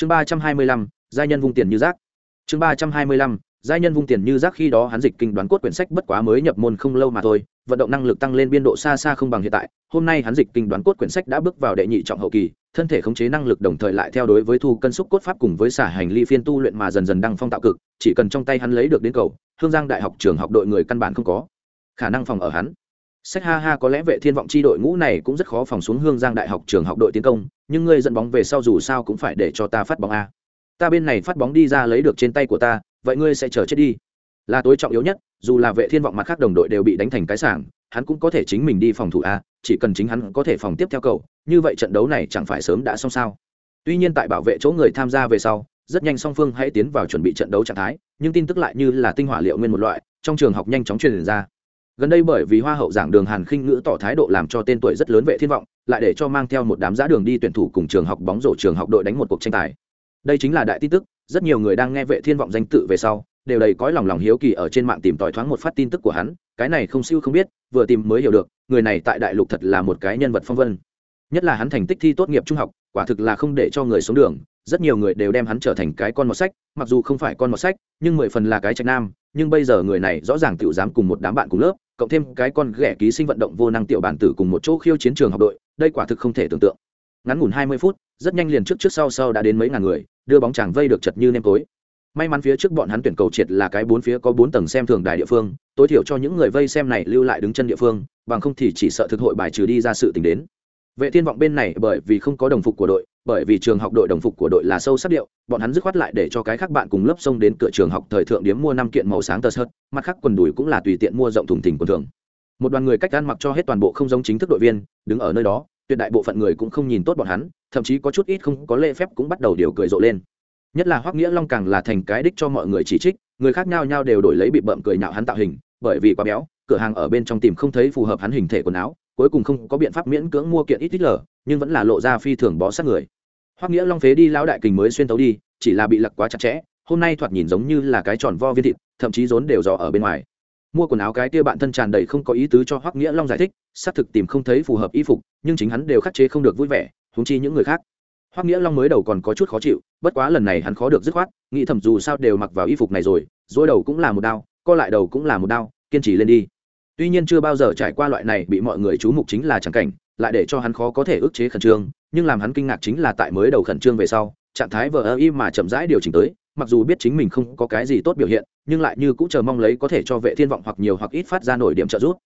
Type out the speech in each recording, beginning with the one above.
chương ba trăm hai mươi lăm, giai nhân vung tiền như rác. Chương ba trăm hai mươi lăm, giai nhân vung tiền như rác khi đó hắn dịch kinh đoán cốt quyển sách bất quá mới nhập môn không lâu mà thôi, vận động năng lực tăng lên biên độ xa xa không bằng hiện tại. Hôm nay hắn dịch kinh đoán cốt quyển sách đã bước vào đệ nhị trọng hậu kỳ, thân thể khống chế năng lực đồng thời lại theo đối với thu cân xúc cốt pháp cùng với xả hành ly phiên tu luyện mà dần dần đăng phong tạo cực, chỉ cần trong tay hắn lấy được đến cầu, hương giang đại học trường học đội người căn bản không có khả năng phòng ở hắn sách ha ha có lẽ vệ thiên vọng chi đội ngũ này cũng rất khó phòng xuống hương giang đại học trường học đội tiến công, nhưng ngươi dẫn bóng về sau dù sao cũng phải để cho ta phát bóng a. Ta bên này phát bóng đi ra lấy được trên tay của ta, vậy ngươi sẽ chờ chết đi. Là tối trọng yếu nhất, dù là vệ thiên vọng mặt khác đồng đội đều bị đánh thành cái sảng, hắn cũng có thể chính mình đi phòng thủ a, chỉ cần chính hắn có thể phòng tiếp theo cầu như vậy trận đấu này chẳng phải sớm đã xong sao. Tuy nhiên tại bảo vệ chỗ người tham gia về sau, rất nhanh song phương hãy tiến vào chuẩn bị trận đấu trạng thái, nhưng tin tức lại như là tinh hỏa liệu nguyên một loại, trong trường học nhanh chóng truyền ra gần đây bởi vì hoa hậu giảng đường hàn khinh ngữ tỏ thái độ làm cho tên tuổi rất lớn vệ thiên vọng, lại để cho mang theo một đám giá đường đi tuyển thủ cùng trường học bóng rổ trường học đội đánh một cuộc tranh tài. Đây chính là đại tin tức, rất nhiều người đang nghe vệ thiên vọng danh tự về sau, đều đầy cõi lòng lòng hiếu kỳ ở trên mạng tìm tòi thoáng một phát tin tức của hắn, cái này không siêu không biết, vừa tìm mới hiểu được, người này tại đại lục thật là một cái nhân vật phong vân. Nhất là hắn thành tích thi tốt nghiệp trung học, quả thực là không để cho người xuống đường, rất nhiều người đều đem hắn trở thành cái con mọt sách, mặc dù không phải con mọt sách, nhưng mười phần là cái trạch nam, nhưng bây giờ người này rõ ràng tiểu dám cùng một đám bạn cùng lớp cộng thêm cái con ghẻ ký sinh vận động vô năng tiểu bản tử cùng một chỗ khiêu chiến trường học đội, đây quả thực không thể tưởng tượng. Ngắn ngủn hai mươi phút, rất nhanh liền trước trước sau sau đã đến mấy ngàn người, đưa bóng chàng vây được chật như nêm tối. May mắn phía trước bọn hắn tuyển cầu triệt là cái bốn phía có bốn tầng xem thường đài địa phương, tối thiểu cho những người vây xem này lưu lại đứng chân địa phương, bằng không thì chỉ sợ thực hội bài trừ đi ra sự tình đến vệ thiên vọng bên này bởi vì không có đồng phục của đội bởi vì trường học đội đồng phục của đội là sâu sắc điệu bọn hắn dứt khoát lại để cho cái khác bạn cùng lớp xông đến cửa trường học thời thượng điếm mua năm kiện màu sáng tơ sợi, mặt khác quần đùi cũng là tùy tiện mua rộng thùng thình quần thường. Một đoàn người cách ăn mặc cho hết toàn bộ không giống chính thức đội viên đứng ở nơi đó tuyệt đại bộ phận người cũng không nhìn tốt bọn hắn thậm chí có chút ít không có lễ phép cũng bắt đầu điều cười rộ lên. Nhất là hoắc nghĩa long càng là thành cái đích cho mọi người chỉ trích người khác nhau nhau đều đổi lấy bị bợm cười nhạo hắn tạo hình bởi vì quá béo cửa hàng ở bên trong tìm không thấy phù hợp hắn hình thể quần áo cuối cùng không có biện pháp miễn cưỡng mua kiện ít ít lở, nhưng vẫn là lộ ra phi thường bó sát người. Hoắc nghĩa long phế đi lão đại kình mới xuyên tấu đi chỉ là bị lặc quá chặt chẽ hôm nay thoạt nhìn giống như là cái tròn vo viên thịt thậm chí rốn đều dò ở bên ngoài. Mua quần áo cái kia bạn thân tràn đầy không có ý tứ cho hoắc nghĩa long giải thích xác thực tìm không thấy phù hợp y phục nhưng chính hắn đều khắc chế không được vui vẻ húng chi những người khác. Hoắc nghĩa long mới đầu còn có chút khó chịu bất quá lần này hắn khó được dứt khoát nghĩ thầm dù sao đều mặc vào y phục này rồi dối đầu cũng là một đao co lại đầu cũng là một đao kiên trì lên đi tuy nhiên chưa bao giờ trải qua loại này bị mọi người chú mục chính là chẳng cảnh, lại để cho hắn khó có thể ức chế khẩn trương, nhưng làm hắn kinh ngạc chính là tại mới đầu khẩn trương về sau, trạng thái vờ ơ y mà chậm rãi điều chỉnh tới, mặc dù biết chính mình không có cái gì tốt biểu hiện, nhưng lại như cũng chờ mong lấy có thể cho vệ thiên vọng hoặc nhiều hoặc ít phát ra nổi điểm trợ giúp.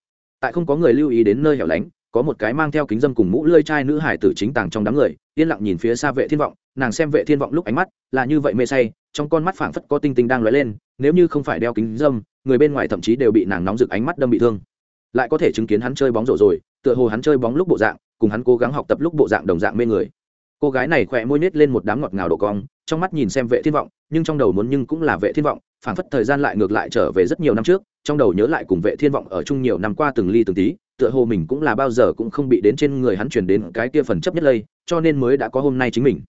Tại không có người lưu ý đến nơi hẻo lánh, có một cái mang theo kính dâm cùng mũ lơi trai nữ hải tử chính tàng trong đám người, yên lặng nhìn phía xa vệ thiên vọng, nàng xem vệ thiên vọng lúc ánh mắt là như vậy mê say, trong con mắt phảng phất có tinh tinh đang lóe lên, nếu như không phải đeo kính dâm người bên ngoài thậm chí đều bị nàng nóng rực ánh mắt đâm bị thương. Lại có thể chứng kiến hắn chơi bóng rổ rồi, tựa hồ hắn chơi bóng lúc bộ dạng, cùng hắn cố gắng học tập lúc bộ dạng đồng dạng mê người. Cô gái này khỏe môi nết lên một đám ngọt ngào độ cong, trong mắt nhìn xem vệ thiên vọng, nhưng trong đầu muốn nhưng cũng là vệ thiên vọng phản phất thời gian lại ngược lại trở về rất nhiều năm trước, trong đầu nhớ lại cùng vệ thiên vọng ở chung nhiều năm qua từng ly từng tí, tựa hồ mình cũng là bao giờ cũng không bị đến trên người hắn truyền đến cái kia phần chấp nhất lây, cho nên mới đã có hôm nay chính mình.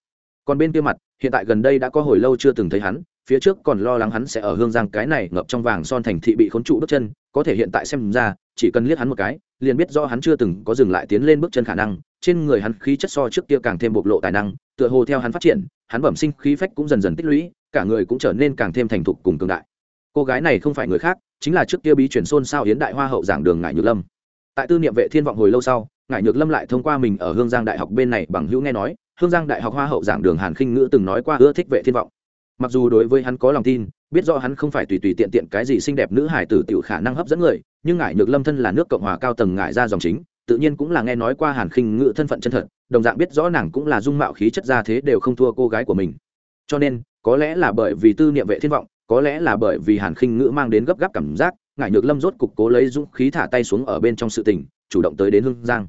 Còn bên kia mặt, hiện tại gần đây đã có hồi lâu chưa từng thấy hắn phía trước còn lo lắng hắn sẽ ở hương giang cái này ngập trong vàng son thành thị bị khốn trụ bước chân, có thể hiện tại xem ra, chỉ cần liếc hắn một cái, liền biết do hắn chưa từng có dừng lại tiến lên bước chân khả năng, trên người hắn khí chất so trước kia càng thêm bộc lộ tài năng, tựa hồ theo hắn phát triển, hắn bẩm sinh khí phách cũng dần dần tích lũy, cả người cũng trở nên càng thêm thành thục cùng cường đại. Cô gái này không phải người khác, chính là trước kia bí truyền xôn sao hiến đại hoa hậu giảng đường ngải nhược lâm. Tại tư niệm vệ thiên vọng hồi lâu sau, ngải nhược lâm lại thông qua mình ở hương giang đại học bên này bằng hữu nghe nói, hương giang đại học hoa hậu giảng đường hàn khinh ngữ từng nói qua ưa thích vệ thiên vọng mặc dù đối với hắn có lòng tin, biết do hắn không phải tùy tùy tiện tiện cái gì xinh đẹp nữ hải tử tiểu khả năng hấp dẫn người, nhưng ngải nhược lâm thân là nước cộng hòa cao tầng ngải ra dòng chính, tự nhiên cũng là nghe nói qua hàn khinh ngữ thân phận chân thật, đồng dạng biết rõ nàng cũng là dung mạo khí chất ra thế đều không thua cô gái của mình. Cho nên, có lẽ là bởi vì tư niệm vệ thiên vọng, có lẽ là bởi vì hàn khinh ngữ mang đến gấp gáp cảm giác, ngải nhược lâm rốt cục cố lấy dũng khí thả tay xuống ở bên trong sự tình, chủ động tới đến hương giang.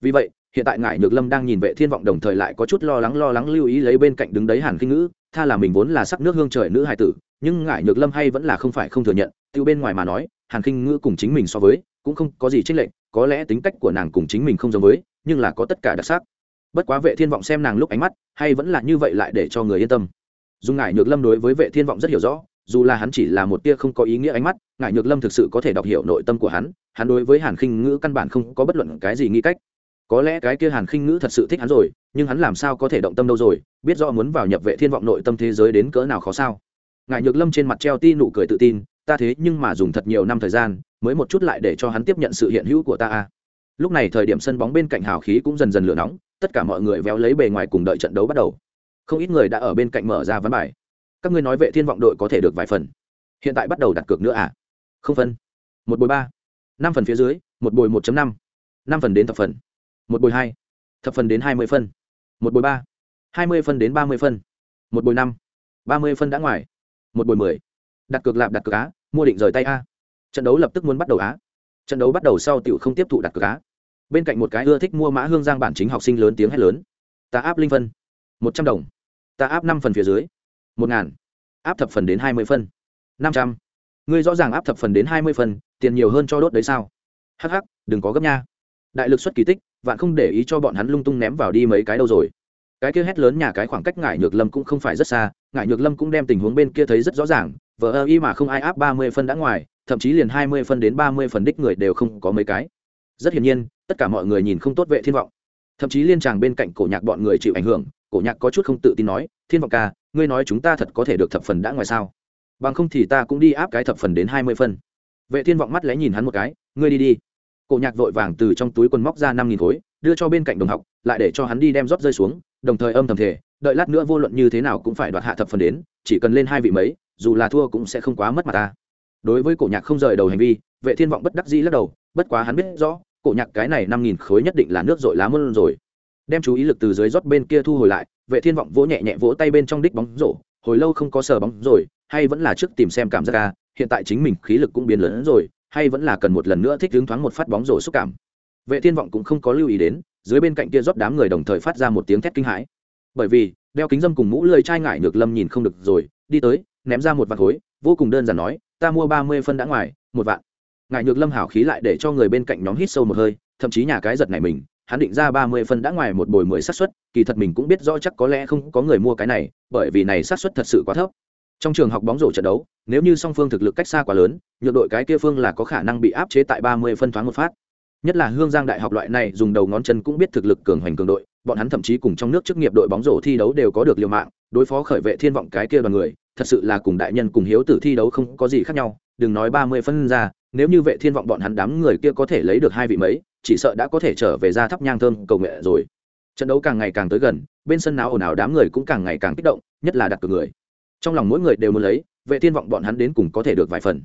Vì vậy, hiện tại ngải nhược lâm đang nhìn vệ thiên vọng đồng thời lại có chút lo lắng lo lắng lưu ý lấy bên cạnh đứng đấy hàn khinh ngữ tha là mình vốn là sắc nước hương trời nữ hài tử, nhưng ngải nhược lâm hay vẫn là không phải không thừa nhận tiêu bên ngoài mà nói, hàn khinh ngữ cùng chính mình so với, cũng không có gì chênh lệch, có lẽ tính cách của nàng cùng chính mình không giống với, nhưng là có tất cả đặc sắc. Bất quá vệ thiên vọng xem nàng lúc ánh mắt, hay vẫn là như vậy lại để cho người yên tâm. Dù ngải nhược lâm đối với vệ thiên vọng rất hiểu rõ, dù là hắn chỉ là một tia không có ý nghĩa ánh mắt, ngải nhược lâm thực sự có thể đọc hiểu nội tâm của hắn hắn đối với hàn khinh ngữ căn bản không có bất luận cái gì nghĩ cách có lẽ cái kia hàn khinh ngữ thật sự thích hắn rồi, nhưng hắn làm sao có thể động tâm đâu rồi, biết rõ muốn vào nhập vệ thiên vọng nội tâm thế giới đến cỡ nào khó sao. Ngại nhược lâm trên mặt treo ti nụ cười tự tin, ta thế nhưng mà dùng thật nhiều năm thời gian, mới một chút lại để cho hắn tiếp nhận sự hiện hữu của ta a lúc này thời điểm sân bóng bên cạnh hào khí cũng dần dần lửa nóng, tất cả mọi người véo lấy bề ngoài cùng đợi trận đấu bắt đầu. Không ít người đã ở bên cạnh mở ra ván bài. Các ngươi nói vệ thiên vọng đội có thể được vài phần? Hiện tại bắt đầu đặt cược nữa à? Không phân. Một bồi ba. Năm phần phía dưới, một bồi một năm. Năm phần đến thập phần một bồi hai. Thập phần đến hai mươi phân. Một bồi ba. Hai mươi phân đến ba mươi phân. Một bồi năm. Ba mươi phân đã ngoài. Một bồi mười. Đặt cược lạp đặt cược á, mua định rời tay a. Trận đấu lập tức muốn bắt đầu á. Trận đấu bắt đầu sau tiểu không tiếp thụ đặt cược á. Bên cạnh một cái ưa thích mua mã hương giang bản chính học sinh lớn tiếng hét lớn. Ta áp linh phân. Một trăm đồng. Ta áp năm phần phía dưới. Một ngàn. Áp thập phần đến hai mươi phân. Năm trăm. Ngươi rõ ràng áp thập phần đến hai mươi phần tiền nhiều hơn cho đốt đấy sao? Hh đừng có gấp nha. Đại lực xuất kỳ tích vạn không để ý cho bọn hắn lung tung ném vào đi mấy cái đâu rồi. Cái kia hét lớn nhà cái khoảng cách ngải nhược lâm cũng không phải rất xa, ngải nhược lâm cũng đem tình huống bên kia thấy rất rõ ràng, vờ ơ y mà không ai áp ba mươi phân đã ngoài, thậm chí liền hai mươi phân đến ba mươi phần đích người đều không có mấy cái. Rất hiển nhiên, tất cả mọi người nhìn không tốt vệ thiên vọng. Thậm chí liên tràng bên cạnh cổ nhạc bọn người chịu ảnh hưởng, cổ nhạc có chút không tự tin nói, thiên vọng ca, ngươi nói chúng ta thật có thể được thập phần đã ngoài sao? Bằng không thì ta cũng đi áp cái thập phần đến hai mươi phân. Vệ thiên vọng mắt lẽ nhìn hắn một cái, ngươi đi đi cổ nhạc vội vàng từ trong túi quần móc ra năm nghìn khối, đưa cho bên cạnh đồng học, lại để cho hắn đi đem rót rơi xuống, đồng thời âm thầm thể đợi lát nữa vô luận như thế nào cũng phải đoạt hạ thập phần đến, chỉ cần lên hai vị mấy, dù là thua cũng sẽ không quá mất mặt ta. Đối với cổ nhạc không rời đầu hành vi, vệ thiên vọng bất đắc dĩ lắc đầu, bất quá hắn biết rõ, cổ nhạc cái này năm nghìn khối nhất định là nước dội lá mơn rồi. Đem chú ý lực từ dưới rót bên kia thu hồi lại, vệ thiên vọng vỗ nhẹ nhẹ vỗ tay bên trong đích bóng rổ, hồi lâu không có sờ bóng rồi, hay vẫn là trước tìm xem cảm giác ra hiện tại chính mình khí lực cũng biến lớn rồi hay vẫn là cần một lần nữa thích hướng thoáng một phát bóng rổ xúc cảm. Vệ thiên vọng cũng không có lưu ý đến, dưới bên cạnh kia rót đám người đồng thời phát ra một tiếng thét kinh hãi. Bởi vì, đeo kính dâm cùng mũ lơi trai ngải ngược lâm nhìn không được rồi, đi tới, ném ra một vạt khối vô cùng đơn giản nói, ta mua ba mươi phân đã ngoài, một vạn. Ngải ngược lâm hảo khí lại để cho người bên cạnh nhóm hít sâu một hơi, thậm chí nhà cái giật này mình, hắn định ra ba mươi phân đã ngoài một bồi mười xác suất, kỳ thật mình cũng biết rõ chắc có lẽ không có người mua cái này, bởi vì này xác suất thật sự quá thấp trong trường học bóng rổ trận đấu, nếu như song phương thực lực cách xa quá lớn, nhược đội cái kia phương là có khả năng bị áp chế tại ba mươi phân thoáng một phát. Nhất là hương giang đại học loại này dùng đầu ngón chân cũng biết thực lực cường hoành cường đội, bọn hắn thậm chí cùng trong nước chức nghiệp đội bóng rổ thi đấu đều có được liều mạng, đối phó khởi vệ thiên vọng cái kia đoàn người, thật sự là cùng đại nhân cùng hiếu tử thi đấu không có gì khác nhau, đừng nói ba mươi phân ra, nếu như vệ thiên vọng bọn hắn đám người kia có thể lấy được hai vị mấy, chỉ sợ đã có thể trở về ra thắp nhang thơm cầu nghệ rồi. Trận đấu càng ngày càng tới gần, bên sân náo ồn ào đám người cũng càng ngày càng kích động, nhất là đặt cược người trong lòng mỗi người đều muốn lấy, vệ thiên vọng bọn hắn đến cùng có thể được vài phần.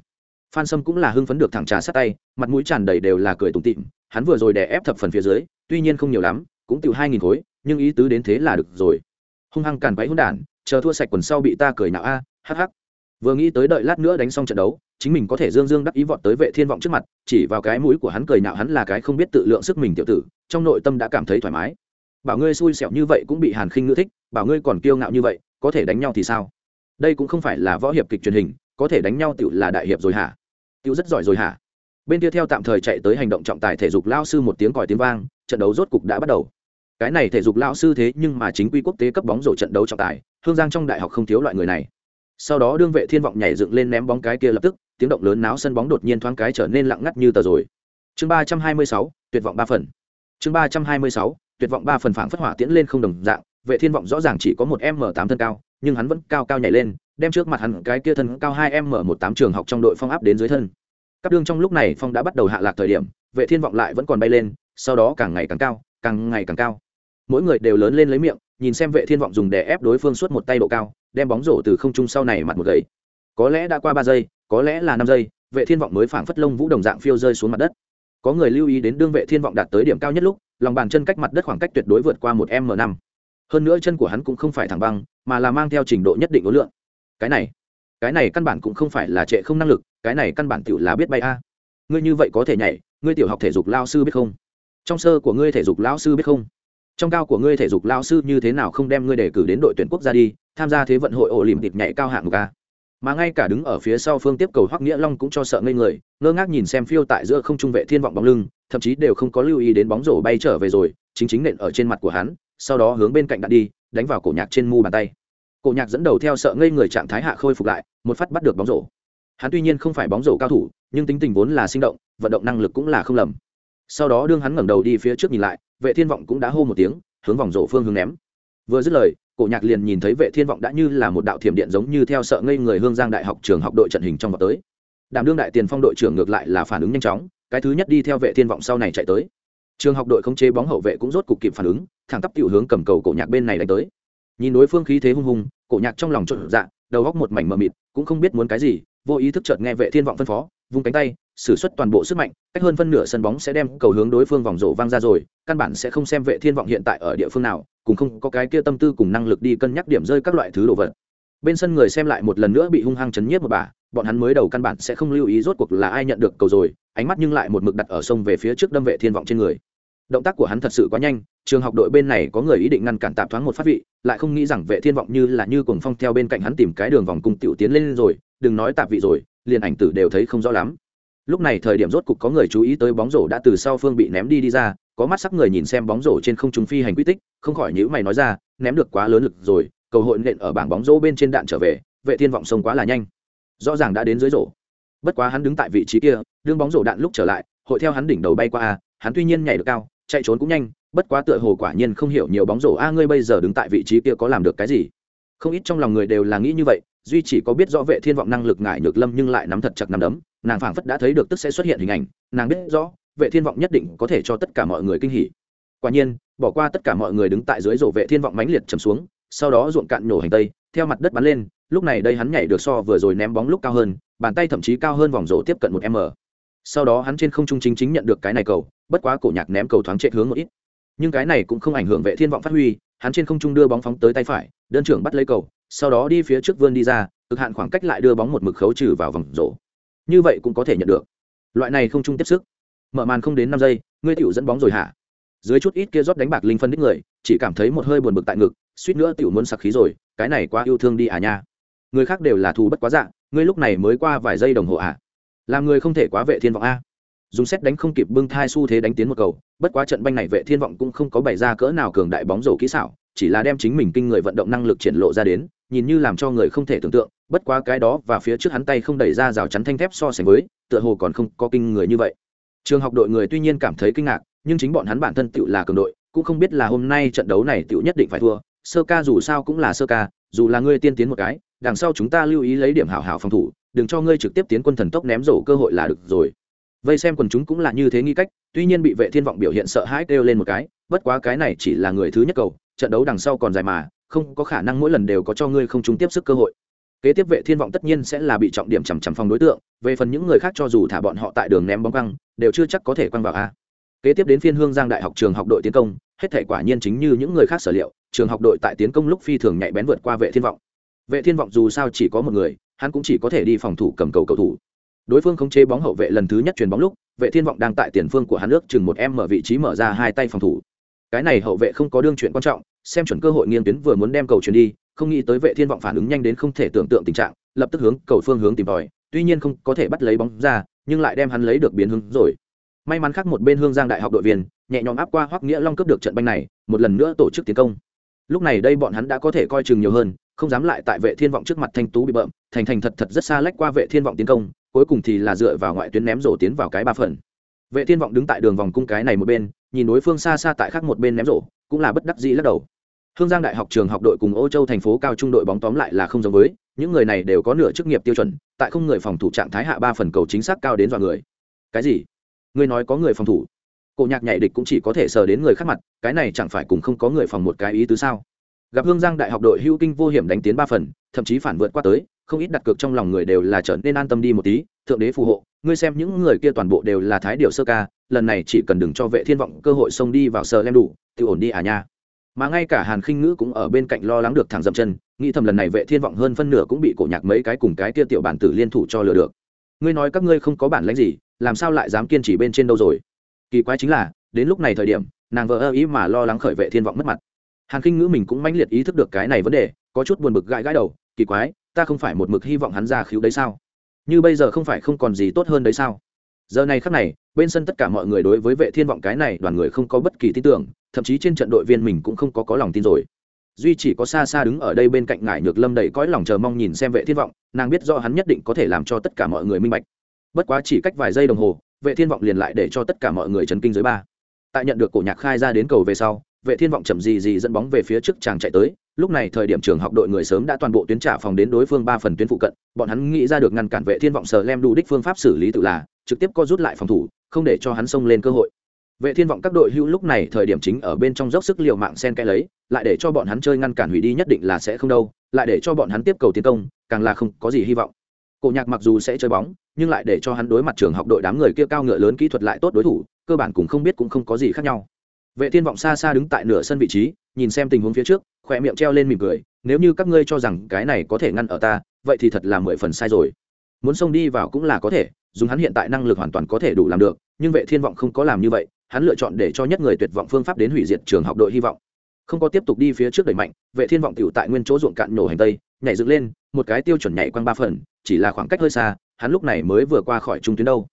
Phan sâm cũng là hưng phấn được thẳng trà sát tay, mặt mũi tràn đầy đều là cười tủm tịm hắn vừa rồi đè ép thập phần phía dưới, tuy nhiên không nhiều lắm, cũng tiêu hai nghìn khối, nhưng ý tứ đến thế là được rồi. Hung hăng càn váy hỗn đản, chờ thua sạch quần sau bị ta cười nạo a hh vừa nghĩ tới đợi lát nữa đánh xong trận đấu, chính mình có thể dương dương đắc ý vọt tới vệ thiên vọng trước mặt, chỉ vào cái mũi của hắn cười nạo hắn là cái không biết tự lượng sức mình tiểu tử, trong nội tâm đã cảm thấy thoải mái. Bảo ngươi xui xẻo như vậy cũng bị hàn khinh ngữ thích, bảo ngươi còn kiêu ngạo như vậy, có thể đánh nhau thì sao? Đây cũng không phải là võ hiệp kịch truyền hình, có thể đánh nhau tiểu là đại hiệp rồi hả? Tiểu rất giỏi rồi hả? Bên kia theo tạm thời chạy tới hành động trọng tài thể dục lao sư một tiếng còi tiếng vang, trận đấu rốt cục đã bắt đầu. Cái này thể dục lao sư thế nhưng mà chính quy quốc tế cấp bóng rổ trận đấu trọng tài, hương giang trong đại học không thiếu loại người này. Sau đó đương vệ thiên vọng nhảy dựng lên ném bóng cái kia lập tức, tiếng động lớn náo sân bóng đột nhiên thoáng cái trở nên lặng ngắt như tờ rồi. Chương ba trăm hai mươi sáu, tuyệt vọng ba phần. Chương ba trăm hai mươi sáu, tuyệt vọng ba phần phảng phất hỏa tiễn lên không đồng dạng, vệ thiên vọng rõ ràng chỉ có một m tám thân cao nhưng hắn vẫn cao cao nhảy lên, đem trước mặt hắn cái kia thân cao hai m một tám trường học trong đội phong áp đến dưới thân. Các đương trong lúc này phong đã bắt đầu hạ lạc thời điểm, vệ thiên vọng lại vẫn còn bay lên, sau đó càng ngày càng cao, càng ngày càng cao. Mỗi người đều lớn lên lấy miệng, nhìn xem vệ thiên vọng dùng để ép đối phương suốt một tay độ cao, đem bóng rổ từ không trung sau này mặt một gậy. Có lẽ đã qua ba giây, có lẽ là năm giây, vệ thiên vọng mới phảng phất lông vũ đồng dạng phiêu rơi xuống mặt đất. Có người lưu ý đến đương vệ thiên vọng đạt tới điểm cao nhất lúc, lòng bàn chân cách mặt đất khoảng cách tuyệt đối vượt qua một m năm. Hơn nữa chân của hắn cũng không phải thẳng băng mà là mang theo trình độ nhất định ối lượng. Cái này cái này căn bản cũng không phải là trệ không năng lực, cái này căn bản tiểu là biết bay a. Ngươi như vậy có thể nhảy, ngươi tiểu học thể dục lao sư biết không? Trong sơ của ngươi thể dục lao sư biết không? Trong cao của ngươi thể dục lao sư như thế nào không đem ngươi đề cử đến đội tuyển quốc gia đi, tham gia thế vận hội ổ lìm tịt nhảy cao hạng mục a? Mà ngay cả đứng ở phía sau phương tiếp cầu hoắc nghĩa long cũng cho sợ ngây người, ngơ ngác nhìn xem phiêu tại giữa không trung vệ thiên vọng bóng lưng, thậm chí đều không có lưu ý đến bóng rổ bay trở về rồi, chính chính nện ở trên mặt của hắn, sau đó hướng bên cạnh đặt đi đánh vào cổ nhạc trên mu bàn tay. Cổ nhạc dẫn đầu theo sợ ngây người trạng thái hạ khôi phục lại, một phát bắt được bóng rổ. Hắn tuy nhiên không phải bóng rổ cao thủ, nhưng tính tình vốn là sinh động, vận động năng lực cũng là không lầm. Sau đó đương hắn ngẩng đầu đi phía trước nhìn lại, vệ thiên vọng cũng đã hô một tiếng, hướng vòng rổ phương hướng ném. Vừa dứt lời, cổ nhạc liền nhìn thấy vệ thiên vọng đã như là một đạo thiểm điện giống như theo sợ ngây người hương giang đại học trường học đội trận hình trong vào tới. Đảm đương đại tiền phong đội trưởng ngược lại là phản ứng nhanh chóng, cái thứ nhất đi theo vệ thiên vọng sau này chạy tới. Trường học đội không chế bóng hậu vệ cũng rốt cục kịp phản ứng thẳng tắp tiểu hướng cầm cầu cổ nhạc bên này đánh tới. Nhìn đối phương khí thế hung hùng, cổ nhạc trong lòng trộn dạ đầu góc một mảnh mờ mịt, cũng không biết muốn cái gì, vô ý thức chợt nghe vệ thiên vọng phân phó, vung cánh tay, sử xuất toàn bộ sức mạnh, cách hơn phân nửa sân bóng sẽ đem cầu hướng đối phương vòng rổ vang ra rồi, căn bản sẽ không xem vệ thiên vọng hiện tại ở địa phương nào cũng không có cái kia tâm tư cùng năng lực đi cân nhắc điểm rơi các loại thứ đồ vật. Bên sân người xem lại một lần nữa bị hung hăng chấn nhiếp một bà, bọn hắn mới đầu căn bản sẽ không lưu ý rốt cuộc là ai nhận được cầu rồi, ánh mắt nhưng lại một mực đặt ở sông về phía trước đâm vệ thiên vọng trên người. Động tác của hắn thật sự quá nhanh trường học đội bên này có người ý định ngăn cản tạp thoáng một phát vị, lại không nghĩ rằng vệ thiên vọng như là như cuồng phong theo bên cạnh hắn tìm cái đường vòng cung tiểu tiến lên rồi, đừng nói tạp vị rồi, liền ảnh tử đều thấy không rõ lắm. Lúc này thời điểm rốt cục có người chú ý tới bóng rổ đã từ sau phương bị ném đi đi ra, có mắt sắc người nhìn xem bóng rổ trên không trung phi hành quy tích, không khỏi nhữ mày nói ra, ném được quá lớn lực rồi, cầu hội nện ở bảng bóng rổ bên trên đạn trở về, vệ thiên vọng sông quá là nhanh. Rõ ràng đã đến dưới rổ. Bất quá hắn đứng tại vị trí kia, đương bóng rổ đạn lúc trở lại, hội theo hắn đỉnh đầu bay qua hắn tuy nhiên nhảy được cao, chạy trốn cũng nhanh bất quá tựa hồ quả nhiên không hiểu nhiều bóng rổ. A, ngươi bây giờ đứng tại vị trí kia có làm được cái gì? Không ít trong lòng người đều là nghĩ như vậy, duy chỉ có biết rõ vệ thiên vọng năng lực ngại nhược lâm nhưng lại nắm thật chặt nắm đấm. Nàng phảng phất đã thấy được tức sẽ xuất hiện hình ảnh, nàng biết rõ, vệ thiên vọng nhất định có thể cho tất cả mọi người kinh hỉ. Quả nhiên, bỏ qua tất cả mọi người đứng tại dưới rổ, vệ thiên vọng mãnh liệt chầm xuống, sau đó ruộng cạn nhổ hành tây, theo mặt đất bắn lên, lúc này đây hắn nhảy được so vừa rồi ném bóng lúc cao hơn, bàn tay thậm chí cao hơn vòng rổ tiếp cận một m. Sau đó hắn trên không trung chính chính nhận được cái này cầu, bất quá cổ nhạc ném cầu thoáng chạy hướng một ít nhưng cái này cũng không ảnh hưởng vệ thiên vọng phát huy, hắn trên không trung đưa bóng phóng tới tay phải, đơn trưởng bắt lấy cầu, sau đó đi phía trước vươn đi ra, cực hạn khoảng cách lại đưa bóng một mực khấu trừ vào vòng rổ. Như vậy cũng có thể nhận được. Loại này không trung tiếp sức. Mở màn không đến năm giây, ngươi tiểu dẫn bóng rồi hả? Dưới chút ít kia rót đánh bạc linh phân đích người, chỉ cảm thấy một hơi buồn bực tại ngực, suýt nữa tiểu muốn sặc khí rồi, cái này quá yêu thương đi à nha. Người khác đều là thù bất quá dạng ngươi lúc này mới qua vài giây đồng hồ à? Làm người không thể quá vệ thiên vọng a dùng xét đánh không kịp bưng thai xu thế đánh tiến một cầu, bất quá trận banh này vệ thiên vọng cũng không có bày ra cỡ nào cường đại bóng rổ kỹ xảo, chỉ là đem chính mình kinh người vận động năng lực triển lộ ra đến, nhìn như làm cho người không thể tưởng tượng, bất quá cái đó và phía trước hắn tay không đẩy ra rào chắn thanh thép so sánh với, tựa hồ còn không có kinh người như vậy. Trường học đội người tuy nhiên cảm thấy kinh ngạc, nhưng chính bọn hắn bản thân tựu là cường đội, cũng không biết là hôm nay trận đấu này tựu nhất định phải thua, sơ ca dù sao cũng là sơ ca, dù là ngươi tiên tiến một cái, đằng sau chúng ta lưu ý lấy điểm hảo hảo phòng thủ, đừng cho ngươi trực tiếp tiến quân thần tốc ném rổ cơ hội là được rồi vây xem quần chúng cũng là như thế nghi cách, tuy nhiên bị vệ thiên vọng biểu hiện sợ hãi kêu lên một cái, bất quá cái này chỉ là người thứ nhất cầu, trận đấu đằng sau còn dài mà, không có khả năng mỗi lần đều có cho ngươi không chúng tiếp sức cơ hội. Kế tiếp vệ thiên vọng tất nhiên sẽ là bị trọng điểm chằm chằm phòng đối tượng, về phần những người khác cho dù thả bọn họ tại đường ném bóng căng, đều chưa chắc có thể quăng vào a. Kế tiếp đến phiên hương giang đại học trường học đội tiến công, hết thể quả nhiên chính như những người khác sở liệu, trường học đội tại tiến công lúc phi thường nhạy bén vượt qua vệ thiên vọng. Vệ thiên vọng dù sao chỉ có một người, hắn cũng chỉ có thể đi phòng thủ cầm cầu cầu thủ đối phương khống chế bóng hậu vệ lần thứ nhất chuyền bóng lúc, vệ thiên vọng đang tại tiền phương của hắn nước chừng một em mở vị trí mở ra hai tay phòng thủ. Cái này hậu vệ không có đương chuyện quan trọng, xem chuẩn cơ hội nghiêng tuyến vừa muốn đem cầu chuyển đi, không nghĩ tới vệ thiên vọng phản ứng nhanh đến không thể tưởng tượng tình trạng, lập tức hướng cầu phương hướng tìm tòi, tuy nhiên không có thể bắt lấy bóng ra, nhưng lại đem hắn lấy được biến hướng rồi. May mắn khác một bên hương giang đại học đội viên, nhẹ nhõm áp qua hoắc nghĩa long cướp được trận banh này, một lần nữa tổ chức tiến công. Lúc này đây bọn hắn đã có thể coi chừng nhiều hơn, không dám lại tại vệ thiên vọng trước mặt thanh tú bị bợm, thành thành thật thật rất xa lách qua vệ thiên vọng tiến công cuối cùng thì là dựa vào ngoại tuyến ném rổ tiến vào cái ba phần. Vệ thiên vọng đứng tại đường vòng cung cái này một bên, nhìn đối phương xa xa tại khác một bên ném rổ, cũng là bất đắc dĩ lắc đầu. Hương giang đại học trường học đội cùng ô châu thành phố cao trung đội bóng tóm lại là không giống với, những người này đều có nửa chức nghiệp tiêu chuẩn, tại không người phòng thủ trạng thái hạ ba phần cầu chính xác cao đến dọa người. Cái gì? Ngươi nói có người phòng thủ? Cổ nhạc nhảy địch cũng chỉ có thể sờ đến người khác mặt, cái này chẳng phải cùng không có người phòng một cái ý tứ sao? Gặp hương giang đại học đội hữu kinh vô hiểm đánh tiến ba phần, thậm chí phản vượt qua tới không ít đặt cược trong lòng người đều là trở nên an tâm đi một tí, thượng đế phù hộ, ngươi xem những người kia toàn bộ đều là thái điều sơ ca, lần này chỉ cần đừng cho vệ thiên vọng cơ hội xông đi vào sờ lem đủ, thì ổn đi à nha. Mà ngay cả hàn khinh ngữ cũng ở bên cạnh lo lắng được thẳng dậm chân, nghĩ thầm lần này vệ thiên vọng hơn phân nửa cũng bị cổ nhạc mấy cái cùng cái kia tiểu bản tử liên thủ cho lừa được. Ngươi nói các ngươi không có bản lãnh gì, làm sao lại dám kiên trì bên trên đâu rồi? Kỳ quái chính là, đến lúc này thời điểm, nàng vợ ơ ý mà lo lắng khởi vệ thiên vọng mất mặt. Hàn khinh ngữ mình cũng mãnh liệt ý thức được cái này vấn đề, có chút buồn bực gãi gãi đầu kỳ quái, ta không phải một mực hy vọng hắn ra khiếu đấy sao? Như bây giờ không phải không còn gì tốt hơn đấy sao? Giờ này khắc này, bên sân tất cả mọi người đối với vệ thiên vọng cái này đoàn người không có bất kỳ tin tưởng, thậm chí trên trận đội viên mình cũng không có có lòng tin rồi. Duy chỉ có xa xa đứng ở đây bên cạnh ngải nhược lâm đầy cõi lòng chờ mong nhìn xem vệ thiên vọng, nàng biết rõ hắn nhất định có thể làm cho tất cả mọi người minh bạch. Bất quá chỉ cách vài giây đồng hồ, vệ thiên vọng liền lại để cho tất cả mọi người chấn kinh dưới ba. Tại nhận được cổ nhạc khai ra đến cầu về sau, vệ thiên vọng chậm gì gì dẫn bóng về phía trước chàng chạy tới lúc này thời điểm trường học đội người sớm đã toàn bộ tuyến trả phòng đến đối phương ba phần tuyến phụ cận, bọn hắn nghĩ ra được ngăn cản vệ thiên vọng sờ lem đủ đích phương pháp xử lý tự là, trực tiếp co rút lại phòng thủ, không để cho hắn xông lên cơ hội. Vệ thiên vọng các đội hữu lúc này thời điểm chính ở bên trong dốc sức liều mạng sen cái lấy, lại để cho bọn hắn chơi ngăn cản hủy đi nhất định là sẽ không đâu, lại để cho bọn hắn tiếp cầu tiến công, càng là không có gì hy vọng. Cổ nhạc mặc dù sẽ chơi bóng, nhưng lại để cho hắn đối mặt trường học đội đám người kia cao ngựa lớn kỹ thuật lại tốt đối thủ, cơ bản cũng không biết cũng không có gì khác nhau. Vệ thiên vọng xa xa đứng tại nửa sân vị trí, nhìn xem tình huống phía trước khỏe miệng treo lên mỉm cười, nếu như các ngươi cho rằng cái này có thể ngăn ở ta, vậy thì thật là mười phần sai rồi. Muốn xông đi vào cũng là có thể, dùng hắn hiện tại năng lực hoàn toàn có thể đủ làm được, nhưng vệ thiên vọng không có làm như vậy, hắn lựa chọn để cho nhất người tuyệt vọng phương pháp đến hủy diệt trường học đội hy vọng. Không có tiếp tục đi phía trước đẩy mạnh, vệ thiên vọng tiểu tại nguyên chỗ ruộng cạn nổ hành tây, nhảy dựng lên, một cái tiêu chuẩn nhảy quăng ba phần, chỉ là khoảng cách hơi xa, hắn lúc này mới vừa qua khỏi trung tuyến đâu.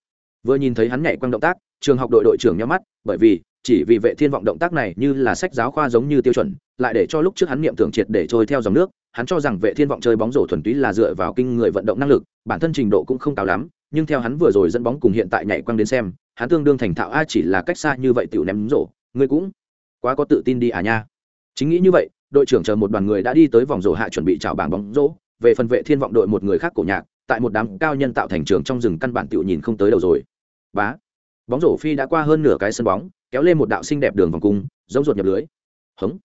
Vừa nhìn thấy hắn nhảy quăng động tác, trường học đội đội trưởng nhắm mắt, bởi vì, chỉ vì vệ thiên vọng động tác này như là sách giáo khoa giống như tiêu chuẩn lại để cho lúc trước hắn niệm tưởng triệt để trôi theo dòng nước, hắn cho rằng vệ thiên vọng chơi bóng rổ thuần túy là dựa vào kinh người vận động năng lực, bản thân trình độ cũng không cao lắm, nhưng theo hắn vừa rồi dẫn bóng cùng hiện tại nhảy quăng đến xem, hắn tương đương thành thạo a chỉ là cách xa như vậy tiểu ném rổ, ngươi cũng quá có tự tin đi à nha. Chính nghĩ như vậy, đội trưởng chờ một đoàn người đã đi tới vòng rổ hạ chuẩn bị chào bảng bóng rổ, về phần vệ thiên vọng đội một người khác cổ nhạc, tại một đám cao nhân tạo thành trường trong rừng căn bản tiểu nhìn không tới đầu rồi. Bá, bóng rổ phi đã qua hơn nửa cái sân bóng, kéo lên một đạo xinh đẹp đường vòng cung, giống ruột nhập lưới. Hống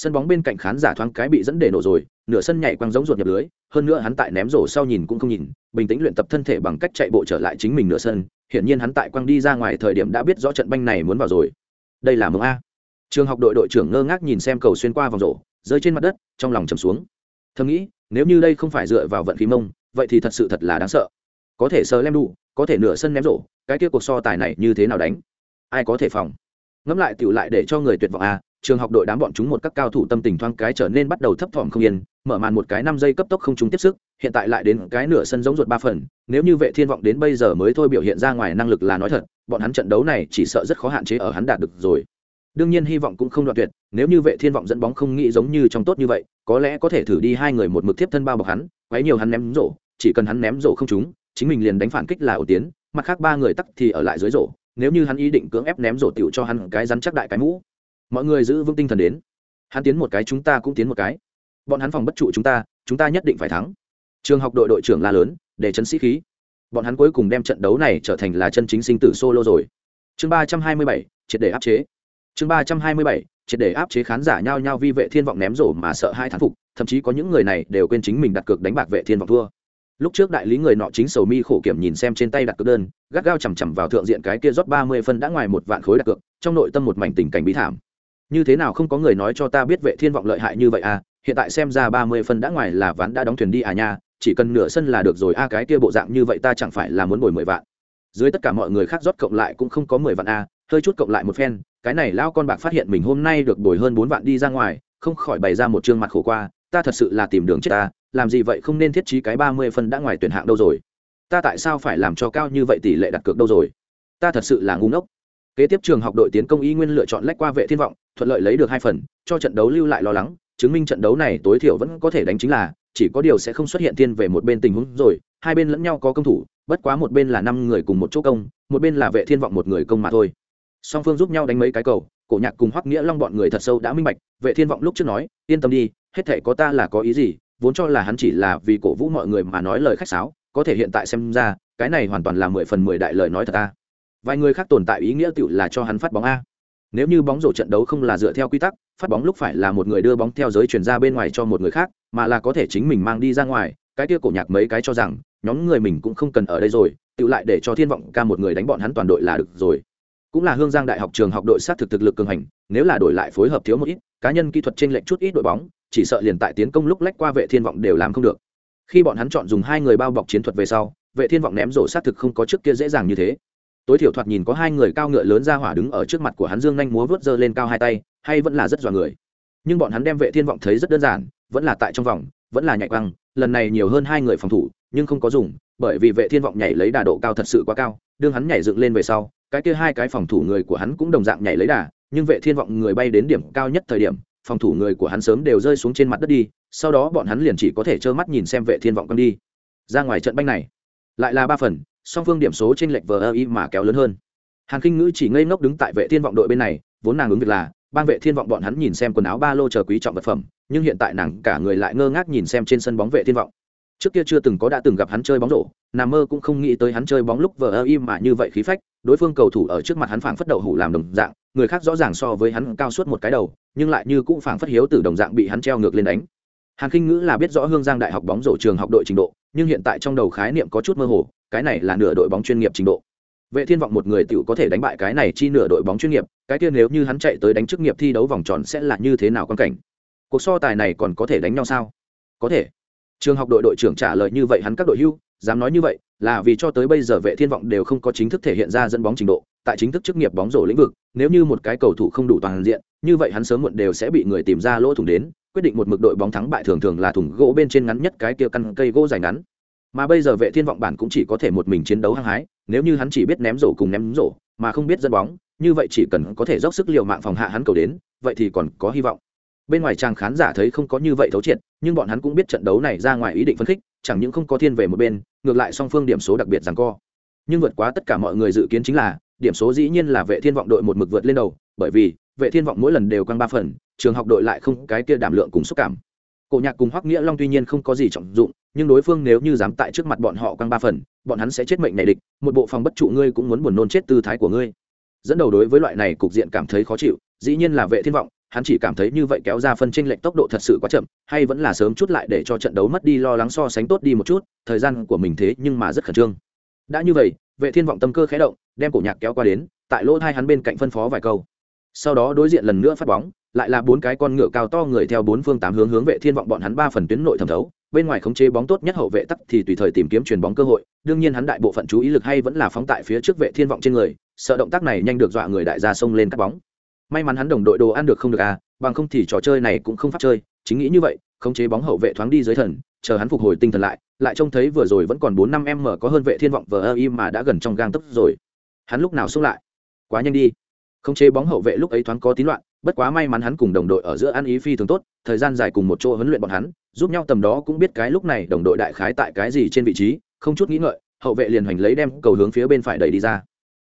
sân bóng bên cạnh khán giả thoáng cái bị dẫn để nổ rồi, nửa sân nhảy quăng giống ruột nhập lưới, hơn nữa hắn tại ném rổ sau nhìn cũng không nhìn, bình tĩnh luyện tập thân thể bằng cách chạy bộ trở lại chính mình nửa sân, hiển nhiên hắn tại quăng đi ra ngoài thời điểm đã biết rõ trận banh này muốn vào rồi. Đây là mừng a. Trường học đội đội trưởng ngơ ngác nhìn xem cầu xuyên qua vòng rổ, rơi trên mặt đất, trong lòng trầm xuống. Thầm nghĩ, nếu như đây không phải dựa vào vận khí mông, vậy thì thật sự thật là đáng sợ. Có thể sờ lem đủ có thể nửa sân ném rổ, cái kia cuộc so tài này như thế nào đánh? Ai có thể phòng? Ngẫm lại tựu lại để cho người tuyệt vọng a trường học đội đám bọn chúng một các cao thủ tâm tình thoáng cái trở nên bắt đầu thấp thỏm không yên, mở màn một cái năm giây cấp tốc không chúng tiếp sức, hiện tại lại đến cái nửa sân giống ruột ba phần, nếu như vệ thiên vọng đến bây giờ mới thôi biểu hiện ra ngoài năng lực là nói thật, bọn hắn trận đấu này chỉ sợ rất khó hạn chế ở hắn đạt được rồi. Đương nhiên hy vọng cũng không đoạn tuyệt, nếu như vệ thiên vọng dẫn bóng không nghĩ giống như trong tốt như vậy, có lẽ có thể thử đi hai người một mực tiếp thân bao bọc hắn, quấy nhiều hắn ném rổ, chỉ cần hắn ném rổ không trúng, chính mình liền đánh phản kích là ổ tiến mặt khác ba người tắc thì ở lại dưới rổ, nếu như hắn ý định cưỡng ép ném rổ tiểu cho hắn cái rắn chắc đại cái mũ mọi người giữ vững tinh thần đến. Hắn tiến một cái chúng ta cũng tiến một cái. Bọn hắn phòng bất trụ chúng ta chúng ta nhất định phải thắng. Trường học đội đội trưởng la lớn, để chấn sĩ khí. Bọn hắn cuối cùng đem trận đấu này trở thành là chân chính sinh tử solo rồi. Chương ba trăm hai mươi bảy, triệt để áp chế. Chương ba trăm hai mươi bảy, triệt để áp chế khán giả nhao nhao vi vệ thiên vọng ném rổ mà sợ hai thán phục, thậm chí có những người này đều quên chính mình đặt cược đánh bạc vệ thiên vọng thua. Lúc trước đại lý người nọ chính sầu mi khổ kiểm nhìn xem trên tay đặt cược đơn, gắt gao chằm chằm vào thượng diện cái kia rót ba mươi phân đã ngoài một vạn khối đặt cược, trong nội tâm một mảnh tình cảnh bí thảm như thế nào không có người nói cho ta biết vệ thiên vọng lợi hại như vậy à? Hiện tại xem ra ba mươi phân đã ngoài là ván đã đóng thuyền đi à nha. Chỉ cần nửa sân là được rồi a, cái kia bộ dạng như vậy ta chẳng phải là muốn bồi mười vạn. Dưới tất cả mọi người khác rót cộng lại cũng không có mười vạn a, hơi chút cộng lại một phen, cái này lao con bạc phát hiện mình hôm nay được bồi hơn bốn vạn đi ra ngoài, không khỏi bày ra một trương mặt khổ qua, ta thật sự là tìm đường chết ta, làm gì vậy không nên thiết trí cái ba mươi phân đã ngoài tuyển hạng đâu rồi? Ta tại sao phải làm cho cao như vậy tỷ lệ đặt cược đâu rồi? Ta thật sự là ngu ngốc. Kế tiếp trường học đội tiến công y nguyên lựa chọn lách qua vệ thiên vọng thuận lợi lấy được hai phần, cho trận đấu lưu lại lo lắng, chứng minh trận đấu này tối thiểu vẫn có thể đánh chính là, chỉ có điều sẽ không xuất hiện tiên về một bên tình huống rồi, hai bên lẫn nhau có công thủ, bất quá một bên là năm người cùng một chỗ công, một bên là vệ thiên vọng một người công mà thôi. Song phương giúp nhau đánh mấy cái cầu, cổ nhạc cùng hoắc nghĩa long bọn người thật sâu đã minh bạch, vệ thiên vọng lúc trước nói, yên tâm đi, hết thể có ta là có ý gì, vốn cho là hắn chỉ là vì cổ vũ mọi người mà nói lời khách sáo, có thể hiện tại xem ra, cái này hoàn toàn là mười phần mười đại lời nói thật ta. Vài người khác tồn tại ý nghĩa tựu là cho hắn phát bóng a nếu như bóng rổ trận đấu không là dựa theo quy tắc, phát bóng lúc phải là một người đưa bóng theo giới chuyển ra bên ngoài cho một người khác, mà là có thể chính mình mang đi ra ngoài, cái kia cổ nhạc mấy cái cho rằng, nhóm người mình cũng không cần ở đây rồi, tự lại để cho thiên vọng ca một người đánh bọn hắn toàn đội là được rồi. Cũng là hương giang đại học trường học đội sát thực thực lực cường hành, nếu là đổi lại phối hợp thiếu một ít, cá nhân kỹ thuật trên lệnh chút ít đội bóng, chỉ sợ liền tại tiến công lúc lách qua vệ thiên vọng đều làm không được. Khi bọn hắn chọn dùng hai người bao bọc chiến thuật về sau, vệ thiên vọng ném rổ sát thực không có trước kia dễ dàng như thế tối thiểu thoạt nhìn có hai người cao ngựa lớn ra hỏa đứng ở trước mặt của hắn dương nhanh múa vớt giơ lên cao hai tay, hay vẫn là rất dọa người. Nhưng bọn hắn đem vệ thiên vọng thấy rất đơn giản, vẫn là tại trong vòng, vẫn là nhạy băng lần này nhiều hơn hai người phòng thủ, nhưng không có dùng, bởi vì vệ thiên vọng nhảy lấy đà độ cao thật sự quá cao, đương hắn nhảy dựng lên về sau, cái kia hai cái phòng thủ người của hắn cũng đồng dạng nhảy lấy đà, nhưng vệ thiên vọng người bay đến điểm cao nhất thời điểm, phòng thủ người của hắn sớm đều rơi xuống trên mặt đất đi, sau đó bọn hắn liền chỉ có thể trơ mắt nhìn xem vệ thiên vọng con đi. Ra ngoài trận banh này, lại là ba phần song phương điểm số trên lệch vờ ơ y mà kéo lớn hơn. Hàn khinh ngữ chỉ ngây ngốc đứng tại vệ thiên vọng đội bên này, vốn nàng ứng việc là ban vệ thiên vọng bọn hắn nhìn xem quần áo ba lô chờ quý trọng vật phẩm, nhưng hiện tại nàng cả người lại ngơ ngác nhìn xem trên sân bóng vệ thiên vọng. Trước kia chưa từng có đã từng gặp hắn chơi bóng rổ nằm mơ cũng không nghĩ tới hắn chơi bóng lúc vờ ơ im mà như vậy khí phách, đối phương cầu thủ ở trước mặt hắn phảng phất đầu hủ làm đồng dạng, người khác rõ ràng so với hắn cao suốt một cái đầu, nhưng lại như cũng phảng phất hiếu từ đồng dạng bị hắn treo ngược lên đánh hàn kinh ngữ là biết rõ hương giang đại học bóng rổ trường học đội trình độ, nhưng hiện tại trong đầu khái niệm có chút mơ hồ, cái này là nửa đội bóng chuyên nghiệp trình độ. Vệ thiên vọng một người tiểu có thể đánh bại cái này chi nửa đội bóng chuyên nghiệp, cái kia nếu như hắn chạy tới đánh chức nghiệp thi đấu vòng tròn sẽ là như thế nào quan cảnh? Cuộc so tài này còn có thể đánh nhau sao? Có thể. Trường học đội đội trưởng trả lời như vậy hắn các đội hưu, dám nói như vậy, là vì cho tới bây giờ vệ thiên vọng đều không có chính thức thể hiện ra dẫn bóng trình độ, tại chính thức chức nghiệp bóng rổ lĩnh vực, nếu như một cái cầu thủ không đủ toàn diện, như vậy hắn sớm muộn đều sẽ bị người tìm ra lỗ thủng đến quyết định một mực đội bóng thắng bại thường thường là thùng gỗ bên trên ngắn nhất cái kia căn cây gỗ dài ngắn. Mà bây giờ vệ thiên vọng bản cũng chỉ có thể một mình chiến đấu hăng hái, nếu như hắn chỉ biết ném rổ cùng ném rổ, mà không biết dẫn bóng, như vậy chỉ cần có thể dốc sức liều mạng phòng hạ hắn cầu đến, vậy thì còn có hy vọng. Bên ngoài trang khán giả thấy không có như vậy thấu triệt, nhưng bọn hắn cũng biết trận đấu này ra ngoài ý định phân khích, chẳng những không có thiên về một bên, ngược lại song phương điểm số đặc biệt rằng co. Nhưng vượt quá tất cả mọi người dự kiến chính là, điểm số dĩ nhiên là vệ thiên vọng đội một mực vượt lên đầu, bởi vì vệ thiên vọng mỗi lần đều quăng ba phần, trường học đội lại không cái kia đảm lượng cùng xúc cảm. Cổ nhạc cùng hoắc nghĩa long tuy nhiên không có gì trọng dụng, nhưng đối phương nếu như dám tại trước mặt bọn họ quăng ba phần, bọn hắn sẽ chết mệnh này địch, một bộ phòng bất trụ ngươi cũng muốn buồn nôn chết tư thái của ngươi. Dẫn đầu đối với loại này cục diện cảm thấy khó chịu, dĩ nhiên là vệ thiên vọng, hắn chỉ cảm thấy như vậy kéo ra phân tranh lệch tốc độ thật sự quá chậm, hay vẫn là sớm chút lại để cho trận đấu mất đi lo lắng so sánh tốt đi một chút, thời gian của mình thế nhưng mà rất khẩn trương. Đã như vậy, vệ thiên vọng tâm cơ khẽ động, đem cổ nhạc kéo qua đến, tại lỗ hai hắn bên cạnh phân phó vài câu sau đó đối diện lần nữa phát bóng, lại là bốn cái con ngựa cao to người theo bốn phương tám hướng hướng vệ thiên vọng bọn hắn ba phần tuyến nội thẩm thấu. Bên ngoài khống chế bóng tốt nhất hậu vệ tắc thì tùy thời tìm kiếm truyền bóng cơ hội. Đương nhiên hắn đại bộ phận chú ý lực hay vẫn là phóng tại phía trước vệ thiên vọng trên người, sợ động tác này nhanh được dọa người đại gia xông lên cắt bóng. May mắn hắn đồng đội đồ ăn được không được à bằng không thì trò chơi này cũng không phát chơi. Chính nghĩ như vậy, khống chế bóng hậu vệ thoáng đi dưới thần, chờ hắn phục hồi tinh thần lại lại trông thấy vừa rồi vẫn còn bốn năm em mở có hơn vệ thiên vọng vờ ơ im mà đã gần trong gang tấc rồi. Hắn lúc nào xông lại? Quá nhanh đi khống chế bóng hậu vệ lúc ấy thoáng có tín loạn, bất quá may mắn hắn cùng đồng đội ở giữa ăn ý phi thường tốt, thời gian dài cùng một chỗ huấn luyện bọn hắn, giúp nhau tầm đó cũng biết cái lúc này đồng đội đại khái tại cái gì trên vị trí, không chút nghĩ ngợi, hậu vệ liền hoành lấy đem cầu hướng phía bên phải đẩy đi ra.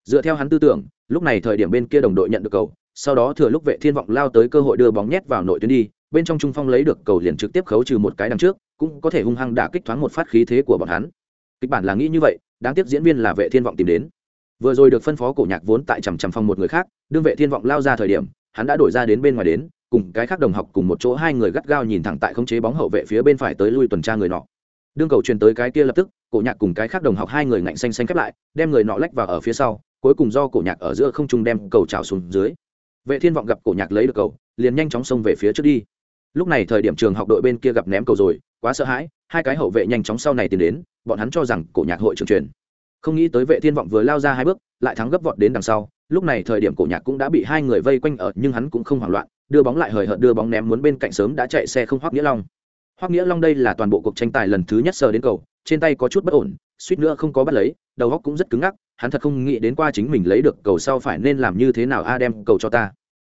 Dựa theo hắn tư tưởng, lúc này thời điểm bên kia đồng đội nhận được cầu, sau đó thừa lúc vệ thiên vọng lao tới cơ hội đưa bóng nhét vào nội tuyến đi, bên trong trung phong lấy được cầu liền trực tiếp khấu trừ một cái đằng trước, cũng có thể hung hăng đả kích thoáng một phát khí thế của bọn hắn. Kịch bản là nghĩ như vậy, đáng tiếc diễn viên là vệ thiên vọng tìm đến vừa rồi được phân phó cổ nhạc vốn tại chằm chằm phong một người khác, đương vệ thiên vọng lao ra thời điểm, hắn đã đổi ra đến bên ngoài đến, cùng cái khác đồng học cùng một chỗ hai người gắt gao nhìn thẳng tại khống chế bóng hậu vệ phía bên phải tới lui tuần tra người nọ. Đương cầu truyền tới cái kia lập tức, cổ nhạc cùng cái khác đồng học hai người ngạnh xanh xanh khép lại, đem người nọ lách vào ở phía sau, cuối cùng do cổ nhạc ở giữa không trung đem cầu trào xuống dưới. Vệ thiên vọng gặp cổ nhạc lấy được cầu, liền nhanh chóng xông về phía trước đi. Lúc này thời điểm trường học đội bên kia gặp ném cầu rồi, quá sợ hãi, hai cái hậu vệ nhanh chóng sau này tiến đến, bọn hắn cho rằng cổ nhạc hội trưởng truyền không nghĩ tới vệ thiên vọng vừa lao ra hai bước, lại thắng gấp vọt đến đằng sau. Lúc này thời điểm cổ nhạc cũng đã bị hai người vây quanh ở, nhưng hắn cũng không hoảng loạn, đưa bóng lại hời hợt đưa bóng ném muốn bên cạnh sớm đã chạy xe không hoắc nghĩa long. Hoắc nghĩa long đây là toàn bộ cuộc tranh tài lần thứ nhất sờ đến cầu, trên tay có chút bất ổn, suýt nữa không có bắt lấy, đầu góc cũng rất cứng ngắc, hắn thật không nghĩ đến qua chính mình lấy được cầu sau phải nên làm như thế nào a, đem cầu cho ta.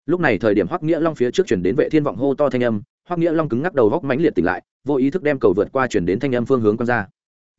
Lúc này thời điểm hoắc nghĩa long phía trước chuyển đến vệ thiên vọng hô to thanh âm hoắc nghĩa long cứng ngắc đầu góc mãnh liệt tỉnh lại, vô ý thức đem cầu vượt qua chuyển đến thanh âm phương hướng quan ra.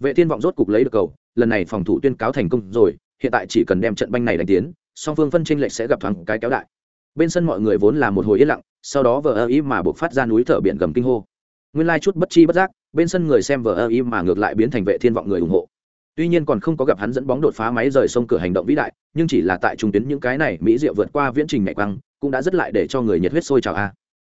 Vệ thiên vọng rốt cục lấy được cầu lần này phòng thủ tuyên cáo thành công rồi, hiện tại chỉ cần đem trận banh này đánh tiến, song phương phân tranh lệch sẽ gặp thoáng cái kéo đại. Bên sân mọi người vốn là một hồi yên lặng, sau đó vờ ơ ý mà buộc phát ra núi thở biển gầm kinh hô. Nguyên lai chút bất chi bất giác, bên sân người xem vờ ơ ý mà ngược lại biến thành vệ thiên vọng người ủng hộ. Tuy nhiên còn không có gặp hắn dẫn bóng đột phá máy rời sông cửa hành động vĩ đại, nhưng chỉ là tại trung tuyến những cái này mỹ diệu vượt qua viễn trình nhạy quăng, cũng đã rất lại để cho người nhiệt huyết sôi trào a.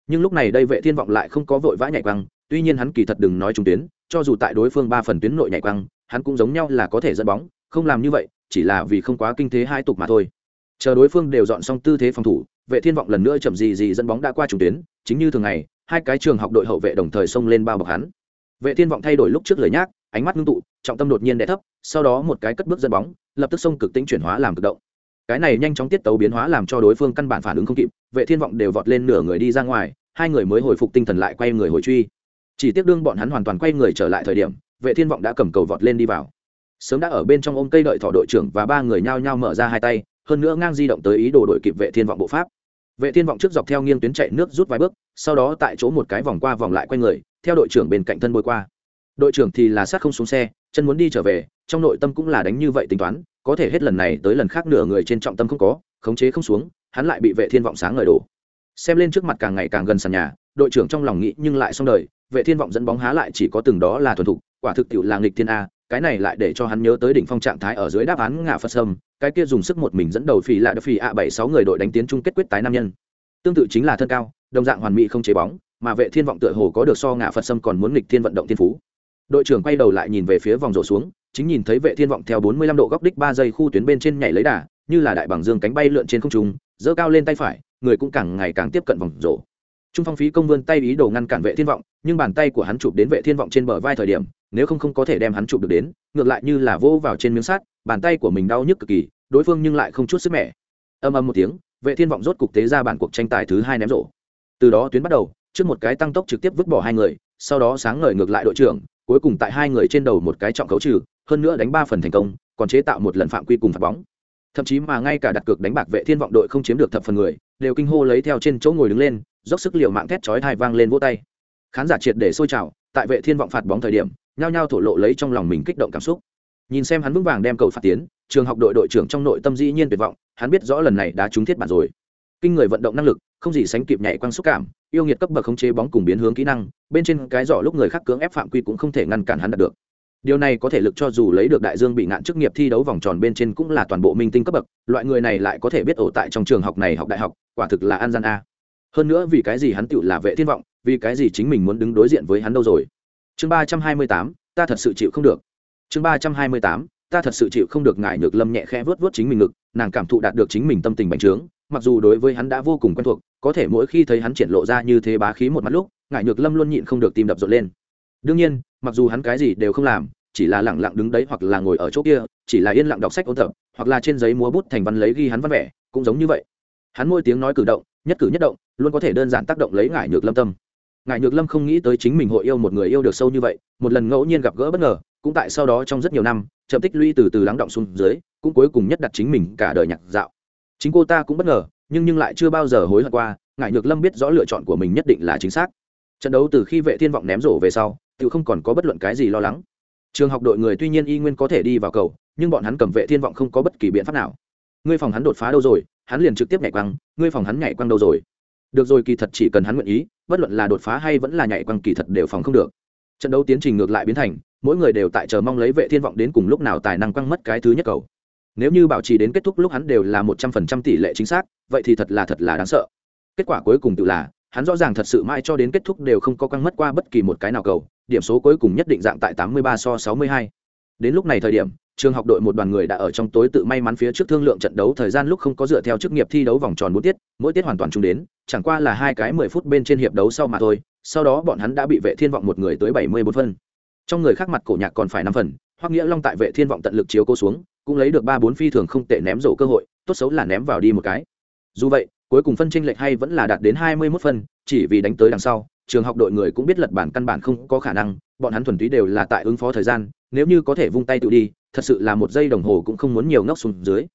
Nhưng lúc này đây vệ thiên vọng lại không có vội vã nhạy quăng, tuy nhiên hắn kỳ thật đừng nói trung tuyến, cho dù tại đối phương ba phần tuyến nội nhạy quăng hắn cũng giống nhau là có thể dẫn bóng, không làm như vậy, chỉ là vì không quá kinh thế hai tục mà thôi. Chờ đối phương đều dọn xong tư thế phòng thủ, vệ thiên vọng lần nữa chậm gì gì dẫn bóng đã qua trung tuyến, chính như thường ngày, hai cái trường học đội hậu vệ đồng thời xông lên bao bọc hắn. Vệ thiên vọng thay đổi lúc trước lời nhác, ánh mắt ngưng tụ, trọng tâm đột nhiên đè thấp, sau đó một cái cất bước dẫn bóng, lập tức xông cực tính chuyển hóa làm cực động. Cái này nhanh chóng tiết tấu biến hóa làm cho đối phương căn bản phản ứng không kịp, vệ thiên vọng đều vọt lên nửa người đi ra ngoài, hai người mới hồi phục tinh thần lại quay người hồi truy. Chỉ tiếc đương bọn hắn hoàn toàn quay người trở lại thời điểm vệ thiên vọng đã cầm cầu vọt lên đi vào. Sớm đã ở bên trong ôm cây đợi thỏ đội trưởng và ba người nhao nhao mở ra hai tay, hơn nữa ngang di động tới ý đồ đội kịp vệ thiên vọng bộ pháp. Vệ thiên vọng trước dọc theo nghiêng tuyến chạy nước rút vài bước, sau đó tại chỗ một cái vòng qua vòng lại quanh người, theo đội trưởng bên cạnh thân bôi qua. Đội trưởng thì là sát không xuống xe, chân muốn đi trở về, trong nội tâm cũng là đánh như vậy tính toán, có thể hết lần này tới lần khác nửa người trên trọng tâm không có, khống chế không xuống, hắn lại bị vệ thiên vọng sáng ngời đổ. Xem lên trước mặt càng ngày càng gần sàn nhà, đội trưởng trong lòng nghĩ nhưng lại xong đời, vệ thiên vọng dẫn bóng há lại chỉ có từng đó là thuần thục quả thực tiệu là nghịch thiên a, cái này lại để cho hắn nhớ tới đỉnh phong trạng thái ở dưới đáp án ngã phật sâm, cái kia dùng sức một mình dẫn đầu phì lạ đập phì a bảy sáu người đội đánh tiến chung kết quyết tái nam nhân. Tương tự chính là thân cao, đồng dạng hoàn mỹ không chế bóng, mà vệ thiên vọng tựa hồ có được so ngã phật sâm còn muốn nghịch thiên vận động thiên phú. Đội trưởng quay đầu lại nhìn về phía vòng rổ xuống, chính nhìn thấy vệ thiên vọng theo 45 độ góc đích ba giây khu tuyến bên trên nhảy lấy đà, như là đại bằng dương cánh bay lượn trên không trung, giơ cao lên tay phải, người cũng càng ngày càng tiếp cận vòng rổ trung phong phí công vươn tay ý đồ ngăn cản vệ thiên vọng, nhưng bàn tay của hắn chụp đến vệ thiên vọng trên bờ vai thời điểm, nếu không không có thể đem hắn chụp được đến, ngược lại như là vô vào trên miếng sắt, bàn tay của mình đau nhức cực kỳ, đối phương nhưng lại không chút sức mẻ. Âm âm một tiếng, vệ thiên vọng rốt cục tế ra bản cuộc tranh tài thứ hai ném rổ. Từ đó tuyến bắt đầu, trước một cái tăng tốc trực tiếp vứt bỏ hai người, sau đó sáng ngời ngược lại đội trưởng, cuối cùng tại hai người trên đầu một cái trọng cấu trừ, hơn nữa đánh ba phần thành công, còn chế tạo một lần phạm quy cùng phạt bóng thậm chí mà ngay cả đặt cược đánh bạc vệ thiên vọng đội không chiếm được thập phần người, đều kinh hô lấy theo trên chỗ ngồi đứng lên, dốc sức liều mạng thét chói thai vang lên vỗ tay. Khán giả triệt để sôi trào, tại vệ thiên vọng phạt bóng thời điểm, nhao nhao thổ lộ lấy trong lòng mình kích động cảm xúc. Nhìn xem hắn vững vàng đem cầu phạt tiến, trường học đội đội trưởng trong nội tâm dĩ nhiên tuyệt vọng, hắn biết rõ lần này đã trúng thiết bản rồi. Kinh người vận động năng lực, không gì sánh kịp nhảy quang xúc cảm, yêu nghiệt cấp bậc khống chế bóng cùng biến hướng kỹ năng, bên trên cái giỏ lúc người khác cưỡng ép phạm quy cũng không thể ngăn cản hắn đạt được điều này có thể lực cho dù lấy được đại dương bị ngạn chức nghiệp thi đấu vòng tròn bên trên cũng là toàn bộ minh tinh cấp bậc, loại người này lại có thể biết ổ tại trong trường học này học đại học, quả thực là an gian a. Hơn nữa vì cái gì hắn tựu là vệ thiên vọng, vì cái gì chính mình muốn đứng đối diện với hắn đâu rồi? Chương ba trăm hai mươi tám, ta thật sự chịu không được. Chương ba trăm hai mươi tám, ta thật sự chịu không được ngại nhược lâm nhẹ khẽ vớt vớt chính mình ngực, nàng cảm thụ đạt được chính mình tâm tình bành trướng, mặc dù đối với hắn đã vô cùng quen thuộc, có thể mỗi khi thấy hắn triển lộ ra như thế bá khí một mắt lúc, ngại nhược lâm luôn nhịn không được tim đập rộn lên đương nhiên, mặc dù hắn cái gì đều không làm, chỉ là lẳng lặng đứng đấy hoặc là ngồi ở chỗ kia, chỉ là yên lặng đọc sách ôn tập, hoặc là trên giấy múa bút thành văn lấy ghi hắn văn vẻ, cũng giống như vậy. Hắn môi tiếng nói cử động, nhất cử nhất động, luôn có thể đơn giản tác động lấy ngải nhược lâm tâm. Ngải nhược lâm không nghĩ tới chính mình hội yêu một người yêu được sâu như vậy, một lần ngẫu nhiên gặp gỡ bất ngờ, cũng tại sau đó trong rất nhiều năm, chậm tích lũy từ từ lắng động xuống dưới, cũng cuối cùng nhất đặt chính mình cả đời nhạc dạo. Chính cô ta cũng bất ngờ, nhưng nhưng lại chưa bao giờ hối hận qua, ngải nhược lâm biết rõ lựa chọn của mình nhất định là chính xác. Trận đấu từ khi vệ thiên vọng ném rổ về sau tự không còn có bất luận cái gì lo lắng. Trường học đội người tuy nhiên y nguyên có thể đi vào cầu, nhưng bọn hắn cầm vệ thiên vọng không có bất kỳ biện pháp nào. Ngươi phòng hắn đột phá đâu rồi, hắn liền trực tiếp nhảy quăng, ngươi phòng hắn nhảy quăng đâu rồi? Được rồi, kỳ thật chỉ cần hắn nguyện ý, bất luận là đột phá hay vẫn là nhảy quăng kỳ thật đều phòng không được. Trận đấu tiến trình ngược lại biến thành, mỗi người đều tại chờ mong lấy vệ thiên vọng đến cùng lúc nào tài năng quăng mất cái thứ nhất cầu. Nếu như bảo trì đến kết thúc lúc hắn đều là một trăm phần trăm tỷ lệ chính xác, vậy thì thật là thật là đáng sợ. Kết quả cuối cùng tự là hắn rõ ràng thật sự mãi cho đến kết thúc đều không có quăng mất qua bất kỳ một cái nào cầu, điểm số cuối cùng nhất định dạng tại 83 so 62. đến lúc này thời điểm, trường học đội một đoàn người đã ở trong tối tự may mắn phía trước thương lượng trận đấu, thời gian lúc không có dựa theo chức nghiệp thi đấu vòng tròn bốn tiết, mỗi tiết hoàn toàn chung đến, chẳng qua là hai cái mười phút bên trên hiệp đấu sau mà thôi, sau đó bọn hắn đã bị vệ thiên vọng một người tới bảy mươi bốn phân trong người khác mặt cổ nhạc còn phải năm phần, Hoắc nghĩa long tại vệ thiên vọng tận lực chiếu cô xuống, cũng lấy được ba bốn phi thường không tệ ném rổ cơ hội, tốt xấu là ném vào đi một cái dù vậy cuối cùng phân tranh lệch hay vẫn là đạt đến hai mươi 21 phân, chỉ vì đánh tới đằng sau, trường học đội người cũng biết lật bản căn bản không có khả năng, bọn hắn thuần túy đều là tại ứng phó thời gian, nếu như có thể vung tay tự đi, thật sự là một giây đồng hồ cũng không muốn nhiều ngốc xuống dưới.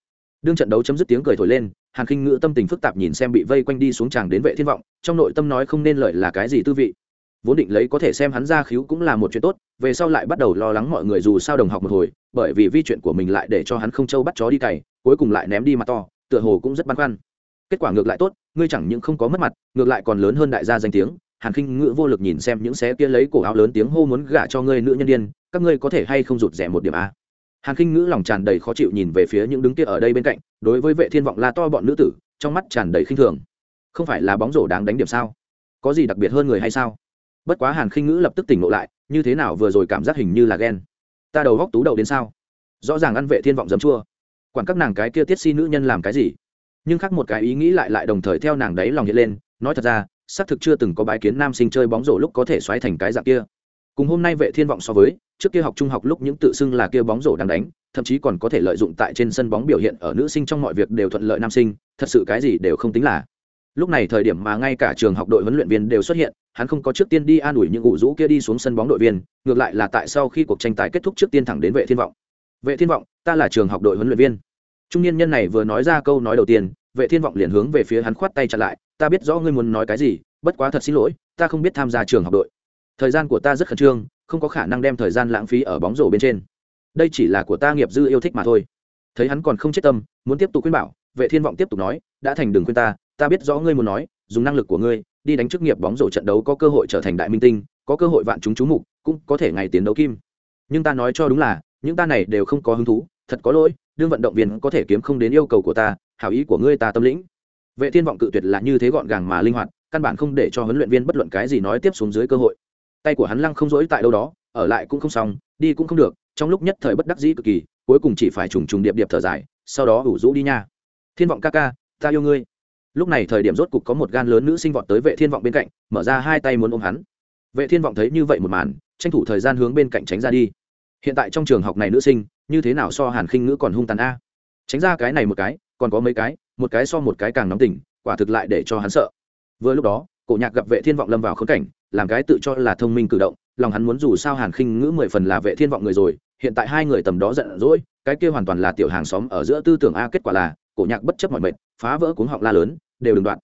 Đương trận đấu chấm dứt tiếng cười thổi lên, hàn khinh ngữ tâm tình phức tạp nhìn xem bị vây quanh đi xuống tràng đến vệ thiên vọng, trong nội tâm nói không nên lợi là cái gì tư vị. Vốn định lấy có thể xem hắn ra khiếu cũng là một chuyện tốt, về sau lại bắt đầu lo lắng mọi người dù sao đồng học một hồi, bởi vì vi chuyện của mình lại để cho hắn không châu bắt chó đi cày, cuối cùng lại ném đi mặt to, tựa hồ cũng rất băn khoăn kết quả ngược lại tốt, ngươi chẳng những không có mất mặt, ngược lại còn lớn hơn đại gia danh tiếng. Hàn khinh ngữ vô lực nhìn xem những xé kia lấy cổ áo lớn tiếng hô muốn gả cho ngươi nữ nhân đ i ê n các ngươi có thể hay không rụt rẻ một điểm a? Hàn khinh ngữ lòng tràn đầy khó chịu nhìn về phía những đứng kia ở đây bên cạnh, đối với vệ thiên vọng la to bọn nữ tử, trong mắt tràn đầy khinh thường. Không phải là bóng rổ đáng đánh điểm sao? Có gì đặc biệt hơn người hay sao? Bất quá hàn khinh ngữ lập tức tỉnh ngộ lại, như thế nào vừa rồi cảm giác hình như là ghen. Ta đầu góc tú đầu đến sao? Rõ ràng ăn vệ thiên vọng dấm chua. Quản các nàng cái kia tiết si nữ nhân làm cái gì? Nhưng khác một cái ý nghĩ lại lại đồng thời theo nàng đấy lòng hiện lên, nói thật ra, xác thực chưa từng có bái kiến nam sinh chơi bóng rổ lúc có thể xoáy thành cái dạng kia. Cùng hôm nay vệ thiên vọng so với, trước kia học trung học lúc những tự xưng là kia bóng rổ đang đánh, thậm chí còn có thể lợi dụng tại trên sân bóng biểu hiện ở nữ sinh trong mọi việc đều thuận lợi nam sinh, thật sự cái gì đều không tính là. Lúc này thời điểm mà ngay cả trường học đội huấn luyện viên đều xuất hiện, hắn không có trước tiên đi an ủi những ủ rũ kia đi xuống sân bóng đội viên, ngược lại là tại sau khi cuộc tranh tài kết thúc trước tiên thẳng đến vệ thiên vọng. Vệ thiên vọng, ta là trường học đội huấn luyện viên trung niên nhân này vừa nói ra câu nói đầu tiên, vệ thiên vọng liền hướng về phía hắn khoát tay chặn lại, ta biết rõ ngươi muốn nói cái gì, bất quá thật xin lỗi, ta không biết tham gia trường học đội. Thời gian của ta rất khẩn trương, không có khả năng đem thời gian lãng phí ở bóng rổ bên trên. Đây chỉ là của ta nghiệp dư yêu thích mà thôi. Thấy hắn còn không chết tâm, muốn tiếp tục khuyên bảo, vệ thiên vọng tiếp tục nói, đã thành đường khuyên ta ta biết rõ ngươi muốn nói, dùng năng lực của ngươi, đi đánh chức nghiệp bóng rổ trận đấu có cơ hội trở thành đại minh tinh, có cơ hội vạn chúng chú mục, cũng có thể ngày tiến đấu kim. Nhưng ta nói cho đúng là, những ta này đều không có hứng thú thật có lỗi, đương vận động viên có thể kiếm không đến yêu cầu của ta, hảo ý của ngươi ta tâm lĩnh. Vệ thiên vọng cự tuyệt là như thế gọn gàng mà linh hoạt, căn bản không để cho huấn luyện viên bất luận cái gì nói tiếp xuống dưới cơ hội. Tay của hắn lăng không rỗi tại đâu đó, ở lại cũng không xong, đi cũng không được, trong lúc nhất thời bất đắc dĩ cực kỳ, cuối cùng chỉ phải trùng trùng điệp điệp thở dài, sau đó ủ rũ đi nha. Thiên vọng ca ca, ta yêu ngươi. Lúc này thời điểm rốt cục có một gan lớn nữ sinh vọt tới vệ thiên vọng bên cạnh, mở ra hai tay muốn ôm hắn. Vệ thiên vọng thấy như vậy một màn, tranh thủ thời gian hướng bên cạnh tránh ra đi hiện tại trong trường học này nữ sinh, như thế nào so hàn khinh ngữ còn hung tàn a? Tránh ra cái này một cái, còn có mấy cái, một cái so một cái càng nóng tỉnh, quả thực lại để cho hắn sợ. Vừa lúc đó, cổ nhạc gặp vệ thiên vọng lâm vào khốn cảnh, làm cái tự cho là thông minh cử động, lòng hắn muốn dù sao hàn khinh ngữ mười phần là vệ thiên vọng người rồi, hiện tại hai người tầm đó giận dỗi, cái kia hoàn toàn là tiểu hàng xóm ở giữa tư tưởng a, kết quả là, cổ nhạc bất chấp mọi mệt phá vỡ cuống họng la lớn, đều đừng đoạn.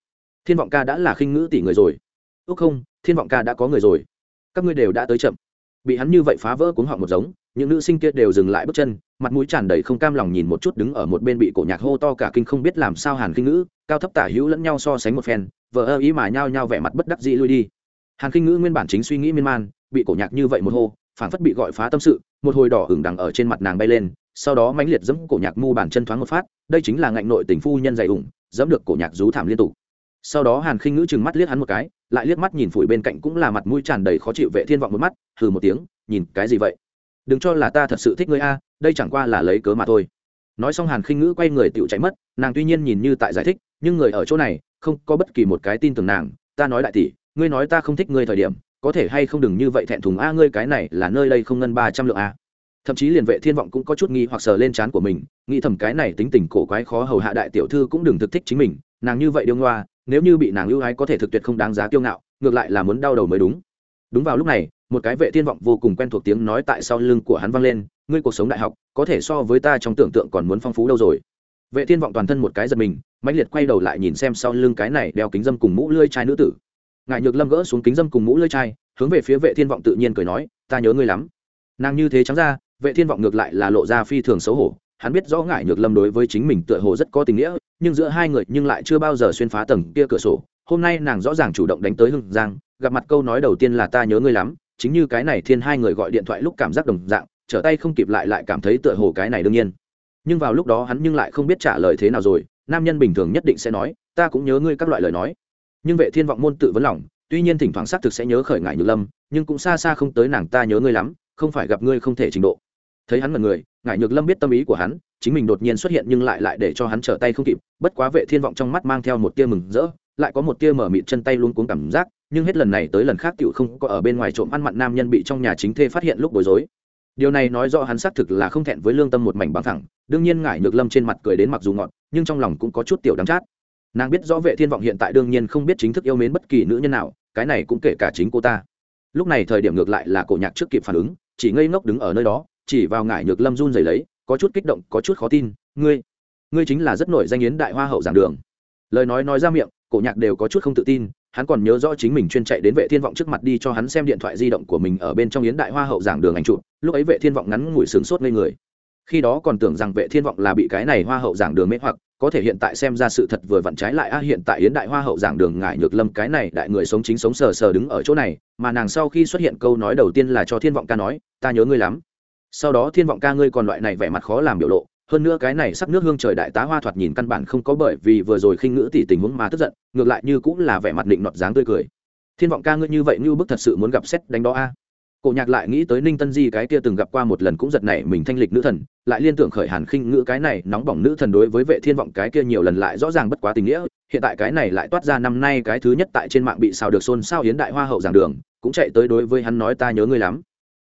Thiên vọng ca đã là khinh ngữ tỷ người rồi. Ước không, thiên vọng ca đã có người rồi. Các ngươi đều đã tới chậm. Bị hắn như vậy phá vỡ cuống họng một giống những nữ sinh kia đều dừng lại bước chân, mặt mũi tràn đầy không cam lòng nhìn một chút đứng ở một bên bị cổ nhạc hô to cả kinh không biết làm sao hàn kinh ngữ, cao thấp tả hữu lẫn nhau so sánh một phen vợ ơ ý mà nhao nhao vẻ mặt bất đắc dĩ lui đi. Hàn kinh ngữ nguyên bản chính suy nghĩ miên man, bị cổ nhạc như vậy một hô phản phất bị gọi phá tâm sự, một hồi đỏ hừng đằng ở trên mặt nàng bay lên, sau đó mãnh liệt giẫm cổ nhạc mu bàn chân thoáng một phát, đây chính là ngạnh nội tình phu nhân dày ủng, giẫm được cổ nhạc rú thảm liên tục. Sau đó hàn khinh ngữ chừng mắt liếc hắn một cái, lại liếc mắt nhìn phủi bên cạnh cũng là mặt mũi tràn đầy khó chịu vệ thiên vọng một mắt, hừ một tiếng, nhìn cái gì vậy? Đừng cho là ta thật sự thích ngươi a, đây chẳng qua là lấy cớ mà thôi. Nói xong hàn khinh ngữ quay người tựu chạy mất, nàng tuy nhiên nhìn như tại giải thích, nhưng người ở chỗ này, không có bất kỳ một cái tin tưởng nàng. Ta nói đại tỷ, ngươi nói ta không thích ngươi thời điểm, có thể hay không đừng như vậy thẹn thùng a, ngươi cái này là nơi đây không ngân ba trăm lượng a. Thậm chí liền vệ thiên vọng cũng có chút nghi hoặc sờ lên trán của mình, nghĩ thầm cái này tính tình cổ quái khó hầu hạ đại tiểu thư cũng đừng thực thích chính mình, nàng như vậy điêu ngoa, nếu như bị nàng ưu ái có thể thực tuyệt không đáng giá kiêu ngạo, ngược lại là muốn đau đầu mới đúng. Đúng vào lúc này một cái vệ thiên vọng vô cùng quen thuộc tiếng nói tại sau lưng của hắn vang lên, ngươi cuộc sống đại học, có thể so với ta trong tưởng tượng còn muốn phong phú đâu rồi. Vệ thiên vọng toàn thân một cái giật mình, mãnh liệt quay đầu lại nhìn xem sau lưng cái này đeo kính dâm cùng mũ lưỡi chai nữ tử. Ngại nhược lâm gỡ xuống kính dâm cùng mũ lưỡi chai, hướng về phía vệ thiên vọng tự nhiên cười nói, ta nhớ ngươi lắm. Nàng như thế trắng ra, vệ thiên vọng ngược lại là lộ ra phi thường xấu hổ. Hắn biết rõ ngại nhược lâm đối với chính mình tựa hồ rất có tình nghĩa, nhưng giữa hai người nhưng lại chưa bao giờ xuyên phá tầng kia cửa sổ. Hôm nay nàng rõ ràng chủ động đánh tới hưng giang, gặp mặt câu nói đầu tiên là, ta nhớ ngươi lắm chính như cái này thiên hai người gọi điện thoại lúc cảm giác đồng dạng, trở tay không kịp lại lại cảm thấy tựa hồ cái này đương nhiên. Nhưng vào lúc đó hắn nhưng lại không biết trả lời thế nào rồi, nam nhân bình thường nhất định sẽ nói, ta cũng nhớ ngươi các loại lời nói. Nhưng vệ thiên vọng môn tự vấn lòng, tuy nhiên thỉnh thoảng xác thực sẽ nhớ khởi ngại nhược lâm, nhưng cũng xa xa không tới nàng ta nhớ ngươi lắm, không phải gặp ngươi không thể trình độ. Thấy hắn mật người ngại nhược lâm biết tâm ý của hắn, chính mình đột nhiên xuất hiện nhưng lại lại để cho hắn trở tay không kịp, bất quá vệ thiên vọng trong mắt mang theo một tia mừng rỡ lại có một tia mở mịt chân tay luôn cuống cảm giác, nhưng hết lần này tới lần khác tựu không có ở bên ngoài trộm ăn mặn nam nhân bị trong nhà chính thê phát hiện lúc bối rối. Điều này nói rõ hắn xác thực là không thẹn với lương tâm một mảnh bằng thẳng đương nhiên ngải nhược lâm trên mặt cười đến mặc dù ngọt, nhưng trong lòng cũng có chút tiểu đắng chát. Nàng biết rõ vệ thiên vọng hiện tại đương nhiên không biết chính thức yêu mến bất kỳ nữ nhân nào, cái này cũng kể cả chính cô ta. Lúc này thời điểm ngược lại là cổ nhạc trước kịp phản ứng, chỉ ngây ngốc đứng ở nơi đó, chỉ vào ngải nhược lâm run rẩy lấy, có chút kích động, có chút khó tin, ngươi ngươi chính là rất nổi danh yến đại hoa hậu giảng đường. Lời nói nói ra miệng cổ nhạc đều có chút không tự tin, hắn còn nhớ rõ chính mình chuyên chạy đến vệ thiên vọng trước mặt đi cho hắn xem điện thoại di động của mình ở bên trong yến đại hoa hậu giảng đường ảnh chụp, lúc ấy vệ thiên vọng ngắn ngủi sướng sốt ngây người. Khi đó còn tưởng rằng vệ thiên vọng là bị cái này hoa hậu giảng đường mê hoặc, có thể hiện tại xem ra sự thật vừa vặn trái lại, a, hiện tại yến đại hoa hậu giảng đường ngải nhược lâm cái này đại người sống chính sống sờ sờ đứng ở chỗ này, mà nàng sau khi xuất hiện câu nói đầu tiên là cho thiên vọng ca nói, ta nhớ ngươi lắm. Sau đó thiên vọng ca ngươi còn loại này vẻ mặt khó làm biểu lộ hơn nữa cái này sắc nước hương trời đại tá hoa thoạt nhìn căn bản không có bởi vì vừa rồi khinh ngữ tỷ tình huống mà tức giận, ngược lại như cũng là vẻ mặt định nọt dáng tươi cười. Thiên vọng ca ngươi như vậy như bức thật sự muốn gặp xét đánh đó a. Cổ nhạc lại nghĩ tới ninh tân di cái kia từng gặp qua một lần cũng giật này mình thanh lịch nữ thần, lại liên tưởng khởi hàn khinh ngữ cái này nóng bỏng nữ thần đối với vệ thiên vọng cái kia nhiều lần lại rõ ràng bất quá tình nghĩa, hiện tại cái này lại toát ra năm nay cái thứ nhất tại trên mạng bị xào được xôn xao hiến đại hoa hậu giảng đường, cũng chạy tới đối với hắn nói ta nhớ ngươi lắm.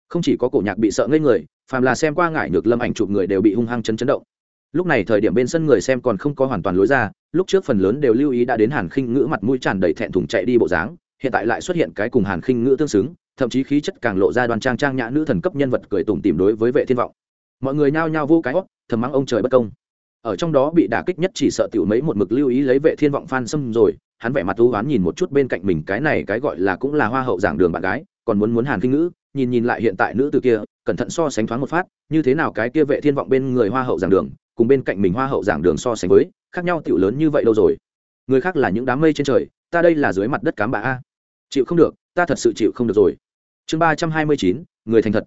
Không chỉ có cổ nhạc bị sợ ngây người phàm là xem qua ngải ngược lâm ảnh chụp người đều bị hung hăng chấn chấn động. Lúc này thời điểm bên sân người xem còn không có hoàn toàn lối ra, lúc trước phần lớn đều lưu ý đã đến hàn khinh ngữ mặt mũi tràn đầy thẹn thùng chạy đi bộ dáng, hiện tại lại xuất hiện cái cùng hàn khinh ngữ tương xứng, thậm chí khí chất càng lộ ra đoan trang trang nhã nữ thần cấp nhân vật cười tủm tìm đối với vệ thiên vọng. Mọi người nhao nhao vô cái hót thầm mắng ông trời bất công. Ở trong đó bị đả kích nhất chỉ sợ tiểu mấy một mực lưu ý lấy vệ thiên vọng phan xâm rồi, hắn vẻ mặt u oán nhìn một chút bên cạnh mình cái này cái gọi là cũng là hoa hậu giảng đường bạn gái, còn muốn muốn hàn kinh ngữ nhìn nhìn lại hiện tại nữ từ kia, cẩn thận so sánh thoáng một phát, như thế nào cái kia vệ thiên vọng bên người hoa hậu giảng đường, cùng bên cạnh mình hoa hậu giảng đường so sánh với, khác nhau tiểu lớn như vậy đâu rồi? Người khác là những đám mây trên trời, ta đây là dưới mặt đất cám bà a. Chịu không được, ta thật sự chịu không được rồi. Chương ba trăm hai mươi chín, người thành thật.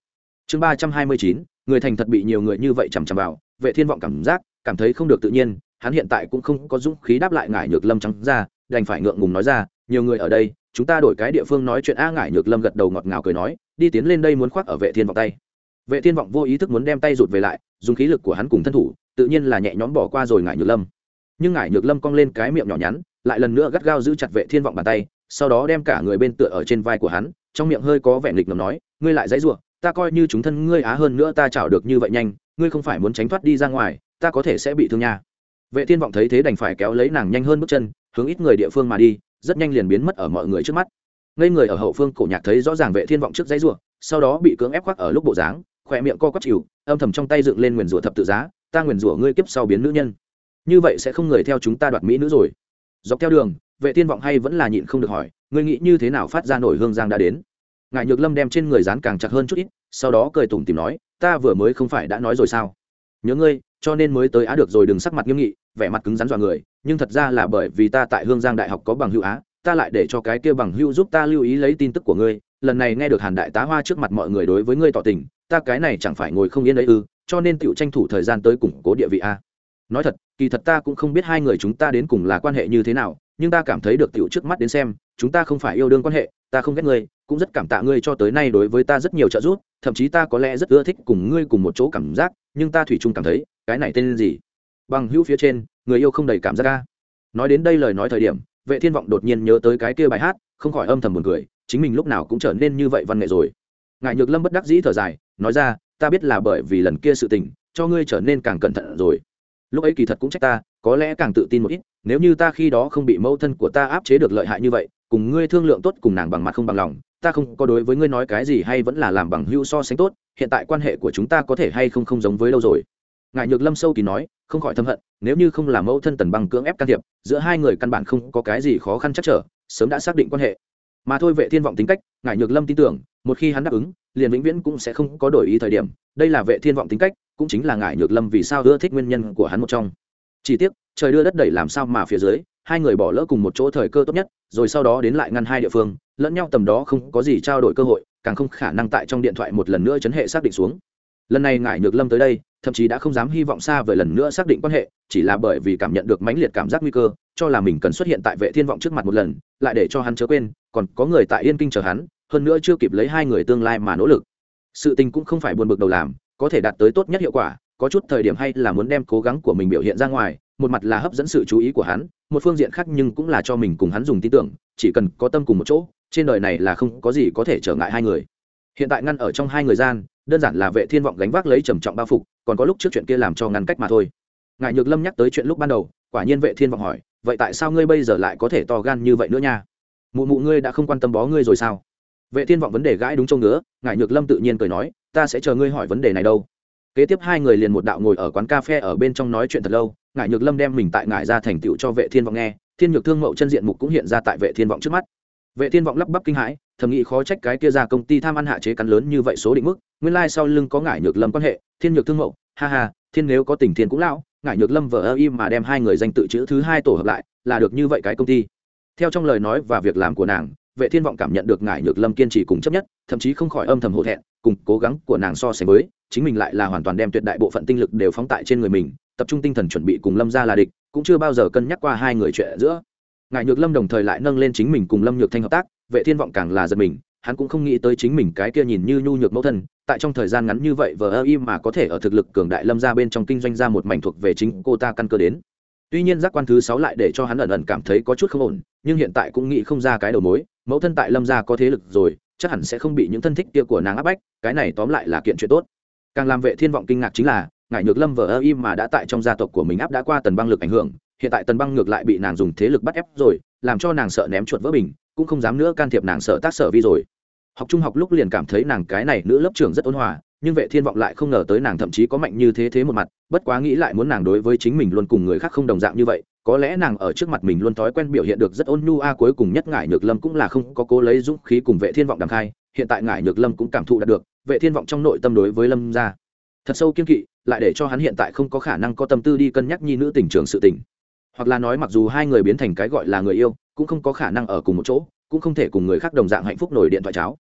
Chương ba trăm hai mươi chín, người thành thật bị nhiều người như vậy chằm chằm vào, vệ thiên vọng cảm giác, cảm thấy không được tự nhiên, hắn hiện tại cũng không có dũng khí đáp lại ngải nhược lâm trắng ra, đành phải ngượng ngùng nói ra, nhiều người ở đây, chúng ta đổi cái địa phương nói chuyện a. Ngải nhược lâm gật đầu ngọt ngào cười nói đi tiến lên đây muốn khoác ở vệ thiên vọng tay. Vệ thiên vọng vô ý thức muốn đem tay rụt về lại, dùng khí lực của hắn cùng thân thủ, tự nhiên là nhẹ nhõm bỏ qua rồi ngải nhược lâm. Nhưng ngải nhược lâm cong lên cái miệng nhỏ nhắn, lại lần nữa gắt gao giữ chặt vệ thiên vọng bàn tay, sau đó đem cả người bên tựa ở trên vai của hắn, trong miệng hơi có vẻ nghịch ngầm nói, ngươi lại dãy rủa, ta coi như chúng thân ngươi á hơn nữa ta chảo được như vậy nhanh, ngươi không phải muốn tránh thoát đi ra ngoài, ta có thể sẽ bị thương nha. Vệ thiên vọng thấy thế đành phải kéo lấy nàng nhanh hơn bước chân, hướng ít người địa phương mà đi, rất nhanh liền biến mất ở mọi người trước mắt ngây người ở hậu phương cổ nhạc thấy rõ ràng vệ thiên vọng trước dãy rủa, sau đó bị cưỡng ép khoác ở lúc bộ dáng, khỏe miệng co quắp chịu, âm thầm trong tay dựng lên nguyền rủa thập tự giá, ta nguyền rủa ngươi kiếp sau biến nữ nhân. Như vậy sẽ không người theo chúng ta đoạt mỹ nữ rồi. Dọc theo đường, vệ thiên vọng hay vẫn là nhịn không được hỏi, ngươi nghĩ như thế nào phát ra nổi hương giang đã đến? Ngài nhược lâm đem trên người dán càng chặt hơn chút ít, sau đó cười tủm tìm nói, ta vừa mới không phải đã nói rồi sao? Nhớ ngươi, cho nên mới tới á được rồi, đừng sắc mặt nghiêm nghị, vẻ mặt cứng rắn dọa người, nhưng thật ra là bởi vì ta tại hương giang đại học có bằng hữu á ta lại để cho cái kia bằng hữu giúp ta lưu ý lấy tin tức của ngươi, lần này nghe được hàn đại tá hoa trước mặt mọi người đối với ngươi tỏ tình, ta cái này chẳng phải ngồi không yên đấy ư, cho nên tựu tranh thủ thời gian tới củng cố địa vị a. Nói thật, kỳ thật ta cũng không biết hai người chúng ta đến cùng là quan hệ như thế nào, nhưng ta cảm thấy được tựu trước mắt đến xem, chúng ta không phải yêu đương quan hệ, ta không ghét ngươi, cũng rất cảm tạ ngươi cho tới nay đối với ta rất nhiều trợ giúp, thậm chí ta có lẽ rất ưa thích cùng ngươi cùng một chỗ cảm giác, nhưng ta thủy chung cảm thấy, cái này tên gì? Bằng hữu phía trên, người yêu không đầy cảm giác ca nói đến đây lời nói thời điểm vệ thiên vọng đột nhiên nhớ tới cái kia bài hát, không khỏi âm thầm buồn cười, chính mình lúc nào cũng trở nên như vậy văn nghệ rồi. Ngài nhược lâm bất đắc dĩ thở dài, nói ra, ta biết là bởi vì lần kia sự tình, cho ngươi trở nên càng cẩn thận rồi. Lúc ấy kỳ thật cũng trách ta, có lẽ càng tự tin một ít, nếu như ta khi đó không bị mẫu thân của ta áp chế được lợi hại như vậy, cùng ngươi thương lượng tốt, cùng nàng bằng mặt không bằng lòng, ta không có đối với ngươi nói cái gì hay vẫn là làm bằng hữu so sánh tốt, hiện tại quan hệ của chúng ta có thể hay không không giống với lâu rồi ngài nhược lâm sâu kỳ nói, không khỏi thâm hận, nếu như không làm mẫu thân tần băng cưỡng ép can thiệp, giữa hai người căn bản không có cái gì khó khăn chắc trở, sớm đã xác định quan hệ. Mà thôi vệ thiên vọng tính cách, ngài nhược lâm tin tưởng, một khi hắn đáp ứng, liền vĩnh viễn cũng sẽ không có đổi ý thời điểm. Đây là vệ thiên vọng tính cách, cũng chính là ngài nhược lâm vì sao ưa thích nguyên nhân của hắn một trong. Chỉ tiếc, trời đưa đất đẩy làm sao mà phía dưới, hai người bỏ lỡ cùng một chỗ thời cơ tốt nhất, rồi sau đó đến lại ngăn hai địa phương, lẫn nhau tầm đó không có gì trao đổi cơ hội, càng không khả năng tại trong điện thoại một lần nữa chấn hệ xác định xuống lần này ngải nhược lâm tới đây, thậm chí đã không dám hy vọng xa về lần nữa xác định quan hệ, chỉ là bởi vì cảm nhận được mãnh liệt cảm giác nguy cơ, cho là mình cần xuất hiện tại vệ thiên vọng trước mặt một lần, lại để cho hắn chớ quên, còn có người tại yên kinh chờ hắn, hơn nữa chưa kịp lấy hai người tương lai mà nỗ lực. Sự tình cũng không phải buồn bực đầu làm, có thể đạt tới tốt nhất hiệu quả, có chút thời điểm hay là muốn đem cố gắng của mình biểu hiện ra ngoài, một mặt là hấp dẫn sự chú ý của hắn, một phương diện khác nhưng cũng là cho mình cùng hắn dùng tin tưởng, chỉ cần có tâm cùng một chỗ, trên đời này là không có gì có thể trở ngại hai người hiện tại ngăn ở trong hai người gian, đơn giản là vệ thiên vọng gánh vác lấy trầm trọng bao phục, còn có lúc trước chuyện kia làm cho ngăn cách mà thôi. Ngài nhược lâm nhắc tới chuyện lúc ban đầu, quả nhiên vệ thiên vọng hỏi, vậy tại sao ngươi bây giờ lại có thể to gan như vậy nữa nha? Mụ mụ ngươi đã không quan tâm bó ngươi rồi sao? Vệ thiên vọng vấn đề gãi đúng trông ngứa, ngài nhược lâm tự nhiên cười nói, ta sẽ chờ ngươi hỏi vấn đề này đâu. Kế tiếp hai người liền một đạo ngồi ở quán cà phê ở bên trong nói chuyện thật lâu, ngài nhược lâm đem mình tại ngài ra thành tựu cho vệ thiên vọng nghe, thiên nhược thương mậu chân diện mục cũng hiện ra tại vệ thiên vọng trước mắt. Vệ thiên vọng lắp bắp kinh hãi thầm nghĩ khó trách cái kia ra công ty tham ăn hạ chế cắn lớn như vậy số định mức, nguyên lai sau lưng có ngải nhược lâm quan hệ, thiên nhược thương mẫu ha ha, thiên nếu có tình thiên cũng lão, ngải nhược lâm vờ ơ im mà đem hai người danh tự chữ thứ hai tổ hợp lại, là được như vậy cái công ty. Theo trong lời nói và việc làm của nàng, vệ thiên vọng cảm nhận được ngải nhược lâm kiên trì cùng chấp nhất, thậm chí không khỏi âm thầm hổ thẹn, cùng cố gắng của nàng so sánh với, chính mình lại là hoàn toàn đem tuyệt đại bộ phận tinh lực đều phóng tại trên người mình, tập trung tinh thần chuẩn bị cùng lâm ra là địch, cũng chưa bao giờ cân nhắc qua hai người chuyện giữa. Ngài nhược lâm đồng thời lại nâng lên chính mình cùng lâm nhược thanh hợp tác vệ thiên vọng càng là giật mình, hắn cũng không nghĩ tới chính mình cái kia nhìn như nhu nhược mẫu thân, tại trong thời gian ngắn như vậy vờ ơ im mà có thể ở thực lực cường đại lâm ra bên trong kinh doanh ra một mảnh thuộc về chính cô ta căn cơ đến. Tuy nhiên giác quan thứ sáu lại để cho hắn ẩn ẩn cảm thấy có chút không ổn, nhưng hiện tại cũng nghĩ không ra cái đầu mối, mẫu thân tại lâm gia có thế lực rồi, chắc hẳn sẽ không bị những thân thích kia của nàng áp bách, cái này tóm lại là kiện chuyện tốt. Càng làm vệ thiên vọng kinh ngạc chính là ngài nhược lâm vờ ơ im mà đã tại trong gia tộc của mình áp đã qua tần băng lực ảnh hưởng, hiện tại tần băng ngược lại bị nàng dùng thế lực bắt ép rồi làm cho nàng sợ ném chuột vỡ bình, cũng không dám nữa can thiệp nàng sợ tác sở vi rồi. Học trung học lúc liền cảm thấy nàng cái này nữ lớp trưởng rất ôn hòa, nhưng vệ thiên vọng lại không ngờ tới nàng thậm chí có mạnh như thế thế một mặt, bất quá nghĩ lại muốn nàng đối với chính mình luôn cùng người khác không đồng dạng như vậy, có lẽ nàng ở trước mặt mình luôn thói quen biểu hiện được rất ôn nhu a, cuối cùng nhất ngải nhược lâm cũng là không có cố lấy dũng khí cùng vệ thiên vọng đằng khai, hiện tại ngải nhược lâm cũng cảm thụ đạt được, vệ thiên vọng trong nội tâm đối với lâm ra. Thật sâu kiên kỵ, lại để cho hắn hiện tại không có khả năng có tâm tư đi cân nhắc nhi nữ tình trường sự tình hoặc là nói mặc dù hai người biến thành cái gọi là người yêu, cũng không có khả năng ở cùng một chỗ, cũng không thể cùng người khác đồng dạng hạnh phúc nổi điện thoại cháo.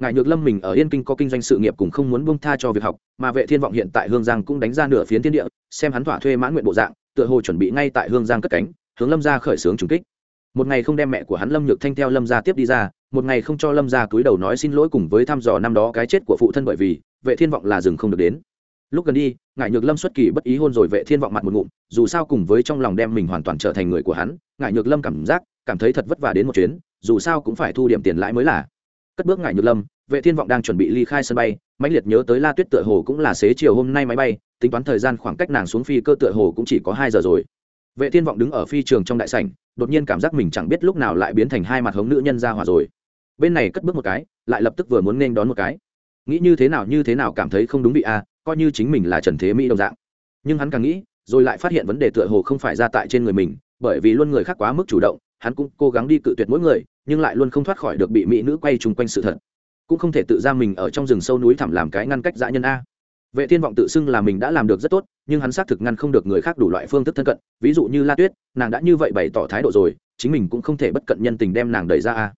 Ngài nhược lâm mình ở yên kinh có kinh doanh sự nghiệp cùng không muốn bông tha cho việc học, mà vệ thiên vọng hiện tại hương giang cũng đánh ra nửa phiến thiên địa, xem hắn thỏa thuê mãn nguyện bộ dạng, tựa hồ chuẩn bị ngay tại hương giang cất cánh, hướng lâm gia khởi xướng trùng kích. Một ngày không đem mẹ của hắn lâm nhược thanh theo lâm gia tiếp đi ra, một ngày không cho lâm gia cúi đầu nói xin lỗi cùng với thăm dò năm đó cái chết của phụ thân bởi vì vệ thiên vọng là dừng không được đến lúc gần đi, ngải nhược lâm xuất kỳ bất ý hôn rồi vệ thiên vọng mặt một ngụm, dù sao cùng với trong lòng đem mình hoàn toàn trở thành người của hắn, ngải nhược lâm cảm giác, cảm thấy thật vất vả đến một chuyến, dù sao cũng phải thu điểm tiền lãi mới là. Cất bước ngải nhược lâm, vệ thiên vọng đang chuẩn bị ly khai sân bay, mãnh liệt nhớ tới la tuyết tựa hồ cũng là xế chiều hôm nay máy bay, tính toán thời gian khoảng cách nàng xuống phi cơ tựa hồ cũng chỉ có hai giờ rồi. Vệ thiên vọng đứng ở phi trường trong đại sảnh, đột nhiên cảm giác mình chẳng biết lúc nào lại biến thành hai mặt hống nữ nhân ra hỏa rồi. Bên này cất bước một cái, lại lập tức vừa muốn nên đón một cái. Nghĩ như thế nào như thế nào cảm thấy không đúng vị a coi như chính mình là trần thế mỹ đồng dạng. Nhưng hắn càng nghĩ, rồi lại phát hiện vấn đề tựa hồ không phải ra tại trên người mình, bởi vì luôn người khác quá mức chủ động, hắn cũng cố gắng đi cự tuyệt mỗi người, nhưng lại luôn không thoát khỏi được bị mỹ nữ quay chung quanh sự thật. Cũng không thể tự ra mình ở trong rừng sâu núi thẳm làm cái ngăn cách dã nhân a. Vệ thiên vọng tự xưng là mình đã làm được rất tốt, nhưng hắn xác thực ngăn không được người khác đủ loại phương thức thân cận, ví dụ như la tuyết, nàng đã như vậy bày tỏ thái độ rồi, chính mình cũng không thể bất cận nhân tình đem nàng đẩy ra a.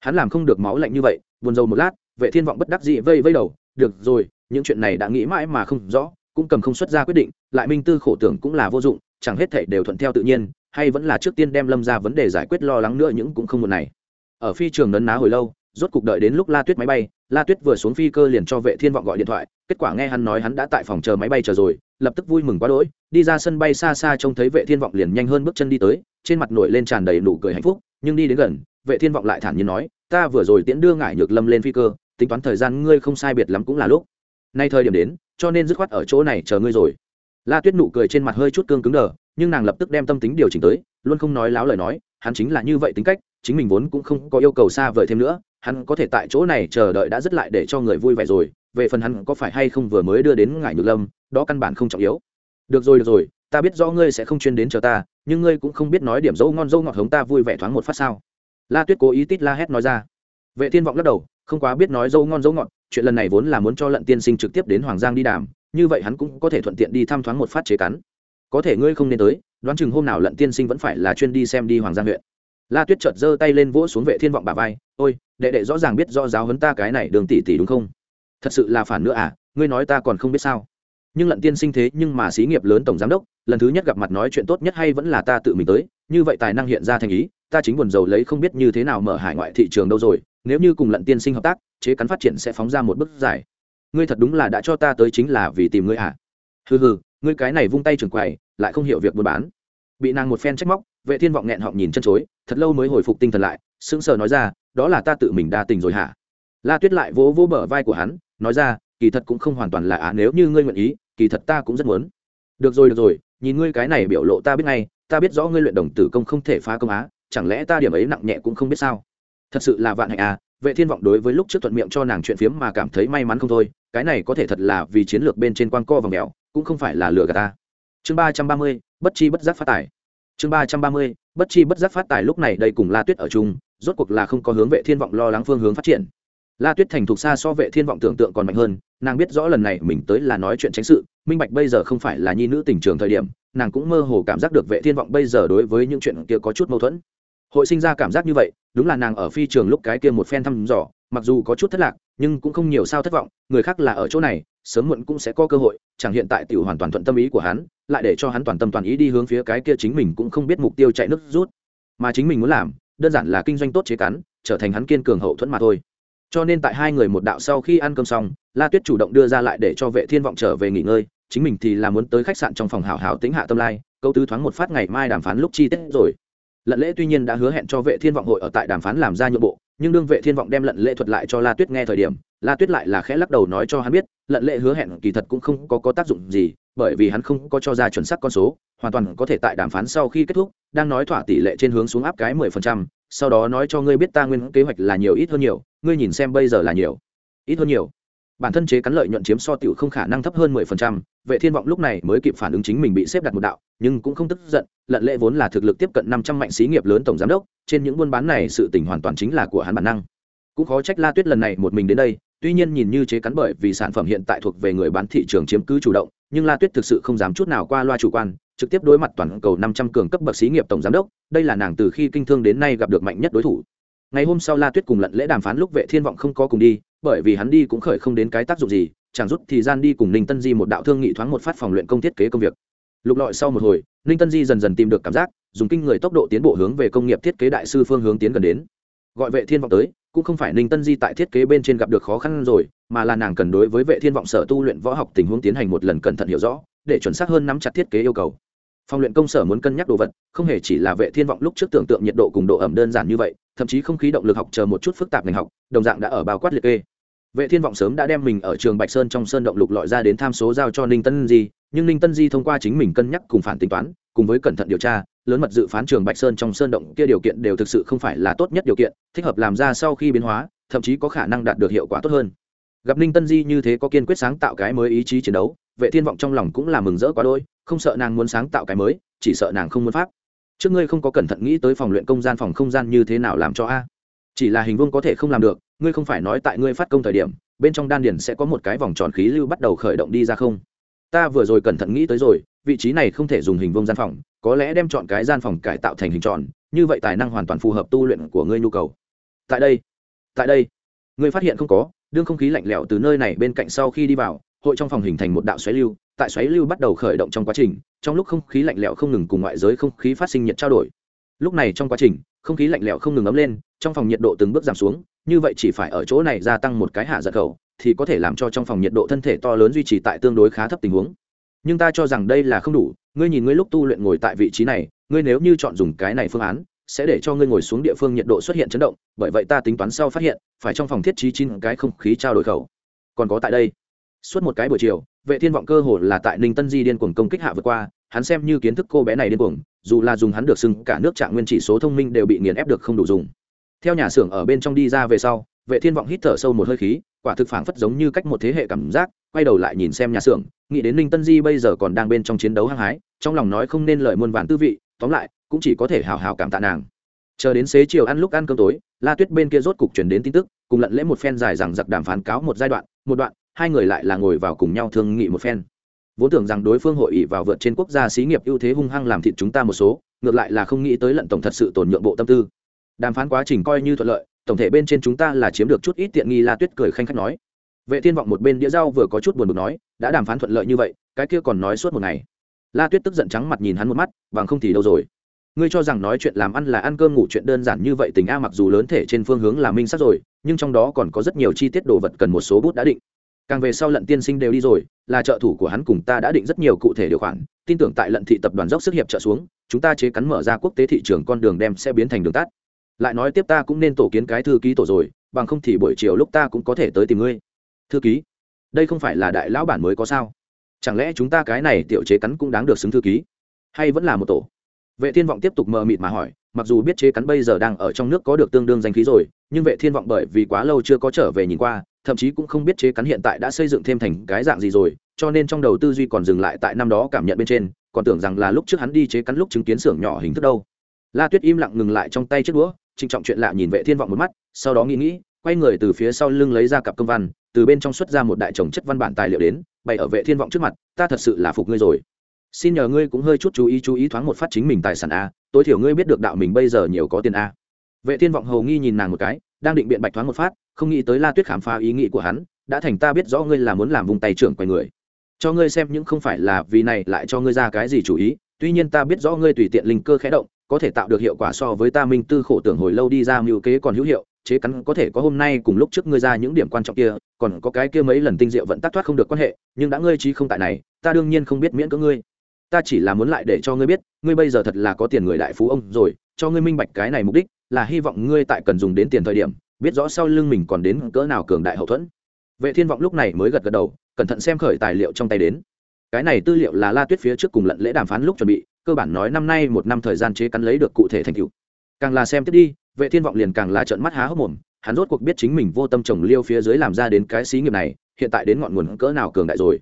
Hắn làm không được máu lạnh như vậy, buồn rầu một lát, vệ thiên vọng bất đắc dĩ vây vây đầu, được rồi những chuyện này đã nghĩ mãi mà không rõ, cũng cầm không xuất ra quyết định, lại minh tư khổ tưởng cũng là vô dụng, chẳng hết thể đều thuận theo tự nhiên, hay vẫn là trước tiên đem lâm ra vấn đề giải quyết lo lắng nữa những cũng không một này. Ở phi trường nấn ná hồi lâu, rốt cục đợi đến lúc la tuyết máy bay, la tuyết vừa xuống phi cơ liền cho vệ thiên vọng gọi điện thoại, kết quả nghe hắn nói hắn đã tại phòng chờ máy bay chờ rồi, lập tức vui mừng quá đỗi, đi ra sân bay xa xa trông thấy vệ thiên vọng liền nhanh hơn bước chân đi tới, trên mặt nổi lên tràn đầy nụ cười hạnh phúc, nhưng đi đến gần, vệ thiên vọng lại thản nhiên nói, ta vừa rồi tiễn đưa ngải nhược lâm lên phi cơ, tính toán thời gian ngươi không sai biệt lắm cũng là lúc nay thời điểm đến, cho nên dứt khoát ở chỗ này chờ ngươi rồi. La tuyết nụ cười trên mặt hơi chút cương cứng đờ, nhưng nàng lập tức đem tâm tính điều chỉnh tới, luôn không nói láo lời nói, hắn chính là như vậy tính cách, chính mình vốn cũng không có yêu cầu xa vời thêm nữa, hắn có thể tại chỗ này chờ đợi đã rất lại để cho người vui vẻ rồi, về phần hắn có phải hay không vừa mới đưa đến ngải nhược lâm, đó căn bản không trọng yếu. Được rồi được rồi, ta biết rõ ngươi sẽ không chuyên đến chờ ta, nhưng ngươi cũng không biết nói điểm dâu ngon dâu ngọt hống ta vui vẻ thoáng một phát sao? La tuyết cố ý tít la hét nói ra. Vệ thiên vọng lắc đầu, không quá biết nói dâu ngon dâu ngọt chuyện lần này vốn là muốn cho lận tiên sinh trực tiếp đến hoàng giang đi đàm, như vậy hắn cũng có thể thuận tiện đi thăm thoáng một phát chế cắn. Có thể ngươi không nên tới, đoán chừng hôm nào lận tiên sinh vẫn phải là chuyên đi xem đi hoàng giang huyện. La tuyết chợt giơ tay lên vỗ xuống vệ thiên vọng bà vai, ôi, đệ đệ rõ ràng biết rõ giáo hấn ta cái này đường tỷ tỷ đúng không? Thật sự là phản nữa à ngươi nói ta còn không biết sao? Nhưng lận tiên sinh thế nhưng mà xí nghiệp lớn tổng giám đốc, lần thứ nhất gặp mặt nói chuyện tốt nhất hay vẫn là ta tự mình tới, như vậy tài năng hiện ra thành ý, ta chính buồn giàu lấy không biết như thế nào mở hải ngoại thị trường đâu rồi, nếu như cùng lận tiên sinh hợp tác chế cắn phát triển sẽ phóng ra một bước giải ngươi thật đúng là đã cho ta tới chính là vì tìm ngươi à? Hừ hừ, ngươi cái này vung tay trường quầy, lại không hiểu việc buôn bán. Bị nàng một phen trách móc, vệ thiên vọng nghẹn họng nhìn chân chối, thật lâu mới hồi phục tinh thần lại, sững sờ nói ra, đó là ta tự mình đa tình rồi hả? La tuyết lại vỗ vỗ bờ vai của hắn, nói ra, kỳ thật cũng không hoàn toàn là á nếu như ngươi nguyện ý, kỳ thật ta cũng rất muốn. Được rồi được rồi, nhìn ngươi cái này biểu lộ ta biết ngay, ta biết rõ ngươi luyện đồng tử công không thể phá công á, chẳng lẽ ta điểm ấy nặng nhẹ cũng không biết sao? Thật sự là vạn hạnh à vệ thiên vọng đối với lúc trước thuận miệng cho nàng chuyện phiếm mà cảm thấy may mắn không thôi, cái này có thể thật là vì chiến lược bên trên quan co và mèo, cũng không phải là lừa gạt ta. Chương ba trăm ba mươi, bất chi bất giác phát tài. Chương ba trăm ba mươi, bất chi bất giác phát tài lúc này đây cùng la tuyết ở chung, rốt cuộc là không có hướng vệ thiên vọng lo lắng phương hướng phát triển. La tuyết thành thục xa so vệ thiên vọng tưởng tượng còn mạnh hơn, nàng biết rõ lần này mình tới là nói chuyện tránh sự, minh bạch bây giờ không phải là nhi nữ tình trường thời điểm, nàng cũng mơ hồ cảm giác được vệ thiên vọng bây giờ đối với những chuyện kia có chút mâu thuẫn hội sinh ra cảm giác như vậy, đúng là nàng ở phi trường lúc cái kia một phen thăm dò, mặc dù có chút thất lạc, nhưng cũng không nhiều sao thất vọng, người khác là ở chỗ này, sớm muộn cũng sẽ có cơ hội, chẳng hiện tại tiểu hoàn toàn thuận tâm ý của hắn, lại để cho hắn toàn tâm toàn ý đi hướng phía cái kia chính mình cũng không biết mục tiêu chạy nước rút. Mà chính mình muốn làm, đơn giản là kinh doanh tốt chế cắn, trở thành hắn kiên cường hậu thuẫn mà thôi. Cho nên tại hai người một đạo sau khi ăn cơm xong, la tuyết chủ động đưa ra lại để cho vệ thiên vọng trở về nghỉ ngơi, chính mình thì là muốn tới khách sạn trong phòng hảo hảo tính hạ tâm lai, câu tứ thoáng một phát ngày mai đàm phán lúc chi tiết rồi lận lễ tuy nhiên đã hứa hẹn cho vệ thiên vọng hội ở tại đàm phán làm ra nhượng bộ nhưng đương vệ thiên vọng đem lận lễ thuật lại cho la tuyết nghe thời điểm la tuyết lại là khẽ lắc đầu nói cho hắn biết lận lễ hứa hẹn kỳ thật cũng không có, có tác dụng gì bởi vì hắn không có cho ra chuẩn xác con số hoàn toàn có thể tại đàm phán sau khi kết thúc đang nói thỏa tỷ lệ trên hướng xuống áp cái mười phần trăm sau đó nói cho ngươi biết ta nguyên kế hoạch là nhiều ít hơn nhiều ngươi nhìn xem bây giờ là nhiều ít hơn nhiều bản thân chế cắn lợi nhuận chiếm so tiểu không khả năng thấp hơn mười phần trăm. Vệ thiên vọng lúc này mới kịp phản ứng chính mình bị xếp đặt một đạo, nhưng cũng không tức giận, lận lệ vốn là thực lực tiếp cận năm trăm mạnh xí nghiệp lớn tổng giám đốc, trên những buôn bán này sự tình hoàn toàn chính là của hắn bản năng. Cũng khó trách la tuyết lần này một mình đến đây, tuy nhiên nhìn như chế cắn bởi vì sản phẩm hiện tại thuộc về người bán thị trường chiếm cứ chủ động, nhưng la tuyết thực sự không dám chút nào qua loa chủ quan, trực tiếp đối mặt toàn cầu năm trăm cường cấp bậc xí nghiệp tổng giám đốc, đây là nàng từ khi kinh thương đến nay gặp được mạnh nhất đối thủ. Ngày hôm sau la tuyết cùng lận lễ đàm phán lúc vệ thiên vọng không có cùng đi bởi vì hắn đi cũng khởi không đến cái tác dụng gì, chẳng rút thì gian đi cùng ninh tân di một đạo thương nghị thoáng một phát phòng luyện công thiết kế công việc. Lục lọi sau một hồi, ninh tân di dần dần tìm được cảm giác, dùng kinh người tốc độ tiến bộ hướng về công nghiệp thiết kế đại sư phương hướng tiến gần đến. Gọi vệ thiên vọng tới, cũng không phải ninh tân di tại thiết kế bên trên gặp được khó khăn rồi, mà là nàng cần đối với vệ thiên vọng sở tu luyện võ học tình huống tiến hành một lần cẩn thận hiểu rõ, để chuẩn xác hơn nắm chặt thiết kế yêu cầu. Phòng luyện công sở muốn cân nhắc đồ vật, không hề chỉ là vệ thiên vọng lúc trước tưởng tượng nhiệt độ cùng độ ẩm đơn giản như vậy, thậm chí không khí động lực học chờ một chút phức tạp ngành học, đồng dạng đã ở bao quát liệt kê vệ thiên vọng sớm đã đem mình ở trường bạch sơn trong sơn động lục lọi ra đến tham số giao cho ninh tân di, nhưng ninh tân di thông qua chính mình cân nhắc cùng phản tính toán, cùng với cẩn thận điều tra, lớn mật dự phán trường bạch sơn trong sơn động kia điều kiện đều thực sự không phải là tốt nhất điều kiện, thích hợp làm ra sau khi biến hóa, thậm chí có khả năng đạt được hiệu quả tốt hơn. Gặp ninh tân di như thế có kiên quyết sáng tạo cái mới ý chí chiến đấu, vệ thiên vọng trong lòng cũng là mừng rỡ quá đôi không sợ nàng muốn sáng tạo cái mới, chỉ sợ nàng không muốn pháp. Trước ngươi không có cẩn thận nghĩ tới phòng luyện công gian, phòng không gian như thế nào làm cho a? Chỉ là hình vuông có thể không làm được ngươi không phải nói tại ngươi phát công thời điểm, bên trong đan điền sẽ có một cái vòng tròn khí lưu bắt đầu khởi động đi ra không? Ta vừa rồi cẩn thận nghĩ tới rồi, vị trí này không thể dùng hình vuông gian phòng, có lẽ đem chọn cái gian phòng cải tạo thành hình tròn, như vậy tài năng hoàn toàn phù hợp tu luyện của ngươi nhu cầu. Tại đây tại đây. Ngươi phát hiện không có, đương không khí lạnh lẽo từ nơi này bên cạnh sau khi đi vào, hội trong phòng hình thành một đạo xoáy lưu, tại xoáy lưu bắt đầu khởi động trong quá trình, trong lúc không khí lạnh lẽo không ngừng cùng ngoại giới không khí phát sinh nhiệt trao đổi. Lúc này trong quá trình không khí lạnh lẽo không ngừng ấm lên, trong phòng nhiệt độ từng bước giảm xuống, như vậy chỉ phải ở chỗ này gia tăng một cái hạ giật khẩu thì có thể làm cho trong phòng nhiệt độ thân thể to lớn duy trì tại tương đối khá thấp tình huống. Nhưng ta cho rằng đây là không đủ, ngươi nhìn ngươi lúc tu luyện ngồi tại vị trí này, ngươi nếu như chọn dùng cái này phương án, sẽ để cho ngươi ngồi xuống địa phương nhiệt độ xuất hiện chấn động, bởi vậy ta tính toán sau phát hiện, phải trong phòng thiết trí chín cái không khí trao đổi khẩu. Còn có tại đây, suốt một cái buổi chiều, vệ thiên vọng cơ hồ là tại ninh tân di điên cuồng công kích hạ vượt qua, hắn xem như kiến thức cô bé này điên cuồng dù là dùng hắn được xưng cả nước trạng nguyên chỉ số thông minh đều bị nghiền ép được không đủ dùng. Theo nhà xưởng ở bên trong đi ra về sau, vệ thiên vọng hít thở sâu một hơi khí, quả thực phảng phất giống như cách một thế hệ cảm giác, quay đầu lại nhìn xem nhà xưởng, nghĩ đến ninh tân di bây giờ còn đang bên trong chiến đấu hăng hái, trong lòng nói không nên lời muôn vàn tư vị, tóm lại, cũng chỉ có thể hào hào cảm tạ nàng. Chờ đến xế chiều ăn lúc ăn cơm tối, la tuyết bên kia rốt cục chuyển đến tin tức, cùng lận lễ một phen dài rằng giặc đàm phán cáo một giai đoạn, một đoạn, hai người lại là ngồi vào cùng nhau thương nghị một phen vốn tưởng rằng đối phương hội ý vào vượt trên quốc gia xí nghiệp ưu thế hung hăng làm thịt chúng ta một số, ngược lại là không nghĩ tới lận tổng thật sự tổn nhượng bộ tâm tư. Đàm phán quá trình coi như thuận lợi, tổng thể bên trên chúng ta là chiếm được chút ít tiện nghi la tuyết cười khanh khách nói. Vệ thiên vọng một bên đĩa rau vừa có chút buồn bực nói, đã đàm phán thuận lợi như vậy, cái kia còn nói suốt một ngày. La tuyết tức giận trắng mặt nhìn hắn một mắt, bằng không thì đâu rồi. Ngươi cho rằng nói chuyện làm ăn là ăn cơm ngủ chuyện đơn giản như vậy tình a mặc dù lớn thể trên phương hướng là minh sắc rồi, nhưng trong đó còn có rất nhiều chi tiết đồ vật cần một số bút đã định. Càng về sau lận tiên sinh đều đi rồi là trợ thủ của hắn cùng ta đã định rất nhiều cụ thể điều khoản, tin tưởng tại lận thị tập đoàn dốc sức hiệp trợ xuống, chúng ta chế cắn mở ra quốc tế thị trường con đường đem sẽ biến thành đường tắt. Lại nói tiếp ta cũng nên tổ kiến cái thư ký tổ rồi, bằng không thì buổi chiều lúc ta cũng có thể tới tìm ngươi. Thư ký? Đây không phải là đại lão bản mới có sao? Chẳng lẽ chúng ta cái này tiểu chế cắn cũng đáng được xứng thư ký? Hay vẫn là một tổ? Vệ thiên vọng tiếp tục mờ mịt mà hỏi, mặc dù biết chế cắn bây giờ đang ở trong nước có được tương đương danh khí rồi, nhưng vệ thiên vọng bởi vì quá lâu chưa có trở về nhìn qua thậm chí cũng không biết chế cắn hiện tại đã xây dựng thêm thành cái dạng gì rồi, cho nên trong đầu tư duy còn dừng lại tại năm đó cảm nhận bên trên, còn tưởng rằng là lúc trước hắn đi chế cắn lúc chứng kiến xưởng nhỏ hình thức đâu. La tuyết im lặng ngừng lại trong tay chiếc đũa, trịnh trọng chuyện lạ nhìn vệ thiên vọng một mắt, sau đó nghĩ nghĩ, quay người từ phía sau lưng lấy ra cặp công văn, từ bên trong xuất ra một đại chồng chất văn bản tài liệu đến, bày ở vệ thiên vọng trước mặt, ta thật sự là phục ngươi rồi. Xin nhờ ngươi cũng hơi chút chú ý chú ý thoáng một phát chính mình tài sản a, tối thiểu ngươi biết được đạo mình bây giờ nhiều có tiền a. Vệ thiên vọng hầu nghi nhìn nàng một cái đang định biện bạch thoáng một phát, không nghĩ tới la tuyết khám phá ý nghĩ của hắn, đã thành ta biết rõ ngươi là muốn làm vùng tay trưởng quay người. Cho ngươi xem những không phải là vì này lại cho ngươi ra cái gì chủ ý, tuy nhiên ta biết rõ ngươi tùy tiện linh cơ khẽ động, có thể tạo được hiệu quả so với ta minh tư khổ tưởng hồi lâu đi ra mưu kế còn hữu hiệu, chế cắn có thể có hôm nay cùng lúc trước ngươi ra những điểm quan trọng kia, còn có cái kia mấy lần tinh diệu vẫn tắt thoát không được quan hệ, nhưng đã ngươi trí không tại này, ta đương nhiên không biết miễn cỡ ngươi. Ta chỉ là muốn lại để cho ngươi biết, ngươi bây giờ thật là có tiền người đại phú ông rồi, cho ngươi minh bạch cái này mục đích là hy vọng ngươi tại cần dùng đến tiền thời điểm, biết rõ sau lưng mình còn đến cỡ nào cường đại hậu thuẫn. Vệ thiên vọng lúc này mới gật gật đầu, cẩn thận xem khởi tài liệu trong tay đến. Cái này tư liệu là la tuyết phía trước cùng lận lễ đàm phán lúc chuẩn bị, cơ bản nói năm nay một năm thời gian chế cắn lấy được cụ thể thành tựu. Càng là xem tiếp đi, vệ thiên vọng liền càng là trợn mắt há hốc mồm, hắn rốt cuộc biết chính mình vô tâm trồng liêu phía dưới làm ra đến cái xí nghiệp này, hiện tại đến ngọn nguồn cỡ nào cường đại rồi.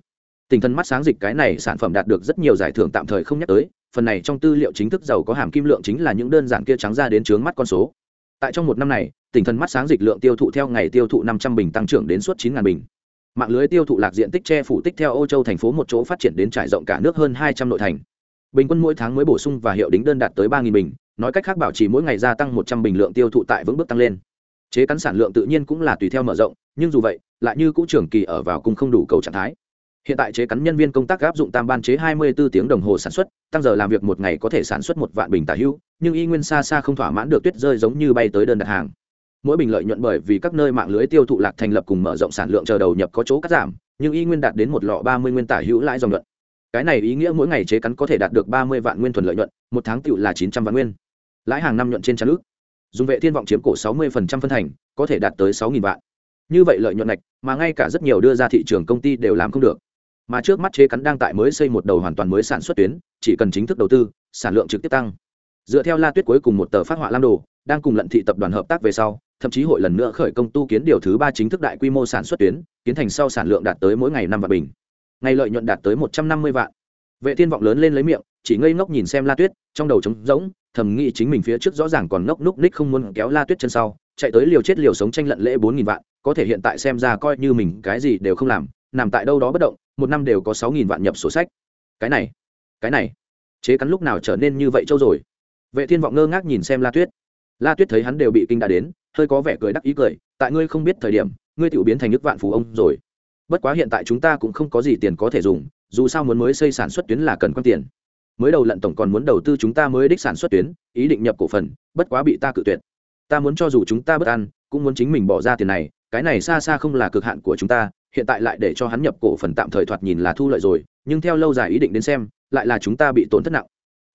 Tình thân mắt sáng dịch cái này sản phẩm đạt được rất nhiều giải thưởng tạm thời không nhắc tới phần này trong tư liệu chính thức giàu có hàm kim lượng chính là những đơn giản kia trắng ra đến trướng mắt con số. Tại trong một năm này, tỉnh thần mắt sáng dịch lượng tiêu thụ theo ngày tiêu thụ năm trăm bình tăng trưởng đến suốt chín bình. Mạng lưới tiêu thụ lạc diện tích che phủ tích theo ô châu thành phố một chỗ phát triển đến trải rộng cả nước hơn hai trăm nội thành. Bình quân mỗi tháng mới bổ sung và hiệu đính đơn đạt tới ba bình, nói cách khác bảo trì mỗi ngày gia tăng một trăm bình lượng tiêu thụ tại vững bước tăng lên. Chế cắn sản lượng tự nhiên cũng là tùy theo mở rộng, nhưng dù vậy, lại như cũ trưởng kỳ ở vào cung không đủ cầu trạng thái hiện tại chế cắn nhân viên công tác áp dụng tam ban chế 24 tiếng đồng hồ sản xuất, tăng giờ làm việc một ngày có thể sản xuất một vạn bình tả hữu nhưng y nguyên xa xa không thỏa mãn được tuyết rơi giống như bay tới đơn đặt hàng. Mỗi bình lợi nhuận bởi vì các nơi mạng lưới tiêu thụ lạc thành lập cùng mở rộng sản lượng chờ đầu nhập có chỗ cắt giảm, nhưng y nguyên đạt đến một lọ 30 nguyên tả hữu lãi dòng nhuận. Cái này ý nghĩa mỗi ngày chế cắn có thể đạt được 30 vạn nguyên thuần lợi nhuận, một tháng tựu là 900 vạn nguyên. Lãi hàng năm nhuận trên trăm nước dùng vệ thiên vọng chiếm cổ 60% phân thành, có thể đạt tới 6.000 vạn. Như vậy lợi nhuận này mà ngay cả rất nhiều đưa ra thị trường công ty đều làm không được mà trước mắt chế cắn đang tại mới xây một đầu hoàn toàn mới sản xuất tuyến, chỉ cần chính thức đầu tư, sản lượng trực tiếp tăng. Dựa theo la tuyết cuối cùng một tờ phát họa lam đồ, đang cùng lận thị tập đoàn hợp tác về sau, thậm chí hội lần nữa khởi công tu kiến điều thứ ba chính thức đại quy mô sản xuất tuyến, kiến thành sau sản lượng đạt tới mỗi ngày năm vạn bình. Ngày lợi nhuận đạt tới một trăm năm mươi vạn. Vệ thiên vọng lớn lên lấy miệng, chỉ ngây ngốc nhìn xem la tuyết, trong đầu trống rỗng, thầm nghĩ chính mình phía trước rõ ràng còn ngốc núc ních không muốn kéo la tuyết chân sau, chạy tới liều chết liều sống tranh lận lễ bốn nghìn vạn, có thể hiện tại xem ra coi như mình cái gì đều không làm nằm tại đâu đó bất động, một năm đều có sáu nghìn vạn nhập sổ sách. Cái này cái này, chế cắn lúc nào trở nên như vậy châu rồi? Vệ thiên vọng ngơ ngác nhìn xem la tuyết. La tuyết thấy hắn đều bị kinh đã đến, hơi có vẻ cười đắc ý cười, tại ngươi không biết thời điểm, ngươi tiểu biến thành nước vạn phú ông rồi. Bất quá hiện tại chúng ta cũng không có gì tiền có thể dùng, dù sao muốn mới xây sản xuất tuyến là cần quan tiền. Mới đầu lận tổng còn muốn đầu tư chúng ta mới đích sản xuất tuyến, ý định nhập cổ phần, bất quá bị ta cự tuyệt. Ta muốn cho dù chúng ta bất ăn cũng muốn chính mình bỏ ra tiền này, cái này xa xa không là cực hạn của chúng ta hiện tại lại để cho hắn nhập cổ phần tạm thời thoạt nhìn là thu lợi rồi, nhưng theo lâu dài ý định đến xem, lại là chúng ta bị tổn thất nặng.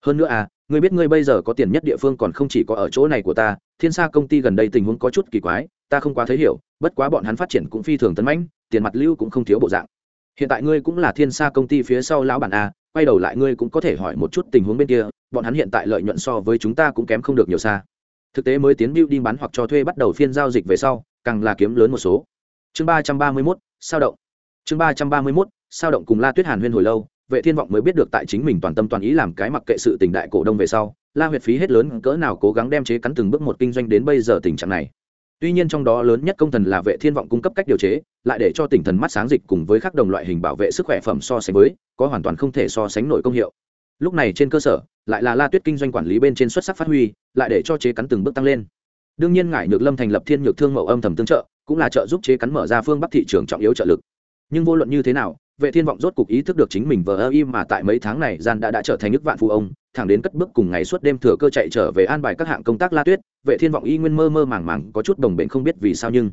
Hơn nữa à ngươi biết ngươi bây giờ có tiền nhất địa phương còn không chỉ có ở chỗ này của ta, thiên sa công ty gần đây tình huống có chút kỳ quái, ta không quá thấy hiểu, bất quá bọn hắn phát triển cũng phi thường tấn mãnh, tiền mặt lưu cũng không thiếu bộ dạng. Hiện tại ngươi cũng là thiên sa công ty phía sau lão bản a quay đầu lại ngươi cũng có thể hỏi một chút tình huống bên kia, bọn hắn hiện tại lợi nhuận so với chúng ta cũng kém không được nhiều xa. Thực tế mới tiến building bán hoặc cho thuê bắt đầu phiên giao dịch về sau, càng là kiếm lớn một số. Chương ba trăm ba mươi mốt sao động. Chương ba trăm ba mươi mốt, sao động cùng la tuyết hàn huyên hồi lâu, vệ thiên vọng mới biết được tại chính mình toàn tâm toàn ý làm cái mặc kệ sự tình đại cổ đông về sau, la huyệt phí hết lớn cỡ nào cố gắng đem chế cắn từng bước một kinh doanh đến bây giờ tình trạng này. Tuy nhiên trong đó lớn nhất công thần là vệ thiên vọng cung cấp cách điều chế, lại để cho tỉnh thần mắt sáng dịch cùng với các đồng loại hình bảo vệ sức khỏe phẩm so sánh với, có hoàn toàn không thể so sánh nổi công hiệu. Lúc này trên cơ sở, lại là la tuyết kinh doanh quản lý bên trên xuất sắc phát huy, lại để cho chế cắn từng bước tăng lên đương nhiên ngải nhược lâm thành lập thiên nhược thương mậu âm thầm tương trợ, cũng là trợ giúp chế cắn mở ra phương bắc thị trường trọng yếu trợ lực. Nhưng vô luận như thế nào, vệ thiên vọng rốt cục ý thức được chính mình vờ ơ im mà tại mấy tháng này gian đã đã trở thành nước vạn phụ ông, thẳng đến cất bước cùng ngày suốt đêm thừa cơ chạy trở về an bài các hạng công tác la tuyết, vệ thiên vọng y nguyên mơ mơ màng màng, có chút đồng bệnh không biết vì sao nhưng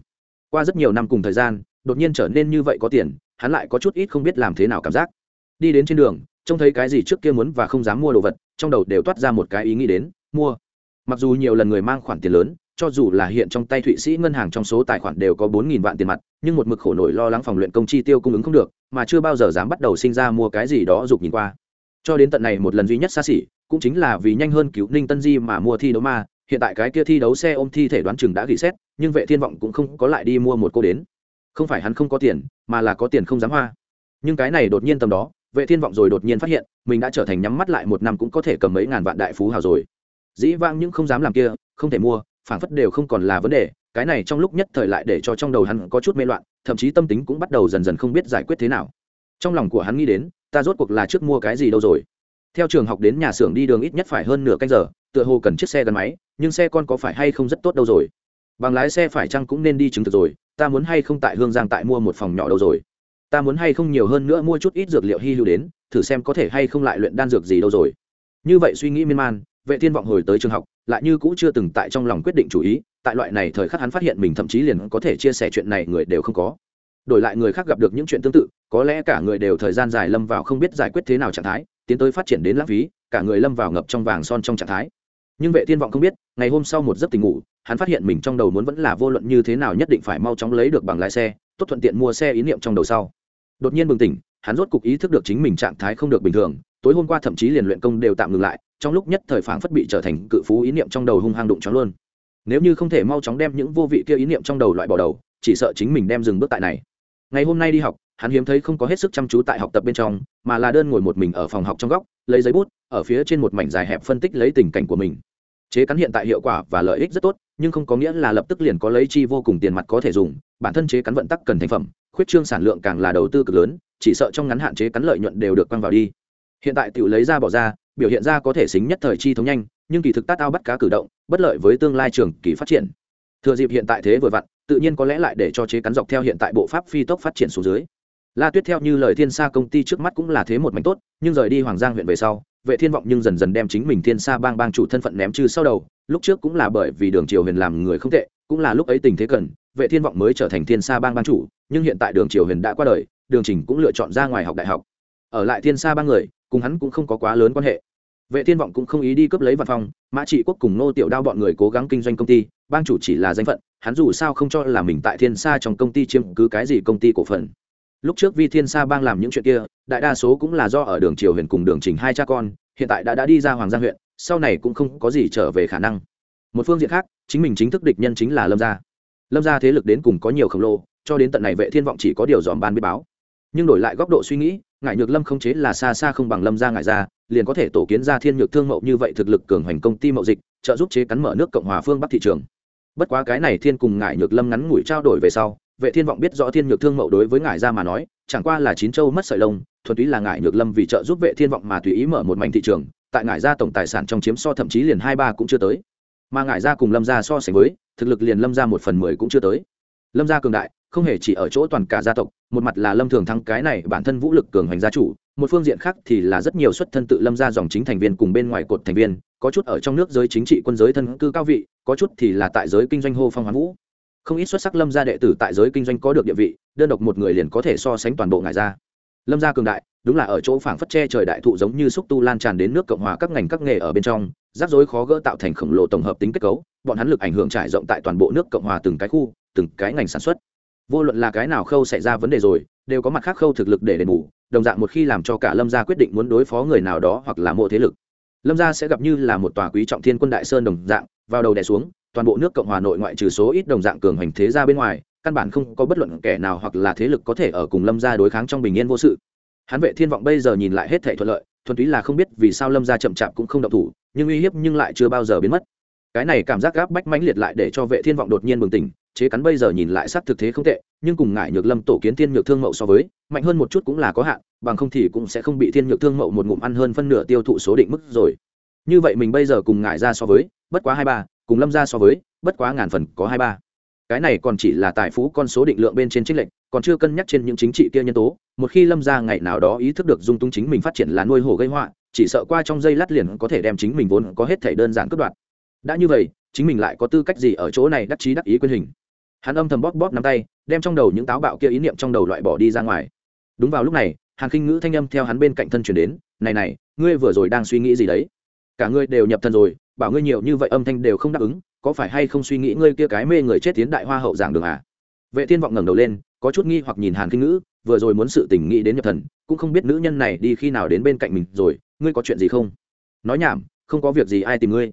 qua rất nhiều năm cùng thời gian, đột nhiên trở nên như vậy có tiền, hắn lại có chút ít không biết làm thế nào cảm giác. Đi đến trên đường, trông thấy cái gì trước kia muốn và không dám mua đồ vật, trong đầu đều toát ra một cái ý nghĩ đến, mua. Mặc dù nhiều lần người mang khoản tiền lớn cho dù là hiện trong tay thụy sĩ ngân hàng trong số tài khoản đều có bốn nghìn vạn tiền mặt, nhưng một mực khổ nổi lo lắng phòng luyện công chi tiêu cung ứng không được, mà chưa bao giờ dám bắt đầu sinh ra mua cái gì đó dục nhìn qua. Cho đến tận này một lần duy nhất xa xỉ, cũng chính là vì nhanh hơn cứu ninh tân di mà mua thi đấu ma, hiện tại cái kia thi đấu xe ôm thi thể đoán chừng đã gỉ xét, nhưng vệ thiên vọng cũng không có lại đi mua một cô đến. Không phải hắn không có tiền, mà là có tiền không dám hoa. Nhưng cái này đột nhiên tầm đó, vệ thiên vọng rồi đột nhiên phát hiện, mình đã trở thành nhắm mắt lại một năm cũng có thể cầm mấy ngàn vạn đại phú hào rồi. Dĩ vang những không dám làm kia, không thể mua phản phất đều không còn là vấn đề, cái này trong lúc nhất thời lại để cho trong đầu hắn có chút mê loạn, thậm chí tâm tính cũng bắt đầu dần dần không biết giải quyết thế nào. Trong lòng của hắn nghĩ đến, ta rốt cuộc là trước mua cái gì đâu rồi. Theo trường học đến nhà xưởng đi đường ít nhất phải hơn nửa canh giờ, tựa hồ cần chiếc xe gắn máy, nhưng xe con có phải hay không rất tốt đâu rồi. Bằng lái xe phải chăng cũng nên đi chứng thực rồi, ta muốn hay không tại hương giang tại mua một phòng nhỏ đâu rồi. Ta muốn hay không nhiều hơn nữa mua chút ít dược liệu hy hữu đến, thử xem có thể hay không lại luyện đan dược gì đâu rồi. Như vậy suy nghĩ miên man, vệ thiên vọng hồi tới trường học lại như cũ chưa từng tại trong lòng quyết định chủ ý, tại loại này thời khắc hắn phát hiện mình thậm chí liền có thể chia sẻ chuyện này người đều không có. Đổi lại người khác gặp được những chuyện tương tự, có lẽ cả người đều thời gian dài lâm vào không biết giải quyết thế nào trạng thái, tiến tới phát triển đến lãng phí, cả người lâm vào ngập trong vàng son trong trạng thái. Nhưng vệ thiên vọng không biết, ngày hôm sau một giấc tỉnh ngủ, hắn phát hiện mình trong đầu muốn vẫn là vô luận như thế nào nhất định phải mau chóng lấy được bằng lái xe, tốt thuận tiện mua xe ý niệm trong đầu sau. Đột nhiên bừng tỉnh, hắn rốt cục ý thức được chính mình trạng thái không được bình thường, tối hôm qua thậm chí liền luyện công đều tạm ngừng lại trong lúc nhất thời phảng phất bị trở thành cự phú ý niệm trong đầu hung hăng đụng chóng luôn. Nếu như không thể mau chóng đem những vô vị kia ý niệm trong đầu loại bỏ đầu, chỉ sợ chính mình đem dừng bước tại này. Ngày hôm nay đi học, hắn hiếm thấy không có hết sức chăm chú tại học tập bên trong, mà là đơn ngồi một mình ở phòng học trong góc, lấy giấy bút, ở phía trên một mảnh dài hẹp phân tích lấy tình cảnh của mình. Chế cắn hiện tại hiệu quả và lợi ích rất tốt, nhưng không có nghĩa là lập tức liền có lấy chi vô cùng tiền mặt có thể dùng, bản thân chế cắn vận tắc cần thành phẩm, khuyết trương sản lượng càng là đầu tư cực lớn, chỉ sợ trong ngắn hạn chế cắn lợi nhuận đều được quăng vào đi. Hiện tại tự lấy ra bỏ ra biểu hiện ra có thể xính nhất thời chi thống nhanh, nhưng kỳ thực tát ao bắt cá cử động, bất lợi với tương lai trường kỳ phát triển. Thừa dịp hiện tại thế vừa vặn, tự nhiên có lẽ lại để cho chế cắn dọc theo hiện tại bộ pháp phi tốc phát triển xuống dưới. La tuyết theo như lời thiên sa công ty trước mắt cũng là thế một mảnh tốt, nhưng rời đi hoàng giang huyện về sau, vệ thiên vọng nhưng dần dần đem chính mình thiên sa bang bang chủ thân phận ném trừ sau đầu, lúc trước cũng là bởi vì đường triều huyền làm người không tệ, cũng là lúc ấy tình thế cần, vệ thiên vọng mới trở thành thiên sa bang bang chủ, nhưng hiện tại đường triều huyền đã qua đời, đường trình cũng lựa chọn ra ngoài học đại học. Ở lại thiên sa bang người cùng hắn cũng không có quá lớn quan hệ. Vệ thiên vọng cũng không ý đi cướp lấy văn phòng mã trị quốc cùng nô tiểu đao bọn người cố gắng kinh doanh công ty, bang chủ chỉ là danh phận, hắn dù sao không cho là mình tại thiên sa trong công ty chiếm cứ cái gì công ty cổ phần. Lúc trước vi thiên sa bang làm những chuyện kia, đại đa số cũng là do ở đường triều huyền cùng đường trình hai cha con, hiện tại đã đã đi ra hoàng giang huyện, sau này cũng không có gì trở về khả năng. Một phương diện khác, chính mình chính thức địch nhân chính là lâm gia. Lâm gia thế lực đến cùng có nhiều khổng lồ, cho đến tận này vệ thiên vọng chỉ có điều dòm ban biết báo. Nhưng đổi lại góc độ suy nghĩ ngại nhược lâm không chế là xa xa không bằng lâm gia ngại ra liền có thể tổ kiến ra thiên nhược thương mậu như vậy thực lực cường hoành công ty mậu dịch, trợ giúp chế cắn mở nước cộng hòa phương bắc thị trường. Bất quá cái này thiên cùng ngại nhược lâm ngắn ngủi trao đổi về sau, vệ thiên vọng biết rõ thiên nhược thương mậu đối với ngại ra mà nói, chẳng qua là chín châu mất sợi lông, thuần túy là ngại nhược lâm vì trợ giúp vệ thiên vọng mà tùy ý mở một mảnh thị trường, tại ngại ra tổng tài sản trong chiếm so thậm chí liền hai ba cũng chưa tới. Mà ngại ra cùng lâm gia so sánh với, thực lực liền lâm gia một phần mười cũng chưa tới. Lâm gia cường đại không hề chỉ ở chỗ toàn cả gia tộc, một mặt là lâm thường thắng cái này bản thân vũ lực cường hành gia chủ, một phương diện khác thì là rất nhiều xuất thân tự lâm gia dòng chính thành viên cùng bên ngoài cột thành viên, có chút ở trong nước giới chính trị quân giới thân cư cao vị, có chút thì là tại giới kinh doanh hô phong hoán vũ. Không ít xuất sắc lâm gia đệ tử tại giới kinh doanh có được địa vị, đơn độc một người liền có thể so sánh toàn bộ ngài gia. Lâm gia cường đại, đúng là ở chỗ phảng phất che trời đại thụ giống như xúc tu lan tràn đến nước cộng hòa các ngành các nghề ở bên trong, rắc rối khó gỡ tạo thành khổng lồ tổng hợp tính kết cấu, bọn hắn lực ảnh hưởng trải rộng tại toàn bộ nước cộng hòa từng cái khu, từng cái ngành sản xuất vô luận là cái nào khâu xảy ra vấn đề rồi, đều có mặt khác khâu thực lực để đền bù, đồng dạng một khi làm cho cả lâm gia quyết định muốn đối phó người nào đó hoặc là mộ thế lực. Lâm gia sẽ gặp như là một tòa quý trọng thiên quân đại sơn đồng dạng, vào đầu đè xuống, toàn bộ nước cộng hòa nội ngoại trừ số ít đồng dạng cường hành thế ra bên ngoài, căn bản không có bất luận kẻ nào hoặc là thế lực có thể ở cùng lâm gia đối kháng trong bình yên vô sự. Hán vệ thiên vọng bây giờ nhìn lại hết thể thuận lợi, thuần túy là không biết vì sao lâm gia chậm chạp cũng không động thủ, nhưng uy hiếp nhưng lại chưa bao giờ biến mất. Cái này cảm giác gáp bách mãnh liệt lại để cho vệ thiên vọng đột nhiên bừng tỉnh chế cắn bây giờ nhìn lại sát thực thế không tệ, nhưng cùng ngại nhược lâm tổ kiến thiên nhược thương mậu so với, mạnh hơn một chút cũng là có hạn, bằng không thì cũng sẽ không bị thiên nhược thương mậu một ngụm ăn hơn phân nửa tiêu thụ số định mức rồi. Như vậy mình bây giờ cùng ngại ra so với, bất quá hai ba, cùng lâm ra so với, bất quá ngàn phần có hai ba. Cái này còn chỉ là tài phú con số định lượng bên trên trích lệnh còn chưa cân nhắc trên những chính trị kia nhân tố, một khi lâm ra ngày nào đó ý thức được dung tung chính mình phát triển là nuôi hổ gây họa, chỉ sợ qua trong dây lát liền có thể đem chính mình vốn có hết thể đơn giản cướp đoạt. Đã như vậy, chính mình lại có tư cách gì ở chỗ này đắc chí đắc ý quyền hình? Hắn âm thầm bóp bóp nắm tay, đem trong đầu những táo bạo kia ý niệm trong đầu loại bỏ đi ra ngoài. Đúng vào lúc này, hàn khinh ngữ thanh âm theo hắn bên cạnh thân chuyển đến, này này, ngươi vừa rồi đang suy nghĩ gì đấy? Cả ngươi đều nhập thân rồi, bảo ngươi nhiều như vậy âm thanh đều không đáp ứng, có phải hay không suy nghĩ ngươi kia cái mê người chết tiến đại hoa hậu giảng đường à? Vệ thiên vọng ngẩng đầu lên, có chút nghi hoặc nhìn hàn khinh ngữ, vừa rồi muốn sự tình nghĩ đến nhập thần, cũng không biết nữ nhân này đi khi nào đến bên cạnh mình rồi, ngươi có chuyện gì không? Nói nhảm, không có việc gì ai tìm ngươi.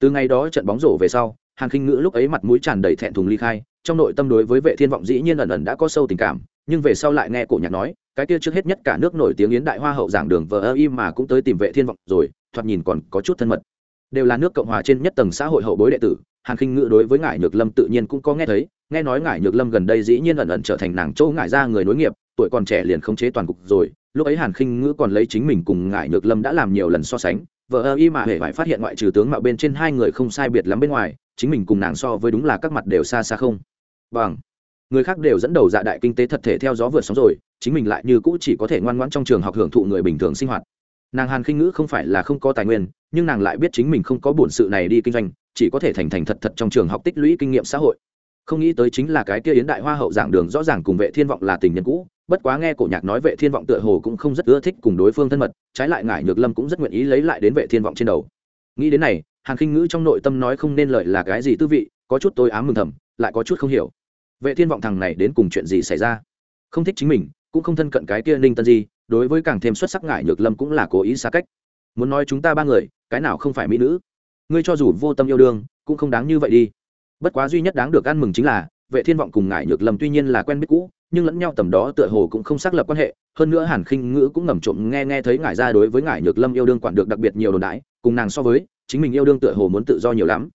Từ ngày đó trận bóng rổ về sau hàn khinh ngữ lúc ấy mặt mũi tràn đầy thẹn thùng ly khai, trong nội tâm đối với vệ thiên vọng dĩ nhiên ẩn ẩn đã có sâu tình cảm, nhưng về sau lại nghe cổ nhạc nói, cái kia trước hết nhất cả nước nổi tiếng yến đại hoa hậu giảng đường vờ ơ y mà cũng tới tìm vệ thiên vọng rồi, thoạt nhìn còn có chút thân mật. Đều là nước cộng hòa trên nhất tầng xã hội hậu bối đệ tử, hàn khinh ngữ đối với ngải nhược lâm tự nhiên cũng có nghe thấy, nghe nói ngải nhược lâm gần đây dĩ nhiên ẩn ẩn trở thành nàng châu ngải ra người nối nghiệp, tuổi còn trẻ liền không chế toàn cục rồi, lúc ấy hàn khinh ngữ còn lấy chính mình cùng ngải nhược lâm đã làm nhiều lần so sánh vợ ơ y mà hề phải phát hiện ngoại trừ tướng mạo bên trên hai người không sai biệt lắm bên ngoài chính mình cùng nàng so với đúng là các mặt đều xa xa không. Bằng. Người khác đều dẫn đầu dạ đại kinh tế thật thể theo gió vượt sóng rồi, chính mình lại như cũ chỉ có thể ngoan ngoãn trong trường học hưởng thụ người bình thường sinh hoạt. Nàng hàn khinh ngữ không phải là không có tài nguyên, nhưng nàng lại biết chính mình không có bổn sự này đi kinh doanh, chỉ có thể thành thành thật thật trong trường học tích lũy kinh nghiệm xã hội. Không nghĩ tới chính là cái kia yến đại hoa hậu giảng đường rõ ràng cùng vệ thiên vọng là tình nhân cũ, bất quá nghe cổ nhạc nói vệ thiên vọng tựa hồ cũng không rất ưa thích cùng đối phương thân mật, trái lại ngải nhược lâm cũng rất nguyện ý lấy lại đến vệ thiên vọng trên đầu. Nghĩ đến này Hàn khinh ngữ trong nội tâm nói không nên lợi là cái gì tư vị, có chút tối ám mừng thầm, lại có chút không hiểu. Vệ thiên vọng thằng này đến cùng chuyện gì xảy ra? Không thích chính mình, cũng không thân cận cái kia ninh tân di, đối với càng thêm xuất sắc ngải nhược lâm cũng là cố ý xa cách. Muốn nói chúng ta ba người, cái nào không phải mỹ nữ? Ngươi cho dù vô tâm yêu đương, cũng không đáng như vậy đi. Bất quá duy nhất đáng được ăn mừng chính là, vệ thiên vọng cùng ngải nhược lâm tuy nhiên là quen biết cũ, nhưng lẫn nhau tầm đó tựa hồ cũng không xác lập quan hệ. Hơn nữa hàn khinh ngữ cũng ngầm trộm nghe nghe thấy ngải ra đối với ngải nhược lâm yêu đương quản được đặc biệt nhiều đồn đãi cùng nàng so với chính mình yêu đương tựa hồ muốn tự do nhiều lắm.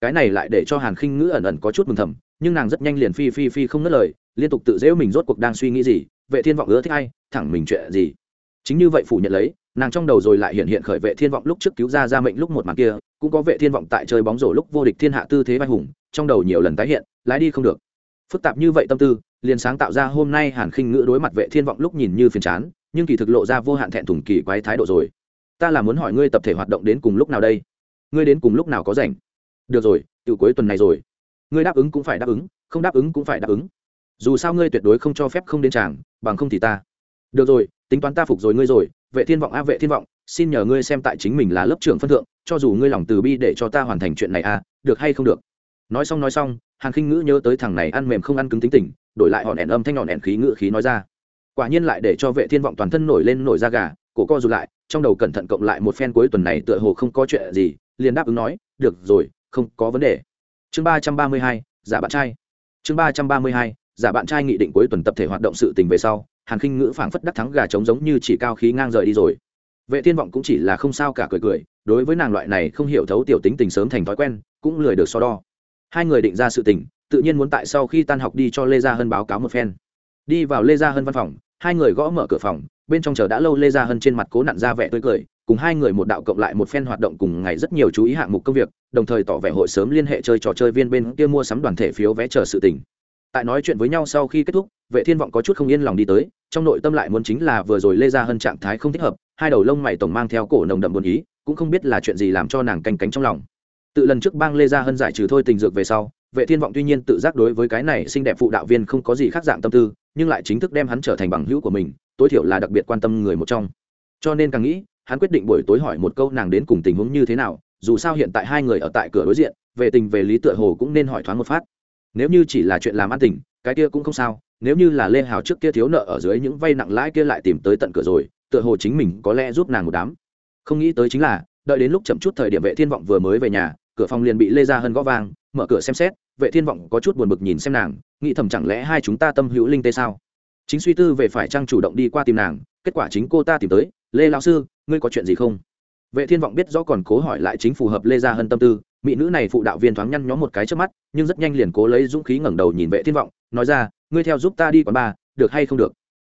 Cái này lại để cho hàn khinh ngữ ẩn ẩn có chút mừng thầm, nhưng nàng rất nhanh liền phi phi phi không ngất lời, liên tục tự dễu mình rốt cuộc đang suy nghĩ gì, vệ thiên vọng ưa thích ai, thẳng mình chuyện gì. Chính như vậy phủ nhận lấy, nàng trong đầu rồi lại hiện hiện khởi vệ thiên vọng lúc trước cứu ra ra mệnh lúc một màn kia, cũng có vệ thiên vọng tại chơi bóng rổ lúc vô địch thiên hạ tư thế vai hùng, trong đầu nhiều lần tái hiện, lái đi không được. Phức tạp như vậy tâm tư, liền sáng tạo ra hôm nay hàn khinh ngữ đối mặt vệ thiên vọng lúc nhìn như phiền chán, nhưng kỳ thực lộ ra vô hạn thẹn thùng kỳ quái thái độ rồi. Ta là muốn hỏi ngươi tập thể hoạt động đến cùng lúc nào đây? Ngươi đến cùng lúc nào có rảnh? Được rồi tự cuối tuần này rồi. Ngươi đáp ứng cũng phải đáp ứng không đáp ứng cũng phải đáp ứng. Dù sao ngươi tuyệt đối không cho phép không đến chàng, bằng không thì ta. Được rồi tính toán ta phục rồi ngươi rồi. Vệ thiên vọng a vệ thiên vọng xin nhờ ngươi xem tại chính mình là lớp trưởng phân thượng cho dù ngươi lòng từ bi để cho ta hoàn thành chuyện này a được hay không được? Nói xong nói xong hàn khinh ngữ nhớ tới thằng này ăn mềm không ăn cứng tính tình đổi lại hòn ẻn âm thanh hòn ẻn khí ngữ khí nói ra. Quả nhiên lại để cho vệ thiên vọng toàn thân nổi lên nổi da gà cổ co rụt lại trong đầu cẩn thận cộng lại một phen cuối tuần này tựa hồ không có chuyện gì liền đáp ứng nói, được rồi, không có vấn đề. Chương ba trăm ba mươi hai, giả bạn trai. Chương ba trăm ba mươi hai, giả bạn trai nghị định cuối tuần tập thể hoạt động sự tình về sau, hàn khinh ngữ phảng phất đắc thắng gà trống giống như chỉ cao khí ngang rời đi rồi. Vệ thiên vọng cũng chỉ là không sao cả cười cười, đối với nàng loại này không hiểu thấu tiểu tính tình sớm thành thói quen, cũng lười được so đo. Hai người định ra sự tình, tự nhiên muốn tại sau khi tan học đi cho lê gia hân báo cáo một phen. Đi vào lê gia hân văn phòng, hai người gõ mở cửa phòng, bên trong chờ đã lâu lê gia hân trên mặt cố nặn ra vẻ tươi cười cùng hai người một đạo cộng lại một phen hoạt động cùng ngày rất nhiều chú ý hạng mục công việc, đồng thời tỏ vẻ hội sớm liên hệ chơi trò chơi viên bên kia mua sắm đoàn thể phiếu vé chờ sự tình. Tại nói chuyện với nhau sau khi kết thúc, vệ thiên vọng có chút không yên lòng đi tới, trong nội tâm lại muốn chính là vừa rồi lê gia hân trạng thái không thích hợp, hai đầu lông mày tổng mang theo cổ nồng đậm buồn ý, cũng không biết là chuyện gì làm cho nàng canh cánh trong lòng. Tự lần trước bang lê gia hân giải trừ thôi tình dược về sau, vệ thiên vọng tuy nhiên tự giác đối với cái này xinh đẹp phụ đạo viên không có gì khác dạng tâm tư, nhưng lại chính thức đem hắn trở thành bằng hữu của mình, tối thiểu là đặc biệt quan tâm người một trong. Cho nên càng nghĩ hắn quyết định buổi tối hỏi một câu nàng đến cùng tình huống như thế nào, dù sao hiện tại hai người ở tại cửa đối diện, về tình về lý tựa hồ cũng nên hỏi thoáng một phát. Nếu như chỉ là chuyện làm ăn tình, cái kia cũng không sao, nếu như là lê hào trước kia thiếu nợ ở dưới những vay nặng lãi kia lại tìm tới tận cửa rồi, tựa hồ chính mình có lẽ giúp nàng một đám. Không nghĩ tới chính là, đợi đến lúc chậm chút thời điểm vệ thiên vọng vừa mới về nhà, cửa phòng liền bị lê ra hơn gõ vang, mở cửa xem xét, vệ thiên vọng có chút buồn bực nhìn xem nàng, nghĩ thầm chẳng lẽ hai chúng ta tâm hữu linh tê sao? Chính suy tư về phải trang chủ động đi qua tìm nàng, kết quả chính cô ta tìm tới lê lão sư ngươi có chuyện gì không vệ thiên vọng biết rõ còn cố hỏi lại chính phù hợp lê gia hân tâm tư mỹ nữ này phụ đạo viên thoáng nhăn nhó một cái trước mắt nhưng rất nhanh liền cố lấy dũng khí ngẩng đầu nhìn vệ thiên vọng nói ra ngươi theo giúp ta đi quán ba, được hay không được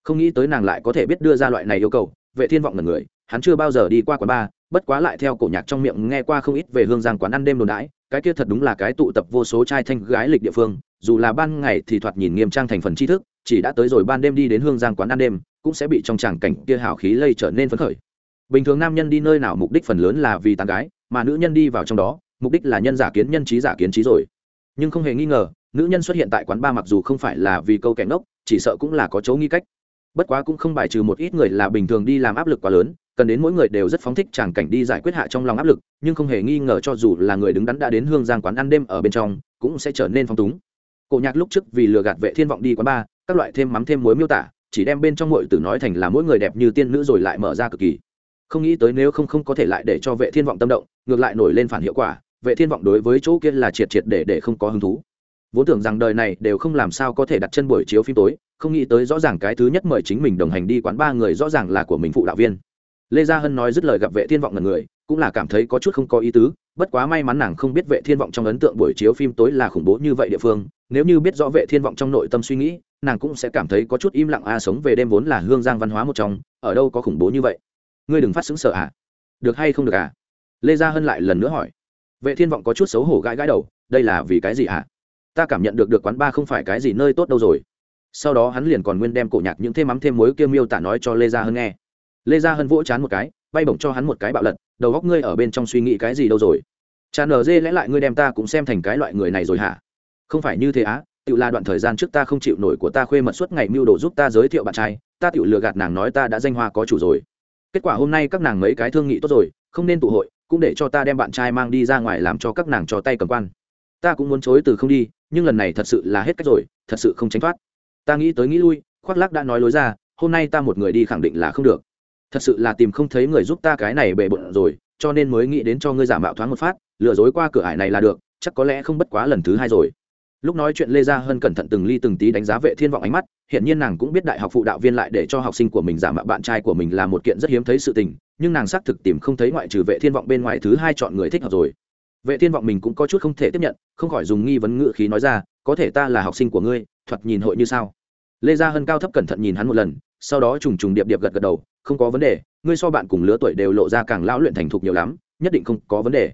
không nghĩ tới nàng lại có thể biết đưa ra loại này yêu cầu vệ thiên vọng là người hắn chưa bao giờ đi qua quán ba, bất quá lại theo cổ nhạc trong miệng nghe qua không ít về hương giang quán ăn đêm đồn đãi cái kia thật đúng là cái tụ tập vô số trai thanh gái lịch địa phương dù là ban ngày thì thoạt nhìn nghiêm trang thành phần tri thức chỉ đã tới rồi ban đêm đi đến hương giang quán ăn đêm cũng sẽ bị trong tràng cảnh kia hào khí lây trở nên phấn khởi. Bình thường nam nhân đi nơi nào mục đích phần lớn là vì tán gái, mà nữ nhân đi vào trong đó, mục đích là nhân giả kiến nhân trí giả kiến trí rồi. Nhưng không hề nghi ngờ, nữ nhân xuất hiện tại quán ba mặc dù không phải là vì câu kẻ ngốc, chỉ sợ cũng là có chỗ nghi cách. Bất quá cũng không bài trừ một ít người là bình thường đi làm áp lực quá lớn, cần đến mỗi người đều rất phóng thích tràng cảnh đi giải quyết hạ trong lòng áp lực, nhưng không hề nghi ngờ cho dù là người đứng đắn đã đến hương giang quán ăn đêm ở bên trong, cũng sẽ trở nên phong túng. Cổ nhạc lúc trước vì lừa gạt vệ thiên vọng đi quán ba, các loại thêm mắm thêm muối miêu tả chỉ đem bên trong muội tử nói thành là mỗi người đẹp như tiên nữ rồi lại mở ra cực kỳ. Không nghĩ tới nếu không không có thể lại để cho vệ thiên vọng tâm động, ngược lại nổi lên phản hiệu quả, vệ thiên vọng đối với chỗ kia là triệt triệt để để không có hứng thú. Vốn tưởng rằng đời này đều không làm sao có thể đặt chân buổi chiếu phim tối, không nghĩ tới rõ ràng cái thứ nhất mời chính mình đồng hành đi quán ba người rõ ràng là của mình phụ đạo viên. Lê gia hân nói dứt lời gặp vệ thiên vọng ngần người, cũng là cảm thấy có chút không có ý tứ, bất quá may mắn nàng không biết vệ thiên vọng trong ấn tượng buổi chiếu phim tối là khủng bố như vậy địa phương, nếu như biết rõ vệ thiên vọng trong nội tâm suy nghĩ nàng cũng sẽ cảm thấy có chút im lặng a, sống về đêm vốn là hương giang văn hóa một trong, ở đâu có khủng bố như vậy? Ngươi đừng phát xứng sợ à? Được hay không được à? Lê gia hân lại lần nữa hỏi. Vệ thiên vọng có chút xấu hổ gãi gãi đầu, đây là vì cái gì à? Ta cảm nhận được được quán ba không phải cái gì nơi tốt đâu rồi. Sau đó hắn liền còn nguyên đem cổ nhạc những thêm mắm thêm muối kia miêu tả nói cho lê gia hân nghe. Lê gia hân vỗ chán một cái, bay bổng cho hắn một cái bạo lật, đầu góc ngươi ở bên trong suy nghĩ cái gì đâu rồi? Cha nở dê lẽ lại ngươi đem ta cũng xem thành cái loại người này rồi hả? Không phải như thế á tự là đoạn thời gian trước ta không chịu nổi của ta khuê mật suốt ngày mưu đồ giúp ta giới thiệu bạn trai, ta tự lừa gạt nàng nói ta đã danh hoa có chủ rồi. Kết quả hôm nay các nàng mấy cái thương nghị tốt rồi, không nên tụ hội, cũng để cho ta đem bạn trai mang đi ra ngoài làm cho các nàng cho tay cầm quan. Ta cũng muốn chối từ không đi, nhưng lần này thật sự là hết cách rồi, thật sự không tránh thoát. Ta nghĩ tới nghĩ lui, khoác lắc đã nói lối ra, hôm nay ta một người đi khẳng định là không được. Thật sự là tìm không thấy người giúp ta cái này bề bộn rồi, cho nên mới nghĩ đến cho ngươi giả mạo thoáng một phát, lừa dối qua cửa ải này là được, chắc có lẽ không bất quá lần thứ hai rồi lúc nói chuyện lê gia hân cẩn thận từng ly từng tí đánh giá vệ thiên vọng ánh mắt hiện nhiên nàng cũng biết đại học phụ đạo viên lại để cho học sinh của mình giả mạo bạn trai của mình là một kiện rất hiếm thấy sự tình, nhưng nàng xác thực tìm không thấy ngoại trừ vệ thiên vọng bên ngoài thứ hai chọn người thích hợp rồi. Vệ thiên vọng mình cũng có chút không thể tiếp nhận, không khỏi dùng nghi vấn ngữ khí nói ra, có thể ta là học sinh của ngươi thuật nhìn hội như sao? Lê gia hân cao thấp cẩn thận nhìn hắn một lần, sau đó trùng trùng điệp điệp gật gật đầu, không có vấn đề, ngươi so bạn cùng lứa tuổi đều lộ ra càng lão luyện thành thục nhiều lắm, nhất định không có vấn đề.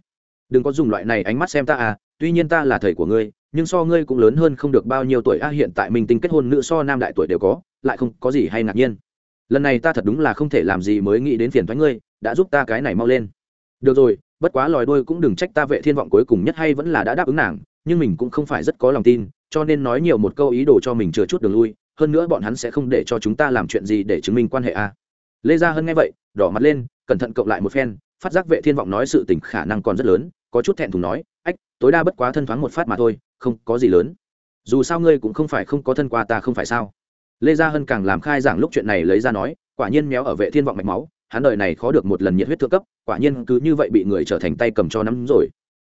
Đừng có dùng loại này ánh mắt xem ta à tuy nhiên ta là thầy của ngươi nhưng so ngươi cũng lớn hơn không được bao nhiêu tuổi. A, hiện tại minh tinh kết hôn nữ so nam đại tuổi đều có, lại không có gì hay ngạc nhiên. Lần này ta thật đúng là không thể làm gì mới nghĩ đến phiền thoái ngươi, đã giúp ta cái này mau lên. Được rồi, bất quá lòi đôi cũng đừng trách ta vệ thiên vọng cuối cùng nhất hay vẫn là đã đáp ứng nàng, nhưng mình cũng không phải rất có lòng tin, cho nên nói nhiều một câu ý đồ cho mình chừa chút đường lui, hơn nữa bọn hắn sẽ không để cho chúng ta làm chuyện gì để chứng minh quan hệ a. Lê gia hân nghe vậy, đỏ mặt lên, cẩn thận cộng lại một phen, phát giác vệ thiên vọng nói sự tình khả năng còn rất lớn có chút thẹn thùng nói, ách, tối đa bất quá thân thoáng một phát mà thôi, không có gì lớn. Dù sao ngươi cũng không phải không có thân qua ta không phải sao? Lê gia hân càng làm khai giảng lúc chuyện này lấy ra nói, quả nhiên méo ở vệ thiên vọng mạch máu, hắn đời này khó được một lần nhiệt huyết thượng cấp, quả nhiên cứ như vậy bị người trở thành tay cầm cho nắm rồi.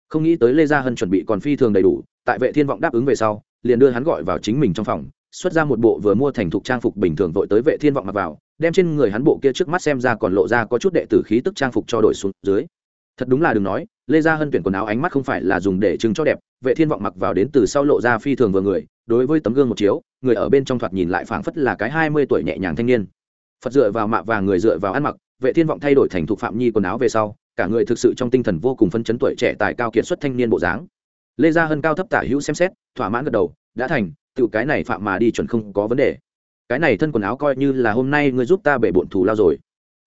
Không nghĩ tới lê gia hân chuẩn bị còn phi thường đầy đủ, tại vệ thiên vọng đáp ứng về sau, liền đưa hắn gọi vào chính mình trong phòng, xuất ra một bộ vừa mua thành thục trang phục bình thường vội tới vệ thiên vọng mặc vào, đem trên người hắn bộ kia trước mắt xem ra còn lộ ra có chút đệ tử khí tức trang phục cho đổi xuống dưới thật đúng là đừng nói, lê gia hân tuyển quần áo ánh mắt không phải là dùng để trưng cho đẹp, vệ thiên vọng mặc vào đến từ sau lộ ra phi thường vừa người, đối với tấm gương một chiếu, người ở bên trong thoạt nhìn lại phảng phất là cái hai mươi tuổi nhẹ nhàng thanh niên. Phật dựa vào mạ và người dựa vào ăn mặc, vệ thiên vọng thay đổi thành thục phạm nhi quần áo về sau, cả người thực sự trong tinh thần vô cùng phấn chấn tuổi trẻ tài cao kiệt xuất thanh niên bộ dáng. Lê gia hân cao thấp tả hữu xem xét, thỏa mãn gật đầu, đã thành, tự cái này phạm mà đi chuẩn không có vấn đề. Cái này thân quần áo coi như là hôm nay ngươi giúp ta bể bộn thù lao rồi.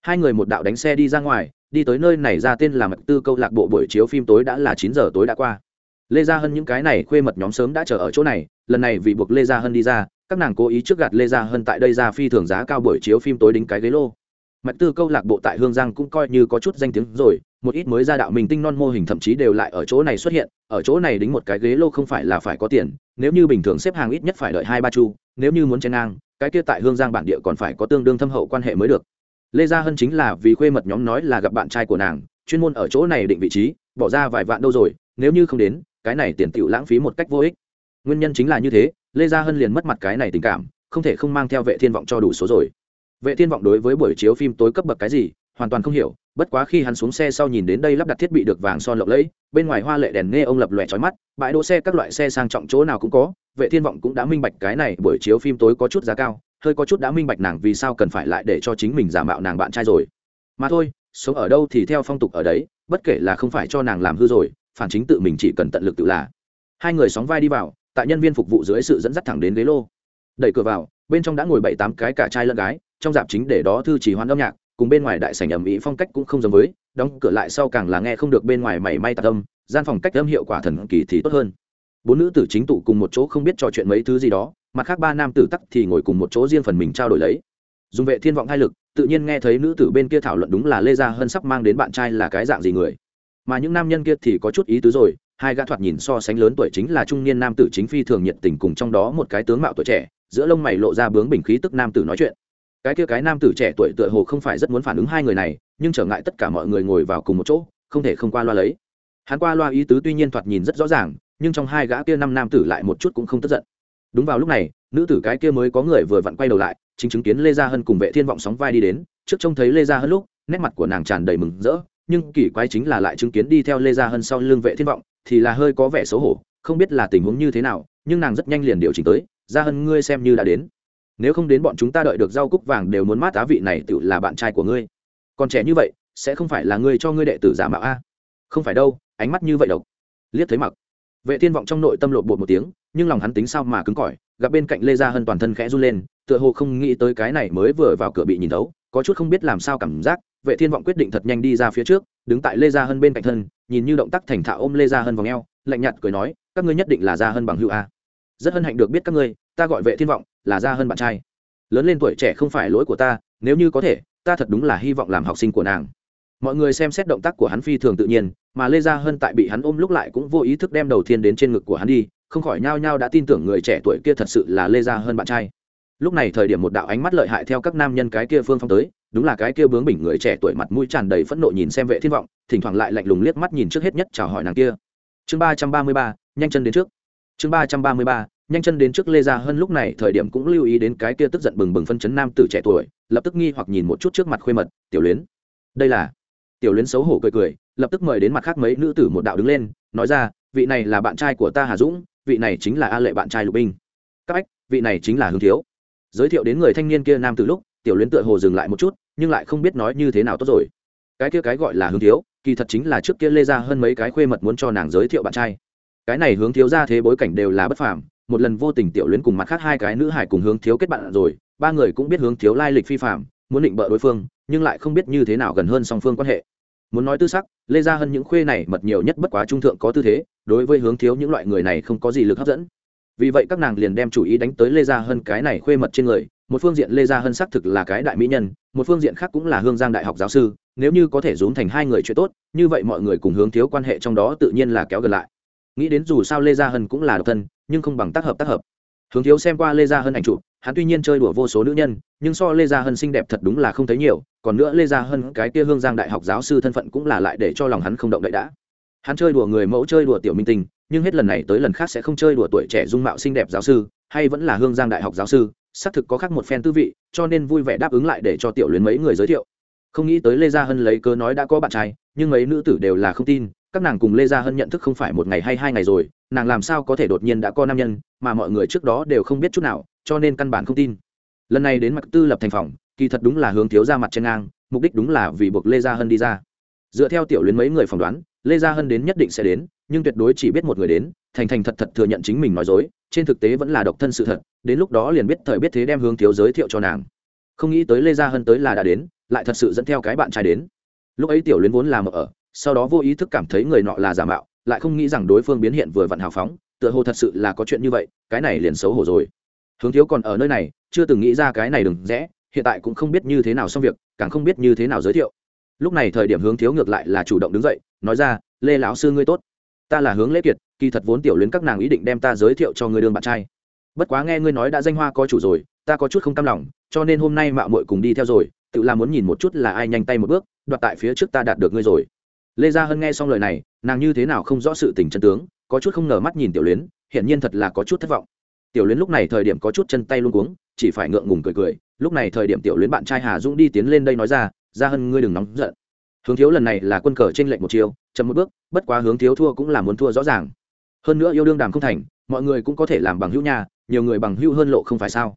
Hai người một đạo đánh xe đi ra ngoài đi tới nơi này ra tên là mật tư câu lạc bộ buổi chiếu phim tối đã là chín giờ tối đã qua. Lê gia hân những cái này khuê mật nhóm sớm đã chờ ở chỗ này, lần này vì buộc lê gia hân đi ra, các nàng cố ý trước gạt lê gia hân tại đây ra phi thường giá cao buổi chiếu phim tối đính cái ghế lô. Mạch tư câu lạc bộ tại hương giang cũng coi như có chút danh tiếng rồi, một ít mới ra đạo mình tinh non mô hình thậm chí đều lại ở chỗ này xuất hiện, ở chỗ này đính một cái ghế lô không phải là phải có tiền, nếu như bình thường xếp hàng ít nhất phải đợi hai ba chu, nếu như muốn chen ngang, cái kia tại hương giang bản địa còn phải có tương đương thâm hậu quan hệ mới được lê gia hân chính là vì khuê mật nhóm nói là gặp bạn trai của nàng, chuyên môn ở chỗ này định vị trí, bỏ ra vài vạn đâu rồi, nếu như không đến, cái này tiền tựu lãng phí một cách vô ích. Nguyên nhân chính là như thế, lê gia hân liền mất mặt cái này tình cảm, không thể không mang theo vệ thiên vọng cho đủ số rồi. Vệ thiên vọng đối với buổi chiếu phim tối cấp bậc cái gì, hoàn toàn không hiểu, bất quá khi hắn xuống xe sau nhìn đến đây lắp đặt thiết bị được vàng son lộng lẫy, bên ngoài hoa lệ đèn nghe ông lập lòe trói mắt, bãi đỗ xe các loại xe sang trọng chỗ nào cũng có, vệ thiên vọng cũng đã minh bạch cái này buổi chiếu phim tối có chút giá cao hơi có chút đã minh bạch nàng vì sao cần phải lại để cho chính mình giả mạo nàng bạn trai rồi. Mà thôi, sống ở đâu thì theo phong tục ở đấy, bất kể là không phải cho nàng làm hư rồi, phản chính tự mình chỉ cần tận lực tự là. Hai người sóng vai đi vào, tại nhân viên phục vụ dưới sự dẫn dắt thẳng đến ghế lô. Đẩy cửa vào, bên trong đã ngồi bảy tám cái cả trai lẫn gái, trong dạp chính để đó thư chỉ hoan âm nhạc, cùng bên ngoài đại sảnh ẩm ý phong cách cũng không giống với, đóng cửa lại sau càng là nghe không được bên ngoài mảy may tạc âm, gian phòng cách âm hiệu quả thần kỳ thì tốt hơn. Bốn nữ tử chính tụ cùng một chỗ không biết trò chuyện mấy thứ gì đó mặt khác ba nam tử tắc thì ngồi cùng một chỗ riêng phần mình trao đổi lấy. Dùng vệ thiên vọng hai lực, tự nhiên nghe thấy nữ tử bên kia thảo luận đúng là lê gia hân sắp mang đến bạn trai là cái dạng gì người. Mà những nam nhân kia thì có chút ý tứ rồi, hai gã thoạt nhìn so sánh lớn tuổi chính là trung niên nam tử chính phi thường nhiệt tình cùng trong đó một cái tướng mạo tuổi trẻ, giữa lông mày lộ ra bướng bình khí tức nam tử nói chuyện. Cái kia cái nam tử trẻ tuổi tựa hồ không phải rất muốn phản ứng hai người này, nhưng trở ngại tất cả mọi người ngồi vào cùng một chỗ, không thể không qua loa lấy. Hắn qua loa ý tứ tuy nhiên thoạt nhìn rất rõ ràng, nhưng trong hai gã kia năm nam tử lại một chút cũng không tức giận đúng vào lúc này, nữ tử cái kia mới có người vừa vặn quay đầu lại, chính chứng kiến lê gia hân cùng vệ thiên vọng sóng vai đi đến. Trước trông thấy lê gia hân lúc, nét mặt của nàng tràn đầy mừng rỡ, nhưng kỳ quái chính là lại chứng kiến đi theo lê gia hân sau lưng vệ thiên vọng, thì là hơi có vẻ xấu hổ, không biết là tình huống như thế nào, nhưng nàng rất nhanh liền điều chỉnh tới, gia hân, ngươi xem như đã đến. Nếu không đến bọn chúng ta đợi được rau cúc vàng đều muốn mát á vị này tự là bạn trai của ngươi. Còn trẻ như vậy, sẽ không phải là ngươi cho ngươi đệ tử giả mạo a? Không phải đâu, ánh mắt như vậy độc. Liếc thấy mặc vệ thiên vọng trong nội tâm lộn bột một tiếng, nhưng lòng hắn tính sao mà cứng cỏi, gặp bên cạnh lê gia hân toàn thân khẽ run lên, tựa hồ không nghĩ tới cái này mới vừa vào cửa bị nhìn thấu, có chút không biết làm sao cảm giác, vệ thiên vọng quyết định thật nhanh đi ra phía trước, đứng tại lê gia hân bên cạnh thân, nhìn như động tác thành thạo ôm lê gia hân vào ngheo lạnh nhạt cười nói, các ngươi nhất định là gia hân bằng hữu a. Rất hân hạnh được biết các ngươi, ta gọi vệ thiên vọng, là gia hân bạn trai. Lớn lên tuổi trẻ không phải lỗi của ta, nếu như có thể, ta thật đúng là hy vọng làm học sinh của nàng mọi người xem xét động tác của hắn phi thường tự nhiên, mà lê gia hân tại bị hắn ôm lúc lại cũng vô ý thức đem đầu tiên đến trên ngực của hắn đi, không khỏi nhao nhao đã tin tưởng người trẻ tuổi kia thật sự là lê gia hơn bạn trai. Lúc này thời điểm một đạo ánh mắt lợi hại theo các nam nhân cái kia phương phong tới, đúng là cái kia bướng bỉnh người trẻ tuổi mặt mũi tràn đầy phẫn nộ nhìn xem vệ thiên vọng, thỉnh thoảng lại lạnh lùng liếc mắt nhìn trước hết nhất chào hỏi nàng kia. Chương ba trăm ba mươi ba, nhanh chân đến trước. Chương ba trăm ba mươi ba, nhanh chân đến trước lê gia hơn lúc này thời điểm cũng lưu ý đến cái kia tức giận bừng bừng phân chấn nam tử trẻ tuổi, lập tức nghi hoặc nhìn một chút trước mặt khuê mật, tiểu luyến, đây là tiểu luyến xấu hổ cười cười, lập tức mời đến mặt khác mấy nữ tử một đạo đứng lên, nói ra, vị này là bạn trai của ta hà dũng, vị này chính là a lệ bạn trai lục binh các ách vị này chính là hướng thiếu. Giới thiệu đến người thanh niên kia nam từ lúc, tiểu luyến tựa hồ dừng lại một chút, nhưng lại không biết nói như thế nào tốt rồi. Cái kia cái gọi là hướng thiếu, kỳ thật chính là trước kia lê ra hơn mấy cái khuê mật muốn cho nàng giới thiệu bạn trai. Cái này hướng thiếu ra thế bối cảnh đều là bất phàm, một lần vô tình tiểu luyến cùng mặt khác hai cái nữ hải cùng hướng thiếu kết bạn rồi, ba người cũng biết hướng thiếu lai lịch phi phạm muốn định bợ đối phương, nhưng lại không biết như thế nào gần hơn song phương quan hệ muốn nói tư sắc, lê gia hơn những khuê này mật nhiều nhất bất quá trung thượng có tư thế, đối với hướng thiếu những loại người này không có gì lực hấp dẫn. Vì vậy các nàng liền đem chủ ý đánh tới lê gia hơn cái này khuê mật trên người, một phương diện lê gia hơn xác thực là cái đại mỹ nhân, một phương diện khác cũng là hương giang đại học giáo sư, nếu như có thể rúm thành hai người chuyện tốt, như vậy mọi người cùng hướng thiếu quan hệ trong đó tự nhiên là kéo gần lại. Nghĩ đến dù sao lê gia hân cũng là độc thân, nhưng không bằng tác hợp tác hợp. Hướng thiếu xem qua lê gia hân ảnh chụp, hắn tuy nhiên chơi đùa vô số nữ nhân, nhưng so lê gia hân xinh đẹp thật đúng là không thấy nhiều còn nữa lê gia hân, cái kia hương giang đại học giáo sư thân phận cũng là lại để cho lòng hắn không động đậy đã. Hắn chơi đùa người mẫu chơi đùa tiểu minh tinh, nhưng hết lần này tới lần khác sẽ không chơi đùa tuổi trẻ dung mạo xinh đẹp giáo sư, hay vẫn là hương giang đại học giáo sư, xác thực có khác một phen tư vị, cho nên vui vẻ đáp ứng lại để cho tiểu luyến mấy người giới thiệu. Không nghĩ tới lê gia hân lấy cớ nói đã có bạn trai, nhưng mấy nữ tử đều là không tin, các nàng cùng lê gia hân nhận thức không phải một ngày hay hai ngày rồi, nàng làm sao có thể đột nhiên đã có nam nhân, mà mọi người trước đó đều không biết chút nào, cho nên căn bản không tin. Lần này đến mặt tư lập thành phòng kỳ thật đúng là hướng thiếu ra mặt trên ngang, mục đích đúng là vì buộc lê gia hân đi ra. Dựa theo tiểu luyến mấy người phỏng đoán, lê gia hân đến nhất định sẽ đến, nhưng tuyệt đối chỉ biết một người đến, thành thành thật thật thừa nhận chính mình nói dối, trên thực tế vẫn là độc thân sự thật, đến lúc đó liền biết thời biết thế đem hướng thiếu giới thiệu cho nàng. Không nghĩ tới lê gia hân tới là đã đến, lại thật sự dẫn theo cái bạn trai đến. Lúc ấy tiểu luyến vốn làm ở, sau đó vô ý thức cảm thấy người nọ là giả mạo, lại không nghĩ rằng đối phương biến hiện vừa vặn hào phóng, tựa hồ thật sự là có chuyện như vậy, cái này liền xấu hổ rồi. Hướng thiếu còn ở nơi này, chưa từng nghĩ ra cái này đừng rẽ hiện tại cũng không biết như thế nào xong việc, càng không biết như thế nào giới thiệu. Lúc này thời điểm hướng thiếu ngược lại là chủ động đứng dậy, nói ra, lê lão sư ngươi tốt. Ta là hướng lễ kiệt, kỳ thật vốn tiểu luyến các nàng ý định đem ta giới thiệu cho người đương bạn trai. Bất quá nghe ngươi nói đã danh hoa có chủ rồi, ta có chút không cam lòng, cho nên hôm nay mạo muội cùng đi theo rồi, tự làm muốn nhìn một chút là ai nhanh tay một bước, đoạt tại phía trước ta đạt được ngươi rồi. Lê gia hân nghe xong lời này, nàng như thế nào không rõ sự tình chân tướng, có chút không ngờ mắt nhìn tiểu luyến, hiển nhiên thật là có chút thất vọng. Tiểu luyến lúc này thời điểm có chút chân tay luôn cuống, chỉ phải ngượng ngùng cười cười lúc này thời điểm tiểu luyến bạn trai hà dũng đi tiến lên đây nói ra, gia hân, ngươi đừng nóng giận. Hướng thiếu lần này là quân cờ trên lệnh một chiều, chậm một bước, bất quá hướng thiếu thua cũng là muốn thua rõ ràng. Hơn nữa yêu đương đàm không thành, mọi người cũng có thể làm bằng hữu nhà nhiều người bằng hữu hơn lộ không phải sao?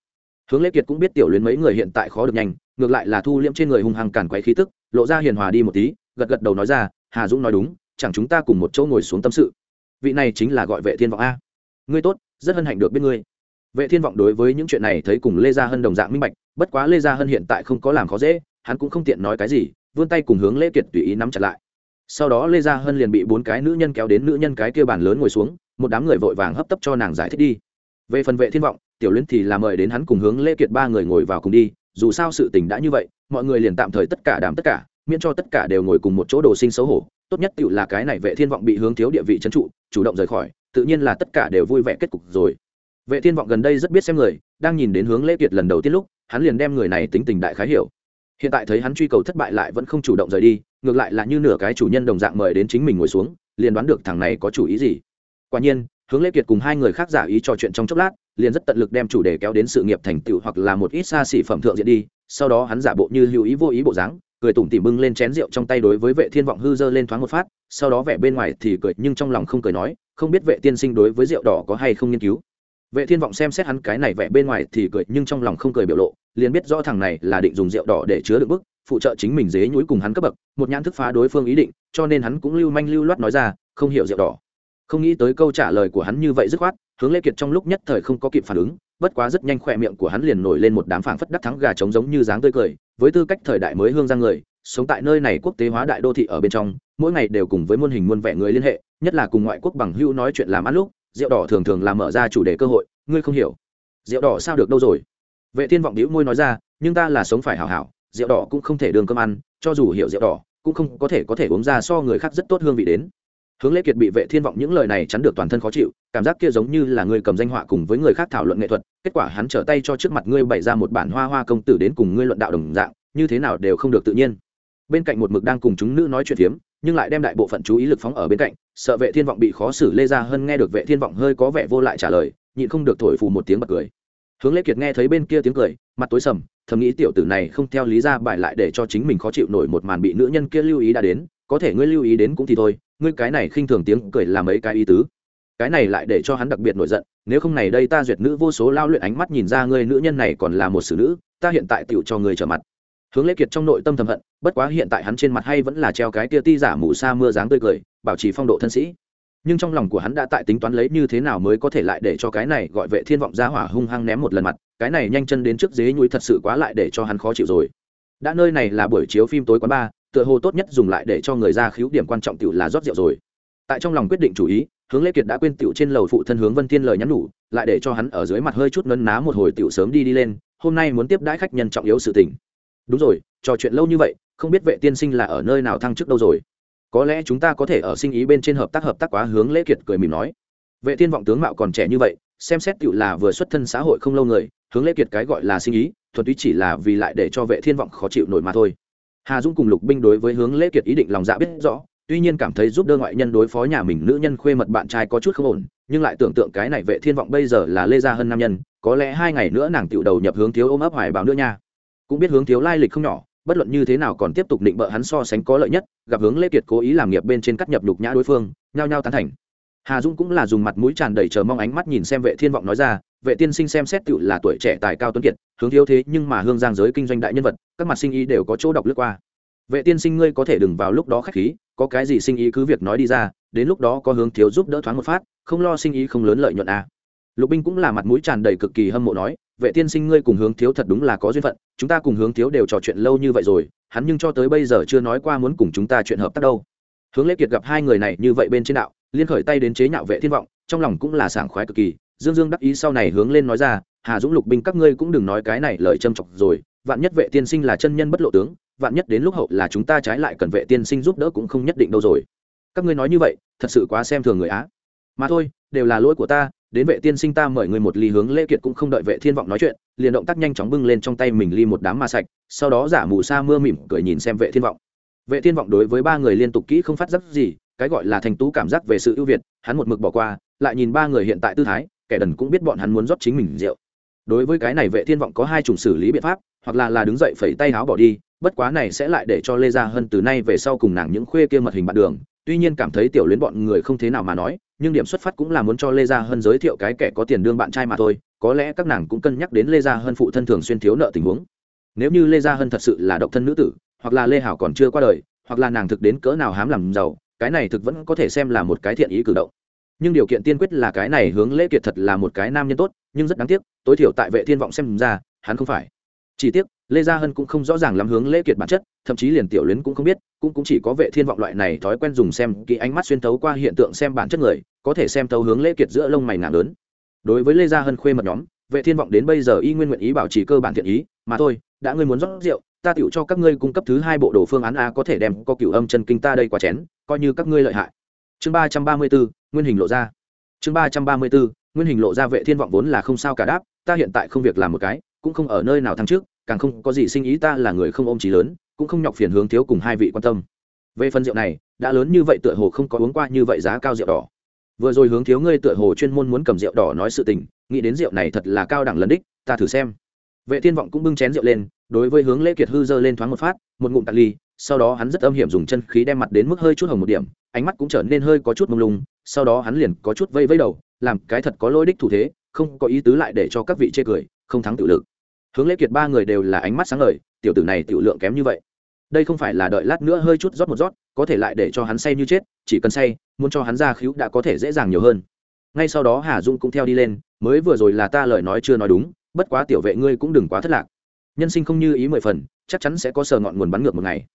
Hướng lễ kiệt cũng biết tiểu luyến mấy người hiện tại khó được nhanh, ngược lại là thu liễm trên người hung hăng cản quấy khí tức, lộ ra hiền hòa đi một tí, gật gật đầu nói ra, hà dũng nói đúng, chẳng chúng ta cùng một chỗ ngồi xuống tâm sự. Vị này chính là gọi vệ thiên vọng a. Ngươi tốt, rất hân hạnh được biết ngươi. Vệ thiên vọng đối với những chuyện này thấy cùng lê gia hân đồng dạng minh bạch bất quá lê gia hân hiện tại không có làm khó dễ, hắn cũng không tiện nói cái gì, vươn tay cùng hướng lễ kiệt tùy ý nắm chặt lại. Sau đó lê gia hân liền bị bốn cái nữ nhân kéo đến nữ nhân cái kia bàn lớn ngồi xuống, một đám người vội vàng hấp tấp cho nàng giải thích đi. Về phần vệ thiên vọng, tiểu luyến thì là mời đến hắn cùng hướng lễ kiệt ba người ngồi vào cùng đi, dù sao sự tình đã như vậy, mọi người liền tạm thời tất cả đảm tất cả, miễn cho tất cả đều ngồi cùng một chỗ đồ sinh xấu hổ. Tốt nhất tự là cái này vệ thiên vọng bị hướng thiếu địa vị trấn trụ, chủ động rời khỏi, tự nhiên là tất cả đều vui vẻ kết cục rồi. Vệ thiên vọng gần đây rất biết xem người, đang nhìn đến hướng lễ kiệt lần đầu tiên lúc hắn liền đem người này tính tình đại khái hiểu. Hiện tại thấy hắn truy cầu thất bại lại vẫn không chủ động rời đi, ngược lại là như nửa cái chủ nhân đồng dạng mời đến chính mình ngồi xuống, liền đoán được thằng này có chủ ý gì. Quả nhiên, hướng lễ kiệt cùng hai người khác giả ý trò chuyện trong chốc lát, liền rất tận lực đem chủ đề kéo đến sự nghiệp thành tựu hoặc là một ít xa xỉ phẩm thượng diện đi, sau đó hắn giả bộ như hữu ý vô ý bộ dáng, cười tủm tỉm bưng lên chén rượu trong tay đối với vệ thiên vọng hư dơ lên thoáng một phát, sau đó vẻ bên ngoài thì cười nhưng trong lòng không cười nói, không biết vệ tiên sinh đối với rượu đỏ có hay không nghiên cứu vệ thiên vọng xem xét hắn cái này vẻ bên ngoài thì cười, nhưng trong lòng không cười biểu lộ, liền biết rõ thằng này là định dùng rượu đỏ để chứa được bức, phụ trợ chính mình dế nhúi cùng hắn cấp bậc, một nhãn thức phá đối phương ý định, cho nên hắn cũng lưu manh lưu loát nói ra, không hiểu rượu đỏ. Không nghĩ tới câu trả lời của hắn như vậy dứt khoát, hướng lê kiệt trong lúc nhất thời không có kịp phản ứng, bất quá rất nhanh khỏe miệng của hắn liền nổi lên một đám phảng phất đắc thắng gà trống giống như dáng tươi cười, với tư cách thời đại mới hương giang người, sống tại nơi này quốc tế hóa đại đô thị ở bên trong, mỗi ngày đều cùng với muôn hình muôn vẻ người liên hệ, nhất là cùng ngoại quốc bằng hữu nói chuyện làm ăn lúc rượu đỏ thường thường làm mở ra chủ đề cơ hội, ngươi không hiểu. Rượu đỏ sao được đâu rồi? Vệ thiên vọng đĩu môi nói ra, nhưng ta là sống phải hảo hảo, rượu đỏ cũng không thể đường cơm ăn, cho dù hiểu rượu đỏ, cũng không có thể có thể uống ra so người khác rất tốt hương vị đến. Hướng lễ kiệt bị vệ thiên vọng những lời này chắn được toàn thân khó chịu, cảm giác kia giống như là người cầm danh họa cùng với người khác thảo luận nghệ thuật, kết quả hắn trở tay cho trước mặt ngươi bày ra một bản hoa hoa công tử đến cùng ngươi luận đạo đồng dạng, như thế nào đều không được tự nhiên. Bên cạnh một mực đang cùng chúng nữ nói chuyện phiếm nhưng lại đem đại bộ phận chú ý lực phóng ở bên cạnh, sợ vệ thiên vọng bị khó xử lê ra hơn nghe được vệ thiên vọng hơi có vẻ vô lại trả lời, nhịn không được thổi phù một tiếng bật cười. Hướng lễ kiệt nghe thấy bên kia tiếng cười, mặt tối sầm, thầm nghĩ tiểu tử này không theo lý ra bài lại để cho chính mình khó chịu nổi một màn bị nữ nhân kia lưu ý đã đến, có thể ngươi lưu ý đến cũng thì thôi, ngươi cái này khinh thường tiếng cười làm mấy cái ý tứ. Cái này lại để cho hắn đặc biệt nổi giận, nếu không này đây ta duyệt nữ vô số lao luyện ánh mắt nhìn ra ngươi nữ nhân này còn là một xử nữ, ta hiện tại tựu cho ngươi trở mặt hướng lễ kiệt trong nội tâm thầm hận, bất quá hiện tại hắn trên mặt hay vẫn là treo cái tia ti giả mù sa mưa dáng tươi cười, bảo trì phong độ thân sĩ. Nhưng trong lòng của hắn đã tại tính toán lấy như thế nào mới có thể lại để cho cái này gọi vệ thiên vọng ra hỏa hung hăng ném một lần mặt, cái này nhanh chân đến trước dế nhuối thật sự quá lại để cho hắn khó chịu rồi. Đã nơi này là buổi chiếu phim tối quán ba tựa hồ tốt nhất dùng lại để cho người ra khiếu điểm quan trọng tiểu là rót rượu rồi. Tại trong lòng quyết định chủ ý, hướng lễ kiệt đã quên tiểu trên lầu phụ thân hướng vân thiên lời nhắn nhủ, lại để cho hắn ở dưới mặt hơi chút nấn ná một hồi tiểu sớm đi đi lên, hôm nay muốn tiếp đãi khách nhân trọng yếu sự tình đúng rồi, trò chuyện lâu như vậy, không biết vệ tiên sinh là ở nơi nào thăng chức đâu rồi. Có lẽ chúng ta có thể ở sinh ý bên trên hợp tác hợp tác quá hướng lễ kiệt cười mỉm nói. Vệ thiên vọng tướng mạo còn trẻ như vậy, xem xét tựu là vừa xuất thân xã hội không lâu người, hướng lễ kiệt cái gọi là sinh ý, thuần túy chỉ là vì lại để cho vệ thiên vọng khó chịu nổi mà thôi. Hà dũng cùng lục binh đối với hướng lễ kiệt ý định lòng dạ biết rõ, tuy nhiên cảm thấy giúp đỡ ngoại nhân đối phó nhà mình nữ nhân khuê mật bạn trai có chút không ổn, nhưng lại tưởng tượng cái này vệ thiên vọng bây giờ là lê gia hơn nam nhân, có lẽ hai ngày nữa nàng tựu đầu nhập hướng thiếu ôm ấp hoài báo nữa nha cũng biết hướng thiếu lai lịch không nhỏ, bất luận như thế nào còn tiếp tục định bợ hắn so sánh có lợi nhất, gặp hướng lê kiệt cố ý làm nghiệp bên trên cắt nhập lục nhã đối phương, nhao nhao tán thành hà dũng cũng là dùng mặt mũi tràn đầy chờ mong ánh mắt nhìn xem vệ thiên vọng nói ra, vệ tiên sinh xem xét tự là tuổi trẻ tài cao tuấn kiệt, hướng thiếu thế nhưng mà hương giang giới kinh doanh đại nhân vật, các mặt sinh ý đều có chỗ đọc lướt qua vệ tiên sinh ngươi có thể đừng vào lúc đó khách khí, có cái gì sinh ý cứ việc nói đi ra, đến lúc đó có hướng thiếu giúp đỡ thoáng một phát, không lo sinh ý không lớn lợi nhuận à. lục binh cũng là mặt mũi tràn đầy cực kỳ hâm mộ nói vệ tiên sinh ngươi cùng hướng thiếu thật đúng là có duyên phận, chúng ta cùng hướng thiếu đều trò chuyện lâu như vậy rồi, hắn nhưng cho tới bây giờ chưa nói qua muốn cùng chúng ta chuyện hợp tác đâu. Hướng lễ kiệt gặp hai người này như vậy bên trên đạo, liên khởi tay đến chế nhạo vệ thiên vọng, trong lòng cũng là sảng khoái cực kỳ, dương dương đắc ý sau này hướng lên nói ra, hà dũng lục binh các ngươi cũng đừng nói cái này lời châm chọc rồi, vạn nhất vệ tiên sinh là chân nhân bất lộ tướng, vạn nhất đến lúc hậu là chúng ta trái lại cần vệ tiên sinh giúp đỡ cũng không nhất định đâu rồi. Các ngươi nói như vậy, thật sự quá xem thường người á. Mà thôi, đều là lỗi của ta đến vệ tiên sinh ta mời người một ly hướng lễ kiệt cũng không đợi vệ thiên vọng nói chuyện, liền động tác nhanh chóng bưng lên trong tay mình ly một đám ma sạch, sau đó giả mù sa mưa mỉm cười nhìn xem vệ thiên vọng. Vệ thiên vọng đối với ba người liên tục kỹ không phát giác gì, cái gọi là thành tú cảm giác về sự ưu việt, hắn một mực bỏ qua, lại nhìn ba người hiện tại tư thái, kẻ đần cũng biết bọn hắn muốn rót chính mình rượu. Đối với cái này vệ thiên vọng có hai chủng xử lý biện pháp, hoặc là là đứng dậy phẩy tay háo bỏ đi, bất quá này sẽ lại để cho lê gia hơn từ nay về sau cùng nàng những khuê kia mật hình bạn đường tuy nhiên cảm thấy tiểu luyến bọn người không thế nào mà nói, nhưng điểm xuất phát cũng là muốn cho lê gia Hân giới thiệu cái kẻ có tiền đương bạn trai mà thôi, có lẽ các nàng cũng cân nhắc đến lê gia Hân phụ thân thường xuyên thiếu nợ tình huống. Nếu như lê gia Hân thật sự là độc thân nữ tử, hoặc là lê hảo còn chưa qua đời, hoặc là nàng thực đến cỡ nào hám làm giàu, cái này thực vẫn có thể xem là một cái thiện ý cử động. Nhưng điều kiện tiên quyết là cái này hướng lễ kiệt thật là một cái nam nhân tốt, nhưng rất đáng tiếc, tối thiểu tại vệ thiên vọng xem ra, hắn không phải. Chỉ tiếc lê gia hân cũng không rõ ràng lắm hướng lễ kiệt bản chất, thậm chí liền tiểu luyến cũng không biết, cũng cũng chỉ có vệ thiên vọng loại này thói quen dùng xem kỹ ánh mắt xuyên tấu qua hiện tượng xem bản chất người, có thể xem tấu hướng lễ kiệt giữa lông mày nặng lớn. Đối với lê gia hân khuê mật nhóm, vệ thiên vọng đến bây giờ y nguyên nguyện ý bảo trì cơ bản thiện ý, mà thôi, đã ngươi muốn rót rượu, ta tiểu cho các ngươi cung cấp thứ hai bộ đồ phương án a có thể đem có cửu âm chân kinh ta đây qua chén, coi như các ngươi lợi hại. Chương ba trăm ba mươi bốn, nguyên hình lộ ra. Chương ba trăm ba mươi bốn, nguyên hình lộ ra vệ thiên vọng vốn là không sao cả đáp, ta hiện tại không việc làm một cái, cũng không ở nơi nào thăng trước càng không có gì sinh ý ta là người không ôm trí lớn, cũng không nhọc phiền hướng thiếu cùng hai vị quan tâm. Về phần rượu này, đã lớn như vậy tựa hồ không có uống qua như vậy giá cao rượu đỏ. Vừa rồi hướng thiếu ngươi tựa hồ chuyên môn muốn cầm rượu đỏ nói sự tình, nghĩ đến rượu này thật là cao đẳng lần đích, ta thử xem. Vệ thiên vọng cũng bưng chén rượu lên, đối với hướng lễ kiệt hư dơ lên thoáng một phát, một ngụm tạt ly, sau đó hắn rất âm hiểm dùng chân khí đem mặt đến mức hơi chút hồng một điểm, ánh mắt cũng trở nên hơi có chút mông lung, sau đó hắn liền có chút vây vây đầu, làm cái thật có lỗi đích thủ thế, không có ý tứ lại để cho các vị chê cười, không thắng tự lực hướng lễ kiệt ba người đều là ánh mắt sáng lời, tiểu tử này tiểu lượng kém như vậy. Đây không phải là đợi lát nữa hơi chút rót một rót có thể lại để cho hắn say như chết chỉ cần say muốn cho hắn ra khíu đã có thể dễ dàng nhiều hơn. Ngay sau đó hà dung cũng theo đi lên mới vừa rồi là ta lời nói chưa nói đúng bất quá tiểu vệ ngươi cũng đừng quá thất lạc. Nhân sinh không như ý mười phần chắc chắn sẽ có sờ ngọn nguồn bắn ngược một ngày.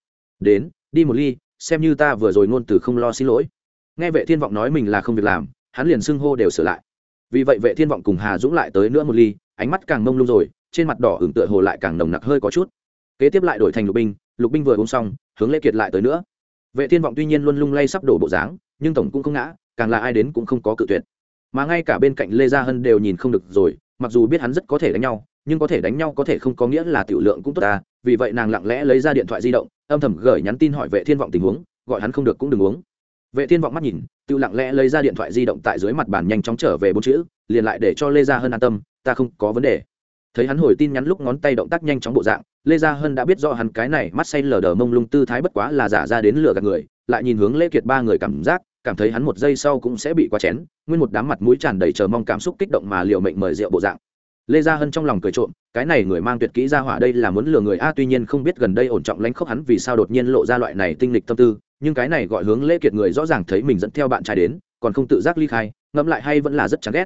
Đến đi một ly xem như ta vừa rồi ngôn từ không lo xin lỗi. Nghe vệ thiên vọng nói mình là không việc làm hắn liền xưng hô đều sửa lại. Vì vậy vệ thiên vọng cùng hà dũng lại tới nữa một ly ánh mắt càng mông lung rồi, trên mặt đỏ ửng tựa hồ lại càng nồng nặc hơi có chút. Kế tiếp lại đổi thành lục binh lục binh vừa uống xong, hướng lễ kiệt lại tới nữa. Vệ thiên vọng tuy nhiên luôn lung lay sắp đổ bộ dáng, nhưng tổng cũng không ngã, càng là ai đến cũng không có cự tuyệt. Mà ngay cả bên cạnh lê gia hân đều nhìn không được rồi, mặc dù biết hắn rất có thể đánh nhau, nhưng có thể đánh nhau có thể không có nghĩa là tiểu lượng cũng tốt ta, vì vậy nàng lặng lẽ lấy ra điện thoại di động, âm thầm gửi nhắn tin hỏi vệ thiên vọng tình huống, gọi hắn không được cũng đừng uống. Vệ thiên vọng mắt nhìn, tự lặng lẽ lấy ra điện thoại di động tại dưới mặt bàn nhanh chóng trở về bốn chữ liền lại để cho lê gia hân an tâm, ta không có vấn đề. Thấy hắn hồi tin nhắn lúc ngón tay động tác nhanh chóng bộ dạng, lê gia hân đã biết rõ hắn cái này mắt say lờ đờ mông lung tư thái bất quá là giả ra đến lừa gạt người, lại nhìn hướng lê kiệt ba người cảm giác, cảm thấy hắn một giây sau cũng sẽ bị quá chén, nguyên một đám mặt mũi tràn đầy chờ mong cảm xúc kích động mà liệu mệnh mời rượu bộ dạng. Lê gia hân trong lòng cười trộm, cái này người mang tuyệt kỹ ra hỏa đây là muốn lừa người a, tuy nhiên không biết gần đây ổn trọng lãnh khốc hắn vì sao đột nhiên lộ ra loại này tinh lịch tâm tư, nhưng cái này gọi hướng lê kiệt người rõ ràng thấy mình dẫn theo bạn trai đến, còn không tự giác ly khai, ngẫm lại hay vẫn là rất chán ghét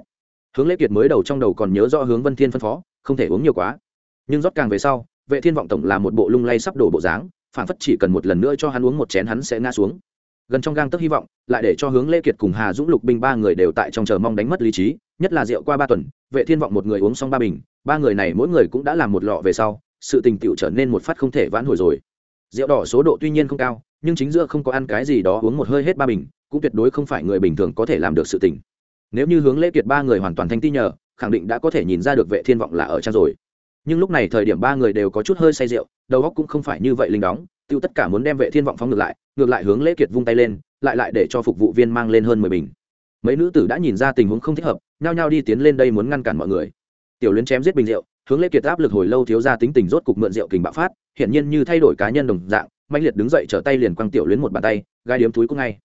hướng Lễ kiệt mới đầu trong đầu còn nhớ rõ hướng vân thiên phân phó, không thể uống nhiều quá. Nhưng rót càng về sau, vệ thiên vọng tổng là một bộ lung lay sắp đổ bộ dáng, phản phất chỉ cần một lần nữa cho hắn uống một chén hắn sẽ ngã xuống. Gần trong gang tức hy vọng, lại để cho hướng Lễ kiệt cùng hà dũng lục binh ba người đều tại trong chờ mong đánh mất lý trí, nhất là rượu qua ba tuần, vệ thiên vọng một người uống xong ba bình, ba người này mỗi người cũng đã làm một lọ về sau, sự tình tiệu trở nên một phát không thể vãn hồi rồi. Rượu đỏ số độ tuy nhiên không cao, nhưng chính giữa không có ăn cái gì đó uống một hơi hết ba bình, cũng tuyệt đối không phải người bình thường có thể làm được sự tình nếu như hướng lễ kiệt ba người hoàn toàn thanh ti nhờ, khẳng định đã có thể nhìn ra được vệ thiên vọng là ở trang rồi. Nhưng lúc này thời điểm ba người đều có chút hơi say rượu, đầu óc cũng không phải như vậy linh đóng, tiêu tất cả muốn đem vệ thiên vọng phóng ngược lại ngược lại hướng lễ kiệt vung tay lên, lại lại để cho phục vụ viên mang lên hơn mười bình. Mấy nữ tử đã nhìn ra tình huống không thích hợp, nhao nhao đi tiến lên đây muốn ngăn cản mọi người. Tiểu luyến chém giết bình rượu, hướng lễ kiệt áp lực hồi lâu thiếu ra tính tình rốt cục mượn rượu kình bạo phát, hiển nhiên như thay đổi cá nhân đồng dạng mạnh liệt đứng dậy trở tay liền quăng tiểu luyến một bàn tay, gai điếm túi cũng ngay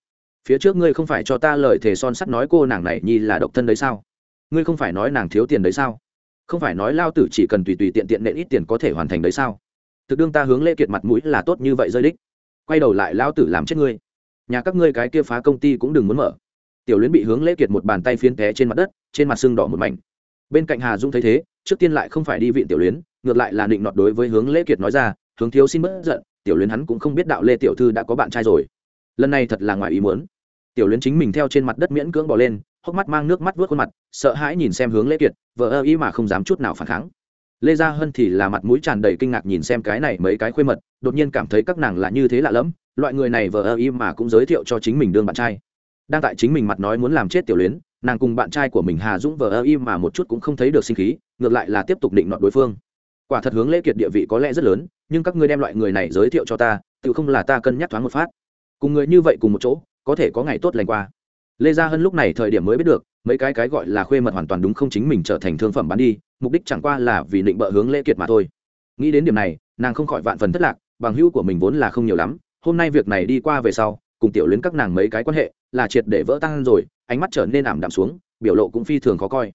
phía trước ngươi không phải cho ta lời thề son sắt nói cô nàng này nhi là độc thân đấy sao? Ngươi không phải nói nàng thiếu tiền đấy sao? Không phải nói lao tử chỉ cần tùy tùy tiện tiện nện ít tiền có thể hoàn thành đấy sao? Thực đương ta hướng lễ kiệt mặt mũi là tốt như vậy rơi đích. Quay đầu lại lao tử làm chết ngươi. Nhà các ngươi cái kia phá công ty cũng đừng muốn mở. Tiểu luyến bị hướng lễ kiệt một bàn tay phiến té trên mặt đất, trên mặt sưng đỏ một mảnh. Bên cạnh hà dung thấy thế, trước tiên lại không phải đi viện tiểu luyến, ngược lại là định nọt đối với hướng lễ kiệt nói ra, hướng thiếu xin bớt giận, tiểu luyến hắn cũng không biết đạo lê tiểu thư đã có bạn trai rồi lần này thật là ngoài ý muốn. Tiểu luyến chính mình theo trên mặt đất miễn cưỡng bỏ lên, hốc mắt mang nước mắt vớt khuôn mặt, sợ hãi nhìn xem hướng lễ kiệt vợ ơ ý mà không dám chút nào phản kháng. Lê gia hân thì là mặt mũi tràn đầy kinh ngạc nhìn xem cái này mấy cái khuê mật, đột nhiên cảm thấy các nàng là như thế lạ lẫm, loại người này vợ ơ ý mà cũng giới thiệu cho chính mình đương bạn trai. Đang tại chính mình mặt nói muốn làm chết tiểu luyến, nàng cùng bạn trai của mình hà dũng vợ ơ ý mà một chút cũng không thấy được sinh khí, ngược lại là tiếp tục định đoạt đối phương. Quả thật hướng lễ kiệt địa vị có lẽ rất lớn, nhưng các ngươi đem loại người này giới thiệu cho ta, tự không là ta cân nhắc thoáng một phát cùng người như vậy cùng một chỗ, có thể có ngày tốt lành qua. Lê gia hân lúc này thời điểm mới biết được, mấy cái cái gọi là khuê mật hoàn toàn đúng không chính mình trở thành thương phẩm bán đi, mục đích chẳng qua là vì định bợ hướng lễ kiệt mà thôi. Nghĩ đến điểm này, nàng không khỏi vạn phần thất lạc, bằng hữu của mình vốn là không nhiều lắm, hôm nay việc này đi qua về sau, cùng tiểu luyến các nàng mấy cái quan hệ là triệt để vỡ tan rồi, ánh mắt trở nên ảm đạm xuống, biểu lộ cũng phi thường khó coi.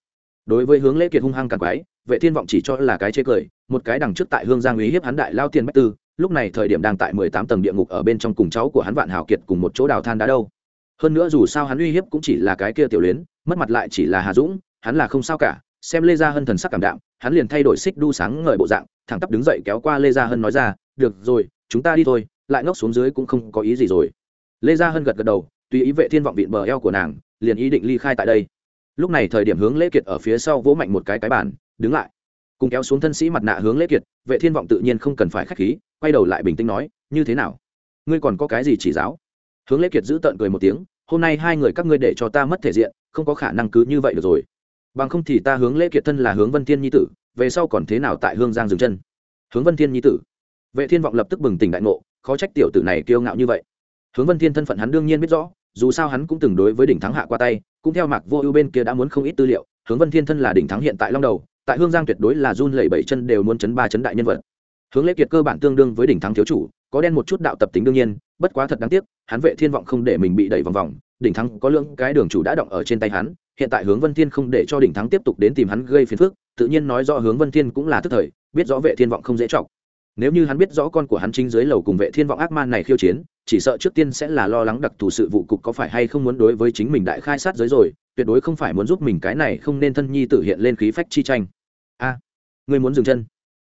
Đối với hướng lễ kiệt hung hăng càng quái, vệ thiên vọng chỉ cho là cái chê cười, một cái đằng trước tại hương giang uy hiếp hắn đại lao tiền bách tư lúc này thời điểm đang tại mười tám tầng địa ngục ở bên trong cùng cháu của hắn vạn hào kiệt cùng một chỗ đào than đá đâu. Hơn nữa dù sao hắn uy hiếp cũng chỉ là cái kia tiểu luyến, mất mặt lại chỉ là hà dũng, hắn là không sao cả, xem lê gia hân thần sắc cảm đạm, hắn liền thay đổi xích đu sáng ngời bộ dạng, thẳng tắp đứng dậy kéo qua lê gia hân nói ra, được rồi, chúng ta đi thôi, lại ngốc xuống dưới cũng không có ý gì rồi. Lê gia hân gật gật đầu, tùy ý vệ thiên vọng viện bờ eo của nàng, liền ý định ly khai tại đây. Lúc này thời điểm hướng lễ kiệt ở phía sau vỗ mạnh một cái cái bàn, đứng lại cùng kéo xuống thân sĩ mặt nạ hướng lễ kiệt, vệ thiên vọng tự nhiên không cần phải khách khí, quay đầu lại bình tĩnh nói, như thế nào? Ngươi còn có cái gì chỉ giáo? Hướng lễ kiệt giữ tợn cười một tiếng, hôm nay hai người các ngươi để cho ta mất thể diện, không có khả năng cứ như vậy được rồi. Bằng không thì ta hướng lễ kiệt thân là hướng vân thiên nhi tử, về sau còn thế nào tại hương giang dừng chân? Hướng vân thiên nhi tử. Vệ thiên vọng lập tức bừng tỉnh đại ngộ, khó trách tiểu tử này kiêu ngạo như vậy. Hướng vân thiên thân phận hắn đương nhiên biết rõ, dù sao hắn cũng từng đối với đỉnh thắng hạ qua tay, cũng theo mạc vô ưu bên kia đã muốn không ít tư liệu, hướng vân thiên thân là đỉnh thắng hiện tại long đầu tại hương giang tuyệt đối là run lẩy bảy chân đều muốn chấn ba chấn đại nhân vật. Hướng lễ kiệt cơ bản tương đương với đỉnh thắng thiếu chủ, có đen một chút đạo tập tính đương nhiên, bất quá thật đáng tiếc, hắn vệ thiên vọng không để mình bị đẩy vòng vòng, đỉnh thắng có lượng cái đường chủ đã động ở trên tay hắn, hiện tại hướng vân thiên không để cho đỉnh thắng tiếp tục đến tìm hắn gây phiền phức, tự nhiên nói rõ hướng vân thiên cũng là tức thời, biết rõ vệ thiên vọng không dễ trọng nếu như hắn biết rõ con của hắn chính dưới lầu cùng vệ thiên vọng ác man này khiêu chiến chỉ sợ trước tiên sẽ là lo lắng đặc thù sự vụ cục có phải hay không muốn đối với chính mình đại khai sát giới rồi tuyệt đối không phải muốn giúp mình cái này không nên thân nhi tự hiện lên khí phách chi tranh. A à, ngươi muốn dừng chân.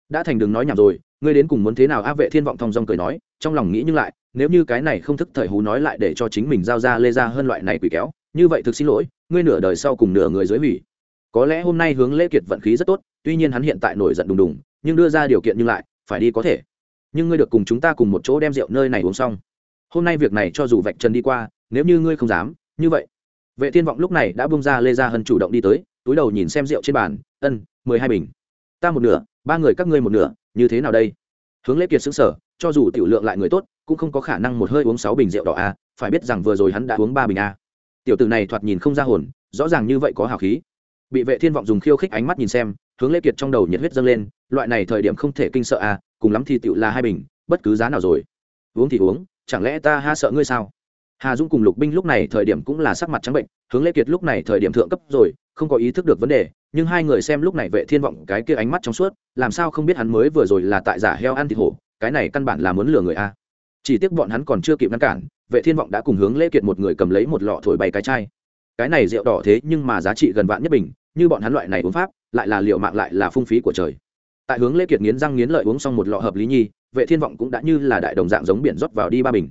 Đã thành đường nói nhảm rồi ngươi đến cùng muốn thế nào? Á vệ thiên vọng thong dong cười nói trong lòng nghĩ nhưng lại nếu như cái này không thức thời hú nói lại để cho chính mình giao ra lê ra hơn loại này quỷ kéo như vậy thực xin lỗi ngươi nửa đời sau cùng nửa người dưới hủy. Có lẽ hôm nay hướng lễ kiệt vận khí rất tốt tuy nhiên hắn hiện tại nổi giận đùng đùng nhưng đưa ra điều kiện nhưng lại phải đi có thể. Nhưng ngươi được cùng chúng ta cùng một chỗ đem rượu nơi này uống xong. Hôm nay việc này cho dù vạch trần đi qua, nếu như ngươi không dám, như vậy. Vệ thiên vọng lúc này đã bung ra lê gia hân chủ động đi tới, túi đầu nhìn xem rượu trên bàn, ân, mười hai bình. Ta một nửa, ba người các ngươi một nửa, như thế nào đây? Hướng lễ kiệt xứng sở cho dù tiểu lượng lại người tốt, cũng không có khả năng một hơi uống sáu bình rượu đỏ a, phải biết rằng vừa rồi hắn đã uống ba bình a. Tiểu tử này thoạt nhìn không ra hồn, rõ ràng như vậy có hào khí. Bị vệ thiên vọng dùng khiêu khích ánh mắt nhìn xem hướng lễ kiệt trong đầu nhiệt huyết dâng lên, loại này thời điểm không thể kinh sợ à cùng lắm thì tựu là hai bình, bất cứ giá nào rồi. Uống thì uống, chẳng lẽ ta ha sợ ngươi sao? Hà dung cùng lục binh lúc này thời điểm cũng là sắc mặt trắng bệnh, hướng lễ kiệt lúc này thời điểm thượng cấp rồi, không có ý thức được vấn đề, nhưng hai người xem lúc này vệ thiên vọng cái kia ánh mắt trong suốt, làm sao không biết hắn mới vừa rồi là tại giả heo ăn thịt hổ, cái này căn bản là muốn lừa người a. Chỉ tiếc bọn hắn còn chưa kịp ngăn cản, vệ thiên vọng đã cùng hướng lễ kiệt một người cầm lấy một lọ thổi bay cái chai. Cái này rượu đỏ thế nhưng mà giá trị gần vạn nhất bình như bọn hắn loại này uống pháp, lại là liệu mạng lại là phung phí của trời. Tại hướng lễ kiệt nghiến răng nghiến lợi uống xong một lọ hợp lý nhi, vệ thiên vọng cũng đã như là đại đồng dạng giống biển rót vào đi ba bình.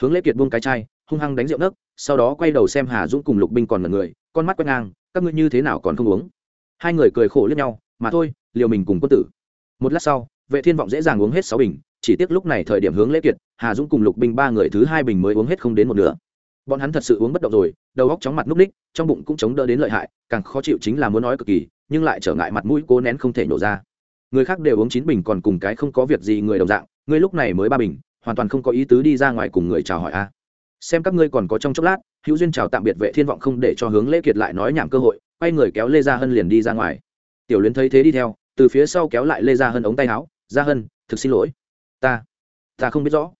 Hướng lễ kiệt buông cái chai, hung hăng đánh rượu nấc, sau đó quay đầu xem hà dũng cùng lục binh còn là người, con mắt quét ngang, các ngươi như thế nào còn không uống? Hai người cười khổ lẫn nhau, mà thôi, liều mình cùng quân tử. Một lát sau, vệ thiên vọng dễ dàng uống hết sáu bình, chỉ tiếc lúc này thời điểm hướng lễ kiệt, hà dũng cùng lục binh ba người thứ hai bình mới uống hết không đến một nửa. Bọn hắn thật sự uống bất động rồi đầu góc chóng mặt núp ních, trong bụng cũng chống đỡ đến lợi hại, càng khó chịu chính là muốn nói cực kỳ, nhưng lại trở ngại mặt mũi cố nén không thể nổ ra. Người khác đều uống chín bình còn cùng cái không có việc gì người đồng dạng, ngươi lúc này mới ba bình, hoàn toàn không có ý tứ đi ra ngoài cùng người chào hỏi a. Xem các ngươi còn có trong chốc lát, hữu duyên chào tạm biệt vệ thiên vọng không để cho hướng lễ kiệt lại nói nhảm cơ hội, quay người kéo lê gia hân liền đi ra ngoài. Tiểu luyến thấy thế đi theo, từ phía sau kéo lại lê gia hân ống tay áo, gia hân, thực xin lỗi. Ta ta không biết rõ.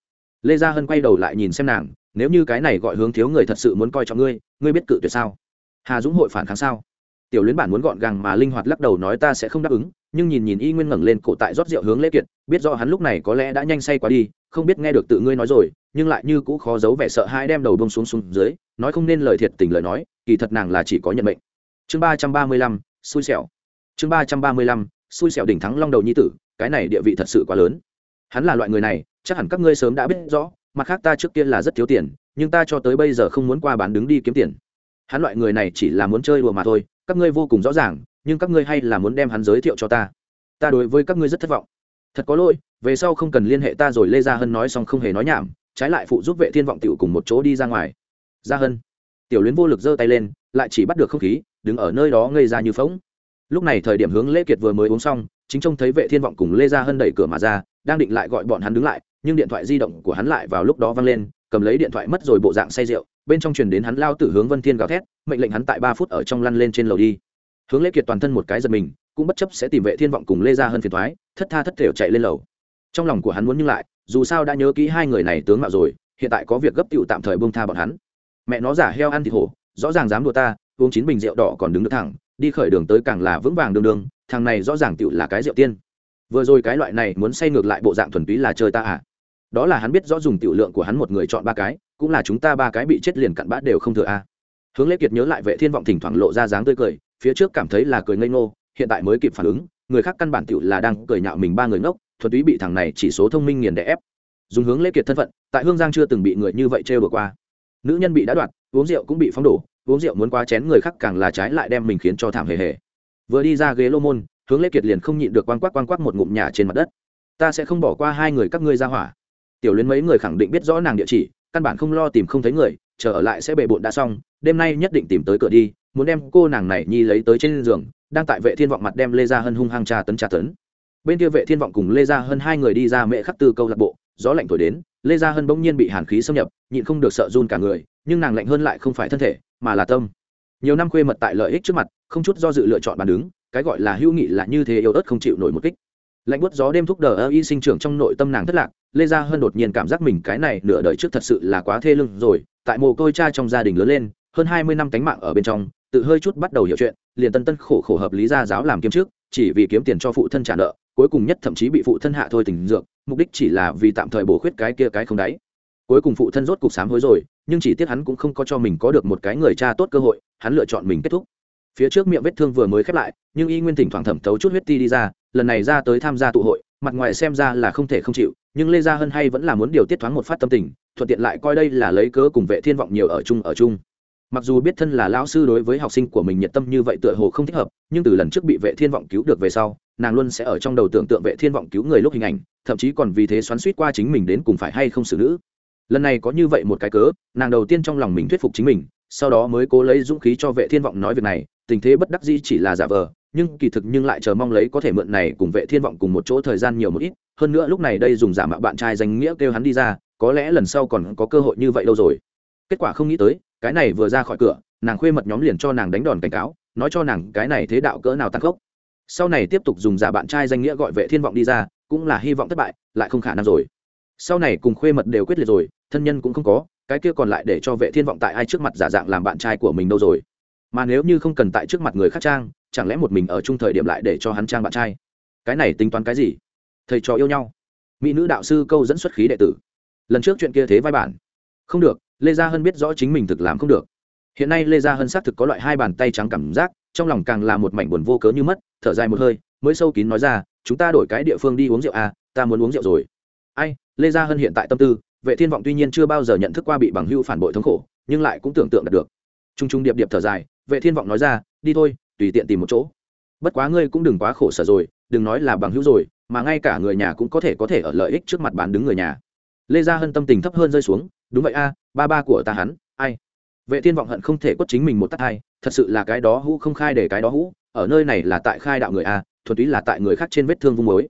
Lê gia hân quay đầu lại nhìn xem nàng nếu như cái này gọi hướng thiếu người thật sự muốn coi trọng ngươi ngươi biết cự tuyệt sao? Hà dũng hội phản kháng sao? Tiểu luyến bản muốn gọn gàng mà linh hoạt lắc đầu nói ta sẽ không đáp ứng, nhưng nhìn nhìn y nguyên ngẩng lên cổ tại rót rượu hướng lễ kiệt biết do hắn lúc này có lẽ đã nhanh say quá đi, không biết nghe được tự ngươi nói rồi, nhưng lại như cũ khó giấu vẻ sợ hãi đem đầu bông xuống xuống dưới, nói không nên lời thiệt tình lời nói, kỳ thật nàng là chỉ có nhận mệnh. Chương ba trăm ba mươi lăm, xui xẻo. Chương ba trăm ba mươi lăm, xui xẻo đỉnh thắng long đầu nhi tử, cái này địa vị thật sự quá lớn. Hắn là loại người này, chắc hẳn các ngươi sớm đã biết rõ mặt khác ta trước kia là rất thiếu tiền, nhưng ta cho tới bây giờ không muốn qua bán đứng đi kiếm tiền. Hắn loại người này chỉ là muốn chơi đùa mà thôi, các ngươi vô cùng rõ ràng, nhưng các ngươi hay là muốn đem hắn giới thiệu cho ta. Ta đối với các ngươi rất thất vọng. Thật có lỗi, về sau không cần liên hệ ta rồi lê gia hân nói xong không hề nói nhảm, trái lại phụ giúp vệ thiên vọng tiểu cùng một chỗ đi ra ngoài. Gia hân. Tiểu luyến vô lực giơ tay lên, lại chỉ bắt được không khí, đứng ở nơi đó ngây ra như phóng lúc này thời điểm hướng lễ kiệt vừa mới uống xong, chính trông thấy vệ thiên vọng cùng lê gia hân đẩy cửa mà ra, đang định lại gọi bọn hắn đứng lại nhưng điện thoại di động của hắn lại vào lúc đó văng lên, cầm lấy điện thoại mất rồi bộ dạng say rượu, bên trong truyền đến hắn lao tử hướng vân thiên gào thét, mệnh lệnh hắn tại ba phút ở trong lăn lên trên lầu đi. Hướng lễ kiệt toàn thân một cái giật mình, cũng bất chấp sẽ tìm vệ thiên vọng cùng lê gia hơn phiền thoái thất tha thất thểu chạy lên lầu. Trong lòng của hắn muốn nhưng lại, dù sao đã nhớ kỹ hai người này tướng mạo rồi, hiện tại có việc gấp tựu tạm thời buông tha bọn hắn. Mẹ nó giả heo ăn thịt hổ, rõ ràng dám đùa ta, uống chín bình rượu đỏ còn đứng được thẳng, đi khởi đường tới càng là vững vàng đường đường thằng này rõ ràng tựu là cái rượu tiên. Vừa rồi cái loại này muốn say ngược lại bộ dạng thuần túy là chơi ta à? Đó là hắn biết rõ dùng tiểu lượng của hắn một người chọn ba cái, cũng là chúng ta ba cái bị chết liền cặn bát đều không thừa a. Hướng lễ kiệt nhớ lại vệ thiên vọng thỉnh thoảng lộ ra dáng tươi cười, phía trước cảm thấy là cười ngây ngô, hiện tại mới kịp phản ứng, người khác căn bản tiểu là đang cười nhạo mình ba người ngốc, thuần túy bị thằng này chỉ số thông minh nghiền đè ép. Dùng hướng lễ kiệt thân phận, tại hương giang chưa từng bị người như vậy trêu vừa qua. Nữ nhân bị đã đoạt, uống rượu cũng bị phóng đổ, uống rượu muốn quá chén người khác càng là trái lại đem mình khiến cho thảm hề hề. Vừa đi ra ghế lô môn, hướng lễ kiệt liền không nhịn được quang quắc quang quắc một ngụm nhà trên mặt đất. Ta sẽ không bỏ qua hai người các ngươi ra hỏa tiểu luyến mấy người khẳng định biết rõ nàng địa chỉ, căn bản không lo tìm không thấy người, chờ ở lại sẽ bề bộn đã xong, đêm nay nhất định tìm tới cửa đi, muốn đem cô nàng này nhi lấy tới trên giường, đang tại vệ thiên vọng mặt đem lê ra hơn hung hăng tra tấn tra tấn. Bên kia vệ thiên vọng cùng lê ra hơn hai người đi ra mẹ khắc tư câu lạc bộ, gió lạnh thổi đến, lê ra hơn bỗng nhiên bị hàn khí xâm nhập, nhịn không được sợ run cả người, nhưng nàng lạnh hơn lại không phải thân thể, mà là tâm. Nhiều năm khuê mật tại lợi ích trước mặt, không chút do dự lựa chọn bàn đứng, cái gọi là hữu nghị là như thế yếu ớt không chịu nổi một kích lạnh bút gió đêm thúc đờ ơ y sinh trưởng trong nội tâm nàng thất lạc, lê gia hơn đột nhiên cảm giác mình cái này nửa đời trước thật sự là quá thê lương rồi, tại mồ côi cha trong gia đình lớn lên, hơn hai mươi năm cánh mạng ở bên trong, tự hơi chút bắt đầu hiểu chuyện, liền tân tân khổ khổ hợp lý gia giáo làm kiếm trước, chỉ vì kiếm tiền cho phụ thân trả nợ, cuối cùng nhất thậm chí bị phụ thân hạ thôi tình dược, mục đích chỉ là vì tạm thời bổ khuyết cái kia cái không đáy. Cuối cùng phụ thân rốt cục sám hối rồi, nhưng chỉ tiếc hắn cũng không có cho mình có được một cái người cha tốt cơ hội, hắn lựa chọn mình kết thúc phía trước miệng vết thương vừa mới khép lại, nhưng y nguyên thỉnh thoảng thẩm thấu chút huyết ti đi ra, lần này ra tới tham gia tụ hội, mặt ngoài xem ra là không thể không chịu, nhưng lê gia hân hay vẫn là muốn điều tiết thoáng một phát tâm tình, thuận tiện lại coi đây là lấy cớ cùng vệ thiên vọng nhiều ở chung ở chung. Mặc dù biết thân là lão sư đối với học sinh của mình nhiệt tâm như vậy tựa hồ không thích hợp, nhưng từ lần trước bị vệ thiên vọng cứu được về sau, nàng luôn sẽ ở trong đầu tưởng tượng vệ thiên vọng cứu người lúc hình ảnh, thậm chí còn vì thế xoắn suýt qua chính mình đến cùng phải hay không xử nữ. Lần này có như vậy một cái cớ, nàng đầu tiên trong lòng mình thuyết phục chính mình, sau đó mới cố lấy dũng khí cho vệ thiên vọng nói việc này tình thế bất đắc dĩ chỉ là giả vờ, nhưng kỳ thực nhưng lại chờ mong lấy có thể mượn này cùng vệ thiên vọng cùng một chỗ thời gian nhiều một ít. Hơn nữa lúc này đây dùng giả mạo bạn trai danh nghĩa kêu hắn đi ra, có lẽ lần sau còn có cơ hội như vậy đâu rồi. Kết quả không nghĩ tới, cái này vừa ra khỏi cửa, nàng khuê mật nhóm liền cho nàng đánh đòn cảnh cáo, nói cho nàng cái này thế đạo cỡ nào tăng gốc sau này tiếp tục dùng giả bạn trai danh nghĩa gọi vệ thiên vọng đi ra, cũng là hy vọng thất bại, lại không khả năng rồi. Sau này cùng khuê mật đều quyết liệt rồi, thân nhân cũng không có, cái kia còn lại để cho vệ thiên vọng tại ai trước mặt giả dạng làm bạn trai của mình đâu rồi mà nếu như không cần tại trước mặt người khác trang, chẳng lẽ một mình ở chung thời điểm lại để cho hắn trang bạn trai? Cái này tính toán cái gì? Thầy trò yêu nhau. Mỹ nữ đạo sư câu dẫn xuất khí đệ tử. Lần trước chuyện kia thế vai bản. Không được, lê gia hân biết rõ chính mình thực làm không được. Hiện nay lê gia hân xác thực có loại hai bàn tay trắng cảm giác, trong lòng càng là một mảnh buồn vô cớ như mất, thở dài một hơi, mới sâu kín nói ra, chúng ta đổi cái địa phương đi uống rượu à ta muốn uống rượu rồi. Ai, lê gia hân hiện tại tâm tư, vệ thiên vọng tuy nhiên chưa bao giờ nhận thức qua bị bằng hưu phản bội thống khổ, nhưng lại cũng tưởng tượng được. Trung trung điệp điệp thở dài vệ thiên vọng nói ra, đi thôi, tùy tiện tìm một chỗ. Bất quá ngươi cũng đừng quá khổ sở rồi, đừng nói là bằng hữu rồi, mà ngay cả người nhà cũng có thể có thể ở lợi ích trước mặt bán đứng người nhà. Lê gia hân tâm tình thấp hơn rơi xuống, đúng vậy a, ba ba của ta hắn, ai? Vệ thiên vọng hận không thể quất chính mình một tắt hai, thật sự là cái đó hũ không khai để cái đó hũ, ở nơi này là tại khai đạo người a, thuần túy là tại người khác trên vết thương vung mối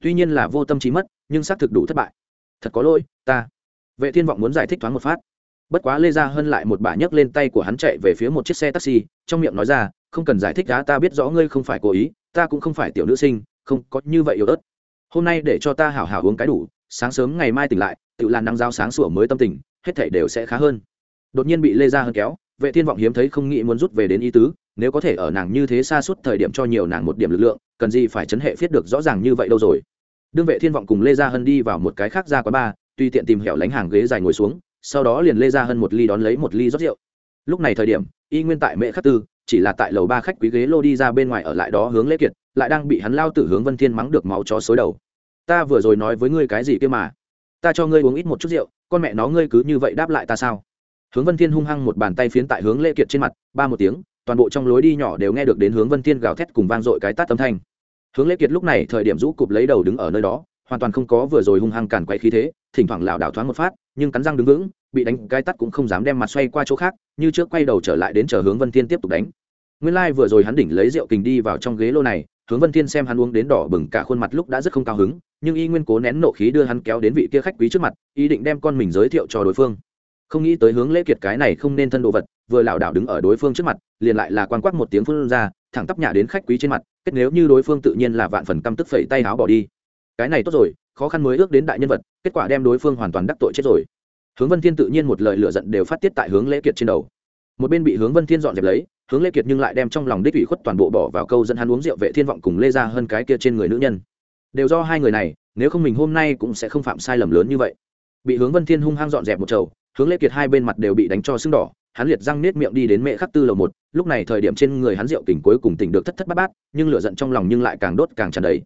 tuy nhiên là vô tâm trí mất, nhưng xác thực đủ thất bại. Thật có lỗi, ta. Vệ thiên vọng muốn giải thích thoáng một phát bất quá lê gia hân lại một bà nhấc lên tay của hắn chạy về phía một chiếc xe taxi, trong miệng nói ra, không cần giải thích đã, ta biết rõ ngươi không phải cố ý, ta cũng không phải tiểu nữ sinh, không có như vậy yếu ớt. Hôm nay để cho ta hảo hảo uống cái đủ, sáng sớm ngày mai tỉnh lại, tự làn năng giao sáng sủa mới tâm tình, hết thảy đều sẽ khá hơn. Đột nhiên bị lê gia hân kéo, vệ thiên vọng hiếm thấy không nghĩ muốn rút về đến ý tứ, nếu có thể ở nàng như thế xa suốt thời điểm cho nhiều nàng một điểm lực lượng, cần gì phải chấn hệ phiết được rõ ràng như vậy đâu rồi. Đương vệ thiên vọng cùng lê gia hân đi vào một cái khác ra quán ba tuy tiện tìm hẻo lánh hàng ghế dài ngồi xuống sau đó liền lê ra hơn một ly đón lấy một ly rót rượu. Lúc này thời điểm, y nguyên tại mễ khắc tư, chỉ là tại lầu ba khách quý ghế lô đi ra bên ngoài ở lại đó hướng lễ kiệt, lại đang bị hắn lao tử hướng vân thiên mắng được máu chó xối đầu. Ta vừa rồi nói với ngươi cái gì kia mà? Ta cho ngươi uống ít một chút rượu, con mẹ nó ngươi cứ như vậy đáp lại ta sao? Hướng vân thiên hung hăng một bàn tay phiến tại hướng lễ kiệt trên mặt, ba một tiếng, toàn bộ trong lối đi nhỏ đều nghe được đến hướng vân thiên gào thét cùng vang dội cái tát âm thanh. Hướng lễ kiệt lúc này thời điểm rũ cụp lấy đầu đứng ở nơi đó, hoàn toàn không có vừa rồi hung hăng càn quay khí thế thỉnh thoảng lảo đảo thoáng một phát, nhưng cắn răng đứng vững, bị đánh cái tắt cũng không dám đem mặt xoay qua chỗ khác, như trước quay đầu trở lại đến chờ hướng vân thiên tiếp tục đánh. Nguyên lai vừa rồi hắn đỉnh lấy rượu kình đi vào trong ghế lô này, hướng vân thiên xem hắn uống đến đỏ bừng cả khuôn mặt lúc đã rất không cao hứng, nhưng y nguyên cố nén nộ khí đưa hắn kéo đến vị kia khách quý trước mặt, ý định đem con mình giới thiệu cho đối phương. Không nghĩ tới hướng lễ kiệt cái này không nên thân đồ vật, vừa lảo đảo đứng ở đối phương trước mặt, liền lại là quan quắc một tiếng phun ra, thẳng tắp nhả đến khách quý trên mặt, kết nếu như đối phương tự nhiên là vạn phần căm tức phẩy tay áo bỏ đi. Cái này tốt rồi khó khăn mới ước đến đại nhân vật, kết quả đem đối phương hoàn toàn đắc tội chết rồi. Hướng vân thiên tự nhiên một lời lửa giận đều phát tiết tại hướng lễ kiệt trên đầu. Một bên bị hướng vân thiên dọn dẹp lấy, hướng lễ kiệt nhưng lại đem trong lòng đích ủy khuất toàn bộ bỏ vào câu dẫn hắn uống rượu vệ thiên vọng cùng lê ra hơn cái kia trên người nữ nhân. Đều do hai người này, nếu không mình hôm nay cũng sẽ không phạm sai lầm lớn như vậy. Bị hướng vân thiên hung hăng dọn dẹp một chầu, hướng lễ kiệt hai bên mặt đều bị đánh cho sưng đỏ, hắn liệt răng nết miệng đi đến mẹ khắc tư lầu một, lúc này thời điểm trên người hắn rượu kỉnh cuối cùng tỉnh được thất thất bát bát, nhưng lửa giận trong lòng nhưng lại càng đốt càng tràn đầy.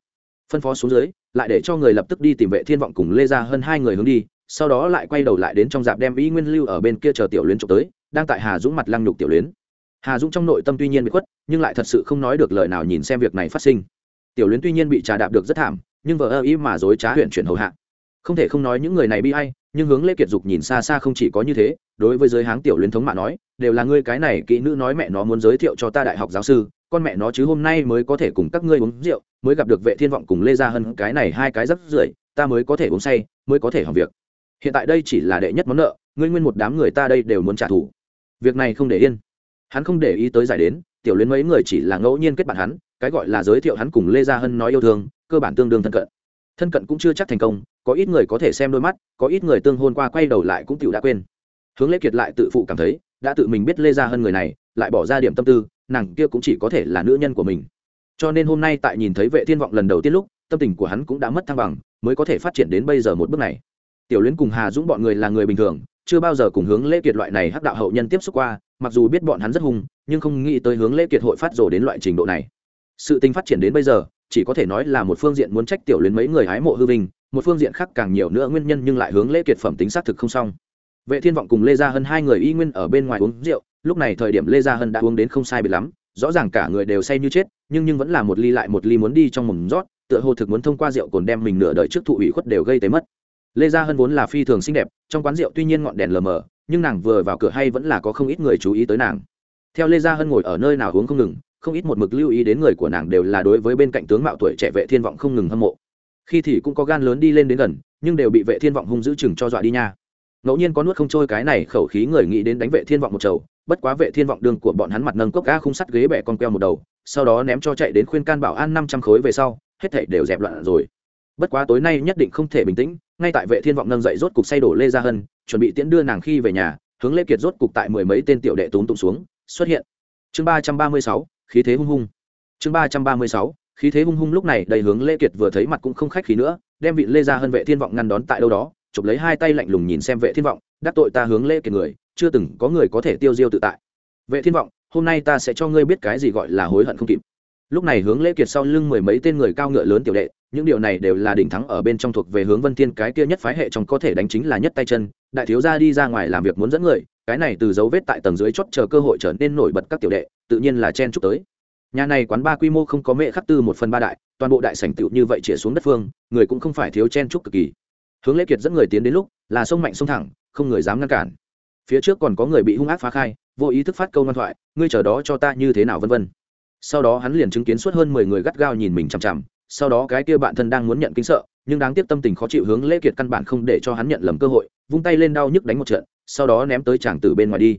Phân phó xuống dưới lại để cho người lập tức đi tìm vệ thiên vọng cùng lê ra hơn hai người hướng đi, sau đó lại quay đầu lại đến trong dạp đem ý nguyên lưu ở bên kia chờ tiểu luyến trộm tới, đang tại hà dũng mặt lăng nhục tiểu luyến. Hà dũng trong nội tâm tuy nhiên bị khuất, nhưng lại thật sự không nói được lời nào nhìn xem việc này phát sinh. Tiểu luyến tuy nhiên bị trà đạp được rất thảm, nhưng vợ ơ ý mà dối trá huyện chuyển hầu hạ. Không thể không nói những người này bi hay nhưng hướng lê kiệt dục nhìn xa xa không chỉ có như thế, đối với giới háng tiểu luyến thống mạ nói, đều là ngươi cái này kỹ nữ nói mẹ nó muốn giới thiệu cho ta đại học giáo sư con mẹ nó chứ hôm nay mới có thể cùng các ngươi uống rượu, mới gặp được vệ thiên vọng cùng lê gia hân, cái này hai cái rất rưởi, ta mới có thể uống say, mới có thể hỏng việc. Hiện tại đây chỉ là đệ nhất món nợ, ngươi nguyên một đám người ta đây đều muốn trả thù. Việc này không để yên. Hắn không để ý tới giải đến, tiểu luyến mấy người chỉ là ngẫu nhiên kết bạn hắn, cái gọi là giới thiệu hắn cùng lê gia hân nói yêu thương, cơ bản tương đương thân cận. Thân cận cũng chưa chắc thành công, có ít người có thể xem đôi mắt, có ít người tương hôn qua quay đầu lại cũng tiểu đã quên. Hướng lễ kiệt lại tự phụ cảm thấy, đã tự mình biết lê gia hân người này, lại bỏ ra điểm tâm tư nàng kia cũng chỉ có thể là nữ nhân của mình. Cho nên hôm nay tại nhìn thấy vệ thiên vọng lần đầu tiên lúc, tâm tình của hắn cũng đã mất thăng bằng, mới có thể phát triển đến bây giờ một bước này. Tiểu luyến cùng hà dũng bọn người là người bình thường, chưa bao giờ cùng hướng lễ kiệt loại này hắc đạo hậu nhân tiếp xúc qua, mặc dù biết bọn hắn rất hung, nhưng không nghĩ tới hướng lễ kiệt hội phát rồ đến loại trình độ này. Sự tình phát triển đến bây giờ, chỉ có thể nói là một phương diện muốn trách tiểu luyến mấy người hái mộ hư vinh, một phương diện khác càng nhiều nữa nguyên nhân nhưng lại hướng lễ kiệt phẩm tính xác thực không xong. Vệ thiên vọng cùng lê gia hơn hai người y nguyên ở bên ngoài uống rượu lúc này thời điểm lê gia hân đã uống đến không sai biệt lắm, rõ ràng cả người đều say như chết, nhưng nhưng vẫn là một ly lại một ly muốn đi trong mồm rót, tựa hồ thực muốn thông qua rượu cồn đem mình nửa đời trước thụ ủy khuất đều gây tế mất. Lê gia hân vốn là phi thường xinh đẹp, trong quán rượu tuy nhiên ngọn đèn lờ mờ, nhưng nàng vừa vào cửa hay vẫn là có không ít người chú ý tới nàng. Theo lê gia hân ngồi ở nơi nào uống không ngừng, không ít một mực lưu ý đến người của nàng đều là đối với bên cạnh tướng mạo tuổi trẻ vệ thiên vọng không ngừng hâm mộ. Khi thì cũng có gan lớn đi lên đến gần, nhưng đều bị vệ thiên vọng hung giữ chừng cho dọa đi nha. Ngẫu nhiên có nuốt không trôi cái này khẩu khí người nghĩ đến đánh vệ thiên vọng một chầu bất quá vệ thiên vọng đường của bọn hắn mặt nâng cốc ga khung sắt ghế bẻ con queo một đầu, sau đó ném cho chạy đến khuyên can bảo an năm trăm khối về sau, hết thảy đều dẹp loạn rồi. Bất quá tối nay nhất định không thể bình tĩnh, ngay tại vệ thiên vọng nâng dậy rốt cục say đổ lê gia hân, chuẩn bị tiễn đưa nàng khi về nhà, hướng lê kiệt rốt cục tại mười mấy tên tiểu đệ túm tụng xuống, xuất hiện. Chương ba trăm ba mươi sáu, khí thế hung hung. Chương ba trăm ba mươi sáu, khí thế hung hung lúc này đầy hướng lê kiệt vừa thấy mặt cũng không khách khí nữa, đem vị lê gia hân vệ thiên vọng ngăn đón tại đâu đó, chụp lấy hai tay lạnh lùng nhìn xem vệ thiên vọng, đắc tội ta hướng lê kiệt người chưa từng có người có thể tiêu diêu tự tại. Vệ thiên vọng, hôm nay ta sẽ cho ngươi biết cái gì gọi là hối hận không kịp. Lúc này hướng lễ kiệt sau lưng mười mấy tên người cao ngựa lớn tiểu đệ, những điều này đều là đỉnh thắng ở bên trong thuộc về hướng vân thiên, cái kia nhất phái hệ trong có thể đánh chính là nhất tay chân. Đại thiếu gia đi ra ngoài làm việc muốn dẫn người, cái này từ dấu vết tại tầng dưới chót chờ cơ hội trở nên nổi bật các tiểu đệ, tự nhiên là chen chúc tới. Nhà này quán ba quy mô không có mẹ khắc tư một phần ba đại, toàn bộ đại sảnh tựu như vậy chĩa xuống đất phương, người cũng không phải thiếu chen chúc cực kỳ. Hướng lễ kiệt dẫn người tiến đến lúc, là sông mạnh sông thẳng, không người dám ngăn cản phía trước còn có người bị hung ác phá khai, vô ý thức phát câu ngoan thoại, ngươi chờ đó cho ta như thế nào vân vân. Sau đó hắn liền chứng kiến suốt hơn mười người gắt gao nhìn mình chằm chằm, sau đó cái kia bạn thân đang muốn nhận kính sợ, nhưng đáng tiếc tâm tình khó chịu hướng lễ kiệt căn bản không để cho hắn nhận lầm cơ hội, vung tay lên đau nhức đánh một trận, sau đó ném tới chàng từ bên ngoài đi.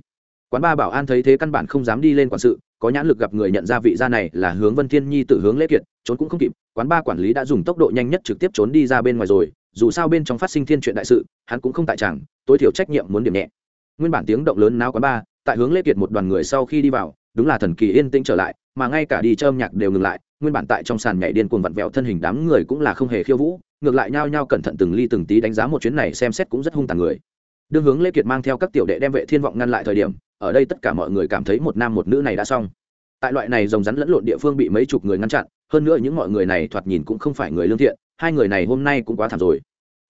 Quán ba bảo an thấy thế căn bản không dám đi lên quản sự, có nhãn lực gặp người nhận ra vị gia này là hướng vân thiên nhi tự hướng lễ kiệt, trốn cũng không kịp, quán ba quản lý đã dùng tốc độ nhanh nhất trực tiếp trốn đi ra bên ngoài rồi, dù sao bên trong phát sinh thiên chuyện đại sự, hắn cũng không tại tràng tối thiểu trách nhiệm muốn điểm nhẹ nguyên bản tiếng động lớn náo quán ba tại hướng lễ kiệt một đoàn người sau khi đi vào, đúng là thần kỳ yên tĩnh trở lại, mà ngay cả đi châm nhạc đều ngừng lại, nguyên bản tại trong sàn nhảy điên cuồng vặn vẹo thân hình đám người cũng là không hề khiêu vũ, ngược lại nhao nhao cẩn thận từng ly từng tí đánh giá một chuyến này xem xét cũng rất hung tàn người. Đương hướng lễ kiệt mang theo các tiểu đệ đem vệ thiên vọng ngăn lại thời điểm, ở đây tất cả mọi người cảm thấy một nam một nữ này đã xong. Tại loại này rồng rắn lẫn lộn địa phương bị mấy chục người ngăn chặn, hơn nữa những mọi người này thoạt nhìn cũng không phải người lương thiện, hai người này hôm nay cũng quá thảm rồi.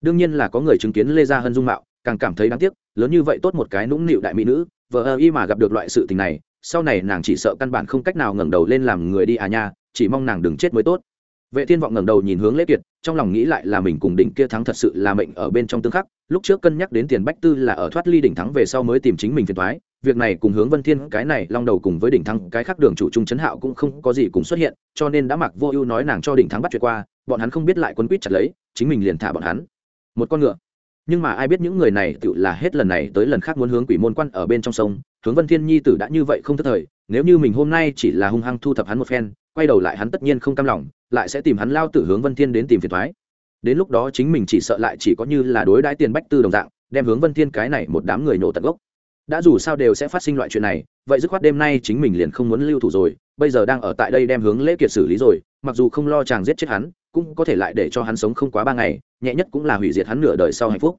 Đương nhiên là có người chứng kiến lê gia hân dung mạo, càng cảm thấy đáng tiếc lớn như vậy tốt một cái nũng nịu đại mỹ nữ vợ ơ y mà gặp được loại sự tình này, sau này nàng chỉ sợ căn bản không cách nào ngẩng đầu lên làm người đi à nha, chỉ mong nàng đừng chết mới tốt. Vệ thiên vọng ngẩng đầu nhìn hướng lễ kiệt, trong lòng nghĩ lại là mình cùng đỉnh kia thắng thật sự là mệnh ở bên trong tương khắc, lúc trước cân nhắc đến tiền bách tư là ở thoát ly đỉnh thắng về sau mới tìm chính mình phiền thoái việc này cùng hướng vân thiên, cái này long đầu cùng với đỉnh thắng, cái khác đường chủ trung chấn hạo cũng không có gì cùng xuất hiện, cho nên đã mặc vô ưu nói nàng cho đỉnh thắng bắt chuyện qua, bọn hắn không biết lại quấn quýt chặt lấy, chính mình liền thả bọn hắn. Một con ngựa nhưng mà ai biết những người này tự là hết lần này tới lần khác muốn hướng quỷ môn quan ở bên trong sông, hướng vân thiên nhi tử đã như vậy không thất thời, nếu như mình hôm nay chỉ là hung hăng thu thập hắn một phen, quay đầu lại hắn tất nhiên không cam lòng, lại sẽ tìm hắn lao tử hướng vân thiên đến tìm phiền thoái đến lúc đó chính mình chỉ sợ lại chỉ có như là đối đãi tiền bách tư đồng dạng, đem hướng vân thiên cái này một đám người nổ tận gốc đã dù sao đều sẽ phát sinh loại chuyện này, vậy dứt khoát đêm nay chính mình liền không muốn lưu thủ rồi, bây giờ đang ở tại đây đem hướng lễ kiệt xử lý rồi, mặc dù không lo chàng giết chết hắn, cũng có thể lại để cho hắn sống không quá ba ngày, nhẹ nhất cũng là hủy diệt hắn nửa đời sau hạnh phúc.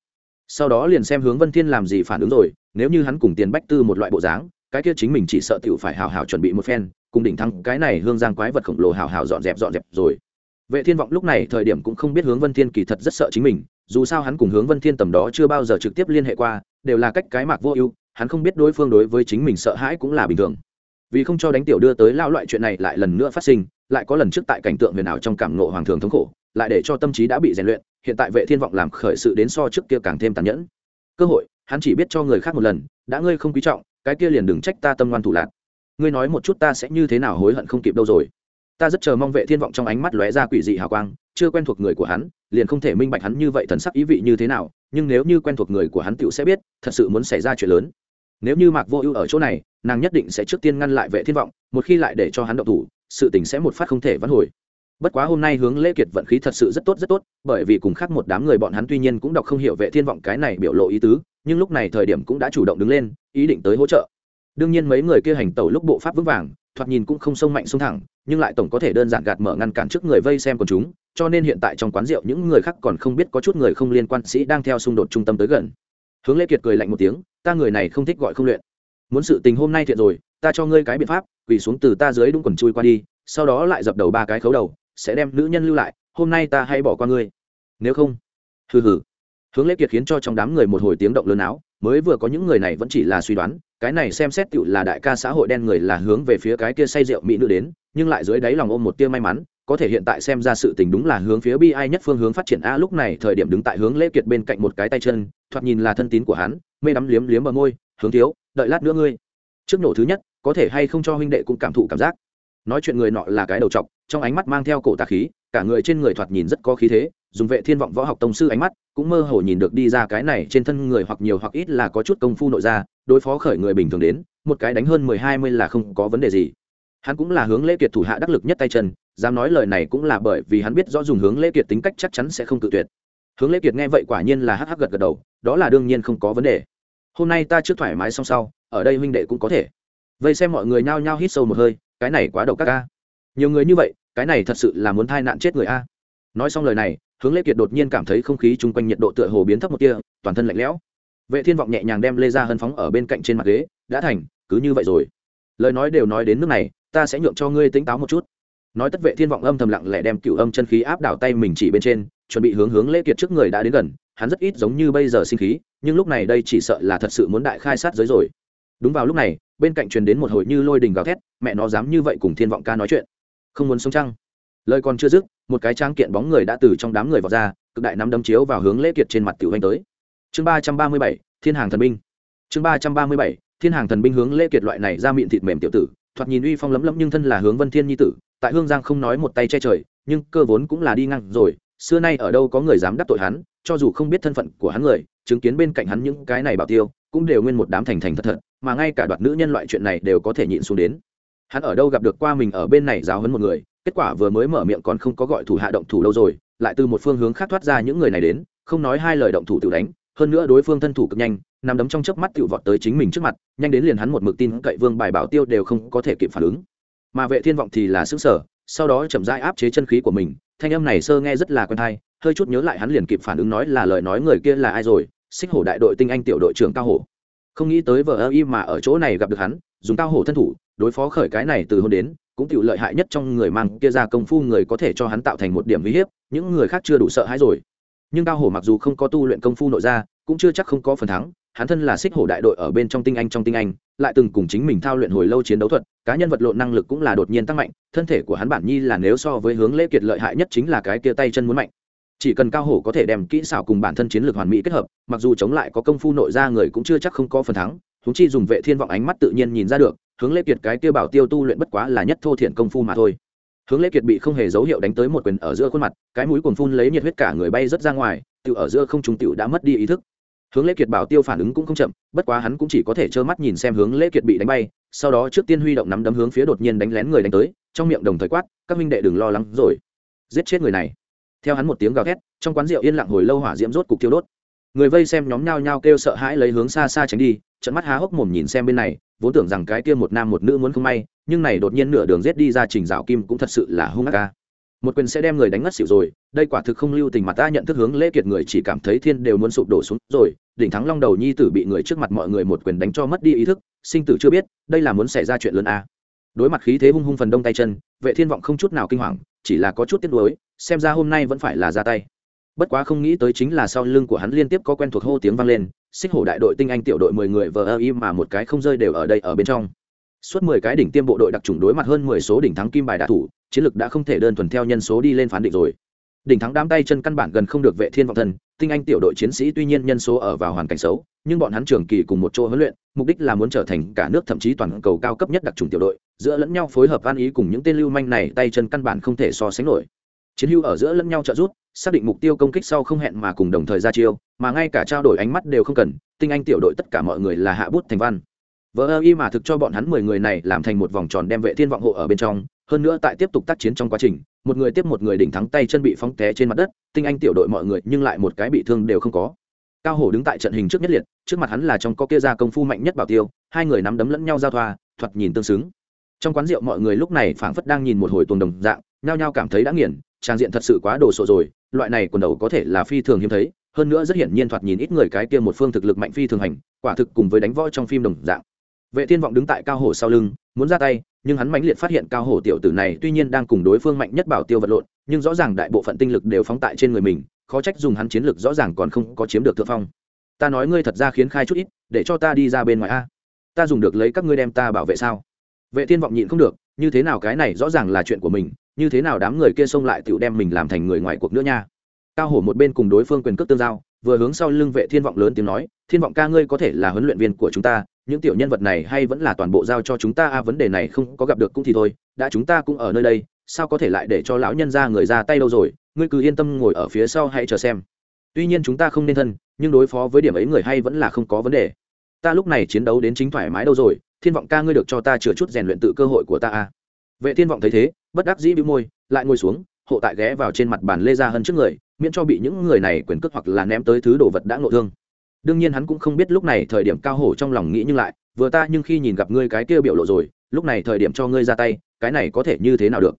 Sau đó liền xem hướng vân thiên làm gì phản ứng rồi, nếu như hắn cùng tiền bách tư một loại bộ dáng, cái kia chính mình chỉ sợ tiểu phải hào hào chuẩn bị một phen, cùng đỉnh thăng cái này hương giang quái vật khổng lồ hào hào dọn dẹp dọn dẹp rồi. Vệ thiên vọng lúc này thời điểm cũng không biết hướng vân thiên kỳ thật rất sợ chính mình, dù sao hắn cùng hướng vân thiên tầm đó chưa bao giờ trực tiếp liên hệ qua, đều là cách cái mạc vô ưu hắn không biết đối phương đối với chính mình sợ hãi cũng là bình thường. Vì không cho đánh tiểu đưa tới lao loại chuyện này lại lần nữa phát sinh, lại có lần trước tại cảnh tượng huyền ảo trong cảm ngộ hoàng thường thống khổ, lại để cho tâm trí đã bị rèn luyện, hiện tại vệ thiên vọng làm khởi sự đến so trước kia càng thêm tàn nhẫn. Cơ hội, hắn chỉ biết cho người khác một lần, đã ngươi không quý trọng, cái kia liền đừng trách ta tâm ngoan thủ lạc. Ngươi nói một chút ta sẽ như thế nào hối hận không kịp đâu rồi. Ta rất chờ mong vệ thiên vọng trong ánh mắt lóe ra quỷ dị hào quang, chưa quen thuộc người của hắn, liền không thể minh bạch hắn như vậy thần sắc ý vị như thế nào, nhưng nếu như quen thuộc người của hắn tựu sẽ biết, thật sự muốn xảy ra chuyện lớn nếu như mạc vô ưu ở chỗ này, nàng nhất định sẽ trước tiên ngăn lại vệ thiên vọng, một khi lại để cho hắn động thủ, sự tình sẽ một phát không thể vãn hồi. Bất quá hôm nay hướng lễ kiệt vận khí thật sự rất tốt rất tốt, bởi vì cùng khác một đám người bọn hắn tuy nhiên cũng đọc không hiểu vệ thiên vọng cái này biểu lộ ý tứ, nhưng lúc này thời điểm cũng đã chủ động đứng lên, ý định tới hỗ trợ. Đương nhiên mấy người kia hành tẩu lúc bộ pháp vững vàng, thoạt nhìn cũng không sông mạnh sông thẳng, nhưng lại tổng có thể đơn giản gạt mở ngăn cản trước người vây xem của chúng, cho nên hiện tại trong quán rượu những người khác còn không biết có chút người không liên quan sĩ đang theo xung đột trung tâm tới gần hướng lễ kiệt cười lạnh một tiếng, ta người này không thích gọi không luyện. Muốn sự tình hôm nay thiện rồi, ta cho ngươi cái biện pháp, quỳ xuống từ ta dưới đúng quần chui qua đi, sau đó lại dập đầu ba cái khấu đầu, sẽ đem nữ nhân lưu lại, hôm nay ta hay bỏ qua ngươi. Nếu không? Hừ hừ. Hướng lễ kiệt khiến cho trong đám người một hồi tiếng động lớn áo, mới vừa có những người này vẫn chỉ là suy đoán, cái này xem xét tựu là đại ca xã hội đen người là hướng về phía cái kia say rượu mỹ nữ đến, nhưng lại dưới đáy lòng ôm một tia may mắn có thể hiện tại xem ra sự tình đúng là hướng phía bi ai nhất phương hướng phát triển. A, lúc này thời điểm đứng tại hướng lễ kiệt bên cạnh một cái tay chân, thoạt nhìn là thân tín của hắn, mê đắm liếm liếm bờ môi, hướng thiếu, đợi lát nữa ngươi. Trước nổ thứ nhất, có thể hay không cho huynh đệ cũng cảm thụ cảm giác. Nói chuyện người nọ là cái đầu trọc, trong ánh mắt mang theo cổ tà khí, cả người trên người thoạt nhìn rất có khí thế, dùng vệ thiên vọng võ học tông sư ánh mắt, cũng mơ hồ nhìn được đi ra cái này trên thân người hoặc nhiều hoặc ít là có chút công phu nội ra đối phó khởi người bình thường đến, một cái đánh hơn mười hai mươi là không có vấn đề gì. Hắn cũng là hướng lễ kiệt thủ hạ đắc lực nhất tay chân dám nói lời này cũng là bởi vì hắn biết rõ dùng hướng lễ kiệt tính cách chắc chắn sẽ không cự tuyệt. Hướng lễ kiệt nghe vậy quả nhiên là hắc hắc gật gật đầu, đó là đương nhiên không có vấn đề. Hôm nay ta trước thoải mái xong sau, ở đây huynh đệ cũng có thể. Vậy xem mọi người nhao nhao hít sâu một hơi, cái này quá độc các ca nhiều người như vậy, cái này thật sự là muốn thai nạn chết người a. Nói xong lời này, hướng lễ kiệt đột nhiên cảm thấy không khí chung quanh nhiệt độ tựa hồ biến thấp một tia, toàn thân lạnh lẽo. Vệ thiên vọng nhẹ nhàng đem lê ra hân phóng ở bên cạnh trên mặt ghế, đã thành, cứ như vậy rồi. Lời nói đều nói đến nước này, ta sẽ nhượng cho ngươi tỉnh táo một chút nói tất vệ thiên vọng âm thầm lặng lẽ đem cựu âm chân khí áp đảo tay mình chỉ bên trên, chuẩn bị hướng hướng lễ kiệt trước người đã đến gần, hắn rất ít giống như bây giờ sinh khí, nhưng lúc này đây chỉ sợ là thật sự muốn đại khai sát giới rồi. Đúng vào lúc này, bên cạnh truyền đến một hồi như lôi đình gào thét, mẹ nó dám như vậy cùng thiên vọng ca nói chuyện. Không muốn sống chăng? Lời còn chưa dứt, một cái trang kiện bóng người đã từ trong đám người vào ra, cực đại nắm đâm chiếu vào hướng lễ kiệt trên mặt tiểu anh tới. Chương ba trăm ba mươi bảy, thiên hàng thần binh. Chương ba trăm ba mươi bảy, thiên hàng thần binh hướng lễ kiệt loại này ra miệng thịt mềm tiểu tử, thoạt nhìn uy phong lấm lấm nhưng thân là hướng vân thiên nhi tử tại hương giang không nói một tay che trời, nhưng cơ vốn cũng là đi ngang rồi, xưa nay ở đâu có người dám đắc tội hắn, cho dù không biết thân phận của hắn người, chứng kiến bên cạnh hắn những cái này bảo tiêu, cũng đều nguyên một đám thành thành thật thật, mà ngay cả đoạt nữ nhân loại chuyện này đều có thể nhịn xuống đến. Hắn ở đâu gặp được qua mình ở bên này giáo hấn một người, kết quả vừa mới mở miệng còn không có gọi thủ hạ động thủ đâu rồi, lại từ một phương hướng khác thoát ra những người này đến, không nói hai lời động thủ tự đánh, hơn nữa đối phương thân thủ cực nhanh, nằm đấm trong chớp mắt tự vọt tới chính mình trước mặt, nhanh đến liền hắn một mực tin cậy vương bài bảo tiêu đều không có thể kịp phản ứng mà vệ thiên vọng thì là xứng sở, sau đó chậm rãi áp chế chân khí của mình. Thanh âm này sơ nghe rất là quen thai hơi chút nhớ lại hắn liền kịp phản ứng nói là lời nói người kia là ai rồi, xích hổ đại đội tinh anh tiểu đội trưởng cao hổ. Không nghĩ tới vợ ơ y mà ở chỗ này gặp được hắn, dùng cao hổ thân thủ, đối phó khởi cái này từ hôm đến, cũng tiểu lợi hại nhất trong người mang kia ra công phu người có thể cho hắn tạo thành một điểm uy hiếp, những người khác chưa đủ sợ hãi rồi. Nhưng cao hổ mặc dù không có tu luyện công phu nội ra cũng chưa chắc không có phần thắng hắn thân là xích hổ đại đội ở bên trong tinh anh trong tinh anh, lại từng cùng chính mình thao luyện hồi lâu chiến đấu thuật, cá nhân vật lộn năng lực cũng là đột nhiên tăng mạnh, thân thể của hắn bản nhi là nếu so với hướng lễ kiệt lợi hại nhất chính là cái kia tay chân muốn mạnh. Chỉ cần cao hổ có thể đem kỹ xảo cùng bản thân chiến lược hoàn mỹ kết hợp, mặc dù chống lại có công phu nội ra người cũng chưa chắc không có phần thắng húng chi dùng vệ thiên vọng ánh mắt tự nhiên nhìn ra được, hướng lễ kiệt cái kia bảo tiêu tu luyện bất quá là nhất thô thiện công phu mà thôi. Hướng lễ kiệt bị không hề dấu hiệu đánh tới một quyền ở giữa khuôn mặt, cái mũi cuồng phun lấy nhiệt huyết cả người bay rất ra ngoài tự ở giữa không trung tiểu đã mất đi ý thức hướng lễ kiệt bảo tiêu phản ứng cũng không chậm, bất quá hắn cũng chỉ có thể trơ mắt nhìn xem hướng lễ kiệt bị đánh bay, sau đó trước tiên huy động nắm đấm hướng phía đột nhiên đánh lén người đánh tới, trong miệng đồng thời quát, các minh đệ đừng lo lắng rồi. Giết chết người này. Theo hắn một tiếng gào thét, trong quán rượu yên lặng hồi lâu hỏa diễm rốt cục tiêu đốt. Người vây xem nhóm nhao nhao kêu sợ hãi lấy hướng xa xa tránh đi trận mắt há hốc mồm nhìn xem bên này, vốn tưởng rằng cái kia một nam một nữ muốn không may, nhưng này đột nhiên nửa đường rết đi ra trình dạo kim cũng thật sự là hung ác ca một quyền sẽ đem người đánh ngất xỉu rồi, đây quả thực không lưu tình mà ta nhận thức hướng lễ kiệt người chỉ cảm thấy thiên đều muốn sụp đổ xuống rồi, đỉnh thắng long đầu nhi tử bị người trước mặt mọi người một quyền đánh cho mất đi ý thức, sinh tử chưa biết, đây là muốn xảy ra chuyện lớn à. đối mặt khí thế hung hung phần đông tay chân, vệ thiên vọng không chút nào kinh hoàng, chỉ là có chút tiếc nuối, xem ra hôm nay vẫn phải là ra tay bất quá không nghĩ tới chính là sau lưng của hắn liên tiếp có quen thuộc hô tiếng vang lên, xích hổ đại đội tinh anh tiểu đội mười người vờ ơ im mà một cái không rơi đều ở đây ở bên trong suốt mười cái đỉnh tiêm bộ đội đặc trùng đối mặt hơn mười số đỉnh thắng kim bài đạ thủ chiến lực đã không thể đơn thuần theo nhân số đi lên phán định rồi. Đỉnh thắng đám tay chân căn bản gần không được vệ thiên vọng thần, tinh anh tiểu đội chiến sĩ tuy nhiên nhân số ở vào hoàn cảnh xấu nhưng bọn hắn trường kỳ cùng một chỗ huấn luyện mục đích là muốn trở thành cả nước thậm chí toàn cầu cao cấp nhất đặc trùng tiểu đội giữa lẫn nhau phối hợp an ý cùng những tên lưu manh này tay chân căn bản không thể so sánh nổi. Chiến hưu ở giữa lẫn nhau trợ giúp xác định mục tiêu công kích sau không hẹn mà cùng đồng thời ra chiêu mà ngay cả trao đổi ánh mắt đều không cần tinh anh tiểu đội tất cả mọi người là hạ bút thành văn vợ ơ y mà thực cho bọn hắn mười người này làm thành một vòng tròn đem vệ thiên vọng hộ ở bên trong, hơn nữa tại tiếp tục tác chiến trong quá trình, một người tiếp một người đỉnh thắng tay chân bị phóng té trên mặt đất, tinh anh tiểu đội mọi người nhưng lại một cái bị thương đều không có. Cao hổ đứng tại trận hình trước nhất liệt, trước mặt hắn là trong có kia ra công phu mạnh nhất bảo tiêu, hai người nắm đấm lẫn nhau giao thoa, thoạt nhìn tương xứng. Trong quán rượu mọi người lúc này phảng phất đang nhìn một hồi tuồng đồng dạng, nhao nhao cảm thấy đã nghiền, trang diện thật sự quá đồ sộ rồi, loại này quần đầu có thể là phi thường hiếm thấy, hơn nữa rất hiển nhiên thoạt nhìn ít người cái kia một phương thực lực mạnh phi thường hành, quả thực cùng với đánh võ trong phim đồng dạng vệ thiên vọng đứng tại cao hổ sau lưng, muốn ra tay, nhưng hắn mãnh liệt phát hiện cao hổ tiểu tử này tuy nhiên đang cùng đối phương mạnh nhất bảo tiêu vật lộn, nhưng rõ ràng đại bộ phận tinh lực đều phóng tại trên người mình, khó trách dùng hắn chiến lực rõ ràng còn không có chiếm được thượng phong. Ta nói ngươi thật ra khiến khai chút ít, để cho ta đi ra bên ngoài a. Ta dùng được lấy các ngươi đem ta bảo vệ sao? Vệ thiên vọng nhịn không được, như thế nào cái này rõ ràng là chuyện của mình, như thế nào đám người kia xông lại tựu đem mình làm thành người ngoài cuộc nữa nha. Cao hổ một bên cùng đối phương quyền cước tương giao vừa hướng sau lưng vệ thiên vọng lớn tiếng nói, thiên vọng ca ngươi có thể là huấn luyện viên của chúng ta, những tiểu nhân vật này hay vẫn là toàn bộ giao cho chúng ta, a, vấn đề này không có gặp được cũng thì thôi, đã chúng ta cũng ở nơi đây, sao có thể lại để cho lão nhân ra người ra tay đâu rồi, ngươi cứ yên tâm ngồi ở phía sau hãy chờ xem. Tuy nhiên chúng ta không nên thân, nhưng đối phó với điểm ấy người hay vẫn là không có vấn đề. Ta lúc này chiến đấu đến chính thoải mái đâu rồi, thiên vọng ca ngươi được cho ta chừa chút rèn luyện tự cơ hội của ta, a. Vệ thiên vọng thấy thế, bất đắc dĩ bĩu môi, lại ngồi xuống, hộ tại ghé vào trên mặt bàn lê ra hơn trước người miễn cho bị những người này quyền cước hoặc là ném tới thứ đồ vật đã ngộ thương. Đương nhiên hắn cũng không biết lúc này thời điểm cao hổ trong lòng nghĩ nhưng lại, vừa ta nhưng khi nhìn gặp ngươi cái kia biểu lộ rồi, lúc này thời điểm cho ngươi ra tay, cái này có thể như thế nào được?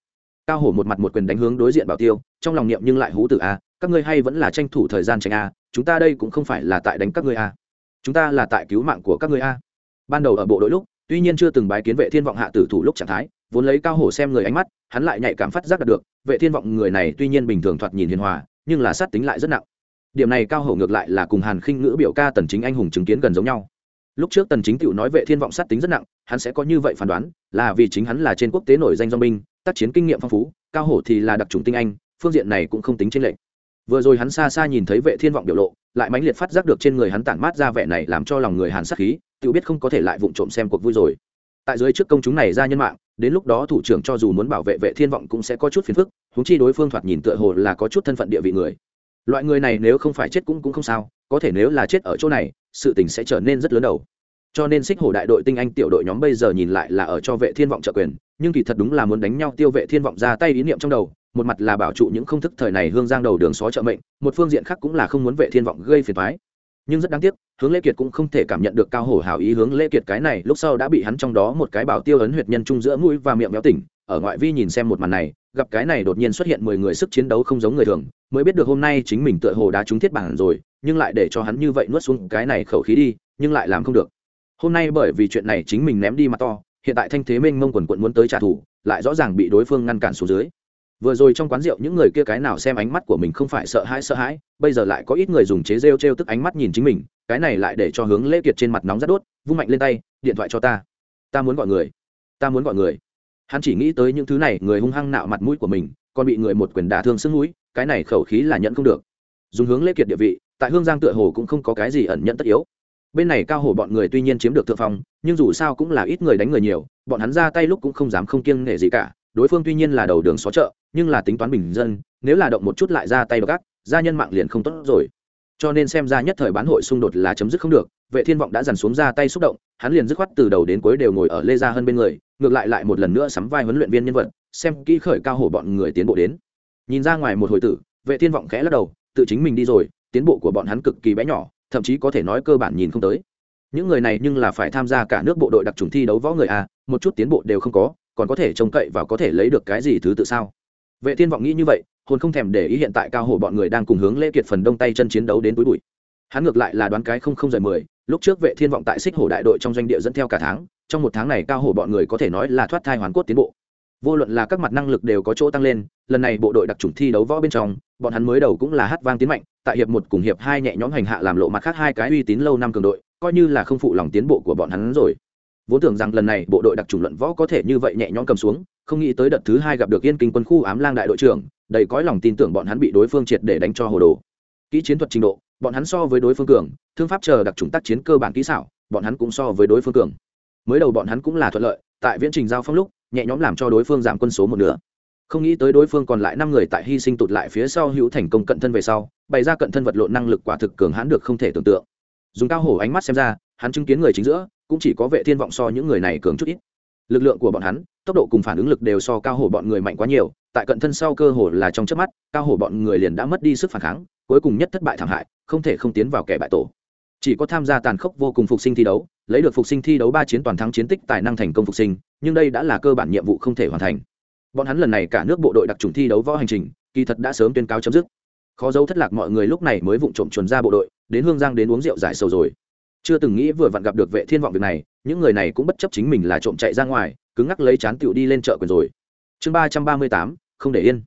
Cao hổ một mặt một quyền đánh hướng đối diện bảo tiêu, trong lòng niệm nhưng lại hú tử a, các ngươi hay vẫn là tranh thủ thời gian tranh a, chúng ta đây cũng không phải là tại đánh các ngươi a. Chúng ta là tại cứu mạng của các ngươi a. Ban đầu ở bộ đội lúc, tuy nhiên chưa từng bái kiến vệ thiên vọng hạ tử thủ lúc trạng thái, vốn lấy cao hổ xem người ánh mắt, hắn lại nhạy cảm phát giác được, vệ thiên vọng người này tuy nhiên bình thường thoạt nhìn hiền hòa nhưng là sát tính lại rất nặng. Điểm này cao hổ ngược lại là cùng hàn khinh ngữ biểu ca tần chính anh hùng chứng kiến gần giống nhau. Lúc trước tần chính tiểu nói vệ thiên vọng sát tính rất nặng, hắn sẽ có như vậy phán đoán, là vì chính hắn là trên quốc tế nổi danh do binh, tác chiến kinh nghiệm phong phú, cao hổ thì là đặc trùng tinh anh, phương diện này cũng không tính trên lệnh vừa rồi hắn xa xa nhìn thấy vệ thiên vọng biểu lộ, lại mãnh liệt phát giác được trên người hắn tản mát ra vẻ này làm cho lòng người hàn sát khí, tự biết không có thể lại vụng trộm xem cuộc vui rồi tại dưới trước công chúng này ra nhân mạng, đến lúc đó thủ trưởng cho dù muốn bảo vệ vệ thiên vọng cũng sẽ có chút phiền phức húng chi đối phương thoạt nhìn tựa hồ là có chút thân phận địa vị người. Loại người này nếu không phải chết cũng cũng không sao, có thể nếu là chết ở chỗ này, sự tình sẽ trở nên rất lớn đầu. Cho nên xích hổ đại đội tinh anh tiểu đội nhóm bây giờ nhìn lại là ở cho vệ thiên vọng trợ quyền, nhưng kỳ thật đúng là muốn đánh nhau tiêu vệ thiên vọng ra tay ý niệm trong đầu, một mặt là bảo trụ những không thức thời này hương giang đầu đường xó trợ mệnh, một phương diện khác cũng là không muốn vệ thiên vọng gây phiền toái nhưng rất đáng tiếc, hướng lễ kiệt cũng không thể cảm nhận được cao hổ hảo ý hướng lễ kiệt cái này, lúc sau đã bị hắn trong đó một cái bảo tiêu ấn huyệt nhân trung giữa mũi và miệng méo tỉnh. Ở ngoại vi nhìn xem một màn này, gặp cái này đột nhiên xuất hiện mười người sức chiến đấu không giống người thường, mới biết được hôm nay chính mình tựa hồ đã trúng thiết bản rồi, nhưng lại để cho hắn như vậy nuốt xuống cái này khẩu khí đi, nhưng lại làm không được. Hôm nay bởi vì chuyện này chính mình ném đi mặt to, hiện tại thanh thế mênh mông quần quận muốn tới trả thù, lại rõ ràng bị đối phương ngăn cản xuống dưới vừa rồi trong quán rượu những người kia cái nào xem ánh mắt của mình không phải sợ hãi sợ hãi, bây giờ lại có ít người dùng chế rêu t r e o tức ánh mắt nhìn chính mình, cái này lại để cho hướng lễ kiệt trên mặt nóng rất đốt, vung mạnh lên tay, điện thoại cho ta. Ta muốn gọi người. Ta muốn gọi người. Hắn chỉ nghĩ tới những thứ này, người hung hăng nạo mặt mũi của mình, còn bị người một quyền đả thương sưng mũi, cái này khẩu khí là nhận không được. Dùng hướng lễ kiệt địa vị, tại hương giang tựa hồ cũng không có cái gì ẩn nhận tất yếu. Bên này cao hổ bọn người tuy nhiên chiếm được thượng phong, nhưng dù sao cũng là ít người đánh người nhiều, bọn hắn ra tay lúc cũng không dám không kiêng nể gì cả, đối phương tuy nhiên là đầu đường xó chợ nhưng là tính toán bình dân, nếu là động một chút lại ra tay gác gia nhân mạng liền không tốt rồi. Cho nên xem ra nhất thời bán hội xung đột là chấm dứt không được, vệ thiên vọng đã dằn xuống ra tay xúc động, hắn liền dứt khoát từ đầu đến cuối đều ngồi ở lê gia hơn bên người, ngược lại lại một lần nữa sắm vai huấn luyện viên nhân vật, xem kỹ khởi cao hổ bọn người tiến bộ đến. Nhìn ra ngoài một hồi tử, vệ thiên vọng khẽ lắc đầu, tự chính mình đi rồi, tiến bộ của bọn hắn cực kỳ bé nhỏ, thậm chí có thể nói cơ bản nhìn không tới. Những người này nhưng là phải tham gia cả nước bộ đội đặc trùng thi đấu võ người a, một chút tiến bộ đều không có, còn có thể trông cậy và có thể lấy được cái gì thứ tự sao? Vệ thiên vọng nghĩ như vậy, hồn không thèm để ý hiện tại cao hổ bọn người đang cùng hướng lễ kiệt phần đông tay chân chiến đấu đến túi bụi. Hắn ngược lại là đoán cái không không rời mười, lúc trước vệ thiên vọng tại xích hổ đại đội trong doanh địa dẫn theo cả tháng, trong một tháng này cao hổ bọn người có thể nói là thoát thai hoàn cốt tiến bộ. Vô luận là các mặt năng lực đều có chỗ tăng lên, lần này bộ đội đặc trùng thi đấu võ bên trong, bọn hắn mới đầu cũng là hát vang tiến mạnh, tại hiệp một cùng hiệp hai nhẹ nhõm hành hạ làm lộ mặt khác hai cái uy tín lâu năm cường đội, coi như là không phụ lòng tiến bộ của bọn hắn rồi vốn tưởng rằng lần này bộ đội đặc trùng luận võ có thể như vậy nhẹ nhõm cầm xuống, không nghĩ tới đợt thứ hai gặp được yên kinh quân khu ám lang đại đội trưởng, đầy cõi lòng tin tưởng bọn hắn bị đối phương triệt để đánh cho hồ đồ. Kỹ chiến thuật trình độ, bọn hắn so với đối phương cường, thương pháp chờ đặc trùng tác chiến cơ bản kỹ xảo, bọn hắn cũng so với đối phương cường. Mới đầu bọn hắn cũng là thuận lợi, tại viễn trình giao phong lúc, nhẹ nhõm làm cho đối phương giảm quân số một nửa. Không nghĩ tới đối phương còn lại năm người tại hy sinh tụt lại phía sau hữu thành công cận thân về sau, bày ra cận thân vật lộn năng lực quả thực cường hãn được không thể tưởng tượng. Dùng cao hổ ánh mắt xem ra, hắn chứng kiến người chính giữa cũng chỉ có vệ thiên vọng so những người này cường chút ít. Lực lượng của bọn hắn, tốc độ cùng phản ứng lực đều so cao hổ bọn người mạnh quá nhiều, tại cận thân sau cơ hồ là trong chớp mắt, cao hổ bọn người liền đã mất đi sức phản kháng, cuối cùng nhất thất bại thảm hại, không thể không tiến vào kẻ bại tổ. Chỉ có tham gia tàn khốc vô cùng phục sinh thi đấu, lấy được phục sinh thi đấu ba chiến toàn thắng chiến tích tài năng thành công phục sinh, nhưng đây đã là cơ bản nhiệm vụ không thể hoàn thành. Bọn hắn lần này cả nước bộ đội đặc trùng thi đấu võ hành trình, kỳ thật đã sớm tuyên cáo chấm dứt. Khó dấu thất lạc mọi người lúc này mới vụng trộm chuồn ra bộ đội, đến hương giang đến uống rượu giải sầu rồi chưa từng nghĩ vừa vặn gặp được vệ thiên vọng việc này, những người này cũng bất chấp chính mình là trộm chạy ra ngoài, cứng ngắc lấy chán tựu đi lên chợ quyền rồi. Chương ba trăm ba mươi tám, không để yên.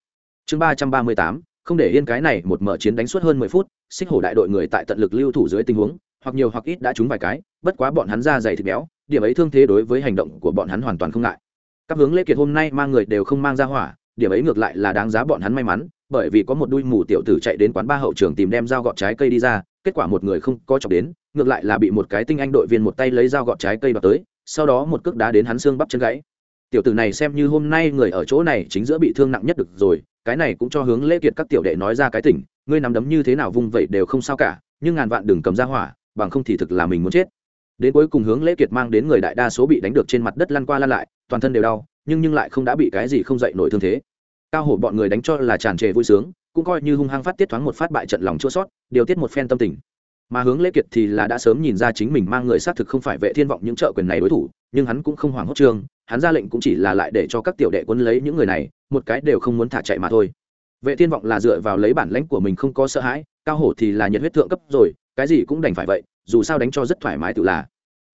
Chương ba trăm ba mươi tám, không để yên cái này, một mở chiến đánh suốt hơn mười phút, xích hổ đại đội người tại tận lực lưu thủ dưới tình huống, hoặc nhiều hoặc ít đã trúng vài cái, bất quá bọn hắn ra dày thịt béo, điểm ấy thương thế đối với hành động của bọn hắn hoàn toàn không ngại. Các hướng lễ kiệt hôm nay mang người đều không mang ra hỏa, điểm ấy ngược lại là đáng giá bọn hắn may mắn, bởi vì có một đuôi mù tiểu tử chạy đến quán ba hậu trường tìm đem dao gọt trái cây đi ra kết quả một người không có chọc đến, ngược lại là bị một cái tinh anh đội viên một tay lấy dao gọt trái cây vào tới, sau đó một cước đá đến hắn xương bắp chân gãy. Tiểu tử này xem như hôm nay người ở chỗ này chính giữa bị thương nặng nhất được rồi, cái này cũng cho hướng lễ kiệt các tiểu đệ nói ra cái tỉnh, ngươi nắm đấm như thế nào vung vậy đều không sao cả, nhưng ngàn vạn đừng cầm ra hỏa, bằng không thì thực là mình muốn chết. Đến cuối cùng hướng lễ kiệt mang đến người đại đa số bị đánh được trên mặt đất lăn qua lăn lại, toàn thân đều đau, nhưng nhưng lại không đã bị cái gì không dậy nổi thương thế. Cao hổ bọn người đánh cho là tràn trề vui sướng cũng coi như hung hăng phát tiết thoáng một phát bại trận lòng chua sót, điều tiết một phen tâm tình. Mà hướng lễ kiệt thì là đã sớm nhìn ra chính mình mang người xác thực không phải vệ thiên vọng những trợ quyền này đối thủ, nhưng hắn cũng không hoảng hốt trương, hắn ra lệnh cũng chỉ là lại để cho các tiểu đệ quân lấy những người này, một cái đều không muốn thả chạy mà thôi. Vệ thiên vọng là dựa vào lấy bản lãnh của mình không có sợ hãi, cao hổ thì là nhiệt huyết thượng cấp rồi, cái gì cũng đành phải vậy, dù sao đánh cho rất thoải mái tự là.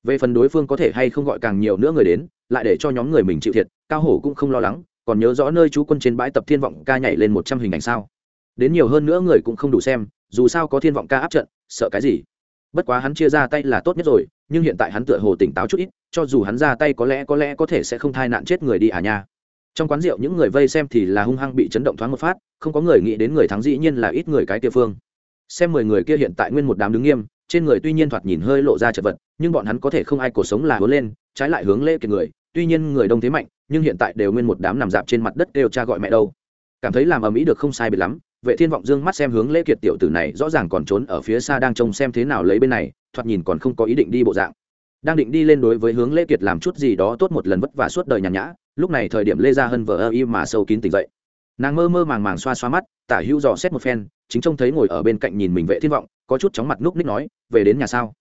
Về phần đối phương có thể hay không gọi càng nhiều nữa người đến, lại để cho nhóm người mình chịu thiệt, cao hổ cũng không lo lắng, còn nhớ rõ nơi chú quân trên bãi tập thiên vọng ca nhảy lên một trăm hình ảnh sao đến nhiều hơn nữa người cũng không đủ xem, dù sao có thiên vọng ca áp trận, sợ cái gì? Bất quá hắn chia ra tay là tốt nhất rồi, nhưng hiện tại hắn tựa hồ tỉnh táo chút ít, cho dù hắn ra tay có lẽ có lẽ có thể sẽ không thai nạn chết người đi à nha. Trong quán rượu những người vây xem thì là hung hăng bị chấn động thoáng một phát, không có người nghĩ đến người thắng dĩ nhiên là ít người cái kia phương. Xem mười người kia hiện tại nguyên một đám đứng nghiêm, trên người tuy nhiên thoạt nhìn hơi lộ ra chật vật, nhưng bọn hắn có thể không ai cuộc sống là hướng lên, trái lại hướng lễ kiệt người, tuy nhiên người đông thế mạnh, nhưng hiện tại đều nguyên một đám nằm dạp trên mặt đất đều cha gọi mẹ đâu. Cảm thấy làm ở mỹ được không sai biệt lắm vệ thiên vọng dương mắt xem hướng lễ kiệt tiểu tử này, rõ ràng còn trốn ở phía xa đang trông xem thế nào lấy bên này, thoạt nhìn còn không có ý định đi bộ dạng. Đang định đi lên đối với hướng lễ kiệt làm chút gì đó tốt một lần vất vả suốt đời nhàn nhã, lúc này thời điểm lê ra hơn vờ ơ y mà sâu kín tỉnh dậy. Nàng mơ mơ màng màng xoa xoa mắt, tả hữu dò xét một phen, chính trông thấy ngồi ở bên cạnh nhìn mình vệ thiên vọng, có chút chóng mặt núc ních nói, về đến nhà sao?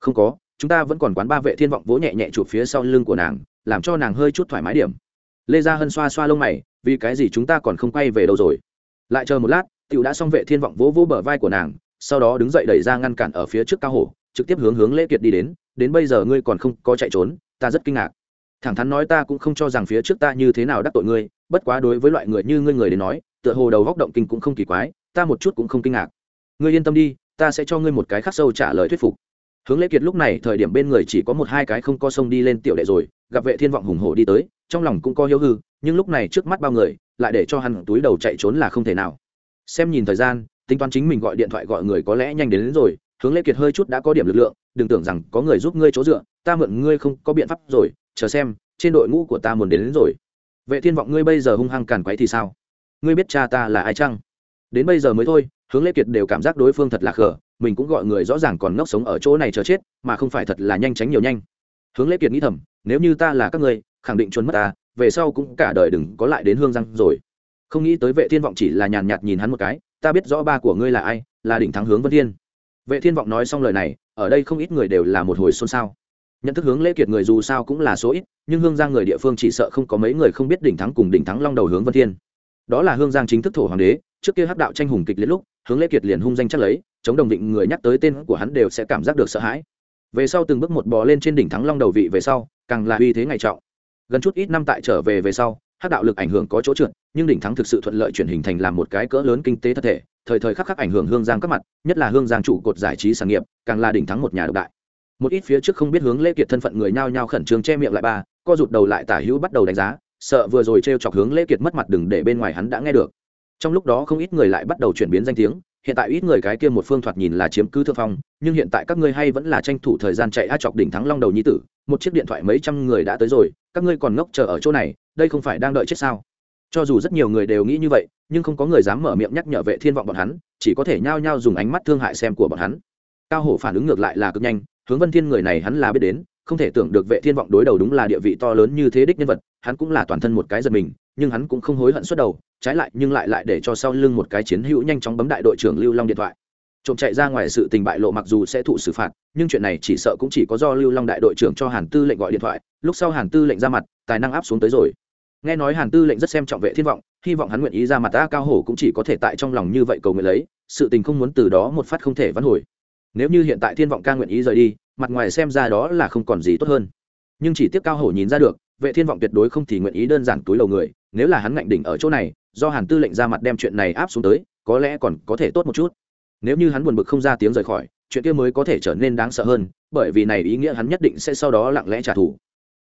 Không có, chúng ta vẫn còn quán ba vệ thiên vọng vỗ nhẹ nhẹ chụp phía sau lưng của nàng, làm cho nàng hơi chút thoải mái điểm. Lê gia hân xoa xoa lông mày, vì cái gì chúng ta còn không quay về đâu rồi? Lại chờ một lát tiểu đã xong vệ thiên vọng vỗ vỗ bờ vai của nàng, sau đó đứng dậy đẩy ra ngăn cản ở phía trước cao hổ, trực tiếp hướng hướng lễ kiệt đi đến đến bây giờ ngươi còn không có chạy trốn, ta rất kinh ngạc. Thẳng thắn nói ta cũng không cho rằng phía trước ta như thế nào đắc tội ngươi, bất quá đối với loại người như ngươi người đến nói, tựa hồ đầu góc động kinh cũng không kỳ quái, ta một chút cũng không kinh ngạc. Ngươi yên tâm đi, ta sẽ cho ngươi một cái khắc sâu trả lời thuyết phục. Hướng lễ kiệt lúc này, thời điểm bên người chỉ có một hai cái không có sông đi lên tiểu đệ rồi, gặp vệ thiên vọng hùng hổ đi tới, trong lòng cũng có hiếu hư, nhưng lúc này trước mắt bao người, lại để cho hắn túi đầu chạy trốn là không thể nào xem nhìn thời gian tính toán chính mình gọi điện thoại gọi người có lẽ nhanh đến, đến rồi hướng lễ kiệt hơi chút đã có điểm lực lượng đừng tưởng rằng có người giúp ngươi chỗ dựa ta mượn ngươi không có biện pháp rồi chờ xem trên đội ngũ của ta muốn đến, đến rồi. Vệ thiên vọng ngươi bây giờ hung hăng càn quấy thì sao? Ngươi biết cha ta là ai chăng? Đến bây giờ mới thôi hướng lễ kiệt đều cảm giác đối phương thật là khờ mình cũng gọi người rõ ràng còn ngốc sống ở chỗ này chờ chết mà không phải thật là nhanh tránh nhiều nhanh. Hướng lễ kiệt nghĩ thầm nếu như ta là các ngươi khẳng định trốn mất ta về sau cũng cả đời đừng có lại đến hương răng rồi không nghĩ tới vệ thiên vọng chỉ là nhàn nhạt nhìn hắn một cái, ta biết rõ ba của ngươi là ai, là đỉnh thắng hướng vân thiên. Vệ thiên vọng nói xong lời này, ở đây không ít người đều là một hồi xôn xao. Nhận thức hướng lễ kiệt người dù sao cũng là số ít, nhưng hương giang người địa phương chỉ sợ không có mấy người không biết đỉnh thắng cùng đỉnh thắng long đầu hướng vân thiên. Đó là hương giang chính thức thổ hoàng đế, trước kia hắc đạo tranh hùng kịch liệt lúc, hướng lễ kiệt liền hung danh chắc lấy, chống đồng định người nhắc tới tên của hắn đều sẽ cảm giác được sợ hãi. Về sau từng bước một bò lên trên đỉnh thắng long đầu vị về sau, càng là uy thế ngày trọng. Gần chút ít năm tại trở về về sau hắc đạo lực ảnh hưởng có chỗ trượt, nhưng đỉnh thắng thực sự thuận lợi chuyển hình thành làm một cái cỡ lớn kinh tế thật thể, thời thời khắc khắc ảnh hưởng hương giang các mặt, nhất là hương giang trụ cột giải trí sản nghiệp, càng là đỉnh thắng một nhà độc đại. Một ít phía trước không biết hướng lễ kiệt thân phận người nhao nhao khẩn trương che miệng lại ba, co rụt đầu lại tả hữu bắt đầu đánh giá, sợ vừa rồi t chọc hướng lễ kiệt mất mặt đừng để bên ngoài hắn đã nghe được. Trong lúc đó không ít người lại bắt đầu chuyển biến danh tiếng, hiện tại ít người cái kia một phương thoạt nhìn là chiếm cứ thượng phong, nhưng hiện tại các ngươi hay vẫn là tranh thủ thời gian chạy a chọc đỉnh thắng long đầu nhi tử, một chiếc điện thoại mấy trăm người đã tới rồi, các ngươi còn ngốc chờ ở chỗ này đây không phải đang đợi chết sao? Cho dù rất nhiều người đều nghĩ như vậy, nhưng không có người dám mở miệng nhắc nhở vệ thiên vọng bọn hắn, chỉ có thể nhao nhao dùng ánh mắt thương hại xem của bọn hắn. Cao hổ phản ứng ngược lại là cực nhanh, hướng vân thiên người này hắn là biết đến, không thể tưởng được vệ thiên vọng đối đầu đúng là địa vị to lớn như thế đích nhân vật, hắn cũng là toàn thân một cái giật mình, nhưng hắn cũng không hối hận suốt đầu, trái lại nhưng lại lại để cho sau lưng một cái chiến hữu nhanh chóng bấm đại đội trưởng lưu long điện thoại. Trộm chạy ra ngoài sự tình bại lộ mặc dù sẽ thụ xử phạt, nhưng chuyện này chỉ sợ cũng chỉ có do lưu long đại đội trưởng cho hàn tư lệnh gọi điện thoại, lúc sau hàn tư lệnh ra mặt, tài năng áp xuống tới rồi nghe nói hàn tư lệnh rất xem trọng vệ thiên vọng, hy vọng hắn nguyện ý ra mặt ta cao hổ cũng chỉ có thể tại trong lòng như vậy cầu nguyện lấy, sự tình không muốn từ đó một phát không thể vãn hồi. Nếu như hiện tại thiên vọng ca nguyện ý rời đi, mặt ngoài xem ra đó là không còn gì tốt hơn. Nhưng chỉ tiếc cao hổ nhìn ra được, vệ thiên vọng tuyệt đối không thì nguyện ý đơn giản túi đầu người, nếu là hắn ngạnh đỉnh ở chỗ này, do hàn tư lệnh ra mặt đem chuyện này áp xuống tới, có lẽ còn có thể tốt một chút. Nếu như hắn buồn bực không ra tiếng rời khỏi, chuyện kia mới có thể trở nên đáng sợ hơn, bởi vì này ý nghĩa hắn nhất định sẽ sau đó lặng lẽ trả thù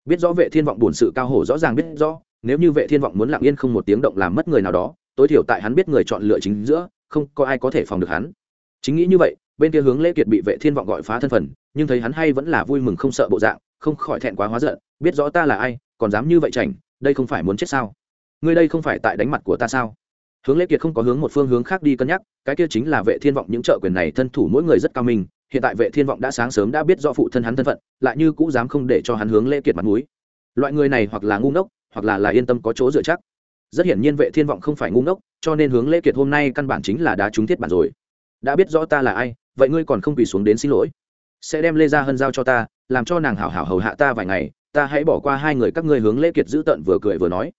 biết rõ vệ thiên vọng buồn sự cao hổ rõ ràng biết rõ, nếu như vệ thiên vọng muốn lặng yên không một tiếng động làm mất người nào đó, tối thiểu tại hắn biết người chọn lựa chính giữa, không có ai có thể phòng được hắn. Chính nghĩ như vậy, bên kia hướng lễ kiệt bị vệ thiên vọng gọi phá thân phận nhưng thấy hắn hay vẫn là vui mừng không sợ bộ dạng, không khỏi thẹn quá hóa giận, biết rõ ta là ai, còn dám như vậy chảnh, đây không phải muốn chết sao? Ngươi đây không phải tại đánh mặt của ta sao? Hướng lễ kiệt không có hướng một phương hướng khác đi cân nhắc, cái kia chính là vệ thiên vọng những trợ quyền này thân thủ mỗi người rất cao minh hiện tại vệ thiên vọng đã sáng sớm đã biết rõ phụ thân hắn thân phận, lại như cũng dám không để cho hắn hướng lễ kiệt mặt mũi. Loại người này hoặc là ngu ngốc, hoặc là là yên tâm có chỗ dựa chắc. Rất hiển nhiên vệ thiên vọng không phải ngu ngốc, cho nên hướng lễ kiệt hôm nay căn bản chính là đã trúng thiết bản rồi. Đã biết rõ ta là ai, vậy ngươi còn không quỳ xuống đến xin lỗi. Sẽ đem lê gia hân giao cho ta, làm cho nàng hảo hảo hầu hạ ta vài ngày, ta hãy bỏ qua hai người các ngươi hướng lễ kiệt giữ tận vừa cười vừa nói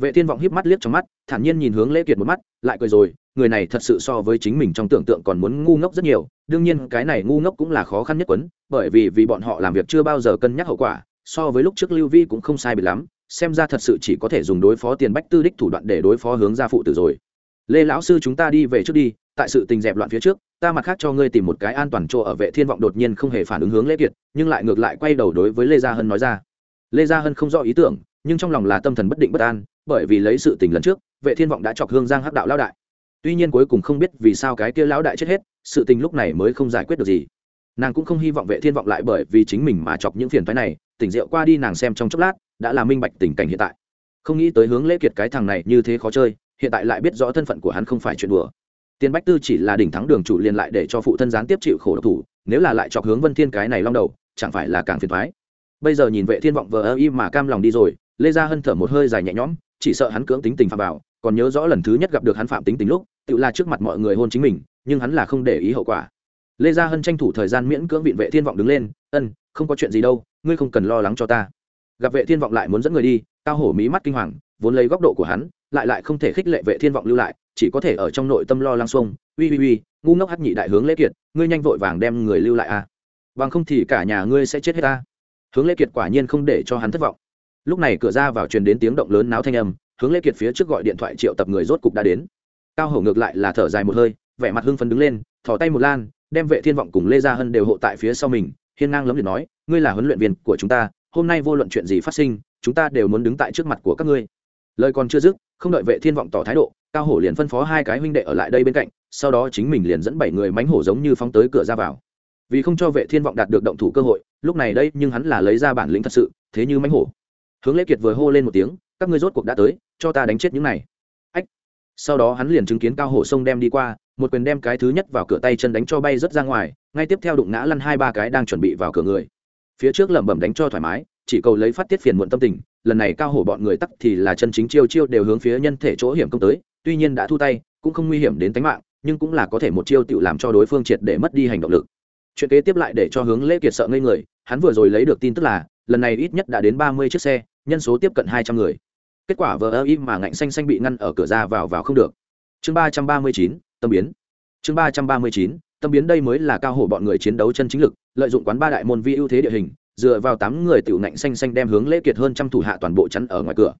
vệ thiên vọng híp mắt liếc trong mắt, thản nhiên nhìn hướng lễ kiệt một mắt, lại cười rồi, người này thật sự so với chính mình trong tưởng tượng còn muốn ngu ngốc rất nhiều, đương nhiên cái này ngu ngốc cũng là khó khăn nhất quấn, bởi vì vì bọn họ làm việc chưa bao giờ cân nhắc hậu quả, so với lúc trước lưu vi cũng không sai biệt lắm, xem ra thật sự chỉ có thể dùng đối phó tiền bách tư đích thủ đoạn để đối phó hướng gia phụ tử rồi. Lê lão sư chúng ta đi về trước đi, tại sự tình dẹp loạn phía trước, ta mặt khác cho ngươi tìm một cái an toàn chỗ ở vệ thiên vọng đột nhiên không hề phản ứng hướng lễ kiệt, nhưng lại ngược lại quay đầu đối với lê gia hân nói ra. Lê gia hân không rõ ý tưởng, nhưng trong lòng là tâm thần bất định bất an bởi vì lấy sự tình lần trước, vệ thiên vọng đã chọc hương giang hắc đạo lão đại. Tuy nhiên cuối cùng không biết vì sao cái kia lão đại chết hết, sự tình lúc này mới không giải quyết được gì. Nàng cũng không hy vọng vệ thiên vọng lại bởi vì chính mình mà chọc những phiền phái này, tỉnh rượu qua đi nàng xem trong chốc lát, đã là minh bạch tình cảnh hiện tại. Không nghĩ tới hướng lễ kiệt cái thằng này như thế khó chơi, hiện tại lại biết rõ thân phận của hắn không phải chuyện đùa. Tiền bách tư chỉ là đỉnh thắng đường chủ liền lại để cho phụ thân gián tiếp chịu khổ độc thủ, nếu là lại chọc hướng vân thiên cái này long đầu, chẳng phải là càng phiền thoái bây giờ nhìn vệ thiên vọng vờ ơ y mà cam lòng đi rồi, lê gia hân thở một hơi dài nhẹ nhõm chỉ sợ hắn cưỡng tính tình phạm vào, còn nhớ rõ lần thứ nhất gặp được hắn phạm tính tình lúc, tự la trước mặt mọi người hôn chính mình, nhưng hắn là không để ý hậu quả. Lê gia hân tranh thủ thời gian miễn cưỡng vịn vệ thiên vọng đứng lên, ân, không có chuyện gì đâu, ngươi không cần lo lắng cho ta. Gặp vệ thiên vọng lại muốn dẫn người đi, cao hổ mí mắt kinh hoàng, vốn lấy góc độ của hắn, lại lại không thể khích lệ vệ thiên vọng lưu lại, chỉ có thể ở trong nội tâm lo lắng xuông, uy uy uy, ngu ngốc hắc nhị đại hướng lễ kiệt, ngươi nhanh vội vàng đem người lưu lại a à. bằng không thì cả nhà ngươi sẽ chết hết ta. Hướng lễ kiệt quả nhiên không để cho hắn thất vọng lúc này cửa ra vào truyền đến tiếng động lớn náo thanh âm, hướng lễ kiệt phía trước gọi điện thoại triệu tập người rốt cục đã đến. Cao hổ ngược lại là thở dài một hơi, vẻ mặt hưng phấn đứng lên, thò tay một lan, đem vệ thiên vọng cùng lê gia hân đều hộ tại phía sau mình, hiên ngang lấm liệt nói, ngươi là huấn luyện viên của chúng ta, hôm nay vô luận chuyện gì phát sinh, chúng ta đều muốn đứng tại trước mặt của các ngươi. Lời còn chưa dứt, không đợi vệ thiên vọng tỏ thái độ, cao hổ liền phân phó hai cái huynh đệ ở lại đây bên cạnh, sau đó chính mình liền dẫn bảy người mánh hổ giống như phóng tới cửa ra vào. Vì không cho vệ thiên vọng đạt được động thủ cơ hội, lúc này đây nhưng hắn là lấy ra bản lĩnh thật sự, thế như mánh hổ hướng lễ kiệt vừa hô lên một tiếng, các ngươi rốt cuộc đã tới, cho ta đánh chết những này. Ách. Sau đó hắn liền chứng kiến cao hổ sông đem đi qua, một quyền đem cái thứ nhất vào cửa tay chân đánh cho bay rất ra ngoài, ngay tiếp theo đụng ngã lăn hai ba cái đang chuẩn bị vào cửa người. Phía trước lẩm bẩm đánh cho thoải mái, chỉ cầu lấy phát tiết phiền muộn tâm tình, lần này cao hổ bọn người tắc thì là chân chính chiêu chiêu đều hướng phía nhân thể chỗ hiểm công tới, tuy nhiên đã thu tay, cũng không nguy hiểm đến tính mạng, nhưng cũng là có thể một chiêu tự làm cho đối phương triệt để mất đi hành động lực. Chuyện kế tiếp lại để cho hướng lễ kiệt sợ ngây người, hắn vừa rồi lấy được tin tức là, lần này ít nhất đã đến ba mươi chiếc xe nhân số tiếp cận hai trăm người. Kết quả vờ ơ im mà ngạnh xanh xanh bị ngăn ở cửa ra vào vào không được. Chương ba trăm ba mươi chín, tâm biến. Chương ba trăm ba mươi chín, tâm biến đây mới là cao hổ bọn người chiến đấu chân chính lực, lợi dụng quán ba đại môn vi ưu thế địa hình, dựa vào tám người tiểu ngạnh xanh xanh đem hướng lễ kiệt hơn trăm thủ hạ toàn bộ chắn ở ngoài cửa.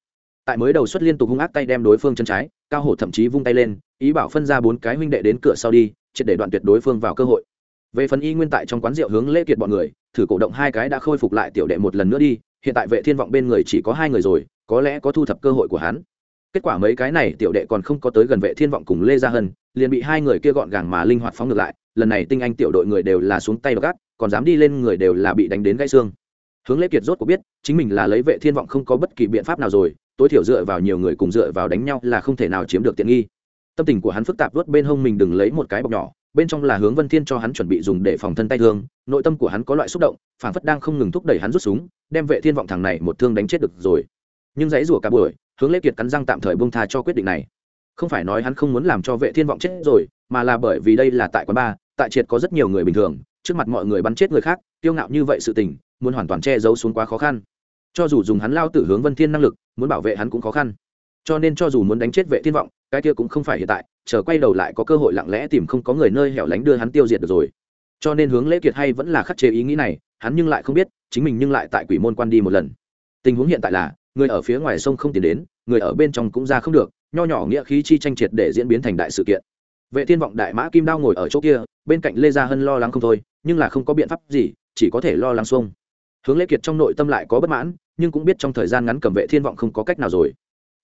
Tại mới đầu xuất liên tục hung ác tay đem đối phương chân trái, cao hổ thậm chí vung tay lên, ý bảo phân ra bốn cái huynh đệ đến cửa sau đi, triệt để đoạn tuyệt đối phương vào cơ hội. Về phần y nguyên tại trong quán rượu hướng lễ kiệt bọn người, thử cổ động hai cái đã khôi phục lại tiểu đệ một lần nữa đi hiện tại vệ thiên vọng bên người chỉ có hai người rồi, có lẽ có thu thập cơ hội của hắn. Kết quả mấy cái này tiểu đệ còn không có tới gần vệ thiên vọng cùng lê gia hân, liền bị hai người kia gọn gàng mà linh hoạt phóng ngược lại, lần này tinh anh tiểu đội người đều là xuống tay gắt còn dám đi lên người đều là bị đánh đến gãy xương. Hướng lễ kiệt rốt của biết, chính mình là lấy vệ thiên vọng không có bất kỳ biện pháp nào rồi, tối thiểu dựa vào nhiều người cùng dựa vào đánh nhau là không thể nào chiếm được tiện nghi. Tâm tình của hắn phức tạp vớt bên hông mình đừng lấy một cái bọc nhỏ bên trong là hướng vân thiên cho hắn chuẩn bị dùng để phòng thân tay thương, nội tâm của hắn có loại xúc động, phản phất đang không ngừng thúc đẩy hắn rút súng, đem vệ thiên vọng thằng này một thương đánh chết được rồi. Nhưng dãy rủa cả buổi, hướng lễ kiệt cắn răng tạm thời buông tha cho quyết định này. Không phải nói hắn không muốn làm cho vệ thiên vọng chết rồi, mà là bởi vì đây là tại quán ba tại triệt có rất nhiều người bình thường, trước mặt mọi người bắn chết người khác tiêu ngạo như vậy sự tình, muốn hoàn toàn che giấu xuống quá khó khăn. Cho dù dùng hắn lao tử hướng vân thiên năng lực, muốn bảo vệ hắn cũng khó khăn. Cho nên cho dù muốn đánh chết vệ thiên vọng, cái kia cũng không phải hiện tại chờ quay đầu lại có cơ hội lặng lẽ tìm không có người nơi hẻo lánh đưa hắn tiêu diệt được rồi. Cho nên hướng lễ kiệt hay vẫn là khắc chế ý nghĩ này, hắn nhưng lại không biết, chính mình nhưng lại tại quỷ môn quan đi một lần. Tình huống hiện tại là, người ở phía ngoài sông không tiến đến, người ở bên trong cũng ra không được, nho nhỏ nghĩa khí chi tranh triệt để diễn biến thành đại sự kiện. Vệ thiên vọng đại mã kim đao ngồi ở chỗ kia, bên cạnh lê gia hân lo lắng không thôi, nhưng là không có biện pháp gì, chỉ có thể lo lắng xuông. Hướng lễ kiệt trong nội tâm lại có bất mãn, nhưng cũng biết trong thời gian ngắn cầm vệ thiên vọng không có cách nào rồi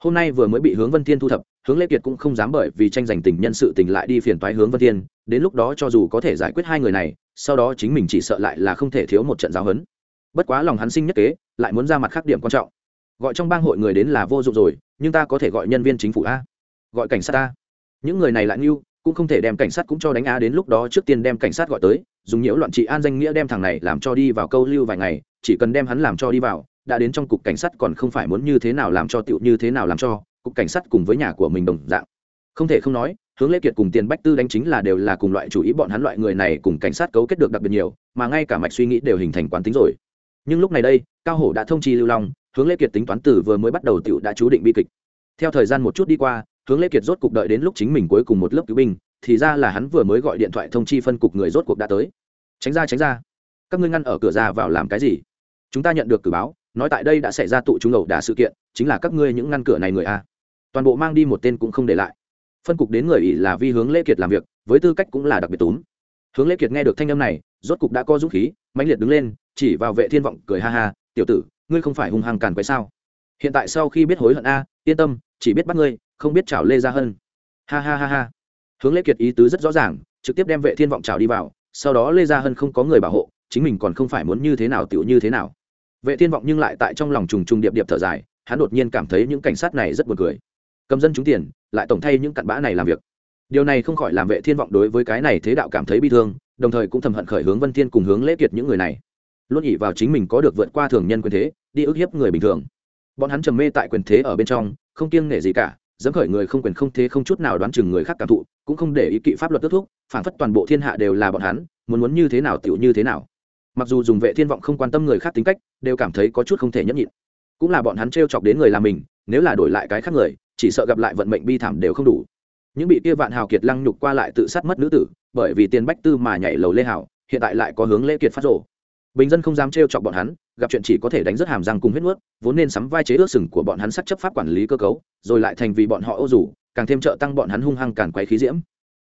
hôm nay vừa mới bị hướng vân thiên thu thập, hướng lễ kiệt cũng không dám bởi vì tranh giành tình nhân sự tình lại đi phiền toái hướng vân thiên, đến lúc đó cho dù có thể giải quyết hai người này, sau đó chính mình chỉ sợ lại là không thể thiếu một trận giáo huấn. Bất quá lòng hắn sinh nhất kế, lại muốn ra mặt khác điểm quan trọng. Gọi trong bang hội người đến là vô dụng rồi, nhưng ta có thể gọi nhân viên chính phủ a. Gọi cảnh sát a. Những người này lại như cũng không thể đem cảnh sát cũng cho đánh a đến lúc đó trước tiên đem cảnh sát gọi tới, dùng nhiễu loạn trị an danh nghĩa đem thằng này làm cho đi vào câu lưu vài ngày, chỉ cần đem hắn làm cho đi vào đã đến trong cục cảnh sát còn không phải muốn như thế nào làm cho tựu như thế nào làm cho, cục cảnh sát cùng với nhà của mình đồng dạng. Không thể không nói, hướng lễ kiệt cùng tiền bách tư đánh chính là đều là cùng loại chủ ý bọn hắn loại người này cùng cảnh sát cấu kết được đặc biệt nhiều, mà ngay cả mạch suy nghĩ đều hình thành quán tính rồi. Nhưng lúc này đây, cao hổ đã thông chi lưu long, hướng lễ kiệt tính toán từ vừa mới bắt đầu tựu đã chú định bi kịch. Theo thời gian một chút đi qua, hướng lễ kiệt rốt cục đợi đến lúc chính mình cuối cùng một lớp cứu binh, thì ra là hắn vừa mới gọi điện thoại thông chi phân cục người rốt cuộc đã tới. Tránh ra tránh ra. Các ngươi ngăn ở cửa ra vào làm cái gì? Chúng ta nhận được cử báo nói tại đây đã xảy ra tụ chúng ẩu đả sự kiện, chính là các ngươi những ngăn cửa này người a. Toàn bộ mang đi một tên cũng không để lại. Phân cục đến người ỷ là vi hướng lễ kiệt làm việc, với tư cách cũng là đặc biệt túm. Hướng lễ kiệt nghe được thanh âm này, rốt cục đã có dũng khí, mãnh liệt đứng lên, chỉ vào vệ thiên vọng cười ha ha, tiểu tử, ngươi không phải hung hăng càn quấy sao? Hiện tại sau khi biết hối hận a, yên tâm, chỉ biết bắt ngươi, không biết chảo lê ra hơn ha ha ha ha. Hướng lễ kiệt ý tứ rất rõ ràng, trực tiếp đem vệ thiên vọng chảo đi vào, sau đó lê ra hơn không có người bảo hộ, chính mình còn không phải muốn như thế nào tiểu như thế nào vệ thiên vọng nhưng lại tại trong lòng trùng trùng điệp điệp thở dài, hắn đột nhiên cảm thấy những cảnh sát này rất buồn cười. Cầm dân chúng tiền, lại tổng thay những cặn bã này làm việc. Điều này không khỏi làm vệ thiên vọng đối với cái này thế đạo cảm thấy bi thương, đồng thời cũng thầm hận khởi hướng vân thiên cùng hướng lễ kiệt những người này. Luôn nghĩ vào chính mình có được vượt qua thường nhân quyền thế, đi ức hiếp người bình thường. Bọn hắn trầm mê tại quyền thế ở bên trong, không kiêng nể gì cả, dẫm khởi người không quyền không thế không chút nào đoán chừng người khác cảm thụ, cũng không để ý kỵ pháp luật kết thúc, phản phất toàn bộ thiên hạ đều là bọn hắn, muốn muốn như thế nào tiểu như thế nào mặc dù dùng vệ thiên vọng không quan tâm người khác tính cách, đều cảm thấy có chút không thể nhẫn nhịn. Cũng là bọn hắn trêu chọc đến người là mình, nếu là đổi lại cái khác người, chỉ sợ gặp lại vận mệnh bi thảm đều không đủ. Những bị kia vạn hào kiệt lăng nhục qua lại tự sát mất nữ tử, bởi vì tiền bách tư mà nhảy lầu lê hảo, hiện tại lại có hướng lễ kiệt phát rổ bình dân không dám trêu chọc bọn hắn, gặp chuyện chỉ có thể đánh rất hàm răng cùng huyết nuốt, vốn nên sắm vai chế ước sừng của bọn hắn sắc chấp pháp quản lý cơ cấu, rồi lại thành vì bọn họ ô rủ, càng thêm trợ tăng bọn hắn hung hăng càn quấy khí diễm.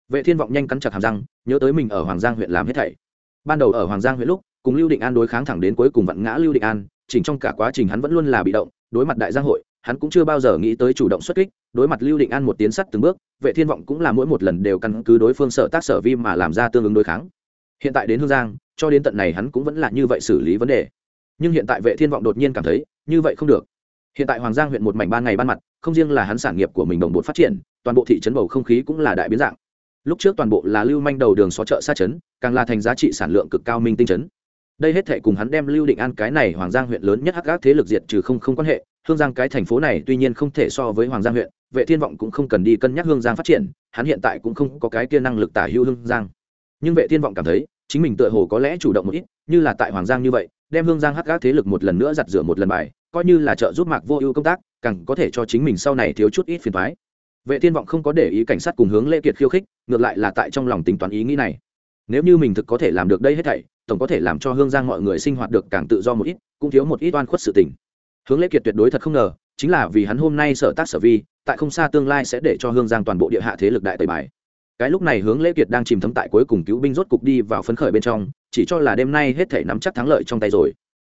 Vệ thiên vọng nhanh cắn chặt hàm răng, nhớ tới mình ở hoàng giang huyện làm hết thảy. Ban đầu ở hoàng giang huyện lúc cùng lưu định an đối kháng thẳng đến cuối cùng vặn ngã lưu định an, chỉnh trong cả quá trình hắn vẫn luôn là bị động, đối mặt đại giang hội, hắn cũng chưa bao giờ nghĩ tới chủ động xuất kích, đối mặt lưu định an một tiến sắt từng bước, vệ thiên vọng cũng là mỗi một lần đều căn cứ đối phương sở tác sở vi mà làm ra tương ứng đối kháng. Hiện tại đến hương giang, cho đến tận này hắn cũng vẫn là như vậy xử lý vấn đề. Nhưng hiện tại vệ thiên vọng đột nhiên cảm thấy, như vậy không được. Hiện tại hoàng giang huyện một mảnh ban ngày ban mặt, không riêng là hắn sản nghiệp của mình đồng bộ phát triển, toàn bộ thị trấn bầu không khí cũng là đại biến dạng. Lúc trước toàn bộ là lưu manh đầu đường xó chợ xa trấn càng là thành giá trị sản lượng cực cao minh tinh trấn đây hết thệ cùng hắn đem lưu định an cái này hoàng giang huyện lớn nhất hắc gác thế lực diệt trừ không không quan hệ, hương giang cái thành phố này tuy nhiên không thể so với hoàng giang huyện, vệ thiên vọng cũng không cần đi cân nhắc hương giang phát triển, hắn hiện tại cũng không có cái kia năng lực tả hữu hương giang. Nhưng vệ thiên vọng cảm thấy, chính mình tựa hồ có lẽ chủ động một ít, như là tại hoàng giang như vậy, đem hương giang hắc gác thế lực một lần nữa giặt rửa một lần bài, coi như là trợ giúp mạc vô ưu công tác, càng có thể cho chính mình sau này thiếu chút ít phiền thoái vệ thiên vọng không có để ý cảnh sát cùng hướng lễ kiệt khiêu khích, ngược lại là tại trong lòng tính toán ý nghĩ này nếu như mình thực có thể làm được đây hết thảy, tổng có thể làm cho hương giang mọi người sinh hoạt được càng tự do một ít, cũng thiếu một ít oan khuất sự tình. Hướng lễ kiệt tuyệt đối thật không ngờ, chính là vì hắn hôm nay sở tác sở vi, tại không xa tương lai sẽ để cho hương giang toàn bộ địa hạ thế lực đại tẩy bài. Cái lúc này hướng lễ kiệt đang chìm thấm tại cuối cùng cứu binh rốt cục đi vào phấn khởi bên trong, chỉ cho là đêm nay hết thể nắm chắc thắng lợi trong tay rồi.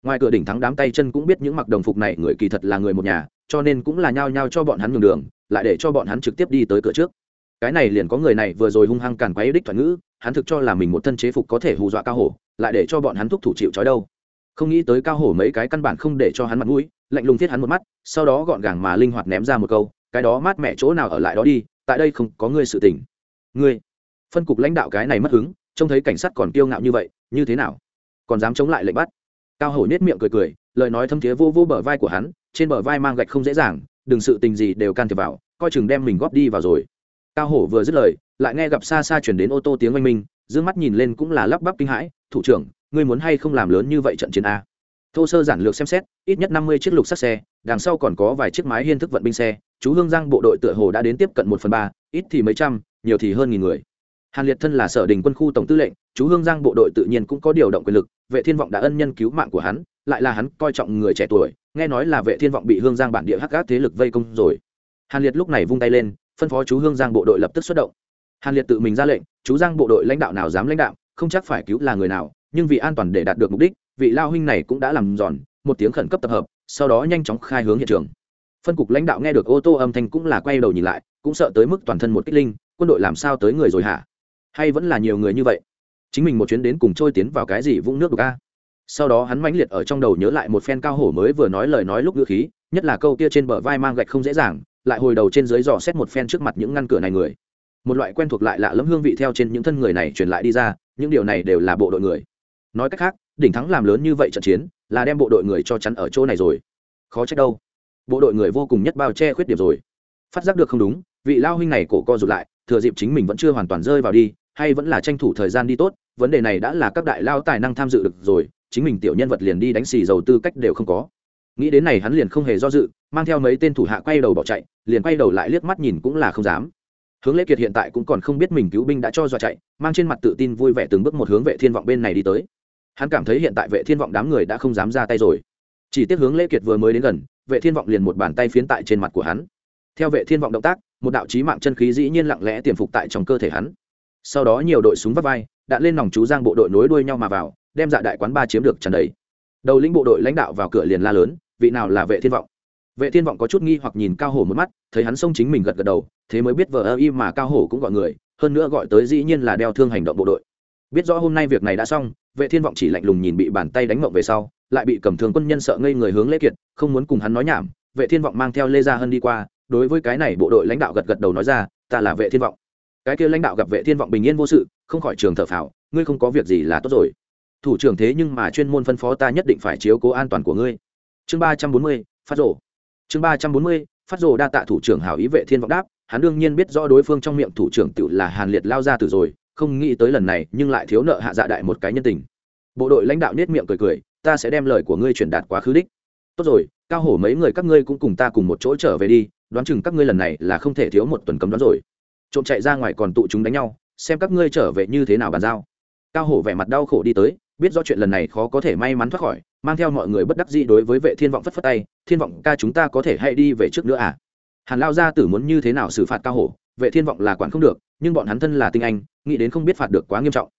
Ngoài cửa đỉnh thắng đám tay chân cũng biết những mặc đồng phục này người kỳ thật là người một nhà, cho nên cũng là nhao nhao cho bọn hắn nhường đường, lại để cho bọn hắn trực tiếp đi tới cửa trước cái này liền có người này vừa rồi hung hăng càn quấy đích thoại ngữ, hắn thực cho là mình một thân chế phục có thể hù dọa cao hổ, lại để cho bọn hắn thúc thủ chịu trói đâu. Không nghĩ tới cao hổ mấy cái căn bản không để cho hắn mặt mũi, lạnh lùng thiết hắn một mắt, sau đó gọn gàng mà linh hoạt ném ra một câu, cái đó mát mẹ chỗ nào ở lại đó đi, tại đây không có ngươi sự tình. Ngươi, phân cục lãnh đạo cái này mất hứng, trông thấy cảnh sát còn kiêu ngạo như vậy, như thế nào? Còn dám chống lại lệnh bắt? Cao hổ nết miệng cười cười, lời nói thâm thiế vô vô bờ vai của hắn, trên bờ vai mang gạch không dễ dàng, đừng sự tình gì đều can thiệp vào, coi chừng đem mình góp đi vào rồi cao hổ vừa dứt lời, lại nghe gặp xa xa chuyển đến ô tô tiếng oanh minh d ư ơ n g mắt nhìn lên cũng là lắp bắp kinh hãi, thủ trưởng, ngươi muốn hay không làm lớn như vậy trận chiến a? Thô sơ giản lược xem xét, ít nhất năm mươi chiếc lục sắt xe, đằng sau còn có vài chiếc mái hiên thức vận binh xe, chú hương giang bộ đội tựa hồ đã đến tiếp cận một phần ba, ít thì mấy trăm, nhiều thì hơn nghìn người. Hàn liệt thân là sở đình quân khu tổng tư lệnh, chú hương giang bộ đội tự nhiên cũng có điều động quyền lực, vệ thiên vọng đã ân nhân cứu mạng của hắn, lại là hắn coi trọng người trẻ tuổi, nghe nói là vệ thiên vọng bị hương giang bản địa hắc gác thế lực vây công rồi. Hàn liệt lúc này vung tay lên phân phó chú hương giang bộ đội lập tức xuất động. Hàn liệt tự mình ra lệnh, chú giang bộ đội lãnh đạo nào dám lãnh đạo, không chắc phải cứu là người nào, nhưng vì an toàn để đạt được mục đích, vị lao huynh này cũng đã làm giòn, một tiếng khẩn cấp tập hợp, sau đó nhanh chóng khai hướng hiện trường. Phân cục lãnh đạo nghe được ô tô âm thanh cũng là quay đầu nhìn lại, cũng sợ tới mức toàn thân một kích linh, quân đội làm sao tới người rồi hả? Hay vẫn là nhiều người như vậy? Chính mình một chuyến đến cùng trôi tiến vào cái gì vũng nước đục a? Sau đó hắn mãnh liệt ở trong đầu nhớ lại một phen cao hổ mới vừa nói lời nói lúc ngữ khí, nhất là câu kia trên bờ vai mang gạch không dễ dàng lại hồi đầu trên dưới dò xét một phen trước mặt những ngăn cửa này người. Một loại quen thuộc lại lạ lẫm hương vị theo trên những thân người này truyền lại đi ra, những điều này đều là bộ đội người. Nói cách khác, đỉnh thắng làm lớn như vậy trận chiến, là đem bộ đội người cho chắn ở chỗ này rồi. Khó trách đâu. Bộ đội người vô cùng nhất bao che khuyết điểm rồi. Phát giác được không đúng, vị lao huynh này cổ co rụt lại, thừa dịp chính mình vẫn chưa hoàn toàn rơi vào đi, hay vẫn là tranh thủ thời gian đi tốt, vấn đề này đã là các đại lao tài năng tham dự được rồi, chính mình tiểu nhân vật liền đi đánh xì dầu tư cách đều không có. Nghĩ đến này hắn liền không hề do dự, mang theo mấy tên thủ hạ quay đầu bỏ chạy liền quay đầu lại liếc mắt nhìn cũng là không dám. Hướng lễ kiệt hiện tại cũng còn không biết mình cứu binh đã cho dọa chạy, mang trên mặt tự tin vui vẻ từng bước một hướng vệ thiên vọng bên này đi tới. Hắn cảm thấy hiện tại vệ thiên vọng đám người đã không dám ra tay rồi. Chỉ tiếc hướng lễ kiệt vừa mới đến gần, vệ thiên vọng liền một bàn tay phiến tại trên mặt của hắn. Theo vệ thiên vọng động tác, một đạo chí mạng chân khí dĩ nhiên lặng lẽ tiềm phục tại trong cơ thể hắn. Sau đó nhiều đội súng vắt vai đạn lên nòng chú giang bộ đội nối đuôi nhau mà vào, đem dạ đại quán ba chiếm được tràn đầy. Đầu lĩnh bộ đội lãnh đạo vào cửa liền la lớn, vị nào là vệ thiên vọng? Vệ thiên vọng có chút nghi hoặc nhìn cao hổ một mắt, thấy hắn xông chính mình gật gật đầu, thế mới biết vợ ơ y mà cao hổ cũng gọi người, hơn nữa gọi tới dĩ nhiên là đeo thương hành động bộ đội. Biết rõ hôm nay việc này đã xong, vệ thiên vọng chỉ lạnh lùng nhìn bị bàn tay đánh mộng về sau, lại bị cầm thường quân nhân sợ ngây người hướng lễ kiệt, không muốn cùng hắn nói nhảm. Vệ thiên vọng mang theo lê gia hân đi qua, đối với cái này bộ đội lãnh đạo gật gật đầu nói ra, ta là vệ thiên vọng. Cái kia lãnh đạo gặp vệ thiên vọng bình yên vô sự, không khỏi trường thở phào, ngươi không có việc gì là tốt rồi. Thủ trưởng thế nhưng mà chuyên môn phân phó ta nhất định phải chiếu cố an toàn của ngươi. Chương ba trăm bốn mươi, phát rổ chương ba trăm bốn mươi, phát rồ đa tạ thủ trưởng hảo ý vệ thiên vọng đáp, hắn đương nhiên biết rõ đối phương trong miệng thủ trưởng tự là hàn liệt lao ra từ rồi, không nghĩ tới lần này nhưng lại thiếu nợ hạ dạ đại một cái nhân tình. Bộ đội lãnh đạo nết miệng cười cười, ta sẽ đem lời của ngươi truyền đạt quá khứ đích. Tốt rồi, cao hổ mấy người các ngươi cũng cùng ta cùng một chỗ trở về đi, đoán chừng các ngươi lần này là không thể thiếu một tuần cấm đoán rồi. Trộm chạy ra ngoài còn tụ chúng đánh nhau, xem các ngươi trở về như thế nào bàn giao. Cao hổ vẻ mặt đau khổ đi tới, biết do chuyện lần này khó có thể may mắn thoát khỏi mang theo mọi người bất đắc dĩ đối với vệ thiên vọng phất phất tay, thiên vọng ca chúng ta có thể hay đi về trước nữa à? Hàn lao gia tử muốn như thế nào xử phạt cao hổ? Vệ thiên vọng là quản không được, nhưng bọn hắn thân là tinh anh, nghĩ đến không biết phạt được quá nghiêm trọng.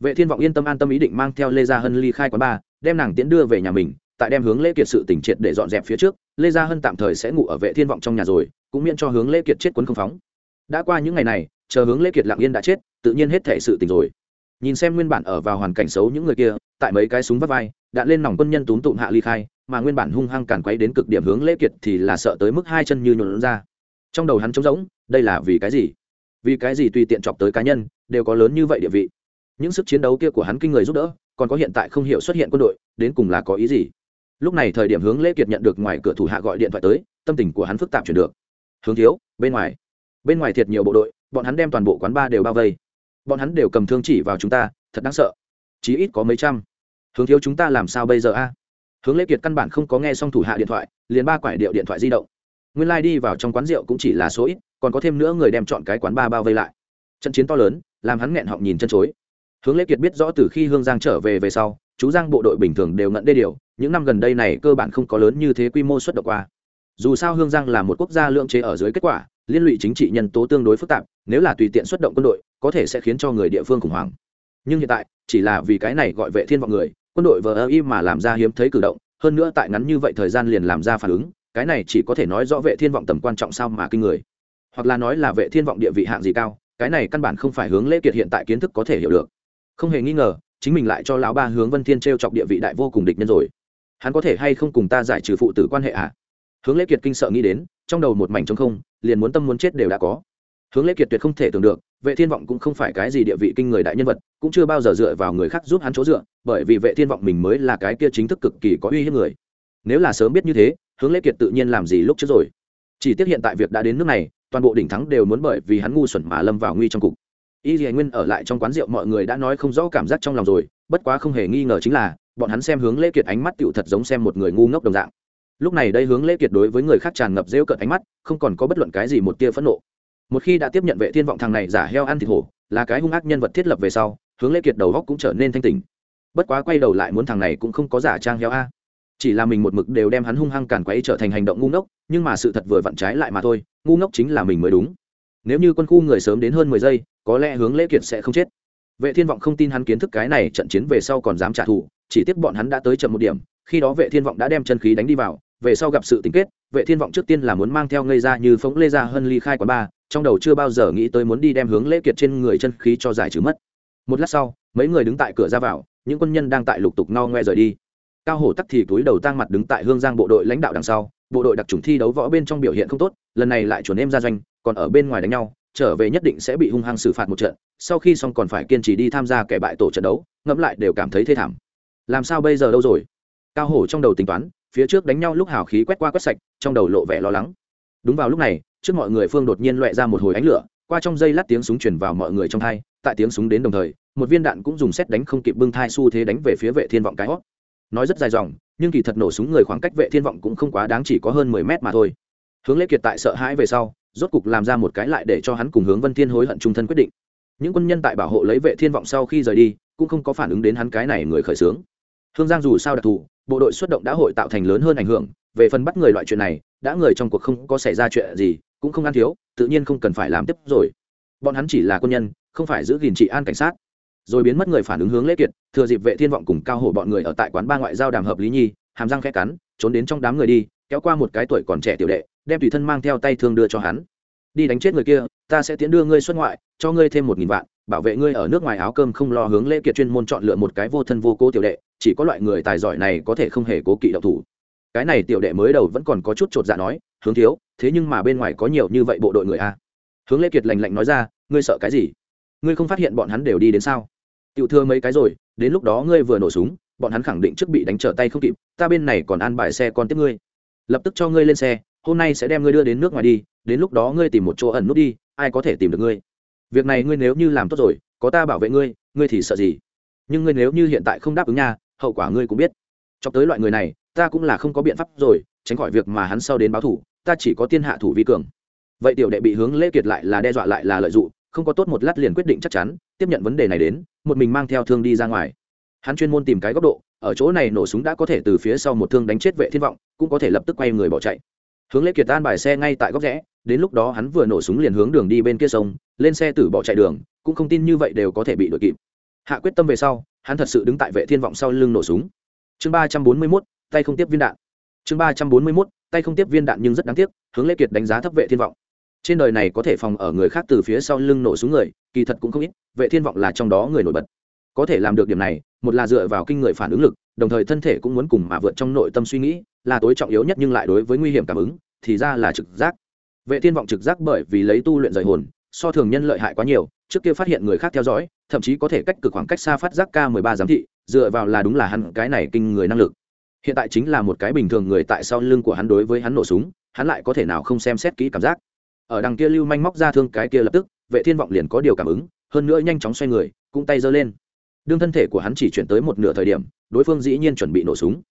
Vệ thiên vọng yên tâm an tâm ý định mang theo lê gia hân ly khai quán ba đem nàng tiễn đưa về nhà mình, tại đem hướng lễ kiệt sự tỉnh triệt để dọn dẹp phía trước, lê gia hân tạm thời sẽ ngủ ở vệ thiên vọng trong nhà rồi, cũng miễn cho hướng lễ kiệt chết quấn không phóng. Đã qua những ngày này, chờ hướng lễ kiệt lặng yên đã chết, tự nhiên hết thể sự tình rồi nhìn xem nguyên bản ở vào hoàn cảnh xấu những người kia, tại mấy cái súng vắt vai đạn lên nòng quân nhân túm tụm hạ ly khai, mà nguyên bản hung hăng càn quấy đến cực điểm hướng lễ kiệt thì là sợ tới mức hai chân như nhuộn ra. Trong đầu hắn trống rỗng, đây là vì cái gì? Vì cái gì tùy tiện chọc tới cá nhân, đều có lớn như vậy địa vị? Những sức chiến đấu kia của hắn kinh người giúp đỡ, còn có hiện tại không hiểu xuất hiện quân đội, đến cùng là có ý gì? Lúc này thời điểm hướng lễ kiệt nhận được ngoài cửa thủ hạ gọi điện thoại tới, tâm tình của hắn phức tạp chuyển được. Hướng thiếu, bên ngoài. Bên ngoài thiệt nhiều bộ đội, bọn hắn đem toàn bộ quán ba đều bao vây bọn hắn đều cầm thương chỉ vào chúng ta, thật đáng sợ. Chí ít có mấy trăm. Hướng thiếu chúng ta làm sao bây giờ a? Hướng lễ kiệt căn bản không có nghe xong thủ hạ điện thoại, liền ba quải điệu điện thoại di động. Nguyên lai、like、đi vào trong quán rượu cũng chỉ là số ít, còn có thêm nữa người đem chọn cái quán ba bao vây lại. Trận chiến to lớn, làm hắn nghẹn họng nhìn chân chối. Hướng lễ kiệt biết rõ từ khi hương giang trở về về sau, chú giang bộ đội bình thường đều ngận đê điều, những năm gần đây này cơ bản không có lớn như thế quy mô xuất động qua. Dù sao hương giang là một quốc gia lượng chế ở dưới kết quả liên lụy chính trị nhân tố tương đối phức tạp, nếu là tùy tiện xuất động quân đội, có thể sẽ khiến cho người địa phương khủng hoảng. Nhưng hiện tại, chỉ là vì cái này gọi vệ thiên vọng người, quân đội vờ ơ y mà làm ra hiếm thấy cử động, hơn nữa tại ngắn như vậy thời gian liền làm ra phản ứng, cái này chỉ có thể nói rõ vệ thiên vọng tầm quan trọng sao mà kinh người. Hoặc là nói là vệ thiên vọng địa vị hạng gì cao, cái này căn bản không phải hướng lễ kiệt hiện tại kiến thức có thể hiểu được. Không hề nghi ngờ, chính mình lại cho lão ba hướng vân thiên t chọc địa vị đại vô cùng địch nhân rồi. Hắn có thể hay không cùng ta giải trừ phụ tử quan hệ à? Hướng lễ kiệt kinh sợ nghĩ đến trong đầu một mảnh trống không, liền muốn tâm muốn chết đều đã có. Hướng lễ kiệt tuyệt không thể tưởng được, vệ thiên vọng cũng không phải cái gì địa vị kinh người đại nhân vật, cũng chưa bao giờ dựa vào người khác giúp hắn chỗ dựa, bởi vì vệ thiên vọng mình mới là cái kia chính thức cực kỳ có uy hiếp người. Nếu là sớm biết như thế, hướng lễ kiệt tự nhiên làm gì lúc trước rồi? Chỉ tiếc hiện tại việc đã đến nước này, toàn bộ đỉnh thắng đều muốn bởi vì hắn ngu xuẩn mà lâm vào nguy trong cục. Y dì nguyên ở lại trong quán rượu mọi người đã nói không rõ cảm giác trong lòng rồi, bất quá không hề nghi ngờ chính là, bọn hắn xem hướng lễ kiệt ánh mắt tựu thật giống xem một người ngu ngốc đồng dạng lúc này đây hướng lễ kiệt đối với người khác tràn ngập rêu cợt ánh mắt, không còn có bất luận cái gì một tia phẫn nộ. Một khi đã tiếp nhận vệ thiên vọng thằng này giả heo ăn thịt hổ, là cái hung ác nhân vật thiết lập về sau, hướng lễ kiệt đầu góc cũng trở nên thanh tình bất quá quay đầu lại muốn thằng này cũng không có giả trang heo a. Chỉ là mình một mực đều đem hắn hung hăng càn quấy trở thành hành động ngu ngốc, nhưng mà sự thật vừa vặn trái lại mà thôi, ngu ngốc chính là mình mới đúng. Nếu như quân khu người sớm đến hơn mười giây, có lẽ hướng lễ kiệt sẽ không chết. Vệ thiên vọng không tin hắn kiến thức cái này trận chiến về sau còn dám trả thù chỉ tiếc bọn hắn đã tới chậm một điểm, khi đó vệ thiên vọng đã đem chân khí đánh đi vào, về sau gặp sự tính kết, vệ thiên vọng trước tiên là muốn mang theo ngây ra như phóng lê ra hơn ly khai quán ba, trong đầu chưa bao giờ nghĩ tới muốn đi đem hướng lễ kiệt trên người chân khí cho giải trừ mất. Một lát sau, mấy người đứng tại cửa ra vào, những quân nhân đang tại lục tục no ngoe rời đi. Cao hổ tắc thì túi đầu tang mặt đứng tại hương giang bộ đội lãnh đạo đằng sau, bộ đội đặc trùng thi đấu võ bên trong biểu hiện không tốt, lần này lại chuẩn em ra doanh, còn ở bên ngoài đánh nhau, trở về nhất định sẽ bị hung hăng xử phạt một trận, sau khi xong còn phải kiên trì đi tham gia kẻ bại tổ trận đấu, ngẫm lại đều cảm thấy thê thảm làm sao bây giờ đâu rồi? Cao hổ trong đầu tính toán, phía trước đánh nhau lúc hào khí quét qua quét sạch, trong đầu lộ vẻ lo lắng. Đúng vào lúc này, trước mọi người phương đột nhiên loẹ ra một hồi ánh lửa, qua trong dây lát tiếng súng chuyển vào mọi người trong thai tại tiếng súng đến đồng thời, một viên đạn cũng dùng xét đánh không kịp bưng thai xu thế đánh về phía vệ thiên vọng cái hót. Nói rất dài dòng, nhưng kỳ thật nổ súng người khoảng cách vệ thiên vọng cũng không quá đáng chỉ có hơn 10 mét mà thôi. Hướng lễ kiệt tại sợ hãi về sau, rốt cục làm ra một cái lại để cho hắn cùng hướng vân thiên hối hận trung thân quyết định. Những quân nhân tại bảo hộ lấy vệ thiên vọng sau khi rời đi, cũng không có phản ứng đến hắn cái này người khởi xướng hương giang dù sao đặc thù, bộ đội xuất động đã hội tạo thành lớn hơn ảnh hưởng, về phần bắt người loại chuyện này, đã người trong cuộc không có xảy ra chuyện gì, cũng không ăn thiếu, tự nhiên không cần phải làm tiếp rồi. Bọn hắn chỉ là quân nhân, không phải giữ gìn trị an cảnh sát. Rồi biến mất người phản ứng hướng lễ kiệt, thừa dịp vệ thiên vọng cùng cao hổ bọn người ở tại quán ba ngoại giao đàm hợp lý nhi, hàm răng khẽ cắn, trốn đến trong đám người đi, kéo qua một cái tuổi còn trẻ tiểu đệ, đem tùy thân mang theo tay thương đưa cho hắn đi đánh chết người kia, ta sẽ tiến đưa ngươi xuất ngoại, cho ngươi thêm một nghìn vạn, bảo vệ ngươi ở nước ngoài áo cơm không lo hướng lễ kiệt chuyên môn chọn lựa một cái vô thân vô cố tiểu đệ, chỉ có loại người tài giỏi này có thể không hề cố kỵ độc thủ. Cái này tiểu đệ mới đầu vẫn còn có chút chột dạ nói, hướng thiếu, thế nhưng mà bên ngoài có nhiều như vậy bộ đội người a. Hướng lễ kiệt lành lạnh nói ra, ngươi sợ cái gì? Ngươi không phát hiện bọn hắn đều đi đến sao? Tiểu thưa mấy cái rồi, đến lúc đó ngươi vừa nổ súng, bọn hắn khẳng định trước bị đánh trở tay không kịp, ta bên này còn an bài xe con tiếp ngươi. Lập tức cho ngươi lên xe, hôm nay sẽ đem ngươi đưa đến nước ngoài đi đến lúc đó ngươi tìm một chỗ ẩn nút đi, ai có thể tìm được ngươi? Việc này ngươi nếu như làm tốt rồi, có ta bảo vệ ngươi ngươi thì sợ gì? Nhưng ngươi nếu như hiện tại không đáp ứng nha, hậu quả ngươi cũng biết. Cho tới loại người này, ta cũng là không có biện pháp rồi, tránh khỏi việc mà hắn sau đến báo thủ, ta chỉ có tiên hạ thủ vi cường. Vậy tiểu đệ bị hướng lễ kiệt lại là đe dọa lại là lợi dụng, không có tốt một lát liền quyết định chắc chắn, tiếp nhận vấn đề này đến, một mình mang theo thương đi ra ngoài. Hắn chuyên môn tìm cái góc độ, ở chỗ này nổ súng đã có thể từ phía sau một thương đánh chết vệ thiên vọng, cũng có thể lập tức quay người bỏ chạy. Hướng lễ kiệt tan bài xe ngay tại góc rẽ đến lúc đó hắn vừa nổ súng liền hướng đường đi bên kia sông lên xe tử bỏ chạy đường cũng không tin như vậy đều có thể bị đuổi kịp. Hạ quyết tâm về sau hắn thật sự đứng tại vệ thiên vọng sau lưng nổ súng. Chương ba trăm bốn mươi 341, tay không tiếp viên đạn. Chương ba trăm bốn mươi 341, tay không tiếp viên đạn nhưng rất đáng tiếc hướng lễ kiệt đánh giá thấp vệ thiên vọng. Trên đời này có thể phòng ở người khác từ phía sau lưng nổ súng người kỳ thật cũng không ít vệ thiên vọng là trong đó người nổi bật. Có thể làm được điểm này một là dựa vào kinh người phản ứng lực đồng thời thân thể cũng muốn cùng mà vượt trong nội tâm suy nghĩ là tối trọng yếu nhất nhưng lại đối với nguy hiểm cảm ứng thì ra là trực giác vệ thiên vọng trực giác bởi vì lấy tu luyện rời hồn, so thường nhân lợi hại quá nhiều, trước kia phát hiện người khác theo dõi, thậm chí có thể cách cực khoảng cách xa phát giác k 13 giám thị, dựa vào là đúng là hắn, cái này kinh người năng lực. Hiện tại chính là một cái bình thường người tại sau lưng của hắn đối với hắn nổ súng, hắn lại có thể nào không xem xét kỹ cảm giác. Ở đằng kia lưu manh móc ra thương cái kia lập tức, vệ thiên vọng liền có điều cảm ứng, hơn nữa nhanh chóng xoay người, cũng tay giơ lên. Đương thân thể của hắn chỉ chuyển tới một nửa thời điểm, đối phương dĩ nhiên chuẩn bị nổ súng.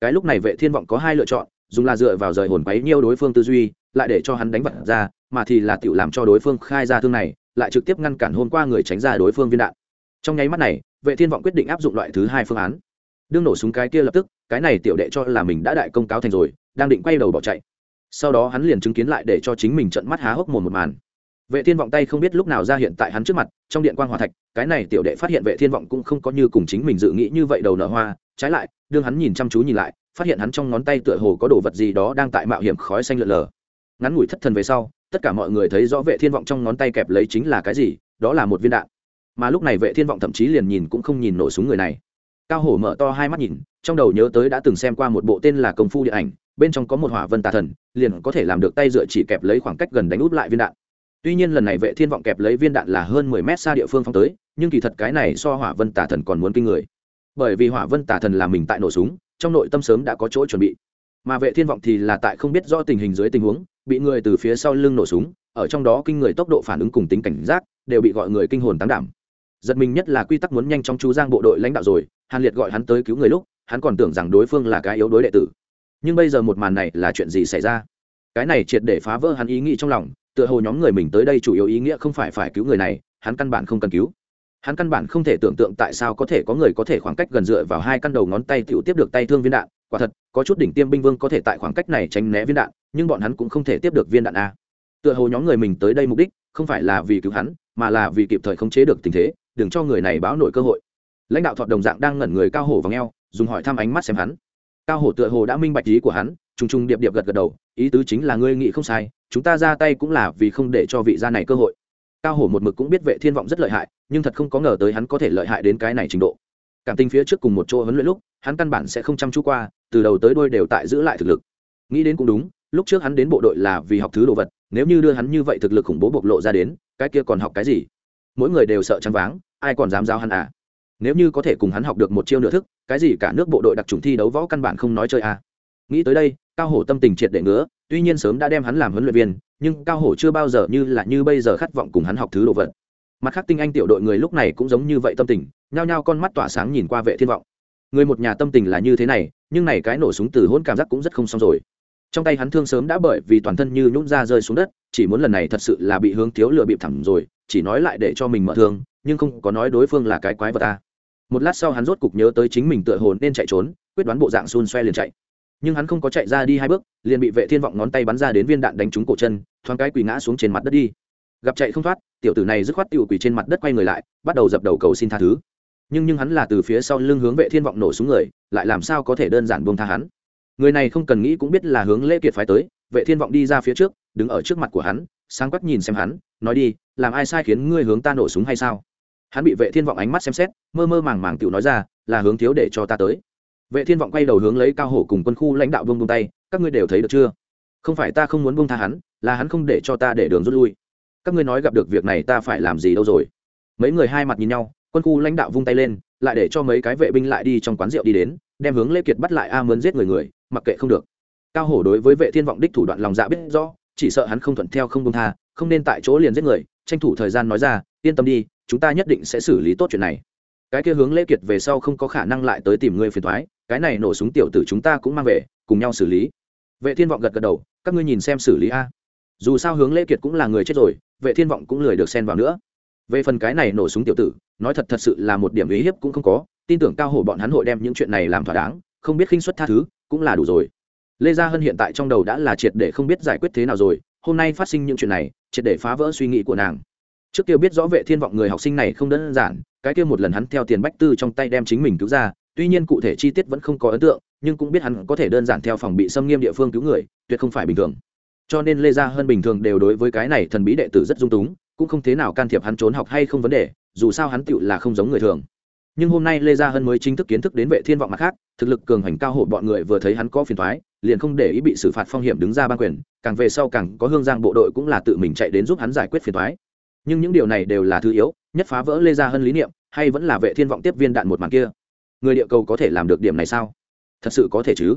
Cái lúc này vệ thiên vọng có hai lựa chọn dùng là dựa vào rời hồn quấy nhiêu đối phương tư duy, lại để cho hắn đánh vật ra, mà thì là tự làm cho đối phương khai ra thương này, lại trực tiếp ngăn cản hôm qua người tránh ra đối phương viên đạn. Trong nháy mắt này, vệ thiên vọng quyết định áp dụng loại thứ hai phương án. Đương nổ súng cái kia lập tức, cái này tiểu đệ cho là mình đã đại công cáo thành rồi, đang định quay đầu bỏ chạy. Sau đó hắn liền chứng kiến lại để cho chính mình trận mắt há hốc mồm một màn. Vệ thiên vọng tay không biết lúc nào ra hiện tại hắn trước mặt, trong điện quang hòa thạch, cái này tiểu đệ phát hiện vệ thiên vọng cũng không có như cùng chính mình dự nghĩ như vậy đầu nở hoa, trái lại, đương hắn nhìn chăm chú nhìn lại phát hiện hắn trong ngón tay tựa hồ có đồ vật gì đó đang tại mạo hiểm khói xanh lượn lờ. Ngắn ngủi thất thần về sau, tất cả mọi người thấy rõ vệ thiên vọng trong ngón tay kẹp lấy chính là cái gì, đó là một viên đạn. Mà lúc này vệ thiên vọng thậm chí liền nhìn cũng không nhìn nổ súng người này. Cao hổ mở to hai mắt nhìn, trong đầu nhớ tới đã từng xem qua một bộ tên là công phu điện ảnh, bên trong có một hỏa vân tà thần, liền có thể làm được tay dựa chỉ kẹp lấy khoảng cách gần đánh út lại viên đạn. Tuy nhiên lần này vệ thiên vọng kẹp lấy viên đạn là hơn 10 mét xa địa phương phong tới, nhưng kỳ thật cái này so hỏa vân tà thần còn muốn kinh người bởi vì hỏa vân tả thần là mình tại nổ súng, trong nội tâm sớm đã có chỗ chuẩn bị. Mà vệ thiên vọng thì là tại không biết rõ tình hình dưới tình huống, bị người từ phía sau lưng nổ súng, ở trong đó kinh người tốc độ phản ứng cùng tính cảnh giác, đều bị gọi người kinh hồn tán đảm. Giật mình nhất là quy tắc muốn nhanh trong chú giang bộ đội lãnh đạo rồi, hàn liệt gọi hắn tới cứu người lúc, hắn còn tưởng rằng đối phương là cái yếu đối đệ tử. Nhưng bây giờ một màn này là chuyện gì xảy ra? Cái này triệt để phá vỡ hắn ý nghĩ trong lòng, tựa hồ nhóm người mình tới đây chủ yếu ý nghĩa không phải phải cứu người này, hắn căn bản không cần cứu hắn căn bản không thể tưởng tượng tại sao có thể có người có thể khoảng cách gần dựa vào hai căn đầu ngón tay tựu tiếp được tay thương viên đạn. Quả thật, có chút đỉnh tiêm binh vương có thể tại khoảng cách này tránh né viên đạn, nhưng bọn hắn cũng không thể tiếp được viên đạn a. Tựa hồ nhóm người mình tới đây mục đích, không phải là vì cứu hắn, mà là vì kịp thời khống chế được tình thế, đừng cho người này báo nổi cơ hội. Lãnh đạo thọt đồng dạng đang ngẩn người cao hổ và ngheo dùng hỏi thăm ánh mắt xem hắn. Cao hổ tựa hồ đã minh bạch ý của hắn, trùng trùng điệp điệp gật gật đầu, ý tứ chính là ngươi nghĩ không sai, chúng ta ra tay cũng là vì không để cho vị gia này cơ hội. Cao hổ một mực cũng biết vệ thiên vọng rất lợi hại nhưng thật không có ngờ tới hắn có thể lợi hại đến cái này trình độ. Cảm tình phía trước cùng một chỗ huấn luyện lúc, hắn căn bản sẽ không chăm chú qua, từ đầu tới đuôi đều tại giữ lại thực lực. Nghĩ đến cũng đúng, lúc trước hắn đến bộ đội là vì học thứ đồ vật, nếu như đưa hắn như vậy thực lực khủng bố bộc lộ ra đến, cái kia còn học cái gì? Mỗi người đều sợ chăn váng, ai còn dám giao hắn à? Nếu như có thể cùng hắn học được một chiêu nửa thức, cái gì cả nước bộ đội đặc trùng thi đấu võ căn bản không nói chơi à. nghĩ tới đây, cao hổ tâm tình triệt để ngứa, tuy nhiên sớm đã đem hắn làm huấn luyện viên, nhưng cao hổ chưa bao giờ như là như bây giờ khát vọng cùng hắn học thứ đồ vật mặt khác tinh anh tiểu đội người lúc này cũng giống như vậy tâm tình, nhao nhao con mắt tỏa sáng nhìn qua vệ thiên vọng. Người một nhà tâm tình là như thế này, nhưng này cái nổ súng từ hôn cảm giác cũng rất không xong rồi. Trong tay hắn thương sớm đã bởi vì toàn thân như nhún ra rơi xuống đất, chỉ muốn lần này thật sự là bị hướng thiếu lựa bị thẳng rồi, chỉ nói lại để cho mình mở thương, nhưng không có nói đối phương là cái quái vật ta. Một lát sau hắn rốt cục nhớ tới chính mình tựa hồn nên chạy trốn, quyết đoán bộ dạng xun xoe liền chạy. Nhưng hắn không có chạy ra đi hai bước, liền bị vệ thiên vọng ngón tay bắn ra đến viên đạn đánh trúng cổ chân, thoáng cái quỳ ngã xuống trên mặt đất đi gặp chạy không thoát, tiểu tử này dứt khoát tiểu quỷ trên mặt đất quay người lại, bắt đầu dập đầu cầu xin tha thứ. Nhưng nhưng hắn là từ phía sau lưng hướng vệ thiên vọng nổ xuống người, lại làm sao có thể đơn giản buông tha hắn? Người này không cần nghĩ cũng biết là hướng lễ kiệt phái tới, vệ thiên vọng đi ra phía trước, đứng ở trước mặt của hắn, sáng quắc nhìn xem hắn, nói đi, làm ai sai khiến ngươi hướng ta nổ súng hay sao? Hắn bị vệ thiên vọng ánh mắt xem xét, mơ mơ màng màng tiểu nói ra, là hướng thiếu để cho ta tới. Vệ thiên vọng quay đầu hướng lấy cao hổ cùng quân khu lãnh đạo vương buông tay, các ngươi đều thấy được chưa? Không phải ta không muốn buông tha hắn, là hắn không để cho ta để đường rút lui các ngươi nói gặp được việc này ta phải làm gì đâu rồi? Mấy người hai mặt nhìn nhau, quân khu lãnh đạo vung tay lên, lại để cho mấy cái vệ binh lại đi trong quán rượu đi đến, đem hướng lê kiệt bắt lại a mướn giết người người, mặc kệ không được. Cao hổ đối với vệ thiên vọng đích thủ đoạn lòng dạ biết rõ, chỉ sợ hắn không thuận theo không công tha, không nên tại chỗ liền giết người, tranh thủ thời gian nói ra, yên tâm đi, chúng ta nhất định sẽ xử lý tốt chuyện này. Cái kia hướng lễ kiệt về sau không có khả năng lại tới tìm ngươi phiền thoái cái này nổ súng tiểu tử chúng ta cũng mang về, cùng nhau xử lý. Vệ thiên vọng gật gật đầu, các ngươi nhìn xem xử lý a dù sao hướng lễ kiệt cũng là người chết rồi, vệ thiên vọng cũng lười được xen vào nữa. Về phần cái này nổ súng tiểu tử, nói thật thật sự là một điểm ý hiếp cũng không có, tin tưởng cao hổ bọn hắn hội đem những chuyện này làm thỏa đáng, không biết khinh suất tha thứ, cũng là đủ rồi. Lê gia hân hiện tại trong đầu đã là triệt để không biết giải quyết thế nào rồi, hôm nay phát sinh những chuyện này, triệt để phá vỡ suy nghĩ của nàng. Trước kia biết rõ vệ thiên vọng người học sinh này không đơn giản, cái kia một lần hắn theo tiền bách tư trong tay đem chính mình cứu ra, tuy nhiên cụ thể chi tiết vẫn không có ấn tượng, nhưng cũng biết hắn có thể đơn giản theo phòng bị xâm nghiêm địa phương cứu người, tuyệt không phải bình thường cho nên lê gia hơn bình thường đều đối với cái này thần bí đệ tử rất dung túng, cũng không thế nào can thiệp hắn trốn học hay không vấn đề, dù sao hắn tựu là không giống người thường. Nhưng hôm nay lê gia hân mới chính thức kiến thức đến vệ thiên vọng mặt khác, thực lực cường hành cao hộ bọn người vừa thấy hắn có phiền thoái liền không để ý bị xử phạt phong hiểm đứng ra ban quyền, càng về sau càng có hương giang bộ đội cũng là tự mình chạy đến giúp hắn giải quyết phiền thoái nhưng những điều này đều là thứ yếu, nhất phá vỡ lê gia hân lý niệm, hay vẫn là vệ thiên vọng tiếp viên đạn một màn kia. Người địa cầu có thể làm được điểm này sao? Thật sự có thể chứ?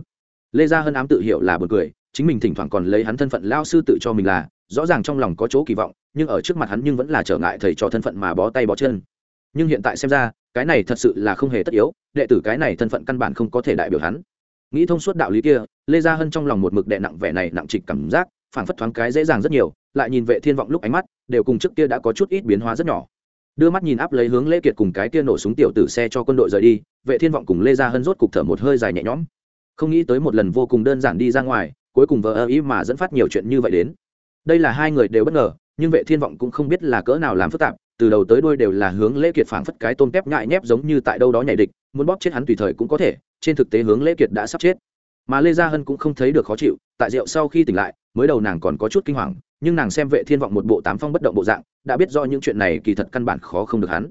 Lê gia hân ám tự hiểu là buồn cười chính mình thỉnh thoảng còn lấy hắn thân phận lao sư tự cho mình là, rõ ràng trong lòng có chỗ kỳ vọng, nhưng ở trước mặt hắn nhưng vẫn là trở ngại thầy cho thân phận mà bó tay bó chân. Nhưng hiện tại xem ra, cái này thật sự là không hề tất yếu, đệ tử cái này thân phận căn bản không có thể đại biểu hắn. Nghĩ thông suốt đạo lý kia, lê gia hân trong lòng một mực đệ nặng vẻ này nặng trịch cảm giác phản phất thoáng cái dễ dàng rất nhiều, lại nhìn vệ thiên vọng lúc ánh mắt, đều cùng trước kia đã có chút ít biến hóa rất nhỏ. Đưa mắt nhìn áp lấy hướng lê kiệt cùng cái kia nổ súng tiểu tử xe cho quân đội rời đi, vệ thiên vọng cùng lê gia hân rốt cục thở một hơi dài nhẹ nhõm. Không nghĩ tới một lần vô cùng đơn giản đi ra ngoài cuối cùng vợ ơ ý mà dẫn phát nhiều chuyện như vậy đến. Đây là hai người đều bất ngờ, nhưng vệ thiên vọng cũng không biết là cỡ nào làm phức tạp, từ đầu tới đuôi đều là hướng lễ kiệt phảng phất cái tôm tép nhại nhép giống như tại đâu đó nhảy địch, muốn bóp chết hắn tùy thời cũng có thể, trên thực tế hướng lễ kiệt đã sắp chết. Mà lê gia hân cũng không thấy được khó chịu, tại rượu sau khi tỉnh lại, mới đầu nàng còn có chút kinh hoàng, nhưng nàng xem vệ thiên vọng một bộ tám phong bất động bộ dạng, đã biết do những chuyện này kỳ thật căn bản khó không được hắn.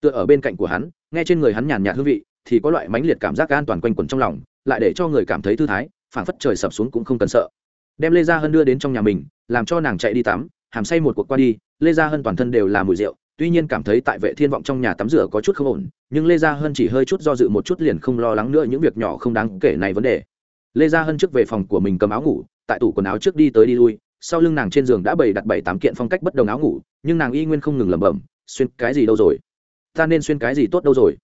Tựa ở bên cạnh của hắn, nghe trên người hắn nhàn nhạt hương vị, thì có loại mãnh liệt cảm giác an toàn quanh quẩn trong lòng, lại để cho người cảm thấy thư thái phảng phất trời sập xuống cũng không cần sợ. Đem lê gia hân đưa đến trong nhà mình, làm cho nàng chạy đi tắm, hàm say một cuộc qua đi, lê gia hân toàn thân đều là mùi rượu, tuy nhiên cảm thấy tại vệ thiên vọng trong nhà tắm rửa có chút không ổn, nhưng lê gia hân chỉ hơi chút do dự một chút liền không lo lắng nữa những việc nhỏ không đáng kể này vấn đề. Lê gia hân trước về phòng của mình cầm áo ngủ, tại tủ quần áo trước đi tới đi lui, sau lưng nàng trên giường đã bày đặt bảy tám kiện phong cách bất đồng áo ngủ, nhưng nàng y nguyên không ngừng lẩm bẩm, xuyên cái gì đâu rồi? Ta nên xuyên cái gì tốt đâu rồi?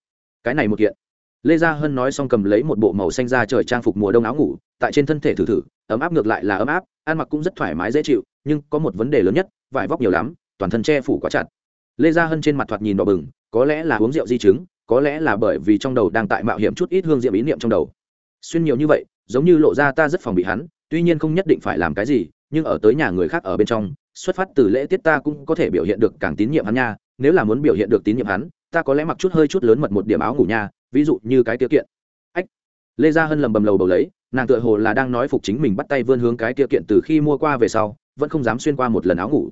Cái này một kiện lê gia hân nói xong cầm lấy một bộ màu xanh da trời trang phục mùa đông áo ngủ, tại trên thân thể thử thử, ấm áp ngược lại là ấm áp, ăn mặc cũng rất thoải mái dễ chịu, nhưng có một vấn đề lớn nhất, vải vóc nhiều lắm, toàn thân che phủ quá chặt. Lê gia hân trên mặt thoạt nhìn đỏ bừng, có lẽ là uống rượu di chứng, có lẽ là bởi vì trong đầu đang tại mạo hiểm chút ít hương diệm ý niệm trong đầu. Xuyên nhiều như vậy, giống như lộ ra ta rất phòng bị hắn, tuy nhiên không nhất định phải làm cái gì, nhưng ở tới nhà người khác ở bên trong, xuất phát từ lễ tiết ta cũng có thể biểu hiện được càng tín nhiệm hắn nha, nếu là muốn biểu hiện được tín nhiệm hắn, ta có lẽ mặc chút hơi chút lớn mật một điểm áo ngủ nha ví dụ như cái tiêu kiện. Ách, lê gia hân lầm bầm lầu bầu lấy, nàng tựa hồ là đang nói phục chính mình bắt tay vươn hướng cái tiêu kiện từ khi mua qua về sau, vẫn không dám xuyên qua một lần áo ngủ.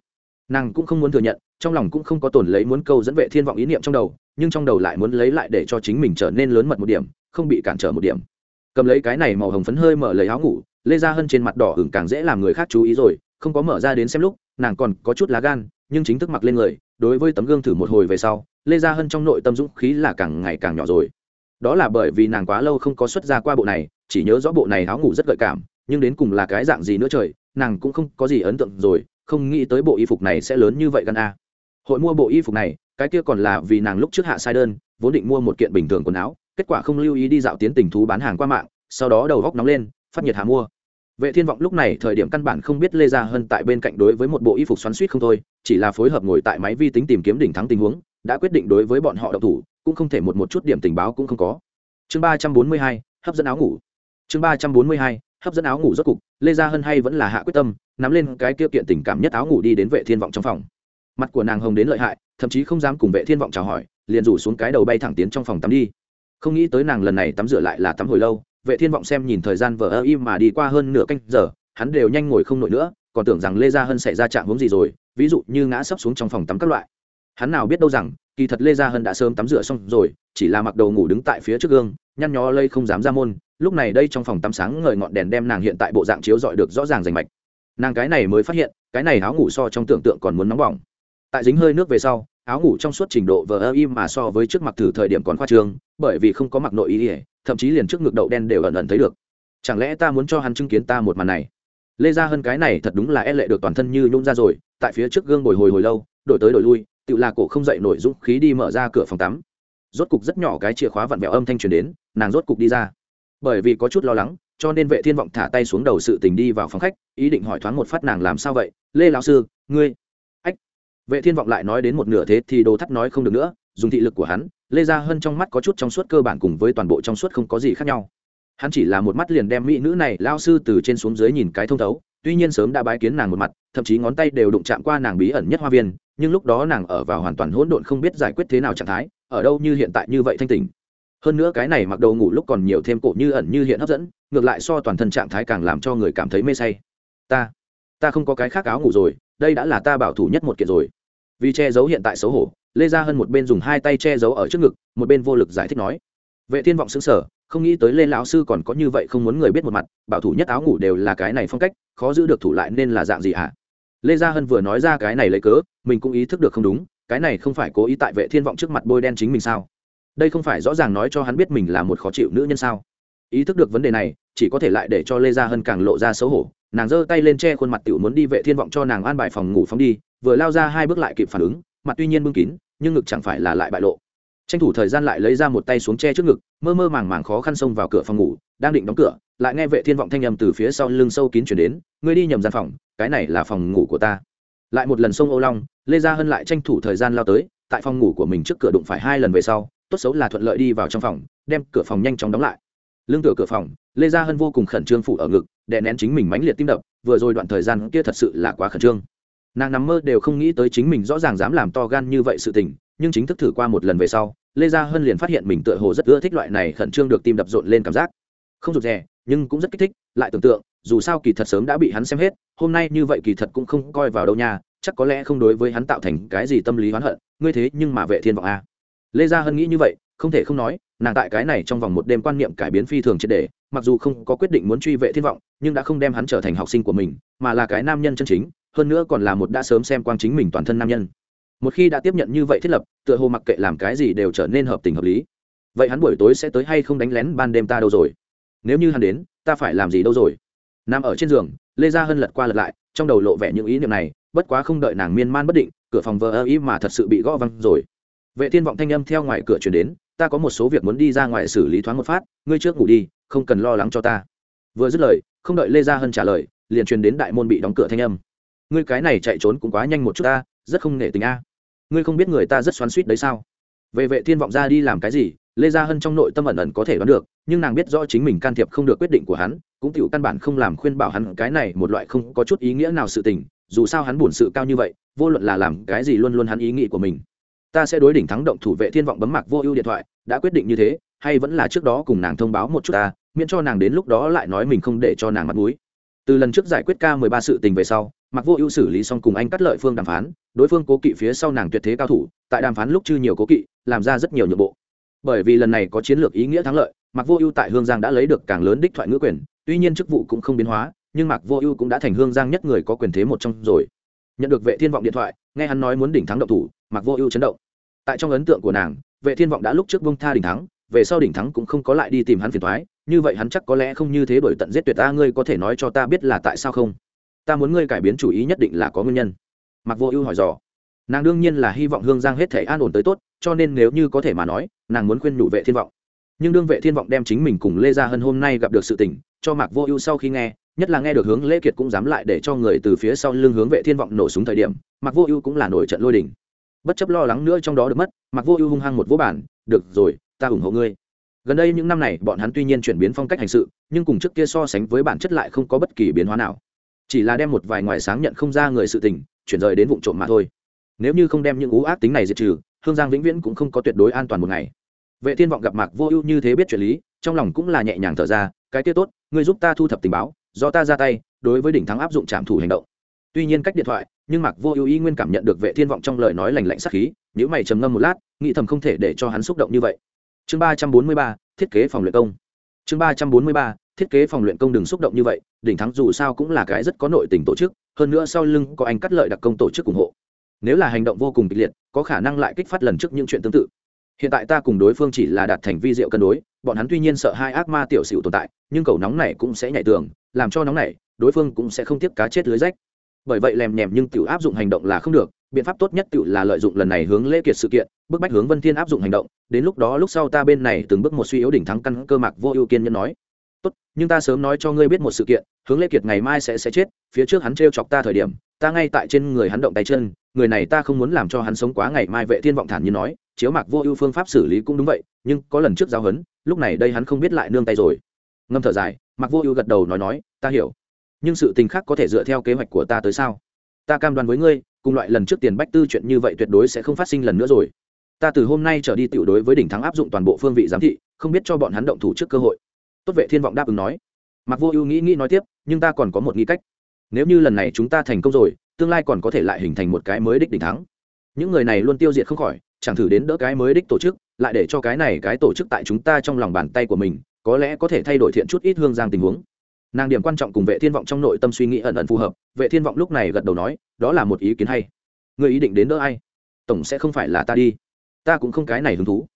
Nàng cũng không muốn thừa nhận, trong lòng cũng không có tổn lấy muốn câu dẫn vệ thiên vọng ý niệm trong đầu, nhưng trong đầu lại muốn lấy lại để cho chính mình trở nên lớn mật một điểm, không bị cản trở một điểm. Cầm lấy cái này màu hồng phấn hơi mở lấy áo ngủ, lê gia hân trên mặt đỏ hửng càng dễ làm người khác chú ý rồi, không có mở ra đến xem lúc, nàng còn có chút lá gan, nhưng chính thức mặc lên người, đối với tấm gương thử một hồi về sau, lê gia hân trong nội tâm dũng khí là càng ngày càng nhỏ rồi đó là bởi vì nàng quá lâu không có xuất ra qua bộ này, chỉ nhớ rõ bộ này áo ngủ rất gợi cảm, nhưng đến cùng là cái dạng gì nữa trời, nàng cũng không có gì ấn tượng rồi, không nghĩ tới bộ y phục này sẽ lớn như vậy gần a. Hội mua bộ y phục này, cái kia còn là vì nàng lúc trước hạ sai đơn, vốn định mua một kiện bình thường quần áo, kết quả không lưu ý đi dạo tiến tình thú bán hàng qua mạng, sau đó đầu góc nóng lên, phát nhiệt hạ mua. Vệ thiên vọng lúc này thời điểm căn bản không biết lê gia hân tại bên cạnh đối với một bộ y phục xoắn suýt không thôi, chỉ là phối hợp ngồi tại máy vi tính tìm kiếm đỉnh thắng tình huống, đã quyết định đối với bọn họ độc thủ cũng không thể một một chút điểm tình báo cũng không có. Chương ba trăm bốn mươi hai, hấp dẫn áo ngủ. Chương ba trăm bốn mươi hai, hấp dẫn áo ngủ rốt cục, lê gia hân hay vẫn là hạ quyết tâm, nắm lên cái kia kiện tình cảm nhất áo ngủ đi đến vệ thiên vọng trong phòng. Mặt của nàng hồng đến lợi hại, thậm chí không dám cùng vệ thiên vọng chào hỏi, liền rủ xuống cái đầu bay thẳng tiến trong phòng tắm đi. Không nghĩ tới nàng lần này tắm rửa lại là tắm hồi lâu, vệ thiên vọng xem nhìn thời gian vờ ơ im mà đi qua hơn nửa canh giờ, hắn đều nhanh ngồi không nổi nữa, còn tưởng rằng lê gia hân xảy ra trạng huống gì rồi, ví dụ như ngã sấp xuống trong phòng tắm các loại. Hắn nào biết đâu rằng kỳ thật lê gia hân đã sớm tắm rửa xong rồi, chỉ là mặc đầu ngủ đứng tại phía trước gương, nhăn nhó lây không dám ra môn. Lúc này đây trong phòng tắm sáng ngời ngọn đèn đem nàng hiện tại bộ dạng chiếu dọi được rõ ràng rành mạch. Nàng cái này mới phát hiện, cái này áo ngủ so trong tưởng tượng còn muốn nóng bỏng. Tại dính hơi nước về sau, áo ngủ trong suốt trình độ vờ ơ im mà so với trước mặc thử thời điểm còn khoa trương, bởi vì không có mặc nội ý ỉa thậm chí liền trước ngực đậu đen đều ẩn ẩn thấy được. Chẳng lẽ ta muốn cho hắn chứng kiến ta một màn này? Lê ra hơn cái này thật đúng là e lệ được toàn thân như nhung ra rồi, tại phía trước gương bồi hồi hồi lâu, đổi tới đổi lui tự là cổ không dậy nổi dũng khí đi mở ra cửa phòng tắm. Rốt cục rất nhỏ cái chìa khóa vặn vẹo âm thanh truyền đến, nàng rốt cục đi ra. Bởi vì có chút lo lắng, cho nên vệ thiên vọng thả tay xuống đầu sự tình đi vào phòng khách, ý định hỏi thoáng một phát nàng làm sao vậy? Lê lão sư, ngươi. Ách. Vệ thiên vọng lại nói đến một nửa thế thì đồ thắt nói không được nữa, dùng thị lực của hắn, lê gia hơn trong mắt có chút trong suốt cơ bản cùng với toàn bộ trong suốt không có gì khác nhau hắn chỉ là một mắt liền đem mỹ nữ này lao sư từ trên xuống dưới nhìn cái thông thấu, tuy nhiên sớm đã bái kiến nàng một mặt, thậm chí ngón tay đều đụng chạm qua nàng bí ẩn nhất hoa viên, nhưng lúc đó nàng ở vào hoàn toàn hỗn độn không biết giải quyết thế nào trạng thái, ở đâu như hiện tại như vậy thanh tình hơn nữa cái này mặc đầu ngủ lúc còn nhiều thêm cổ như ẩn như hiện hấp dẫn, ngược lại so toàn thân trạng thái càng làm cho người cảm thấy mê say. Ta ta không có cái khác áo ngủ rồi, đây đã là ta bảo thủ nhất một kiện rồi. Vì che giấu hiện tại xấu hổ, lê gia hơn một bên dùng hai tay che giấu ở trước ngực, một bên vô lực giải thích nói. Vệ thiên vọng xứng sở không nghĩ tới lê lão sư còn có như vậy không muốn người biết một mặt, bảo thủ nhất áo ngủ đều là cái này phong cách, khó giữ được thủ lại nên là dạng gì hả? Lê gia hân vừa nói ra cái này lấy cớ, mình cũng ý thức được không đúng, cái này không phải cố ý tại vệ thiên vọng trước mặt bôi đen chính mình sao? Đây không phải rõ ràng nói cho hắn biết mình là một khó chịu nữ nhân sao? Ý thức được vấn đề này, chỉ có thể lại để cho lê gia hân càng lộ ra xấu hổ, nàng giơ tay lên che khuôn mặt tiểu muốn đi vệ thiên vọng cho nàng an bài phòng ngủ phóng đi, vừa lao ra hai bước lại kịp phản ứng, mặt tuy nhiên bưng kín, nhưng ngực chẳng phải là lại bại lộ tranh thủ thời gian lại lấy ra một tay xuống che trước ngực, mơ mơ màng màng khó khăn xông vào cửa phòng ngủ, đang định đóng cửa, lại nghe vệ thiên vọng thanh âm từ phía sau lưng sâu kín chuyển đến, ngươi đi nhầm gian phòng, cái này là phòng ngủ của ta. Lại một lần xông ô long, lê gia hân lại tranh thủ thời gian lao tới, tại phòng ngủ của mình trước cửa đụng phải hai lần về sau, tốt xấu là thuận lợi đi vào trong phòng, đem cửa phòng nhanh chóng đóng lại. Lưng tựa cửa phòng, lê gia hân vô cùng khẩn trương phủ ở ngực, đè nén chính mình mãnh liệt tim đập, vừa rồi đoạn thời gian kia thật sự là quá khẩn trương nàng nằm mơ đều không nghĩ tới chính mình rõ ràng dám làm to gan như vậy sự tình, nhưng chính thức thử qua một lần về sau, lê gia hân liền phát hiện mình tựa hồ rất ưa thích loại này khẩn trương được tim đập rộn lên cảm giác. Không rụt rè, nhưng cũng rất kích thích, lại tưởng tượng, dù sao kỳ thật sớm đã bị hắn xem hết, hôm nay như vậy kỳ thật cũng không coi vào đâu nha, chắc có lẽ không đối với hắn tạo thành cái gì tâm lý oán hận, ngươi thế nhưng mà vệ thiên vọng a. Lê gia hân nghĩ như vậy, không thể không nói, nàng tại cái này trong vòng một đêm quan niệm cải biến phi thường triệt đề mặc dù không có quyết định muốn truy vệ thiên vọng, nhưng đã không đem hắn trở thành học sinh của mình, mà là cái nam nhân chân chính hơn nữa còn là một đã sớm xem quang chính mình toàn thân nam nhân. Một khi đã tiếp nhận như vậy thiết lập, tựa hồ mặc kệ làm cái gì đều trở nên hợp tình hợp lý. Vậy hắn buổi tối sẽ tới hay không đánh lén ban đêm ta đâu rồi? Nếu như hắn đến, ta phải làm gì đâu rồi? Nằm ở trên giường, lê gia hân lật qua lật lại, trong đầu lộ vẻ những ý niệm này, bất quá không đợi nàng miên man bất định, cửa phòng vờ ơ ý mà thật sự bị gõ văng rồi. Vệ thiên vọng thanh âm theo ngoài cửa chuyển đến, ta có một số việc muốn đi ra ngoài xử lý thoáng một phát, ngươi trước ngủ đi, không cần lo lắng cho ta. Vừa dứt lời, không đợi lê gia hân trả lời, liền truyền đến đại môn bị đóng cửa thanh âm ngươi cái này chạy trốn cũng quá nhanh một chút ta, rất không nể tình a. Ngươi không biết người ta rất xoắn suýt đấy sao? Về vệ thiên vọng ra đi làm cái gì, lê gia hân trong nội tâm ẩn ẩn có thể đoán được, nhưng nàng biết rõ chính mình can thiệp không được quyết định của hắn, cũng tiểu căn bản không làm khuyên bảo hắn cái này một loại không có chút ý nghĩa nào sự tình, dù sao hắn buồn sự cao như vậy, vô luận là làm cái gì luôn luôn hắn ý nghĩ của mình. Ta sẽ đối đỉnh thắng động thủ vệ thiên vọng bấm mặc vô ưu điện thoại, đã quyết định như thế, hay vẫn là trước đó cùng nàng thông báo một chút ta, miễn cho nàng đến lúc đó lại nói mình không để cho nàng mặt mũi từ lần trước giải quyết ca mười ba sự tình về sau mặc vô ưu xử lý xong cùng anh cắt lợi phương đàm phán, đối phương cố kỵ phía sau nàng tuyệt thế cao thủ, tại đàm phán lúc chưa nhiều cố kỵ, làm ra rất nhiều nhượng bộ. Bởi vì lần này có chiến lược ý nghĩa thắng lợi mặc vô ưu tại hương giang đã lấy được càng lớn đích thoại ngữ quyền, tuy nhiên chức vụ cũng không biến hóa, nhưng mặc vô ưu cũng đã thành hương giang nhất người có quyền thế một trong rồi. Nhận được vệ thiên vọng điện thoại, nghe hắn nói muốn đỉnh thắng động thủ mặc vô ưu chấn động. Tại trong ấn tượng của nàng, vệ thiên vọng đã lúc trước bông tha đỉnh thắng, về sau đỉnh thắng cũng không có lại đi tìm hắn phiền thoái như vậy hắn chắc có lẽ không như thế đổi tận giết tuyệt ta, ngươi có thể nói cho ta biết là tại sao không? Ta muốn ngươi cải biến chủ ý nhất định là có nguyên nhân. Mặc vô ưu hỏi dò. Nàng đương nhiên là hy vọng hương giang hết thể an ổn tới tốt, cho nên nếu như có thể mà nói, nàng muốn khuyên nhủ vệ thiên vọng. Nhưng đương vệ thiên vọng đem chính mình cùng lê gia hân hôm nay gặp được sự tình, cho mạc vô ưu sau khi nghe, nhất là nghe được hướng lễ kiệt cũng dám lại để cho người từ phía sau lưng hướng vệ thiên vọng nổ súng thời điểm, mạc vô ưu cũng là nổi trận lôi đình. Bất chấp lo lắng nữa trong đó được mất, mạc vô ưu hung hăng một vô bản được rồi, ta ủng hộ ngươi gần đây những năm này, bọn hắn tuy nhiên chuyển biến phong cách hành sự, nhưng cùng trước kia so sánh với bản chất lại không có bất kỳ biến hóa nào. Chỉ là đem một vài ngoài sáng nhận không ra người sự tình, chuyển rời đến vụ trộm mà thôi. Nếu như không đem những ú ác tính này diệt trừ, hương giang vĩnh viễn cũng không có tuyệt đối an toàn một ngày. Vệ thiên vọng gặp mạc vô ưu như thế biết chuyện lý, trong lòng cũng là nhẹ nhàng thở ra, cái kia tốt, ngươi giúp ta thu thập tình báo, do ta ra tay, đối với đỉnh thắng áp dụng trạm thủ hành động. Tuy nhiên cách điện thoại, nhưng mạc vô ưu ý nguyên cảm nhận được vệ thiên vọng trong lời nói lành lạnh sắc khí nếu mày trầm ngâm một lát, nghĩ thầm không thể để cho hắn xúc động như vậy chương ba trăm bốn mươi ba, thiết kế phòng luyện công. Chương ba trăm bốn mươi ba, thiết kế phòng luyện công đừng xúc động như vậy, đỉnh thắng dù sao cũng là cái rất có nội tình tổ chức, hơn nữa sau lưng có anh cắt lợi đặc công tổ chức ủng hộ. Nếu là hành động vô cùng kịch liệt, có khả năng lại kích phát lần trước những chuyện tương tự. Hiện tại ta cùng đối phương chỉ là đạt thành vi diệu cân đối, bọn hắn tuy nhiên sợ hai ác ma tiểu xỉu tồn tại, nhưng cầu nóng này cũng sẽ nhảy tường, làm cho nóng này, đối phương cũng sẽ không tiếp cá chết lưới rách. Bởi vậy lèm nhèm nhưng tiểu áp dụng hành động là không được biện pháp tốt nhất tự là lợi dụng lần này hướng lễ kiệt sự kiện, bức bách hướng vân thiên áp dụng hành động, đến lúc đó lúc sau ta bên này từng bước một suy yếu đỉnh thắng căn cơ mạc vô ưu kiên nhân nói. Tốt, nhưng ta sớm nói cho ngươi biết một sự kiện, hướng lễ kiệt ngày mai sẽ sẽ chết, phía trước hắn trêu chọc ta thời điểm, ta ngay tại trên người hắn động tay chân, người này ta không muốn làm cho hắn sống quá ngày mai vệ thiên vọng thản như nói, chiếu mạc vô ưu phương pháp xử lý cũng đúng vậy, nhưng có lần trước giao hấn lúc này đây hắn không biết lại nương tay rồi. Ngâm thở dài, mạc vô ưu gật đầu nói nói, ta hiểu. Nhưng sự tình khác có thể dựa theo kế hoạch của ta tới sao? Ta cam đoan với ngươi cùng loại lần trước tiền bách tư chuyện như vậy tuyệt đối sẽ không phát sinh lần nữa rồi. Ta từ hôm nay trở đi tiểu đối với đỉnh thắng áp dụng toàn bộ phương vị giám thị, không biết cho bọn hắn động thủ trước cơ hội. Tốt vệ thiên vọng đáp ứng nói. Mặc vô ưu nghĩ nghĩ nói tiếp, nhưng ta còn có một nghi cách. Nếu như lần này chúng ta thành công rồi, tương lai còn có thể lại hình thành một cái mới đích đỉnh thắng. Những người này luôn tiêu diệt không khỏi, chẳng thử đến đỡ cái mới đích tổ chức, lại để cho cái này cái tổ chức tại chúng ta trong lòng bàn tay của mình, có lẽ có thể thay đổi thiện chút ít hương giang tình huống nàng điểm quan trọng cùng vệ thiên vọng trong nội tâm suy nghĩ ẩn ẩn phù hợp, vệ thiên vọng lúc này gật đầu nói, đó là một ý kiến hay. Người ý định đến đỡ ai? Tổng sẽ không phải là ta đi. Ta cũng không cái này hứng thú.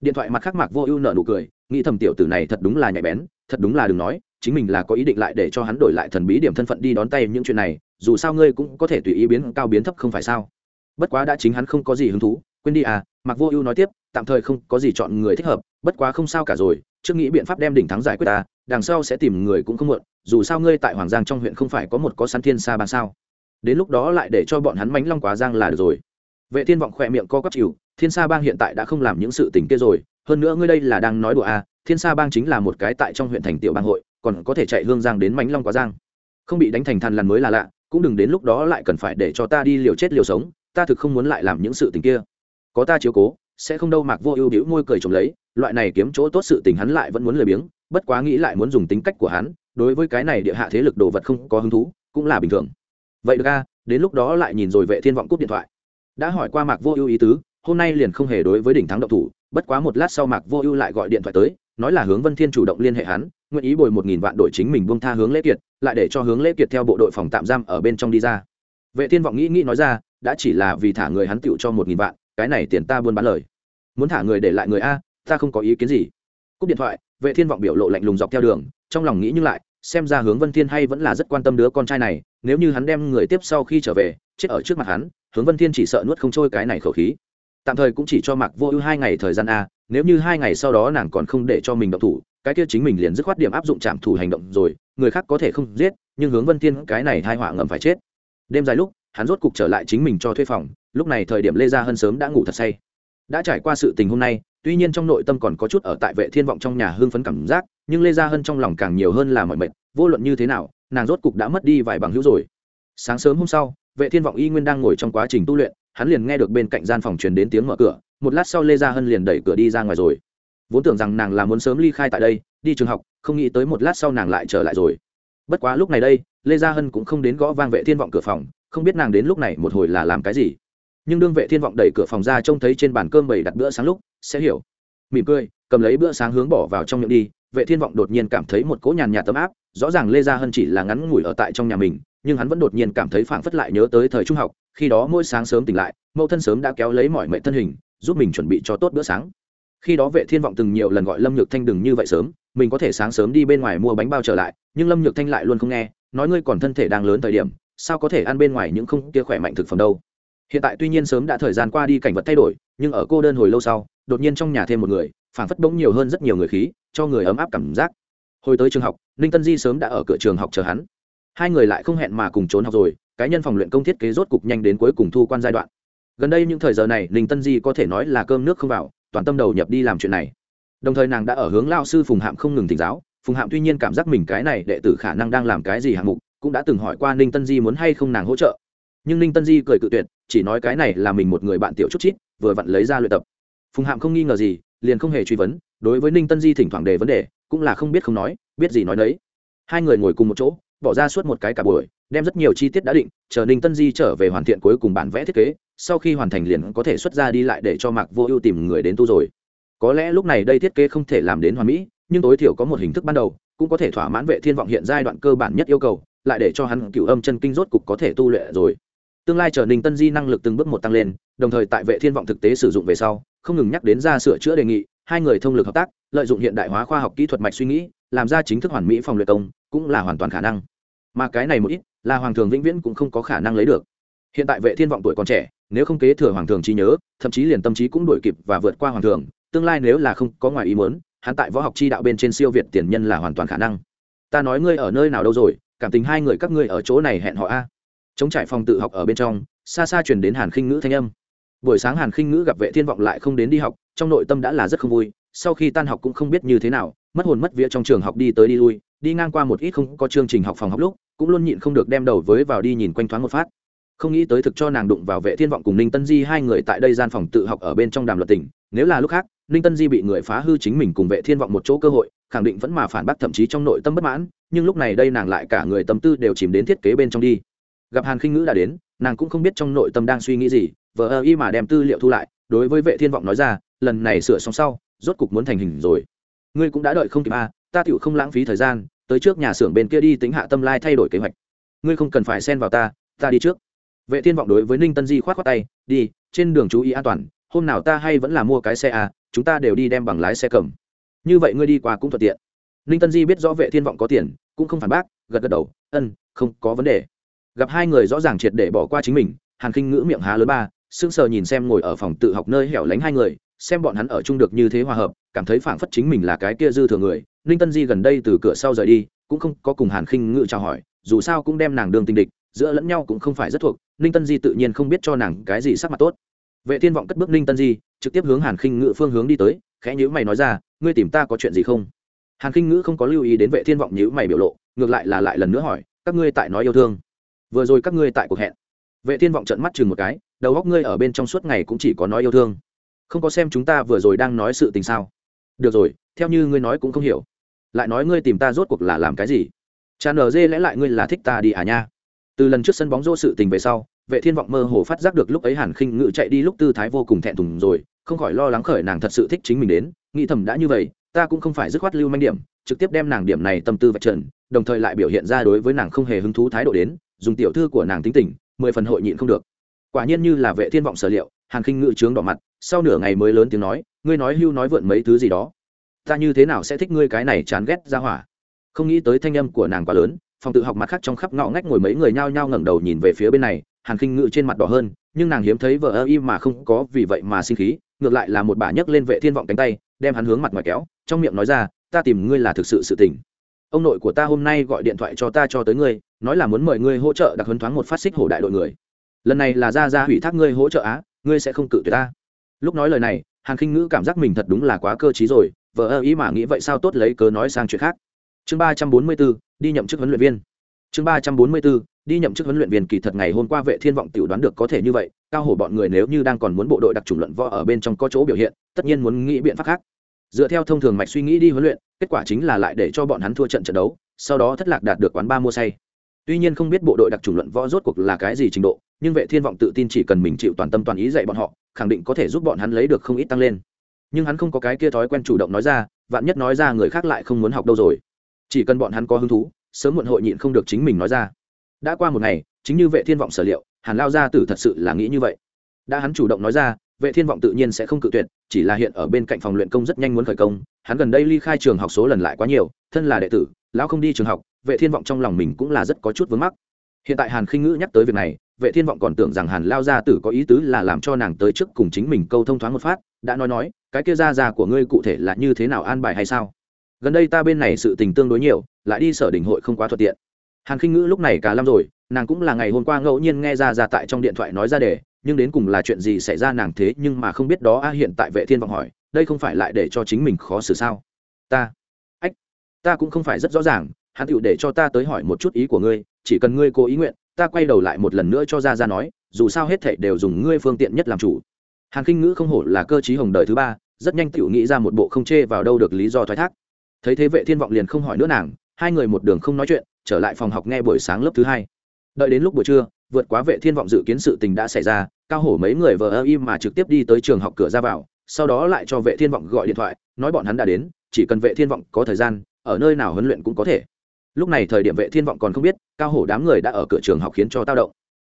Điện thoại mặt khắc mạc vô ưu nợ nụ cười, nghĩ thầm tiểu tử này thật đúng là nhạy bén, thật đúng là đừng nói, chính mình là có ý định lại để cho hắn đổi lại thần bí điểm thân phận đi đón tay những chuyện này, dù sao ngươi cũng có thể tùy ý biến cao biến thấp không phải sao? Bất quá đã chính hắn không có gì hứng thú, quên đi à mạc vô ưu nói tiếp, tạm thời không có gì chọn người thích hợp, bất quá không sao cả rồi trước nghĩ biện pháp đem đỉnh thắng giải quyết ta, đằng sau sẽ tìm người cũng không muộn, dù sao ngươi tại hoàng giang trong huyện không phải có một có sắn thiên xa bàn sao. Đến lúc đó lại để cho bọn hắn mánh long quá giang là được rồi. Vệ thiên vọng khỏe miệng co quắp chịu, thiên sa bang hiện tại đã không làm những sự tình kia rồi, hơn nữa ngươi đây là đang nói đùa à thiên sa bang chính là một cái tại trong huyện thành tiểu bang hội, còn có thể chạy hương giang đến mánh long quá giang. Không bị đánh thành than lần mới là lạ, cũng đừng đến lúc đó lại cần phải để cho ta đi liều chết liều sống, ta thực không muốn lại làm những sự tình kia. Có ta chiếu cố sẽ không đâu mạc vô ưu đĩu môi cười trồng lấy, loại này kiếm chỗ tốt sự tình hắn lại vẫn muốn lười biếng, bất quá nghĩ lại muốn dùng tính cách của hắn, đối với cái này địa hạ thế lực đồ vật không có hứng thú, cũng là bình thường. Vậy được a, đến lúc đó lại nhìn rồi vệ thiên vọng cúp điện thoại. Đã hỏi qua mạc vô ưu ý tứ, hôm nay liền không hề đối với đỉnh thắng động thủ, bất quá một lát sau mạc vô ưu lại gọi điện thoại tới, nói là hướng vân thiên chủ động liên hệ hắn, nguyện ý bồi một nghìn vạn đội chính mình buông tha hướng lễ kiệt, lại để cho hướng lễ kiệt theo bộ đội phòng tạm giam ở bên trong đi ra. Vệ thiên vọng nghĩ nghĩ nói ra, đã chỉ là vì thả người hắn tựu cho một nghìn vạn, cái này tiền ta buôn bán lời muốn thả người để lại người a, ta không có ý kiến gì. Cúp điện thoại, vệ thiên vọng biểu lộ lạnh lùng dọc theo đường, trong lòng nghĩ nhưng lại, xem ra hướng vân thiên hay vẫn là rất quan tâm đứa con trai này, nếu như hắn đem người tiếp sau khi trở về, chết ở trước mặt hắn, hướng vân thiên chỉ sợ nuốt không trôi cái này khẩu khí. Tạm thời cũng chỉ cho mặc vô ưu hai ngày thời gian a, nếu như hai ngày sau đó nàng còn không để cho mình động thủ, cái kia chính mình liền dứt khoát điểm áp dụng trạm thủ hành động rồi, người khác có thể không giết, nhưng hướng vân thiên cái này hai họa ngầm phải chết. Đêm dài lúc, hắn rốt cục trở lại chính mình cho thuê phòng, lúc này thời điểm lê gia hơn sớm đã ngủ thật say đã trải qua sự tình hôm nay, tuy nhiên trong nội tâm còn có chút ở tại vệ thiên vọng trong nhà hương phấn cảm giác, nhưng lê gia hân trong lòng càng nhiều hơn là mọi mệt, vô luận như thế nào, nàng rốt cục đã mất đi vài bằng hữu rồi. Sáng sớm hôm sau, vệ thiên vọng y nguyên đang ngồi trong quá trình tu luyện, hắn liền nghe được bên cạnh gian phòng truyền đến tiếng mở cửa, một lát sau lê gia hân liền đẩy cửa đi ra ngoài rồi. Vốn tưởng rằng nàng là muốn sớm ly khai tại đây, đi trường học, không nghĩ tới một lát sau nàng lại trở lại rồi. Bất quá lúc này đây, lê gia hân cũng không đến gõ vang vệ thiên vọng cửa phòng, không biết nàng đến lúc này một hồi là làm cái gì nhưng đương vệ thiên vọng đẩy cửa phòng ra trông thấy trên bàn cơm bày đặt bữa sáng lúc, sẽ hiểu. Mỉm cười, cầm lấy bữa sáng hướng bỏ vào trong miệng đi, vệ thiên vọng đột nhiên cảm thấy một cỗ nhàn nhạt tấm áp, rõ ràng lê gia hân chỉ là ngắn ngủi ở tại trong nhà mình, nhưng hắn vẫn đột nhiên cảm thấy phảng phất lại nhớ tới thời trung học, khi đó mỗi sáng sớm tỉnh lại, mẫu thân sớm đã kéo lấy mọi mệnh thân hình, giúp mình chuẩn bị cho tốt bữa sáng. Khi đó vệ thiên vọng từng nhiều lần gọi lâm nhược thanh đừng như vậy sớm, mình có thể sáng sớm đi bên ngoài mua bánh bao trở lại, nhưng lâm nhược thanh lại luôn không nghe, nói ngươi còn thân thể đang lớn thời điểm, sao có thể ăn bên ngoài những không kia khỏe mạnh thực phẩm đâu? Hiện tại tuy nhiên sớm đã thời gian qua đi cảnh vật thay đổi, nhưng ở cô đơn hồi lâu sau, đột nhiên trong nhà thêm một người phản phất bỗng nhiều hơn rất nhiều người khí, cho người ấm áp cảm giác. Hồi tới trường học, ninh tân di sớm đã ở cửa trường học chờ hắn. Hai người lại không hẹn mà cùng trốn học rồi cá nhân phòng luyện công thiết kế rốt cục nhanh đến cuối cùng thu quan giai đoạn. Gần đây những thời giờ này, ninh tân di có thể nói là cơm nước không vào, toàn tâm đầu nhập đi làm chuyện này. Đồng thời nàng đã ở hướng lao sư phùng hạm không ngừng thỉnh giáo, phùng hạm tuy nhiên cảm giác mình cái này đệ tử khả năng đang làm cái gì hạng mục, cũng đã từng hỏi qua ninh tân di muốn hay không nàng hỗ trợ nhưng ninh tân di cười cự tuyệt, chỉ nói cái này là mình một người bạn tiểu chút chít, vừa vặn lấy ra luyện tập. Phùng hạm không nghi ngờ gì, liền không hề truy vấn, đối với ninh tân di thỉnh thoảng đề vấn đề, cũng là không biết không nói, biết gì nói đấy hai người ngồi cùng một chỗ, bỏ ra suốt một cái cả buổi, đem rất nhiều chi tiết đã định, chờ ninh tân di trở về hoàn thiện cuối cùng bản vẽ thiết kế, sau khi hoàn thành liền có thể xuất ra đi lại để cho mạc vô ưu tìm người đến tu rồi. Có lẽ lúc này đây thiết kế không thể làm đến hoàn mỹ, nhưng tối thiểu có một hình thức ban đầu, cũng có thể thỏa mãn vệ thiên vọng hiện giai đoạn cơ bản nhất yêu cầu, lại để cho hắn cửu âm chân kinh rốt cục có thể tu luyện rồi tương lai trở ninh tân di năng lực từng bước một tăng lên, đồng thời tại vệ thiên vọng thực tế sử dụng về sau, không ngừng nhắc đến ra sửa chữa đề nghị, hai người thông lực hợp tác, lợi dụng hiện đại hóa khoa học kỹ thuật mạch suy nghĩ, làm ra chính thức hoàn mỹ phòng luyện công, cũng là hoàn toàn khả năng. Mà cái này một ít, là hoàng thường vĩnh viễn cũng không có khả năng lấy được. Hiện tại vệ thiên vọng tuổi còn trẻ, nếu không kế thừa hoàng thường trí nhớ, thậm chí liền tâm trí cũng đổi kịp và vượt qua hoàng thường, tương lai nếu là không có ngoài ý muốn, hắn tại võ học chi đạo bên trên siêu việt tiền nhân là hoàn toàn khả năng. Ta nói ngươi ở nơi nào đâu rồi, cảm tình hai người các ngươi ở chỗ này hẹn họ a chống trải phòng tự học ở bên trong, xa xa chuyển đến hàn khinh ngữ thanh âm buổi sáng hàn khinh ngữ gặp vệ thiên vọng lại không đến đi học, trong nội tâm đã là rất không vui, sau khi tan học cũng không biết như thế nào, mất hồn mất vía trong trường học đi tới đi lui, đi ngang qua một ít không có chương trình học phòng học lúc, cũng luôn nhịn không được đem đầu với vào đi nhìn quanh thoáng một phát không nghĩ tới thực cho nàng đụng vào vệ thiên vọng cùng ninh tân di hai người tại đây gian phòng tự học ở bên trong đàm luật tỉnh. nếu là lúc khác, ninh tân di bị người phá hư chính mình cùng vệ thiên vọng một chỗ cơ hội, khẳng định vẫn mà phản bác thậm chí trong nội tâm bất mãn, nhưng lúc này đây nàng lại cả người tâm tư đều chìm đến thiết kế bên trong đi gặp hàn khinh ngữ đã đến, nàng cũng không biết trong nội tâm đang suy nghĩ gì, vờ ơ y mà đem tư liệu thu lại, đối với vệ thiên vọng nói ra, lần này sửa xong sau, rốt cục muốn thành hình rồi. Ngươi cũng đã đợi không kịp à ta tựu không lãng phí thời gian, tới trước nhà xưởng bên kia đi tính hạ tâm lai thay đổi kế hoạch. Ngươi không cần phải xen vào ta ta đi trước. Vệ thiên vọng đối với ninh tân di khoát khoát tay, đi, trên đường chú ý an toàn, hôm nào ta hay vẫn là mua cái xe à chúng ta đều đi đem bằng lái xe cầm. Như vậy ngươi đi qua cũng thuận tiện. Ninh tân di biết rõ vệ thiên vọng có tiền, cũng không phản bác, gật gật đầu ân không có vấn đề gặp hai người rõ ràng triệt để bỏ qua chính mình, hàn khinh ngữ miệng há lớn ba, sững sờ nhìn xem ngồi ở phòng tự học nơi hẻo lánh hai người, xem bọn hắn ở chung được như thế hòa hợp, cảm thấy phảng phất chính mình là cái kia dư thừa người. Ninh tân di gần đây từ cửa sau rời đi, cũng không có cùng hàn khinh ngữ chào hỏi, dù sao cũng đem nàng đương tình địch, giữa lẫn nhau cũng không phải rất thuộc, ninh tân di tự nhiên không biết cho nàng cái gì sắc mặt tốt. Vệ thiên vọng cất bước ninh tân di, trực tiếp hướng hàn khinh ngữ phương hướng đi tới, khẽ nhữ mày nói ra, ngươi tìm ta có chuyện gì không? Hàn khinh ngữ không có lưu ý đến vệ thiên vọng nhữ mày biểu lộ, ngược lại là lại lần nữa hỏi, các ngươi tại nói yêu thương? Vừa rồi các ngươi tại cuộc hẹn. Vệ thiên vọng trận mắt chừng một cái, đầu góc ngươi ở bên trong suốt ngày cũng chỉ có nói yêu thương. Không có xem chúng ta vừa rồi đang nói sự tình sao? Được rồi, theo như ngươi nói cũng không hiểu. Lại nói ngươi tìm ta rốt cuộc là làm cái gì? Cha nở dê lẽ lại ngươi là thích ta đi à nha? Từ lần trước sân bóng rô sự tình về sau, vệ thiên vọng mơ hồ phát giác được lúc ấy hàn khinh ngự chạy đi lúc tư thái vô cùng thẹn thùng rồi, không khỏi lo lắng khởi nàng thật sự thích chính mình đến. Nghĩ thầm đã như vậy, ta cũng không phải dứt khoát lưu manh điểm, trực tiếp đem nàng điểm này tâm tư vạch trần, đồng thời lại biểu hiện ra đối với nàng không hề hứng thú thái độ đến dùng tiểu thư của nàng tính tình, mười phần hội nhịn không được. Quả nhiên như là vệ thiên vọng sở liệu, hàn khinh ngự trướng đỏ mặt, sau nửa ngày mới lớn tiếng nói, ngươi nói hưu nói vượn mấy thứ gì đó. Ta như thế nào sẽ thích ngươi cái này chán ghét ra hỏa? Không nghĩ tới thanh âm của nàng quá lớn, phòng tự học mặt khác trong khắp ngõ ngách ngồi mấy người nhao nhao ngẩng đầu nhìn về phía bên này, hàn khinh ngự trên mặt đỏ hơn, nhưng nàng hiếm thấy vợ ơ y mà không có vì vậy mà sinh khí, ngược lại là một bà nhấc lên vệ thiên vọng cánh tay, đem hắn hướng mặt ngoài kéo, trong miệng nói ra, ta tìm ngươi là thực sự sự tình ông nội của ta hôm nay gọi điện thoại cho ta cho tới ngươi, nói là muốn mời ngươi hỗ trợ đặc huấn thoáng một phát xích hổ đại đội người. Lần này là ra ra hủy thác ngươi hỗ trợ á, ngươi sẽ không cự tuyệt ta. Lúc nói lời này, hàn khinh ngữ cảm giác mình thật đúng là quá cơ t rồi vợ ơ ý mà nghĩ vậy sao tốt lấy cớ nói sang chuyện khác. Chương ba trăm bốn mươi b ố đi nhậm chức huấn luyện viên. Chương ba trăm bốn mươi b ố đi nhậm chức huấn luyện viên kỳ thật ngày hôm qua vệ thiên vọng tiểu đoán được có thể như vậy, cao hổ bọn người nếu như đang còn muốn bộ đội đặc trùng luận võ ở bên trong có chỗ biểu hiện, tất nhiên muốn nghĩ biện pháp khác dựa theo thông thường mạch suy nghĩ đi huấn luyện, kết quả chính là lại để cho bọn hắn thua trận trận đấu, sau đó thất lạc đạt được quán ba mua say. Tuy nhiên không biết bộ đội đặc trùng luận võ rốt cuộc là cái gì trình độ, nhưng vệ thiên vọng tự tin chỉ cần mình chịu toàn tâm toàn ý dạy bọn họ, khẳng định có thể giúp bọn hắn lấy được không ít tăng lên. Nhưng hắn không có cái kia thói quen chủ động nói ra, vạn nhất nói ra người khác lại không muốn học đâu rồi. Chỉ cần bọn hắn có hứng thú, sớm muộn hội nhịn không được chính mình nói ra. Đã qua một ngày, chính như vệ thiên vọng sở liệu, hàn lao gia tử thật sự là nghĩ như vậy. Đã hắn chủ động nói ra vệ thiên vọng tự nhiên sẽ không cự tuyệt, chỉ là hiện ở bên cạnh phòng luyện công rất nhanh muốn khởi công. Hắn gần đây ly khai trường học số lần lại quá nhiều, thân là đệ tử, lão không đi trường học, vệ thiên vọng trong lòng mình cũng là rất có chút vướng mắc. Hiện tại hàn khinh ngữ nhắc tới việc này, vệ thiên vọng còn tưởng rằng hàn lao gia tử có ý tứ là làm cho nàng tới trước cùng chính mình câu thông thoáng một phát, đã nói nói, cái kia ra ra của ngươi cụ thể là như thế nào an bài hay sao? Gần đây ta bên này sự tình tương đối nhiều, lại đi sở đình hội không quá thuận tiện. Hàn khinh ngữ lúc này cả năm rồi, nàng cũng là ngày hôm qua ngẫu nhiên nghe ra ra tại trong điện thoại nói ra để nhưng đến cùng là chuyện gì xảy ra nàng thế nhưng mà không biết đó, a, hiện tại vệ thiên vọng hỏi, đây không phải lại để cho chính mình khó xử sao? Ta, ách, ta cũng không phải rất rõ ràng, hắn tựu để cho ta tới hỏi một chút ý của ngươi, chỉ cần ngươi cố ý nguyện, ta quay đầu lại một lần nữa cho ra ra nói, dù sao hết thảy đều dùng ngươi phương tiện nhất làm chủ. Hàn khinh ngữ không hổ là cơ chí hồng đời thứ ba, rất nhanh tựu nghĩ ra một bộ không chê vào đâu được lý do thoái thác. Thấy thế vệ thiên vọng liền không hỏi nữa nàng, hai người một đường không nói chuyện, trở lại phòng học nghe buổi sáng lớp thứ hai. Đợi đến lúc buổi trưa vượt quá vệ thiên vọng dự kiến sự tình đã xảy ra, cao hổ mấy người vờ ơ im mà trực tiếp đi tới trường học cửa ra vào, sau đó lại cho vệ thiên vọng gọi điện thoại, nói bọn hắn đã đến, chỉ cần vệ thiên vọng có thời gian, ở nơi nào huấn luyện cũng có thể. Lúc này thời điểm vệ thiên vọng còn không biết, cao hổ đám người đã ở cửa trường học khiến cho tao động.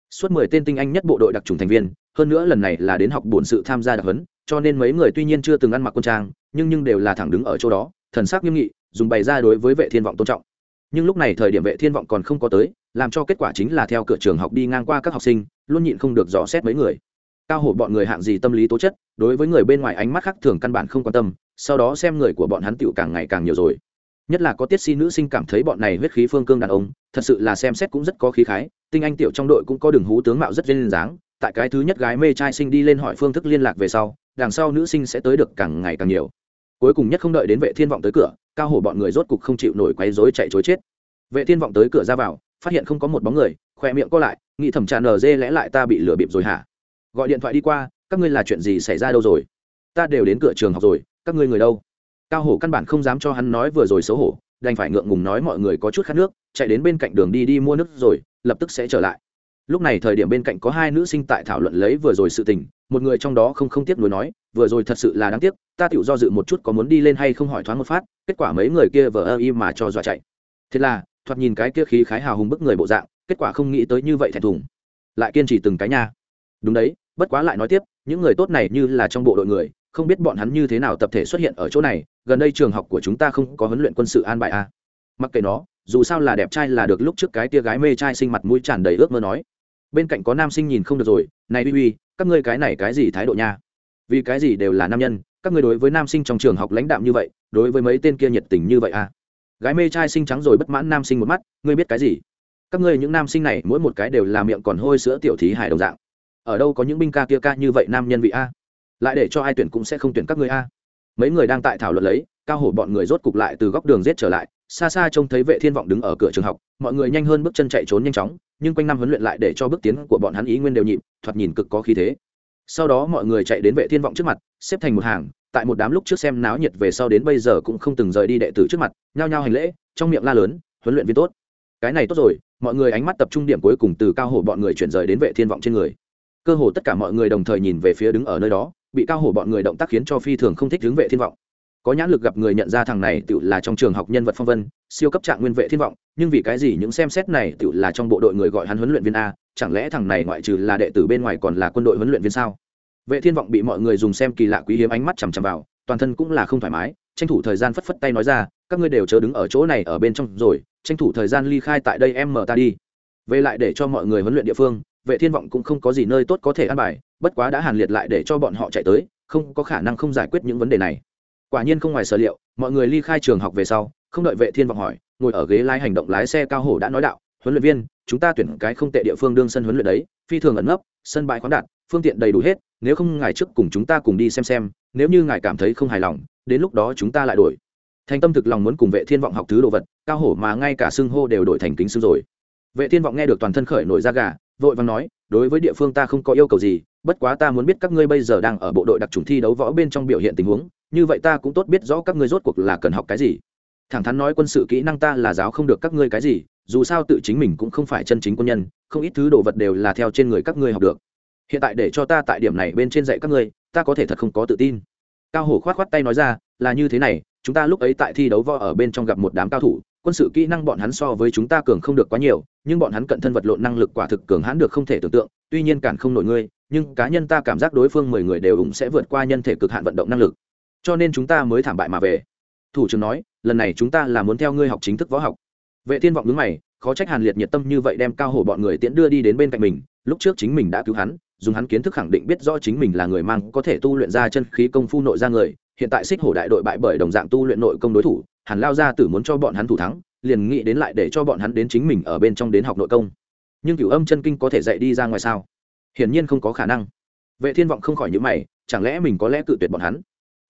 Suốt mười tên tinh anh nhất bộ đội đặc trùng thành viên, hơn nữa lần này là đến học bổn sự tham gia đặc huấn, cho nên mấy người tuy nhiên chưa từng ăn mặc quân trang, nhưng nhưng đều là thẳng đứng ở chỗ đó, thần sắc nghiêm nghị, dùng bày ra đối với vệ thiên vọng tôn trọng nhưng lúc này thời điểm vệ thiên vọng còn không có tới, làm cho kết quả chính là theo cửa trường học đi ngang qua các học sinh, luôn nhịn không được dò xét mấy người. Cao hổ bọn người hạng gì tâm lý tố chất, đối với người bên ngoài ánh mắt khác thường căn bản không quan tâm, sau đó xem người của bọn hắn tựu càng ngày càng nhiều rồi. Nhất là có tiết si nữ sinh cảm thấy bọn này huyết khí phương cương đàn ông, thật sự là xem xét cũng rất có khí khái, tinh anh tiểu trong đội cũng có đường hú tướng mạo rất lên dáng, tại cái thứ nhất gái mê trai sinh đi lên hỏi phương thức liên lạc về sau, đằng sau nữ sinh sẽ tới được càng ngày càng nhiều. Cuối cùng nhất không đợi đến vệ thiên vọng tới cửa cao hổ bọn người rốt cục không chịu nổi quấy rối chạy chối chết. Vệ thiên vọng tới cửa ra vào, phát hiện không có một bóng người khoe miệng co lại, nghĩ thẩm tràn ở dê lẽ lại ta bị lừa bịp rồi hả? Gọi điện thoại đi qua, các ngươi là chuyện gì xảy ra đâu rồi? Ta đều đến cửa trường học rồi, các ngươi người đâu? Cao hổ căn bản không dám cho hắn nói vừa rồi xấu hổ, đành phải ngượng ngùng nói mọi người có chút khát nước, chạy đến bên cạnh đường đi đi mua nước rồi, lập tức sẽ trở lại lúc này thời điểm bên cạnh có hai nữ sinh tại thảo luận lấy vừa rồi sự tình, một người trong đó không không tiếc nuối nói, vừa rồi thật sự là đáng tiếc, ta tự do dự một chút có muốn đi lên hay không hỏi thoáng một phát, kết quả mấy người kia vờ ơ im mà cho dọa chạy. Thế là, thoạt nhìn cái kia khí khái hào hùng bức người bộ dạng, kết quả không nghĩ tới như vậy thẹn thùng. Lại kiên trì từng cái nha. Đúng đấy, bất quá lại nói tiếp, những người tốt này như là trong bộ đội người, không biết bọn hắn như thế nào tập thể xuất hiện ở chỗ này, gần đây trường học của chúng ta không có huấn luyện quân sự an bài a à. mặc kệ nó, dù sao là đẹp trai là được lúc trước cái tia gái mê trai sinh mặt mũi tràn đầy ước mơ nói bên cạnh có nam sinh nhìn không được rồi, này uy uy, các ngươi cái này cái gì thái độ nha? Vì cái gì đều là nam nhân, các ngươi đối với nam sinh trong trường học lãnh đạm như vậy, đối với mấy tên kia nhiệt tình như vậy à? Gái mê trai sinh trắng rồi bất mãn nam sinh một mắt, ngươi biết cái gì? Các ngươi những nam sinh này mỗi một cái đều là miệng còn hôi sữa tiểu thí hải đồng dạng. Ở đâu có những binh ca kia ca như vậy nam nhân vị a? Lại để cho ai tuyển cũng sẽ không tuyển các ngươi a. Mấy người đang tại thảo luận lấy, cao hổ bọn người rốt cục lại từ góc đường rết trở lại, xa xa trông thấy vệ thiên vọng đứng ở cửa trường học, mọi người nhanh hơn bước chân chạy trốn nhanh chóng nhưng quanh năm huấn luyện lại để cho bước tiến của bọn hắn ý nguyên đều nhịp, thoạt nhìn cực có khí thế. Sau đó mọi người chạy đến vệ thiên vọng trước mặt, xếp thành một hàng, tại một đám lúc trước xem náo nhiệt về sau đến bây giờ cũng không từng rời đi đệ tử trước mặt, nhao nhao hành lễ, trong miệng la lớn, huấn luyện viên tốt. Cái này tốt rồi, mọi người ánh mắt tập trung điểm cuối cùng từ cao hổ bọn người chuyển rời đến vệ thiên vọng trên người. Cơ hồ tất cả mọi người đồng thời nhìn về phía đứng ở nơi đó, bị cao hổ bọn người động tác khiến cho phi thường không thích hướng vệ thiên vọng có nhãn lực gặp người nhận ra thằng này tự là trong trường học nhân vật phong vân, siêu cấp trạng nguyên vệ thiên vọng, nhưng vì cái gì những xem xét này tự là trong bộ đội người gọi hắn huấn luyện viên a, chẳng lẽ thằng này ngoại trừ là đệ tử bên ngoài còn là quân đội huấn luyện viên sao? Vệ thiên vọng bị mọi người dùng xem kỳ lạ quý hiếm ánh mắt chằm chằm vào, toàn thân cũng là không thoải mái, tranh thủ thời gian phất phất tay nói ra, các ngươi đều chớ đứng ở chỗ này ở bên trong rồi, tranh thủ thời gian ly khai tại đây em mở ta đi. Về lại để cho mọi người huấn luyện địa phương, vệ thiên vọng cũng không có gì nơi tốt có thể ăn bài, bất quá đã hàn liệt lại để cho bọn họ chạy tới, không có khả năng không giải quyết những vấn đề này quả nhiên không ngoài sở liệu, mọi người ly khai trường học về sau, không đợi vệ thiên vọng hỏi, ngồi ở ghế lái hành động lái xe cao hổ đã nói đạo, huấn luyện viên, chúng ta tuyển cái không tệ địa phương đương sân huấn luyện đấy, phi thường ẩn nấp, sân bãi khoáng đạt, phương tiện đầy đủ hết, nếu không ngài trước cùng chúng ta cùng đi xem xem, nếu như ngài cảm thấy không hài lòng, đến lúc đó chúng ta lại đổi. Thành tâm thực lòng muốn cùng vệ thiên vọng học thứ đồ vật, cao hổ mà ngay cả xưng hô đều đổi thành kính xưng rồi. Vệ thiên vọng nghe được toàn thân khởi nổi da gà, vội vàng nói đối với địa phương ta không có yêu cầu gì, bất quá ta muốn biết các ngươi bây giờ đang ở bộ đội đặc trùng thi đấu võ bên trong biểu hiện tình huống, như vậy ta cũng tốt biết rõ các ngươi rốt cuộc là cần học cái gì. Thẳng thắn nói quân sự kỹ năng ta là giáo không được các ngươi cái gì, dù sao tự chính mình cũng không phải chân chính quân nhân, không ít thứ đồ vật đều là theo trên người các ngươi học được. Hiện tại để cho ta tại điểm này bên trên dạy các ngươi, ta có thể thật không có tự tin. Cao hổ khoát khoát tay nói ra, là như thế này, chúng ta lúc ấy tại thi đấu võ ở bên trong gặp một đám cao thủ quân sự kỹ năng bọn hắn so với chúng ta cường không được quá nhiều, nhưng bọn hắn cận thân vật lộn năng lực quả thực cường hãn được không thể tưởng tượng, tuy nhiên cản không nổi ngươi, nhưng cá nhân ta cảm giác đối phương mười người đều ủng sẽ vượt qua nhân thể cực hạn vận động năng lực. Cho nên chúng ta mới thảm bại mà về. Thủ trưởng nói, lần này chúng ta là muốn theo ngươi học chính thức võ học. Vệ thiên vọng đứng mày, khó trách hàn liệt nhiệt tâm như vậy đem cao hổ bọn người tiễn đưa đi đến bên cạnh mình, lúc trước chính mình đã cứu hắn dùng hắn kiến thức khẳng định biết rõ chính mình là người mang, có thể tu luyện ra chân khí công phu nội ra người, hiện tại xích hổ đại đội bại bởi đồng dạng tu luyện nội công đối thủ, hàn lao ra tử muốn cho bọn hắn thủ thắng, liền nghĩ đến lại để cho bọn hắn đến chính mình ở bên trong đến học nội công. Nhưng cửu âm chân kinh có thể dạy đi ra ngoài sao? Hiển nhiên không có khả năng. Vệ thiên vọng không khỏi những mày, chẳng lẽ mình có lẽ cự tuyệt bọn hắn?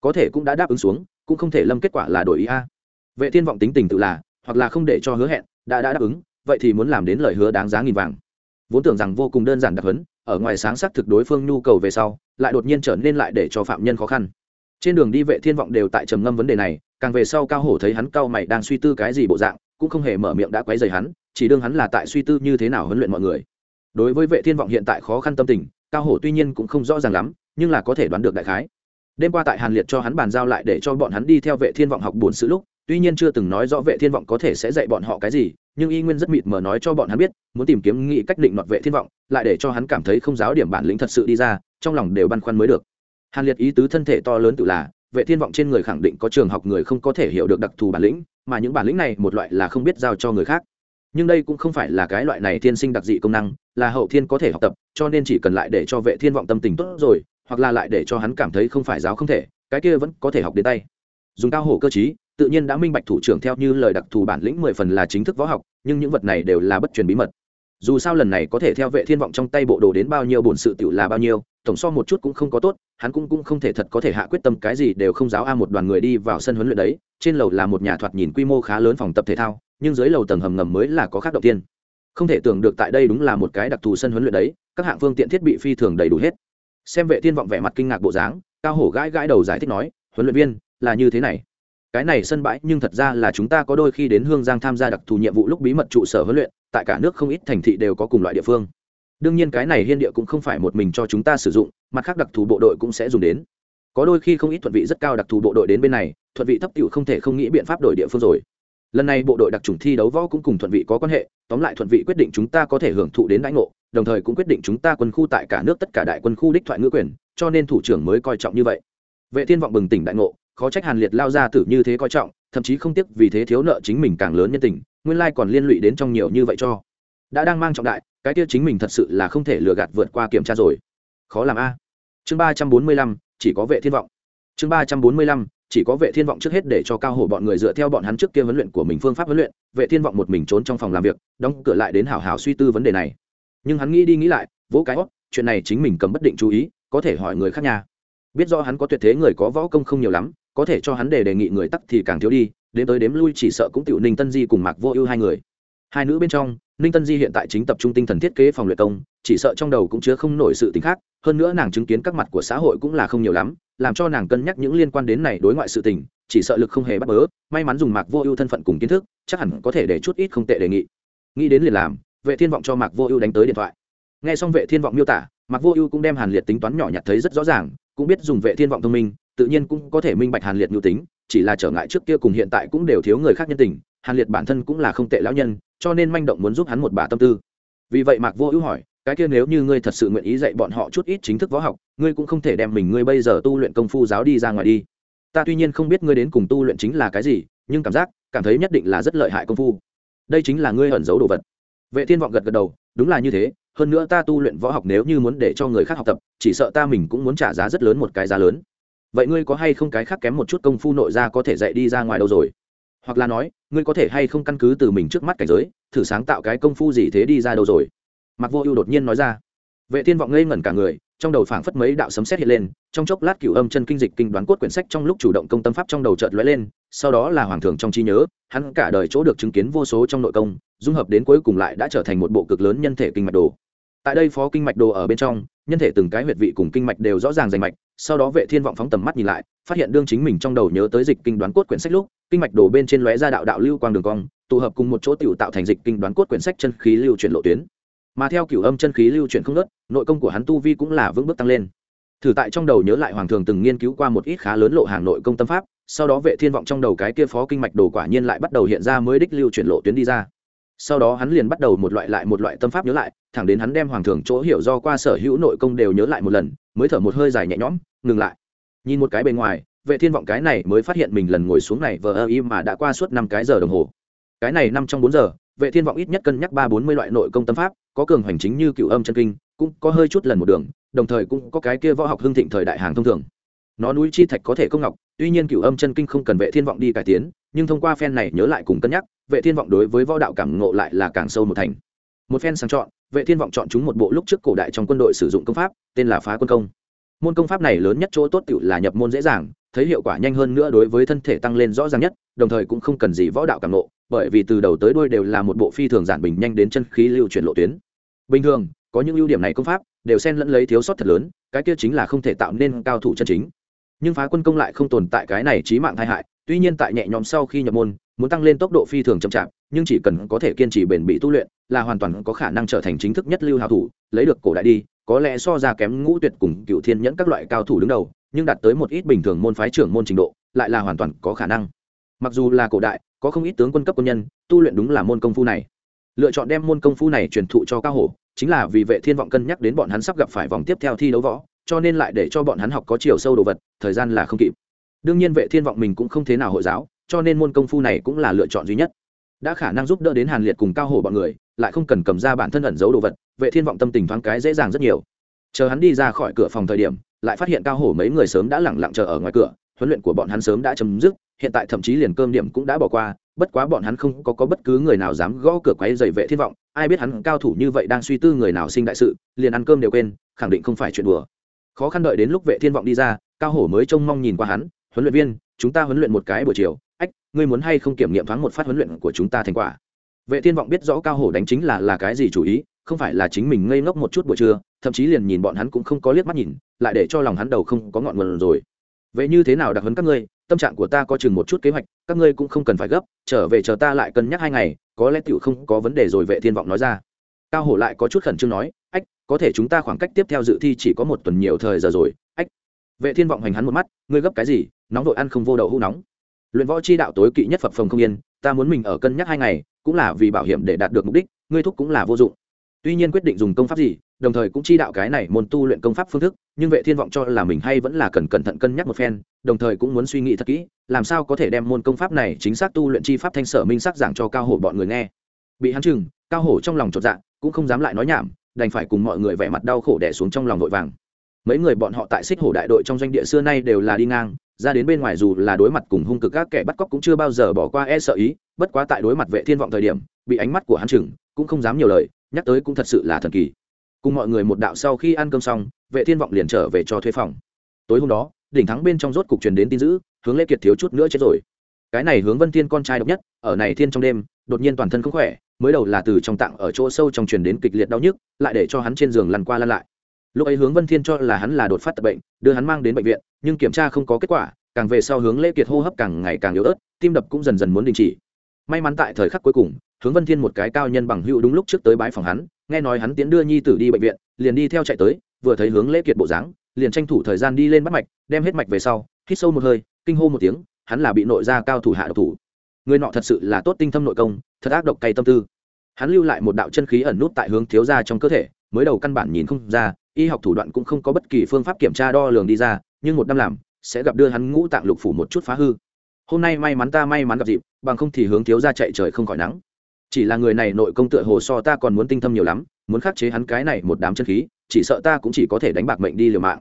Có thể cũng đã đáp ứng xuống, cũng không thể lâm kết quả là đổi ý a. Vệ thiên vọng tính tình tự là, hoặc là không để cho hứa hẹn, đã đã đáp ứng, vậy thì muốn làm đến lời hứa đáng giá nghìn vàng. Vốn tưởng rằng vô cùng đơn giản đặc hấn ở ngoài sáng xác thực đối phương nhu cầu về sau, lại đột nhiên trở nên lại để cho phạm nhân khó khăn. Trên đường đi vệ thiên vọng đều tại trầm ngâm vấn đề này, càng về sau cao hổ thấy hắn cao mày đang suy tư cái gì bộ dạng, cũng không hề mở miệng đã quấy rầy hắn, chỉ đương hắn là tại suy tư như thế nào huấn luyện mọi người. Đối với vệ thiên vọng hiện tại khó khăn tâm tình, cao hổ tuy nhiên cũng không rõ ràng lắm, nhưng là có thể đoán được đại khái. Đêm qua tại hàn liệt cho hắn bàn giao lại để cho bọn hắn đi theo vệ thiên vọng học buồn sự lúc, tuy nhiên chưa từng nói rõ vệ thiên vọng có thể sẽ dạy bọn họ cái gì nhưng y nguyên rất mịt mờ nói cho bọn hắn biết, muốn tìm kiếm nghị cách định nọt vệ thiên vọng, lại để cho hắn cảm thấy không giáo điểm bản lĩnh thật sự đi ra, trong lòng đều băn khoăn mới được. Hàn liệt ý tứ thân thể to lớn tự là, vệ thiên vọng trên người khẳng định có trường học người không có thể hiểu được đặc thù bản lĩnh, mà những bản lĩnh này một loại là không biết giao cho người khác. Nhưng đây cũng không phải là cái loại này thiên sinh đặc dị công năng, là hậu thiên có thể học tập, cho nên chỉ cần lại để cho vệ thiên vọng tâm tình tốt rồi, hoặc là lại để cho hắn cảm thấy không phải giáo không thể, cái kia vẫn có thể học đến tay. Dùng cao hổ cơ chí tự nhiên đã minh bạch thủ trưởng theo như lời đặc thù bản lĩnh mười phần là chính thức võ học, nhưng những vật này đều là bất truyền bí mật. Dù sao lần này có thể theo vệ thiên vọng trong tay bộ đồ đến bao nhiêu bổn sự tiểu là bao nhiêu, tổng so một chút cũng không có tốt, hắn cũng cũng không thể thật có thể hạ quyết tâm, cái gì đều không giáo a một đoàn người đi vào sân huấn luyện đấy, trên lầu là một nhà thoạt nhìn quy mô khá lớn phòng tập thể thao, nhưng dưới lầu tầng hầm ngầm mới là có khác đầu tiên. Không thể tưởng được tại đây đúng là một cái đặc thù sân huấn luyện đấy, các hạng phương tiện thiết bị phi thường đầy đủ hết. Xem vệ thiên vọng vẻ mặt kinh ngạc bộ dáng, cao hổ gãi gãi đầu giải thích nói, huấn luyện viên, là như thế này cái này sân bãi nhưng thật ra là chúng ta có đôi khi đến hương giang tham gia đặc thù nhiệm vụ lúc bí mật trụ sở huấn luyện, tại cả nước không ít thành thị đều có cùng loại địa phương. Đương nhiên cái này hiên địa cũng không phải một mình cho chúng ta sử dụng, mặt khác đặc thù bộ đội cũng sẽ dùng đến. Có đôi khi không ít thuận vị rất cao đặc thù bộ đội đến bên này, thuận vị thấp t không thể không nghĩ biện pháp đổi địa phương rồi. Lần này bộ đội đặc trùng thi đấu võ cũng cùng thuận vị có quan hệ, tóm lại thuận vị quyết định chúng ta có thể hưởng thụ đến đãi ngộ, đồng thời cũng quyết định chúng ta quân khu tại cả nước tất cả đại quân khu đích thoại ngữ quyền, cho nên thủ trưởng mới coi trọng như vậy. Vệ thiên vọng bừng tỉnh đại ngộ khó trách hàn liệt lao ra tử như thế coi trọng, thậm chí không tiếc vì thế thiếu nợ chính mình càng lớn nhân tình, nguyên lai còn liên lụy đến trong nhiều như vậy cho. Đã đang mang trọng đại, cái kia chính mình thật sự là không thể lừa gạt vượt qua kiểm tra rồi. Khó làm a. Chương ba trăm bốn mươi lăm, chỉ có vệ thiên vọng. Chương ba trăm bốn mươi lăm, chỉ có vệ thiên vọng trước hết để cho cao hổ bọn người dựa theo bọn hắn trước kia huấn luyện của mình phương pháp huấn luyện, vệ thiên vọng một mình trốn trong phòng làm việc, đóng cửa lại đến hào hào suy tư vấn đề này. Nhưng hắn nghĩ đi nghĩ lại, vỗ cái hót chuyện này chính mình cầm bất định chú ý, có thể hỏi người khác nhà biết do hắn có tuyệt thế người có võ công không nhiều lắm có thể cho hắn để đề nghị người tắc thì càng thiếu đi, đến tới đếm lui chỉ sợ cũng tiểu ninh tân di cùng mạc vô ưu hai người. Hai nữ bên trong, ninh tân di hiện tại chính tập trung tinh thần thiết kế phòng luyện công, chỉ sợ trong đầu cũng chứa không nổi sự tính khác, hơn nữa nàng chứng kiến các mặt của xã hội cũng là không nhiều lắm, làm cho nàng cân nhắc những liên quan đến này đối ngoại sự tình, chỉ sợ lực không hề bắt bớ, may mắn dùng mạc vô ưu thân phận cùng kiến thức, chắc hẳn có thể để chút ít không tệ đề nghị. Nghĩ đến liền làm, vệ thiên vọng cho mạc vô ưu đánh tới điện thoại. Nghe xong vệ thiên vọng miêu tả, mạc vô ưu cũng đem hàn liệt tính toán nhỏ nhặt thấy rất rõ ràng, cũng biết dùng vệ thiên vọng thông minh tự nhiên cũng có thể minh bạch hàn liệt nhu tính, chỉ là trở ngại trước kia cùng hiện tại cũng đều thiếu người khác nhân tình, hàn liệt bản thân cũng là không tệ lão nhân, cho nên manh động muốn giúp hắn một bà tâm tư. Vì vậy mạc vô ưu hỏi, cái kia nếu như ngươi thật sự nguyện ý dạy bọn họ chút ít chính thức võ học, ngươi cũng không thể đem mình ngươi bây giờ tu luyện công phu giáo đi ra ngoài đi. Ta tuy nhiên không biết ngươi đến cùng tu luyện chính là cái gì, nhưng cảm giác, cảm thấy nhất định là rất lợi hại công phu. Đây chính là ngươi ẩn giấu đồ vật. Vệ thiên vọng gật gật đầu, đúng là như thế, hơn nữa ta tu luyện võ học nếu như muốn để cho người khác học tập, chỉ sợ ta mình cũng muốn trả giá rất lớn một cái giá lớn vậy ngươi có hay không cái khác kém một chút công phu nội ra có thể dạy đi ra ngoài đâu rồi? Hoặc là nói, ngươi có thể hay không căn cứ từ mình trước mắt cảnh giới, thử sáng tạo cái công phu gì thế đi ra đâu rồi? Mặc vô ưu đột nhiên nói ra. Vệ thiên vọng ngây ngẩn cả người, trong đầu phảng phất mấy đạo sấm sét hiện lên, trong chốc lát cửu âm chân kinh dịch kinh đoán cốt quyển sách trong lúc chủ động công tâm pháp trong đầu chợt lóe lên, sau đó là hoàng thường trong trí nhớ, hắn cả đời chỗ được chứng kiến vô số trong nội công, dung hợp đến cuối cùng lại đã trở thành một bộ cực lớn nhân thể kinh mạch đồ tại đây phó kinh mạch đồ ở bên trong, nhân thể từng cái huyệt vị cùng kinh mạch đều rõ ràng rành mạch, sau đó vệ thiên vọng phóng tầm mắt nhìn lại, phát hiện đương chính mình trong đầu nhớ tới dịch kinh đoán cốt quyển sách lúc, kinh mạch đồ bên trên lóe ra đạo đạo lưu quang đường cong, tụ hợp cùng một chỗ tiểu tạo thành dịch kinh đoán cốt quyển sách chân khí lưu chuyển lộ tuyến. Mà theo cửu âm chân khí lưu chuyển không ngớt, nội công của hắn tu vi cũng là vững bước tăng lên. Thử tại trong đầu nhớ lại hoàng thường từng nghiên cứu qua một ít khá lớn lộ hàng nội công tâm pháp, sau đó vệ thiên vọng trong đầu cái kia phó kinh mạch đồ quả nhiên lại bắt đầu hiện ra mới đích lưu chuyển lộ tuyến đi ra sau đó hắn liền bắt đầu một loại lại một loại tâm pháp nhớ lại, thẳng đến hắn đem hoàng thường chỗ hiểu do qua sở hữu nội công đều nhớ lại một lần, mới thở một hơi dài nhẹ nhõm, ngừng lại. Nhìn một cái bề ngoài, vệ thiên vọng cái này mới phát hiện mình lần ngồi xuống này vờ ơ im mà đã qua suốt năm cái giờ đồng hồ. Cái này năm trong bốn giờ, vệ thiên vọng ít nhất cân nhắc ba bốn mươi loại nội công tâm pháp, có cường hành chính như cựu âm chân kinh, cũng có hơi chút lần một đường, đồng thời cũng có cái kia võ học hương thịnh thời đại hàng thông thường. Nó núi chi thạch có thể công ngọc, tuy nhiên cựu âm chân kinh không cần vệ thiên vọng đi cải tiến, nhưng thông qua phen này nhớ lại cùng cân nhắc vệ thiên vọng đối với võ đạo cảm ngộ lại là càng sâu một thành. Một phen sang chọn, vệ thiên vọng chọn chúng một bộ lúc trước cổ đại trong quân đội sử dụng công pháp, tên là phá quân công. Môn công pháp này lớn nhất chỗ tốt tựu là nhập môn dễ dàng, thấy hiệu quả nhanh hơn nữa đối với thân thể tăng lên rõ ràng nhất, đồng thời cũng không cần gì võ đạo cảm ngộ, bởi vì từ đầu tới đuôi đều là một bộ phi thường giản bình nhanh đến chân khí lưu chuyển lộ tuyến. Bình thường, có những ưu điểm này công pháp, đều xen lẫn lấy thiếu sót thật lớn, cái kia chính là không thể tạo nên cao thủ chân chính. Nhưng phá quân công lại không tồn tại cái này trí mạng tai hại, tuy nhiên tại nhẹ nhõm sau khi nhập môn muốn tăng lên tốc độ phi thường chậm chạp, nhưng chỉ cần có thể kiên trì bền bỉ tu luyện, là hoàn toàn có khả năng trở thành chính thức nhất lưu hào thủ, lấy được cổ đại đi, có lẽ so ra kém ngũ tuyệt cùng cựu thiên nhẫn các loại cao thủ đứng đầu, nhưng đạt tới một ít bình thường môn phái trưởng môn trình độ, lại là hoàn toàn có khả năng. Mặc dù là cổ đại, có không ít tướng quân cấp quân nhân, tu luyện đúng là môn công phu này. Lựa chọn đem môn công phu này truyền thụ cho cao hổ, chính là vì vệ thiên vọng cân nhắc đến bọn hắn sắp gặp phải vòng tiếp theo thi đấu võ, cho nên lại để cho bọn hắn học có chiều sâu đồ vật, thời gian là không kịp. Đương nhiên vệ thiên vọng mình cũng không thế nào hội giáo cho nên môn công phu này cũng là lựa chọn duy nhất. Đã khả năng giúp đỡ đến hàn liệt cùng cao hổ bọn người lại không cần cầm ra bản thân ẩn giấu đồ vật vệ thiên vọng tâm tình thoáng cái dễ dàng rất nhiều. Chờ hắn đi ra khỏi cửa phòng thời điểm lại phát hiện cao hổ mấy người sớm đã lẳng lặng chờ ở ngoài cửa huấn luyện của bọn hắn sớm đã chấm dứt hiện tại thậm chí liền cơm điểm cũng đã bỏ qua bất quá bọn hắn không có, có bất cứ người nào dám gõ cửa quấy dày vệ thiên vọng ai biết hắn cao thủ như vậy đang suy tư người nào sinh đại sự liền ăn cơm đều quên khẳng định không phải chuyện đùa. Khó khăn đợi đến lúc vệ thiên vọng đi ra cao hổ mới trông mong nhìn qua hắn huấn luyện viên chúng ta huấn luyện một cái buổi chiều ách, ngươi muốn hay không kiểm nghiệm thoáng một phát huấn luyện của chúng ta thành quả? Vệ thiên vọng biết rõ cao hổ đánh chính là là cái gì chủ ý, không phải là chính mình ngây ngốc một chút buổi trưa, thậm chí liền nhìn bọn hắn cũng không có liếc mắt nhìn, lại để cho lòng hắn đầu không có ngọn nguồn rồi. Vậy như thế nào đặc huấn các ngươi? Tâm trạng của ta có chừng một chút kế hoạch, các ngươi cũng không cần phải gấp, trở về chờ ta lại cân nhắc hai ngày, có lẽ tiểu không có vấn đề rồi, vệ thiên vọng nói ra. Cao hổ lại có chút khẩn trương nói, ách, có thể chúng ta khoảng cách tiếp theo dự thi chỉ có một tuần nhiều thời giờ rồi, ách. Vệ thiên vọng hành hắn một mắt, ngươi gấp cái gì? Nóng đội ăn không vô đậu hũ nóng luyện võ chi đạo tối kỵ nhất phập phòng không yên, ta muốn mình ở cân nhắc hai ngày, cũng là vì bảo hiểm để đạt được mục đích, ngươi thúc cũng là vô dụng. Tuy nhiên quyết định dùng công pháp gì, đồng thời cũng chi đạo cái này môn tu luyện công pháp phương thức, nhưng vệ thiên vọng cho là mình hay vẫn là cần cẩn thận cân nhắc một phen, đồng thời cũng muốn suy nghĩ thật kỹ, làm sao có thể đem môn công pháp này chính xác tu luyện chi pháp thanh sở minh sắc giảng cho cao hổ bọn người nghe. Bị hắn chừng, cao hổ trong lòng chột dạ cũng không dám lại nói nhảm, đành phải cùng mọi người vẻ mặt đau khổ đẻ xuống trong lòng vội vàng mấy người bọn họ tại xích hổ đại đội trong doanh địa xưa nay đều là đi ngang, ra đến bên ngoài dù là đối mặt cùng hung cực các kẻ bắt cóc cũng chưa bao giờ bỏ qua e sợ ý, bất quá tại đối mặt vệ thiên vọng thời điểm, bị ánh mắt của hắn chừng, cũng không dám nhiều lời, nhắc tới cũng thật sự là thần kỳ. Cùng mọi người một đạo sau khi ăn cơm xong, vệ thiên vọng liền trở về cho thuê phòng. Tối hôm đó, đỉnh thắng bên trong rốt cục truyền đến tin dữ, hướng lễ kiệt thiếu chút nữa chết rồi. Cái này hướng vân thiên con trai độc nhất, ở này thiên trong đêm, đột nhiên toàn thân không khỏe, mới đầu là từ trong tạng ở chỗ sâu trong truyền đến kịch liệt đau nhức, lại để cho hắn trên giường lăn qua lăn lại lúc ấy hướng vân thiên cho là hắn là đột phát tập bệnh, đưa hắn mang đến bệnh viện, nhưng kiểm tra không có kết quả, càng về sau hướng lễ kiệt hô hấp càng ngày càng yếu ớt, tim đập cũng dần dần muốn đình chỉ. May mắn tại thời khắc cuối cùng, hướng vân thiên một cái cao nhân bằng hữu đúng lúc trước tới bái phòng hắn, nghe nói hắn tiến đưa nhi tử đi bệnh viện, liền đi theo chạy tới, vừa thấy hướng lễ kiệt bộ dáng, liền tranh thủ thời gian đi lên bắt mạch, đem hết mạch về sau, hít sâu một hơi, kinh hô một tiếng, hắn là bị nội gia cao thủ hạ độc thủ. Người nọ thật sự là tốt tinh thâm nội công, thật ác độc cay tâm tư. Hắn lưu lại một đạo chân khí ẩn nút tại hướng thiếu gia trong cơ thể, mới đầu căn bản nhìn không ra y học thủ đoạn cũng không có bất kỳ phương pháp kiểm tra đo lường đi ra, nhưng một năm làm, sẽ gặp đưa hắn ngũ tạng lục phủ một chút phá hư. Hôm nay may mắn ta may mắn gặp dịp, bằng không thì hướng thiếu gia chạy trời không khỏi nắng. Chỉ là người này nội công tựa hồ so ta còn muốn tinh thâm nhiều lắm, muốn khắc chế hắn cái này một đám chân khí, chỉ sợ ta cũng chỉ có thể đánh bạc mệnh đi liều mạng.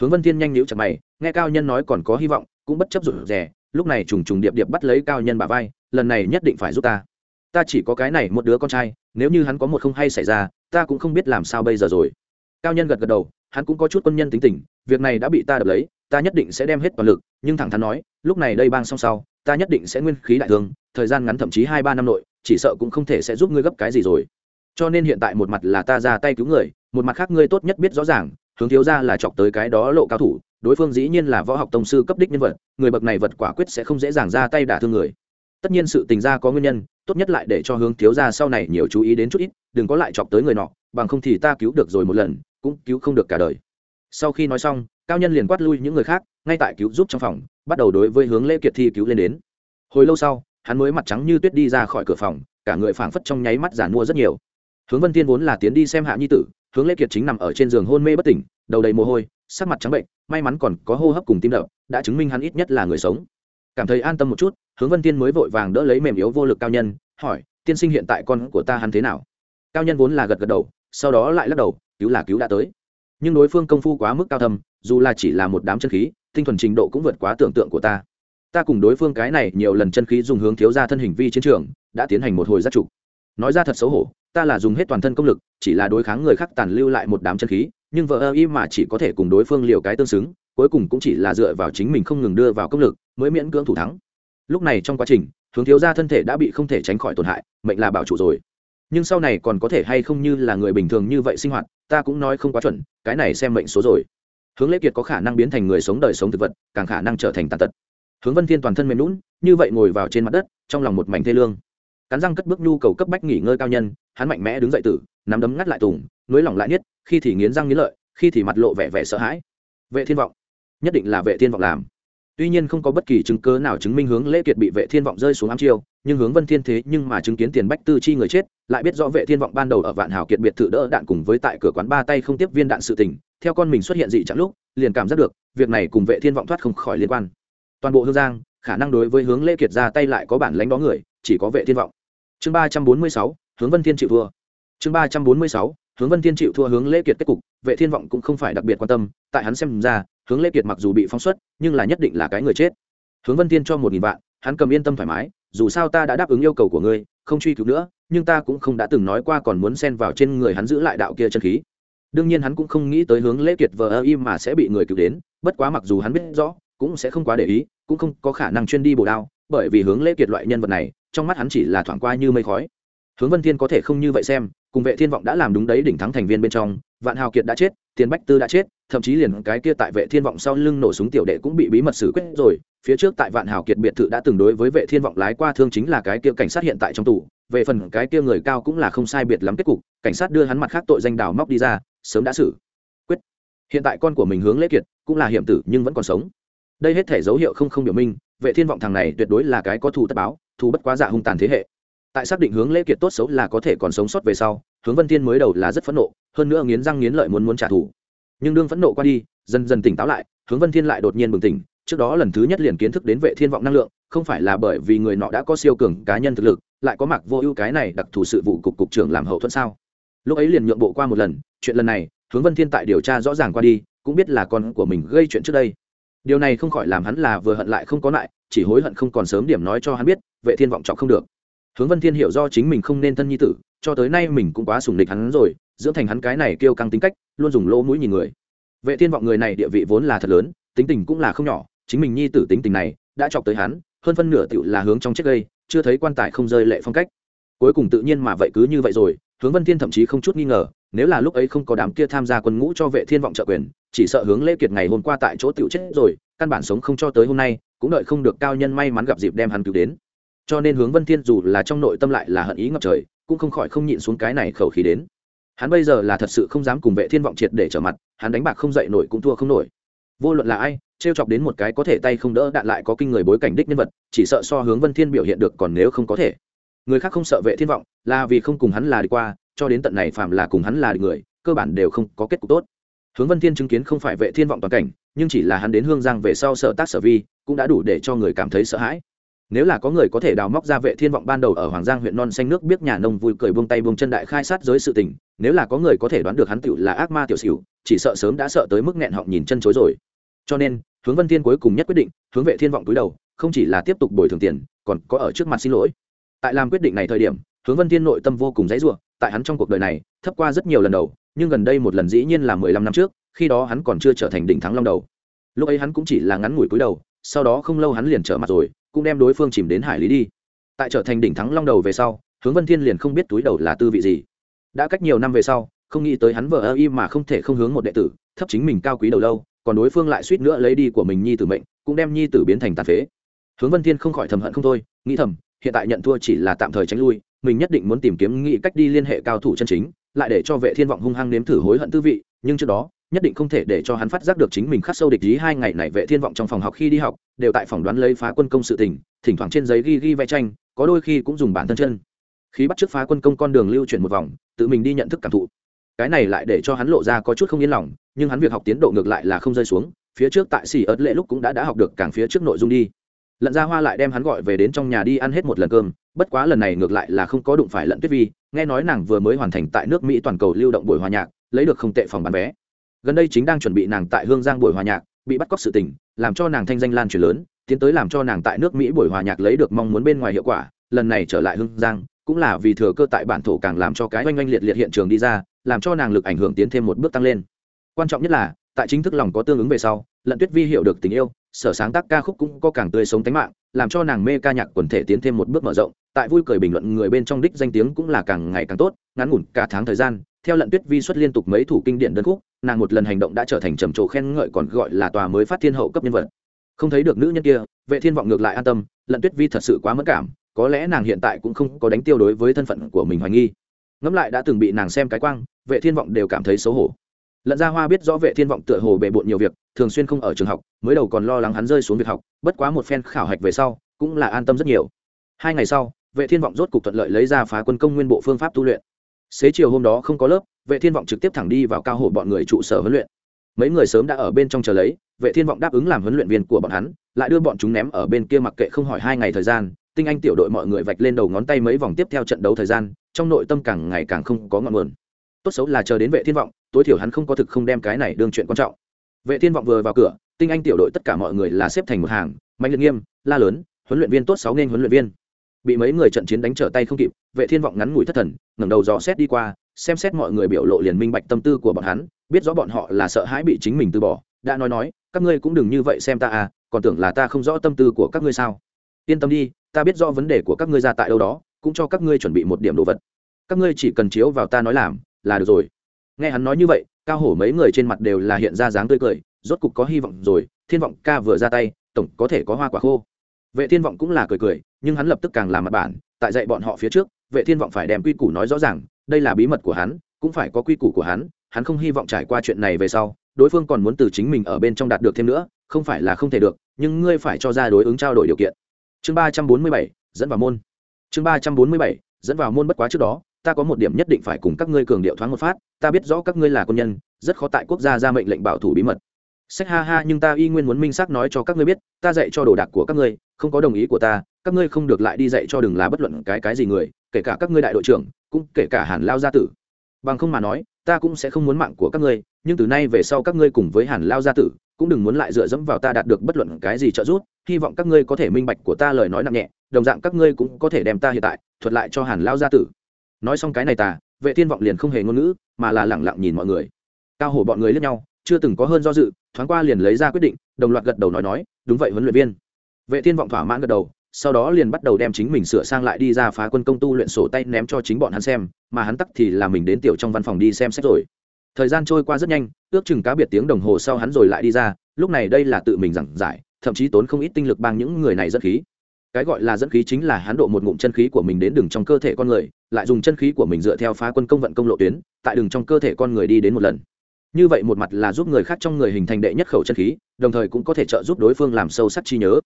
Hướng vân thiên nhanh nhíu chặt mày, nghe cao nhân nói còn có hy vọng, cũng bất chấp rụt rè, lúc này trùng trùng điệp điệp bắt lấy cao nhân bà vai, lần này nhất định phải giúp ta. Ta chỉ có cái này một đứa con trai, nếu như hắn có một không hay xảy ra, ta cũng không biết làm sao bây giờ rồi cao nhân gật gật đầu, hắn cũng có chút quân nhân tính tình, việc này đã bị ta đập lấy, ta nhất định sẽ đem hết toàn lực, nhưng thẳng thắn nói, lúc này đây bang xong sau, ta nhất định sẽ nguyên khí đại thương, thời gian ngắn thậm chí hai ba năm nội, chỉ sợ cũng không thể sẽ giúp ngươi gấp cái gì rồi. Cho nên hiện tại một mặt là ta ra tay cứu người, một mặt khác ngươi tốt nhất biết rõ ràng, hướng thiếu ra là chọc tới cái đó lộ cao thủ, đối phương dĩ nhiên là võ học tông sư cấp đích nhân vật, người bậc này vật quả quyết sẽ không dễ dàng ra tay đả thương người. Tất nhiên sự tình ra có nguyên nhân, tốt nhất lại để cho hướng thiếu ra sau này nhiều chú ý đến chút ít, đừng có lại chọc tới người nọ, bằng không thì ta cứu được rồi một lần cũng cứu không được cả đời. Sau khi nói xong, cao nhân liền quát lui những người khác, ngay tại cứu giúp trong phòng, bắt đầu đối với hướng lễ kiệt thi cứu lên đến. Hồi lâu sau, hắn mới mặt trắng như tuyết đi ra khỏi cửa phòng, cả người phảng phất trong nháy mắt giản mua rất nhiều. Hướng vân tiên vốn là tiến đi xem hạ nhi tử, hướng lễ kiệt chính nằm ở trên giường hôn mê bất tỉnh, đầu đầy mồ hôi, sắc mặt trắng bệnh, may mắn còn có hô hấp cùng tim đập, đã chứng minh hắn ít nhất là người sống. Cảm thấy an tâm một chút, hướng vân tiên mới vội vàng đỡ lấy mềm yếu vô lực cao nhân, hỏi, tiên sinh hiện tại con của ta hắn thế nào? Cao nhân vốn là gật gật đầu, sau đó lại lắc đầu cứu là cứu đã tới. Nhưng đối phương công phu quá mức cao thầm, dù là chỉ là một đám chân khí tinh thuần trình độ cũng vượt quá tưởng tượng của ta. Ta cùng đối phương cái này nhiều lần chân khí dùng hướng thiếu ra thân hình vi chiến trường đã tiến hành một hồi giác trục nói ra thật xấu hổ ta là dùng hết toàn thân công lực chỉ là đối kháng người khác tàn lưu lại một đám chân khí nhưng vợ ơ y mà chỉ có thể cùng đối phương liều cái tương xứng cuối cùng cũng chỉ là dựa vào chính mình không ngừng đưa vào công lực mới miễn cưỡng thủ thắng. Lúc này trong quá trình hướng thiếu ra thân thể đã bị không thể tránh khỏi tổn hại mệnh là bảo trụ rồi nhưng sau này còn có thể hay không như là người bình thường như vậy sinh hoạt, ta cũng nói không quá chuẩn, cái này xem mệnh số rồi. Hướng lễ kiệt có khả năng biến thành người sống đời sống thực vật, càng khả năng trở thành tàn tật. Hướng vân thiên toàn thân mềm lún như vậy ngồi vào trên mặt đất, trong lòng một mảnh thê lương. Cắn răng cất bước nhu cầu cấp bách nghỉ ngơi cao nhân, hắn mạnh mẽ đứng dậy tử, nắm đấm ngắt lại tùng, nối lỏng lại nhất khi thì nghiến răng nghiến lợi, khi thì mặt lộ vẻ vẻ sợ hãi. Vệ thiên vọng, nhất định là vệ thiên vọng làm tuy nhiên không có bất kỳ chứng cứ nào chứng minh hướng lễ kiệt bị vệ thiên vọng rơi xuống ám chiêu, nhưng hướng vân thiên thế nhưng mà chứng kiến tiền bách tư chi người chết, lại biết rõ vệ thiên vọng ban đầu ở vạn hảo kiệt biệt thự đỡ đạn cùng với tại cửa quán ba tay không tiếp viên đạn sự tình, theo con mình xuất hiện dị chẳng lúc, liền cảm giác được, việc này cùng vệ thiên vọng thoát không khỏi liên quan. Toàn bộ hương giang, khả năng đối với hướng lễ kiệt ra tay lại có bản lãnh đó người, chỉ có vệ thiên vọng. Chương ba trăm bốn mươi sáu, hướng vân thiên chịu vừa chương ba trăm bốn mươi sáu hướng vân thiên chịu thua hướng lễ kiệt kết cục, vệ thiên vọng cũng không phải đặc biệt quan tâm, tại hắn xem ra, hướng lễ kiệt mặc dù bị phóng xuất, nhưng là nhất định là cái người chết. Hướng vân thiên cho một nghìn vạn, hắn cầm yên tâm thoải mái, dù sao ta đã đáp ứng yêu cầu của ngươi, không truy cứu nữa, nhưng ta cũng không đã từng nói qua còn muốn xen vào trên người hắn giữ lại đạo kia chân khí. Đương nhiên hắn cũng không nghĩ tới hướng lễ kiệt vờ ơ im mà sẽ bị người cứu đến, bất quá mặc dù hắn biết rõ, cũng sẽ không quá để ý, cũng không có khả năng chuyên đi bổ đao, bởi vì hướng lễ kiệt loại nhân vật này, trong mắt hắn chỉ là thoảng qua như mây khói. Hướng vân thiên có thể không như vậy xem cùng vệ thiên vọng đã làm đúng đấy đỉnh thắng thành viên bên trong, vạn hào kiệt đã chết, tiền bách tư đã chết, thậm chí liền cái kia tại vệ thiên vọng sau lưng nổ súng tiểu đệ cũng bị bí mật xử quyết rồi. Phía trước tại vạn hào kiệt biệt thự đã từng đối với vệ thiên vọng lái qua thương chính là cái kia cảnh sát hiện tại trong tù. Về phần cái kia người cao cũng là không sai biệt lắm kết cục, cảnh sát đưa hắn mặt khác tội danh đào móc đi ra, sớm đã xử. Quyết. Hiện tại con của mình hướng lễ kiệt, cũng là hiểm tử nhưng vẫn còn sống. Đây hết thể dấu hiệu không không biểu minh, vệ thiên vọng thằng này tuyệt đối là cái có thù tất báo, thù bất quá dạ hung tàn thế hệ tại xác định hướng lễ kiệt tốt xấu là có thể còn sống sót về sau, hướng vân thiên mới đầu là rất phẫn nộ, hơn nữa nghiến răng nghiến lợi muốn muốn trả thù. Nhưng đương phẫn nộ qua đi, dần dần tỉnh táo lại, hướng vân thiên lại đột nhiên bừng tỉnh, trước đó lần thứ nhất liền kiến thức đến vệ thiên vọng năng lượng, không phải là bởi vì người nọ đã có siêu cường cá nhân thực lực, lại có mặc vô ưu cái này đặc thù sự vụ cục cục trưởng làm hậu thuẫn sao? Lúc ấy liền nhượng bộ qua một lần, chuyện lần này, hướng vân thiên tại điều tra rõ ràng qua đi, cũng biết là con của mình gây chuyện trước đây. Điều này không khỏi làm hắn là vừa hận lại không có lại, chỉ hối hận không còn sớm điểm nói cho hắn biết, vệ thiên vọng trọng không được hướng vân thiên hiểu do chính mình không nên thân nhi tử, cho tới nay mình cũng quá sủng địch hắn rồi, dưỡng thành hắn cái này kêu căng tính cách, luôn dùng lỗ mũi nhìn người. Vệ thiên vọng người này địa vị vốn là thật lớn, tính tình cũng là không nhỏ, chính mình nhi tử tính tình này, đã chọc tới hắn, hơn phân nửa tiểu là hướng trong chiếc gây, chưa thấy quan tài không rơi lệ phong cách. Cuối cùng tự nhiên mà vậy cứ như vậy rồi, hướng vân thiên thậm chí không chút nghi ngờ, nếu là lúc ấy không có đám kia tham gia quân ngũ cho vệ thiên vọng trợ quyền, chỉ sợ hướng lễ kiệt ngày hôm qua tại chỗ tiểu chết rồi, căn bản sống không cho tới hôm nay, cũng đợi không được cao nhân may mắn gặp dịp đem hắn cứu đến cho nên hướng vân thiên dù là trong nội tâm lại là hận ý ngập trời, cũng không khỏi không nhịn xuống cái này khẩu khí đến. Hắn bây giờ là thật sự không dám cùng vệ thiên vọng triệt để trở mặt, hắn đánh bạc không dậy nổi cũng thua không nổi. Vô luận là ai, trêu chọc đến một cái có thể tay không đỡ đạn lại có kinh người bối cảnh đích nhân vật, chỉ sợ so hướng vân thiên biểu hiện được còn nếu không có thể. Người khác không sợ vệ thiên vọng, là vì không cùng hắn là đi qua, cho đến tận này phạm là cùng hắn là người, cơ bản đều không có kết cục tốt. Hướng vân thiên chứng kiến không phải vệ thiên vọng toàn cảnh, nhưng chỉ là hắn đến hương giang về sau sợ tác sở vi, cũng đã đủ để cho người cảm thấy sợ hãi nếu là có người có thể đào móc ra vệ thiên vọng ban đầu ở hoàng giang huyện non xanh nước biết nhà nông vui cười buông tay buông chân đại khai sát giới sự tình, nếu là có người có thể đoán được hắn tựu là ác ma tiểu xỉu, chỉ sợ sớm đã sợ tới mức nghẹn họng nhìn chân chối rồi. Cho nên, hướng vân thiên cuối cùng nhất quyết định, hướng vệ thiên vọng túi đầu, không chỉ là tiếp tục bồi thường tiền, còn có ở trước mặt xin lỗi. Tại làm quyết định này thời điểm, hướng vân thiên nội tâm vô cùng dãy rủa, tại hắn trong cuộc đời này, thấp qua rất nhiều lần đầu, nhưng gần đây một lần dĩ nhiên là mười lăm năm trước, khi đó hắn còn chưa trở thành đỉnh thắng long đầu. Lúc ấy hắn cũng chỉ là ngắn ngủi cúi đầu, sau đó không lâu hắn liền trở mặt rồi cũng đem đối phương chìm đến hải lý đi. Tại trở thành đỉnh thắng long đầu về sau, hướng vân thiên liền không biết túi đầu là tư vị gì. Đã cách nhiều năm về sau, không nghĩ tới hắn vợ ơ y mà không thể không hướng một đệ tử, thấp chính mình cao quý đầu lâu, còn đối phương lại suýt nữa lấy đi của mình nhi tử mệnh, cũng đem nhi tử biến thành tàn phế. Hướng vân thiên không khỏi thầm hận không thôi, nghĩ thầm, hiện tại nhận thua chỉ là tạm thời tránh lui, mình nhất định muốn tìm kiếm nghĩ cách đi liên hệ cao thủ chân chính, lại để cho vệ thiên vọng hung hăng nếm thử hối hận tư vị, nhưng trước đó nhất định không thể để cho hắn phát giác được chính mình khắc sâu địch ý hai ngày này vệ thiên vọng trong phòng học khi đi học, đều tại phòng đoán lấy phá quân công sự tình, thỉnh thoảng trên giấy ghi ghi vẽ tranh, có đôi khi cũng dùng bản thân chân. Khí bắt trước phá quân công con đường lưu chuyển một vòng, tự mình đi nhận thức cảm thụ. Cái này lại để cho hắn lộ ra có chút không yên lòng, nhưng hắn việc học tiến độ ngược lại là không rơi xuống, phía trước tại xỉ ớt lệ lúc cũng đã đã học được càng phía trước nội dung đi. Lận ra hoa lại đem hắn gọi về đến trong nhà đi ăn hết một lần cơm, bất quá lần này ngược lại là không có đụng phải lận tuyết vi, nghe nói nàng vừa mới hoàn thành tại nước mỹ toàn cầu lưu động buổi hòa nhạc, lấy được không tệ phòng bán vé gần đây chính đang chuẩn bị nàng tại hương giang buổi hòa nhạc, bị bắt cóc sự tình, làm cho nàng thanh danh lan truyền lớn, tiến tới làm cho nàng tại nước mỹ buổi hòa nhạc lấy được mong muốn bên ngoài hiệu quả, lần này trở lại hương giang, cũng là vì thừa cơ tại bản thổ càng làm cho cái oanh oanh liệt liệt hiện trường đi ra, làm cho nàng lực ảnh hưởng tiến thêm một bước tăng lên. Quan trọng nhất là, tại chính thức lòng có tương ứng về sau, lận tuyết vi hiểu được tình yêu, sở sáng tác ca khúc cũng có càng tươi sống tánh mạng, làm cho nàng mê ca nhạc quần thể tiến thêm một bước mở rộng, tại vui cười bình luận người bên trong đích danh tiếng cũng là càng ngày càng tốt, ngắn ngủn cả tháng thời gian, theo lận tuyết vi xuất liên tục mấy thủ kinh điển đơn khúc nàng một lần hành động đã trở thành trầm trồ khen ngợi còn gọi là tòa mới phát thiên hậu cấp nhân vật. Không thấy được nữ nhân kia, vệ thiên vọng ngược lại an tâm, lận tuyết vi thật sự quá mất cảm, có lẽ nàng hiện tại cũng không có đánh tiêu đối với thân phận của mình hoài nghi. Ngẫm lại đã từng bị nàng xem cái quang, vệ thiên vọng đều cảm thấy xấu hổ. Lận gia hoa biết rõ vệ thiên vọng tựa hồ bề bộn nhiều việc, thường xuyên không ở trường học, mới đầu còn lo lắng hắn rơi xuống việc học, bất quá một phen khảo hạch về sau, cũng là an tâm rất nhiều. Hai ngày sau, vệ thiên vọng rốt cục thuận lợi lấy ra phá quân công nguyên bộ phương pháp tu luyện. Xế chiều hôm đó không có lớp vệ thiên vọng trực tiếp thẳng đi vào cao hổ bọn người trụ sở huấn luyện. Mấy người sớm đã ở bên trong chờ lấy, vệ thiên vọng đáp ứng làm huấn luyện viên của bọn hắn, lại đưa bọn chúng ném ở bên kia mặc kệ không hỏi hai ngày thời gian, tinh anh tiểu đội mọi người vạch lên đầu ngón tay mấy vòng tiếp theo trận đấu thời gian, trong nội tâm càng ngày càng không có ngọn nguồn. Tốt xấu là chờ đến vệ thiên vọng, tối thiểu hắn không có thực không đem cái này đương chuyện quan trọng. Vệ thiên vọng vừa vào cửa, tinh anh tiểu đội tất cả mọi người là xếp thành một hàng, mạnh liệt nghiêm, la lớn, huấn luyện viên tốt sáu nên huấn luyện viên. Bị mấy người trận chiến đánh trở tay không kịp, vệ thiên vọng ngắn ngủi thất thần, ngẩng đầu dò xét đi qua xem xét mọi người biểu lộ liền minh bạch tâm tư của bọn hắn, biết rõ bọn họ là sợ hãi bị chính mình từ bỏ. Đã nói nói, các ngươi cũng đừng như vậy xem ta à còn tưởng là ta không rõ tâm tư của các ngươi sao? Yên tâm đi, ta biết rõ vấn đề của các ngươi ra tại đâu đó, cũng cho các ngươi chuẩn bị một điểm đồ vật. Các ngươi chỉ cần chiếu vào ta nói làm, là được rồi. Nghe hắn nói như vậy, cao hổ mấy người trên mặt đều là hiện ra dáng tươi cười, rốt cục có hy vọng rồi, thiên vọng ca vừa ra tay, tổng có thể có hoa quả khô. Vệ thiên vọng cũng là cười cười, nhưng hắn lập tức càng làm mặt bản, tại dạy bọn họ phía trước, vệ thiên vọng phải đem quy củ nói rõ ràng đây là bí mật của hắn, cũng phải có quy củ của hắn hắn không hy vọng trải qua chuyện này về sau, đối phương còn muốn từ chính mình ở bên trong đạt được thêm nữa, không phải là không thể được, nhưng ngươi phải cho ra đối ứng trao đổi điều kiện. Chương ba trăm bốn mươi bảy, dẫn vào môn. Chương ba trăm bốn mươi bảy, dẫn vào môn bất quá trước đó, ta có một điểm nhất định phải cùng các ngươi cường điệu thoáng một phát, ta biết rõ các ngươi là quân nhân, rất khó tại quốc gia ra mệnh lệnh bảo thủ bí mật. Sách ha ha, nhưng ta y nguyên muốn minh xác nói cho các ngươi biết, ta dạy cho đồ đạc của các ngươi, không có đồng ý của ta, các ngươi không được lại đi dạy cho đừng là bất luận cái cái gì người, kể cả các ngươi đại đội trưởng cũng kể cả hàn lao gia tử. Bằng không mà nói, ta cũng sẽ không muốn mạng của các ngươi, nhưng từ nay về sau các ngươi cùng với hàn lao gia tử cũng đừng muốn lại dựa dẫm vào ta đạt được bất luận cái gì trợ giúp, hy vọng các ngươi có thể minh bạch của ta lời nói nặng nhẹ, đồng dạng các ngươi cũng có thể đem ta hiện tại thuật lại cho hàn lao gia tử. Nói xong cái này ta, vệ thiên vọng liền không hề ngôn ngữ, mà là lẳng lặng nhìn mọi người. Cao hổ bọn người lẫn nhau, chưa từng có hơn do dự, thoáng qua liền lấy ra quyết định, đồng loạt gật đầu nói nói, đúng vậy huấn luyện viên. Vệ thiên vọng thỏa mãn gật đầu sau đó liền bắt đầu đem chính mình sửa sang lại đi ra phá quân công tu luyện sổ tay ném cho chính bọn hắn xem, mà hắn tắc thì là mình đến tiểu trong văn phòng đi xem xét rồi. Thời gian trôi qua rất nhanh, ước chừng cá biệt tiếng đồng hồ sau hắn rồi lại đi ra, lúc này đây là tự mình giảng giải, thậm chí tốn không ít tinh lực bằng những người này dẫn khí. Cái gọi là dẫn khí chính là hắn độ một ngụm chân khí của mình đến đường trong cơ thể con người, lại dùng chân khí của mình dựa theo phá quân công vận công lộ tuyến, tại đường trong cơ thể con người đi đến một lần. Như vậy một mặt là giúp người khác trong người hình thành đệ nhất khẩu chân khí, đồng thời cũng có thể trợ giúp đối phương làm sâu sắc chi nhớ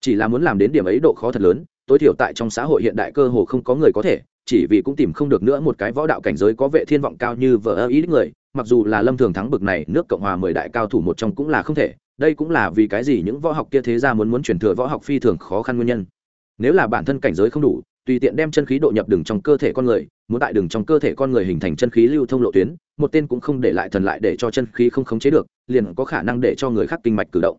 chỉ là muốn làm đến điểm ấy độ khó thật lớn, tối thiểu tại trong xã hội hiện đại cơ hồ không có người có thể, chỉ vì cũng tìm không được nữa một cái võ đạo cảnh giới có vệ thiên vọng cao như vợ ơ ý người, mặc dù là lâm thường thắng bực này, nước cộng hòa mười đại cao thủ một trong cũng là không thể, đây cũng là vì cái gì những võ học kia thế ra muốn muốn chuyển thừa võ học phi thường khó khăn nguyên nhân. Nếu là bản thân cảnh giới không đủ, tùy tiện đem chân khí độ nhập đường trong cơ thể con người, muốn tại đường trong cơ thể con người hình thành chân khí lưu thông lộ tuyến, một tên cũng không để lại thần lại để cho chân khí không khống chế được, liền có khả năng để cho người khác kinh mạch cử động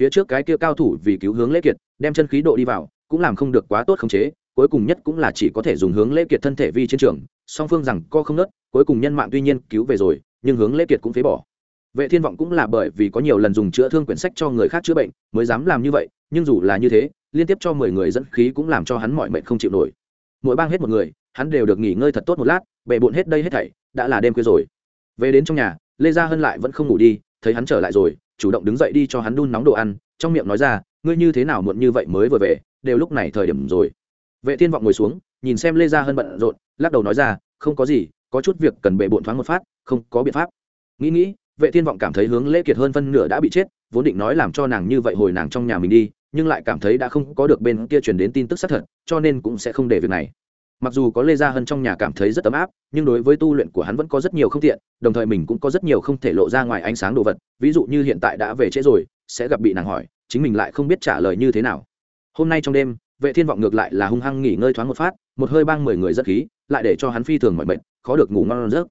phía trước cái kia cao thủ vì cứu hướng lễ kiệt, đem chân khí độ đi vào, cũng làm không được quá tốt khống chế, cuối cùng nhất cũng là chỉ có thể dùng hướng lễ kiệt thân thể vi chiến trường, song phương rằng co không nớt, cuối cùng nhân mạng tuy nhiên cứu về rồi, nhưng hướng lễ kiệt cũng phế bỏ. Vệ thiên vọng cũng là bởi vì có nhiều lần dùng chữa thương quyển sách cho người khác chữa bệnh, mới dám làm như vậy, nhưng dù là như thế, liên tiếp cho mười người dẫn khí cũng làm cho hắn mọi mệnh không chịu nổi. Mỗi bang hết một người, hắn đều được nghỉ ngơi thật tốt một lát bệ bộn hết đây hết thảy, đã là đêm khuya rồi. Về đến trong nhà, lê gia hân lại vẫn không ngủ đi, thấy hắn trở lại rồi chủ động đứng dậy đi cho hắn đun nóng đồ ăn, trong miệng nói ra, ngươi như thế nào muộn như vậy mới vừa về, đều lúc này thời điểm rồi. Vệ thiên vọng ngồi xuống, nhìn xem lê gia hân bận rộn, lắc đầu nói ra, không có gì, có chút việc cần bệ bộn thoáng một phát, không có biện pháp. Nghĩ nghĩ, vệ thiên vọng cảm thấy hướng lễ kiệt hơn phân nửa đã bị chết, vốn định nói làm cho nàng như vậy hồi nàng trong nhà mình đi, nhưng lại cảm thấy đã không có được bên kia truyền đến tin tức xác thật, cho nên cũng sẽ không để việc này mặc dù có lê gia hân trong nhà cảm thấy rất ấm áp, nhưng đối với tu luyện của hắn vẫn có rất nhiều không tiện, đồng thời mình cũng có rất nhiều không thể lộ ra ngoài ánh sáng đồ vật, ví dụ như hiện tại đã về trễ rồi, sẽ gặp bị nàng hỏi, chính mình lại không biết trả lời như thế nào. Hôm nay trong đêm, vệ thiên vọng ngược lại là hung hăng nghỉ ngơi thoáng một phát, một hơi bang mười người rất khí, lại để cho hắn phi thường mọi mệnh khó được ngủ ngon giấc.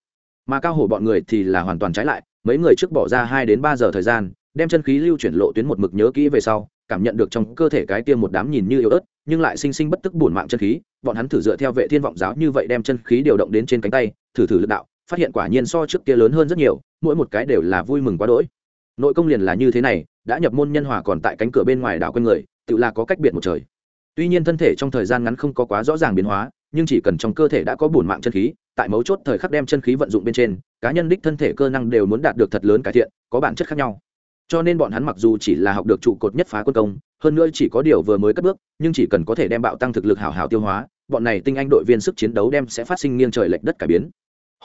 Mà cao hổ bọn người thì là hoàn toàn trái lại, mấy người trước bỏ ra hai đến ba giờ thời gian, đem chân khí lưu chuyển lộ tuyến một mực nhớ kỹ về sau, cảm nhận được trong cơ thể cái tiêm một đám nhìn như yếu ớt nhưng lại sinh sinh bất tức bổn mạng chân khí, bọn hắn thử dựa theo vệ thiên vọng giáo như vậy đem chân khí điều động đến trên cánh tay, thử thử lực đạo, phát hiện quả nhiên so trước kia lớn hơn rất nhiều, mỗi một cái đều là vui mừng quá đỗi. Nội công liền là như thế này, đã nhập môn nhân hòa còn tại cánh cửa bên ngoài đảo quanh người, tự là có cách biệt một trời. Tuy nhiên thân thể trong thời gian ngắn không có quá rõ ràng biến hóa, nhưng chỉ cần trong cơ thể đã có bổn mạng chân khí, tại mấu chốt thời khắc đem chân khí vận dụng bên trên, cá nhân đích thân thể cơ năng đều muốn đạt được thật lớn cải thiện, có bản chất khác nhau. Cho nên bọn hắn mặc dù chỉ là học được trụ cột nhất phá quân công hơn nữa chỉ có điều vừa mới cất bước, nhưng chỉ cần có thể đem bạo tăng thực lực hảo hảo tiêu hóa, bọn này tinh anh đội viên sức chiến đấu đem sẽ phát sinh nghiêng trời lệch đất cải biến.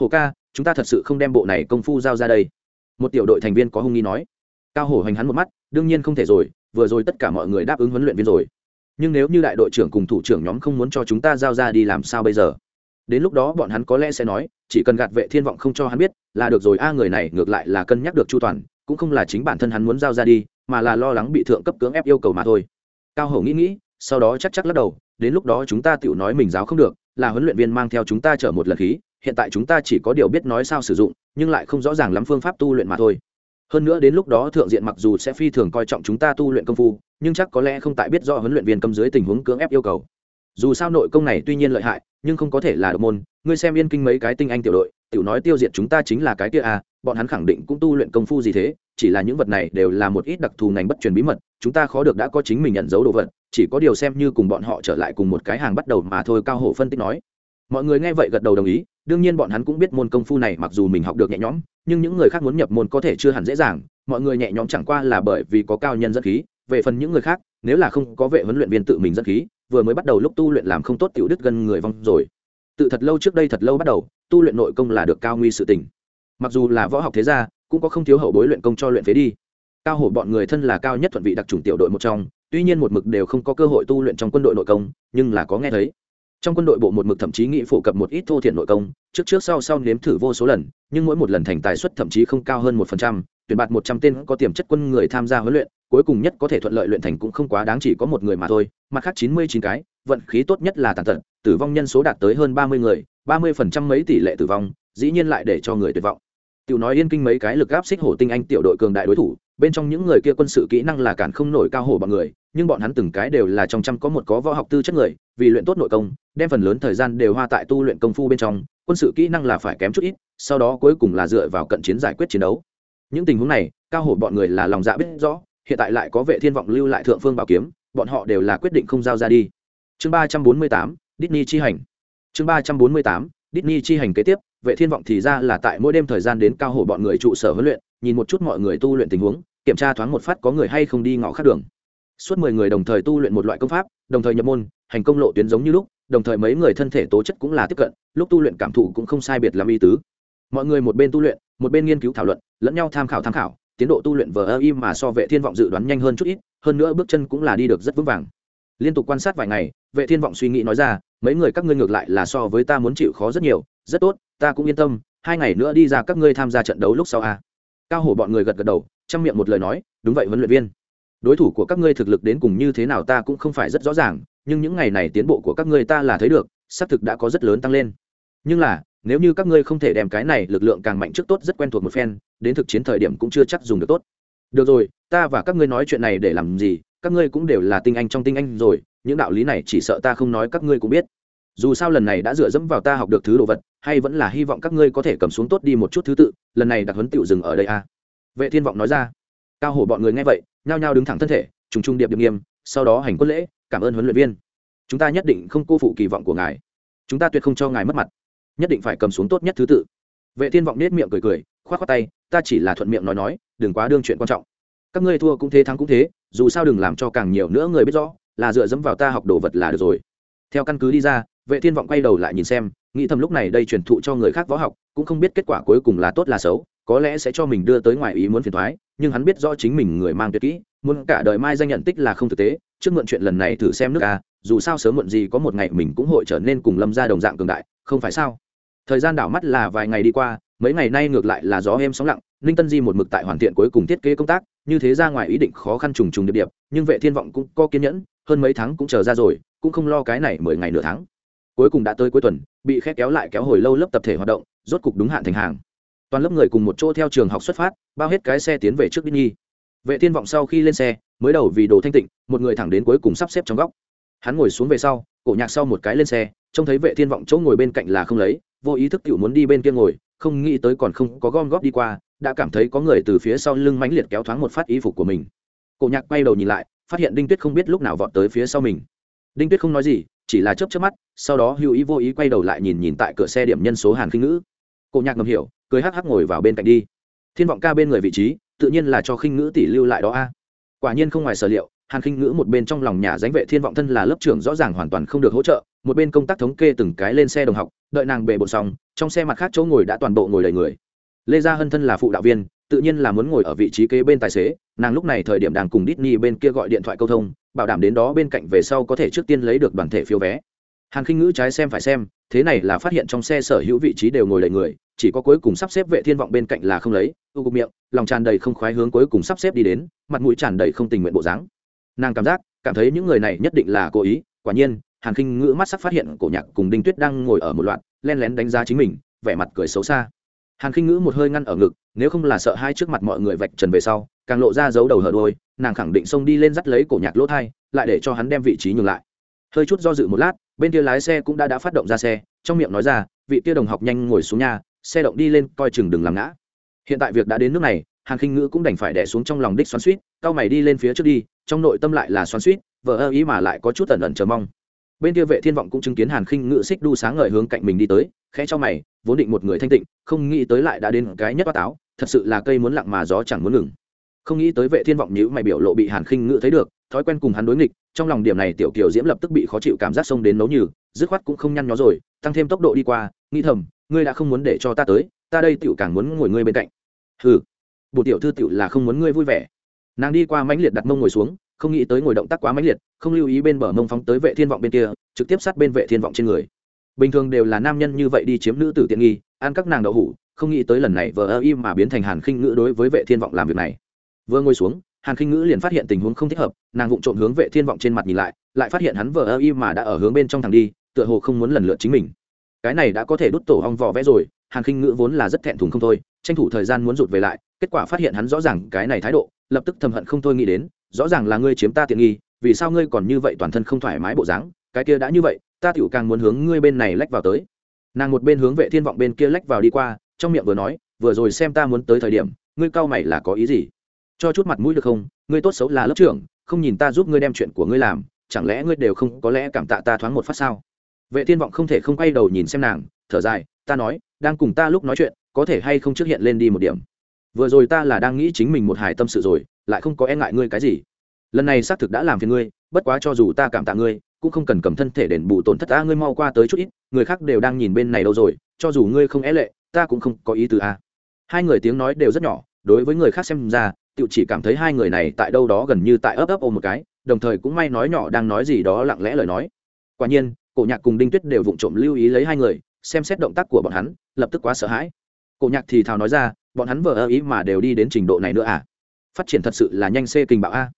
Hồ ca, chúng ta thật sự không đem bộ này công phu giao ra đây. Một tiểu đội thành viên có hung nghi nói. Cao hổ hoành hắn một mắt, đương nhiên không thể rồi, vừa rồi tất cả mọi người đáp ứng huấn luyện viên rồi. Nhưng nếu như đại đội trưởng cùng thủ trưởng nhóm không muốn cho chúng ta giao ra đi làm sao bây giờ? Đến lúc đó bọn hắn có lẽ sẽ nói, chỉ cần gạt vệ thiên vọng không cho hắn biết, là được rồi, a, người này ngược lại là cân nhắc được chu toàn, cũng không là chính bản thân hắn muốn giao ra đi mà là lo lắng bị thượng cấp cưỡng ép yêu cầu mà thôi. Cao hổ nghĩ nghĩ, sau đó chắc chắc lắc đầu, đến lúc đó chúng ta tự nói mình giáo không được, là huấn luyện viên mang theo chúng ta chở một lần khí, hiện tại chúng ta chỉ có điều biết nói sao sử dụng, nhưng lại không rõ ràng lắm phương pháp tu luyện mà thôi. Hơn nữa đến lúc đó thượng diện mặc dù sẽ phi thường coi trọng chúng ta tu luyện công phu, nhưng chắc có lẽ không tại biết do huấn luyện viên cầm dưới tình huống cưỡng ép yêu cầu. Dù sao nội công này tuy nhiên lợi hại, nhưng không có thể là độc môn, ngươi xem yên kinh mấy cái tinh anh tiểu đội, tiểu nói tiêu diệt chúng ta chính là cái kia à bọn hắn khẳng định cũng tu luyện công phu gì thế, chỉ là những vật này đều là một ít đặc thù ngành bất truyền bí mật, chúng ta khó được đã có chính mình nhận dấu đồ vật, chỉ có điều xem như cùng bọn họ trở lại cùng một cái hàng bắt đầu mà thôi, cao hổ phân tích nói. Mọi người nghe vậy gật đầu đồng ý, đương nhiên bọn hắn cũng biết môn công phu này mặc dù mình học được nhẹ nhõm, nhưng những người khác muốn nhập môn có thể chưa hẳn dễ dàng, mọi người nhẹ nhõm chẳng qua là bởi vì có cao nhân dẫn khí, về phần những người khác, nếu là không có vệ huấn luyện viên tự mình dẫn khí, vừa mới bắt đầu lúc tu luyện làm không tốt tiểu đứt gần người vong rồi. Tự thật lâu trước đây thật lâu bắt đầu, tu luyện nội công là được cao nguy sự tình mặc dù là võ học thế gia, cũng có không thiếu hậu bối luyện công cho luyện phế đi. Cao hổ bọn người thân là cao nhất thuận vị đặc trùng tiểu đội một trong, tuy nhiên một mực đều không có cơ hội tu luyện trong quân đội nội công, nhưng là có nghe thấy. Trong quân đội bộ một mực thậm chí nghĩ phổ cập một ít thô thiện nội công, trước trước sau sau nếm thử vô số lần, nhưng mỗi một lần thành tài suất thậm chí không cao hơn một phần trăm, tuyển bạt một trăm tên có tiềm chất quân người tham gia huấn luyện, cuối cùng nhất có thể thuận lợi luyện thành cũng không quá đáng chỉ có một người mà thôi, mặt khác chín mươi chín cái, vận khí tốt nhất là tàn tật, tử vong nhân số đạt tới hơn ba mươi người, ba mươi phần trăm mấy tỷ lệ tử vong, dĩ nhiên lại để cho người tuyệt vọng tiểu nói yên kinh mấy cái lực áp xích hổ tinh anh tiểu đội cường đại đối thủ, bên trong những người kia quân sự kỹ năng là cản không nổi cao hổ bọn người, nhưng bọn hắn từng cái đều là trong trăm có một có võ học tư chất người, vì luyện tốt nội công, đem phần lớn thời gian đều hoa tại tu luyện công phu bên trong, quân sự kỹ năng là phải kém chút ít, sau đó cuối cùng là dựa vào cận chiến giải quyết chiến đấu. Những tình huống này, cao hổ bọn người là lòng dạ biết rõ, hiện tại lại có vệ thiên vọng lưu lại thượng phương bảo kiếm, bọn họ đều là quyết định không giao ra đi. Chương ba trăm bốn mươi tám, Disney chi hành. Chương ba trăm bốn mươi tám, Disney chi hành kế tiếp vệ thiên vọng thì ra là tại mỗi đêm thời gian đến cao hổ bọn người trụ sở huấn luyện, nhìn một chút mọi người tu luyện tình huống, kiểm tra thoáng một phát có người hay không đi ngõ khác đường. Suốt mười người đồng thời tu luyện một loại công pháp, đồng thời nhập môn, hành công lộ tuyến giống như lúc, đồng thời mấy người thân thể tố chất cũng là tiếp cận, lúc tu luyện cảm thụ cũng không sai biệt làm y tứ. Mọi người một bên tu luyện, một bên nghiên cứu thảo luận, lẫn nhau tham khảo tham khảo, tiến độ tu luyện vờ ơ im mà so vệ thiên vọng dự đoán nhanh hơn chút ít, hơn nữa bước chân cũng là đi được rất vững vàng. Liên tục quan sát vài ngày, vệ thiên vọng suy nghĩ nói ra, mấy người các ngươi ngược lại là so với ta muốn chịu khó rất nhiều, rất tốt ta cũng yên tâm, hai ngày nữa đi ra các ngươi tham gia trận đấu lúc sau a. Cao hổ bọn người gật gật đầu chăm miệng một lời nói, đúng vậy huấn luyện viên. Đối thủ của các ngươi thực lực đến cùng như thế nào ta cũng không phải rất rõ ràng, nhưng những ngày này tiến bộ của các ngươi ta là thấy được, xác thực đã có rất lớn tăng lên. Nhưng là, nếu như các ngươi không thể đem cái này lực lượng càng mạnh trước tốt rất quen thuộc một phen, đến thực chiến thời điểm cũng chưa chắc dùng được tốt. Được rồi, ta và các ngươi nói chuyện này để làm gì, các ngươi cũng đều là tinh anh trong tinh anh rồi, những đạo lý này chỉ sợ ta không nói các ngươi cũng biết dù sao lần này đã dựa dẫm vào ta học được thứ đồ vật, hay vẫn là hy vọng các ngươi có thể cầm xuống tốt đi một chút thứ tự, lần này đặc huấn tiểu dừng ở đây à. vệ thiên vọng nói ra. Cao hổ bọn người nghe vậy, nhao nhao đứng thẳng thân thể, trùng trung điệp điệp nghiêm, sau đó hành quân lễ, cảm ơn huấn luyện viên. Chúng ta nhất định không cô phụ kỳ vọng của ngài. Chúng ta tuyệt không cho ngài mất mặt. Nhất định phải cầm xuống tốt nhất thứ tự. Vệ thiên vọng nết miệng cười cười, khoát khoát tay, ta chỉ là thuận miệng nói nói, đừng quá đương chuyện quan trọng. Các ngươi thua cũng thế thắng cũng thế, dù sao đừng làm cho càng nhiều nữa người biết rõ, là dựa dẫm vào ta học đồ vật là được rồi. Theo căn cứ đi ra vệ thiên vọng quay đầu lại nhìn xem, nghĩ thầm lúc này đây truyền thụ cho người khác võ học, cũng không biết kết quả cuối cùng là tốt là xấu, có lẽ sẽ cho mình đưa tới ngoài ý muốn phiền thoái nhưng hắn biết rõ chính mình người mang tuyệt kỹ, muốn cả đời mai danh nhận tích là không thực tế, trước mượn chuyện lần này thử xem nước a dù sao sớm muộn gì có một ngày mình cũng hội trở nên cùng lâm ra đồng dạng cường đại, không phải sao? Thời gian đảo mắt là vài ngày đi qua, mấy ngày nay ngược lại là gió êm sóng lặng, ninh tân di một mực tại hoàn thiện cuối cùng thiết kế công tác, như thế ra ngoài ý định khó khăn trùng trùng điệp điệp, nhưng vệ thiên vọng cũng có kiên nhẫn, hơn mấy tháng cũng chờ ra rồi, cũng không lo cái này mười ngày nửa tháng cuối cùng đã tới cuối tuần, bị khét kéo lại kéo hồi lâu lớp tập thể hoạt động, rốt cục đúng hạn thành hàng. Toàn lớp người cùng một chỗ theo trường học xuất phát, bao hết cái xe tiến về trước Nhi. vệ thiên vọng sau khi lên xe, mới đầu vì đồ thanh tịnh, một người thẳng đến cuối cùng sắp xếp trong góc. Hắn ngồi xuống về sau, cổ nhạc sau một cái lên xe, trông thấy vệ thiên vọng chỗ ngồi bên cạnh là không lấy, vô ý thức tiểu muốn đi bên kia ngồi, không nghĩ tới còn không có gom góp đi qua, đã cảm thấy có người từ phía sau lưng mãnh liệt kéo thoáng một phát y phục của mình. Cổ nhạc quay đầu nhìn lại, phát hiện đinh tuyết không biết lúc nào vọt tới phía sau mình. Đinh tuyết không nói gì chỉ là chớp chớp mắt, sau đó hữu ý vô ý quay đầu lại nhìn nhìn tại cửa xe điểm nhân số hàn khinh ngữ. Cổ nhạc ngầm hiểu, cười hắc hắc ngồi vào bên cạnh đi. Thiên vọng ca bên người vị trí, tự nhiên là cho khinh ngữ tỷ lưu lại đó a. Quả nhiên không ngoài sở liệu, hàn khinh ngữ một bên trong lòng nhà dánh vệ thiên vọng thân là lớp trưởng rõ ràng hoàn toàn không được hỗ trợ, một bên công tác thống kê từng cái lên xe đồng học, đợi nàng bề bộ xong, trong xe mặt khác chỗ ngồi đã toàn bộ ngồi đầy người. Lê gia hân thân là phụ đạo viên, tự nhiên là muốn ngồi ở vị trí kế bên tài xế, nàng lúc này thời điểm đang cùng Disney bên kia gọi điện thoại câu thông bảo đảm đến đó bên cạnh về sau có thể trước tiên lấy được đoàn thể phiếu vé. Hàn khinh ngữ trái xem phải xem, thế này là phát hiện trong xe sở hữu vị trí đều ngồi đầy người, chỉ có cuối cùng sắp xếp vệ thiên vọng bên cạnh là không lấy, u cục miệng, lòng tràn đầy không khoái hướng cuối cùng sắp xếp đi đến, mặt mũi tràn đầy không tình nguyện bộ dáng. Nàng cảm giác, cảm thấy những người này nhất định là cố ý, quả nhiên hàn khinh ngữ mắt sắc phát hiện cổ nhạc cùng đinh tuyết đang ngồi ở một loạt, len lén đánh giá chính mình, vẻ mặt cười xấu xa. Hàn khinh ngữ một hơi ngăn ở ngực, nếu không là sợ hai trước mặt mọi người vạch trần về sau, càng lộ ra dấu đầu hở đôi nàng khẳng định xông đi lên dắt lấy cổ nhạc lỗ thai, lại để cho hắn đem vị trí nhường lại. Hơi chút do dự một lát, bên kia lái xe cũng đã đã phát động ra xe, trong miệng nói ra, vị kia đồng học nhanh ngồi xuống nhà, xe động đi lên, coi chừng đừng làm ngã. Hiện tại việc đã đến nước này, hàn khinh ngữ cũng đành phải đẻ xuống trong lòng đích xoắn suýt cao mày đi lên phía trước đi, trong nội tâm lại là xoắn suýt vợ ơ ý mà lại có chút tẩn ẩn chờ mong. Bên kia vệ thiên vọng cũng chứng kiến hàn khinh ngữ xích đu sáng ngời hướng cạnh mình đi tới, khẽ cho mày, vốn định một người thanh tịnh, không nghĩ tới lại đã đến cái nhất toát táo thật sự là cây muốn lặng mà gió chẳng muốn ngừng không nghĩ tới vệ thiên vọng nhữ mày biểu lộ bị hàn khinh ngự thấy được, thói quen cùng hắn đối nghịch, trong lòng điểm này tiểu kiều diễm lập tức bị khó chịu cảm giác xông đến nấu nhừ, dứt khoát cũng không nhăn nhó rồi, tăng thêm tốc độ đi qua, nghĩ thầm, ngươi đã không muốn để cho ta tới, ta đây tiểu càng muốn ngồi ngươi bên cạnh. Hừ bộ tiểu thư tiểu là không muốn ngươi vui vẻ. Nàng đi qua mãnh liệt đặt mông ngồi xuống, không nghĩ tới ngồi động tác quá mãnh liệt, không lưu ý bên bờ mông phóng tới vệ thiên vọng bên kia, trực tiếp sát bên vệ thiên vọng trên người. Bình thường đều là nam nhân như vậy đi chiếm nữ tử tiện nghi, ăn các nàng đậu hủ, không nghĩ tới lần này vờ ơ im mà biến thành hàn khinh ngữ đối với vệ thiên vọng làm việc này vừa ngồi xuống, hàn khinh ngữ liền phát hiện tình huống không thích hợp, nàng vụng trộm hướng vệ thiên vọng trên mặt nhìn lại lại phát hiện hắn vờ ơ im mà đã ở hướng bên trong thằng đi, tựa hồ không muốn lần lượt chính mình. Cái này đã có thể đút tổ hong vò vẽ rồi, hàn khinh ngữ vốn là rất thẹn thùng không thôi, tranh thủ thời gian muốn rụt về lại, kết quả phát hiện hắn rõ ràng cái này thái độ, lập tức thầm hận không thôi nghĩ đến, rõ ràng là ngươi chiếm ta tiện nghi, vì sao ngươi còn như vậy toàn thân không thoải mái bộ dáng, cái kia đã như vậy, ta tiểu càng muốn hướng ngươi bên này lách vào tới. Nàng một bên hướng vệ thiên vọng bên kia lách vào đi qua, trong miệng vừa nói, vừa rồi xem ta muốn tới thời điểm, ngươi cau mày là có ý gì? Cho chút mặt mũi được không? Ngươi tốt xấu là lớp trưởng, không nhìn ta giúp ngươi đem chuyện của ngươi làm, chẳng lẽ ngươi đều không có lẽ cảm tạ ta thoáng một phát sao? Vệ thiên vọng không thể không quay đầu nhìn xem nàng, thở dài, ta nói, đang cùng ta lúc nói chuyện, có thể hay không trước hiện lên đi một điểm? Vừa rồi ta là đang nghĩ chính mình một hài tâm sự rồi, lại không có e ngại ngươi cái gì. Lần này xác thực đã làm phiền ngươi, bất quá cho dù ta cảm tạ ngươi, cũng không cần cầm thân thể đền bù tổn thất ta, ngươi mau qua tới chút ít, người khác đều đang nhìn bên này đâu rồi, cho dù ngươi không é lệ, ta cũng không có ý từ a à. hai người tiếng nói đều rất nhỏ, đối với người khác xem ra tự chỉ cảm thấy hai người này tại đâu đó gần như tại ấp ấp ôm một cái, đồng thời cũng may nói nhỏ đang nói gì đó lặng lẽ lời nói. Quả nhiên, cổ nhạc cùng đinh tuyết đều vụng trộm lưu ý lấy hai người, xem xét động tác của bọn hắn, lập tức quá sợ hãi. Cổ nhạc thì thào nói ra, bọn hắn vờ ơ ý mà đều đi đến trình độ này nữa à? Phát triển thật sự là nhanh xê kinh bạo a.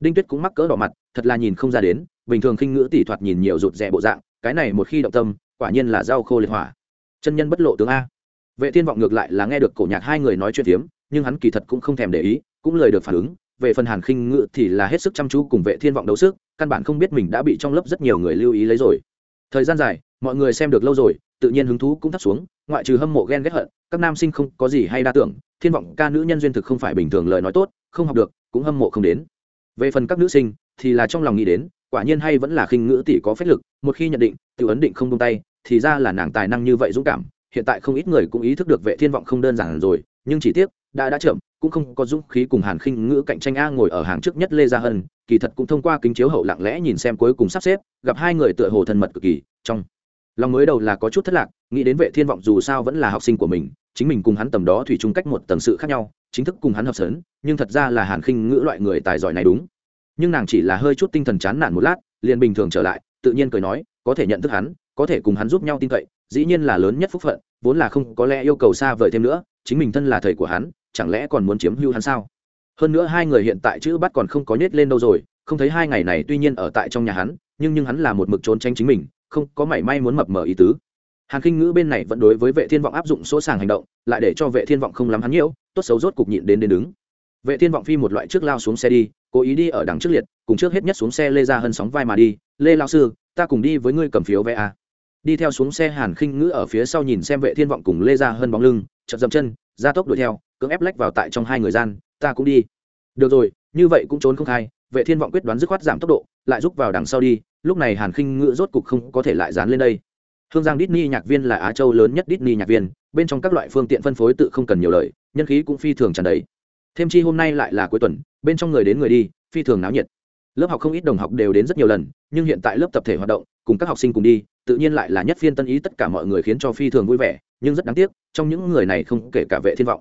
Đinh tuyết cũng mắc cỡ đỏ mặt, thật là nhìn không ra đến, bình thường khinh ngữ tỉ thoạt nhìn nhiều rụt rè bộ dạng, cái này một khi động tâm, quả nhiên là rau khô liệt hỏa. Chân nhân bất lộ tướng a. Vệ thiên vọng ngược lại là nghe được cổ nhạc hai người nói chuyện tiếm nhưng hắn kỳ thật cũng không thèm để ý cũng lời được phản ứng, về phần hàn khinh ngự thì là hết sức chăm chú cùng vệ thiên vọng đấu sức, căn bản không biết mình đã bị trong lớp rất nhiều người lưu ý lấy rồi. Thời gian dài, mọi người xem được lâu rồi, tự nhiên hứng thú cũng thấp xuống, ngoại trừ hâm mộ ghen ghét hận, các nam sinh không có gì hay đa tưởng, thiên vọng ca nữ nhân duyên thực không phải bình thường lời nói tốt, không học được, cũng hâm mộ không đến. Về phần các nữ sinh, thì là trong lòng nghĩ đến, quả nhiên hay vẫn là khinh ngữ tỷ có phép lực, một khi nhận định, tự ấn định không tung tay, thì ra là nàng tài năng như vậy dũng cảm, hiện tại không ít người cũng ý thức được vệ thiên vọng không đơn giản rồi, nhưng chỉ tiếc đã đã chậm cũng không có dũng khí cùng hàn khinh ngữ cạnh tranh a ngồi ở hàng trước nhất lê gia hân, kỳ thật cũng thông qua kính chiếu hậu lặng lẽ nhìn xem cuối cùng sắp xếp, gặp hai người tựa hồ thân mật cực kỳ, trong lòng mới đầu là có chút thất lạc, nghĩ đến vệ thiên vọng dù sao vẫn là học sinh của mình, chính mình cùng hắn tầm đó thủy chung cách một tầng sự khác nhau, chính thức cùng hắn hợp sớn nhưng thật ra là hàn khinh ngữ loại người tài giỏi này đúng. Nhưng nàng chỉ là hơi chút tinh thần chán nản một lát, liền bình thường trở lại, tự nhiên cười nói, có thể nhận thức hắn, có thể cùng hắn giúp nhau tin cậy, dĩ nhiên là lớn nhất phúc phận, vốn là không có lẽ yêu cầu xa vời thêm nữa, chính mình thân là thầy của hắn chẳng lẽ còn muốn chiếm hưu hắn sao? Hơn nữa hai người hiện tại chữ bắt còn không có nhét lên đâu rồi, không thấy hai ngày này tuy nhiên ở tại trong nhà hắn, nhưng nhưng hắn là một mực trốn tránh chính mình, không có mảy may muốn mập mờ ý tứ. Hàn kinh ngữ bên này vẫn đối với vệ thiên vọng áp dụng số sàng hành động, lại để cho vệ thiên vọng không lắm hắn nhiễu, tốt xấu rốt cục nhịn đến đến đứng. Vệ thiên vọng phi một loại trước lao xuống xe đi, cố ý đi ở đằng trước liệt, cùng trước hết nhất xuống xe lê ra hơn sóng vai mà đi, lê lao sư, ta cùng đi với ngươi cầm phiếu vé a. Đi theo xuống xe hàn khinh ngữ ở phía sau nhìn xem vệ thiên vọng cùng lê ra hơn bóng lưng chậm dậm chân, ra tốc đuổi theo cưỡng ép lách vào tại trong hai người gian, ta cũng đi. Được rồi, như vậy cũng trốn không khai, vệ thiên vọng quyết đoán dứt khoát giảm tốc độ, lại rút vào đằng sau đi, lúc này hàn khinh ngựa rốt cục không có thể lại dán lên đây. Hương giang Disney nhạc viên là á châu lớn nhất Disney nhạc viên, bên trong các loại phương tiện phân phối tự không cần nhiều lời, nhân khí cũng phi thường tràn đầy. Thêm chi hôm nay lại là cuối tuần, bên trong người đến người đi, phi thường náo nhiệt. Lớp học không ít đồng học đều đến rất nhiều lần, nhưng hiện tại lớp tập thể hoạt động, cùng các học sinh cùng đi, tự nhiên lại là nhất phiên tân ý tất cả mọi người khiến cho phi thường vui vẻ, nhưng rất đáng tiếc, trong những người này không kể cả vệ thiên vọng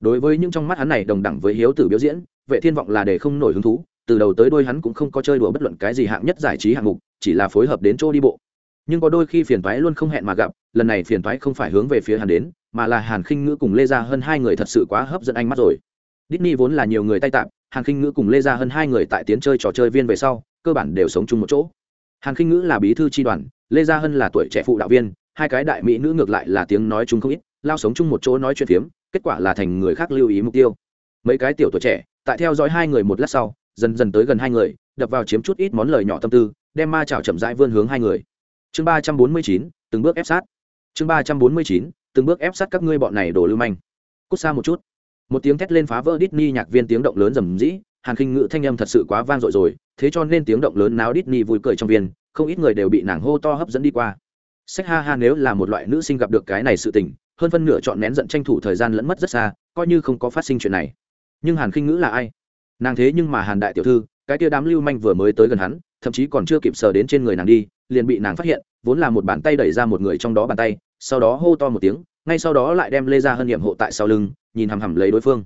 đối với những trong mắt hắn này đồng đẳng với hiếu tử biểu diễn, vệ thiên vọng là để không nổi hứng thú, từ đầu tới đôi hắn cũng không có chơi đùa bất luận cái gì hạng nhất giải trí hạng mục, chỉ là phối hợp đến chỗ đi bộ. Nhưng có đôi khi phiền toái luôn không hẹn mà gặp, lần này phiền toái không phải hướng về phía hắn đến, mà là hàn khinh ngữ cùng lê gia hơn hai người thật sự quá hấp dẫn anh mắt rồi. Disney vốn là nhiều người tay tạm hàn khinh ngữ cùng lê gia hơn hai người tại tiến chơi trò chơi viên về sau, cơ bản đều sống chung một chỗ. Hàn khinh ngữ là bí thư tri đoàn, lê gia hân là tuổi trẻ phụ đạo viên, hai cái đại mỹ nữ ngược lại là tiếng nói chung không ít lao sống chung một chỗ nói chuyện phiếm, kết quả là thành người khác lưu ý mục tiêu. Mấy cái tiểu tuổi trẻ, tại theo dõi hai người một lát sau, dần dần tới gần hai người, đập vào chiếm chút ít món lời nhỏ tâm tư, đem ma chảo chậm rãi vươn hướng hai người. Chương ba trăm bốn mươi chín, từng bước ép sát. Chương ba trăm bốn mươi chín, từng bước ép sát các ngươi bọn này đổ lưu manh. Cút xa một chút. Một tiếng thét lên phá vỡ Disney nhạc viên tiếng động lớn rầm rĩ, hàn khinh ngự thanh âm thật sự quá vang dội rồi, thế cho nên tiếng động lớn náo Disney vui cười trong viên, không ít người đều bị nàng hô to hấp dẫn đi qua. Sách ha ha nếu là một loại nữ sinh gặp được cái này sự tình hơn phân nửa chọn nén giận tranh thủ thời gian lẫn mất rất xa, coi như không có phát sinh chuyện này. Nhưng hàn khinh ngữ là ai? Nàng thế nhưng mà hàn đại tiểu thư, cái tia đám lưu manh vừa mới tới gần hắn, thậm chí còn chưa kịp sờ đến trên người nàng đi, liền bị nàng phát hiện, vốn là một bàn tay đẩy ra một người trong đó bàn tay, sau đó hô to một tiếng, ngay sau đó lại đem lê ra hơn nhiệm hộ tại sau lưng, nhìn hằm hằm lấy đối phương.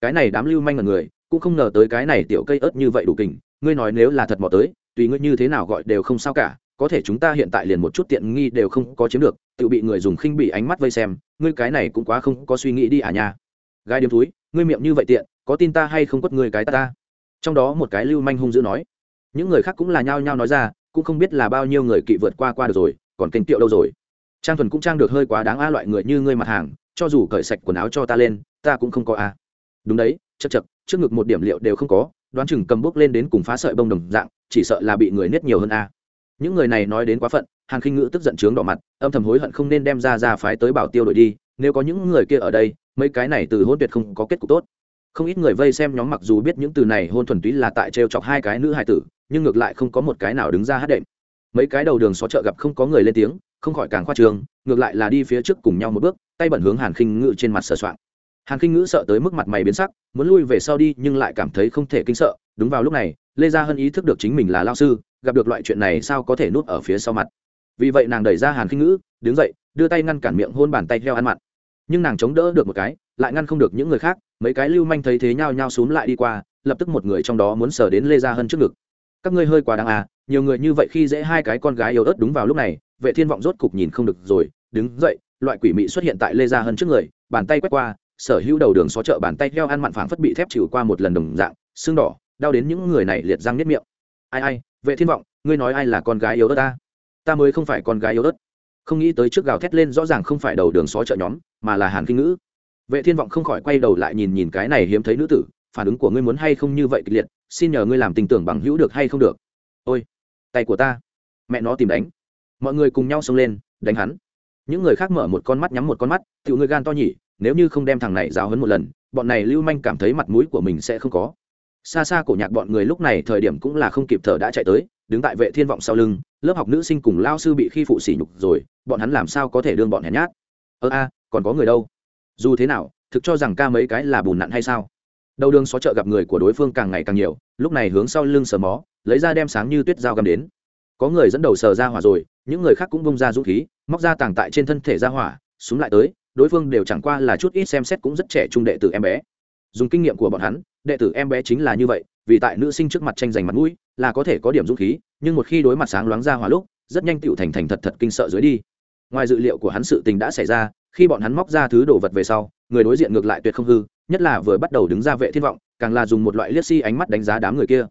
Cái này đám lưu manh là người, cũng không ngờ tới cái này tiểu cây ớt như vậy đủ kình, ngươi nói nếu là thật mò tới, tùy ngươi như thế nào gọi đều không sao cả, có thể chúng ta hiện tại liền một chút tiện nghi đều không có chiếm được, tự bị người dùng khinh bị ánh mắt vây xem ngươi cái này cũng quá không có suy nghĩ đi à nha. Gai điếm túi, ngươi miệng như vậy tiện, có tin ta hay không quất ngươi cái ta ta? Trong đó một cái lưu manh hung dữ nói. Những người khác cũng là nhao nhao nói ra, cũng không biết là bao nhiêu người kỵ vượt qua qua được rồi, còn kênh tiệu đâu rồi? Trang thuần cũng trang được hơi quá đáng a loại người như ngươi mặt hàng, cho dù cởi sạch quần áo cho ta lên, ta cũng không có a. Đúng đấy chật chật trước ngực một điểm liệu đều không có, đoán chừng cầm bốc lên đến cùng phá sợi bông đồng dạng, chỉ sợ là bị người nết nhiều hơn a. Những người này nói đến quá phận hàn khinh ngữ tức giận trướng đỏ mặt, âm thầm hối hận không nên đem ra ra phái tới bảo tiêu đội đi, nếu có những người kia ở đây, mấy cái này từ hôn tuyệt không có kết cục tốt. Không ít người vây xem nhóm mặc dù biết những từ này hôn thuần túy là tại trêu chọc hai cái nữ hài tử, nhưng ngược lại không có một cái nào đứng ra hát đệm. Mấy cái đầu đường xó chợ gặp không có người lên tiếng, không khỏi càng khoa trường ngược lại là đi phía trước cùng nhau một bước, tay bẩn hướng hàn khinh ngữ trên mặt sờ soạng. Hàn khinh ngữ sợ tới mức mặt mày biến sắc, muốn lui về sau đi, nhưng lại cảm thấy không thể kinh sợ. Đúng vào lúc này, lê gia hân ý thức được chính mình là lao sư, gặp được loại chuyện này sao có thể nuốt ở phía sau mặt vì vậy nàng đẩy ra hàn khinh ngữ, đứng dậy, đưa tay ngăn cản miệng hôn bàn tay heo ăn mặn. Nhưng nàng chống đỡ được một cái, lại ngăn không được những người khác, mấy cái lưu manh thấy thế nhao nhao xúm lại đi qua, lập tức một người trong đó muốn sờ đến lê gia hân trước ngực. Các ngươi hơi quá đáng à nhiều người như vậy khi dễ hai cái con gái yếu ớt đúng vào lúc này, vệ thiên vọng rốt cục nhìn không được rồi, đứng dậy, loại quỷ mị xuất hiện tại lê gia hân trước người, bàn tay quét qua, sở hữu đầu đường xó chợ bàn tay heo ăn mặn phảng phất bị thép chịu qua một lần đồng dạng xương đỏ, đau đến những người này liệt răng nếp miệng. Ai ai, vệ thiên vọng, ngươi nói ai là con gái yếu ớt ta? Ta mới không phải con gái yếu ớt. Không nghĩ tới trước gào thét lên rõ ràng không phải đầu đường xó chợ nhóm, mà là hàn kinh ngữ. Vệ thiên vọng không khỏi quay đầu lại nhìn nhìn cái này hiếm thấy nữ tử, phản ứng của ngươi muốn hay không như vậy kịch liệt, xin nhờ ngươi làm tình tưởng bằng hữu được hay không được. Ôi, tay của ta. Mẹ nó tìm đánh. Mọi người cùng nhau xông lên, đánh hắn. Những người khác mở một con mắt nhắm một con mắt tự ngươi gan to nhỉ, nếu như không đem thằng này giáo hấn một lần, bọn này lưu manh cảm thấy mặt mũi của mình sẽ không có. Xa xa cổ nhạc bọn người lúc này thời điểm cũng là không kịp thở đã chạy tới đứng tại vệ thiên vọng sau lưng, lớp học nữ sinh cùng lao sư bị khi phụ sỉ nhục rồi, bọn hắn làm sao có thể đương bọn hèn nhát? Ơ a, còn có người đâu? Dù thế nào, thực cho rằng ca mấy cái là bùn nặn hay sao? Đầu đường xó chợ gặp người của đối phương càng ngày càng nhiều, lúc này hướng sau lưng sờ mó, lấy ra đem sáng như tuyết dao găm đến. Có người dẫn đầu sờ ra hỏa rồi, những người khác cũng bông ra dũng khí, móc ra tàng tại trên thân thể ra hỏa, súng lại tới, đối phương đều chẳng qua là chút ít xem xét cũng rất trẻ trung đệ tử em bé. Dùng kinh nghiệm của bọn hắn đệ tử em bé chính là như vậy, vì tại nữ sinh trước mặt tranh giành mặt mũi, là có thể có điểm dũng khí, nhưng một khi đối mặt sáng loáng ra hỏa lúc, rất nhanh tựu thành thành thật thật kinh sợ dưới đi. Ngoài dự liệu của hắn sự tình đã xảy ra, khi bọn hắn móc ra thứ đồ vật về sau, người đối diện ngược lại tuyệt không hư, nhất là vừa bắt đầu đứng ra vệ thiên vọng, càng là dùng một loại liếc si ánh mắt đánh giá đám người kia.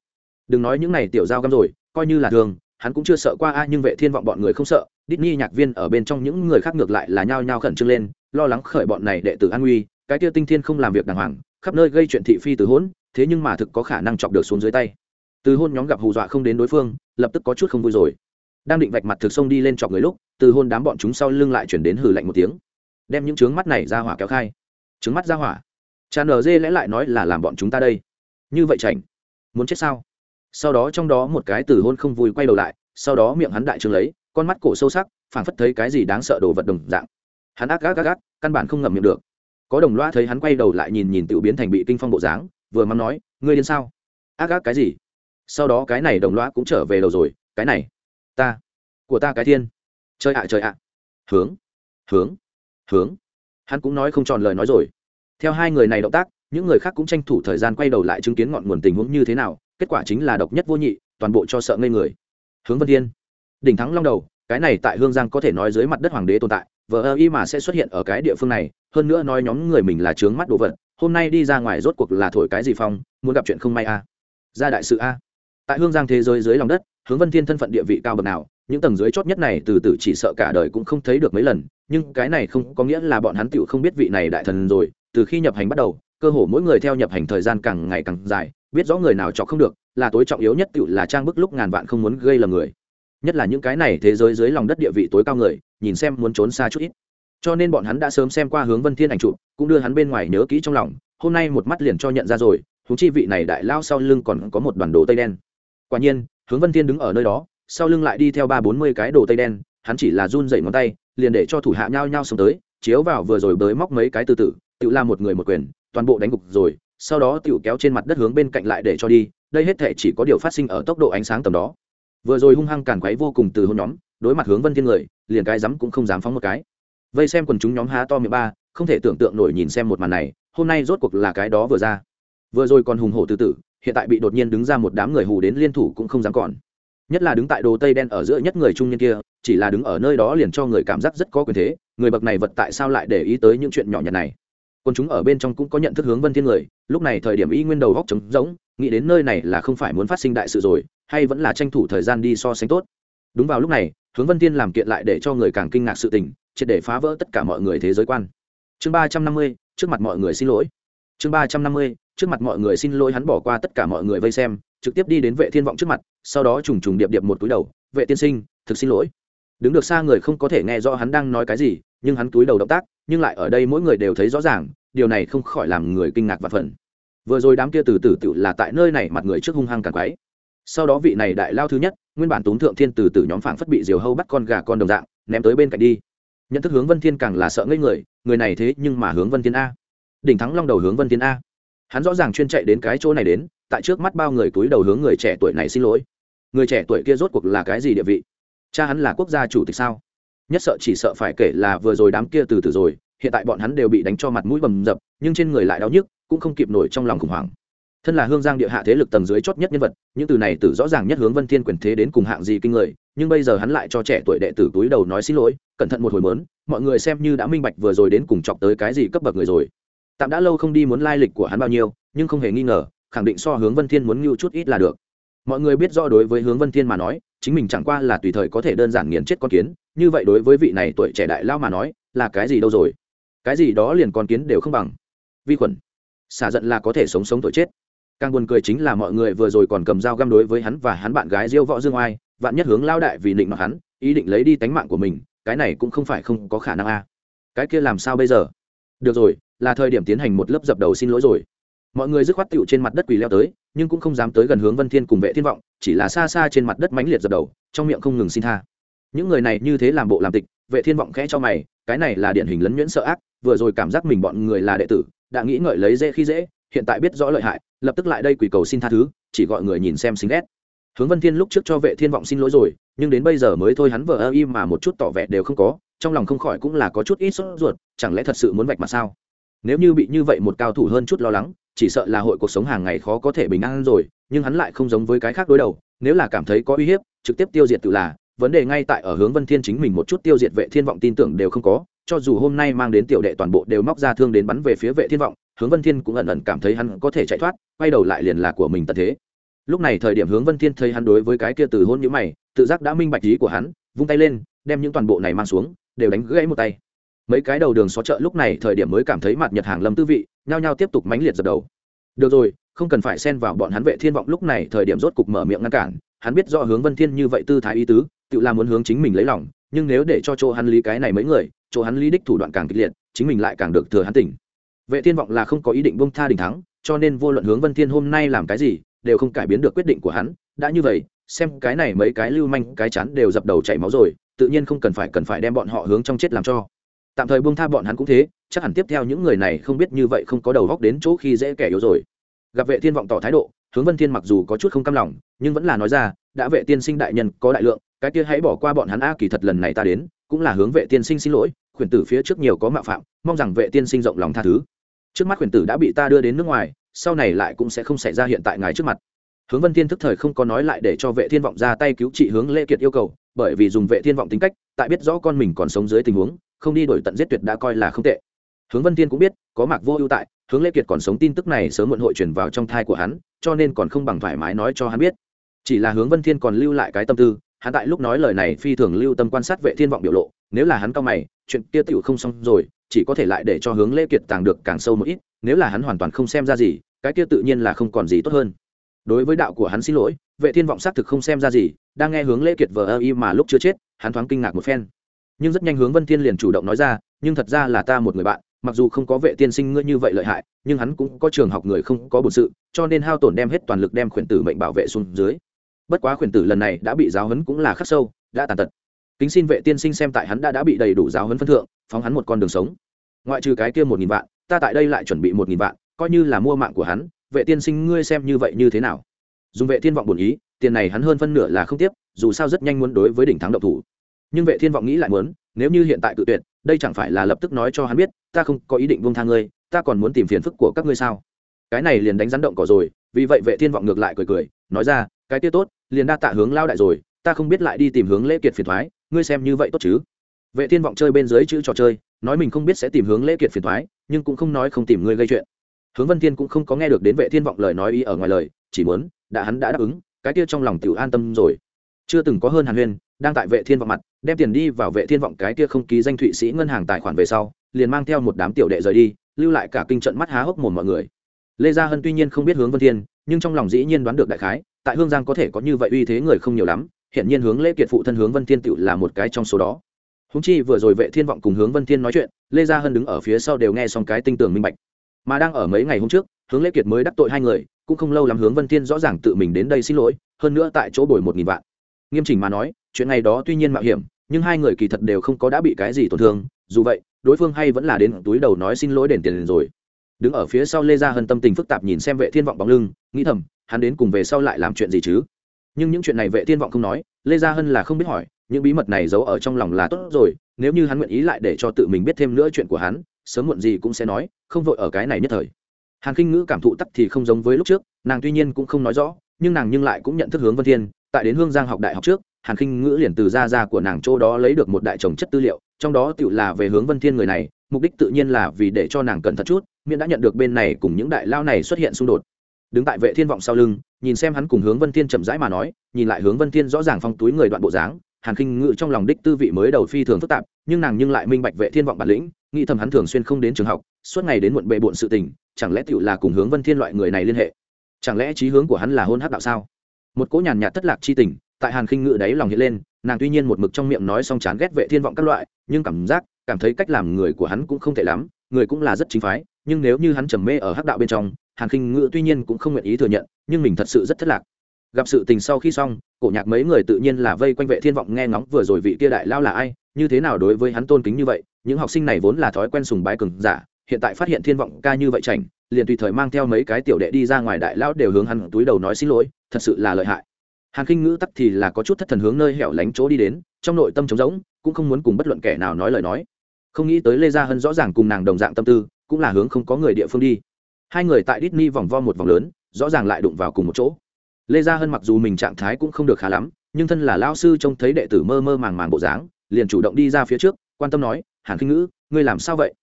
Đừng nói những này tiểu giao găm rồi, coi như là thường, hắn cũng chưa sợ qua a, nhưng vệ thiên vọng bọn người không sợ, Disney nhạc viên ở bên trong những người khác ngược lại là nhao nhao khẩn trương lên, lo lắng khởi bọn này đệ tử an nguy, cái kia tinh thiên không làm việc đàng hoàng khắp nơi gây chuyện thị phi từ hỗn thế nhưng mà thực có khả năng chọc được xuống dưới tay. Từ hôn nhóm gặp hù dọa không đến đối phương, lập tức có chút không vui rồi. Đang định vạch mặt thực xông đi lên chọc người lúc, từ hôn đám bọn chúng sau lưng lại chuyển đến hử lạnh một tiếng. Đem những trướng mắt này ra hỏa kéo khai. Trướng mắt ra hỏa. Cha nở dê lẽ lại nói là làm bọn chúng ta đây. Như vậy chảnh. Muốn chết sao? Sau đó trong đó một cái từ hôn không vui quay đầu lại, sau đó miệng hắn đại trương lấy, con mắt cổ sâu sắc, phảng phất thấy cái gì đáng sợ đồ vật đồng dạng. Hắn ác gác gác gác căn bản không ngậm miệng được có đồng loa thấy hắn quay đầu lại nhìn nhìn tự biến thành bị kinh phong bộ dáng, vừa mắng nói, ngươi điên sao? Ác ác cái gì? Sau đó cái này đồng loa cũng trở về đầu rồi, cái này, ta, của ta cái thiên. Chơi ạ, trời ạ. Hướng hướng hướng. Hắn cũng nói không tròn lời nói rồi. Theo hai người này động tác, những người khác cũng tranh thủ thời gian quay đầu lại chứng kiến ngọn nguồn tình huống như thế nào, kết quả chính là độc nhất vô nhị, toàn bộ cho sợ ngây người. Hướng vân thiên đỉnh thắng long đầu, cái này tại hương giang có thể nói dưới mặt đất hoàng đế tồn tại vờ ơ y mà sẽ xuất hiện ở cái địa phương này, hơn nữa nói nhóm người mình là trướng mắt đồ vật, hôm nay đi ra ngoài rốt cuộc là thổi cái gì phong, muốn gặp chuyện không may a à. ra đại sự a tại hương giang thế giới dưới lòng đất, hướng vân thiên thân phận địa vị cao bậc nào, những tầng dưới chót nhất này từ từ chỉ sợ cả đời cũng không thấy được mấy lần, nhưng cái này không có nghĩa là bọn hắn tựu không biết vị này đại thần rồi, từ khi nhập hành bắt đầu, cơ hồ mỗi người theo nhập hành thời gian càng ngày càng dài, biết rõ người nào chọc không được, là tối trọng yếu nhất tựu là trang bức lúc ngàn vạn không muốn gây lầm người nhất là những cái này thế giới dưới lòng đất địa vị tối cao người nhìn xem muốn trốn xa chút ít. Cho nên bọn hắn đã sớm xem qua hướng vân thiên ảnh trụ cũng đưa hắn bên ngoài nhớ kỹ trong lòng, hôm nay một mắt liền cho nhận ra rồi thú chi vị này đại lao sau lưng còn có một đoàn đồ tây đen. Quả nhiên, hướng vân thiên đứng ở nơi đó, sau lưng lại đi theo ba bốn mươi cái đồ tây đen, hắn chỉ là run dậy ngón tay, liền để cho thủ hạ nhao nhao xông tới, chiếu vào vừa rồi bới móc mấy cái từ tử, tự la một người một quyền, toàn bộ đánh gục rồi, sau đó tự kéo trên mặt đất hướng bên cạnh lại để cho đi, đây hết thể chỉ có điều phát sinh ở tốc độ ánh sáng tầm đó. Vừa rồi hung hăng càn quấy vô cùng từ hôn nhóm đối mặt hướng vân thiên người, liền cái dám cũng không dám phóng một cái. Vây xem quần chúng nhóm há to miệng ba, không thể tưởng tượng nổi nhìn xem một màn này, hôm nay rốt cuộc là cái đó vừa ra. Vừa rồi còn hùng hổ từ tử, hiện tại bị đột nhiên đứng ra một đám người hù đến liên thủ cũng không dám còn. Nhất là đứng tại đồ tây đen ở giữa nhất người trung niên kia, chỉ là đứng ở nơi đó liền cho người cảm giác rất có quyền thế, người bậc này vật tại sao lại để ý tới những chuyện nhỏ nhặt này? Còn chúng ở bên trong cũng có nhận thức hướng vân thiên người, lúc này thời điểm y nguyên đầu góc trống rỗng, nghĩ đến nơi này là không phải muốn phát sinh đại sự rồi, hay vẫn là tranh thủ thời gian đi so sánh tốt. Đúng vào lúc này hướng vân thiên làm kiện lại để cho người càng kinh ngạc sự tình, triệt để phá vỡ tất cả mọi người thế giới quan. Chương ba trăm năm mươi, trước mặt mọi người xin lỗi. Chương ba trăm năm mươi, trước mặt mọi người xin lỗi hắn bỏ qua tất cả mọi người vây xem, trực tiếp đi đến vệ thiên vọng trước mặt, sau đó trùng trùng điệp điệp một túi đầu, vệ tiên sinh, thực xin lỗi. Đứng được xa người không có thể nghe rõ hắn đang nói cái gì, nhưng hắn túi đầu động tác, nhưng lại ở đây mỗi người đều thấy rõ ràng, điều này không khỏi làm người kinh ngạc và phẫn. Vừa rồi đám kia từ từ tự là tại nơi này, mặt người trước hung hăng càng quái sau đó vị này đại lao thứ nhất nguyên bản túm thượng thiên từ từ nhóm phảng phất bị diều hâu bắt con gà con đồng dạng, ném tới bên cạnh đi. Nhận thức hướng vân thiên càng là sợ ngây người người này thế nhưng mà hướng vân thiên a. Đỉnh thắng long đầu hướng vân thiên a. Hắn rõ ràng chuyên chạy đến cái chỗ này đến, tại trước mắt bao người túi đầu hướng người trẻ tuổi này xin lỗi. Người trẻ tuổi kia rốt cuộc là cái gì địa vị? Cha hắn là quốc gia chủ tịch sao? Nhất sợ chỉ sợ phải kể là vừa rồi đám kia từ từ rồi, hiện tại bọn hắn đều bị đánh cho mặt mũi bầm dập, nhưng trên người lại đau nhức, cũng không kịp nổi trong lòng khủng hoảng thân là hương giang địa hạ thế lực tầng dưới chót nhất nhân vật, những từ này từ rõ ràng nhất hướng vân thiên quyền thế đến cùng hạng gì kinh người, nhưng bây giờ hắn lại cho trẻ tuổi đệ tử túi đầu nói xin lỗi, cẩn thận một hồi mớn, mọi người xem như đã minh bạch vừa rồi đến cùng chọc tới cái gì cấp bậc người rồi. Tạm đã lâu không đi muốn lai lịch của hắn bao nhiêu, nhưng không hề nghi ngờ, khẳng định so hướng vân thiên muốn ngưu chút ít là được. Mọi người biết rõ đối với hướng vân thiên mà nói, chính mình chẳng qua là tùy thời có thể đơn giản nghiền chết con kiến, như vậy đối với vị này tuổi trẻ đại lao mà nói, là cái gì đâu rồi? Cái gì đó liền con kiến đều không bằng. Vi khuẩn. Xả giận là có thể sống sống tội chết càng buồn cười chính là mọi người vừa rồi còn cầm dao găm đối với hắn và hắn bạn gái diêu võ dương oai, vạn nhất hướng lao đại vì định mặc hắn, ý định lấy đi tánh mạng của mình, cái này cũng không phải không có khả năng a. Cái kia làm sao bây giờ? Được rồi, là thời điểm tiến hành một lớp dập đầu xin lỗi rồi. Mọi người dứt khoát tựu trên mặt đất quỳ leo tới, nhưng cũng không dám tới gần hướng vân thiên cùng vệ thiên vọng, chỉ là xa xa trên mặt đất mãnh liệt dập đầu, trong miệng không ngừng xin tha. Những người này như thế làm bộ làm tịch, vệ thiên vọng khẽ cho mày, cái này là điển hình lấn nhuyễn sợ ác, vừa rồi cảm giác mình bọn người là đệ tử, đã nghĩ ngợi lấy dễ khi dễ hiện tại biết rõ lợi hại, lập tức lại đây quỳ cầu xin tha thứ, chỉ gọi người nhìn xem xinh ghét. Hướng vân thiên lúc trước cho vệ thiên vọng xin lỗi rồi, nhưng đến bây giờ mới thôi hắn vờ ơ im mà một chút tỏ vẻ đều không có, trong lòng không khỏi cũng là có chút ít sốt ruột, chẳng lẽ thật sự muốn vạch mặt sao? Nếu như bị như vậy một cao thủ hơn chút lo lắng, chỉ sợ là hội cuộc sống hàng ngày khó có thể bình an rồi, nhưng hắn lại không giống với cái khác đối đầu, nếu là cảm thấy có uy hiếp, trực tiếp tiêu diệt tự là, vấn đề ngay tại ở hướng vân thiên chính mình một chút tiêu diệt vệ thiên vọng tin tưởng đều không có, cho dù hôm nay mang đến tiểu đệ toàn bộ đều móc ra thương đến bắn về phía vệ thiên vọng hướng vân thiên cũng ẩn ẩn cảm thấy hắn có thể chạy thoát, quay đầu lại liền là của mình tận thế. Lúc này thời điểm hướng vân thiên thấy hắn đối với cái kia từ hôn như mày, tự giác đã minh bạch ý của hắn, vung tay lên, đem những toàn bộ này mang xuống, đều đánh gãy một tay. Mấy cái đầu đường xó chợ lúc này thời điểm mới cảm thấy mặt nhật hàng lâm tư vị, nhao nhao tiếp tục mánh liệt dập đầu. Được rồi, không cần phải xen vào bọn hắn vệ thiên vọng lúc này thời điểm rốt cục mở miệng ngăn cản, hắn biết rõ hướng vân thiên như vậy tư thái ý tứ, tự là muốn hướng chính mình lấy lòng, nhưng nếu để cho chỗ hắn lý cái này mấy người, chỗ hắn lý đích thủ đoạn càng kịch liệt, chính mình lại càng được thừa hắn tỉnh vệ thiên vọng là không có ý định bông tha đình thắng, cho nên vô luận hướng vân thiên hôm nay làm cái gì, đều không cải biến được quyết định của hắn. Đã như vậy, xem cái này mấy cái lưu manh, cái chán đều dập đầu chảy máu rồi, tự nhiên không cần phải cần phải đem bọn họ hướng trong chết làm cho. Tạm thời buông tha bọn hắn cũng thế, chắc hẳn tiếp theo những người này không biết như vậy không có đầu góc đến chỗ khi dễ kẻ yếu rồi. Gặp vệ thiên vọng tỏ thái độ, hướng vân thiên mặc dù có chút không cam lòng, nhưng vẫn là nói ra, đã vệ tiên sinh đại nhân có đại lượng, cái kia hãy bỏ qua bọn hắn a kỳ thật lần này ta đến, cũng là hướng vệ tiên sinh xin lỗi, khuyển tử phía trước nhiều có mạo phạm mong rằng vệ tiên sinh rộng lòng tha thứ. Trước mắt khuyển tử đã bị ta đưa đến nước ngoài, sau này lại cũng sẽ không xảy ra hiện tại ngài trước mặt. Hướng vân thiên thức thời không có nói lại để cho vệ thiên vọng ra tay cứu trị hướng lễ kiệt yêu cầu, bởi vì dùng vệ thiên vọng tính cách, tại biết rõ con mình còn sống dưới tình huống, không đi đổi tận giết tuyệt đã coi là không tệ. Hướng vân thiên cũng biết, có mạc vô ưu tại, hướng lễ kiệt còn sống tin tức này sớm muộn hội truyền vào trong thai của hắn, cho nên còn không bằng thoải mái nói cho hắn biết. Chỉ là hướng vân thiên còn lưu lại cái tâm tư, hắn tại lúc nói lời này phi thường lưu tâm quan sát vệ thiên vọng biểu lộ, nếu là hắn cao mày, chuyện kia tiểu không xong rồi chỉ có thể lại để cho hướng lễ kiệt tàng được càng sâu một ít, nếu là hắn hoàn toàn không xem ra gì, cái kia tự nhiên là không còn gì tốt hơn. Đối với đạo của hắn xin lỗi, vệ thiên vọng xác thực không xem ra gì, đang nghe hướng lễ kiệt vờ ơ y mà lúc chưa chết, hắn thoáng kinh ngạc một phen. Nhưng rất nhanh hướng vân thiên liền chủ động nói ra, nhưng thật ra là ta một người bạn, mặc dù không có vệ tiên sinh ngươi như vậy lợi hại, nhưng hắn cũng có trường học người không có bổn sự, cho nên hao tổn đem hết toàn lực đem khuyển tử mệnh bảo vệ xuống dưới. Bất quá khuyển tử lần này đã bị giáo huấn cũng là khắc sâu, đã tàn tật. Kính xin vệ tiên sinh xem tại hắn đã đã bị đầy đủ giáo huấn phân thượng, phóng hắn một con đường sống ngoại trừ cái kia một nghìn vạn, ta tại đây lại chuẩn bị một nghìn vạn, coi như là mua mạng của hắn, vệ tiên sinh ngươi xem như vậy như thế nào? Dùng vệ thiên vọng bổn ý, tiền này hắn hơn phân nửa là không tiếp, dù sao rất nhanh muốn đối với đỉnh thắng độc thủ. Nhưng vệ thiên vọng nghĩ lại muốn, nếu như hiện tại tự tuyệt, đây chẳng phải là lập tức nói cho hắn biết, ta không có ý định buông tha ngươi, ta còn muốn tìm phiền phức của các ngươi sao? Cái này liền đánh rắn động cỏ rồi, vì vậy vệ thiên vọng ngược lại cười cười, nói ra, cái kia tốt, liền đa tạ hướng lao đại rồi, ta không biết lại đi tìm hướng lễ kiệt phiền thoái, ngươi xem như vậy tốt chứ? Vệ thiên vọng chơi bên dưới chữ trò chơi nói mình không biết sẽ tìm hướng lễ kiệt phiền thoái, nhưng cũng không nói không tìm ngươi gây chuyện. Hướng vân thiên cũng không có nghe được đến vệ thiên vọng lời nói ý ở ngoài lời, chỉ muốn, đã hắn đã đáp ứng, cái kia trong lòng tiểu an tâm rồi. Chưa từng có hơn hàn huyên, đang tại vệ thiên vọng mặt, đem tiền đi vào vệ thiên vọng cái kia không ký danh thụy sĩ ngân hàng tài khoản về sau, liền mang theo một đám tiểu đệ rời đi, lưu lại cả kinh trận mắt há hốc mồm mọi người. Lê gia hân tuy nhiên không biết hướng vân thiên, nhưng trong lòng dĩ nhiên đoán được đại khái, tại hương giang có thể có như vậy uy thế người không nhiều lắm hiện nhiên hướng lễ kiệt phụ thân hướng vân thiên tiểu là một cái trong số đó húng chi vừa rồi vệ thiên vọng cùng hướng vân thiên nói chuyện, lê gia hân đứng ở phía sau đều nghe xong cái tinh tường minh bạch. Mà đang ở mấy ngày hôm trước, hướng lễ kiệt mới đắc tội hai người, cũng không lâu lắm hướng vân thiên rõ ràng tự mình đến đây xin lỗi, hơn nữa tại chỗ bồi một nghìn vạn. Nghiêm chỉnh mà nói, chuyện này đó tuy nhiên mạo hiểm, nhưng hai người kỳ thật đều không có đã bị cái gì tổn thương, dù vậy, đối phương hay vẫn là đến túi đầu nói xin lỗi đền tiền rồi. Đứng ở phía sau lê gia hân tâm tình phức tạp nhìn xem vệ thiên vọng bóng lưng, nghĩ thầm, hắn đến cùng về sau lại làm chuyện gì chứ? Nhưng những chuyện này vệ thiên vọng không nói, lê gia hân là không biết hỏi những bí mật này giấu ở trong lòng là tốt rồi, nếu như hắn nguyện ý lại để cho tự mình biết thêm nữa chuyện của hắn, sớm muộn gì cũng sẽ nói, không vội ở cái này nhất thời. Hàn kinh ngữ cảm thụ tắc thì không giống với lúc trước, nàng tuy nhiên cũng không nói rõ, nhưng nàng nhưng lại cũng nhận thức hướng vân thiên, tại đến hương giang học đại học trước, hàn kinh ngữ liền từ gia gia của nàng chỗ đó lấy được một đại chồng chất tư liệu, trong đó tự là về hướng vân thiên người này, mục đích tự nhiên là vì để cho nàng cẩn thận chút, miễn đã nhận được bên này cùng những đại lao này xuất hiện xung đột. Đứng tại vệ thiên vọng sau lưng, nhìn xem hắn cùng hướng vân thiên chậm rãi mà nói, nhìn lại hướng vân thiên rõ ràng phong túi người đoạn bộ dáng hàn khinh ngự trong lòng đích tư vị mới đầu phi thường phức tạp, nhưng nàng nhưng lại minh bạch vệ thiên vọng bản lĩnh, nghĩ thầm hắn thường xuyên không đến trường học, suốt ngày đến muộn bệ bộn sự tình, chẳng lẽ tựu là cùng hướng vân thiên loại người này liên hệ? Chẳng lẽ trí hướng của hắn là hôn hắc đạo sao? Một cỗ nhàn nhạt thất lạc chi tình, tại hàn khinh ngự đáy lòng hiện lên, nàng tuy nhiên một mực trong miệng nói xong chán ghét vệ thiên vọng các loại, nhưng cảm giác, cảm thấy cách làm người của hắn cũng không tệ lắm, người cũng là rất chính phái, nhưng nếu như hắn trầm mê ở hắc đạo bên trong, hàn khinh ngự tuy nhiên cũng không nguyện ý thừa nhận, nhưng mình thật sự rất thất lạc gặp sự tình sau khi xong, cổ nhạc mấy người tự nhiên là vây quanh vệ thiên vọng nghe ngóng vừa rồi vị kia đại lao là ai, như thế nào đối với hắn tôn kính như vậy, những học sinh này vốn là thói quen sùng bái cường giả, hiện tại phát hiện thiên vọng ca như vậy chảnh, liền tùy thời mang theo mấy cái tiểu đệ đi ra ngoài đại lao đều hướng hắn túi đầu nói xin lỗi, thật sự là lợi hại. Hàn kinh ngữ tắc thì là có chút thất thần hướng nơi hẻo lánh chỗ đi đến, trong nội tâm trống rỗng, cũng không muốn cùng bất luận kẻ nào nói lời nói. Không nghĩ tới lê gia hân rõ ràng cùng nàng đồng dạng tâm tư, cũng là hướng không có người địa phương đi. Hai người tại Disney vòng vo một vòng lớn, rõ ràng lại đụng vào cùng một chỗ lê gia hân mặc dù mình trạng thái cũng không được khá lắm, nhưng thân là lao sư trông thấy đệ tử mơ mơ màng màng bộ dáng, liền chủ động đi ra phía trước, quan tâm nói, hàn khinh ngữ, ngươi làm sao vậy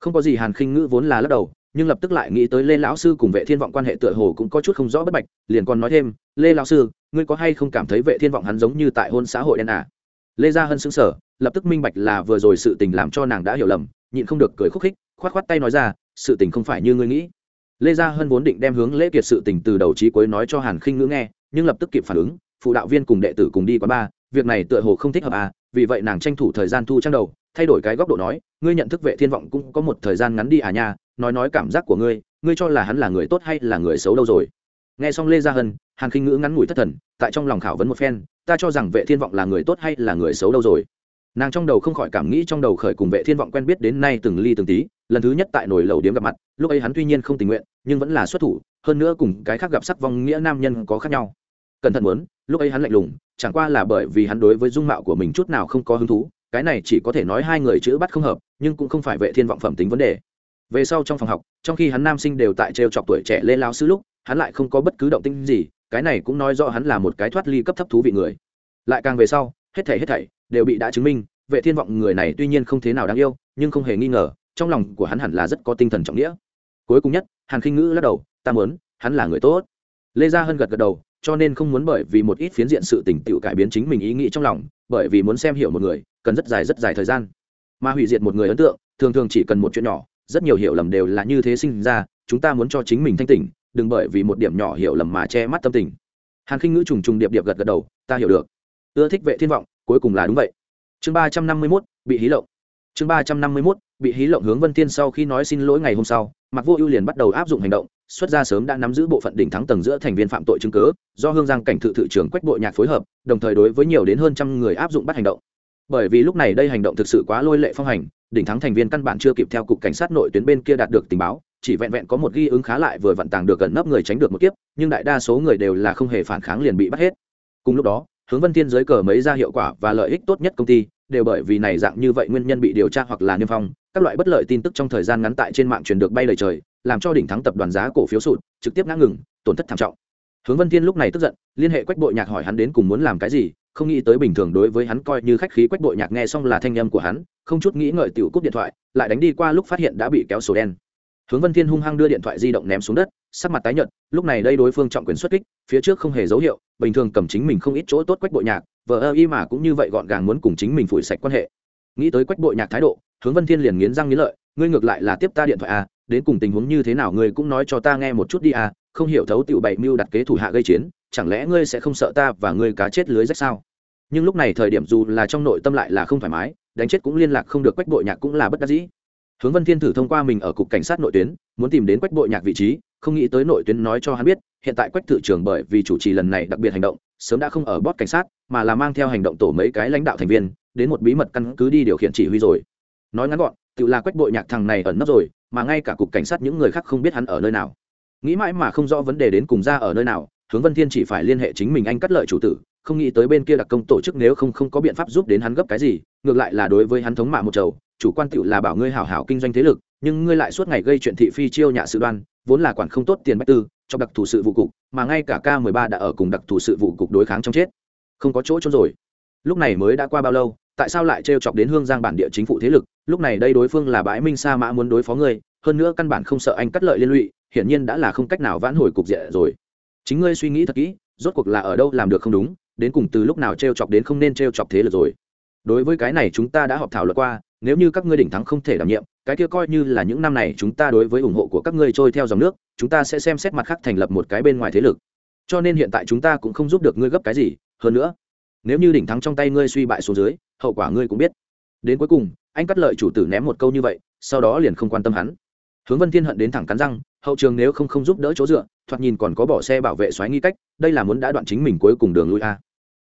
không có gì hàn khinh ngữ vốn là lắc đầu, nhưng lập tức lại nghĩ tới lê lão sư cùng vệ thiên vọng quan hệ tựa hồ cũng có chút không rõ bất bạch liền còn nói thêm, lê lão sư, ngươi có hay không cảm thấy vệ thiên vọng hắn giống như tại hôn xã hội đen à? lê gia hân sững sờ, lập tức minh bạch là vừa rồi sự tình làm cho nàng đã hiểu lầm, nhịn không được cười khúc khích, khoát khoát tay nói ra, sự tình không phải như ngươi nghĩ lê gia hân vốn định đem hướng lễ kiệt sự tình từ đầu chí cuối nói cho hàn khinh ngữ nghe, nhưng lập tức kịp phản ứng, phụ đạo viên cùng đệ tử cùng đi quán ba việc này tựa hồ không thích hợp à vì vậy nàng tranh thủ thời gian thu trang đầu, thay đổi cái góc độ nói, ngươi nhận thức vệ thiên vọng cũng có một thời gian ngắn đi à nha, nói nói cảm giác của ngươi ngươi cho là hắn là người tốt hay là người xấu đâu rồi. Nghe xong lê gia hân, hàn khinh ngữ ngắn ngủi thất thần, tại trong lòng khảo vấn một phen, ta cho rằng vệ thiên vọng là người tốt hay là người xấu đâu rồi. Nàng trong đầu không khỏi cảm nghĩ trong đầu khởi cùng vệ thiên vọng quen biết đến nay từng ly từng tí, lần thứ nhất tại nồi lầu điếm gặp mặt, lúc ấy hắn tuy nhiên không tình nguyện nhưng vẫn là xuất thủ, hơn nữa cùng cái khác gặp sắc vong nghĩa nam nhân có khác nhau. Cẩn thận muốn, lúc ấy hắn lạnh lùng, chẳng qua là bởi vì hắn đối với dung mạo của mình chút nào không có hứng thú, cái này chỉ có thể nói hai người chữ bắt không hợp, nhưng cũng không phải vệ thiên vọng phẩm tính vấn đề. Về sau trong phòng học, trong khi hắn nam sinh đều tại trêu chọc tuổi trẻ lên lao sư lúc, hắn lại không có bất cứ động tĩnh gì, cái này cũng nói rõ hắn là một cái thoát ly cấp thấp thú vị người. Lại càng về sau, hết thảy hết thảy đều bị đã chứng minh, vệ thiên vọng người này tuy nhiên không thế nào đáng yêu, nhưng không hề nghi ngờ, trong lòng của hắn hẳn là rất có tinh thần trọng nghĩa cuối cùng nhất hàn khinh ngữ lắc đầu ta muốn hắn là người tốt. Lê gia hân gật gật đầu cho nên không muốn bởi vì một ít phiến diện sự tình tựu cải biến chính mình ý nghĩ trong lòng bởi vì muốn xem hiểu một người cần rất dài rất dài thời gian. Mà hủy diệt một người ấn tượng thường thường chỉ cần một chuyện nhỏ rất nhiều hiểu lầm đều là như thế sinh ra chúng ta muốn cho chính mình thanh tỉnh đừng bởi vì một điểm nhỏ hiểu lầm mà che mắt tâm tình. Hàn khinh ngữ trùng trùng điệp điệp gật gật đầu ta hiểu được. Ưa thích vệ thiên vọng cuối cùng là đúng vậy. Chương ba trăm năm mươi 351, bị hí lộng chương ba trăm năm mươi 351, bị hí lộng hướng vân tiên sau khi nói xin lỗi ngày hôm sau mặc vô ưu liền bắt đầu áp dụng hành động xuất ra sớm đã nắm giữ bộ phận đỉnh thắng tầng giữa thành viên phạm tội chứng cứ do hương giang cảnh thự thự trưởng quách bộ nhạc phối hợp đồng thời đối với nhiều đến hơn trăm người áp dụng bắt hành động. Bởi vì lúc này đây hành động thực sự quá lôi lệ phong hành đỉnh thắng thành viên căn bản chưa kịp theo cục cảnh sát nội tuyến bên kia đạt được tình báo chỉ vẹn vẹn có một ghi ứng khá lại vừa vận tàng được gần nấp người tránh được một kiếp nhưng đại đa số người đều là không hề phản kháng liền bị bắt hết. Cùng lúc đó hướng vân thiên giới cờ mấy ra hiệu quả và lợi ích tốt nhất công ty đều bởi vì này dạng như vậy nguyên nhân bị điều tra hoặc là niêm phong, các loại bất lợi tin tức trong thời gian ngắn tại trên mạng truyền được bay lời trời, làm cho đỉnh thắng tập đoàn giá cổ phiếu sụt, trực tiếp ngã ngừng, tổn thất thảm trọng. Hướng vân thiên lúc này tức giận, liên hệ quách bội nhạc hỏi hắn đến cùng muốn làm cái gì, không nghĩ tới bình thường đối với hắn coi như khách khí quách bội nhạc nghe xong là thanh âm của hắn, không chút nghĩ ngợi tiểu cúp điện thoại, lại đánh đi qua lúc phát hiện đã bị kéo sổ đen. Hướng vân thiên hung hăng đưa điện thoại di động ném xuống đất, sắc mặt tái nhợt, lúc này đây đối phương trọng quyền xuất kích, phía trước không hề dấu hiệu, bình thường cầm chính mình không ít chỗ tốt quách bội nhạc vợ ơ y mà cũng như vậy gọn gàng muốn cùng chính mình phủi sạch quan hệ. Nghĩ tới quách bội nhạc thái độ, hướng vân thiên liền nghiến răng nghiến lợi, ngươi ngược lại là tiếp ta điện thoại à đến cùng tình huống như thế nào ngươi cũng nói cho ta nghe một chút đi à không hiểu thấu tiểu bảy mưu đặt kế thủ hạ gây chiến, chẳng lẽ ngươi sẽ không sợ ta và ngươi cá chết lưới rách sao? Nhưng lúc này thời điểm dù là trong nội tâm lại là không thoải mái, đánh chết cũng liên lạc không được quách bội nhạc cũng là bất đắc dĩ. Hướng vân thiên thử thông qua mình ở cục cảnh sát nội tuyến, muốn tìm đến quách bội nhạc vị trí, không nghĩ tới nội tuyến nói cho hắn biết, hiện tại quách thự trưởng bởi vì chủ trì lần này đặc biệt hành động sớm đã không ở bót cảnh sát, mà là mang theo hành động tổ mấy cái lãnh đạo thành viên, đến một bí mật căn cứ đi điều khiển chỉ huy rồi. Nói ngắn gọn, tự là quách bội nhạc thằng này ẩn nấp rồi, mà ngay cả cục cảnh sát những người khác không biết hắn ở nơi nào. Nghĩ mãi mà không rõ vấn đề đến cùng ra ở nơi nào, hướng vân thiên chỉ phải liên hệ chính mình anh cắt lợi chủ tử, không nghĩ tới bên kia đặc công tổ chức nếu không không có biện pháp giúp đến hắn gấp cái gì, ngược lại là đối với hắn thống mạ một chầu, chủ quan tựu là bảo ngươi hảo hảo kinh doanh thế lực, nhưng ngươi lại suốt ngày gây chuyện thị phi chiêu nhạ sự đoan, vốn là quản không tốt tiền bách tư cho đặc thù sự vụ cục, mà ngay cả k 13 đã ở cùng đặc thù sự vụ cục đối kháng trong chết. Không có chỗ trốn rồi. Lúc này mới đã qua bao lâu, tại sao lại trêu chọc đến hương giang bản địa chính phủ thế lực? Lúc này đây đối phương là bãi minh sa mã muốn đối phó ngươi, hơn nữa căn bản không sợ anh cắt lợi liên lụy, hiển nhiên đã là không cách nào vãn hồi cục diện rồi. Chính ngươi suy nghĩ thật kỹ, rốt cuộc là ở đâu làm được không đúng, đến cùng từ lúc nào trêu chọc đến không nên trêu chọc thế lực rồi. Đối với cái này chúng ta đã họp thảo luận qua nếu như các ngươi đỉnh thắng không thể đảm nhiệm, cái kia coi như là những năm này chúng ta đối với ủng hộ của các ngươi trôi theo dòng nước, chúng ta sẽ xem xét mặt khác thành lập một cái bên ngoài thế lực. Cho nên hiện tại chúng ta cũng không giúp được ngươi gấp cái gì, hơn nữa, nếu như đỉnh thắng trong tay ngươi suy bại xuống dưới, hậu quả ngươi cũng biết. Đến cuối cùng, anh cắt lợi chủ tử ném một câu như vậy, sau đó liền không quan tâm hắn. Hướng vân thiên hận đến thẳng cắn răng, hậu trường nếu không không giúp đỡ chỗ dựa, thoạt nhìn còn có bỏ xe bảo vệ xoáy nghi cách, đây là muốn đã đoạn chính mình cuối cùng đường lui a.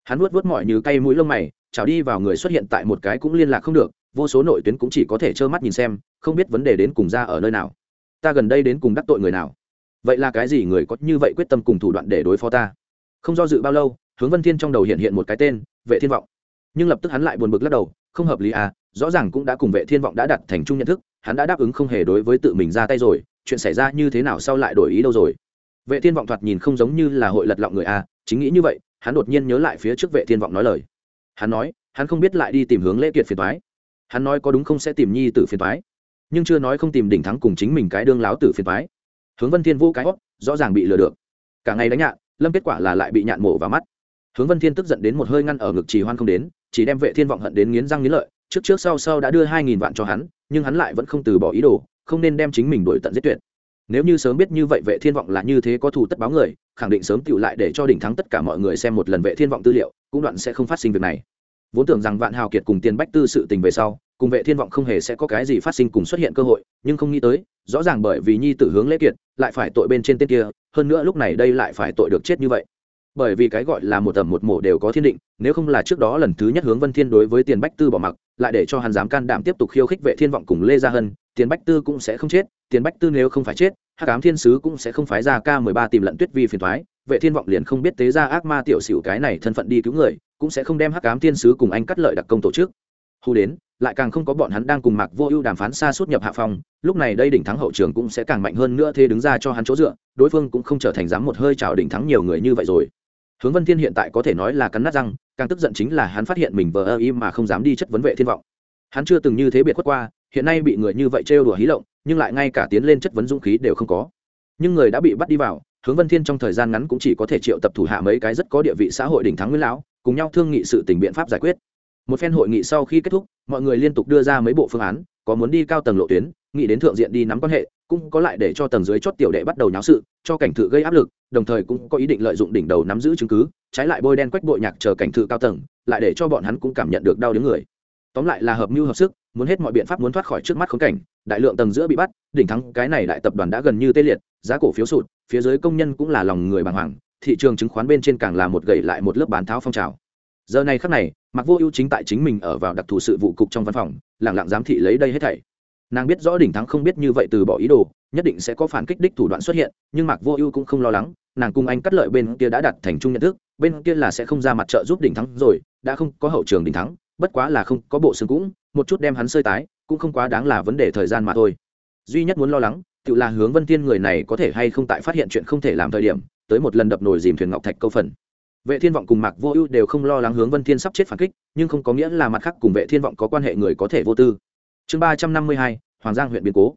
Hắn vuốt vuốt mọi như cây mũi lông mày chào đi vào người xuất hiện tại một cái cũng liên lạc không được vô số nội tuyến cũng chỉ có thể trơ mắt nhìn xem, không biết vấn đề đến cùng ra ở nơi nào. Ta gần đây đến cùng đắc tội người nào? Vậy là cái gì người có như vậy quyết tâm cùng thủ đoạn để đối phó ta? Không do dự bao lâu, hướng vân thiên trong đầu hiện hiện một cái tên, vệ thiên vọng. Nhưng lập tức hắn lại buồn bực lắc đầu, không hợp lý à rõ ràng cũng đã cùng vệ thiên vọng đã đặt thành chung nhận thức, hắn đã đáp ứng không hề đối với tự mình ra tay rồi, chuyện xảy ra như thế nào sau lại đổi ý đâu rồi? Vệ thiên vọng thoạt nhìn không giống như là hội lật lọng người a chính nghĩ như vậy, hắn đột nhiên nhớ lại phía trước vệ thiên vọng nói lời. Hắn nói, hắn không biết lại đi tìm hướng lễ kiệt phiền thoái hắn nói có đúng không sẽ tìm nhi tử phiền thoái nhưng chưa nói không tìm đỉnh thắng cùng chính mình cái đương láo tử phiền thoái hướng vân thiên vô cái hót, rõ ràng bị lừa được. Cả ngày đánh nhạn, lâm kết quả là lại bị nhạn mổ vào mắt. Hướng vân thiên tức giận đến một hơi ngăn ở ngực trì hoan không đến, chỉ đem vệ thiên vọng hận đến nghiến răng nghiến lợi, trước trước sau sau đã đưa hai nghìn vạn cho hắn, nhưng hắn lại vẫn không từ bỏ ý đồ, không nên đem chính mình đuổi tận giết tuyệt. Nếu như sớm biết như vậy vệ thiên vọng là như thế có thù tất báo người, khẳng định sớm tựu lại để cho đỉnh thắng tất cả mọi người xem một lần vệ thiên vọng tư liệu, cũng đoạn sẽ không phát sinh việc này vốn tưởng rằng vạn hào kiệt cùng tiền bách tư sự tình về sau, cùng vệ thiên vọng không hề sẽ có cái gì phát sinh cùng xuất hiện cơ hội, nhưng không nghĩ tới, rõ ràng bởi vì nhi tử hướng lễ kiệt, lại phải tội bên trên tên kia, hơn nữa lúc này đây lại phải tội được chết như vậy. Bởi vì cái gọi là một tầm một mổ đều có thiên định, nếu không là trước đó lần thứ nhất hướng vân thiên đối với tiền bách tư bỏ mặc, lại để cho hắn dám can đảm tiếp tục khiêu khích vệ thiên vọng cùng lê gia hân, tiền bách tư cũng sẽ không chết, tiền bách tư nếu không phải chết, hắc ám thiên sứ cũng sẽ không phái ra k 13 tìm lận tuyết vi phiền thoái vệ thiên vọng liền không biết tế ra ác ma tiểu xỉu cái này thân phận đi cứu người cũng sẽ không đem hắc ám thiên sứ cùng anh cắt lợi đặc công tổ chức. Hù đến, lại càng không có bọn hắn đang cùng mạc vô ưu đàm phán xa suốt nhập hạ phòng lúc này đây đỉnh thắng hậu trường cũng sẽ càng mạnh hơn nữa, thế đứng ra cho hắn chỗ dựa, đối phương cũng không trở thành dám một hơi chào đỉnh thắng nhiều người như vậy rồi. Hướng vân thiên hiện tại có thể nói là cắn nát răng, càng tức giận chính là hắn phát hiện mình vờ ơ im mà không dám đi chất vấn vệ thiên vọng. Hắn chưa từng như thế biệt khuất qua, hiện nay bị người như vậy trêu đùa hí lộng, nhưng lại ngay cả tiến lên chất vấn dũng khí đều không có. Nhưng người đã bị bắt đi vào, hướng vân thiên trong thời gian ngắn cũng chỉ có thể triệu tập thủ hạ mấy cái rất có địa vị xã hội đỉnh thắng nguyên lão cùng nhau thương nghị sự tình biện pháp giải quyết. Một phen hội nghị sau khi kết thúc, mọi người liên tục đưa ra mấy bộ phương án, có muốn đi cao tầng lộ tuyến, nghĩ đến thượng diện đi nắm quan hệ, cũng có lại để cho tầng dưới chót tiểu đệ bắt đầu nháo sự, cho cảnh thự gây áp lực, đồng thời cũng có ý định lợi dụng đỉnh đầu nắm giữ chứng cứ, trái lại bôi đen quách bội nhạc chờ cảnh thự cao tầng, lại để cho bọn hắn cũng cảm nhận được đau đứng người. Tóm lại là hợp mưu hợp sức, muốn hết mọi biện pháp muốn thoát khỏi trước mắt khốn cảnh, đại lượng tầng giữa bị bắt, đỉnh thắng cái này đại tập đoàn đã gần như tê liệt, giá cổ phiếu sụt, phía dưới công nhân cũng là lòng người bàng hoàng thị trường chứng khoán bên trên càng là một gậy lại một lớp bán tháo phong trào. Giờ này khắc này mặc vô ưu chính tại chính mình ở vào đặc thù sự vụ cục trong văn phòng, lẳng lặng giám thị lấy đây hết thảy. Nàng biết rõ đỉnh thắng không biết như vậy từ bỏ ý đồ, nhất định sẽ có phản kích đích thủ đoạn xuất hiện, nhưng mạc vô ưu cũng không lo lắng, nàng cùng anh cắt lợi bên kia đã đặt thành chung nhận thức, bên kia là sẽ không ra mặt trợ giúp đỉnh thắng rồi, đã không có hậu trường đỉnh thắng, bất quá là không có bộ xương cũng, một chút đem hắn sơi tái, cũng không quá đáng là vấn đề thời gian mà thôi. Duy nhất muốn lo lắng, tự là hướng vân tiên người này có thể hay không tại phát hiện chuyện không thể làm thời điểm tới một lần đập nồi dìm thuyền ngọc thạch câu phần. Vệ thiên vọng cùng mạc vô ưu đều không lo lắng hướng vân thiên sắp chết phản kích, nhưng không có nghĩa là mặt khác cùng vệ thiên vọng có quan hệ người có thể vô tư. Chương ba trăm năm mươi hai, hoàng giang huyện biến cố.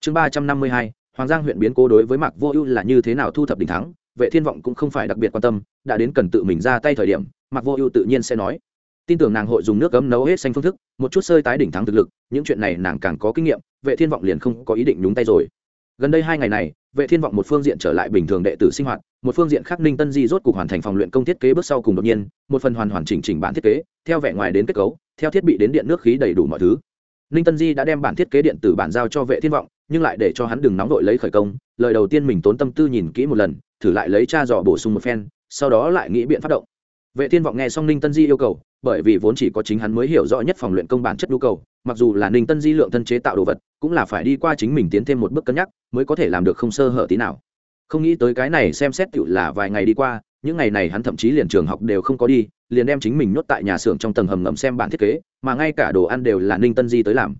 Chương ba trăm năm mươi hai, hoàng giang huyện biến cố đối với mạc vô ưu là như thế nào thu thập đỉnh thắng, vệ thiên vọng cũng không phải đặc biệt quan tâm, đã đến cần tự mình ra tay thời điểm, mạc vô ưu tự nhiên sẽ nói. Tin tưởng nàng hội dùng nước cấm nấu hết xanh phương thức, một chút sơi tái đỉnh thắng thực lực, những chuyện này nàng càng có kinh nghiệm, vệ thiên vọng liền không có ý định nhúng tay rồi gần đây hai ngày này, vệ thiên vọng một phương diện trở lại bình thường đệ tử sinh hoạt, một phương diện khác ninh tân di rốt cục hoàn thành phòng luyện công thiết kế bước sau cùng đột nhiên, một phần hoàn hoàn chỉnh chỉnh bản thiết kế, theo vẻ ngoài đến kết cấu, theo thiết bị đến điện nước khí đầy đủ mọi thứ. Ninh tân di đã đem bản thiết kế điện tử bản giao cho vệ thiên vọng, nhưng lại để cho hắn đừng nóng đội lấy khởi công, lời đầu tiên mình tốn tâm tư nhìn kỹ một lần, thử lại lấy cha dò bổ sung một phen, sau đó lại nghĩ biện phát động vệ thiên vọng nghe xong ninh tân di yêu cầu, bởi vì vốn chỉ có chính hắn mới hiểu rõ nhất phòng luyện công bản chất nhu cầu, mặc dù là ninh tân di lượng thân chế tạo đồ vật, cũng là phải đi qua chính mình tiến thêm một bước cân nhắc, mới có thể làm được không sơ hở tí nào. Không nghĩ tới cái này xem xét cựu là vài ngày đi qua, những ngày này hắn thậm chí liền trường học đều không có đi, liền đem chính mình nhốt tại nhà xưởng trong tầng hầm ngầm xem bản thiết kế, mà ngay cả đồ ăn đều là ninh tân di tới làm.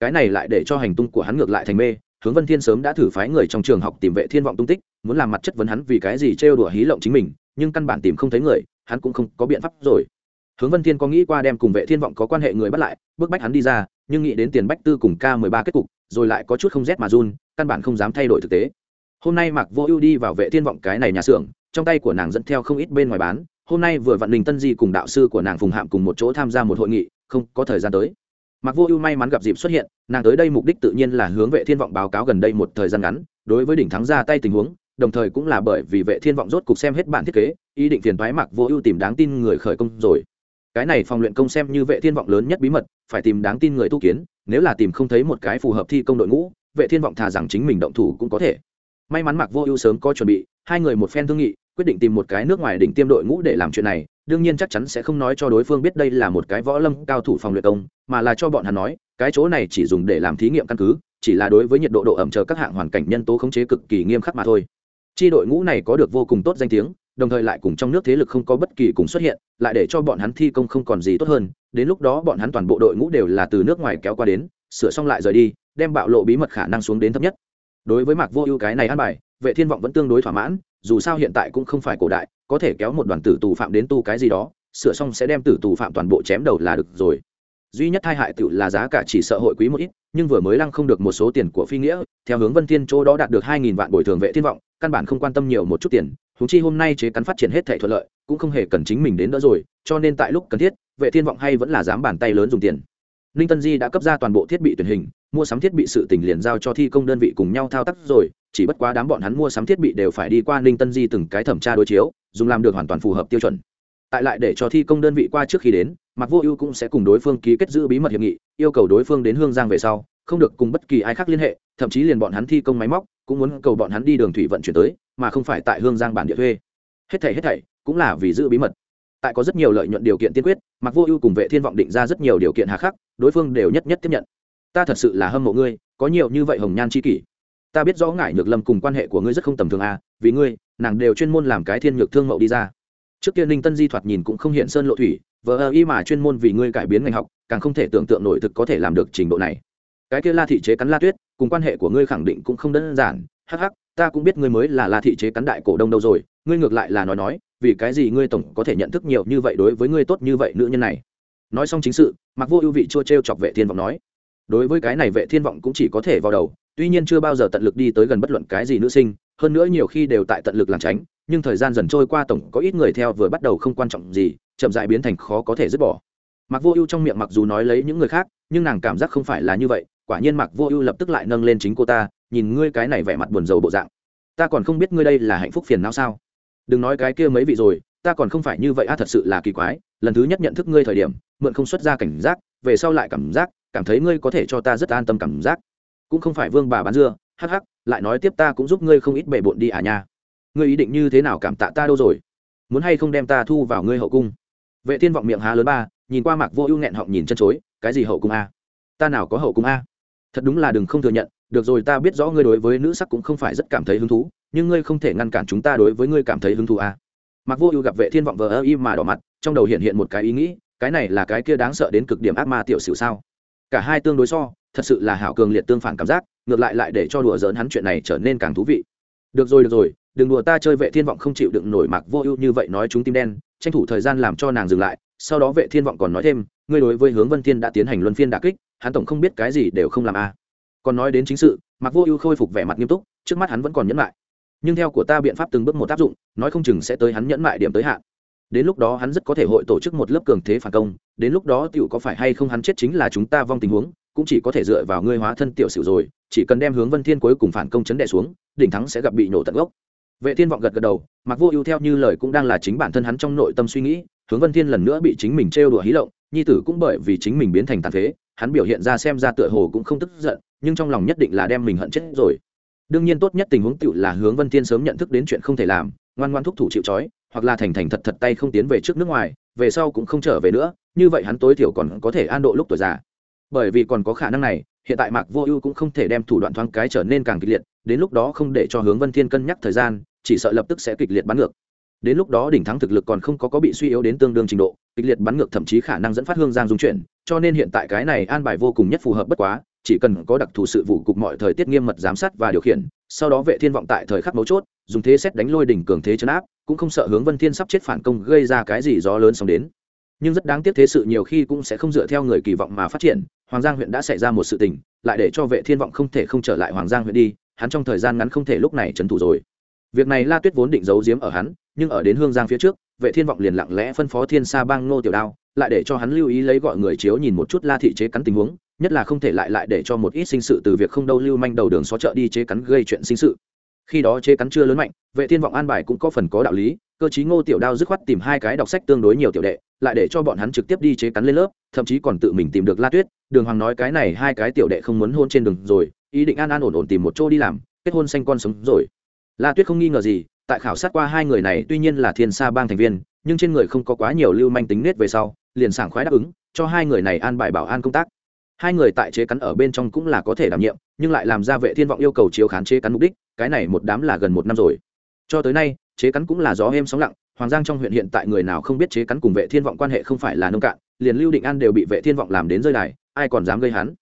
Cái này lại để cho hành tung của hắn ngược lại thành mê, hướng vân thiên sớm đã thử phái người trong trường học tìm vệ thiên vọng tung tích, muốn làm mặt chất vấn hắn vì cái gì trêu đùa hí lộng chính mình, nhưng căn bản tìm không thấy người hắn cũng không có biện pháp rồi. Hướng vân thiên có nghĩ qua đem cùng vệ thiên vọng có quan hệ người bắt lại, bức bách hắn đi ra, nhưng nghĩ đến tiền bách tư cùng k 13 kết cục, rồi lại có chút không rét mà run, căn bản không dám thay đổi thực tế. Hôm nay mạc vô ưu đi vào vệ thiên vọng cái này nhà xưởng, trong tay của nàng dẫn theo không ít bên ngoài bán, hôm nay vừa vạn đình tân di cùng đạo sư của nàng phùng hạm cùng một chỗ tham gia một hội nghị, không có thời gian tới. Mạc vô ưu may mắn gặp dịp xuất hiện, nàng tới đây mục đích tự nhiên là hướng vệ thiên vọng báo cáo gần đây một thời gian ngắn, đối với đỉnh thắng ra tay tình huống đồng thời cũng là bởi vì vệ thiên vọng rốt cục xem hết bản thiết kế, ý định phiền thoái mạc vô ưu tìm đáng tin người khởi công rồi. Cái này phòng luyện công xem như vệ thiên vọng lớn nhất bí mật, phải tìm đáng tin người tu kiến, nếu là tìm không thấy một cái phù hợp thi công đội ngũ, vệ thiên vọng thà rằng chính mình động thủ cũng có thể. May mắn mạc vô ưu sớm có chuẩn bị, hai người một phen thương nghị, quyết định tìm một cái nước ngoài đỉnh tiêm đội ngũ để làm chuyện này, đương nhiên chắc chắn sẽ không nói cho đối phương biết đây là một cái võ lâm cao thủ phòng luyện công, mà là cho bọn hắn nói, cái chỗ này chỉ dùng để làm thí nghiệm căn cứ, chỉ là đối với nhiệt độ độ ẩm chờ các hạng hoàn cảnh nhân tố khống chế cực kỳ nghiêm khắc mà thôi chi đội ngũ này có được vô cùng tốt danh tiếng, đồng thời lại cùng trong nước thế lực không có bất kỳ cùng xuất hiện, lại để cho bọn hắn thi công không còn gì tốt hơn. Đến lúc đó bọn hắn toàn bộ đội ngũ đều là từ nước ngoài kéo qua đến, sửa xong lại rời đi, đem bạo lộ bí mật khả năng xuống đến thấp nhất. Đối với mạc vô ưu cái này ăn bài, vệ thiên vọng vẫn tương đối thỏa mãn, dù sao hiện tại cũng không phải cổ đại, có thể kéo một đoàn tử tù phạm đến tu cái gì đó, sửa xong sẽ đem tử tù phạm toàn bộ chém đầu là được rồi duy nhất hai hại tự là giá cả chỉ sợ hội quý một ít, nhưng vừa mới lăng không được một số tiền của phi nghĩa, theo hướng vân thiên chỗ đó đạt được hai nghìn vạn bồi thường vệ thiên vọng, căn bản không quan tâm nhiều một chút tiền húng chi hôm nay chế cắn phát triển hết thể thuận lợi, cũng không hề cần chính mình đến đỡ rồi, cho nên tại lúc cần thiết, vệ thiên vọng hay vẫn là dám bàn tay lớn dùng tiền. Ninh tân di đã cấp ra toàn bộ thiết bị tuyển hình, mua sắm thiết bị sự tình liền giao cho thi công đơn vị cùng nhau thao tác rồi, chỉ bất quá đám bọn hắn mua sắm thiết bị đều phải đi qua ninh tân di từng cái thẩm tra đối chiếu, dùng làm được hoàn toàn phù hợp tiêu chuẩn. Tại lại để cho thi công đơn vị qua trước khi đến mặc vô ưu cũng sẽ cùng đối phương ký kết giữ bí mật hiệp nghị, yêu cầu đối phương đến hương giang về sau, không được cùng bất kỳ ai khác liên hệ, thậm chí liền bọn hắn thi công máy móc, cũng muốn cầu bọn hắn đi đường thủy vận chuyển tới, mà không phải tại hương giang bản địa thuê. Hết thảy hết thảy, cũng là vì giữ bí mật. Tại có rất nhiều lợi nhuận điều kiện tiên quyết mặc vô ưu cùng vệ thiên vọng định ra rất nhiều điều kiện hà khắc, đối phương đều nhất nhất tiếp nhận. Ta thật sự là hâm mộ ngươi, có nhiều như vậy hồng nhan chi kỷ. Ta biết rõ ngại nhược lâm cùng quan hệ của ngươi rất không tầm thường à vì ngươi, nàng đều chuyên môn làm cái thiên nhược thương mậu đi ra. Trước kia ninh tân di thoạt nhìn cũng không hiện sơn lộ thủy vờ ơ y mà chuyên môn vì ngươi cải biến ngành học, càng không thể tưởng tượng nổi thực có thể làm được trình độ này. Cái kia la thị chế cắn la tuyết, cùng quan hệ của ngươi khẳng định cũng không đơn giản. Hắc hắc, ta cũng biết ngươi mới là la thị chế cắn đại cổ đông đâu rồi, ngươi ngược lại là nói nói, vì cái gì ngươi tổng có thể nhận thức nhiều như vậy đối với ngươi tốt như vậy nữ nhân này? Nói xong chính sự mặc vô ưu vị chua t r e o chọc vệ thiên vọng nói, đối với cái này vệ thiên vọng cũng chỉ có thể vào đầu, tuy nhiên chưa bao giờ tận lực đi tới gần bất luận cái gì nữ sinh, hơn nữa nhiều khi đều tại tận lực làm tránh, nhưng thời gian dần trôi qua tổng có ít người theo vừa bắt đầu không quan trọng gì chậm dại biến thành khó có thể dứt bỏ. Mặc vô ưu trong miệng mặc dù nói lấy những người khác, nhưng nàng cảm giác không phải là như vậy, quả nhiên mặc vô ưu lập tức lại nâng lên chính cô ta, nhìn ngươi cái này vẻ mặt buồn rầu bộ dạng. Ta còn không biết ngươi đây là hạnh phúc phiền não sao? Đừng nói cái kia mấy vị rồi, ta còn không phải như vậy, a, thật sự là kỳ quái, lần thứ nhất nhận thức ngươi thời điểm, mượn không xuất ra cảnh giác, về sau lại cảm giác, cảm thấy ngươi có thể cho ta rất an tâm cảm giác. Cũng không phải vương bà bán dưa, hắc hắc, lại nói tiếp ta cũng giúp ngươi không ít bề bộn đi à nha. Ngươi ý định như thế nào cảm tạ ta đâu rồi? Muốn hay không đem ta thu vào ngươi hậu cung? Vệ thiên vọng miệng há lớn ba, nhìn qua mạc vô ưu nghẹn họng nhìn chân chối, cái gì hậu cung a? Ta nào có hậu cung a? Thật đúng là đừng không thừa nhận, được rồi ta biết rõ ngươi đối với nữ sắc cũng không phải rất cảm thấy hứng thú, nhưng ngươi không thể ngăn cản chúng ta đối với ngươi cảm thấy hứng thú à. mặc vô ưu gặp vệ thiên vọng vờ ơ im mà đỏ mặt, trong đầu hiện hiện một cái ý nghĩ, cái này là cái kia đáng sợ đến cực điểm ác ma tiểu sử sao? Cả hai tương đối so, thật sự là hảo cường liệt tương phản cảm giác, ngược lại lại để cho đùa giỡn hắn chuyện này trở nên càng thú vị. Được rồi được rồi, đừng đùa ta chơi vệ thiên vọng không chịu đựng nổi mặc vô ưu như vậy nói chúng tim đen tranh thủ thời gian làm cho nàng dừng lại, sau đó vệ thiên vọng còn nói thêm, ngươi đối với hướng vân thiên đã tiến hành luân phiên đả kích, hắn tổng không biết cái gì đều không làm a. À. còn nói đến chính sự mặc vô ưu khôi phục vẻ mặt nghiêm túc, trước mắt hắn vẫn còn nhẫn lại nhưng theo của ta biện pháp từng bước một áp dụng, nói không chừng sẽ tới hắn nhẫn mại điểm tới hạn. Đến lúc đó hắn rất có thể hội tổ chức một lớp cường thế phản công, đến lúc đó tiểu có phải hay không hắn chết chính là chúng ta vong tình huống, cũng chỉ có thể dựa vào ngươi hóa thân tiểu sử rồi, chỉ cần đem hướng vân thiên cuối cùng phản công chấn đẻ xuống, đỉnh thắng sẽ gặp bị nổ tận gốc vệ thiên vọng gật gật đầu mặc vô ưu theo như lời cũng đang là chính bản thân hắn trong nội tâm suy nghĩ, hướng vân thiên lần nữa bị chính mình trêu đùa hí lộng, nhi tử cũng bởi vì chính mình biến thành tàn phế, hắn biểu hiện ra xem ra tựa hồ cũng không tức giận, nhưng trong lòng nhất định là đem mình hận chết rồi. Đương nhiên tốt nhất tình huống tựu là hướng vân thiên sớm nhận thức đến chuyện không thể làm, ngoan ngoan thúc thủ chịu trói, hoặc là thành thành thật thật tay không tiến về trước nước ngoài, về sau cũng không trở về nữa, như vậy hắn tối thiểu còn có thể an độ lúc tuổi già. Bởi vì còn có khả năng này, hiện tại mạc vô ưu cũng không thể đem thủ đoạn thoáng cái trở nên càng kịch liệt, đến lúc đó không để cho hướng vân thiên cân nhắc thời gian chỉ sợ lập tức sẽ kịch liệt bắn ngược. Đến lúc đó đỉnh thắng thực lực còn không có có bị suy yếu đến tương đương trình độ, kịch liệt bắn ngược thậm chí khả năng dẫn phát hương giang dung chuyển, cho nên hiện tại cái này an bài vô cùng nhất phù hợp bất quá, chỉ cần có đặc thù sự vụ cục mọi thời tiết nghiêm mật giám sát và điều khiển, sau đó vệ thiên vọng tại thời khắc mấu chốt, dùng thế xét đánh lôi đỉnh cường thế chấn áp, cũng không sợ hướng vân thiên sắp chết phản công gây ra cái gì gió lớn sóng đến. Nhưng rất đáng tiếc thế sự nhiều khi cũng sẽ không dựa theo người kỳ vọng mà phát triển, hoàng giang huyện đã xảy ra một sự tình, lại để cho vệ thiên vọng không thể không trở lại hoàng giang huyện đi, hắn trong thời gian ngắn không thể lúc này trấn thủ rồi việc này la tuyết vốn định giấu giếm ở hắn, nhưng ở đến hương giang phía trước, vệ thiên vọng liền lặng lẽ phân phó thiên sa bang ngô tiểu đao, lại để cho hắn lưu ý lấy gọi người chiếu nhìn một chút la thị chế cắn tình huống, nhất là không thể lại lại để cho một ít sinh sự từ việc không đâu lưu manh đầu đường xó chợ đi chế cắn gây chuyện sinh sự. Khi đó chế cắn chưa lớn mạnh, vệ thiên vọng an bài cũng có phần có đạo lý, cơ chí ngô tiểu đao dứt khoát tìm hai cái đọc sách tương đối nhiều tiểu đệ, lại để cho bọn hắn trực tiếp đi chế cắn lên lớp, thậm chí còn tự mình tìm được la tuyết, đường hoàng nói cái này hai cái tiểu đệ không muốn hôn trên đường rồi, ý định an an ổn ổn tìm một chỗ đi làm, kết hôn xanh con sống rồi la tuyết không nghi ngờ gì, tại khảo sát qua hai người này, tuy nhiên là thiên sa bang thành viên, nhưng trên người không có quá nhiều lưu manh tính nết về sau, liền sảng khoái đáp ứng, cho hai người này an bài bảo an công tác. Hai người tại chế cắn ở bên trong cũng là có thể đảm nhiệm, nhưng lại làm ra vệ thiên vọng yêu cầu chiếu khán chế cắn mục đích, cái này một đám là gần một năm rồi. Cho tới nay, chế cắn cũng là gió êm sóng lặng, hoàng giang trong huyện hiện tại người nào không biết chế cắn cùng vệ thiên vọng quan hệ không phải là nông cạn, liền lưu định an đều bị vệ thiên vọng làm đến rơi đài, ai còn dám gây hắn?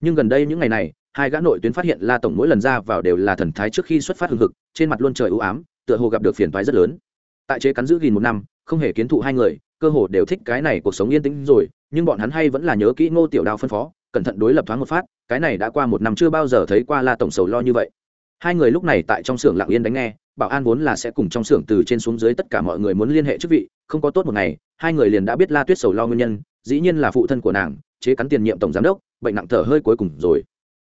Nhưng gần đây những ngày này hai gã nội tuyến phát hiện la tổng mỗi lần ra vào đều là thần thái trước khi xuất phát hưng hực, trên mặt luôn trời ưu ám, tựa hồ gặp được phiền toái rất lớn. Tại chế cắn giữ gìn một năm, không hề kiến thụ hai người, cơ hồ đều thích cái này cuộc sống yên tĩnh rồi, nhưng bọn hắn hay vẫn là nhớ kỹ ngô tiểu đào phân phó, cẩn thận đối lập thoáng một phát, cái này đã qua một năm chưa bao giờ thấy qua la tổng sầu lo như vậy. Hai người lúc này tại trong xưởng lặng yên đánh nghe, bảo an vốn là sẽ cùng trong xưởng từ trên xuống dưới tất cả mọi người muốn liên hệ chức vị, không có tốt một ngày, hai người liền đã biết la tuyết sầu lo nguyên nhân, dĩ nhiên là phụ thân của nàng, chế cắn tiền nhiệm tổng giám đốc, bệnh nặng thở hơi cuối cùng rồi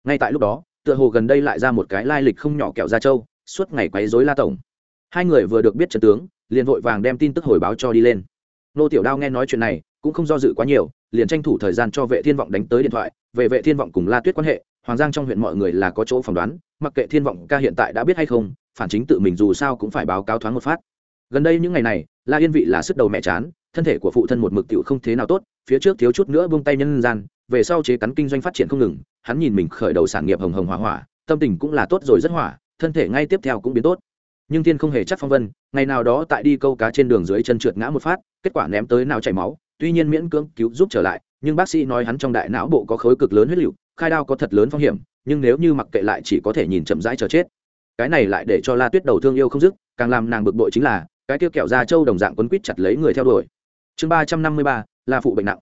ngay tại lúc đó, tựa hồ gần đây lại ra một cái lai lịch không nhỏ kẹo ra châu suốt ngày quấy rối la tổng. Hai người vừa được biết trận tướng, liền vội vàng đem tin tức hồi báo cho đi lên. Nô tiểu đao nghe nói chuyện này, cũng không do dự quá nhiều, liền tranh thủ thời gian cho vệ thiên vọng đánh tới điện thoại. Về vệ thiên vọng cùng la tuyết quan hệ, hoàng giang trong huyện mọi người là có chỗ phỏng đoán, mặc kệ thiên vọng ca hiện tại đã biết hay không, phản chính tự mình dù sao cũng phải báo cáo thoáng một phát. Gần đây những ngày này, la yên vị là sức đầu mẹ chán, thân thể của phụ thân một mực tiểu không thế nào tốt, phía trước thiếu chút nữa buông tay nhân gian về sau chế cắn kinh doanh phát triển không ngừng, hắn nhìn mình khởi đầu sản nghiệp hồng hồng hỏa hỏa tâm tình cũng là tốt rồi rất hỏa thân thể ngay tiếp theo cũng biến tốt. Nhưng thiên không hề chắc phong vân, ngày nào đó tại đi câu cá trên đường dưới chân trượt ngã một phát, kết quả ném tới nào chảy máu, tuy nhiên miễn cưỡng cứu giúp trở lại, nhưng bác sĩ nói hắn trong đại não bộ có khối cực lớn huyết liệu khai đao có thật lớn phong hiểm, nhưng nếu như mặc kệ lại chỉ có thể nhìn chậm rãi chờ chết. Cái này lại để cho la tuyết đầu thương yêu không dứt, càng làm nàng bực bội chính là, cái tiêu kẹo da trâu đồng dạng quấn quýt chặt lấy người theo đuổi. Chương ba trăm năm mươi ba, la phụ bệnh nặng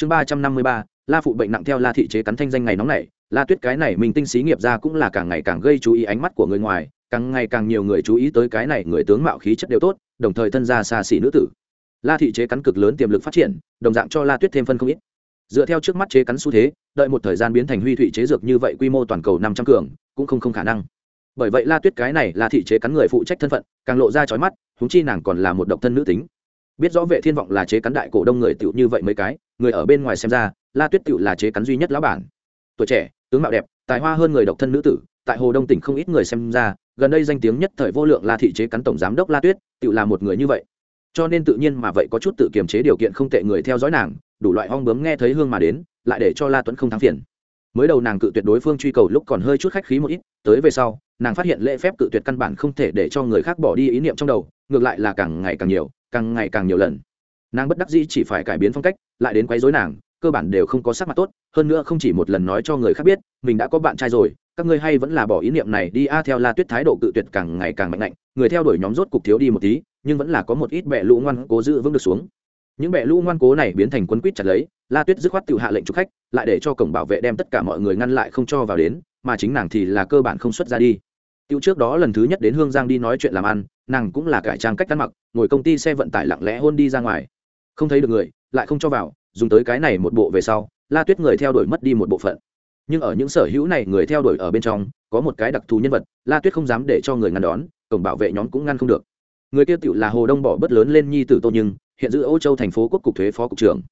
chương ba trăm năm mươi ba, la phụ bệnh nặng theo la thị chế cắn thanh danh ngày nóng này la tuyết cái này mình tinh xí nghiệp ra cũng là càng ngày càng gây chú ý ánh mắt của người ngoài, càng ngày càng nhiều người chú ý tới cái này người tướng mạo khí chất đều tốt, đồng thời thân gia xa xỉ nữ tử. La thị chế cắn cực lớn tiềm lực phát triển, đồng dạng cho la tuyết thêm phân không ít. Dựa theo trước mắt chế cắn xu thế, đợi một thời gian biến thành huy thụy chế dược như vậy quy mô toàn cầu năm trăm cường, cũng không không khả năng. Bởi vậy la tuyết cái này là thị chế cắn người phụ trách thân phận, càng lộ ra trói mắt húng chi nàng còn là một độc thân nữ tính. Biết rõ vệ thiên vọng là chế cắn đại cổ đông người tựu như vậy mấy cái người ở bên ngoài xem ra, la tuyết tựu là chế cắn duy nhất lão bản. Tuổi trẻ, tướng mạo đẹp, tài hoa hơn người độc thân nữ tử, tại hồ đông tỉnh không ít người xem ra, gần đây danh tiếng nhất thời vô lượng la thị chế cắn tổng giám đốc la tuyết tựu là một người như vậy. Cho nên tự nhiên mà vậy có chút tự kiềm chế điều kiện không tệ người theo dõi nàng, đủ loại hong bướm nghe thấy hương mà đến, lại để cho la tuấn không thắng phiền. Mới đầu nàng cự tuyệt đối phương truy cầu lúc còn hơi chút khách khí một ít, tới về sau, nàng phát hiện lễ phép cự tuyệt căn bản không thể để cho người khác bỏ đi ý niệm trong đầu, ngược lại là càng ngày càng nhiều, càng ngày càng nhiều lần nàng bất đắc dĩ chỉ phải cải biến phong cách, lại đến quấy dối nàng, cơ bản đều không có sắc mặt tốt, hơn nữa không chỉ một lần nói cho người khác biết, mình đã có bạn trai rồi, các ngươi hay vẫn là bỏ ý niệm này đi a, theo la tuyết thái độ cự tuyệt càng ngày càng mạnh lạnh, người theo đuổi nhóm rốt cục thiếu đi một tí, nhưng vẫn là có một ít bẹ lũ ngoan cố giữ vững được xuống. Những bẹ lũ ngoan cố này biến thành quân quýt chặt lấy, la tuyết dứt khoát tự hạ lệnh chụp khách, lại để cho cổng bảo vệ đem tất cả mọi người ngăn lại không cho vào đến, mà chính nàng thì là cơ bản không xuất ra đi. Tiêu trước đó lần thứ nhất đến hương giang đi nói chuyện làm ăn, nàng cũng là cải trang cách ăn mặc, ngồi công ty xe vận tải lặng lẽ hôn đi ra ngoài không thấy được người, lại không cho vào, dùng tới cái này một bộ về sau, la tuyết người theo đuổi mất đi một bộ phận. Nhưng ở những sở hữu này người theo đuổi ở bên trong, có một cái đặc thù nhân vật, la tuyết không dám để cho người ngăn đón cổng bảo vệ nhóm cũng ngăn không được. Người kia tựu là hồ đông bỏ bất lớn lên nhi tử tô nhưng, hiện giữ ô châu thành phố quốc cục thuế phó cục trưởng.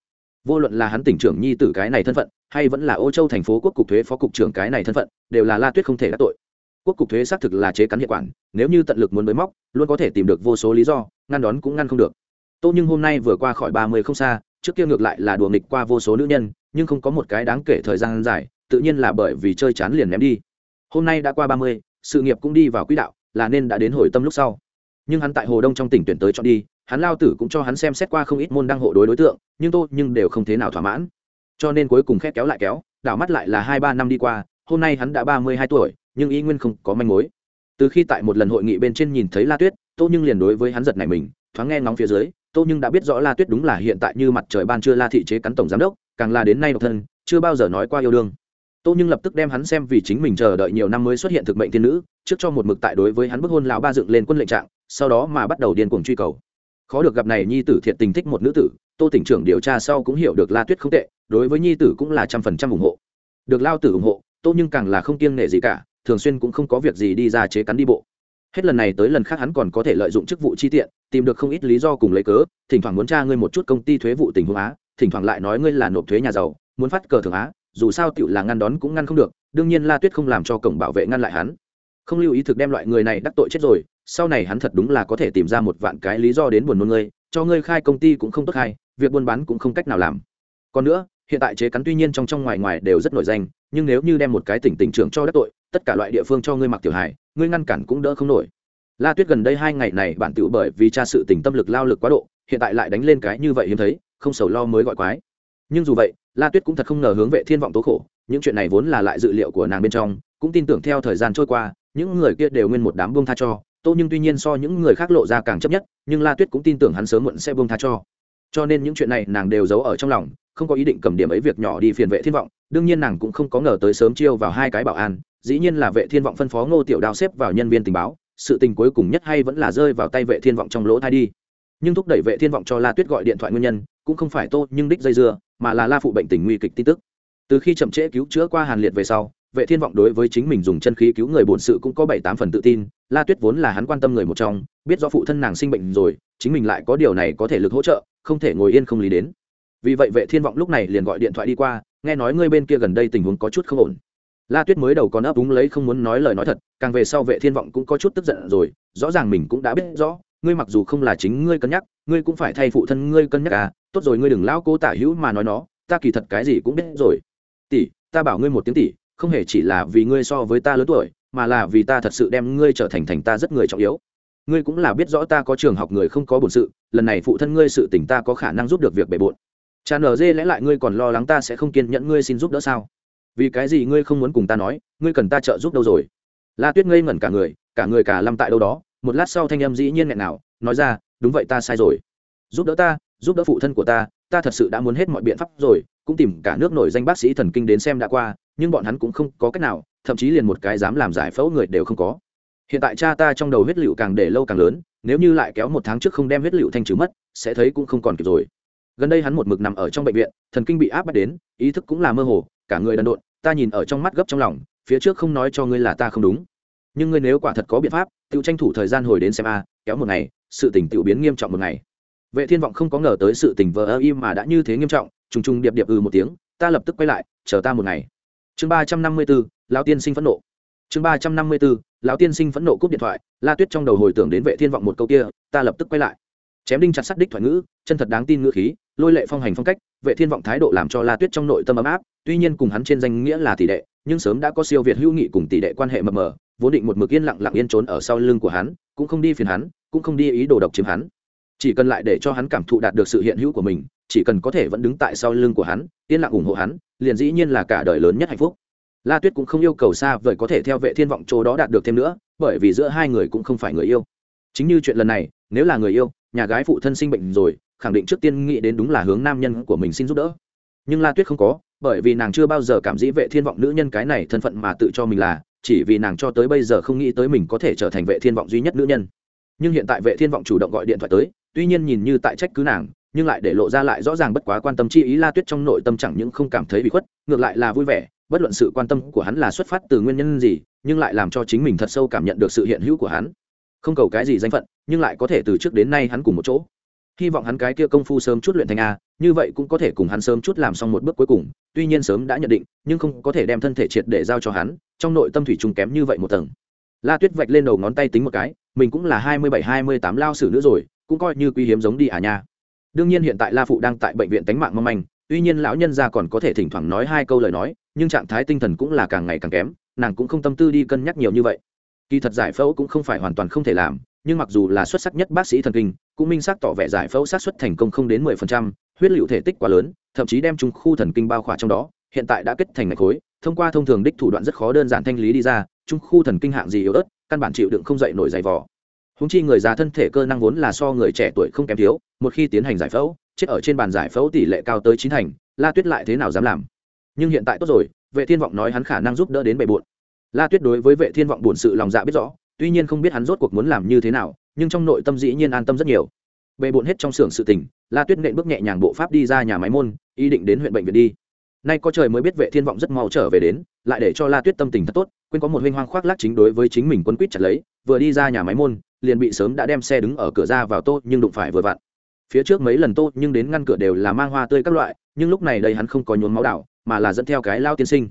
Vô luận là hắn tỉnh trưởng nhi tử cái này thân phận, hay vẫn là ô châu thành phố quốc cục thuế phó cục trưởng cái này thân phận, đều là la tuyết không thể đắc tội. Quốc cục thuế xác thực là chế cắn hiệu quản, nếu như tận lực muốn mới móc, luôn có thể tìm được vô số lý do, ngăn đón cũng ngăn không được tô nhưng hôm nay vừa qua khỏi ba mươi không xa, trước kia ngược lại là đùa nghịch qua vô số nữ nhân, nhưng không có một cái đáng kể thời gian dài, tự nhiên là bởi vì chơi chán liền ném đi. Hôm nay đã qua ba mươi, sự nghiệp cũng đi vào quỹ đạo, là nên đã đến hồi tâm lúc sau. Nhưng hắn tại hồ đông trong tỉnh tuyển tới chọn đi, hắn lao tử cũng cho hắn xem xét qua không ít môn đăng hộ đối đối tượng, nhưng tôi nhưng đều không thế nào thỏa mãn. Cho nên cuối cùng khét kéo lại kéo, đảo mắt lại là hai ba năm đi qua, hôm nay hắn đã ba mươi hai tuổi, nhưng ý nguyên không có manh mối. Từ khi tại một lần hội nghị bên trên nhìn thấy la tuyết, tô nhưng liền đối với hắn giật này mình, thoáng nghe ngóng phía dưới tô nhưng đã biết rõ la tuyết đúng là hiện tại như mặt trời ban chưa la thị chế cắn tổng giám đốc, càng là đến nay độc thân, chưa bao giờ nói qua yêu đương. Tô nhưng lập tức đem hắn xem vì chính mình chờ đợi nhiều năm mới xuất hiện thực mệnh thiên nữ, trước cho một mực tại đối với hắn bức hôn lão ba dựng lên quân lệnh trạng, sau đó mà bắt đầu điên cuồng truy cầu. Khó được gặp này nhi tử thiện tình thích một nữ tử, tô tỉnh trưởng điều tra sau cũng hiểu được la tuyết không tệ, đối với nhi tử cũng là trăm phần trăm ủng hộ. Được lao tử ủng hộ, tô nhưng càng là không kiêng nể gì cả, thường xuyên cũng không có việc gì đi ra chế cắn đi bộ hết lần này tới lần khác hắn còn có thể lợi dụng chức vụ chi tiện, tìm được không ít lý do cùng lấy cớ, thỉnh thoảng muốn tra ngươi một chút công ty thuế vụ tình huống á, thỉnh thoảng lại nói ngươi là nộp thuế nhà giàu, muốn phát cờ thường á, dù sao tựu là ngăn đón cũng ngăn không được, đương nhiên la tuyết không làm cho cổng bảo vệ ngăn lại hắn. Không lưu ý thực đem loại người này đắc tội chết rồi, sau này hắn thật đúng là có thể tìm ra một vạn cái lý do đến buồn nôn ngươi, cho ngươi khai công ty cũng không tốt khai việc buôn bán cũng không cách nào làm. Còn nữa, hiện tại chế cắn tuy nhiên trong trong ngoài ngoài đều rất nổi danh, nhưng nếu như đem một cái tỉnh tỉnh trưởng cho đắc tội, tất cả loại địa phương cho ngươi mặc tiểu hài ngươi ngăn cản cũng đỡ không nổi. La tuyết gần đây hai ngày này bạn tựu bởi vì cha sự tình tâm lực lao lực quá độ, hiện tại lại đánh lên cái như vậy hiếm thấy, không sầu lo mới gọi quái. Nhưng dù vậy, la tuyết cũng thật không ngờ hướng vệ thiên vọng tố khổ, những chuyện này vốn là lại dự liệu của nàng bên trong, cũng tin tưởng theo thời gian trôi qua, những người kia đều nguyên một đám buông tha cho, tô nhưng tuy nhiên so những người khác lộ ra càng chấp nhất, nhưng la tuyết cũng tin tưởng hắn sớm muộn sẽ buông tha cho. Cho nên những chuyện này nàng đều giấu ở trong lòng không có ý định cầm điểm ấy việc nhỏ đi phiền vệ thiên vọng, đương nhiên nàng cũng không có ngờ tới sớm chiêu vào hai cái bảo an, dĩ nhiên là vệ thiên vọng phân phó ngô tiểu đao xếp vào nhân viên tình báo, sự tình cuối cùng nhất hay vẫn là rơi vào tay vệ thiên vọng trong lỗ thai đi. Nhưng thúc đẩy vệ thiên vọng cho la tuyết gọi điện thoại nguyên nhân, cũng không phải tô nhưng đích dây dưa, mà là la phụ bệnh tình nguy kịch tin tức. Từ khi chậm trễ cứu chữa qua hàn liệt về sau, vệ thiên vọng đối với chính mình dùng chân khí cứu người bổn sự cũng có bảy tám phần tự tin, la tuyết vốn là hắn quan tâm người một trong, biết do phụ thân nàng sinh bệnh rồi, chính mình lại có điều này có thể lực hỗ trợ, không thể ngồi yên không lý đến vì vậy vệ thiên vọng lúc này liền gọi điện thoại đi qua, nghe nói ngươi bên kia gần đây tình huống có chút không ổn. La tuyết mới đầu còn ấp úng lấy không muốn nói lời nói thật, càng về sau vệ thiên vọng cũng có chút tức giận rồi, rõ ràng mình cũng đã biết rõ, ngươi mặc dù không là chính ngươi cân nhắc, ngươi cũng phải thay phụ thân ngươi cân nhắc à tốt rồi ngươi đừng lao cố tả hữu mà nói nó, ta kỳ thật cái gì cũng biết rồi. Tỷ, ta bảo ngươi một tiếng tỷ, không hề chỉ là vì ngươi so với ta lớn tuổi, mà là vì ta thật sự đem ngươi trở thành thành ta rất người trọng yếu. Ngươi cũng là biết rõ ta có trường học người không có bổn sự, lần này phụ thân ngươi sự tình ta có khả năng giúp được việc bề bộn cha nở dê lẽ lại ngươi còn lo lắng ta sẽ không kiên nhẫn ngươi xin giúp đỡ sao? Vì cái gì ngươi không muốn cùng ta nói, ngươi cần ta trợ giúp đâu rồi? La tuyết ngây ngẩn cả người cả người cả lâm tại đâu đó. Một lát sau thanh âm dĩ nhiên nghẹn nào, nói ra, đúng vậy, ta sai rồi. Giúp đỡ ta, giúp đỡ phụ thân của ta ta thật sự đã muốn hết mọi biện pháp rồi, cũng tìm cả nước nổi danh bác sĩ thần kinh đến xem đã qua, nhưng bọn hắn cũng không có cách nào, thậm chí liền một cái dám làm giải phẫu người đều không có. Hiện tại cha ta trong đầu huyết liệu càng để lâu càng lớn, nếu như lại kéo một tháng trước không đem huyết liệu thanh trừ mất, sẽ thấy cũng không còn kịp rồi gần đây hắn một mực nằm ở trong bệnh viện thần kinh bị áp bắt đến ý thức cũng là mơ hồ cả người đần độn ta nhìn ở trong mắt gấp trong lòng phía trước không nói cho ngươi là ta không đúng. Nhưng ngươi nếu quả thật có biện pháp tự tranh thủ thời gian hồi đến xem a kéo một ngày sự tình tự biến nghiêm trọng một ngày. Vệ thiên vọng không có ngờ tới sự tình vờ ơ im mà đã như thế nghiêm trọng trùng trùng điệp điệp ừ một tiếng ta lập tức quay lại chờ ta một ngày. Chương ba trăm năm mươi 354, lão tiên sinh phẫn nộ. Chương ba trăm năm mươi 354, lão tiên sinh phẫn nộ cúp điện thoại la tuyết trong đầu hồi tưởng đến vệ thiên vọng một câu kia ta lập tức quay lại chém đinh chặt sắt đích thoại ngữ, chân thật đáng tin ngữ khí, lôi lệ phong hành phong cách, vệ thiên vọng thái độ làm cho la tuyết trong nội tâm ấm áp, tuy nhiên cùng hắn trên danh nghĩa là tỷ đệ, nhưng sớm đã có siêu việt hữu nghị cùng tỷ đệ quan hệ mập mờ, vốn định một mực yên lặng lặng yên trốn ở sau lưng của hắn, cũng không đi phiền hắn, cũng không đi ý đồ độc chiếm hắn. Chỉ cần lại để cho hắn cảm thụ đạt được sự hiện hữu của mình, chỉ cần có thể vẫn đứng tại sau lưng của hắn, yên lặng ủng hộ hắn, liền dĩ nhiên là cả đời lớn nhất hạnh phúc. La tuyết cũng không yêu cầu xa vời có thể theo vệ thiên vọng chỗ đó đạt được thêm nữa, bởi vì giữa hai người cũng không phải người yêu. Chính như chuyện lần này nếu là người yêu, nhà gái phụ thân sinh bệnh rồi, khẳng định trước tiên nghĩ đến đúng là hướng nam nhân của mình xin giúp đỡ. Nhưng la tuyết không có, bởi vì nàng chưa bao giờ cảm dĩ vệ thiên vọng nữ nhân cái này thân phận mà tự cho mình là, chỉ vì nàng cho tới bây giờ không nghĩ tới mình có thể trở thành vệ thiên vọng duy nhất nữ nhân. Nhưng hiện tại vệ thiên vọng chủ động gọi điện thoại tới, tuy nhiên nhìn như tại trách cứ nàng, nhưng lại để lộ ra lại rõ ràng bất quá quan tâm chi ý la tuyết trong nội tâm chẳng những không cảm thấy bị khuất, ngược lại là vui vẻ, bất luận sự quan tâm của hắn là xuất phát từ nguyên nhân gì, nhưng lại làm cho chính mình thật sâu cảm nhận được sự hiện hữu của hắn không cầu cái gì danh phận, nhưng lại có thể từ trước đến nay hắn cùng một chỗ. Hy vọng hắn cái kia công phu sớm chút luyện thành a, như vậy cũng có thể cùng hắn sớm chút làm xong một bước cuối cùng, tuy nhiên sớm đã nhận định, nhưng không có thể đem thân thể triệt để giao cho hắn, trong nội tâm thủy chung kém như vậy một tầng. La tuyết vạch lên đầu ngón tay tính một cái, mình cũng là hai mươi bảy, hai mươi tám lao sử nữa rồi, cũng coi như quý hiếm giống đi à nha. Đương nhiên hiện tại la phụ đang tại bệnh viện tánh mạng mong manh, tuy nhiên lão nhân gia còn có thể thỉnh thoảng nói hai câu lời nói, nhưng trạng thái tinh thần cũng là càng ngày càng kém, nàng cũng không tâm tư đi cân nhắc nhiều như vậy kỳ thật giải phẫu cũng không phải hoàn toàn không thể làm, nhưng mặc dù là xuất sắc nhất bác sĩ thần kinh, cũng minh xác tỏ vẻ giải phẫu sát xuất thành công không đến mười phần trăm, huyết liệu thể tích quá lớn, thậm chí đem trung khu thần kinh bao khỏa trong đó, hiện tại đã kết thành mạch khối, thông qua thông thường đích thủ đoạn rất khó đơn giản thanh lý đi ra trung khu thần kinh hạng gì yếu ớt, căn bản chịu đựng không dậy nổi dày vỏ húng chi người già thân thể cơ năng vốn là so người trẻ tuổi không kém thiếu, một khi tiến hành giải phẫu, chết ở trên bàn giải phẫu tỷ lệ cao tới chín thành, la tuyết lại thế nào dám làm? Nhưng hiện tại tốt rồi, vệ thiên vọng nói hắn khả năng giúp đỡ đến bề bộn la tuyết đối với vệ thiên vọng buồn sự lòng dạ biết rõ, tuy nhiên không biết hắn rốt cuộc muốn làm như thế nào, nhưng trong nội tâm dĩ nhiên an tâm rất nhiều. Bề bộn hết trong xưởng sự tình, la tuyết nện bước nhẹ nhàng bộ pháp đi ra nhà máy môn, ý định đến huyện bệnh viện đi. Nay có trời mới biết vệ thiên vọng rất mau trở về đến, lại để cho la tuyết tâm tình thật tốt, quên có một huynh hoang khoác lác chính đối với chính mình quân quýt chặt lấy, vừa đi ra nhà máy môn, liền bị sớm đã đem xe đứng ở cửa ra vào tô nhưng đụng phải vừa vặn. Phía trước mấy lần tô nhưng đến ngăn cửa đều là mang hoa tươi các loại, nhưng lúc này đây hắn không có nhốn máu đảo, mà là dẫn theo cái lao tiên sinh.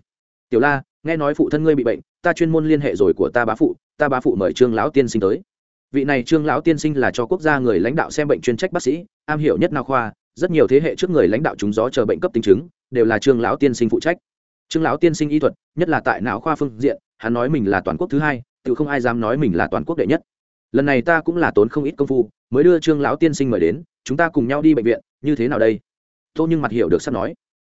Tiểu la nghe nói phụ thân ngươi bị bệnh, ta chuyên môn liên hệ rồi của ta bá phụ, ta bá phụ mời trương lão tiên sinh tới. Vị này trương lão tiên sinh là cho quốc gia người lãnh đạo xem bệnh chuyên trách bác sĩ, am hiểu nhất nào khoa, rất nhiều thế hệ trước người lãnh đạo chúng gió chờ bệnh cấp tính chứng, đều là trương lão tiên sinh phụ trách. Trương lão tiên sinh y thuật, nhất là tại não khoa phương diện, hắn nói mình là toàn quốc thứ hai, tự không ai dám nói mình là toàn quốc đệ nhất. Lần này ta cũng là tốn không ít công phu, mới đưa trương lão tiên sinh mời đến, chúng ta cùng nhau đi bệnh viện, như thế nào đây? Tô nhưng mặt hiểu được sắp nói.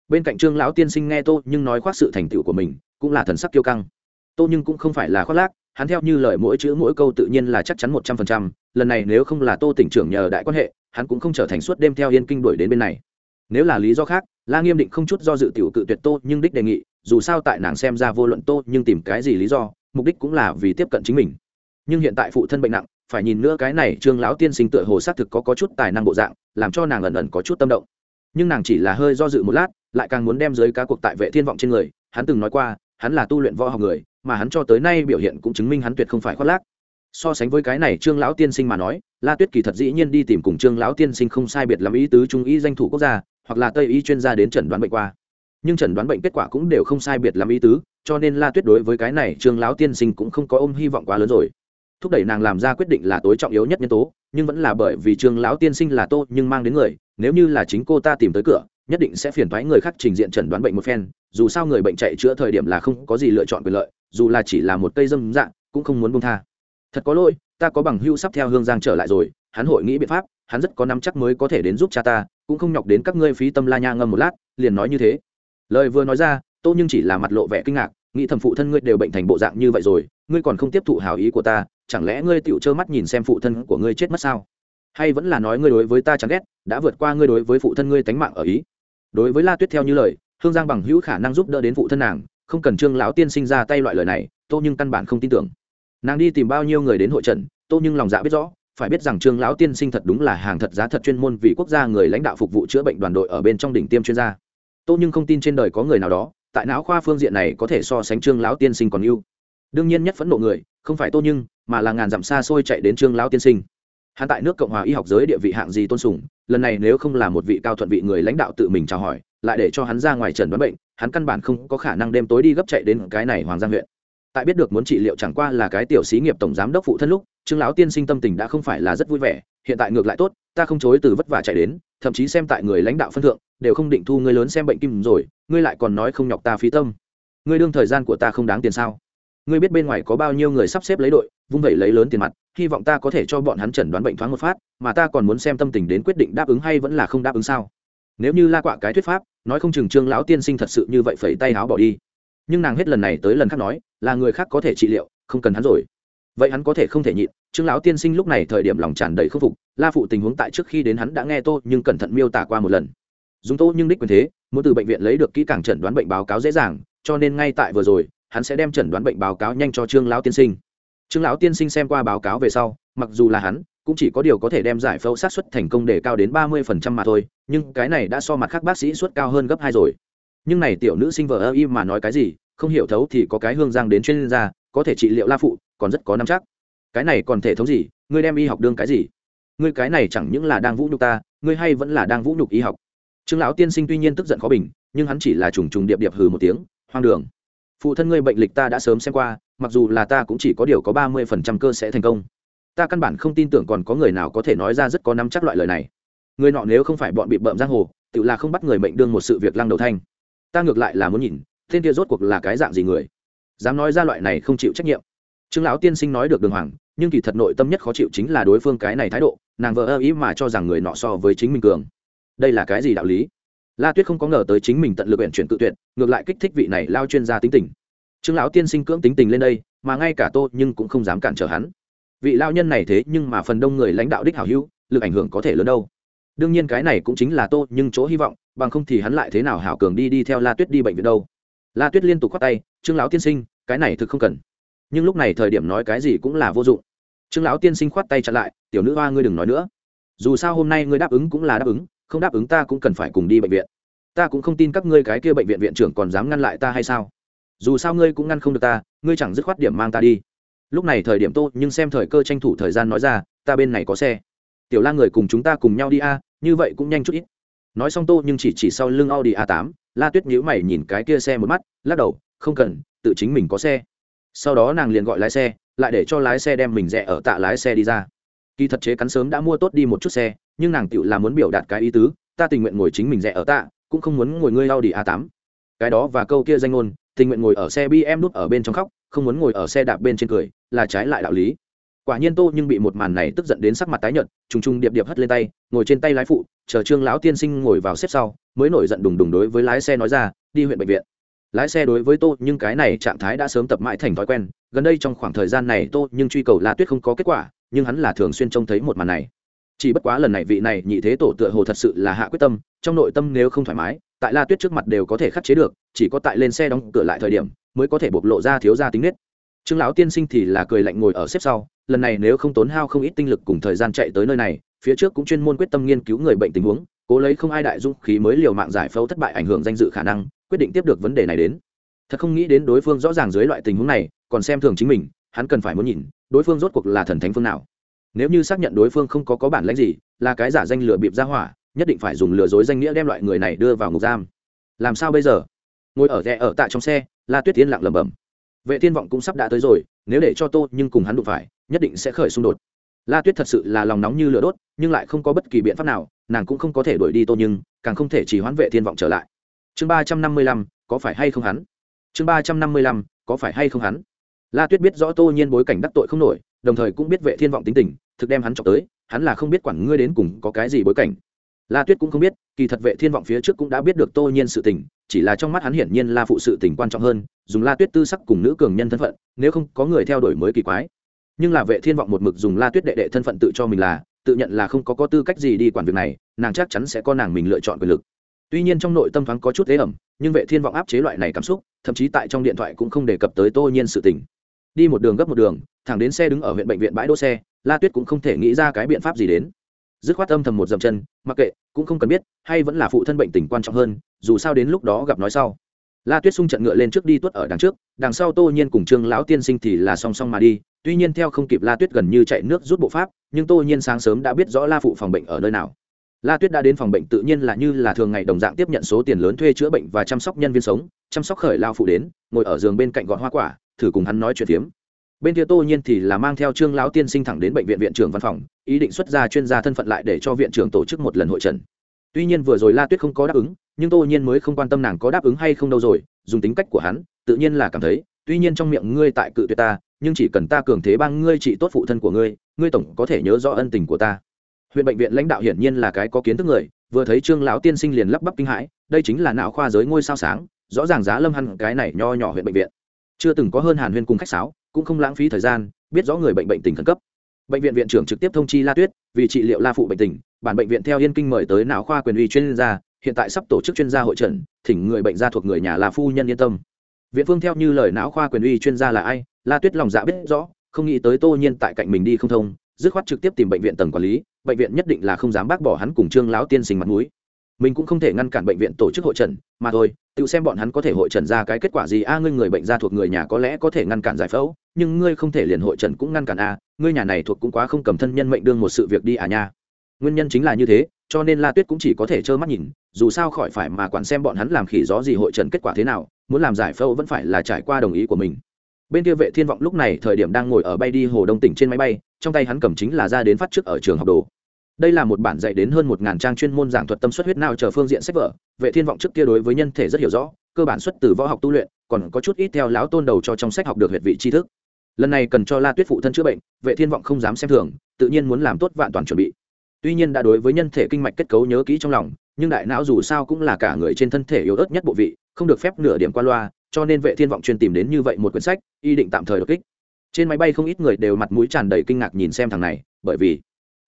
Bên cạnh trương lão tiên sinh nghe tô nhưng nói khoác sự thành tựu của mình cũng là thần sắc kiêu căng. Tô nhưng cũng không phải là khoác lác hắn theo như lời mỗi chữ mỗi câu tự nhiên là chắc chắn một trăm phần trăm lần này nếu không là tô tỉnh trưởng nhờ đại quan hệ hắn cũng không trở thành suốt đêm theo yên kinh đuổi đến bên này. Nếu là lý do khác la nghiêm định không chút do dự tiểu cự tuyệt tô nhưng đích đề nghị dù sao tại nàng xem ra vô luận tô nhưng tìm cái gì lý do mục đích cũng là vì tiếp cận chính mình. Nhưng hiện tại phụ thân bệnh nặng phải nhìn nữa cái này trương lão tiên sinh tựa hồ xác thực có, có chút tài năng bộ dạng làm cho nàng ẩn ẩn có chút tâm động. Nhưng nàng chỉ là hơi do dự một lát lại càng muốn đem dưới cá cuộc tại vệ thiên vọng trên người hắn từng nói qua hắn là tu luyện võ học người, mà hắn cho tới nay biểu hiện cũng chứng minh hắn tuyệt không phải khoác lác. So sánh với cái này trương lão tiên sinh mà nói, la tuyết kỳ thật dĩ nhiên đi tìm cùng trương lão tiên sinh không sai biệt làm ý tứ trung ý danh thủ quốc gia, hoặc là tây y chuyên gia đến chẩn đoán bệnh qua. Nhưng chẩn đoán bệnh kết quả cũng đều không sai biệt làm ý tứ, cho nên la tuyết đối với cái này trương lão tiên sinh cũng không có ôm hy vọng quá lớn rồi. Thúc đẩy nàng làm ra quyết định là tối trọng yếu nhất nhân tố, nhưng vẫn là bởi vì trương lão tiên sinh là tô nhưng mang đến người, nếu như là chính cô ta tìm tới cửa nhất định sẽ phiền thoái người khác trình diện chẩn đoán bệnh một phen, dù sao người bệnh chạy chữa thời điểm là không có gì lựa chọn quyền lợi, dù là chỉ là một cây dâm dạng, cũng không muốn buông tha. Thật có lỗi, ta có bằng hưu sắp theo hương giang trở lại rồi, hắn hội nghĩ biện pháp, hắn rất có nắm chắc mới có thể đến giúp cha ta, cũng không nhọc đến các ngươi phí tâm la nha ngâm một lát, liền nói như thế. Lời vừa nói ra, tô nhưng chỉ là mặt lộ vẻ kinh ngạc, nghĩ thầm phụ thân ngươi đều bệnh thành bộ dạng như vậy rồi, ngươi còn không tiếp thụ hào ý của ta, chẳng lẽ ngươi tựu trơ mắt nhìn xem phụ thân của ngươi chết mất sao? Hay vẫn là nói ngươi đối với ta chẳng ghét, đã vượt qua ngươi đối với phụ thân ngươi tánh mạng ở ý? Đối với la tuyết theo như lời, hương giang bằng hữu khả năng giúp đỡ đến phụ thân nàng, không cần trương lão tiên sinh ra tay loại lời này, tô nhưng căn bản không tin tưởng. Nàng đi tìm bao nhiêu người đến hội trần tô nhưng lòng dạ biết rõ, phải biết rằng trương lão tiên sinh thật đúng là hàng thật giá thật chuyên môn vì quốc gia người lãnh đạo phục vụ chữa bệnh đoàn đội ở bên trong đỉnh tiêm chuyên gia. Tô nhưng không tin trên đời có người nào đó, tại não khoa phương diện này có thể so sánh trương lão tiên sinh còn yêu đương nhiên nhất phẫn nộ người, không phải tô nhưng, mà là ngàn dặm xa xôi chạy đến trương lão tiên sinh. Hắn tại nước cộng hòa y học giới địa vị hạng gì tôn sùng lần này nếu không là một vị cao thuận vị người lãnh đạo tự mình chào hỏi, lại để cho hắn ra ngoài trần đoán bệnh, hắn căn bản không có khả năng đêm tối đi gấp chạy đến cái này hoàng giang huyện. Tại biết được muốn trị liệu chẳng qua là cái tiểu xí nghiệp tổng giám đốc phụ thân lúc, trương lão tiên sinh tâm tình đã không phải là rất vui vẻ, hiện tại ngược lại tốt, ta không chối từ vất vả chạy đến, thậm chí xem tại người lãnh đạo phân thượng, đều không định thu ngươi lớn xem bệnh kim rồi, ngươi lại còn nói không nhọc ta phí tâm. Ngươi đương thời gian của ta không đáng tiền sao? Ngươi biết bên ngoài có bao nhiêu người sắp xếp lấy đội, vung vẩy lấy lớn tiền mặt hy vọng ta có thể cho bọn hắn chẩn đoán bệnh thoáng một phát, mà ta còn muốn xem tâm tình đến quyết định đáp ứng hay vẫn là không đáp ứng sao? Nếu như la quạ cái thuyết pháp, nói không chừng trương lão tiên sinh thật sự như vậy phẩy tay háo bỏ đi. Nhưng nàng hết lần này tới lần khác nói, là người khác có thể trị liệu, không cần hắn rồi. Vậy hắn có thể không thể nhịn, trương lão tiên sinh lúc này thời điểm lòng tràn đầy khâm phục, la phụ tình huống tại trước khi đến hắn đã nghe tô nhưng cẩn thận miêu tả qua một lần. Dùng tô nhưng đích quyền thế, muốn từ bệnh viện lấy được kỹ càng chẩn đoán bệnh báo cáo dễ dàng, cho nên ngay tại vừa rồi, hắn sẽ đem chẩn đoán bệnh báo cáo nhanh cho trương lão tiên sinh trương lão tiên sinh xem qua báo cáo về sau, mặc dù là hắn, cũng chỉ có điều có thể đem giải phẫu sát xuất thành công để cao đến ba mươi phần trăm mà thôi, nhưng cái này đã so mặt khác bác sĩ suất cao hơn gấp hai rồi. Nhưng này tiểu nữ sinh vợ ơ y mà nói cái gì, không hiểu thấu thì có cái hương giang đến chuyên gia, có thể trị liệu la phụ, còn rất có năm chắc. Cái này còn thể thống gì, ngươi đem y học đương cái gì? Ngươi cái này chẳng những là đang vũ nhục ta, ngươi hay vẫn là đang vũ nhục y học. Trương lão tiên sinh tuy nhiên tức giận khó bình, nhưng hắn chỉ là trùng trùng điệp điệp hừ một tiếng, hoang đường. Phụ thân ngươi bệnh lịch ta đã sớm xem qua mặc dù là ta cũng chỉ có điều có ba mươi phần trăm cơ sẽ thành công. Ta căn bản không tin tưởng còn có người nào có thể nói ra rất có nắm chắc loại lời này. Người nọ nếu không phải bọn bị bợm giang hồ, tự là không bắt người mệnh đương một sự việc lăng đầu thanh. Ta ngược lại là muốn nhìn, tên kia rốt cuộc là cái dạng gì người? Dám nói ra loại này không chịu trách nhiệm. Trương lão tiên sinh nói được đường hoàng, nhưng kỳ thật nội tâm nhất khó chịu chính là đối phương cái này thái độ, nàng vợ ơ ý mà cho rằng người nọ so với chính mình cường. Đây là cái gì đạo lý? La tuyết không có ngờ tới chính mình tận lực huyện chuyển tự tuyệt, ngược lại kích thích vị này lao chuyên gia tính tình trương lão tiên sinh cưỡng tính tình lên đây, mà ngay cả tô nhưng cũng không dám cản trở hắn. Vị lao nhân này thế nhưng mà phần đông người lãnh đạo đích hảo hữu, lực ảnh hưởng có thể lớn đâu. Đương nhiên cái này cũng chính là tô nhưng chỗ hy vọng, bằng không thì hắn lại thế nào hảo cường đi đi theo la tuyết đi bệnh viện đâu. La tuyết liên tục khoát tay, trương lão tiên sinh, cái này thực không cần. Nhưng lúc này thời điểm nói cái gì cũng là vô dụng. Trương lão tiên sinh khoát tay chặn lại, tiểu nữ hoa ngươi đừng nói nữa. Dù sao hôm nay ngươi đáp ứng cũng là đáp ứng, không đáp ứng ta cũng cần phải cùng đi bệnh viện. Ta cũng không tin các ngươi cái kia bệnh viện viện trưởng còn dám ngăn lại ta hay sao? Dù sao ngươi cũng ngăn không được ta, ngươi chẳng dứt khoát điểm mang ta đi. Lúc này thời điểm tô, nhưng xem thời cơ tranh thủ thời gian nói ra, ta bên này có xe. Tiểu la người cùng chúng ta cùng nhau đi a, như vậy cũng nhanh chút ít. Nói xong tô, nhưng chỉ chỉ sau lưng audi a 8 la tuyết nhíu mày nhìn cái kia xe một mắt, lắc đầu, không cần, tự chính mình có xe. Sau đó nàng liền gọi lái xe, lại để cho lái xe đem mình rẽ ở tạ lái xe đi ra. Kỳ thật chế cắn sớm đã mua tốt đi một chút xe, nhưng nàng tựu là muốn biểu đạt cái ý tứ, ta tình nguyện ngồi chính mình rẽ ở tạ, cũng không muốn ngồi ngươi audi a 8 cái đó và câu kia danh ngôn tình nguyện ngồi ở xe bm nút ở bên trong khóc, không muốn ngồi ở xe đạp bên trên cười, là trái lại đạo lý. Quả nhiên tô nhưng bị một màn này tức giận đến sắc mặt tái nhợt, trùng trùng điệp điệp hất lên tay, ngồi trên tay lái phụ, chờ trương lão tiên sinh ngồi vào xếp sau, mới nổi giận đùng đùng đối với lái xe nói ra, đi huyện bệnh viện. Lái xe đối với tô nhưng cái này trạng thái đã sớm tập mãi thành thói quen, gần đây trong khoảng thời gian này tô nhưng truy cầu la tuyết không có kết quả, nhưng hắn là thường xuyên trông thấy một màn này. Chỉ bất quá lần này vị này nhị thế tổ tựa hồ thật sự là hạ quyết tâm, trong nội tâm nếu không thoải mái tại la tuyết trước mặt đều có thể khắc chế được, chỉ có tại lên xe đóng cửa lại thời điểm mới có thể bộc lộ ra thiếu gia tính nết. Trương lão tiên sinh thì là cười lạnh ngồi ở xếp sau, lần này nếu không tốn hao không ít tinh lực cùng thời gian chạy tới nơi này, phía trước cũng chuyên môn quyết tâm nghiên cứu người bệnh tình huống, cố lấy không ai đại dung khí mới liều mạng giải phẫu thất bại ảnh hưởng danh dự khả năng, quyết định tiếp được vấn đề này đến. Thật không nghĩ đến đối phương rõ ràng dưới loại tình huống này, còn xem thường chính mình, hắn cần phải muốn nhìn, đối phương rốt cuộc là thần thánh phương nào. Nếu như xác nhận đối phương không có có bản lãnh gì, là cái giả danh lừa bịp ra hỏa nhất định phải dùng lừa dối danh nghĩa đem loại người này đưa vào ngục giam. Làm sao bây giờ? Ngồi ở rẽ ở tại trong xe, la tuyết tiến lặng lẩm bẩm. Vệ thiên vọng cũng sắp đã tới rồi, nếu để cho tô nhưng cùng hắn đụng phải, nhất định sẽ khởi xung đột. La tuyết thật sự là lòng nóng như lửa đốt, nhưng lại không có bất kỳ biện pháp nào, nàng cũng không có thể đuổi đi tô nhưng, càng không thể chỉ hoãn vệ thiên vọng trở lại. Chương ba trăm năm mươi lăm, có phải hay không hắn? Chương ba trăm năm mươi lăm, có phải hay không hắn? La tuyết biết rõ tô nhiên bối cảnh đắc tội không nổi, đồng thời cũng biết vệ thiên vọng tính tình, thực đem hắn chọc tới, hắn là không biết quản ngươi đến cùng có cái gì bối cảnh la tuyết cũng không biết, kỳ thật vệ thiên vọng phía trước cũng đã biết được tô nhiên sự tình, chỉ là trong mắt hắn hiển nhiên la phụ sự tình quan trọng hơn, dùng la tuyết tư sắc cùng nữ cường nhân thân phận, nếu không có người theo đuổi mới kỳ quái. Nhưng là vệ thiên vọng một mực dùng la tuyết đệ đệ thân phận tự cho mình là, tự nhận là không có có tư cách gì đi quản việc này, nàng chắc chắn sẽ có nàng mình lựa chọn quyền lực. Tuy nhiên trong nội tâm thoáng có chút thế ẩm, nhưng vệ thiên vọng áp chế loại này cảm xúc, thậm chí tại trong điện thoại cũng không đề cập tới tô nhiên sự tình. Đi một đường gấp một đường, thẳng đến xe đứng ở huyện bệnh viện bãi đỗ xe, la tuyết cũng không thể nghĩ ra cái biện pháp gì đến dứt khoát âm thầm một dậm chân, mặc kệ, cũng không cần biết, hay vẫn là phụ thân bệnh tình quan trọng hơn, dù sao đến lúc đó gặp nói sau. La tuyết xung trận ngựa lên trước đi tuất ở đằng trước, đằng sau tô nhiên cùng trương lão tiên sinh thì là song song mà đi, tuy nhiên theo không kịp la tuyết gần như chạy nước rút bộ pháp, nhưng tô nhiên sáng sớm đã biết rõ la phụ phòng bệnh ở nơi nào. La tuyết đã đến phòng bệnh tự nhiên là như là thường ngày đồng dạng tiếp nhận số tiền lớn thuê chữa bệnh và chăm sóc nhân viên sống, chăm sóc khởi lao phụ đến, ngồi ở giường bên cạnh gọn hoa quả, thử cùng hắn nói chuyện phiếm bên kia tô nhiên thì là mang theo trương lão tiên sinh thẳng đến bệnh viện viện trưởng văn phòng, ý định xuất ra chuyên gia thân phận lại để cho viện trưởng tổ chức một lần hội trần. Tuy nhiên vừa rồi la tuyết không có đáp ứng, nhưng tô nhiên mới không quan tâm nàng có đáp ứng hay không đâu rồi, dùng tính cách của hắn, tự nhiên là cảm thấy, tuy nhiên trong miệng ngươi tại cự tuyệt ta, nhưng chỉ cần ta cường thế bang ngươi trị tốt phụ thân của ngươi ngươi tổng có thể nhớ rõ ân tình của ta. Huyện bệnh viện lãnh đạo hiển nhiên là cái có kiến thức người, vừa thấy trương lão tiên sinh liền lắp bắp kinh hãi, đây chính là não khoa giới ngôi sao sáng, rõ ràng giá lâm hẳn cái này nho nhỏ huyện bệnh viện. Chưa từng có hơn hàn huyên cùng khách sáo cũng không lãng phí thời gian, biết rõ người bệnh bệnh tình khẩn cấp. Bệnh viện viện trưởng trực tiếp thông chi la tuyết, vì trị liệu la phụ bệnh tình, bản bệnh viện theo yên kinh mời tới não khoa quyền uy chuyên gia, hiện tại sắp tổ chức chuyên gia hội trần thỉnh người bệnh gia thuộc người nhà là phu nhân yên tâm. Viện phương theo như lời não khoa quyền uy chuyên gia là ai, la tuyết lòng dạ biết rõ, không nghĩ tới tô nhiên tại cạnh mình đi không thông, dứt khoát trực tiếp tìm bệnh viện tầng quản lý, bệnh viện nhất định là không dám bác bỏ hắn cùng trương lão tiên sinh mặt mũi mình cũng không thể ngăn cản bệnh viện tổ chức hội trần, mà thôi, tự xem bọn hắn có thể hội trần ra cái kết quả gì. A, ngươi người bệnh gia thuộc người nhà có lẽ có thể ngăn cản giải phẫu, nhưng ngươi không thể liền hội trần cũng ngăn cản a, ngươi nhà này thuộc cũng quá không cầm thân nhân mệnh đương một sự việc đi à nha. Nguyên nhân chính là như thế, cho nên la tuyết cũng chỉ có thể trơ mắt nhìn, dù sao khỏi phải mà quản xem bọn hắn làm khỉ gió gì hội trần kết quả thế nào, muốn làm giải phẫu vẫn phải là trải qua đồng ý của mình. Bên kia vệ thiên vọng lúc này thời điểm đang ngồi ở bay đi hồ đông tỉnh trên máy bay, trong tay hắn cầm chính là ra đến phát trước ở trường học đồ đây là một bản dạy đến hơn một ngàn trang chuyên môn giảng thuật tâm suất huyết nào chờ phương diện sách vở. Vệ thiên vọng trước kia đối với nhân thể rất hiểu rõ, cơ bản xuất từ võ học tu luyện, còn có chút ít theo lão tôn đầu cho trong sách học được huyệt vị tri thức. Lần này cần cho la tuyết phụ thân chữa bệnh, vệ thiên vọng không dám xem thường, tự nhiên muốn làm tốt vạn toàn chuẩn bị. Tuy nhiên đã đối với nhân thể kinh mạch kết cấu nhớ kỹ trong lòng, nhưng đại não dù sao cũng là cả người trên thân thể yếu ớt nhất bộ vị, không được phép nửa điểm qua loa, cho nên vệ thiên vọng chuyên tìm đến như vậy một quyển sách y định tạm thời đột kích. Trên máy bay không ít người đều mặt mũi tràn đầy kinh ngạc nhìn xem thằng này, bởi vì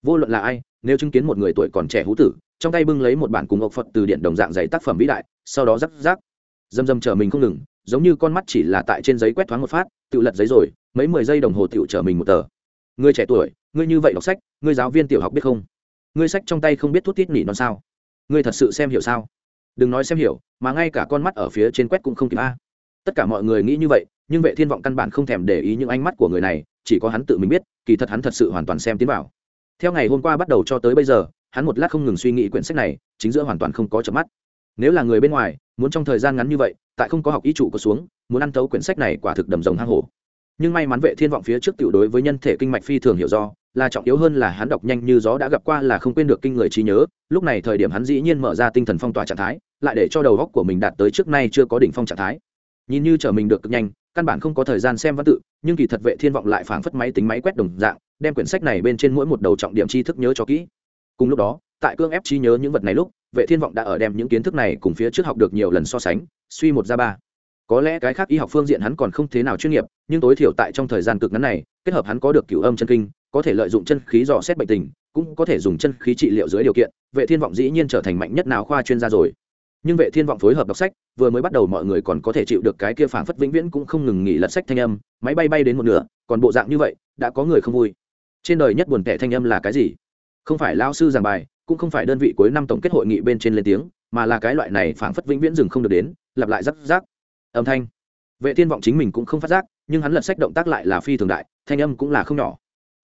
vô luận là ai, nếu chứng kiến một người tuổi còn trẻ hú tử, trong tay bưng lấy một bản cùng ốc phật từ điện đồng dạng giấy tác phẩm vĩ đại, sau đó rắc rắc dầm dầm chờ mình không ngừng, giống như con mắt chỉ là tại trên giấy quét thoáng một phát, tự lật giấy rồi, mấy mười giây đồng hồ tự chờ mình một tờ. Người trẻ tuổi, ngươi như vậy đọc sách, ngươi giáo viên tiểu học biết không? Ngươi sách trong tay không biết thuốc tít nỉ non sao? Ngươi thật sự xem hiểu sao? Đừng nói xem hiểu, mà ngay cả con mắt ở phía trên quét cũng không kịp a. Tất cả mọi người nghĩ như vậy, nhưng vệ thiên vọng căn bản không thèm để ý những ánh mắt của người này, chỉ có hắn tự mình biết, kỳ thật hắn thật sự hoàn toàn xem tiến vào theo ngày hôm qua bắt đầu cho tới bây giờ, hắn một lát không ngừng suy nghĩ quyển sách này, chính giữa hoàn toàn không có chợp mắt. Nếu là người bên ngoài, muốn trong thời gian ngắn như vậy, tại không có học ý chủ có xuống, muốn ăn thấu quyển sách này quả thực đầm rồng hang hổ. Nhưng may mắn vệ thiên vọng phía trước tiểu đối với nhân thể kinh mạch phi thường hiểu do, là trọng yếu hơn là hắn đọc nhanh như gió đã gặp qua là không quên được kinh người trí nhớ, lúc này thời điểm hắn dĩ nhiên mở ra tinh thần phong tỏa trạng thái, lại để cho đầu góc của mình đạt tới trước nay chưa có đỉnh phong trạng thái. Nhìn như trở mình được cực nhanh, căn bản không có thời gian xem văn tự, nhưng kỳ thật vệ thiên vọng lại phảng phất máy tính máy quét đồng dạng đem quyển sách này bên trên mỗi một đầu trọng điểm tri thức nhớ cho kỹ. Cùng lúc đó, tại cương ép trí nhớ những vật này lúc, vệ thiên vọng đã ở đem những kiến thức này cùng phía trước học được nhiều lần so sánh, suy một ra ba. Có lẽ cái khác y học phương diện hắn còn không thế nào chuyên nghiệp, nhưng tối thiểu tại trong thời gian cực ngắn này, kết hợp hắn có được cửu âm chân kinh, có thể lợi dụng chân khí dò xét bệnh tình, cũng có thể dùng chân khí trị liệu dưới điều kiện, vệ thiên vọng dĩ nhiên trở thành mạnh nhất nào khoa chuyên gia rồi. Nhưng vệ thiên vọng phối hợp đọc sách, vừa mới bắt đầu mọi người còn có thể chịu được cái kia phản phất vĩnh viễn cũng không ngừng nghỉ lật sách thanh âm, máy bay bay đến một nửa, còn bộ dạng như vậy, đã có người không vui trên đời nhất buồn tẻ thanh âm là cái gì? Không phải lao sư giảng bài, cũng không phải đơn vị cuối năm tổng kết hội nghị bên trên lên tiếng, mà là cái loại này phảng phất vĩnh viễn dừng không được đến, lặp lại rắc rác âm thanh. Vệ thiên vọng chính mình cũng không phát giác, nhưng hắn lật sách động tác lại là phi thường đại, thanh âm cũng là không nhỏ.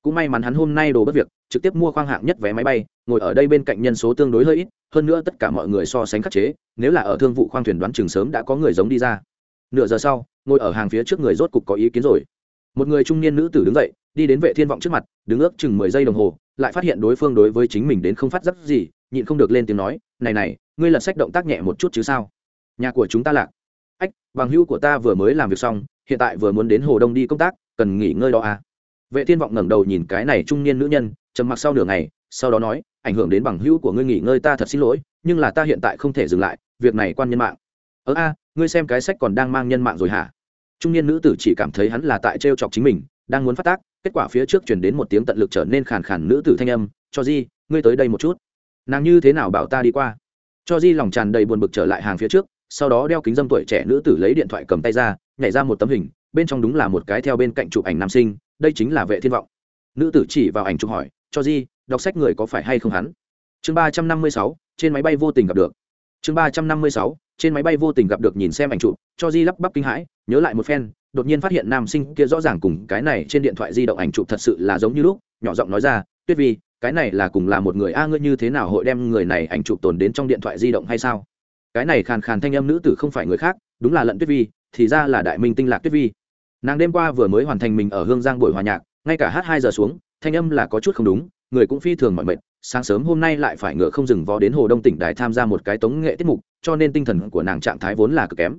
Cũng may mắn hắn hôm nay đồ bất việc, trực tiếp mua khoang hạng nhất vé máy bay, ngồi ở đây bên cạnh nhân số tương đối hơi ít, hơn nữa tất cả mọi người so sánh khắc chế, nếu là ở thương vụ khoang thuyền đoán chừng sớm đã có người giống đi ra. Nửa giờ sau, ngồi ở hàng phía trước người rốt cục có ý kiến rồi một người trung niên nữ tử đứng dậy, đi đến vệ thiên vọng trước mặt, đứng ước chừng mười giây đồng hồ, lại phát hiện đối phương đối với chính mình đến không phát giác gì, nhịn không được lên tiếng nói, này này, ngươi lật sách động tác nhẹ một chút chứ sao? Nhà của chúng ta lạc. Ách, bằng hữu của ta vừa mới làm việc xong, hiện tại vừa muốn đến hồ đông đi công tác, cần nghỉ ngơi đó à? Vệ thiên vọng ngẩng đầu nhìn cái này trung niên nữ nhân, trầm mặc sau nửa ngày, sau đó nói, ảnh hưởng đến bằng hữu của ngươi nghỉ ngơi ta thật xin lỗi, nhưng là ta hiện tại không thể dừng lại, việc này quan nhân mạng. Ơ a, ngươi xem cái sách còn đang mang nhân mạng rồi hả? Trung niên nữ tử chỉ cảm thấy hắn là tại trêu chọc chính mình, đang muốn phát tác, kết quả phía trước chuyển đến một tiếng tận lực trở nên khàn khàn nữ tử thanh âm, cho di, ngươi tới đây một chút. Nàng như thế nào bảo ta đi qua? Cho di lòng tràn đầy buồn bực trở lại hàng phía trước, sau đó đeo kính dâm tuổi trẻ nữ tử lấy điện thoại cầm tay ra, nhảy ra một tấm hình, bên trong đúng là một cái theo bên cạnh chụp ảnh nam sinh, đây chính là vệ thiên vọng. Nữ tử chỉ vào ảnh chụp hỏi, cho di, đọc sách người có phải hay không hắn? Chương ba trăm năm mươi sáu, trên máy bay vô tình gặp được. Chương ba trăm năm mươi sáu trên máy bay vô tình gặp được nhìn xem ảnh chụp, cho di lắp bắp kinh hãi, nhớ lại một phen, đột nhiên phát hiện nam sinh kia rõ ràng cùng cái này trên điện thoại di động ảnh chụp thật sự là giống như lúc, nhỏ giọng nói ra, tuyết vi, cái này là cùng là một người a ngươi như thế nào hội đem người này ảnh chụp tồn đến trong điện thoại di động hay sao? Cái này khàn khàn thanh âm nữ tử không phải người khác, đúng là lận tuyết vi, thì ra là đại minh tinh lạc tuyết vi. Nàng đêm qua vừa mới hoàn thành mình ở hương giang buổi hòa nhạc, ngay cả hát hai giờ xuống, thanh âm là có chút không đúng, người cũng phi thường mọi mệt, sáng sớm hôm nay lại phải ngựa không dừng vó đến hồ đông tỉnh đài tham gia một cái tống nghệ tiết mục cho nên tinh thần của nàng trạng thái vốn là cực kém.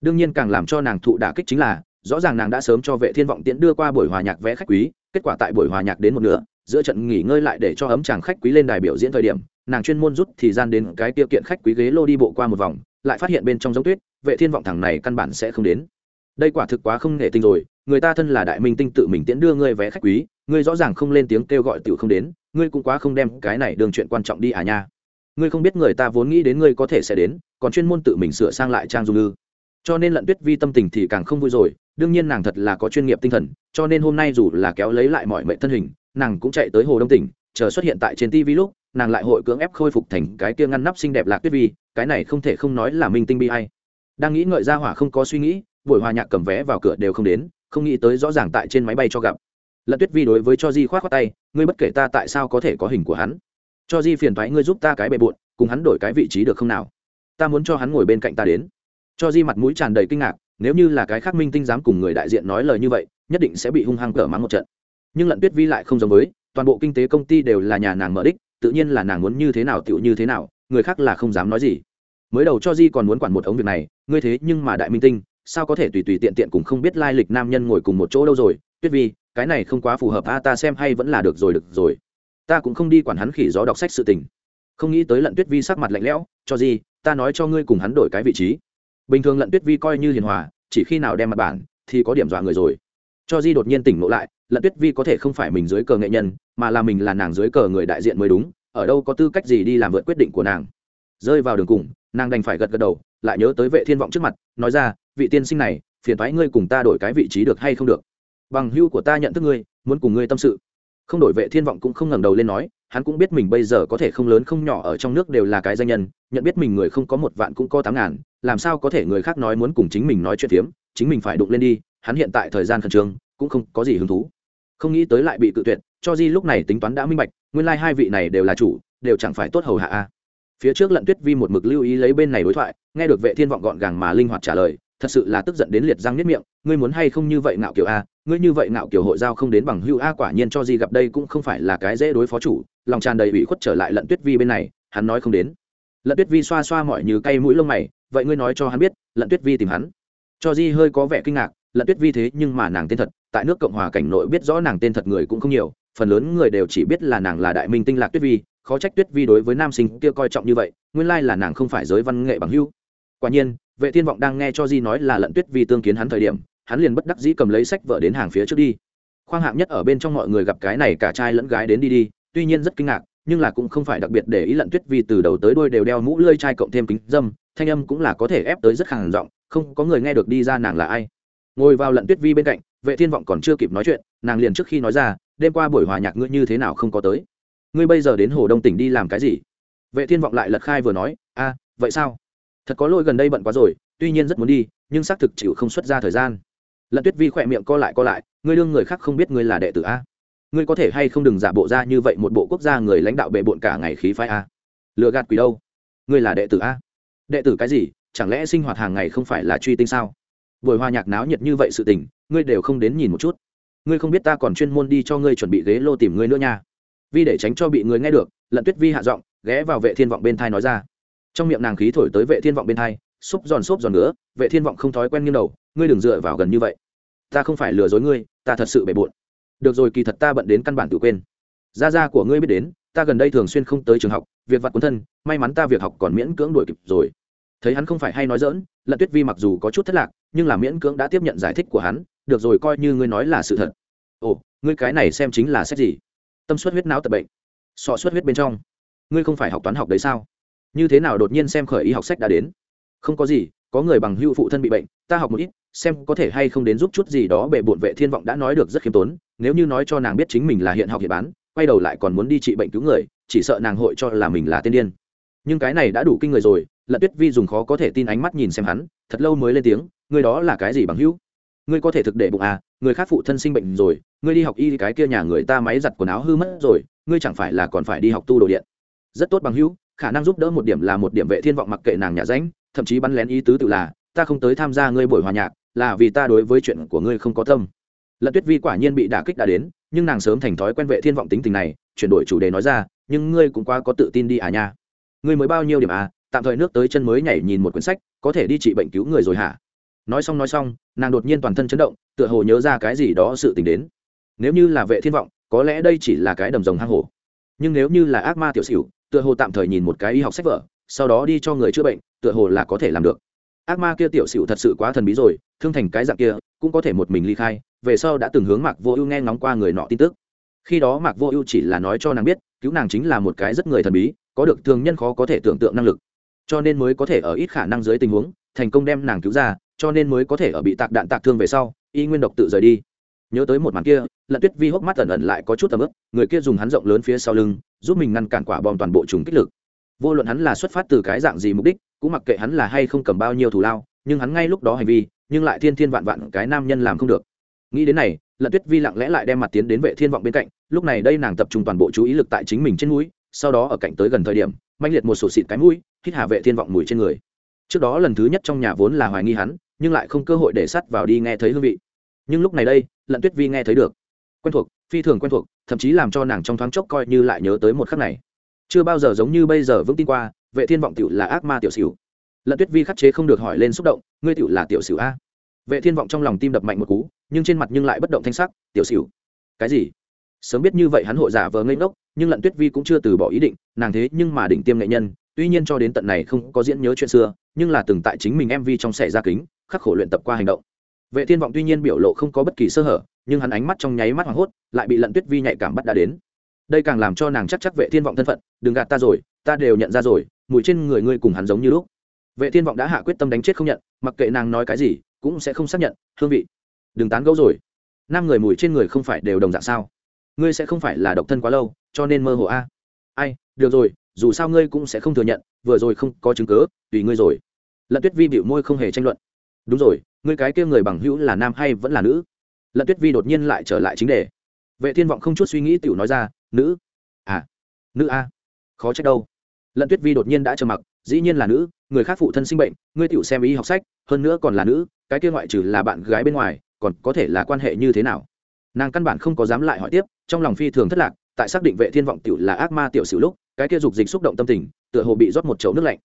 Đương nhiên càng làm cho nàng thụ đả kích chính là, rõ ràng nàng đã sớm cho vệ thiên vọng tiễn đưa qua buổi hòa nhạc vẽ khách quý, kết quả tại buổi hòa nhạc đến một nửa, giữa trận nghỉ ngơi lại để cho ấm chàng khách quý lên đài biểu diễn thời điểm, nàng chuyên môn rút thì gian đến cái tiêu kiện khách quý ghế lô đi bộ qua một vòng, lại phát hiện bên trong giống tuyết, vệ thiên vọng thẳng này căn bản sẽ không đến. Đây quả thực quá không nể tình rồi, người ta thân là đại minh tinh tự mình tiễn đưa ngươi vé khách quý, ngươi rõ ràng không lên tiếng kêu gọi tiểu không đến, ngươi cũng quá không đem cái này đường chuyện quan trọng đi à nha ngươi không biết người ta vốn nghĩ đến ngươi có thể sẽ đến, còn chuyên môn tự mình sửa sang lại trang dung ư. Cho nên lận tuyết vi tâm tình thì càng không vui rồi, đương nhiên nàng thật là có chuyên nghiệp tinh thần, cho nên hôm nay dù là kéo lấy lại mọi mệnh thân hình, nàng cũng chạy tới hồ đông tỉnh, chờ xuất hiện tại trên tv lúc, nàng lại hội cưỡng ép khôi phục thành cái kia ngăn nắp xinh đẹp lạc tuyết vi, cái này không thể không nói là minh tinh bi hay đang nghĩ ngợi ra hỏa không có suy nghĩ, buổi hòa nhạc cầm vé vào cửa đều không đến, không nghĩ tới rõ ràng tại trên máy bay cho gặp. Lận tuyết vi đối với cho di khoát khoát tay, ngươi bất kể ta tại sao có thể có hình của hắn? Cho di phiền thoái ngươi giúp ta cái bề bộn, cùng hắn đổi cái vị trí được không nào? Ta muốn cho hắn ngồi bên cạnh ta đến. Cho di mặt mũi tràn đầy kinh ngạc, nếu như là cái khác minh tinh dám cùng người đại diện nói lời như vậy, nhất định sẽ bị hung hăng cỡ mắng một trận. Nhưng lận tuyết vi lại không giống với, toàn bộ kinh tế công ty đều là nhà nàng mở đích, tự nhiên là nàng muốn như thế nào tựu như thế nào, người khác là không dám nói gì. Mới đầu cho di còn muốn quản một ống việc này, ngươi thế nhưng mà đại minh tinh, sao có thể tùy tùy tiện tiện cùng không biết lai lịch nam nhân ngồi cùng một chỗ đâu rồi? Tuyết vi, cái này không quá phù hợp, a, ta xem hay vẫn là được rồi được rồi ta cũng không đi quản hắn khỉ gió đọc sách sự tình. Không nghĩ tới lận tuyết vi sắc mặt lạnh lẽo, cho gì, ta nói cho ngươi cùng hắn đổi cái vị trí. Bình thường lận tuyết vi coi như hiền hòa, chỉ khi nào đem mặt bản, thì có điểm dọa người rồi. Cho di đột nhiên tỉnh ngộ lại, lận tuyết vi có thể không phải mình dưới cờ nghệ nhân, mà là mình là nàng dưới cờ người đại diện mới đúng, ở đâu có tư cách gì đi làm vượt quyết định của nàng. Rơi vào đường cùng, nàng đành phải gật gật đầu, lại nhớ tới vệ thiên vọng trước mặt, nói ra, vị tiên sinh này, phiền thoái ngươi cùng ta đổi cái vị trí được hay không được. Bằng hưu của ta nhận thức ngươi, muốn cùng ngươi tâm sự không đổi vệ thiên vọng cũng không ngẩng đầu lên nói, hắn cũng biết mình bây giờ có thể không lớn không nhỏ ở trong nước đều là cái danh nhân, nhận biết mình người không có một vạn cũng có tám ngàn, làm sao có thể người khác nói muốn cùng chính mình nói chuyện phiếm, chính mình phải đụng lên đi, hắn hiện tại thời gian khẩn trương, cũng không có gì hứng thú. Không nghĩ tới lại bị tự tuyệt, cho di lúc này tính toán đã minh bạch, nguyên lai hai vị này đều là chủ, đều chẳng phải tốt hầu hạ a. Phía trước lận tuyết vi một mực lưu ý lấy bên này đối thoại, nghe được vệ thiên vọng gọn gàng mà linh hoạt trả lời thật sự là tức giận đến liệt răng niết miệng, ngươi muốn hay không như vậy ngạo kiểu a, ngươi như vậy ngạo kiểu hội giao không đến bằng hưu a, quả nhiên cho gì gặp đây cũng không phải là cái dễ đối phó chủ, lòng tràn đầy ủy khuất trở lại lận tuyết vi bên này, hắn nói không đến. Lận tuyết vi xoa xoa mọi như cây mũi lông mày, vậy ngươi nói cho hắn biết, lận tuyết vi tìm hắn. Cho di hơi có vẻ kinh ngạc, lận tuyết vi thế nhưng mà nàng tên thật, tại nước cộng hòa cảnh nội biết rõ nàng tên thật người cũng không nhiều, phần lớn người đều chỉ biết là nàng là đại minh tinh lạc tuyết vi, khó trách tuyết vi đối với nam sinh kia coi trọng như vậy, nguyên lai là nàng không phải giới văn nghệ bằng hưu. Quả nhiên vệ thiên vọng đang nghe cho di nói là lận tuyết vi tương kiến hắn thời điểm, hắn liền bất đắc dĩ cầm lấy sách vợ đến hàng phía trước đi. Khoang hạng nhất ở bên trong mọi người gặp cái này cả trai lẫn gái đến đi đi, tuy nhiên rất kinh ngạc, nhưng là cũng không phải đặc biệt để ý lận tuyết vi từ đầu tới đuôi đều đeo mũ lơi chai cộng thêm kính dâm, thanh âm cũng là có thể ép tới rất khàn giọng, không có người nghe được đi ra nàng là ai. Ngồi vào lận tuyết vi bên cạnh, vệ thiên vọng còn chưa kịp nói chuyện, nàng liền trước khi nói ra, đêm qua buổi hòa nhạc ngươi như thế nào không có tới? Ngươi bây giờ đến hồ đông tỉnh đi làm cái gì? Vệ thiên vọng lại lật khai vừa nói, a, vậy sao? Thật có lỗi gần đây bận quá rồi, tuy nhiên rất muốn đi, nhưng xác thực chịu không xuất ra thời gian. Lận tuyết vi khỏe miệng co lại co lại, ngươi đương người khác không biết ngươi là đệ tử a. Ngươi có thể hay không đừng giả bộ ra như vậy một bộ quốc gia người lãnh đạo bệ bộn cả ngày khí phái a. Lừa gạt quỷ đâu? Ngươi là đệ tử a. Đệ tử cái gì? Chẳng lẽ sinh hoạt hàng ngày không phải là truy tinh sao? Buổi hòa nhạc náo nhiệt như vậy sự tình, ngươi đều không đến nhìn một chút. Ngươi không biết ta còn chuyên môn đi cho ngươi chuẩn bị ghế lô tìm ngươi nữa nha. Vì để tránh cho bị người nghe được, lận tuyết vi hạ giọng, ghé vào vệ thiên vọng bên thai nói ra trong miệng nàng khí thổi tới vệ thiên vọng bên hai xúc giòn xốp giòn nữa, vệ thiên vọng không thói quen nghiêng đầu, ngươi đừng dựa vào gần như vậy. Ta không phải lừa dối ngươi, ta thật sự bề bộn. Được rồi kỳ thật ta bận đến căn bản tự quên. Gia gia của ngươi biết đến, ta gần đây thường xuyên không tới trường học, việc vặt quân thân, may mắn ta việc học còn miễn cưỡng đuổi kịp rồi. Thấy hắn không phải hay nói dỡn lận tuyết vi mặc dù có chút thất lạc, nhưng là miễn cưỡng đã tiếp nhận giải thích của hắn, được rồi coi như ngươi nói là sự thật. Ồ, ngươi cái này xem chính là sách gì? Tâm suất huyết não tập bệnh. Sọ suất huyết bên trong. Ngươi không phải học toán học đấy sao? Như thế nào đột nhiên xem khởi y học sách đã đến? Không có gì, có người bằng hữu phụ thân bị bệnh, ta học một ít, xem có thể hay không đến giúp chút gì đó bệ bộn vệ thiên vọng đã nói được rất khiêm tốn, nếu như nói cho nàng biết chính mình là hiện học hiện bán, quay đầu lại còn muốn đi trị bệnh cứu người, chỉ sợ nàng hội cho là mình là tiên điên. Nhưng cái này đã đủ kinh người rồi, lận tuyết vi dùng khó có thể tin ánh mắt nhìn xem hắn, thật lâu mới lên tiếng người đó là cái gì bằng hữu? Ngươi có thể thực để bụng à người khác phụ thân sinh bệnh rồi, ngươi đi học y cái kia nhà người ta máy giặt quần áo hư mất rồi, ngươi chẳng phải là còn phải đi học tu đồ điện. Rất tốt bằng hữu khả năng giúp đỡ một điểm là một điểm vệ thiên vọng mặc kệ nàng nhà ránh, thậm chí bắn lén ý tứ tự là, ta không tới tham gia ngươi buổi hòa nhạc, là vì ta đối với chuyện của ngươi không có tâm. Lận tuyết vi quả nhiên bị đả kích đã đến, nhưng nàng sớm thành thói quen vệ thiên vọng tính tình này, chuyển đổi chủ đề nói ra, nhưng ngươi cũng quá có tự tin đi à nha. Ngươi mới bao nhiêu điểm à tạm thời nước tới chân mới nhảy nhìn một quyển sách, có thể đi trị bệnh cứu người rồi hả? Nói xong nói xong, nàng đột nhiên toàn thân chấn động, tựa hồ nhớ ra cái gì đó sự tình đến. Nếu như là vệ thiên vọng, có lẽ đây chỉ là cái đầm rồng hang hổ. Nhưng nếu như là ác ma tiểu xỉu tựa hồ tạm thời nhìn một cái y học sách vở, sau đó đi cho người chữa bệnh, tựa hồ là có thể làm được. Ác ma kia tiểu xỉu thật sự quá thần bí rồi, thương thành cái dạng kia, cũng có thể một mình ly khai, về sau đã từng hướng mạc vô ưu nghe ngóng qua người nọ tin tức. Khi đó mạc vô ưu chỉ là nói cho nàng biết, cứu nàng chính là một cái rất người thần bí, có được thường nhân khó có thể tưởng tượng năng lực. Cho nên mới có thể ở ít khả năng dưới tình huống, thành công đem nàng cứu ra, cho nên mới có thể ở bị tạc đạn tạc thương về sau, y nguyên độc tự rời đi nhớ tới một màn kia, lận tuyết vi hốc mắt ẩn ẩn lại có chút tầm ướp người kia dùng hắn rộng lớn phía sau lưng, giúp mình ngăn cản quả bom toàn bộ trùng kích lực. Vô luận hắn là xuất phát từ cái dạng gì mục đích, cũng mặc kệ hắn là hay không cầm bao nhiêu thù lao, nhưng hắn ngay lúc đó hành vi, nhưng lại thiên thiên vạn vạn cái nam nhân làm không được. Nghĩ đến này, lận tuyết vi lặng lẽ lại đem mặt tiến đến vệ thiên vọng bên cạnh, lúc này đây nàng tập trung toàn bộ chú ý lực tại chính mình trên mũi, sau đó ở cạnh tới gần thời điểm manh liệt một sổ xịt cái mũi, hít hà vệ thiên vọng mùi trên người. Trước đó lần thứ nhất trong nhà vốn là hoài nghi hắn, nhưng lại không cơ hội để sắt vào đi nghe thấy hương vị. Nhưng lúc này đây lận tuyết vi nghe thấy được. Quen thuộc, phi thường quen thuộc, thậm chí làm cho nàng trong thoáng chốc coi như lại nhớ tới một khắc này. Chưa bao giờ giống như bây giờ vững tin qua, vệ thiên vọng tiểu là ác ma tiểu xỉu. Lận tuyết vi khắc chế không được hỏi lên xúc động, ngươi tiểu là tiểu xỉu a? Vệ thiên vọng trong lòng tim đập mạnh một cú, nhưng trên mặt nhưng lại bất động thanh sắc, tiểu xỉu. Cái gì? Sớm biết như vậy hắn hội giả vờ ngây ngốc, nhưng lận tuyết vi cũng chưa từ bỏ ý định, nàng thế nhưng mà đỉnh tiêm nghệ nhân, tuy nhiên cho đến tận này không có diễn nhớ chuyện xưa, nhưng là từng tại chính mình mv trong xẻ ra kính, khắc khổ luyện tập qua hành động vệ thiên vọng tuy nhiên biểu lộ không có bất kỳ sơ hở, nhưng hắn ánh mắt trong nháy mắt hoảng hốt, lại bị lận tuyết vi nhạy cảm bắt đã đến. Đây càng làm cho nàng chắc chắc vệ thiên vọng thân phận, đừng gạt ta rồi, ta đều nhận ra rồi, mùi trên người ngươi cùng hắn giống như lúc. Vệ thiên vọng đã hạ quyết tâm đánh chết không nhận, mặc kệ nàng nói cái gì, cũng sẽ không xác nhận, hương vị, đừng tán gẫu rồi. Năm người mùi trên người không phải đều đồng dạng sao? Ngươi sẽ không phải là độc thân quá lâu, cho nên mơ hồ a. Ai, được rồi, dù sao ngươi cũng sẽ không thừa nhận, vừa rồi không có chứng cớ tùy ngươi rồi. Lận tuyết vi bịu môi không hề tranh luận. Đúng rồi ngươi cái kia người bằng hữu là nam hay vẫn là nữ? Lận tuyết vi đột nhiên lại trở lại chính đề. Vệ thiên vọng không chút suy nghĩ tiểu nói ra, nữ. À nữ a, khó trách đâu. Lận tuyết vi đột nhiên đã trầm mặc, dĩ nhiên là nữ, người khác phụ thân sinh bệnh, ngươi tiểu xem ý học sách, hơn nữa còn là nữ, cái kia ngoại trừ là bạn gái bên ngoài, còn có thể là quan hệ như thế nào? Nàng căn bản không có dám lại hỏi tiếp, trong lòng phi thường thất lạc, tại xác định vệ thiên vọng tiểu là ác ma tiểu sử lúc, cái kia dục dịch xúc động tâm tình, tựa hồ bị rót một chậu nước lạnh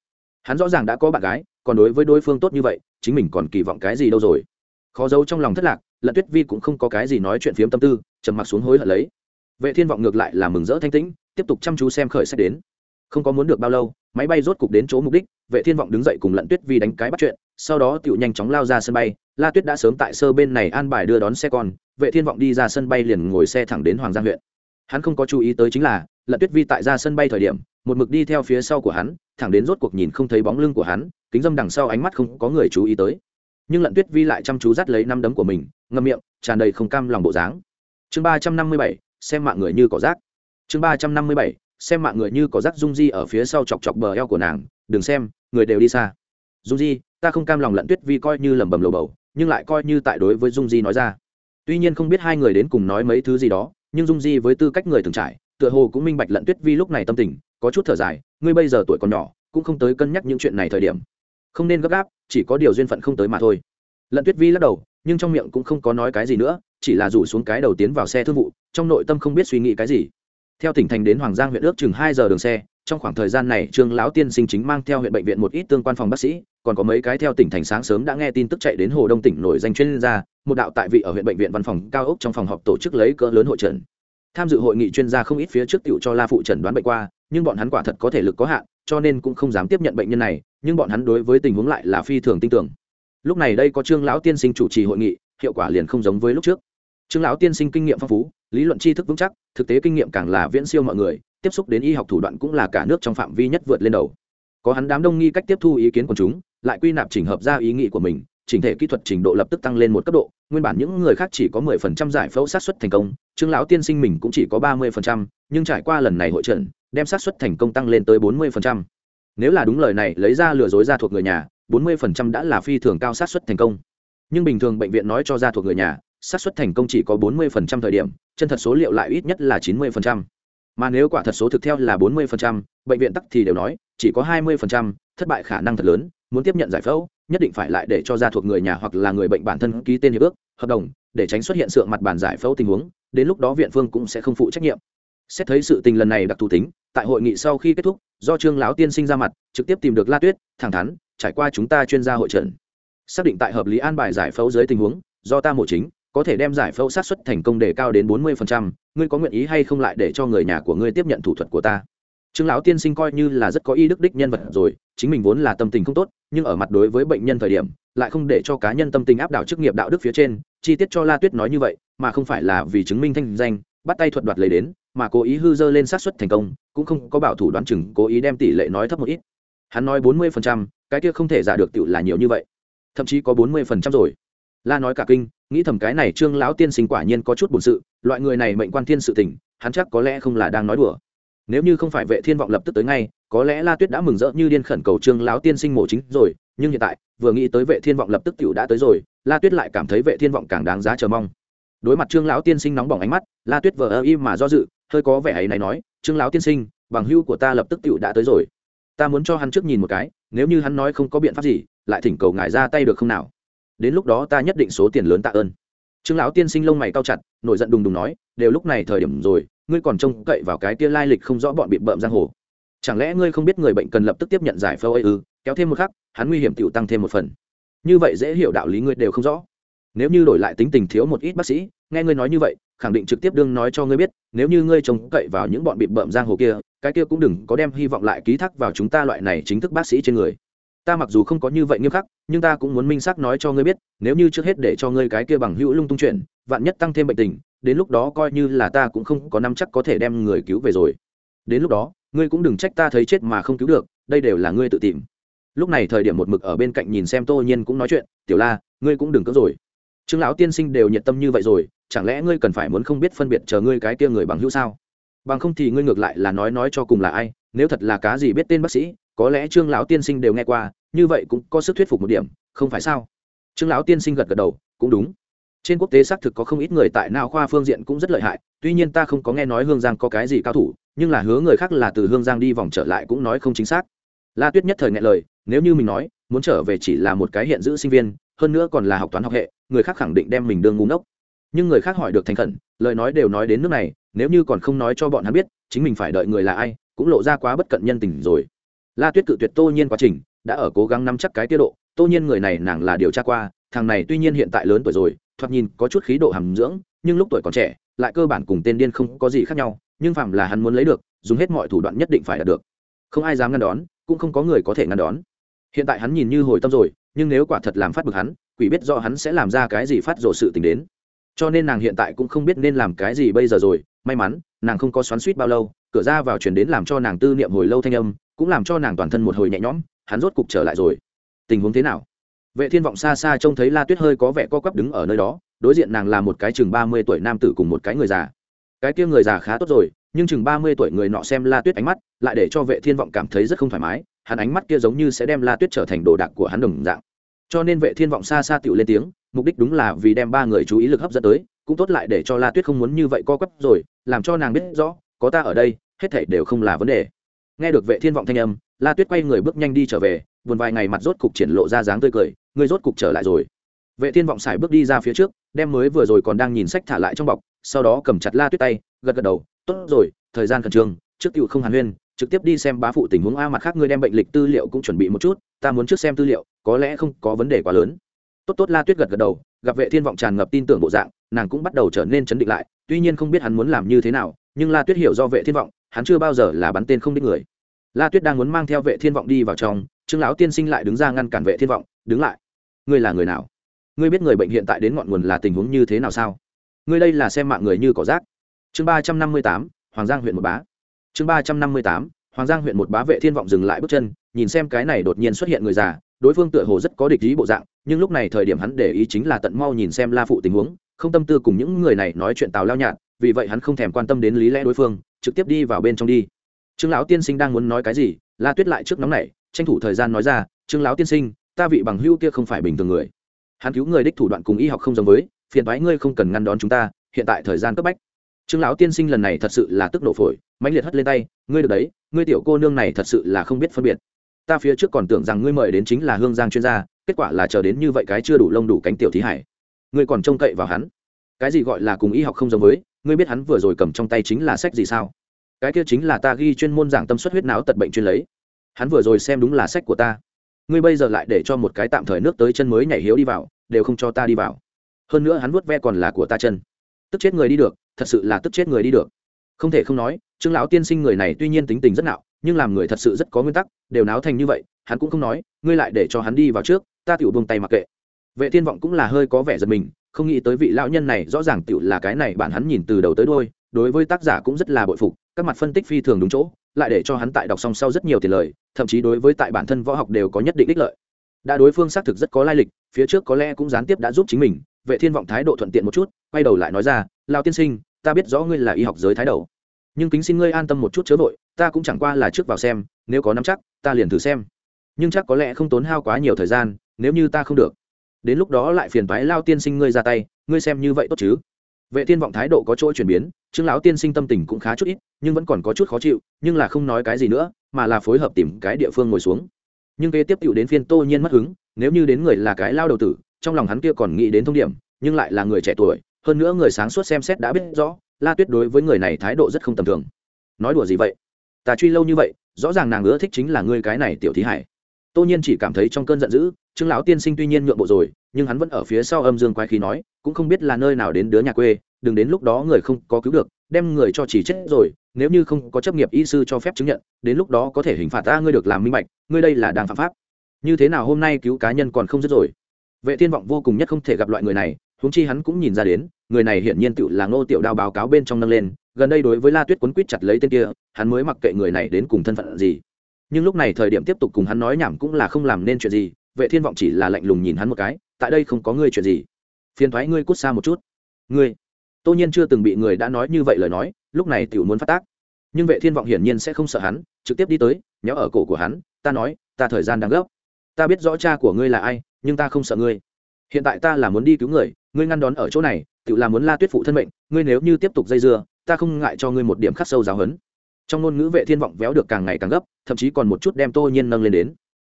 hắn rõ ràng đã có bạn gái, còn đối với đối phương tốt như vậy, chính mình còn kỳ vọng cái gì đâu rồi. Khó giấu trong lòng thất lạc, lận tuyết vi cũng không có cái gì nói chuyện phiếm tâm tư, trầm mặc xuống hối hận lấy. Vệ thiên vọng ngược lại là mừng rỡ thanh tĩnh, tiếp tục chăm chú xem khởi sách đến. Không có muốn được bao lâu, máy bay rốt cục đến chỗ mục đích, vệ thiên vọng đứng dậy cùng lận tuyết vi đánh cái bắt chuyện, sau đó tựu nhanh chóng lao ra sân bay. La tuyết đã sớm tại sơ bên này an bài đưa đón xe con, vệ thiên vọng đi ra sân bay liền ngồi xe thẳng đến hoàng giang huyện. Hắn không có chú ý tới chính là, lận tuyết vi tại ra sân bay thời điểm, một mực đi theo phía sau của hắn thẳng đến rốt cuộc nhìn không thấy bóng lưng của hắn, kính dâm đằng sau ánh mắt không có người chú ý tới. Nhưng lận tuyết vi lại chăm chú dắt lấy năm đấm của mình ngâm miệng, tràn đầy không cam lòng bộ dáng. Chương ba trăm năm mươi bảy, xem mạng người như cỏ rác. Chương ba trăm năm mươi bảy, xem mạng người như cỏ rác dung di ở phía sau chọc chọc bờ eo của nàng, đừng xem, người đều đi xa. Dung di, ta không cam lòng lận tuyết vi coi như lẩm bẩm lầu bầu, nhưng lại coi như tại đối với dung di nói ra. Tuy nhiên không biết hai người đến cùng nói mấy thứ gì đó, nhưng dung di với tư cách người từng trải, tựa hồ cũng minh bạch lận tuyết vi lúc này tâm tình có chút thở dài, ngươi bây giờ tuổi còn nhỏ, cũng không tới cân nhắc những chuyện này thời điểm. Không nên gấp gáp, chỉ có điều duyên phận không tới mà thôi. Lận tuyết vi lắc đầu, nhưng trong miệng cũng không có nói cái gì nữa, chỉ là rủ xuống cái đầu tiến vào xe thương vụ, trong nội tâm không biết suy nghĩ cái gì. Theo tỉnh thành đến hoàng giang huyện ước chừng hai giờ đường xe, trong khoảng thời gian này, trương lão tiên sinh chính mang theo huyện bệnh viện một ít tương quan phòng bác sĩ, còn có mấy cái theo tỉnh thành sáng sớm đã nghe tin tức chạy đến hồ đông tỉnh nổi danh chuyên gia, một đạo tại vị ở huyện bệnh viện văn phòng cao ốc trong phòng họp tổ chức lấy cỡ lớn hội trần tham dự hội nghị chuyên gia không ít phía trước tiểu cho la phụ trần đoán bệnh qua nhưng bọn hắn quả thật có thể lực có hạn, cho nên cũng không dám tiếp nhận bệnh nhân này, nhưng bọn hắn đối với tình huống lại là phi thường tin tưởng. Lúc này đây có trương lão tiên sinh chủ trì hội nghị, hiệu quả liền không giống với lúc trước. Trương lão tiên sinh kinh nghiệm phong phú, lý luận tri thức vững chắc, thực tế kinh nghiệm càng là viễn siêu mọi người, tiếp xúc đến y học thủ đoạn cũng là cả nước trong phạm vi nhất vượt lên đầu. Có hắn đám đông nghi cách tiếp thu ý kiến của chúng, lại quy nạp chỉnh hợp ra ý nghĩ của mình, chỉnh thể kỹ thuật trình độ lập tức tăng lên một cấp độ, nguyên bản những người khác chỉ có mười phần trăm giải phẫu sát xuất thành công, trương lão tiên sinh mình cũng chỉ có ba mươi phần trăm, nhưng trải qua lần này hội trận đem sát suất thành công tăng lên tới bốn mươi phần trăm. Nếu là đúng lời này lấy ra lừa dối ra thuộc người nhà bốn mươi phần trăm đã là phi thường cao sát suất thành công. Nhưng bình thường bệnh viện nói cho ra thuộc người nhà xác suất thành công chỉ có 40% thời điểm chân thật số liệu lại ít nhất là 90%. mà nếu quả thật số thực theo là 40%, bệnh viện tắc thì đều nói chỉ có 20%, thất bại khả năng thật lớn muốn tiếp nhận giải phẫu nhất định phải lại để cho ra thuộc người nhà hoặc là người bệnh bản thân ký tên hiệp ước hợp đồng để tránh xuất hiện sự mặt bàn giải phẫu tình huống đến lúc đó viện phương cũng sẽ không phụ trách nhiệm. Xét thấy sự tình lần này đặc thù tính tại hội nghị sau khi kết thúc, do trương lão tiên sinh ra mặt, trực tiếp tìm được la tuyết, thẳng thắn, trải qua chúng ta chuyên gia hội trần xác định tại hợp lý an bài giải phẫu dưới tình huống, do ta mổ chính, có thể đem giải phẫu sát xuất thành công đề cao đến bốn mươi ngươi có nguyện ý hay không lại để cho người nhà của ngươi tiếp nhận thủ thuật của ta? Trương lão tiên sinh coi như là rất có y đức đích nhân vật rồi, chính mình vốn là tâm tình không tốt, nhưng ở mặt đối với bệnh nhân thời điểm, lại không để cho cá nhân tâm tình áp đảo chức nghiệp đạo đức phía trên, chi tiết cho la tuyết nói như vậy, mà không phải là vì chứng minh thanh danh, bắt tay thuật đoạt lấy đến mà cố ý hư dơ lên sát xuất thành công, cũng không có bảo thủ đoán chừng cố ý đem tỷ lệ nói thấp một ít. Hắn nói bốn mươi cái kia không thể giả được tựu là nhiều như vậy. Thậm chí có bốn mươi rồi. La nói cả kinh, nghĩ thầm cái này trương lão tiên sinh quả nhiên có chút bổn sự, loại người này mệnh quan thiên sự tình, hắn chắc có lẽ không là đang nói đùa. Nếu như không phải vệ thiên vọng lập tức tới ngay, có lẽ la tuyết đã mừng rỡ như điên khẩn cầu trương lão tiên sinh mổ chính rồi, nhưng hiện tại, vừa nghĩ tới vệ thiên vọng lập tức tiểu đã tới rồi, la tuyết lại cảm thấy vệ thiên vọng càng đáng giá chờ mong. Đối mặt trương lão tiên sinh nóng bỏng ánh mắt, la tuyết vờ ơ im mà do dự hơi có vẻ ấy này nói, trương lão tiên sinh, bằng hưu của ta lập tức tiểu đã tới rồi. Ta muốn cho hắn trước nhìn một cái, nếu như hắn nói không có biện pháp gì, lại thỉnh cầu ngài ra tay được không nào? Đến lúc đó ta nhất định số tiền lớn tạ ơn. Trương lão tiên sinh lông mày cao chặt, nổi giận đùng đùng nói, đều lúc này thời điểm rồi, ngươi còn trông cậy vào cái kia lai lịch không rõ bọn bị bợm giang hồ. Chẳng lẽ ngươi không biết người bệnh cần lập tức tiếp nhận giải phẫu ấy ư? Kéo thêm một khắc, hắn nguy hiểm tựu tăng thêm một phần. Như vậy dễ hiểu đạo lý ngươi đều không rõ. Nếu như đổi lại tính tình thiếu một ít bác sĩ nghe ngươi nói như vậy, khẳng định trực tiếp đương nói cho ngươi biết, nếu như ngươi trông cậy vào những bọn bị bợm giang hồ kia, cái kia cũng đừng có đem hy vọng lại ký thác vào chúng ta loại này chính thức bác sĩ trên người. Ta mặc dù không có như vậy nghiêm khắc, nhưng ta cũng muốn minh xác nói cho ngươi biết, nếu như trước hết để cho ngươi cái kia bằng hữu lung tung chuyện, vạn nhất tăng thêm bệnh tình, đến lúc đó coi như là ta cũng không có năm chắc có thể đem người cứu về rồi. Đến lúc đó, ngươi cũng đừng trách ta thấy chết mà không cứu được, đây đều là ngươi tự tìm. Lúc này thời điểm một mực ở bên cạnh nhìn xem tô nhiên cũng nói chuyện, tiểu la, ngươi cũng đừng cỡ rồi. Trương lão tiên sinh đều nhiệt tâm như vậy rồi chẳng lẽ ngươi cần phải muốn không biết phân biệt chờ ngươi cái kia người bằng hữu sao? Bằng không thì ngươi ngược lại là nói nói cho cùng là ai, nếu thật là cá gì biết tên bác sĩ, có lẽ trương lão tiên sinh đều nghe qua, như vậy cũng có sức thuyết phục một điểm, không phải sao? Trương lão tiên sinh gật gật đầu, cũng đúng. Trên quốc tế xác thực có không ít người tại nào khoa phương diện cũng rất lợi hại, tuy nhiên ta không có nghe nói hương giang có cái gì cao thủ, nhưng là hứa người khác là từ hương giang đi vòng trở lại cũng nói không chính xác. La tuyết nhất thời nghe lời, nếu như mình nói, muốn trở về chỉ là một cái hiện giữ sinh viên, hơn nữa còn là học toán học hệ, người khác khẳng định đem mình đương ngu ngốc nhưng người khác hỏi được thành khẩn, lời nói đều nói đến nước này, nếu như còn không nói cho bọn hắn biết, chính mình phải đợi người là ai, cũng lộ ra quá bất cận nhân tình rồi. La tuyết cự tuyệt tô nhiên quá trình, đã ở cố gắng nắm chắc cái tiết độ, tô nhiên người này nàng là điều tra qua, thằng này tuy nhiên hiện tại lớn tuổi rồi, thoạt nhìn có chút khí độ hàm dưỡng, nhưng lúc tuổi còn trẻ, lại cơ bản cùng tên điên không có gì khác nhau, nhưng phạm là hắn muốn lấy được, dùng hết mọi thủ đoạn nhất định phải đạt được. Không ai dám ngăn đón, cũng không có người có thể ngăn đón. Hiện tại hắn nhìn như hồi tâm rồi, nhưng nếu quả thật làm phát bực hắn, quỷ biết do hắn sẽ làm ra cái gì phát rồ sự tình đến cho nên nàng hiện tại cũng không biết nên làm cái gì bây giờ rồi. May mắn, nàng không có xoắn suýt bao lâu, cửa ra vào chuyển đến làm cho nàng tư niệm hồi lâu thanh âm, cũng làm cho nàng toàn thân một hồi nhẹ nhõm, hắn rốt cục trở lại rồi. Tình huống thế nào? Vệ thiên vọng xa xa trông thấy la tuyết hơi có vẻ co quắp đứng ở nơi đó, đối diện nàng là một cái chừng ba mươi tuổi nam tử cùng một cái người già. Cái kia người già khá tốt rồi, nhưng chừng ba mươi tuổi người nọ xem la tuyết ánh mắt, lại để cho vệ thiên vọng cảm thấy rất không thoải mái, hắn ánh mắt kia giống như sẽ đem la tuyết trở thành đồ đạc của hắn đồng dạng cho nên vệ thiên vọng xa xa tựu lên tiếng, mục đích đúng là vì đem ba người chú ý lực hấp dẫn tới, cũng tốt lại để cho la tuyết không muốn như vậy co quắp rồi, làm cho nàng biết rõ, có ta ở đây, hết thảy đều không là vấn đề. Nghe được vệ thiên vọng thanh âm, la tuyết quay người bước nhanh đi trở về, buồn vài ngày mặt rốt cục triển lộ ra dáng tươi cười, người rốt cục trở lại rồi. Vệ thiên vọng xài bước đi ra phía trước, đem mới vừa rồi còn đang nhìn sách thả lại trong bọc, sau đó cầm chặt la tuyết tay, gật gật đầu, tốt rồi, thời gian khẩn trương, trước tiểu không hàn huyên, trực tiếp đi xem bá phụ tình huống a, mặt khác ngươi đem bệnh lịch tư liệu cũng chuẩn bị một chút ta muốn trước xem tư liệu, có lẽ không có vấn đề quá lớn. Tốt tốt la tuyết gật gật đầu, gặp vệ thiên vọng tràn ngập tin tưởng bộ dạng, nàng cũng bắt đầu trở nên chấn định lại, tuy nhiên không biết hắn muốn làm như thế nào, nhưng la tuyết hiểu do vệ thiên vọng, hắn chưa bao giờ là bắn tên không đích người. La tuyết đang muốn mang theo vệ thiên vọng đi vào trong, trương lão tiên sinh lại đứng ra ngăn cản vệ thiên vọng, đứng lại. Ngươi là người nào? Ngươi biết người bệnh hiện tại đến ngọn nguồn là tình huống như thế nào sao? Ngươi đây là xem mạng người như cỏ rác. Chương ba trăm năm mươi tám, hoàng giang huyện một bá. Chương ba trăm năm mươi tám hoàng giang huyện một bá vệ thiên vọng dừng lại bước chân, nhìn xem cái này đột nhiên xuất hiện người già, đối phương tựa hồ rất có địch ý bộ dạng, nhưng lúc này thời điểm hắn để ý chính là tận mau nhìn xem la phụ tình huống, không tâm tư cùng những người này nói chuyện tào lao nhạt, vì vậy hắn không thèm quan tâm đến lý lẽ đối phương, trực tiếp đi vào bên trong đi. Trương lão tiên sinh đang muốn nói cái gì? La tuyết lại trước nóng này tranh thủ thời gian nói ra, trương lão tiên sinh, ta vị bằng hưu kia không phải bình thường người. Hắn cứu người đích thủ đoạn cùng y học không giống với, phiền thoái ngươi không cần ngăn đón chúng ta, hiện tại thời gian cấp bách trương lão tiên sinh lần này thật sự là tức nổ phổi, mãnh liệt hất lên tay, ngươi được đấy, ngươi tiểu cô nương này thật sự là không biết phân biệt. Ta phía trước còn tưởng rằng ngươi mời đến chính là hương giang chuyên gia, kết quả là chờ đến như vậy cái chưa đủ lông đủ cánh tiểu thí hải. Ngươi còn trông cậy vào hắn. Cái gì gọi là cùng y học không giống với, ngươi biết hắn vừa rồi cầm trong tay chính là sách gì sao? Cái kia chính là ta ghi chuyên môn giảng tâm suất huyết não tật bệnh chuyên lấy. Hắn vừa rồi xem đúng là sách của ta. Ngươi bây giờ lại để cho một cái tạm thời nước tới chân mới nhảy hiếu đi vào, đều không cho ta đi vào. Hơn nữa hắn vuốt ve còn là của ta chân. Tức chết người đi được thật sự là tức chết người đi được. Không thể không nói, trương lão tiên sinh người này tuy nhiên tính tình rất nạo nhưng làm người thật sự rất có nguyên tắc, đều náo thành như vậy, hắn cũng không nói, ngươi lại để cho hắn đi vào trước, ta tiểu buông tay mặc kệ. Vệ thiên vọng cũng là hơi có vẻ giật mình, không nghĩ tới vị lão nhân này rõ ràng tiểu là cái này, bản hắn nhìn từ đầu tới đuôi, đối với tác giả cũng rất là bội phục, các mặt phân tích phi thường đúng chỗ, lại để cho hắn tại đọc xong sau rất nhiều tiền lời, thậm chí đối với tại bản thân võ học đều có nhất định ích lợi. Đã đối phương xác thực rất có lai lịch, phía trước có lẽ cũng gián tiếp đã giúp chính mình, vệ thiên vọng thái độ thuận tiện một chút, quay đầu lại nói ra lao tiên sinh ta biết rõ ngươi là y học giới thái đầu. Nhưng kính xin ngươi an tâm một chút chớ vội, ta cũng chẳng qua là trước vào xem, nếu có nắm chắc, ta liền thử xem. Nhưng chắc có lẽ không tốn hao quá nhiều thời gian, nếu như ta không được. Đến lúc đó lại phiền phái lao tiên sinh ngươi ra tay, ngươi xem như vậy tốt chứ? Vệ thiên vọng thái độ có chỗ chuyển biến, trương lão tiên sinh tâm tình cũng khá chút ít, nhưng vẫn còn có chút khó chịu, nhưng là không nói cái gì nữa, mà là phối hợp tìm cái địa phương ngồi xuống. Nhưng kế tiếp tựu đến phiên tô nhiên mất hứng, nếu như đến người là cái lao đầu tử, trong lòng hắn kia còn nghĩ đến thông điểm, nhưng lại là người trẻ tuổi hơn nữa người sáng suốt xem xét đã biết rõ, la tuyết đối với người này thái độ rất không tầm thường. Nói đùa gì vậy? Ta truy lâu như vậy, rõ ràng nàng ưa thích chính là ngươi cái này tiểu thí hải. Tô nhiên chỉ cảm thấy trong cơn giận dữ, trương lão tiên sinh tuy nhiên nhượng bộ rồi, nhưng hắn vẫn ở phía sau âm dương quái khí nói, cũng không biết là nơi nào đến đứa nhà quê, đừng đến lúc đó người không có cứu được, đem người cho chỉ chết rồi, nếu như không có chấp nghiệp y sư cho phép chứng nhận, đến lúc đó có thể hình phạt ta, ngươi được làm minh bạch, ngươi đây là đang phạm pháp. Như thế nào hôm nay cứu cá nhân còn không dứt rồi? Vệ thiên vọng vô cùng nhất không thể gặp loại người này huống chi hắn cũng nhìn ra đến, người này hiển nhiên tự là ngô tiểu đao báo cáo bên trong nâng lên, gần đây đối với la tuyết quấn quýt chặt lấy tên kia, hắn mới mặc kệ người này đến cùng thân phận gì. Nhưng lúc này thời điểm tiếp tục cùng hắn nói nhảm cũng là không làm nên chuyện gì, vệ thiên vọng chỉ là lạnh lùng nhìn hắn một cái, tại đây không có ngươi chuyện gì. Phiền thoái ngươi cút xa một chút. Ngươi? Tô nhiên chưa từng bị người đã nói như vậy lời nói, lúc này tiểu muốn phát tác. Nhưng vệ thiên vọng hiển nhiên sẽ không sợ hắn, trực tiếp đi tới, nhéo ở cổ của hắn, ta nói, ta thời gian đang gấp. Ta biết rõ cha của ngươi là ai, nhưng ta không sợ ngươi hiện tại ta là muốn đi cứu người, ngươi ngăn đón ở chỗ này, tự là muốn la tuyết phụ thân mệnh, ngươi nếu như tiếp tục dây dưa, ta không ngại cho ngươi một điểm khắc sâu giáo hấn trong ngôn ngữ vệ thiên vọng véo được càng ngày càng gấp, thậm chí còn một chút đem tô nhiên nâng lên đến.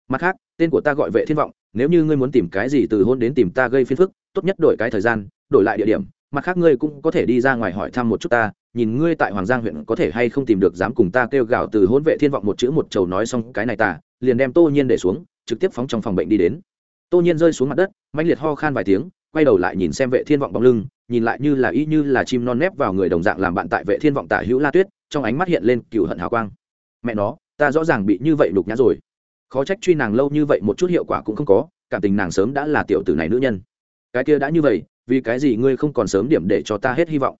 Mặt khác, tên của ta gọi vệ thiên vọng, nếu như ngươi muốn tìm cái gì từ hôn đến tìm ta gây phiền phức, tốt nhất đổi cái thời gian, đổi lại địa điểm. Mặt khác, ngươi cũng có thể đi ra ngoài hỏi thăm một chút ta, nhìn ngươi tại hoàng giang huyện có thể hay không tìm được dám cùng ta kêu gào từ hôn vệ thiên vọng một chữ một chầu nói xong cái này ta, liền đem tô nhiên để xuống, trực tiếp phóng trong phòng bệnh đi đến tô nhiên rơi xuống mặt đất mạnh liệt ho khan vài tiếng, quay đầu lại nhìn xem vệ thiên vọng bóng lưng, nhìn lại như là y như là chim non nép vào người đồng dạng làm bạn tại vệ thiên vọng tả hữu la tuyết, trong ánh mắt hiện lên cựu hận hào quang. Mẹ nó, ta rõ ràng bị như vậy đục nhã rồi. Khó trách truy nàng lâu như vậy một chút hiệu quả cũng không có, cảm tình nàng sớm đã là tiểu tử này nữ nhân. Cái kia đã như vậy, vì cái gì ngươi không còn sớm điểm để cho ta hết hy vọng?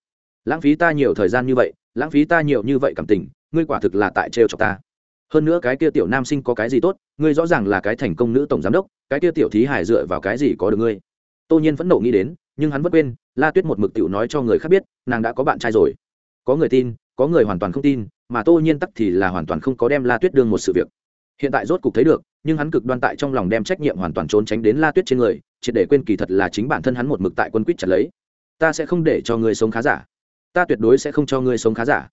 Lãng phí ta nhiều thời gian như vậy, lãng phí ta nhiều như vậy cảm tình, ngươi quả thực là tại trêu cho ta hơn nữa cái kia tiểu nam sinh có cái gì tốt, ngươi rõ ràng là cái thành công nữ tổng giám đốc, cái kia tiểu thí hải dựa vào cái gì có được ngươi? Tô nhiên vẫn nộ nghĩ đến, nhưng hắn vẫn quên, la tuyết một mực tiểu nói cho người khác biết, nàng đã có bạn trai rồi. Có người tin, có người hoàn toàn không tin, mà tô nhiên tắc thì là hoàn toàn không có đem la tuyết đương một sự việc. Hiện tại rốt cục thấy được, nhưng hắn cực đoan tại trong lòng đem trách nhiệm hoàn toàn trốn tránh đến la tuyết trên người, triệt để quên kỳ thật là chính bản thân hắn một mực tại quân quýt chặt lấy. Ta sẽ không để cho ngươi sống khá giả. Ta tuyệt đối sẽ không cho ngươi sống khá giả.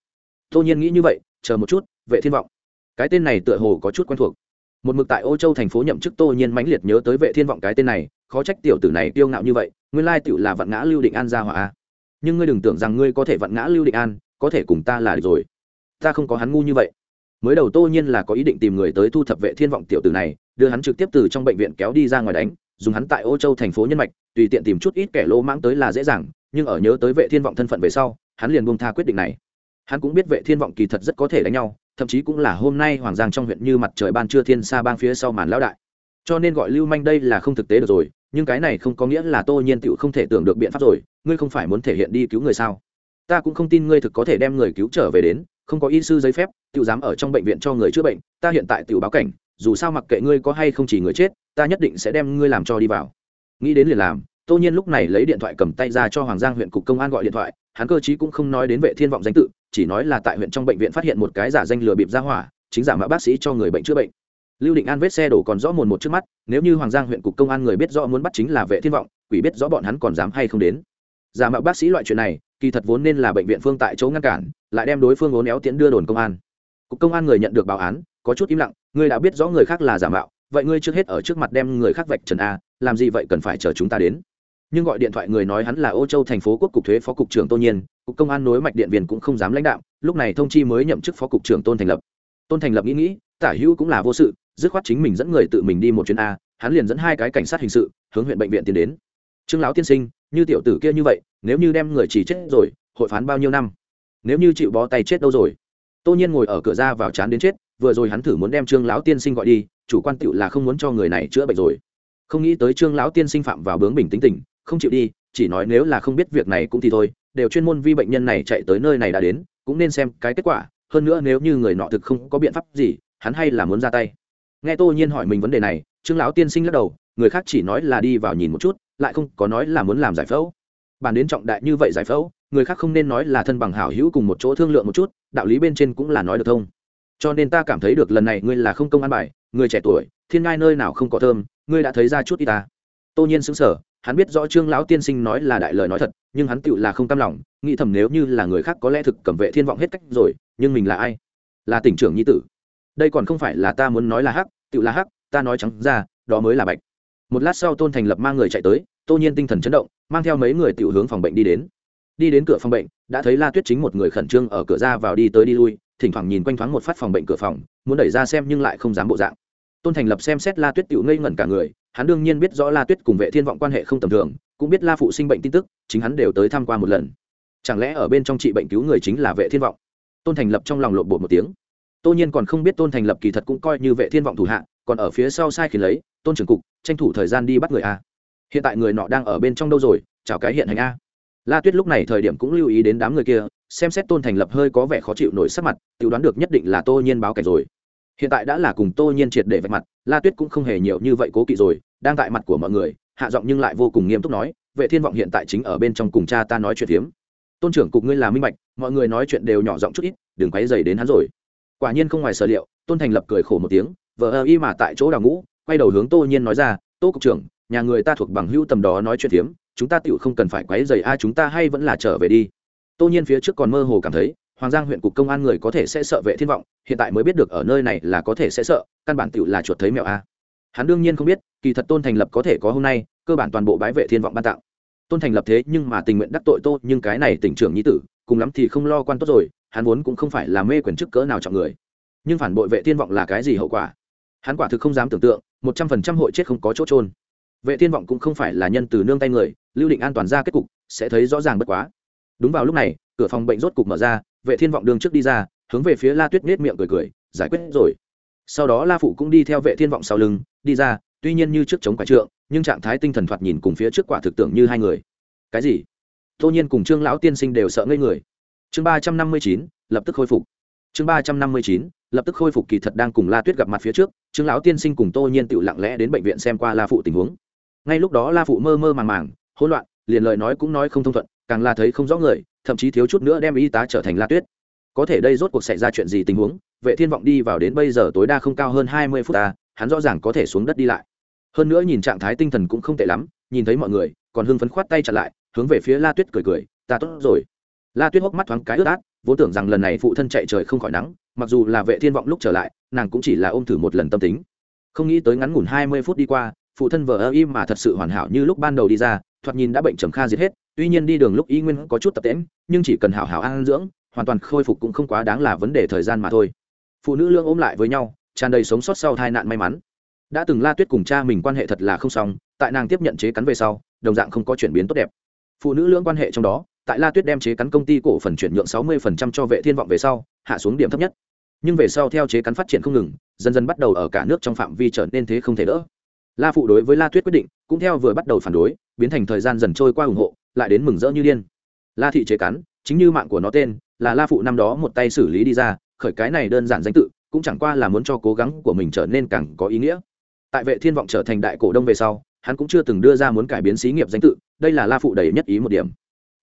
Tô nhiên nghĩ như vậy, chờ một chút, vệ thiên vọng cái tên này tựa hồ có chút quen thuộc. Một mực tại ô châu thành phố nhậm chức tô nhiên mãnh liệt nhớ tới vệ thiên vọng cái tên này, khó trách tiểu tử này tiêu ngạo như vậy, nguyên lai tiểu là vạn ngã lưu định an gia hỏa nhưng ngươi đừng tưởng rằng ngươi có thể vạn ngã lưu định an, có thể cùng ta là được rồi. Ta không có hắn ngu như vậy. Mới đầu tô nhiên là có ý định tìm người tới thu thập vệ thiên vọng tiểu tử này, đưa hắn trực tiếp từ trong bệnh viện kéo đi ra ngoài đánh, dùng hắn tại ô châu thành phố nhân mạch, tùy tiện tìm chút ít kẻ lô mãng tới là dễ dàng, nhưng ở nhớ tới vệ thiên vọng thân phận về sau, hắn liền buông tha quyết định này. Hắn cũng biết vệ thiên vọng kỳ thật rất có thể đánh nhau thậm chí cũng là hôm nay hoàng giang trong huyện như mặt trời ban trưa thiên xa bang phía sau màn lão đại. Cho nên gọi lưu manh đây là không thực tế được rồi, nhưng cái này không có nghĩa là tô nhiên tựu không thể tưởng được biện pháp rồi, ngươi không phải muốn thể hiện đi cứu người sao? Ta cũng không tin ngươi thực có thể đem người cứu trở về đến, không có y sư giấy phép tựu dám ở trong bệnh viện cho người chữa bệnh, ta hiện tại tựu báo cảnh, dù sao mặc kệ ngươi có hay không chỉ người chết, ta nhất định sẽ đem ngươi làm cho đi vào. Nghĩ đến liền làm, tô nhiên lúc này lấy điện thoại cầm tay ra cho hoàng giang huyện cục công an gọi điện thoại, hắn cơ chí cũng không nói đến vệ thiên vọng danh tự chỉ nói là tại huyện trong bệnh viện phát hiện một cái giả danh lừa bịp ra hỏa, chính giả mạo bác sĩ cho người bệnh chữa bệnh. Lưu định an vết xe đổ còn rõ mồn một trước mắt, nếu như hoàng giang huyện cục công an người biết rõ muốn bắt chính là vệ thiên vọng, quỷ biết rõ bọn hắn còn dám hay không đến. Giả mạo bác sĩ loại chuyện này, kỳ thật vốn nên là bệnh viện phương tại chỗ ngăn cản, lại đem đối phương ố néo tiễn đưa đồn công an. Cục công an người nhận được báo án, có chút im lặng, ngươi đã biết rõ người khác là giả mạo, vậy ngươi trước hết ở trước mặt đem người khác vạch trần a, làm gì vậy cần phải chờ chúng ta đến? Nhưng gọi điện thoại người nói hắn là ô châu thành phố quốc cục thuế phó cục trưởng tô nhiên, cục công an nối mạch điện viên cũng không dám lãnh đạo lúc này thông chi mới nhậm chức phó cục trưởng tôn thành lập. Tôn thành lập nghĩ nghĩ, tả hữu cũng là vô sự, dứt khoát chính mình dẫn người tự mình đi một chuyến a, hắn liền dẫn hai cái cảnh sát hình sự, hướng huyện bệnh viện tiến đến. Trương lão tiên sinh, như tiểu tử kia như vậy, nếu như đem người chỉ chết rồi, hội phán bao nhiêu năm? Nếu như chịu bó tay chết đâu rồi? Tô nhiên ngồi ở cửa ra vào chán đến chết, vừa rồi hắn thử muốn đem trương lão tiên sinh gọi đi, chủ quan tựu là không muốn cho người này chữa bệnh rồi. Không nghĩ tới trương lão tiên sinh phạm vào bướng bình tính tình không chịu đi, chỉ nói nếu là không biết việc này cũng thì thôi, đều chuyên môn vi bệnh nhân này chạy tới nơi này đã đến, cũng nên xem cái kết quả, hơn nữa nếu như người nọ thực không có biện pháp gì, hắn hay là muốn ra tay. Nghe tô nhiên hỏi mình vấn đề này, trương lão tiên sinh lắc đầu, người khác chỉ nói là đi vào nhìn một chút, lại không có nói là muốn làm giải phẫu. Bàn đến trọng đại như vậy giải phẫu, người khác không nên nói là thân bằng hảo hữu cùng một chỗ thương lượng một chút, đạo lý bên trên cũng là nói được thông. Cho nên ta cảm thấy được lần này ngươi là không công an bài, người trẻ tuổi, thiên ngai nơi nào không có thơm, ngươi đã thấy ra chút y ta. Tô nhiên xứng sở hắn biết rõ trương lão tiên sinh nói là đại lời nói thật, nhưng hắn tựu là không cam lòng, nghĩ thầm nếu như là người khác có lẽ thực cầm vệ thiên vọng hết cách rồi, nhưng mình là ai? Là tỉnh trưởng nhi tử. Đây còn không phải là ta muốn nói là hắc, tựu là hắc, ta nói trắng ra, đó mới là bạch. Một lát sau tôn thành lập mang người chạy tới, tô nhiên tinh thần chấn động, mang theo mấy người tiểu hướng phòng bệnh đi đến. Đi đến cửa phòng bệnh, đã thấy la tuyết chính một người khẩn trương ở cửa ra vào đi tới đi lui, thỉnh thoảng nhìn quanh thoáng một phát phòng bệnh cửa phòng, muốn đẩy ra xem nhưng lại không dám bộ dạng tôn thành lập xem xét la tuyết tiểu ngây ngẩn cả người, hắn đương nhiên biết rõ la tuyết cùng vệ thiên vọng quan hệ không tầm thường, cũng biết la phụ sinh bệnh tin tức, chính hắn đều tới tham quan một lần. Chẳng lẽ ở bên trong trị bệnh cứu người chính là vệ thiên vọng? Tôn thành lập trong lòng lộn bột một tiếng. Tô nhiên còn không biết tôn thành lập kỳ thật cũng coi như vệ thiên vọng thủ hạ, còn ở phía sau sai khiến lấy, tôn trưởng cục, tranh thủ thời gian đi bắt người a. Hiện tại người nọ đang ở bên trong đâu rồi chào cái hiện hành a. La tuyết lúc này thời điểm cũng lưu ý đến đám người kia, xem xét tôn thành lập hơi có vẻ khó chịu nổi sắc mặt tự đoán được nhất định là tô nhiên báo cảnh rồi hiện tại đã là cùng tô nhiên triệt để vạch mặt, la tuyết cũng không hề nhiều như vậy cố kỵ rồi, đang tại mặt của mọi người, hạ giọng nhưng lại vô cùng nghiêm túc nói, vệ thiên vọng hiện tại chính ở bên trong cùng cha ta nói chuyện hiếm tôn trưởng cục ngươi là minh bạch, mọi người nói chuyện đều nhỏ giọng chút ít, đừng quấy dày đến hắn rồi. Quả nhiên không ngoài sở liệu, tôn thành lập cười khổ một tiếng vợ ơ y mà tại chỗ đào ngũ, quay đầu hướng tô nhiên nói ra, tô cục trưởng, nhà người ta thuộc bằng hữu tầm đó nói chuyện hiếm chúng ta tựu không cần phải quấy dày a, chúng ta hay vẫn là trở về đi. Tô nhiên phía trước còn mơ hồ cảm thấy hoàng giang huyện cục công an người có thể sẽ sợ vệ thiên vọng, hiện tại mới biết được ở nơi này là có thể sẽ sợ, căn bản tựu là chuột thấy mèo a. Hắn đương nhiên không biết, kỳ thật tôn thành lập có thể có hôm nay, cơ bản toàn bộ bái vệ thiên vọng ban tặng. Tôn thành lập thế nhưng mà tình nguyện đắc tội tô, nhưng cái này tỉnh trưởng nhi tử, cùng lắm thì không lo quan tốt rồi, hắn vốn cũng không phải là mê quyền chức cỡ nào trọng người. Nhưng phản bội vệ thiên vọng là cái gì hậu quả? Hắn quả thực không dám tưởng tượng, một trăm phần trăm hội chết không có chỗ trôn vệ thiên vọng cũng không phải là nhân từ nương tay người, lưu định an toàn ra kết cục, sẽ thấy rõ ràng bất quá. Đúng vào lúc này, cửa phòng bệnh rốt cục mở ra vệ thiên vọng đường trước đi ra, hướng về phía la tuyết nết miệng cười cười, giải quyết rồi. Sau đó la phụ cũng đi theo vệ thiên vọng sau lưng, đi ra, tuy nhiên như trước chống quả trượng, nhưng trạng thái tinh thần thoạt nhìn cùng phía trước quả thực tưởng như hai người. Cái gì? Tô nhiên cùng trương lão tiên sinh đều sợ ngây người. Chương ba trăm năm mươi chín, lập tức khôi phục. Chương ba trăm năm mươi chín, lập tức khôi phục kỳ thật đang cùng la tuyết gặp mặt phía trước, trương lão tiên sinh cùng tô nhiên tự lặng lẽ đến bệnh viện xem qua la phụ tình huống. Ngay lúc đó la phụ mơ mơ màng màng, hỗn loạn, liền lời nói cũng nói không thông thuận càng là thấy không rõ người, thậm chí thiếu chút nữa đem y tá trở thành la tuyết. Có thể đây rốt cuộc xảy ra chuyện gì tình huống, vệ thiên vọng đi vào đến bây giờ tối đa không cao hơn hai mươi phút ta hắn rõ ràng có thể xuống đất đi lại. Hơn nữa nhìn trạng thái tinh thần cũng không tệ lắm, nhìn thấy mọi người, còn hưng phấn khoát tay chặn lại, hướng về phía la tuyết cười cười, ta tốt rồi. La tuyết hốc mắt thoáng cái ướt át, vốn tưởng rằng lần này phụ thân chạy trời không khỏi nắng, mặc dù là vệ thiên vọng lúc trở lại, nàng cũng chỉ là ôm thử một lần tâm tính. Không nghĩ tới ngắn ngủn hai mươi phút đi qua, phụ thân vợ ơ im mà thật sự hoàn hảo như lúc ban đầu đi ra, thoạt nhìn đã bệnh trầm kha diệt hết tuy nhiên đi đường lúc y nguyên có chút tập tễm nhưng chỉ cần hảo hảo ăn dưỡng, hoàn toàn khôi phục cũng không quá đáng là vấn đề thời gian mà thôi. Phụ nữ lương ôm lại với nhau, tràn đầy sống sót sau tai nạn may mắn. Đã từng la tuyết cùng cha mình quan hệ thật là không xong, tại nàng tiếp nhận chế cắn về sau, đồng dạng không có chuyển biến tốt đẹp. Phụ nữ lưỡng quan hệ trong đó, tại la tuyết đem chế cắn công ty cổ phần chuyển nhượng 60% cho vệ thiên vọng về sau, hạ xuống điểm thấp nhất. Nhưng về sau theo chế cắn phát triển không ngừng, dần dần bắt đầu ở cả nước trong phạm vi trở nên thế không thể đỡ. La phụ đối với la tuyết quyết định, cũng theo vừa bắt đầu phản đối, biến thành thời gian dần trôi qua ủng hộ lại đến mừng rỡ như điên. La thị chế cắn, chính như mạng của nó tên, là la phụ năm đó một tay xử lý đi ra, khởi cái này đơn giản danh tự, cũng chẳng qua là muốn cho cố gắng của mình trở nên càng có ý nghĩa. Tại vệ thiên vọng trở thành đại cổ đông về sau, hắn cũng chưa từng đưa ra muốn cải biến xí nghiệp danh tự, đây là la phụ đầy nhất ý một điểm.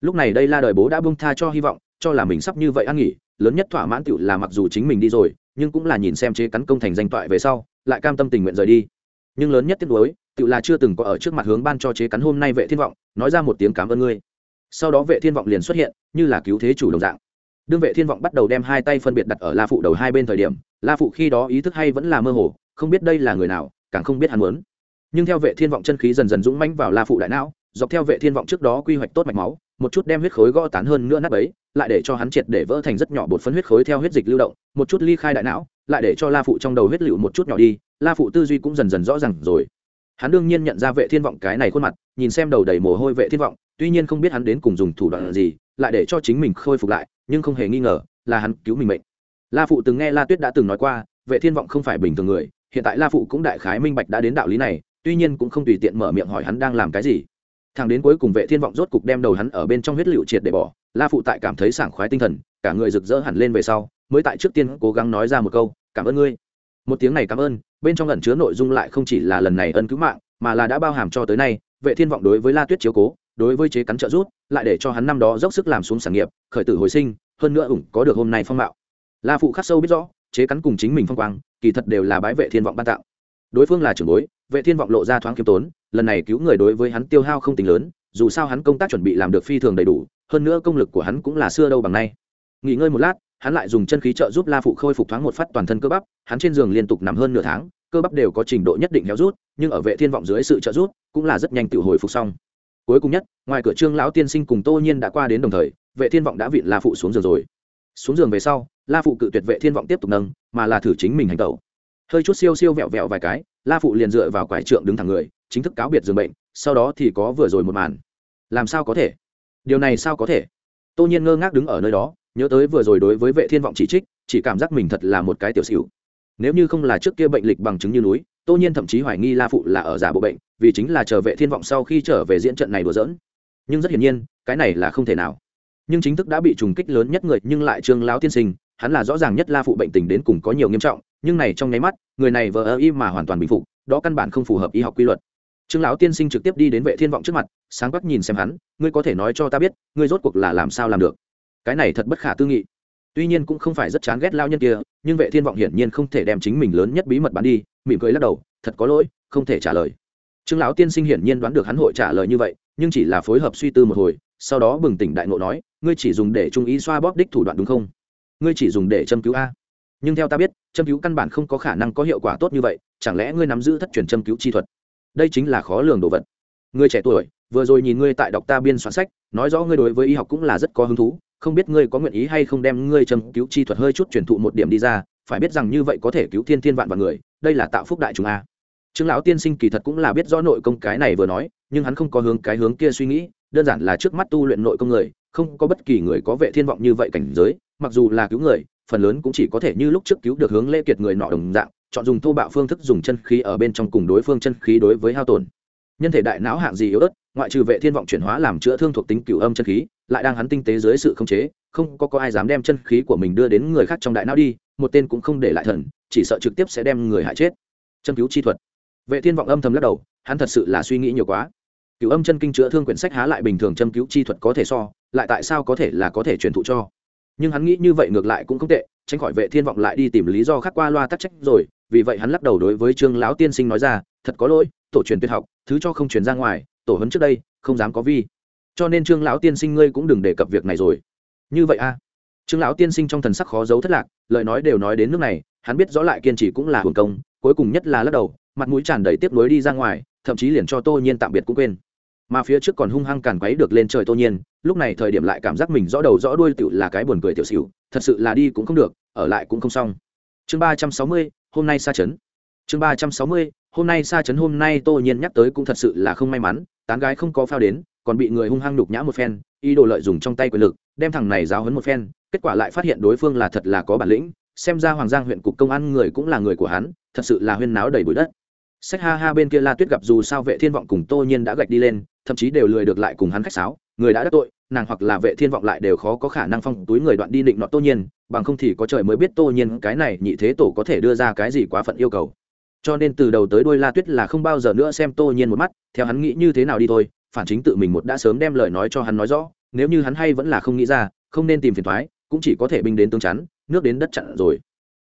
Lúc này đây la đời bố đã bung tha cho hy vọng, cho là mình sắp như vậy ăn nghỉ, lớn nhất thỏa mãn tựu là mặc dù chính mình đi rồi, nhưng cũng là nhìn xem chế cắn công thành danh toại về sau, lại cam tâm tình nguyện rời đi. Nhưng lớn nhất tiếc nuối tự là chưa từng có ở trước mặt hướng ban cho chế cắn hôm nay vệ thiên vọng, nói ra một tiếng cảm ơn ngươi. Sau đó vệ thiên vọng liền xuất hiện, như là cứu thế chủ đồng dạng. Đương vệ thiên vọng bắt đầu đem hai tay phân biệt đặt ở la phụ đầu hai bên thời điểm, la phụ khi đó ý thức hay vẫn là mơ hồ, không biết đây là người nào, càng không biết hắn muốn. Nhưng theo vệ thiên vọng chân khí dần dần dũng mãnh vào la phụ đại não, dọc theo vệ thiên vọng trước đó quy hoạch tốt mạch máu, một chút đem huyết khối gõ tán hơn nữa nát ấy lại để cho hắn triệt để vỡ thành rất nhỏ bột phấn huyết khối theo huyết dịch lưu động, một chút ly khai đại não, lại để cho la phụ trong đầu huyết liệu một chút nhỏ đi, la phụ tư duy cũng dần dần rõ ràng rồi hắn đương nhiên nhận ra vệ thiên vọng cái này khuôn mặt, nhìn xem đầu đầy mồ hôi vệ thiên vọng, tuy nhiên không biết hắn đến cùng dùng thủ đoạn gì, lại để cho chính mình khôi phục lại, nhưng không hề nghi ngờ là hắn cứu mình mệnh. La phụ từng nghe la tuyết đã từng nói qua, vệ thiên vọng không phải bình thường người, hiện tại la phụ cũng đại khái minh bạch đã đến đạo lý này, tuy nhiên cũng không tùy tiện mở miệng hỏi hắn đang làm cái gì. Thằng đến cuối cùng vệ thiên vọng rốt cục đem đầu hắn ở bên trong huyết liệu triệt để bỏ, la phụ tại cảm thấy sảng khoái tinh thần, cả người rực rỡ hẳn lên về sau, mới tại trước tiên cố gắng nói ra một câu, cảm ơn ngươi. Một tiếng này cảm ơn bên trong ẩn chứa nội dung lại không chỉ là lần này ân cứu mạng, mà là đã bao hàm cho tới nay, vệ thiên vọng đối với la tuyết chiếu cố, đối với chế cắn trợ rút lại để cho hắn năm đó dốc sức làm xuống sản nghiệp, khởi tử hồi sinh, hơn nữa ủng có được hôm nay phong mạo. La phụ khắc sâu biết rõ, chế cắn cùng chính mình phong quang, kỳ thật đều là bái vệ thiên vọng ban tạo. Đối phương là trưởng bối, vệ thiên vọng lộ ra thoáng kiêm tốn, lần này cứu người đối với hắn tiêu hao không tính lớn, dù sao hắn công tác chuẩn bị làm được phi thường đầy đủ, hơn nữa công lực của hắn cũng là xưa đâu bằng nay. Nghỉ ngơi một lát, hắn lại dùng chân khí trợ giúp la phụ khôi phục thoáng một phát toàn thân cơ bắp, hắn trên giường liên tục nằm hơn nửa tháng cơ bắp đều có trình độ nhất định héo rút, nhưng ở vệ thiên vọng dưới sự trợ giúp, cũng là rất nhanh tự hồi phục xong. Cuối cùng nhất, ngoài cửa trương lão tiên sinh cùng tô nhiên đã qua đến đồng thời, vệ thiên vọng đã vịn la phụ xuống giường rồi. Xuống giường về sau, la phụ cự tuyệt vệ thiên vọng tiếp tục nâng, mà là thử chính mình hành tẩu. Hơi chút siêu siêu vẹo vẹo vài cái, la phụ liền dựa vào quải trượng đứng thẳng người, chính thức cáo biệt giường bệnh, sau đó thì có vừa rồi một màn. Làm sao có thể? Điều này sao có thể? Tô nhiên ngơ ngác đứng ở nơi đó, nhớ tới vừa rồi đối với vệ thiên vọng chỉ trích, chỉ cảm giác mình thật là một cái tiểu xỉu nếu như không là trước kia bệnh lịch bằng chứng như núi, tô nhiên thậm chí hoài nghi la phụ là ở giả bộ bệnh, vì chính là trở vệ thiên vọng sau khi trở về diễn trận này đùa giỡn. Nhưng rất hiển nhiên, cái này là không thể nào. Nhưng chính thức đã bị trùng kích lớn nhất người, nhưng lại trương lão tiên sinh, hắn là rõ ràng nhất la phụ bệnh tình đến cùng có nhiều nghiêm trọng, nhưng này trong nháy mắt, người này vờ ơ y mà hoàn toàn bình phục, đó căn bản không phù hợp y học quy luật. Trương lão tiên sinh trực tiếp đi đến vệ thiên vọng trước mặt, sáng quắc nhìn xem hắn, ngươi có thể nói cho ta biết, ngươi rốt cuộc là làm sao làm được? Cái này thật bất khả tư nghị tuy nhiên cũng không phải rất chán ghét lao nhân kia, nhưng vệ thiên vọng hiển nhiên không thể đem chính mình lớn nhất bí mật bán đi, mỉm cười lắc đầu, thật có lỗi, không thể trả lời. Trương lão tiên sinh hiển nhiên đoán được hắn hội trả lời như vậy, nhưng chỉ là phối hợp suy tư một hồi, sau đó bừng tỉnh đại ngộ nói, ngươi chỉ dùng để trung ý xoa bóp đích thủ đoạn đúng không? Ngươi chỉ dùng để châm cứu a. Nhưng theo ta biết, châm cứu căn bản không có khả năng có hiệu quả tốt như vậy, chẳng lẽ ngươi nắm giữ thất truyền châm cứu chi thuật? Đây chính là khó lường đồ vật. Ngươi trẻ tuổi, vừa rồi nhìn ngươi tại đọc ta biên soạn sách, nói rõ ngươi đối với y học cũng là rất có hứng thú không biết ngươi có nguyện ý hay không đem ngươi châm cứu chi thuật hơi chút truyền thụ một điểm đi ra, phải biết rằng như vậy có thể cứu thiên thiên vạn vạn người, đây là tạo phúc đại chúng a. Trương lão tiên sinh kỳ thật cũng là biết rõ nội công cái này vừa nói, nhưng hắn không có hướng cái hướng kia suy nghĩ, đơn giản là trước mắt tu luyện nội công người, không có bất kỳ người có vệ thiên vọng như vậy cảnh giới, mặc dù là cứu người, phần lớn cũng chỉ có thể như lúc trước cứu được hướng lễ kiệt người nọ đồng dạng, chọn dùng thô bạo phương thức dùng chân khí ở bên trong cùng đối phương chân khí đối với hao tổn. Nhân thể đại não hạng gì yếu ớt, ngoại trừ vệ thiên vọng chuyển hóa làm chữa thương thuộc tính cửu âm chân khí lại đang hắn tinh tế dưới sự khống chế, không có có ai dám đem chân khí của mình đưa đến người khác trong đại não đi, một tên cũng không để lại thần, chỉ sợ trực tiếp sẽ đem người hại chết. Châm cứu chi thuật. Vệ thiên vọng âm thầm lắc đầu, hắn thật sự là suy nghĩ nhiều quá. Cửu âm chân kinh chữa thương quyển sách há lại bình thường châm cứu chi thuật có thể so, lại tại sao có thể là có thể truyền thụ cho? Nhưng hắn nghĩ như vậy ngược lại cũng không tệ, tránh khỏi vệ thiên vọng lại đi tìm lý do khác qua loa tắc trách rồi, vì vậy hắn lắc đầu đối với trương lão tiên sinh nói ra, thật có lỗi, tổ truyền tuyệt học, thứ cho không truyền ra ngoài, tổ hấn trước đây, không dám có vi cho nên trương lão tiên sinh ngươi cũng đừng đề cập việc này rồi. Như vậy a trương lão tiên sinh trong thần sắc khó giấu thất lạc, lời nói đều nói đến nước này, hắn biết rõ lại kiên trì cũng là hưởng công, cuối cùng nhất là lắc đầu, mặt mũi tràn đầy tiếp nối đi ra ngoài, thậm chí liền cho tô nhiên tạm biệt cũng quên. Mà phía trước còn hung hăng càn quấy được lên trời tô nhiên, lúc này thời điểm lại cảm giác mình rõ đầu rõ đuôi tựu là cái buồn cười tiểu xỉu, thật sự là đi cũng không được, ở lại cũng không xong. Chương ba trăm sáu mươi, hôm nay xa chấn. Chương ba trăm sáu mươi, hôm nay xa chấn hôm nay tô nhiên nhắc tới cũng thật sự là không may mắn, tán gái không có phao đến còn bị người hung hăng đục nhã một phen, ý đồ lợi dùng trong tay quyền lực, đem thằng này giáo hấn một phen, kết quả lại phát hiện đối phương là thật là có bản lĩnh, xem ra hoàng giang huyện cục công an người cũng là người của hắn, thật sự là huyên náo đầy bụi đất. Sách ha ha bên kia la tuyết gặp dù sao vệ thiên vọng cùng tô nhiên đã gạch đi lên, thậm chí đều lười được lại cùng hắn khách sáo, người đã đắc tội, nàng hoặc là vệ thiên vọng lại đều khó có khả năng phong túi người đoạn đi định nọ tô nhiên, bằng không thì có trời mới biết tô nhiên cái này nhị thế tổ có thể đưa ra cái gì quá phận yêu cầu. Cho nên từ đầu tới đuôi la tuyết là không bao giờ nữa xem tô nhiên một mắt, theo hắn nghĩ như thế nào đi thôi phản chính tự mình một đã sớm đem lời nói cho hắn nói rõ, nếu như hắn hay vẫn là không nghĩ ra, không nên tìm phiền thoái, cũng chỉ có thể binh đến tương chắn, nước đến đất chặn rồi.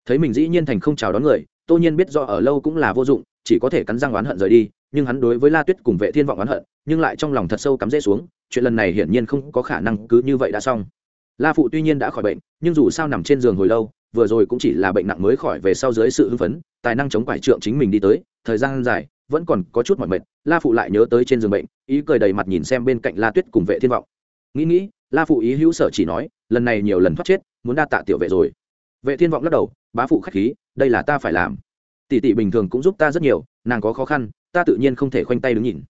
Thấy mình dĩ nhiên thành không chào đón người, tô nhiên biết do ở lâu cũng là vô dụng, chỉ có thể cắn răng oán hận rời đi, nhưng hắn đối với la tuyết cùng vệ thiên vọng oán hận, nhưng lại trong lòng thật sâu cắm rễ xuống, chuyện lần này hiển nhiên không có khả năng cứ như vậy đã xong. La phụ tuy nhiên đã khỏi bệnh, nhưng dù sao nằm trên giường hồi lâu, vừa rồi cũng chỉ là bệnh nặng mới khỏi về sau dưới sự hưng phấn, tài năng chống quải trượng chính mình đi tới, thời gian dài vẫn còn có chút mỏi mệt, la phụ lại nhớ tới trên giường bệnh, ý cười đầy mặt nhìn xem bên cạnh la tuyết cùng vệ thiên vọng. Nghĩ nghĩ, la phụ ý hữu sở chỉ nói, lần này nhiều lần thoát chết, muốn đa tạ tiểu vệ rồi. Vệ thiên vọng lắc đầu, bá phụ khách khí, đây là ta phải làm. Tỷ tỷ bình thường cũng giúp ta rất nhiều, nàng có khó khăn, ta tự nhiên không thể khoanh tay đứng nhìn.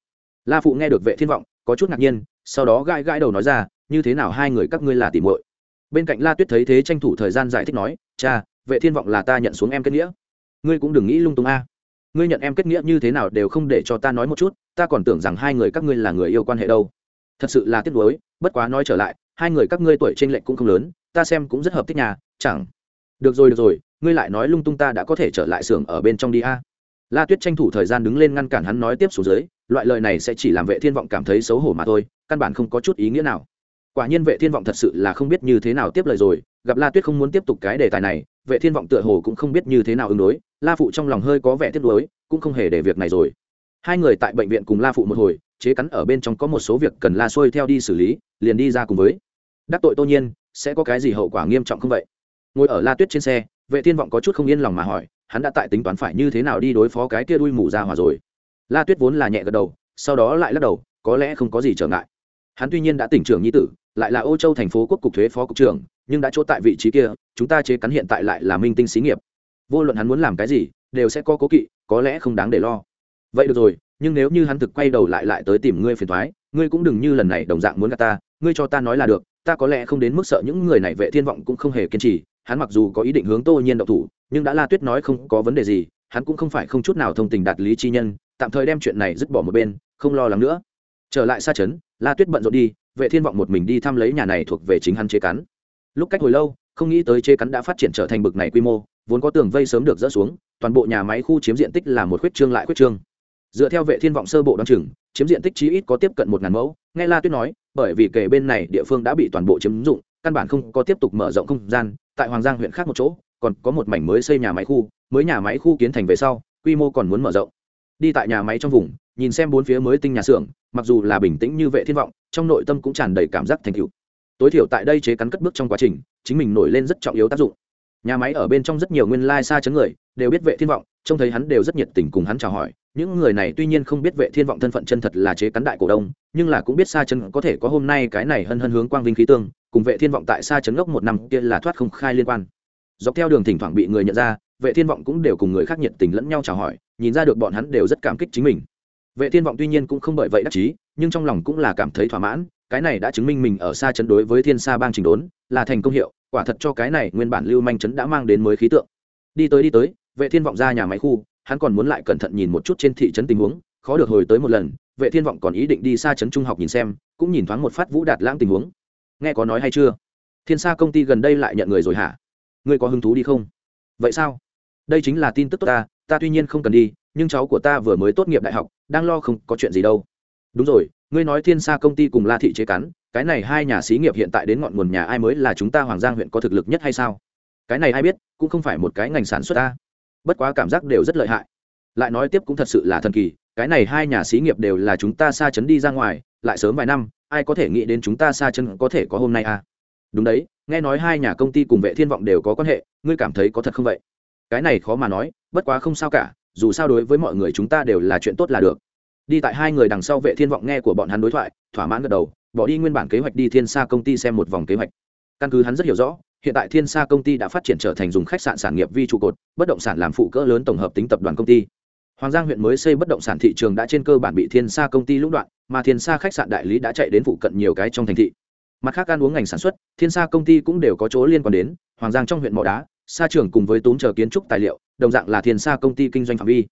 La phụ nghe được vệ thiên vọng, có chút ngạc nhiên, sau đó gãi gãi đầu nói ra, như thế nào hai người các ngươi là tỷ muội? Bên cạnh la tuyết thấy thế tranh thủ thời gian giải thích nói, cha, vệ thiên vọng là ta nhận xuống em kết nghĩa. Ngươi cũng đừng nghĩ lung tung a ngươi nhận em kết nghĩa như thế nào đều không để cho ta nói một chút, ta còn tưởng rằng hai người các ngươi là người yêu quan hệ đâu. Thật sự là tiếc nuối, bất quá nói trở lại, hai người các ngươi tuổi trinh lệch cũng không lớn, ta xem cũng rất hợp thích nhà, chẳng. Được rồi được rồi, ngươi lại nói lung tung ta đã có thể trở lại xưởng ở bên trong đi a. La tuyết tranh thủ thời gian đứng lên ngăn cản hắn nói tiếp xuống dưới, loại lời này sẽ chỉ làm vệ thiên vọng cảm thấy xấu hổ mà thôi, căn bản không có chút ý nghĩa nào. Quả nhiên vệ thiên vọng thật sự là không biết như thế nào tiếp lời rồi, gặp la tuyết không muốn tiếp tục cái đề tài này vệ thiên vọng tựa hồ cũng không biết như thế nào ứng đối, la phụ trong lòng hơi có vẻ tiếc nuối, cũng không hề để việc này rồi. Hai người tại bệnh viện cùng la phụ một hồi, chế cắn ở bên trong có một số việc cần la xuôi theo đi xử lý, liền đi ra cùng với. Đắc tội tô nhiên, sẽ có cái gì hậu quả nghiêm trọng không vậy? Ngồi ở la tuyết trên xe, vệ thiên vọng có chút không yên lòng mà hỏi, hắn đã tại tính toán phải như thế nào đi đối phó cái kia đuôi mù ra hòa rồi. La tuyết vốn là nhẹ gật đầu, sau đó lại lắc đầu, có lẽ không có gì trở ngại. Hắn tuy nhiên đã tỉnh trưởng nhi tử lại là ô châu thành phố quốc cục thuế phó cục trưởng, nhưng đã chỗ tại vị trí kia, chúng ta chế cắn hiện tại lại là minh tinh xí nghiệp. Vô luận hắn muốn làm cái gì, đều sẽ có cố kỵ, có lẽ không đáng để lo. Vậy được rồi, nhưng nếu như hắn thực quay đầu lại lại tới tìm ngươi phiền thoái ngươi cũng đừng như lần này đồng dạng muốn gạt ta, ngươi cho ta nói là được, ta có lẽ không đến mức sợ những người này vệ thiên vọng cũng không hề kiên trì, hắn mặc dù có ý định hướng tô nhiên động thủ, nhưng đã la tuyết nói không có vấn đề gì, hắn cũng không phải không chút nào thông tình đạt lý chi nhân, tạm thời đem chuyện này dứt bỏ một bên, không lo lắng nữa. Trở lại xa trấn, la tuyết bận rộn đi vệ thiên vọng một mình đi thăm lấy nhà này thuộc về chính hắn chế cắn. Lúc cách hồi lâu, không nghĩ tới chế cắn đã phát triển trở thành bực này quy mô, vốn có tường vây sớm được dỡ xuống, toàn bộ nhà máy khu chiếm diện tích là một khuyết trương lại khuyết trương. Dựa theo vệ thiên vọng sơ bộ đoán chừng, chiếm diện tích chí ít có tiếp cận một ngàn mẫu, nghe la tuyết nói, bởi vì kể bên này địa phương đã bị toàn bộ chiếm dụng, căn bản không có tiếp tục mở rộng không gian, tại hoàng giang huyện khác một chỗ, còn có một mảnh mới xây nhà máy khu, mới nhà máy khu kiến thành về sau, quy mô còn muốn mở rộng. Đi tại nhà máy trong vùng, nhìn xem bốn phía mới tinh nhà xưởng, mặc dù là bình tĩnh như vệ thiên vọng trong nội tâm cũng tràn đầy cảm giác thành tựu. Tối thiểu tại đây chế cắn cất bước trong quá trình, chính mình nổi lên rất trọng yếu tác dụng. Nhà máy ở bên trong rất nhiều nguyên lai xa chấn người, đều biết vệ thiên vọng, trông thấy hắn đều rất nhiệt tình cùng hắn chào hỏi. Những người này tuy nhiên không biết vệ thiên vọng thân phận chân thật là chế cắn đại cổ đông, nhưng là cũng biết xa chấn có thể có hôm nay cái này hân hân hướng quang vinh khí tương, cùng vệ thiên vọng tại xa chấn ngốc một năm kia là thoát không khai liên quan. Dọc theo đường thỉnh thoảng bị người nhận ra, vệ thiên vọng cũng đều cùng người khác nhiệt tình lẫn nhau chào hỏi, nhìn ra được bọn hắn đều rất cảm kích chính mình. Vệ thiên vọng tuy nhiên cũng không bởi vậy đắc chí nhưng trong lòng cũng là cảm thấy thỏa mãn, cái này đã chứng minh mình ở xa chấn đối với thiên sa bang trình đốn, là thành công hiệu, quả thật cho cái này nguyên bản lưu manh chấn đã mang đến mới khí tượng. Đi tới đi tới, vệ thiên vọng ra nhà máy khu, hắn còn muốn lại cẩn thận nhìn một chút trên thị trấn tình huống, khó được hồi tới một lần, vệ thiên vọng còn ý định đi xa trấn trung học nhìn xem, cũng nhìn thoáng một phát vũ đạt lãng tình huống. Nghe có nói hay chưa? Thiên sa công ty gần đây lại nhận người rồi hả? Ngươi có hứng thú đi không? Vậy sao? Đây chính là tin tức tốt ta ta tuy nhiên không cần đi, nhưng cháu của ta vừa mới tốt nghiệp đại học, đang lo không có chuyện gì đâu đúng rồi, ngươi nói thiên sa công ty cùng la thị chế cắn, cái này hai nhà xí nghiệp hiện tại đến ngọn nguồn nhà ai mới là chúng ta hoàng giang huyện có thực lực nhất hay sao? Cái này ai biết, cũng không phải một cái ngành sản xuất ta. Bất quá cảm giác đều rất lợi hại. Lại nói tiếp cũng thật sự là thần kỳ, cái này hai nhà xí nghiệp đều là chúng ta xa chấn đi ra ngoài, lại sớm vài năm, ai có thể nghĩ đến chúng ta xa chân có thể có hôm nay à? Đúng đấy, nghe nói hai nhà công ty cùng vệ thiên vọng đều có quan hệ, ngươi cảm thấy có thật không vậy? Cái này khó mà nói, bất quá không sao cả, dù sao đối với mọi người chúng ta đều là chuyện tốt là được đi tại hai người đằng sau vệ thiên vọng nghe của bọn hắn đối thoại, thỏa mãn gật đầu, bỏ đi nguyên bản kế hoạch đi thiên sa công ty xem một vòng kế hoạch. Căn cứ hắn rất hiểu rõ, hiện tại thiên sa công ty đã phát triển trở thành dùng khách sạn sản nghiệp vi trụ cột, bất động sản làm phụ cỡ lớn tổng hợp tính tập đoàn công ty. Hoàng giang huyện mới xây bất động sản thị trường đã trên cơ bản bị thiên sa công ty lũng đoạn, mà thiên sa khách sạn đại lý đã chạy đến phụ cận nhiều cái trong thành thị. Mặt khác ăn uống ngành sản xuất, thiên sa công ty cũng đều có chỗ liên quan đến, hoàng giang trong huyện mỏ đá, sa trường cùng với túm chờ kiến trúc tài liệu, đồng dạng là thiên sa công ty kinh doanh phạm vi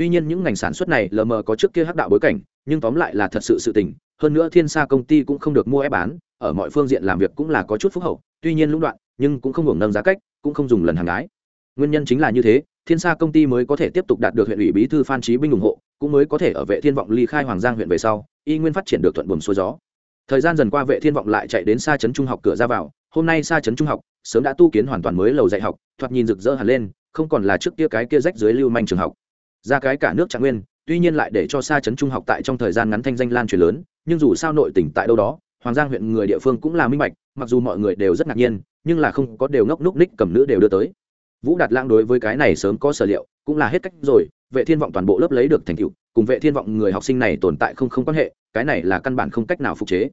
tuy nhiên những ngành sản xuất này lờ mờ có trước kia hắc đạo bối cảnh, nhưng tóm lại là thật sự sự tình, hơn nữa thiên sa công ty cũng không được mua ép bán, ở mọi phương diện làm việc cũng là có chút phúc hậu, tuy nhiên lũng đoạn, nhưng cũng không hưởng nâng giá cách, cũng không dùng lần hàng gái nguyên nhân chính là như thế, thiên sa công ty mới có thể tiếp tục đạt được huyện ủy bí thư phan trí binh ủng hộ, cũng mới có thể ở vệ thiên vọng ly khai hoàng giang huyện về sau, y nguyên phát triển được thuận buồm xuôi gió. Thời gian dần qua vệ thiên vọng lại chạy đến xa trấn trung học cửa ra vào, hôm nay xa trấn trung học sớm đã tu kiến hoàn toàn mới lầu dạy học, thoạt nhìn rực rỡ hẳn lên, không còn là trước kia cái kia rách dưới lưu manh trường học ra cái cả nước trạng nguyên, tuy nhiên lại để cho xa trấn trung học tại trong thời gian ngắn thanh danh lan truyền lớn, nhưng dù sao nội tỉnh tại đâu đó, hoàng giang huyện người địa phương cũng là minh bạch, mặc dù mọi người đều rất ngạc nhiên, nhưng là không có đều ngốc núc ních cầm nữ đều đưa tới. Vũ đạt lãng đối với cái này sớm có sở liệu, cũng là hết cách rồi, vệ thiên vọng toàn bộ lớp lấy được thành tựu, cùng vệ thiên vọng người học sinh này tồn tại không không quan hệ, cái này là căn bản không cách nào phục chế.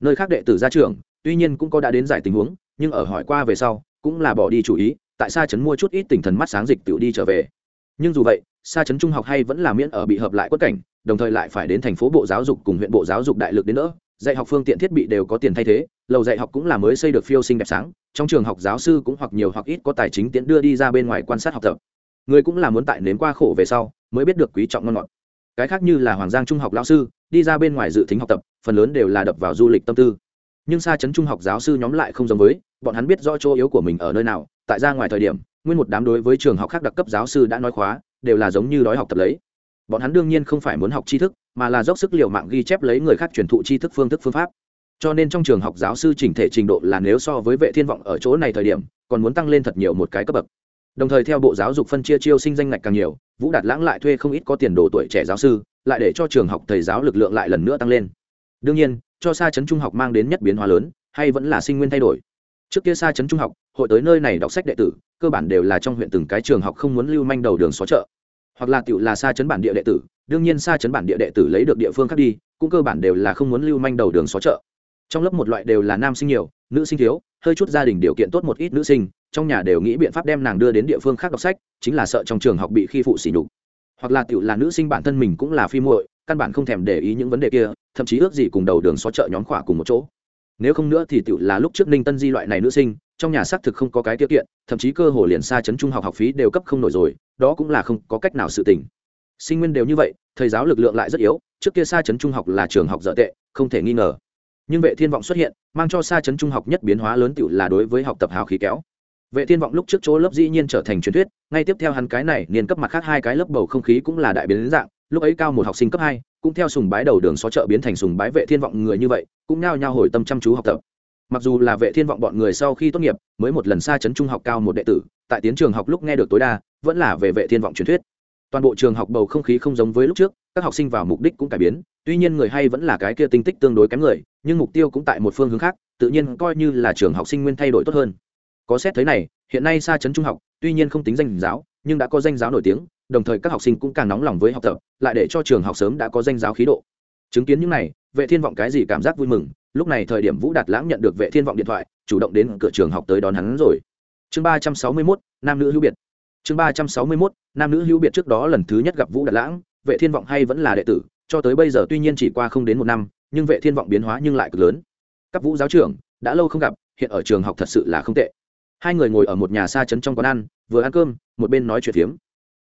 Nơi khác đệ tử ra trường tuy nhiên cũng có đã đến giải tình huống, nhưng ở hỏi qua về sau, cũng là bỏ đi chủ ý, tại sao Chấn mua chút ít tỉnh thần mắt sáng dịch tự đi trở về. Nhưng dù vậy xa trấn trung học hay vẫn là miễn ở bị hợp lại quất cảnh, đồng thời lại phải đến thành phố bộ giáo dục cùng huyện bộ giáo dục đại lực đến nữa dạy học phương tiện thiết bị đều có tiền thay thế, lầu dạy học cũng là mới xây được phiêu sinh đẹp sáng, trong trường học giáo sư cũng hoặc nhiều hoặc ít có tài chính tiễn đưa đi ra bên ngoài quan sát học tập. Người cũng là muốn tại nếm qua khổ về sau, mới biết được quý trọng ngon ngọt. Cái khác như là hoàng giang trung học lão sư, đi ra bên ngoài dự tính học tập, phần lớn đều là đập vào du lịch tâm tư. Nhưng xa chấn trung học giáo sư nhóm lại không giống với, bọn hắn biết rõ chỗ yếu của mình ở nơi nào, tại ra ngoài thời điểm, nguyên một đám đối với trường học khác đặc cấp giáo sư đã nói khóa đều là giống như đói học tập lấy. Bọn hắn đương nhiên không phải muốn học tri thức, mà là dốc sức l i ề u mạng ghi chép lấy người khác truyền thụ tri thức phương thức phương pháp. Cho nên trong trường học giáo sư chỉnh thể trình độ là nếu so với vệ thiên vọng ở chỗ này thời điểm, còn muốn tăng lên thật nhiều một cái cấp bậc. Đồng thời theo bộ giáo dục phân chia chiêu sinh danh ngạch càng nhiều, vũ đạt lãng lại thuê không ít có tiền đồ tuổi trẻ giáo sư, lại để cho trường học thầy giáo lực lượng lại lần nữa tăng lên. Đương nhiên, cho xa chấn trung học mang đến nhất biến hóa lớn, hay vẫn là sinh nguyên thay đổi. Trước kia xa chấn trung học hội tới nơi này đọc sách đệ tử, cơ bản đều là trong huyện từng cái trường học không muốn lưu manh đầu đường xó chợ. Hoặc là tựu là xa chấn bản địa đệ tử, đương nhiên xa chấn bản địa đệ tử lấy được địa phương khác đi, cũng cơ bản đều là không muốn lưu manh đầu đường xó chợ. Trong lớp một loại đều là nam sinh nhiều, nữ sinh thiếu, hơi chút gia đình điều kiện tốt một ít nữ sinh, trong nhà đều nghĩ biện pháp đem nàng đưa đến địa phương khác đọc sách, chính là sợ trong trường học bị khi phụ sỉ nhục. Hoặc là tiểu là nữ sinh bản thân mình cũng là phi muội, căn bản không thèm để ý những vấn đề kia, thậm chí ước gì cùng đầu đường xó chợ nhóm khỏa cùng một chỗ. Nếu không nữa thì tiểu là lúc trước ninh tân di loại này nữ sinh trong nhà xác thực không có cái tiêu kiện, thậm chí cơ hồ liền xa chấn trung học học phí đều cấp không nổi rồi, đó cũng là không có cách nào sự tình. Sinh nguyên đều như vậy, thầy giáo lực lượng lại rất yếu, trước kia xa chấn trung học là trường học dở tệ, không thể nghi ngờ. Nhưng vệ thiên vọng xuất hiện, mang cho xa chấn trung học nhất biến hóa lớn tiểu là đối với học tập hào khí kéo. Vệ thiên vọng lúc trước chỗ lớp dĩ nhiên trở thành truyền thuyết, ngay tiếp theo hắn cái này niên cấp mặt khác hai cái lớp bầu không khí cũng là đại biến dạng, lúc ấy cao một học sinh cấp hai, cũng theo sùng bái đầu đường xó chợ biến thành sùng bái vệ thiên vọng người như vậy, cũng nhao nhao hồi tâm chăm chú học tập mặc dù là vệ thiên vọng bọn người sau khi tốt nghiệp, mới một lần xa chấn trung học cao một đệ tử, tại tiến trường học lúc nghe được tối đa, vẫn là về vệ thiên vọng truyền thuyết. Toàn bộ trường học bầu không khí không giống với lúc trước, các học sinh vào mục đích cũng cải biến, tuy nhiên người hay vẫn là cái kia tinh tích tương đối kém người, nhưng mục tiêu cũng tại một phương hướng khác, tự nhiên coi như là trường học sinh nguyên thay đổi tốt hơn. Có xét thấy này, hiện nay xa chấn trung học, tuy nhiên không tính danh giáo, nhưng đã có danh giáo nổi tiếng, đồng thời các học sinh cũng càng nóng lòng với học tập, lại để cho trường học sớm đã có danh giáo khí độ. Chứng kiến những này, vệ thiên vọng cái gì cảm giác vui mừng lúc này thời điểm vũ đạt lãng nhận được vệ thiên vọng điện thoại chủ động đến cửa trường học tới đón hắn rồi. Chương ba trăm sáu mươi 361, nam nữ hữu biệt. Chương ba trăm sáu mươi 361, nam nữ hữu biệt trước đó lần thứ nhất gặp vũ đạt lãng vệ thiên vọng hay vẫn là đệ tử cho tới bây giờ tuy nhiên chỉ qua không đến một năm nhưng vệ thiên vọng biến hóa nhưng lại cực lớn. Các vũ giáo trưởng đã lâu không gặp hiện ở trường học thật sự là không tệ. Hai người ngồi ở một nhà xa trấn trong quán ăn vừa ăn cơm một bên nói chuyện phiếm.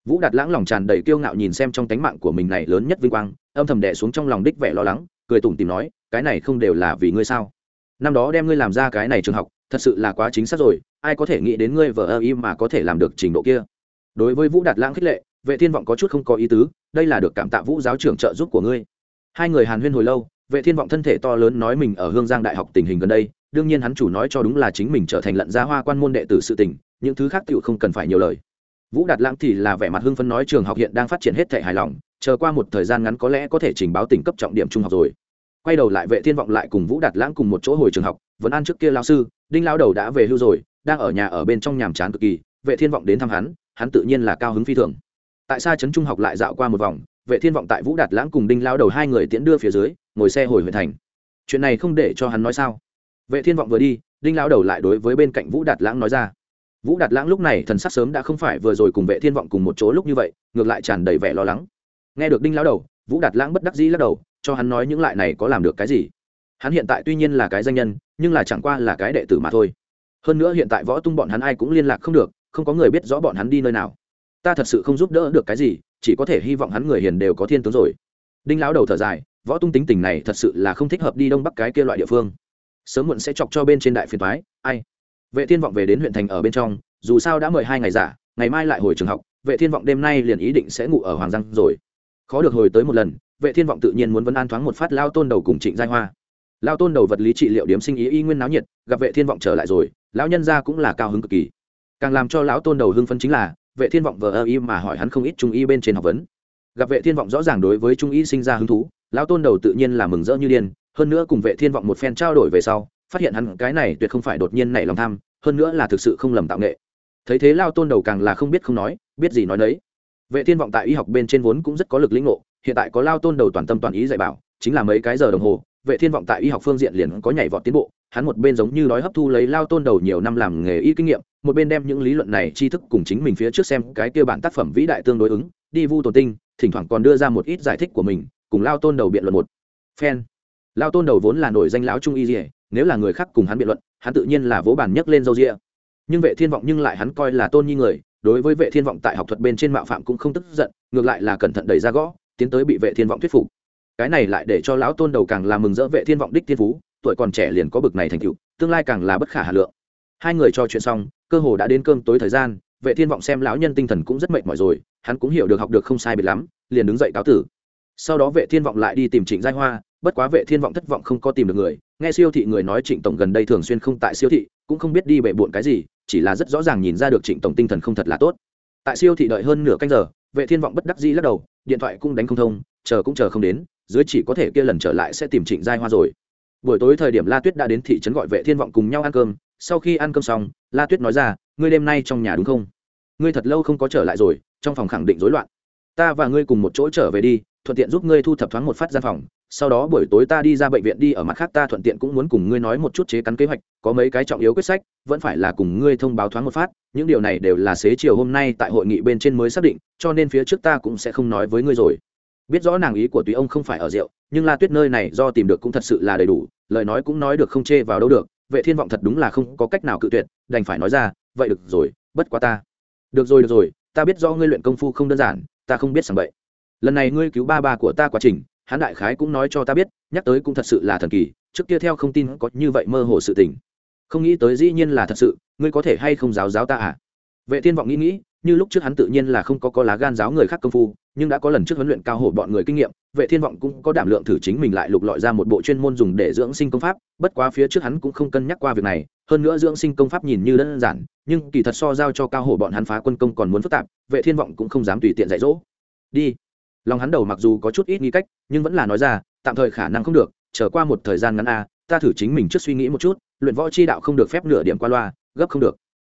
Vũ đạt lãng lòng tràn đầy kiêu ngạo nhìn xem trong tánh mạng của mình này lớn nhất vinh quang âm thầm đẻ xuống trong lòng đích vẻ lo lắng cười tủm tìm nói cái này không đều là vì ngươi sao? Năm đó đem ngươi làm ra cái này trường học, thật sự là quá chính xác rồi, ai có thể nghĩ đến ngươi vờ ơ y mà có thể làm được trình độ kia? Đối với vũ đạt lãng khích lệ, vệ thiên vọng có chút không có ý tứ, đây là được cảm tạ vũ giáo trưởng trợ giúp của ngươi. Hai người hàn huyên hồi lâu, vệ thiên vọng thân thể to lớn nói mình ở hương giang đại học tình hình gần đây, đương nhiên hắn chủ nói cho đúng là chính mình trở thành lận gia hoa quan môn đệ tử sự tình, những thứ khác tựu không cần phải nhiều lời. Vũ đạt lãng thì là vẻ mặt hưng phấn nói trường học hiện đang phát triển hết thể hài lòng, chờ qua một thời gian ngắn có lẽ có thể trình báo tỉnh cấp trọng điểm trung học rồi quay đầu lại vệ thiên vọng lại cùng vũ đạt lãng cùng một chỗ hồi trường học, vẫn ăn trước kia lao sư, đinh lao đầu đã về hưu rồi, đang ở nhà ở bên trong nhàm chán cực kỳ, vệ thiên vọng đến thăm hắn hắn tự nhiên là cao hứng phi thường. Tại sao trấn trung học lại dạo qua một vòng, vệ thiên vọng tại vũ đạt lãng cùng đinh lao đầu hai người tiễn đưa phía dưới, ngồi xe hồi huyện thành. Chuyện này không để cho hắn nói sao? Vệ thiên vọng vừa đi, đinh lao đầu lại đối với bên cạnh vũ đạt lãng nói ra. Vũ đạt lãng lúc này thần sắc sớm đã không phải vừa rồi cùng vệ thiên vọng cùng một chỗ lúc như vậy, ngược lại tràn đầy vẻ lo lắng. Nghe được đinh lao đầu, vũ đạt lãng bất đắc dĩ lắc đầu cho hắn nói những lại này có làm được cái gì. Hắn hiện tại tuy nhiên là cái danh nhân, nhưng là chẳng qua là cái đệ tử mà thôi. Hơn nữa hiện tại võ tung bọn hắn ai cũng liên lạc không được, không có người biết rõ bọn hắn đi nơi nào. Ta thật sự không giúp đỡ được cái gì, chỉ có thể hy vọng hắn người hiền đều có thiên tướng rồi. Đinh lão đầu thở dài, võ tung tính tình này thật sự là không thích hợp đi đông bắc cái kia loại địa phương. Sớm muộn sẽ chọc cho bên trên đại phiền thoái ai? Vệ thiên vọng về đến huyện thành ở bên trong, dù sao đã mời hai ngày giả, ngày mai lại hồi trường học, vệ thiên vọng đêm nay liền ý định sẽ ngủ ở hoàng giang rồi. Khó được hồi tới một lần vệ thiên vọng tự nhiên muốn vấn an thoáng một phát lao tôn đầu cùng trịnh giai hoa. Lao tôn đầu vật lý trị liệu điểm sinh ý y nguyên náo nhiệt, gặp vệ thiên vọng trở lại rồi, lão nhân gia cũng là cao hứng cực kỳ. Càng làm cho lão tôn đầu hưng phấn chính là, vệ thiên vọng vờ ơ y mà hỏi hắn không ít trung y bên trên học vấn. Gặp vệ thiên vọng rõ ràng đối với trung y sinh ra hứng thú, lão tôn đầu tự nhiên là mừng rỡ như điên, hơn nữa cùng vệ thiên vọng một phen trao đổi về sau, phát hiện hắn cái này tuyệt không phải đột nhiên nảy lòng tham, hơn nữa là thực sự không lầm tạo nghệ. Thấy thế lao tôn đầu càng là không biết không nói, biết gì nói đấy. vệ thiên vọng tại y học bên trên vốn cũng rất có lực lĩnh ngộ hiện tại có lao tôn đầu toàn tâm toàn ý dạy bảo, chính là mấy cái giờ đồng hồ, vệ thiên vọng tại y học phương diện liền có nhảy vọt tiến bộ, hắn một bên giống như đói hấp thu lấy lao tôn đầu nhiều năm làm nghề y kinh nghiệm, một bên đem những lý luận này tri thức cùng chính mình phía trước xem cái kia bản tác phẩm vĩ đại tương đối ứng, đi vu tổ tinh, thỉnh thoảng còn đưa ra một ít giải thích của mình, cùng lao tôn đầu biện luận một. Phen. Lao tôn đầu vốn là nổi danh lão trung y dỉa nếu là người khác cùng hắn biện luận, hắn tự nhiên là vỗ bản nhấc lên dâu rịa nhưng vệ thiên vọng nhưng lại hắn coi là tôn nhi người, đối với vệ thiên vọng tại học thuật bên trên mạo phạm cũng không tức giận, ngược lại là cẩn thận đẩy ra gõ tiến tới bị vệ thiên vọng thuyết phục. Cái này lại để cho lão tôn đầu càng làm mừng rỡ vệ thiên vọng đích thiên phú, tuổi còn trẻ liền có bực này thành tựu, tương lai càng là bất khả hà lượng. Hai người trò chuyện xong, cơ hồ đã đến cơm tối thời gian, vệ thiên vọng xem lão nhân tinh thần cũng rất mệt mỏi rồi, hắn cũng hiểu được học được không sai biệt lắm, liền đứng dậy cáo tử. Sau đó vệ thiên vọng lại đi tìm trịnh giai hoa, bất quá vệ thiên vọng thất vọng không có tìm được người, nghe siêu thị người nói trịnh tổng gần đây thường xuyên không tại siêu thị, cũng không biết đi bệ buồn cái gì, chỉ là rất rõ ràng nhìn ra được trịnh tổng tinh thần không thật là tốt. Tại siêu thị đợi hơn nửa canh giờ vệ thiên vọng bất đắc dĩ lắc đầu, điện thoại cũng đánh không thông, chờ cũng chờ không đến, dưới chỉ có thể kia lần trở lại sẽ tìm trịnh giai hoa rồi. Buổi tối thời điểm la tuyết đã đến thị trấn gọi vệ thiên vọng cùng nhau ăn cơm, sau khi ăn cơm xong, la tuyết nói ra, ngươi đêm nay trong nhà đúng không? Ngươi thật lâu không có trở lại rồi, trong phòng khẳng định rối loạn. Ta và ngươi cùng một chỗ trở về đi, thuận tiện giúp ngươi thu thập thoáng một phát gian phòng sau đó buổi tối ta đi ra bệnh viện đi, ở mặt khác ta thuận tiện cũng muốn cùng ngươi nói một chút chế cắn kế hoạch, có mấy cái trọng yếu quyết sách, vẫn phải là cùng ngươi thông báo thoáng một phát, những điều này đều là xế chiều hôm nay tại hội nghị bên trên mới xác định, cho nên phía trước ta cũng sẽ không nói với ngươi rồi. Biết rõ nàng ý của tùy ông không phải ở rượu, nhưng la tuyết nơi này do tìm được cũng thật sự là đầy đủ, lời nói cũng nói được không chê vào đâu được, vệ thiên vọng thật đúng là không có cách nào cự tuyệt, đành phải nói ra, vậy được rồi, bất quá ta. Được rồi được rồi, ta biết rõ ngươi luyện công phu không đơn giản, ta không biết sẵn vậy lần này ngươi cứu ba ba của ta quá trình hắn đại khái cũng nói cho ta biết, nhắc tới cũng thật sự là thần kỳ, trước kia theo không tin có như vậy mơ hồ sự tình. Không nghĩ tới dĩ nhiên là thật sự, ngươi có thể hay không giáo giáo ta à? Vệ thiên vọng nghĩ nghĩ, như lúc trước hắn tự nhiên là không có có lá gan giáo người khác công phu, nhưng đã có lần trước huấn luyện cao hổ bọn người kinh nghiệm, vệ thiên vọng cũng có đảm lượng thử chính mình lại lục lọi ra một bộ chuyên môn dùng để dưỡng sinh công pháp, bất quá phía trước hắn cũng không cân nhắc qua việc này, hơn nữa dưỡng sinh công pháp nhìn như đơn giản, nhưng kỳ thật so giao cho cao hổ bọn hắn phá quân công còn muốn phức tạp, vệ thiên vọng cũng không dám tùy tiện dạy dỗ. Đi lòng hắn đầu mặc dù có chút ít nghi cách, nhưng vẫn là nói ra, tạm thời khả năng không được trở qua một thời gian ngắn a, ta thử chính mình trước suy nghĩ một chút, luyện võ chi đạo không được phép nửa điểm qua loa, gấp không được.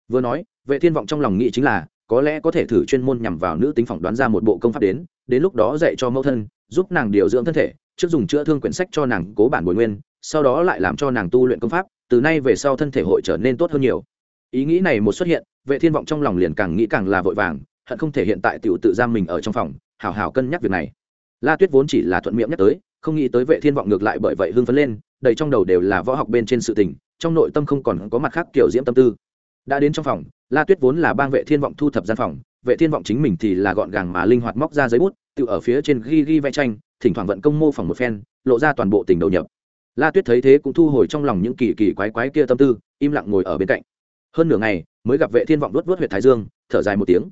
Vừa nói, vệ thiên vọng trong lòng nghĩ chính là, có lẽ có thể thử chuyên môn nhằm vào nữ tính phỏng đoán ra một bộ công pháp đến đến lúc đó dạy cho mẫu thân, giúp nàng điều dưỡng thân thể, trước dùng chữa thương quyển sách cho nàng cố bản bồi nguyên, sau đó lại làm cho nàng tu luyện công pháp, từ nay về sau thân thể hội trở nên tốt hơn nhiều. Ý nghĩ này một xuất hiện, vệ thiên vọng trong lòng liền càng nghĩ càng là vội vàng, hận không thể hiện tại tiểu tự giam mình ở trong phòng hảo hảo cân nhắc việc này. La tuyết vốn chỉ là thuận miệng nhắc tới, không nghĩ tới vệ thiên vọng ngược lại bởi vậy hưng phấn lên, đầy trong đầu đều là võ học bên trên sự tình, trong nội tâm không còn có mặt khác kiểu diễm tâm tư. Đã đến trong phòng, la tuyết vốn là bang vệ thiên vọng thu thập gian phòng, vệ thiên vọng chính mình thì là gọn gàng mà linh hoạt móc ra giấy bút, tự ở phía trên ghi ghi vẽ tranh, thỉnh thoảng vận công mô phỏng một phen, lộ ra toàn bộ tình đầu nhập. La tuyết thấy thế cũng thu hồi trong lòng những kỳ kỳ quái quái kia tâm tư, im lặng ngồi ở bên cạnh. Hơn nửa ngày, mới gặp vệ thiên vọng luốt luốt huyệt thái dương, thở dài một tiếng.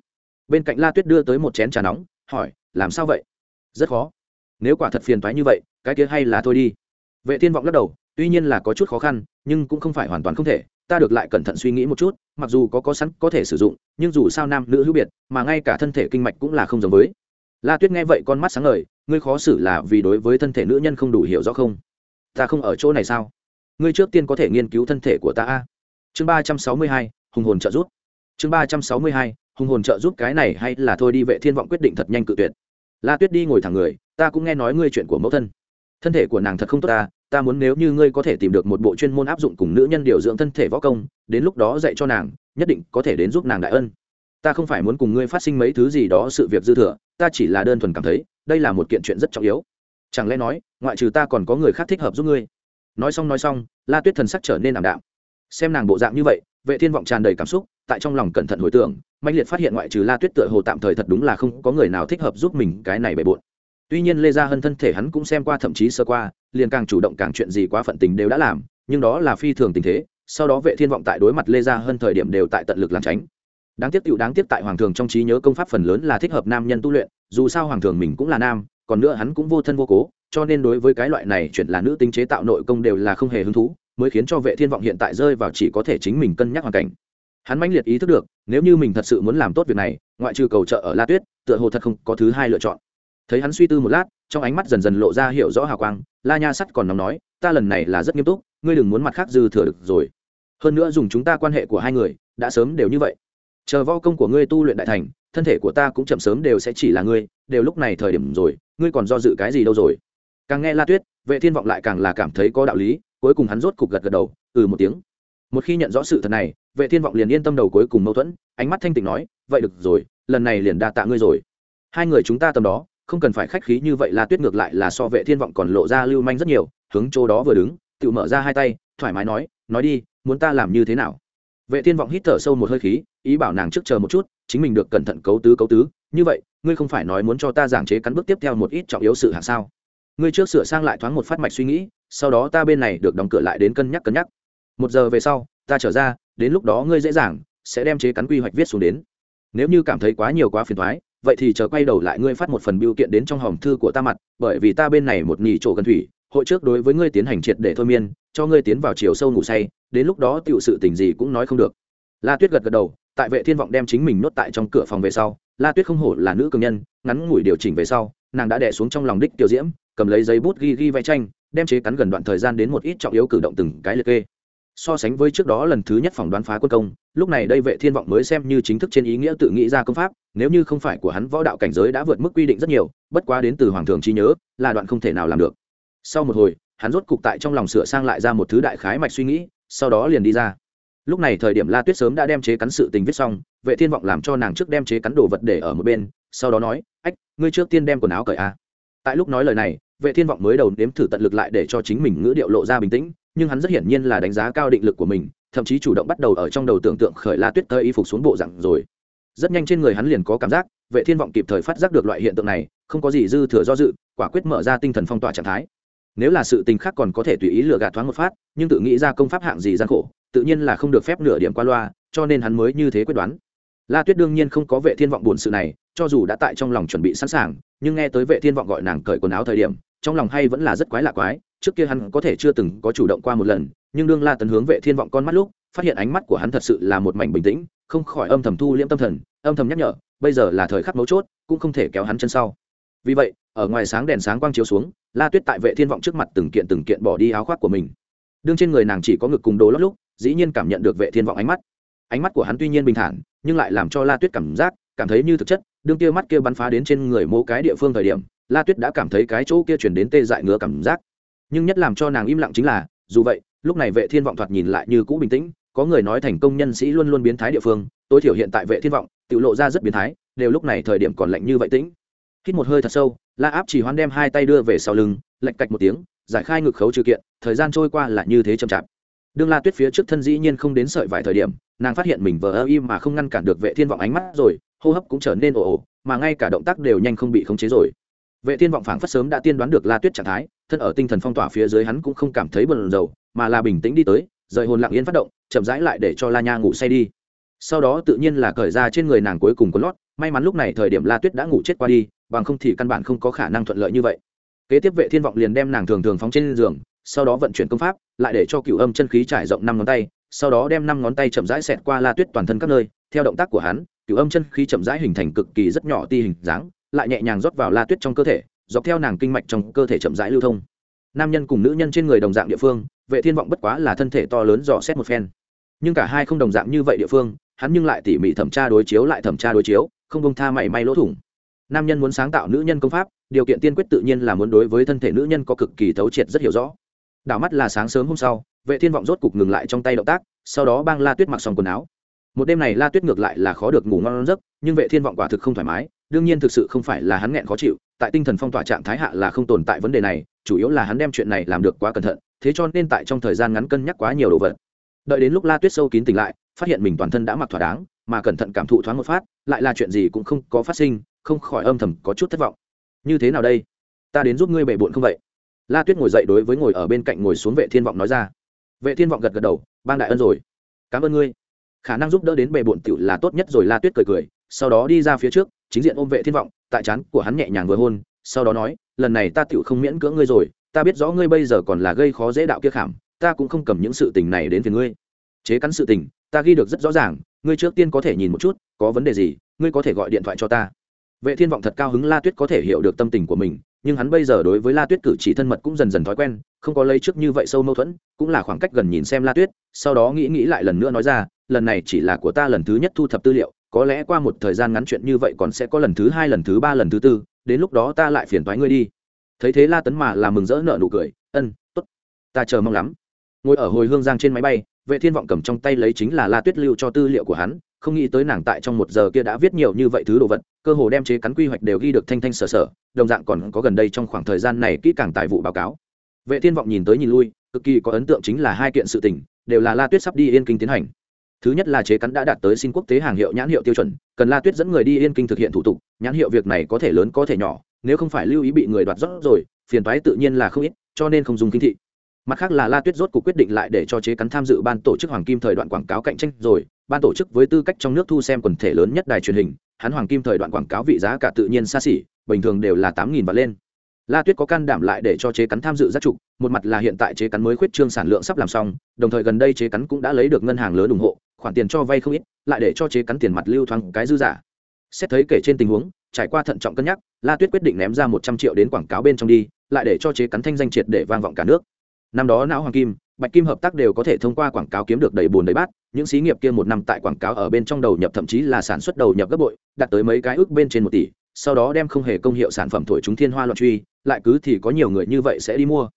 Bên cạnh la tuyết đưa tới một chén trà nóng hỏi, làm sao vậy? Rất khó. Nếu quả thật phiền toái như vậy, cái kia hay là thôi đi. Vệ thiên vọng lắc đầu, tuy nhiên là có chút khó khăn, nhưng cũng không phải hoàn toàn không thể, ta được lại cẩn thận suy nghĩ một chút, mặc dù có có sẵn có thể sử dụng, nhưng dù sao nam nữ hữu biệt, mà ngay cả thân thể kinh mạch cũng là không giống với. La tuyết nghe vậy con mắt sáng ngời, ngươi khó xử là vì đối với thân thể nữ nhân không đủ hiểu rõ không? Ta không ở chỗ này sao? Ngươi trước tiên có thể nghiên cứu thân thể của ta a. Chương ba trăm sáu mươi hai, hùng hồn trợ giúp. Chương ba trăm sáu mươi hai hùng hồn trợ giúp cái này hay là thôi đi vệ thiên vọng quyết định thật nhanh cự tuyệt. La tuyết đi ngồi thẳng người, ta cũng nghe nói ngươi chuyện của mẫu thân. Thân thể của nàng thật không tốt ta ta muốn nếu như ngươi có thể tìm được một bộ chuyên môn áp dụng cùng nữ nhân điều dưỡng thân thể võ công, đến lúc đó dạy cho nàng, nhất định có thể đến giúp nàng đại ân. Ta không phải muốn cùng ngươi phát sinh mấy thứ gì đó sự việc dư thừa, ta chỉ là đơn thuần cảm thấy, đây là một kiện chuyện rất trọng yếu. Chẳng lẽ nói, ngoại trừ ta còn có người khác thích hợp giúp ngươi? Nói xong nói xong, la tuyết thần sắc trở nên ảm đạm. Xem nàng bộ dạng như vậy, vệ thiên vọng tràn đầy cảm xúc tại trong lòng cẩn thận hồi tưởng, mạnh liệt phát hiện ngoại trừ la tuyết tựa hồ tạm thời thật đúng là không có người nào thích hợp giúp mình cái này bề bộn. Tuy nhiên lê gia hân thân thể hắn cũng xem qua thậm chí sơ qua, liền càng chủ động càng chuyện gì quá phận tình đều đã làm, nhưng đó là phi thường tình thế, sau đó vệ thiên vọng tại đối mặt lê gia hân thời điểm đều tại tận lực làm tránh. Đáng tiếc tiểu đáng tiếc tại hoàng thường trong trí nhớ công pháp phần lớn là thích hợp nam nhân tu luyện, dù sao hoàng thường mình cũng là nam, còn nữa hắn cũng vô thân vô cố, cho nên đối với cái loại này chuyện là nữ tính chế tạo nội công đều là không hề hứng thú, mới khiến cho vệ thiên vọng hiện tại rơi vào chỉ có thể chính mình cân nhắc hoàn cảnh hắn mãnh liệt ý thức được, nếu như mình thật sự muốn làm tốt việc này, ngoại trừ cầu trợ ở la tuyết, tựa hồ thật không có thứ hai lựa chọn. Thấy hắn suy tư một lát, trong ánh mắt dần dần lộ ra hiểu rõ hào quang, la nha sắt còn nóng nói, ta lần này là rất nghiêm túc, ngươi đừng muốn mặt khác dư thừa được rồi. Hơn nữa dùng chúng ta quan hệ của hai người, đã sớm đều như vậy. Chờ vo công của ngươi tu luyện đại thành, thân thể của ta cũng chậm sớm đều sẽ chỉ là ngươi, đều lúc này thời điểm rồi, ngươi còn do dự cái gì đâu rồi? Càng nghe la tuyết, vệ thiên vọng lại càng là cảm thấy có đạo lý, cuối cùng hắn rốt cục gật gật đầu ừ một tiếng một khi nhận rõ sự thật này, vệ thiên vọng liền yên tâm đầu cuối cùng mâu thuẫn, ánh mắt thanh tịnh nói, vậy được rồi, lần này liền đa tạ ngươi rồi. Hai người chúng ta tầm đó, không cần phải khách khí như vậy la tuyết ngược lại là so vệ thiên vọng còn lộ ra lưu manh rất nhiều, hướng chỗ đó vừa đứng tự mở ra hai tay, thoải mái nói nói đi, muốn ta làm như thế nào? Vệ thiên vọng hít thở sâu một hơi khí, ý bảo nàng trước chờ một chút, chính mình được cẩn thận cấu tứ cấu tứ, như vậy, ngươi không phải nói muốn cho ta giảng chế cắn bước tiếp theo một ít trọng yếu sự hạng sao? Ngươi trước sửa sang lại thoáng một phát mạch suy nghĩ, sau đó ta bên này được đóng cửa lại đến cân nhắc cân nhắc một giờ về sau, ta trở ra, đến lúc đó ngươi dễ dàng, sẽ đem chế cắn quy hoạch viết xuống đến. Nếu như cảm thấy quá nhiều quá phiền thoái, vậy thì chờ quay đầu lại ngươi phát một phần biểu kiện đến trong hòm thư của ta mặt, bởi vì ta bên này một nhì chỗ gần thủy, hội trước đối với ngươi tiến hành triệt để thôi miên, cho ngươi tiến vào chiều sâu ngủ say, đến lúc đó tựu sự tình gì cũng nói không được. La tuyết gật gật đầu, tại vệ thiên vọng đem chính mình nốt tại trong cửa phòng về sau, la tuyết không hổ là nữ cường nhân, ngắn ngủi điều chỉnh về sau, nàng đã đẻ xuống trong lòng đích tiểu diễm, cầm lấy giấy bút ghi ghi vẽ tranh, đem chế cắn gần đoạn thời gian đến một ít trọng yếu cử động từng cái liệt kê so sánh với trước đó lần thứ nhất phỏng đoán phá quân công, lúc này đây vệ thiên vọng mới xem như chính thức trên ý nghĩa tự nghĩ ra công pháp, nếu như không phải của hắn võ đạo cảnh giới đã vượt mức quy định rất nhiều, bất quá đến từ hoàng thường trí nhớ, là đoạn không thể nào làm được. Sau một hồi, hắn rốt cục tại trong lòng sửa sang lại ra một thứ đại khái mạch suy nghĩ, sau đó liền đi ra. Lúc này thời điểm la tuyết sớm đã đem chế cắn sự tình viết xong, vệ thiên vọng làm cho nàng trước đem chế cắn đồ vật để ở một bên, sau đó nói, ách, ngươi trước tiên đem quần áo cởi a. Tại lúc nói lời này, vệ thiên vọng mới đầu nếm thử tận lực lại để cho chính mình ngữ điệu lộ ra bình tĩnh nhưng hắn rất hiển nhiên là đánh giá cao định lực của mình, thậm chí chủ động bắt đầu ở trong đầu tưởng tượng khởi la tuyết tơi y phục xuống bộ dạng rồi. Rất nhanh trên người hắn liền có cảm giác, vệ thiên vọng kịp thời phát giác được loại hiện tượng này, không có gì dư thừa do dự, quả quyết mở ra tinh thần phong tỏa trạng thái. Nếu là sự tình khác còn có thể tùy ý lừa gạt thoáng một phát, nhưng tự nghĩ ra công pháp hạng gì gian khổ, tự nhiên là không được phép nửa điểm qua loa, cho nên hắn mới như thế quyết đoán. La tuyết đương nhiên không có vệ thiên vọng buồn sự này, cho dù đã tại trong lòng chuẩn bị sẵn sàng, nhưng nghe tới vệ thiên vọng gọi nàng cởi quần áo thời điểm trong lòng hay vẫn là rất quái lạ quái, trước kia hắn có thể chưa từng có chủ động qua một lần, nhưng đương la tấn hướng vệ thiên vọng con mắt lúc, phát hiện ánh mắt của hắn thật sự là một mảnh bình tĩnh, không khỏi âm thầm thu liễm tâm thần, âm thầm nhắc nhở, bây giờ là thời khắc mấu chốt, cũng không thể kéo hắn chân sau. Vì vậy, ở ngoài sáng đèn sáng quang chiếu xuống, la tuyết tại vệ thiên vọng trước mặt từng kiện từng kiện bỏ đi áo khoác của mình. Đương trên người nàng chỉ có ngực cùng đồ lót lúc, dĩ nhiên cảm nhận được vệ thiên vọng ánh mắt. Ánh mắt của hắn tuy nhiên bình thản, nhưng lại làm cho la tuyết cảm giác, cảm thấy như thực chất, đương kia mắt kia bắn phá đến trên người mỗi cái địa phương thời điểm la tuyết đã cảm thấy cái chỗ kia chuyển đến tê dại ngứa cảm giác. Nhưng nhất làm cho nàng im lặng chính là, dù vậy, lúc này vệ thiên vọng thoạt nhìn lại như cũ bình tĩnh, có người nói thành công nhân sĩ luôn luôn biến thái địa phương, tối thiểu hiện tại vệ thiên vọng tự lộ ra rất biến thái, đều lúc này thời điểm còn lạnh như vậy tĩnh. Hít một hơi thật sâu, la áp chỉ hoán đem hai tay đưa về sau lưng lạch cạch một tiếng, giải khai ngực khấu trừ kiện, thời gian trôi qua là như thế chậm chạp. Đương la tuyết phía trước thân dĩ nhiên không đến sợi vài thời điểm, nàng phát hiện mình vờ ơ im mà không ngăn cản được vệ thiên vọng ánh mắt rồi, hô hấp cũng trở nên ồ ồ, mà ngay cả động tác đều nhanh không bị khống chế rồi vệ thiên vọng phảng phất sớm đã tiên đoán được la tuyết trạng thái, thân ở tinh thần phong tỏa phía dưới hắn cũng không cảm thấy buồn rầu, mà là bình tĩnh đi tới, rời hồn lặng yên phát động, chậm rãi lại để cho la nha ngủ say đi. Sau đó tự nhiên là cởi ra trên người nàng cuối cùng có lót, may mắn lúc này thời điểm la tuyết đã ngủ chết qua đi, bằng không thì căn bản không có khả năng thuận lợi như vậy. Kế tiếp vệ thiên vọng liền đem nàng thường thường phóng trên giường, sau đó vận chuyển công pháp, lại để cho cựu âm chân khí trải rộng năm ngón tay, sau đó đem năm ngón tay chậm rãi xẹt qua la tuyết toàn thân các nơi, theo động tác của hắn cựu âm chân khí chậm rãi hình thành cực kỳ rất nhỏ ti hình dáng lại nhẹ nhàng rót vào la tuyết trong cơ thể, dọc theo nàng kinh mạch trong cơ thể chậm rãi lưu thông. Nam nhân cùng nữ nhân trên người đồng dạng địa phương, vệ thiên vọng bất quá là thân thể to lớn dò xét một phen. Nhưng cả hai không đồng dạng như vậy địa phương, hắn nhưng lại tỉ mỉ thẩm tra đối chiếu lại thẩm tra đối chiếu, không bông tha mảy may lỗ thủng. Nam nhân muốn sáng tạo nữ nhân công pháp, điều kiện tiên quyết tự nhiên là muốn đối với thân thể nữ nhân có cực kỳ thấu triệt rất hiểu rõ. Đảo mắt là sáng sớm hôm sau, vệ thiên vọng rốt cục ngừng lại trong tay động tác, sau đó bang la tuyết mặc xong quần áo. Một đêm này la tuyết ngược lại là khó được ngủ ngon giấc, nhưng vệ thiên vọng quả thực không thoải mái đương nhiên thực sự không phải là hắn nghẹn khó chịu, tại tinh thần phong tỏa trạng thái hạ là không tồn tại vấn đề này, chủ yếu là hắn đem chuyện này làm được quá cẩn thận, thế cho nên tại trong thời gian ngắn cân nhắc quá nhiều đồ vật. Đợi đến lúc la tuyết sâu kín tỉnh lại, phát hiện mình toàn thân đã mặc thỏa đáng, mà cẩn thận cảm thụ thoáng một phát, lại là chuyện gì cũng không có phát sinh, không khỏi âm thầm có chút thất vọng. Như thế nào đây? Ta đến giúp ngươi bệ bộn không vậy? La tuyết ngồi dậy đối với ngồi ở bên cạnh ngồi xuống vệ thiên vọng nói ra. Vệ thiên vọng gật gật đầu ban đại ân rồi. Cảm ơn ngươi. Khả năng giúp đỡ đến bệ bộn tiểu là tốt nhất. Rồi la tuyết cười cười, sau đó đi ra phía trước chính diện ôm vệ thiên vọng, tại chán của hắn nhẹ nhàng vừa hôn, sau đó nói, lần này ta tựu không miễn cưỡng ngươi rồi, ta biết rõ ngươi bây giờ còn là gây khó dễ đạo kia khảm, ta cũng không cầm những sự tình này đến phiền ngươi. Chế cắn sự tình, ta ghi được rất rõ ràng, ngươi trước tiên có thể nhìn một chút, có vấn đề gì, ngươi có thể gọi điện thoại cho ta. Vệ thiên vọng thật cao hứng la tuyết có thể hiểu được tâm tình của mình, nhưng hắn bây giờ đối với la tuyết cử chỉ thân mật cũng dần dần thói quen, không có lấy trước như vậy sâu mâu thuẫn, cũng là khoảng cách gần nhìn xem la tuyết, sau đó nghĩ nghĩ lại lần nữa nói ra, lần này chỉ là của ta lần thứ nhất thu thập tư liệu có lẽ qua một thời gian ngắn chuyện như vậy còn sẽ có lần thứ hai, lần thứ ba, lần thứ tư, đến lúc đó ta lại phiền toái ngươi đi. Thấy thế la tấn mà là mừng rỡ nợ nụ cười, ân, tốt, ta chờ mong lắm. Ngồi ở hồi hương giang trên máy bay, vệ thiên vọng cầm trong tay lấy chính là la tuyết lưu cho tư liệu của hắn, không nghĩ tới nàng tại trong một giờ kia đã viết nhiều như vậy thứ đồ vật, cơ hồ đem chế cắn quy hoạch đều ghi được thanh thanh sở sở, đồng dạng còn có gần đây trong khoảng thời gian này kỹ càng tài vụ báo cáo. Vệ thiên vọng nhìn tới nhìn lui, cực kỳ có ấn tượng chính là hai kiện sự tình, đều là la tuyết sắp đi yên kinh tiến hành thứ nhất là chế cắn đã đạt tới xin quốc tế hàng hiệu nhãn hiệu tiêu chuẩn, cần la tuyết dẫn người đi yên kinh thực hiện thủ tục, nhãn hiệu việc này có thể lớn có thể nhỏ, nếu không phải lưu ý bị người đoạt rót rồi, phiền toái tự nhiên là không ít, cho nên không dùng kinh thị. Mặt khác là la tuyết rốt cuộc quyết định lại để cho chế cắn tham dự ban tổ chức hoàng kim thời đoạn quảng cáo cạnh tranh rồi, ban tổ chức với tư cách trong nước thu xem quần thể lớn nhất đài truyền hình, hắn hoàng kim thời đoạn quảng cáo vị giá cả tự nhiên xa xỉ, bình thường đều là tám nghìn và lên. La tuyết có can đảm lại để cho chế cắn tham dự giác trục, một mặt là hiện tại chế cắn mới khuyết trương sản lượng sắp làm xong, đồng thời gần đây chế cắn cũng đã lấy được ngân hàng lớn ủng hộ khoản tiền cho vay không ít, lại để cho chế cắn tiền mặt lưu thoáng cái dư giả. Xét thấy kể trên tình huống, trải qua thận trọng cân nhắc, la tuyết quyết định ném ra một trăm triệu đến quảng cáo bên trong đi, lại để cho chế cắn thanh danh triệt để vang vọng cả nước. Năm đó não hoàng kim, bạch kim hợp tác đều có thể thông qua quảng cáo kiếm được đầy bùn đầy bát, những xí nghiệp kia một năm tại quảng cáo ở bên trong đầu nhập thậm chí là sản xuất đầu nhập gấp bội, đạt tới mấy cái ước bên trên một tỷ, sau đó đem không hề công hiệu sản phẩm thổi chúng thiên hoa loạn truy, lại cứ thì có nhiều người như vậy sẽ đi mua.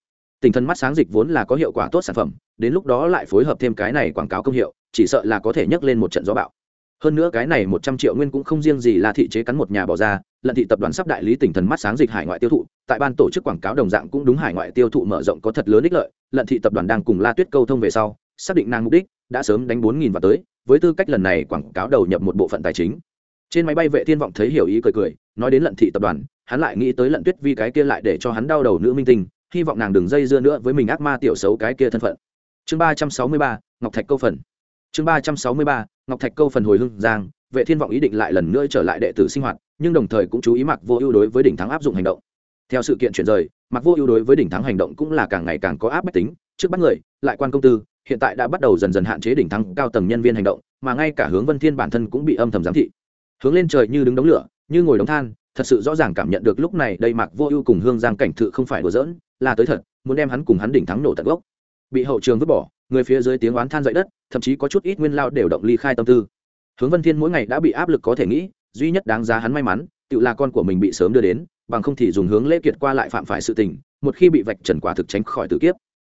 Tình thân mắt sáng dịch vốn là có hiệu quả tốt sản phẩm, đến lúc đó lại phối hợp thêm cái này quảng cáo công hiệu chỉ sợ là có thể nhấc lên một trận gió bạo hơn nữa cái này một trăm triệu nguyên cũng không riêng gì là thị chế cắn một nhà bỏ ra, lận thị tập đoàn sắp đại lý tỉnh thần mắt sáng dịch hải ngoại tiêu thụ, tại ban tổ chức quảng cáo đồng dạng cũng đúng hải ngoại tiêu thụ mở rộng có thật lớn ích lợi, lận thị tập đoàn đang cùng la tuyết câu thông về sau, xác định nàng mục đích đã sớm đánh bốn nghìn vào tới, với tư cách lần này quảng cáo đầu nhập một bộ phận tài chính. Trên máy bay vệ thiên vọng thấy hiểu ý cười cười, nói đến lận thị tập đoàn, hắn lại nghĩ tới lận tuyết vi cái kia lại để cho hắn đau đầu nữ minh tinh, hy vọng nàng đừng dây dưa nữa với mình ác ma tiểu xấu cái kia thân phận. Chương ba trăm sáu mươi ba, ngọc thạch câu phần chương ba trăm sáu mươi ba, ngọc thạch câu phần hồi hưng giang, vệ thiên vọng ý định lại lần nữa trở lại đệ tử sinh hoạt, nhưng đồng thời cũng chú ý mặc vô ưu đối với đỉnh thắng áp dụng hành động. Theo sự kiện chuyển rời mặc vô ưu đối với đỉnh thắng hành động cũng là càng ngày càng có áp bách tính. Trước bắt người, lại quan công tư, hiện tại đã bắt đầu dần dần hạn chế đỉnh thắng cao tầng nhân viên hành động, mà ngay cả hướng vân thiên bản thân cũng bị âm thầm giám thị. Hướng lên trời như đứng đống lửa, như ngồi đống than, thật sự rõ ràng cảm nhận được lúc này đây mặc vô ưu cùng hương giang cảnh thự không phải đùa giỡn, là tới thật, muốn đem hắn cùng hắn đỉnh thắng nổ tận gốc. Bị hậu trường vứt bỏ người phía dưới tiếng oán than dậy đất, thậm chí có chút ít nguyên lao đều động ly khai tâm tư. Hướng vân thiên mỗi ngày đã bị áp lực có thể nghĩ, duy nhất đáng giá hắn may mắn, tự là con của mình bị sớm đưa đến, bằng không thì dùng hướng lễ kiệt qua lại phạm phải sự tình, một khi bị vạch trần quả thực tránh khỏi tử kiếp.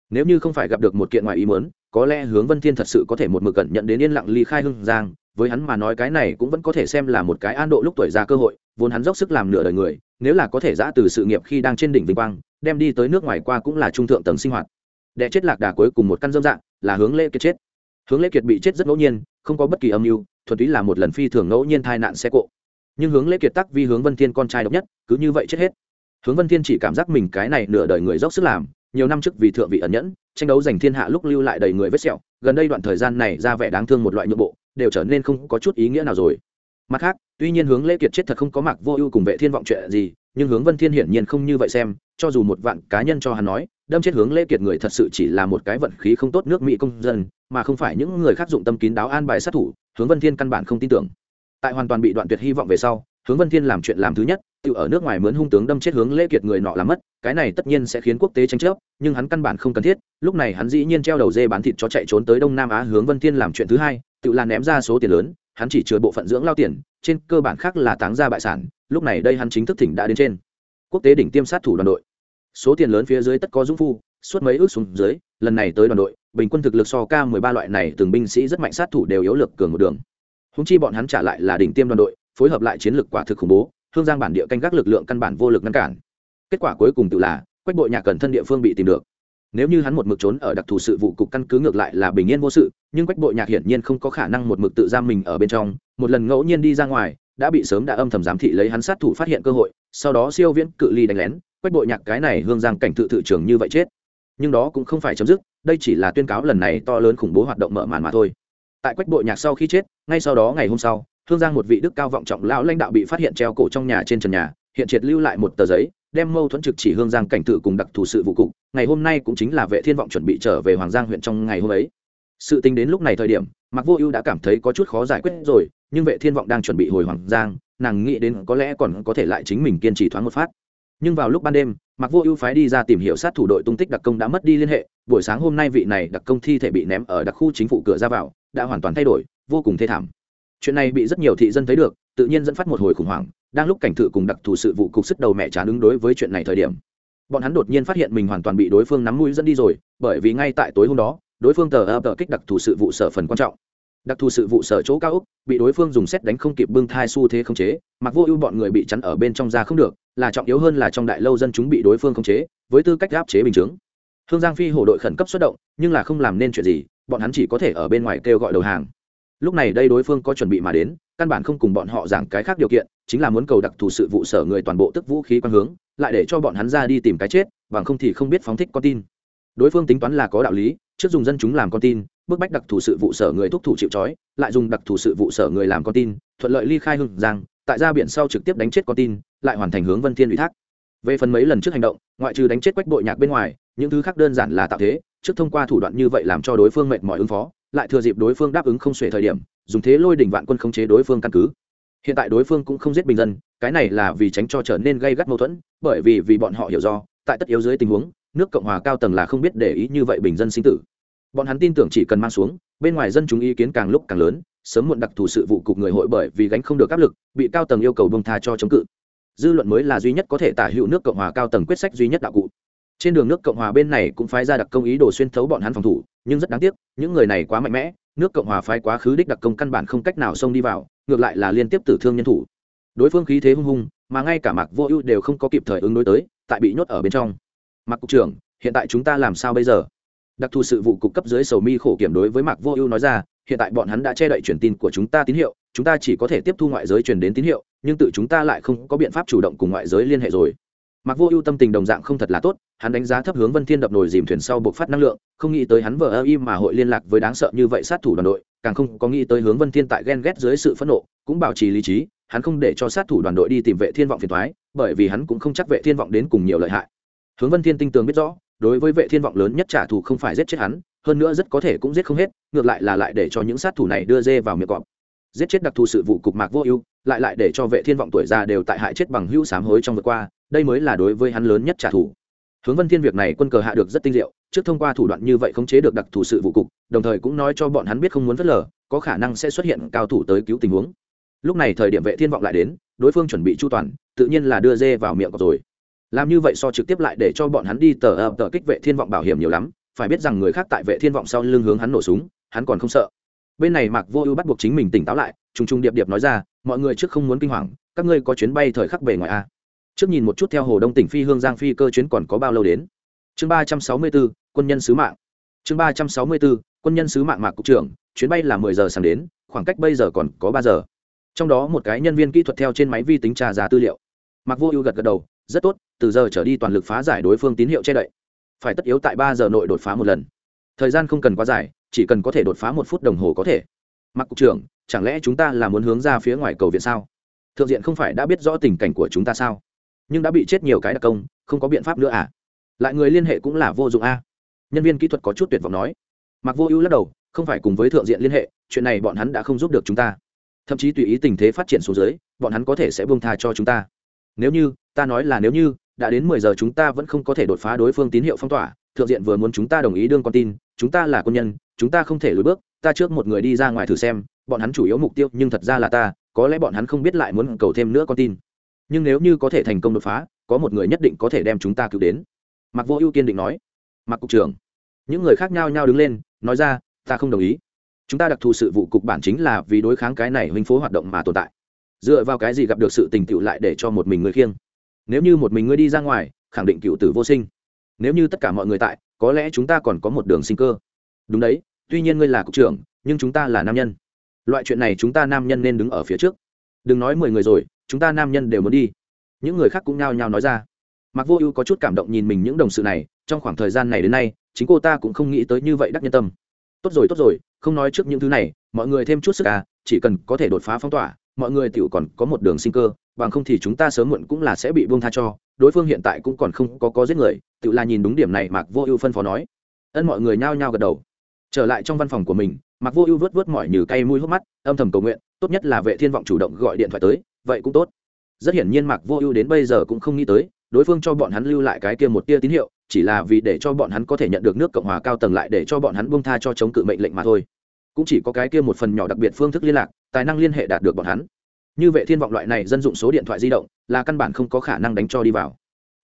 Nếu như không phải gặp được một kiện ngoài ý muốn, có lẽ hướng vân thiên thật sự có thể một mực cẩn nhận đến yên lặng ly khai hưng giang, với hắn mà nói cái này cũng vẫn có thể xem là một cái an độ lúc tuổi già cơ hội, vốn hắn dốc sức làm nửa đời người, nếu là có thể giã từ sự nghiệp khi đang trên đỉnh vinh quang, đem đi tới nước ngoài qua cũng là trung thượng tầng sinh hoạt. Đệ chết lạc đà cuối cùng một căn dâm dạng là hướng lễ kiệt chết. Hướng lễ kiệt bị chết rất ngẫu nhiên, không có bất kỳ âm mưu, thuần túy là một lần phi thường ngẫu nhiên tai nạn xe cộ. Nhưng hướng lễ kiệt tắc vì hướng vân thiên con trai độc nhất, cứ như vậy chết hết. Hướng vân thiên chỉ cảm giác mình cái này nửa đời người dốc sức làm, nhiều năm trước vì thượng vị ẩn nhẫn, tranh đấu giành thiên hạ lúc lưu lại đầy người vết sẹo, gần đây đoạn thời gian này ra vẻ đáng thương một loại nhượng bộ, đều trở nên không có chút ý nghĩa nào rồi. Mặt khác, tuy nhiên hướng lễ kiệt chết thật không có mặc vô ưu cùng vệ thiên vọng chuyện gì, nhưng hướng vân thiên hiển nhiên không như vậy xem cho dù một vạn cá nhân cho hắn nói, đâm chết hướng lễ kiệt người thật sự chỉ là một cái vận khí không tốt nước mỹ công dân, mà không phải những người khác dụng tâm kín đáo an bài sát thủ, hướng vân thiên căn bản không tin tưởng. Tại hoàn toàn bị đoạn tuyệt hy vọng về sau, hướng vân thiên làm chuyện làm thứ nhất, tự ở nước ngoài mướn hung tướng đâm chết hướng lễ kiệt người nọ làm mất, cái này tất nhiên sẽ khiến quốc tế tranh chấp, nhưng hắn căn bản không cần thiết, lúc này hắn dĩ nhiên treo đầu dê bán thịt cho chạy trốn tới đông nam á hướng vân thiên làm chuyện thứ hai, tự là ném ra số tiền lớn, hắn chỉ chứa bộ phận dưỡng lao tiền, trên cơ bản khác là táng ra bại sản, lúc này đây hắn chính thức thỉnh đã đến trên quốc tế đỉnh tiêm sát thủ đoàn đội. Số tiền lớn phía dưới tất có dũng phu, suốt mấy ước xuống dưới, lần này tới đoàn đội, bình quân thực lực so k 13 loại này từng binh sĩ rất mạnh sát thủ đều yếu lực cường một đường. Húng chi bọn hắn trả lại là đỉnh tiêm đoàn đội, phối hợp lại chiến lược quả thực khủng bố, hương giang bản địa canh gác lực lượng căn bản vô lực ngăn cản. Kết quả cuối cùng tự là, quách bộ nhà cần thân địa phương bị tìm được. Nếu như hắn một mực trốn ở đặc thù sự vụ cục căn cứ ngược lại là bình yên vô sự, nhưng quách bộ nhạc hiển nhiên không có khả năng một mực tự giam mình ở bên trong, một lần ngẫu nhiên đi ra ngoài, đã bị sớm đã âm thầm giám thị lấy hắn sát thủ phát hiện cơ hội sau đó siêu viễn cự ly đánh lén, quách Bội nhạc cái này hương giang cảnh tự thự trường như vậy chết. Nhưng đó cũng không phải chấm dứt, đây chỉ là tuyên cáo lần này to lớn khủng bố hoạt động mở màn mà thôi. Tại quách Bội nhạc sau khi chết, ngay sau đó ngày hôm sau, hương giang một vị đức cao vọng trọng lão lãnh đạo bị phát hiện treo cổ trong nhà trên trần nhà, hiện triệt lưu lại một tờ giấy, đem mâu thuẫn trực chỉ hương giang cảnh tự cùng đặc thù sự vụ cục, ngày hôm nay cũng chính là vệ thiên vọng chuẩn bị trở về hoàng giang huyện trong ngày hôm ấy. Sự tính đến lúc này thời điểm mặc vô ưu đã cảm thấy có chút khó giải quyết rồi, nhưng vệ thiên vọng đang chuẩn bị hồi hoàng giang nàng nghĩ đến có lẽ còn có thể lại chính mình kiên trì thoáng một phát. Nhưng vào lúc ban đêm mặc vô ưu phái đi ra tìm hiểu sát thủ đội tung tích đặc công đã mất đi liên hệ, buổi sáng hôm nay vị này đặc công thi thể bị ném ở đặc khu chính phủ cửa ra vào, đã hoàn toàn thay đổi, vô cùng thê thảm. Chuyện này bị rất nhiều thị dân thấy được, tự nhiên dẫn phát một hồi khủng hoảng, đang lúc cảnh thự cùng đặc thù sự vụ cục sức đầu mẹ trả ứng đối với chuyện này thời điểm. Bọn hắn đột nhiên phát hiện mình hoàn toàn bị đối phương nắm mũi dẫn đi rồi, bởi vì ngay tại tối hôm đó, đối phương tờ ập tờ kích đặc thù sự vụ sở phần quan trọng. Đặc thù sự vụ sở chỗ cao úc bị đối phương dùng xét đánh không kịp bưng thai xu thế không chế, mặc vô ưu bọn người bị chắn ở bên trong ra không được, là trọng yếu hơn là trong đại lâu dân chúng bị đối phương không chế, với tư cách áp chế bình chướng. Hương giang phi hổ đội khẩn cấp xuất động, nhưng là không làm nên chuyện gì, bọn hắn chỉ có thể ở bên ngoài kêu gọi đầu hàng. Lúc này đây đối phương có chuẩn bị mà đến, căn bản không cùng bọn họ giảng cái khác điều kiện, chính là muốn cầu đặc thù sự vụ sở người toàn bộ tức vũ khí quan hướng, lại để cho bọn hắn ra đi tìm cái chết, bằng không thì không biết phóng thích con tin. Đối phương tính toán là có đạo lý, trước dùng dân chúng làm con tin bức bách đặc thù sự vụ sở người thúc thủ chịu trói, lại dùng đặc thù sự vụ sở người làm con tin, thuận lợi ly khai hưng giang, tại ra biển sau trực tiếp đánh chết con tin, lại hoàn thành hướng vân thiên ủy thác. Về phần mấy lần trước hành động, ngoại trừ đánh chết quách bội nhạc bên ngoài, những thứ khác đơn giản là tạo thế, trước thông qua thủ đoạn như vậy làm cho đối phương mệt mỏi ứng phó, lại thừa dịp đối phương đáp ứng không xuể thời điểm, dùng thế lôi đỉnh vạn quân khống chế đối phương căn cứ. Hiện tại đối phương cũng không giết bình dân, cái này là vì tránh cho trở nên gây gắt mâu thuẫn, bởi vì vì bọn họ hiểu do, tại tất yếu dưới tình huống, nước cộng hòa cao tầng là không biết để ý như vậy bình dân sinh tử bọn hắn tin tưởng chỉ cần mang xuống, bên ngoài dân chúng ý kiến càng lúc càng lớn, sớm muộn đặc thù sự vụ cục người hội bởi vì gánh không được áp lực, bị cao tầng yêu cầu bông tha cho chống cự. Dư luận mới là duy nhất có thể tả hữu nước cộng hòa cao tầng quyết sách duy nhất đạo cụ. Trên đường nước cộng hòa bên này cũng phái ra đặc công ý đồ xuyên thấu bọn hắn phòng thủ, nhưng rất đáng tiếc, những người này quá mạnh mẽ, nước cộng hòa phái quá khứ đích đặc công căn bản không cách nào xông đi vào, ngược lại là liên tiếp tử thương nhân thủ. Đối phương khí thế hung hung, mà ngay cả mạc vô ưu đều không có kịp thời ứng đối tới, tại bị nhốt ở bên trong. Mạc cục trưởng, hiện tại chúng ta làm sao bây giờ? Đặc thù sự vụ cục cấp dưới sầu mi khổ kiểm đối với mạc vô ưu nói ra, hiện tại bọn hắn đã che đậy truyền tin của chúng ta tín hiệu, chúng ta chỉ có thể tiếp thu ngoại giới truyền đến tín hiệu, nhưng tự chúng ta lại không có biện pháp chủ động cùng ngoại giới liên hệ rồi. Mặc vô ưu tâm tình đồng dạng không thật là tốt, hắn đánh giá thấp hướng vân thiên đập nồi dìm thuyền sau buộc phát năng lượng, không nghĩ tới hắn vờ ơ im mà hội liên lạc với đáng sợ như vậy sát thủ đoàn đội, càng không có nghĩ tới hướng vân thiên tại ghen ghét dưới sự phẫn nộ, cũng bảo trì lý trí, hắn không để cho sát thủ đoàn đội đi tìm vệ thiên vọng phiền thoái bởi vì hắn cũng không chắc vệ thiên vọng đến cùng nhiều lợi hại. Hướng vân thiên tinh tường biết rõ đối với vệ thiên vọng lớn nhất trả thù không phải giết chết hắn, hơn nữa rất có thể cũng giết không hết, ngược lại là lại để cho những sát thủ này đưa dê vào miệng cọp. Giết chết đặc thù sự vụ cục mạc vô ưu, lại lại để cho vệ thiên vọng tuổi già đều tại hại chết bằng hữu sám hối trong vừa qua, đây mới là đối với hắn lớn nhất trả thù. Hướng vân thiên việc này quân cờ hạ được rất tinh diệu, trước thông qua thủ đoạn như vậy khống chế được đặc thù sự vụ cục, đồng thời cũng nói cho bọn hắn biết không muốn vất lờ, có khả năng sẽ xuất hiện cao thủ tới cứu tình huống. Lúc này thời điểm vệ thiên vọng lại đến, đối phương chuẩn bị chu toàn, tự nhiên là đưa dê vào miệng cọp rồi làm như vậy so trực tiếp lại để cho bọn hắn đi tờ ập tờ kích vệ thiên vọng bảo hiểm nhiều lắm, phải biết rằng người khác tại vệ thiên vọng sau lưng hướng hắn nổ súng, hắn còn không sợ. Bên này mạc vô ưu bắt buộc chính mình tỉnh táo lại, trùng trùng điệp điệp nói ra, mọi người trước không muốn kinh hoàng, các ngươi có chuyến bay thời khắc về ngoài a trước nhìn một chút theo hồ đông tỉnh phi hương giang phi cơ chuyến còn có bao lâu đến? Chương ba trăm sáu mươi bốn, quân nhân sứ mạng. Chương ba trăm sáu mươi bốn, quân nhân sứ mạng mạc cục trưởng, chuyến bay là mười giờ sáng đến, khoảng cách bây giờ còn có ba giờ. Trong đó một cái nhân viên kỹ thuật theo trên máy vi tính trà ra tư liệu. Mạc vô ưu gật gật đầu rất tốt, từ giờ trở đi toàn lực phá giải đối phương tín hiệu che đậy. Phải tất yếu tại ba giờ nội đột phá một lần. Thời gian không cần quá dài, chỉ cần có thể đột phá một phút đồng hồ có thể. Mặc cục trưởng, chẳng lẽ chúng ta là muốn hướng ra phía ngoài cầu viện sao? Thượng diện không phải đã biết rõ tình cảnh của chúng ta sao? Nhưng đã bị chết nhiều cái đặc công, không có biện pháp nữa à? Lại người liên hệ cũng là vô dụng a. Nhân viên kỹ thuật có chút tuyệt vọng nói. Mặc vô ưu lắc đầu, không phải cùng với thượng diện liên hệ, chuyện này bọn hắn đã không giúp được chúng ta. Thậm chí tùy ý tình thế phát triển xuống dưới, bọn hắn có thể sẽ buông tha cho chúng ta. Nếu như ta nói là nếu như đã đến mười giờ chúng ta vẫn không có thể đột phá đối phương tín hiệu phong tỏa, thượng diện vừa muốn chúng ta đồng ý đương con tin, chúng ta là quân nhân, chúng ta không thể lùi bước, ta trước một người đi ra ngoài thử xem, bọn hắn chủ yếu mục tiêu nhưng thật ra là ta, có lẽ bọn hắn không biết lại muốn cầu thêm nữa con tin. Nhưng nếu như có thể thành công đột phá, có một người nhất định có thể đem chúng ta cứu đến. Mặc vô ưu kiên định nói. Mặc cục trưởng. Những người khác nhau nhau đứng lên, nói ra, ta không đồng ý. Chúng ta đặc thù sự vụ cục bản chính là vì đối kháng cái này huynh phố hoạt động mà tồn tại. Dựa vào cái gì gặp được sự tình tựu lại để cho một mình người khiêng? Nếu như một mình ngươi đi ra ngoài, khẳng định cựu tử vô sinh. Nếu như tất cả mọi người tại, có lẽ chúng ta còn có một đường sinh cơ. Đúng đấy, tuy nhiên ngươi là cục trưởng, nhưng chúng ta là nam nhân. Loại chuyện này chúng ta nam nhân nên đứng ở phía trước. Đừng nói mười người rồi, chúng ta nam nhân đều muốn đi. Những người khác cũng nhao nhao nói ra. Mặc vô ưu có chút cảm động nhìn mình những đồng sự này, trong khoảng thời gian này đến nay, chính cô ta cũng không nghĩ tới như vậy đắc nhân tâm. Tốt rồi tốt rồi, không nói trước những thứ này, mọi người thêm chút sức à chỉ cần có thể đột phá phong tỏa mọi người tiểu còn có một đường sinh cơ, bằng không thì chúng ta sớm muộn cũng là sẽ bị buông tha cho. Đối phương hiện tại cũng còn không có có giết người, tự là nhìn đúng điểm này, mạc vô ưu phân phó nói. Ân mọi người nhao nhao gật đầu. Trở lại trong văn phòng của mình, mạc vô ưu vớt vớt mỏi như cay mũi hốc mắt, âm thầm cầu nguyện, tốt nhất là vệ thiên vọng chủ động gọi điện thoại tới, vậy cũng tốt. Rất hiển nhiên mạc vô ưu đến bây giờ cũng không nghĩ tới, đối phương cho bọn hắn lưu lại cái kia một tia tín hiệu, chỉ là vì để cho bọn hắn có thể nhận được nước cộng hòa cao tầng lại để cho bọn hắn buông tha cho chống cự mệnh lệnh mà thôi cũng chỉ có cái kia một phần nhỏ đặc biệt phương thức liên lạc, tài năng liên hệ đạt được bọn hắn. Như vệ thiên vọng loại này dân dụng số điện thoại di động, là căn bản không có khả năng đánh cho đi vào.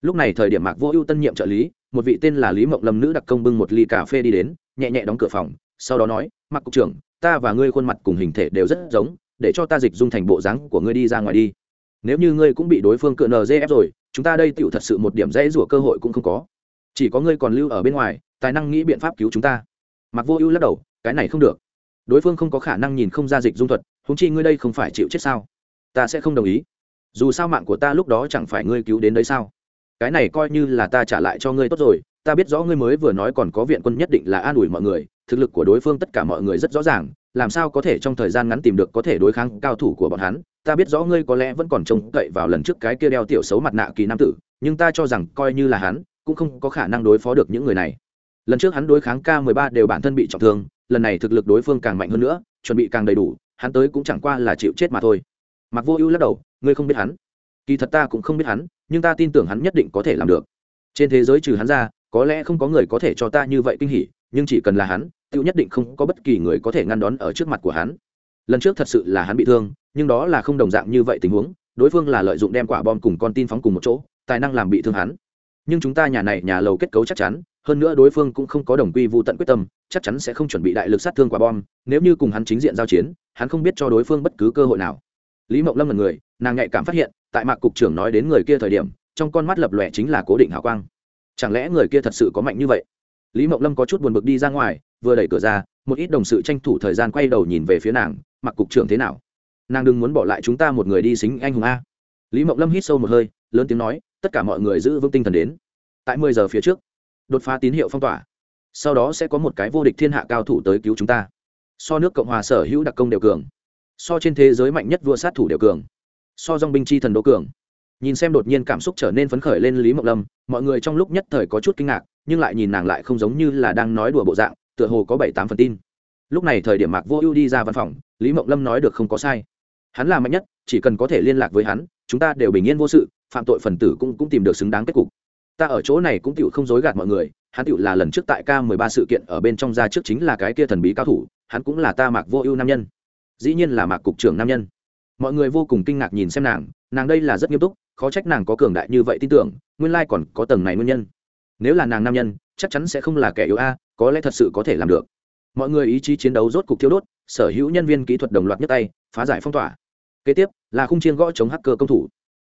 Lúc này thời điểm mạc vô ưu tân nhiệm trợ lý, một vị tên là lý mộng lâm nữ đặc công bưng một ly cà phê đi đến, nhẹ nhẹ đóng cửa phòng, sau đó nói mặc cục trưởng, ta và ngươi khuôn mặt cùng hình thể đều rất giống, để cho ta dịch dung thành bộ dáng của ngươi đi ra ngoài đi. Nếu như ngươi cũng bị đối phương cựa nzf rồi, chúng ta đây tựu thật sự một điểm dễ rủa cơ hội cũng không có. Chỉ có ngươi còn lưu ở bên ngoài, tài năng nghĩ biện pháp cứu chúng ta. Mặc vô ưu lắc đầu, cái này không được đối phương không có khả năng nhìn không ra dịch dung thuật húng chi ngươi đây không phải chịu chết sao? Ta sẽ không đồng ý. Dù sao mạng của ta lúc đó chẳng phải ngươi cứu đến đấy sao? Cái này coi như là ta trả lại cho ngươi tốt rồi, ta biết rõ ngươi mới vừa nói còn có viện quân nhất định là an ủi mọi người, thực lực của đối phương tất cả mọi người rất rõ ràng, làm sao có thể trong thời gian ngắn tìm được có thể đối kháng cao thủ của bọn hắn? Ta biết rõ ngươi có lẽ vẫn còn trông cậy vào lần trước cái kia đeo tiểu xấu mặt nạ kỳ nam tử, nhưng ta cho rằng coi như là hắn, cũng không có khả năng đối phó được những người này lần trước hắn đối kháng k 13 đều bản thân bị trọng thương, lần này thực lực đối phương càng mạnh hơn nữa, chuẩn bị càng đầy đủ, hắn tới cũng chẳng qua là chịu chết mà thôi. Mặc vô ưu lắc đầu, ngươi không biết hắn. Kỳ thật ta cũng không biết hắn, nhưng ta tin tưởng hắn nhất định có thể làm được. Trên thế giới trừ hắn ra, có lẽ không có người có thể cho ta như vậy kinh hỉ, nhưng chỉ cần là hắn tự nhất định không có bất kỳ người có thể ngăn đón ở trước mặt của hắn. Lần trước thật sự là hắn bị thương, nhưng đó là không đồng dạng như vậy tình huống, đối phương là lợi dụng đem quả bom cùng con tin phóng cùng một chỗ, tài năng làm bị thương hắn. Nhưng chúng ta nhà này nhà lầu kết cấu chắc chắn hơn nữa đối phương cũng không có đồng quy vô tận quyết tâm, chắc chắn sẽ không chuẩn bị đại lực sát thương quả bom, nếu như cùng hắn chính diện giao chiến, hắn không biết cho đối phương bất cứ cơ hội nào. Lý mộng lâm là người, nàng nhạy cảm phát hiện, tại mạc cục trưởng nói đến người kia thời điểm, trong con mắt lập lòe chính là cố định hào quang. Chẳng lẽ người kia thật sự có mạnh như vậy? Lý mộng lâm có chút buồn bực đi ra ngoài, vừa đẩy cửa ra, một ít đồng sự tranh thủ thời gian quay đầu nhìn về phía nàng mặc cục trưởng thế nào? Nàng đừng muốn bỏ lại chúng ta một người đi xính anh hùng a. Lý mộng lâm hít sâu một hơi, lớn tiếng nói, tất cả mọi người giữ vững tinh thần đến. Tại mười giờ phía trước đột phá tín hiệu phong tỏa. Sau đó sẽ có một cái vô địch thiên hạ cao thủ tới cứu chúng ta. So nước cộng hòa sở hữu đặc công đều cường. So trên thế giới mạnh nhất vua sát thủ đều cường. So dong binh chi thần đỗ cường. Nhìn xem đột nhiên cảm xúc trở nên phấn khởi lên lý mộng lâm, mọi người trong lúc nhất thời có chút kinh ngạc, nhưng lại nhìn nàng lại không giống như là đang nói đùa bộ dạng, tựa hồ có bảy tám phần tin. Lúc này thời điểm mạc vô ưu đi ra văn phòng, lý mộng lâm nói được không có sai. Hắn là mạnh nhất, chỉ cần có thể liên lạc với hắn, chúng ta đều bình yên vô sự, phạm tội phần tử cũng cũng tìm được xứng đáng kết cục ta ở chỗ này cũng tựu không dối gạt mọi người, hắn tựu là lần trước tại k mười ba sự kiện ở bên trong ra trước chính là cái kia thần bí cao thủ, hắn cũng là ta mạc vô ưu nam nhân. Dĩ nhiên là mạc cục trưởng nam nhân. Mọi người vô cùng kinh ngạc nhìn xem nàng nàng đây là rất nghiêm túc, khó trách nàng có cường đại như vậy tin tưởng, nguyên lai còn có tầng này nguyên nhân. Nếu là nàng nam nhân, chắc chắn sẽ không là kẻ yếu a, có lẽ thật sự có thể làm được. Mọi người ý chí chiến đấu rốt cục thiếu đốt, sở hữu nhân viên kỹ thuật đồng loạt nhất tay, phá giải phong tỏa. Kế tiếp là khung chiên gõ chống hacker công thủ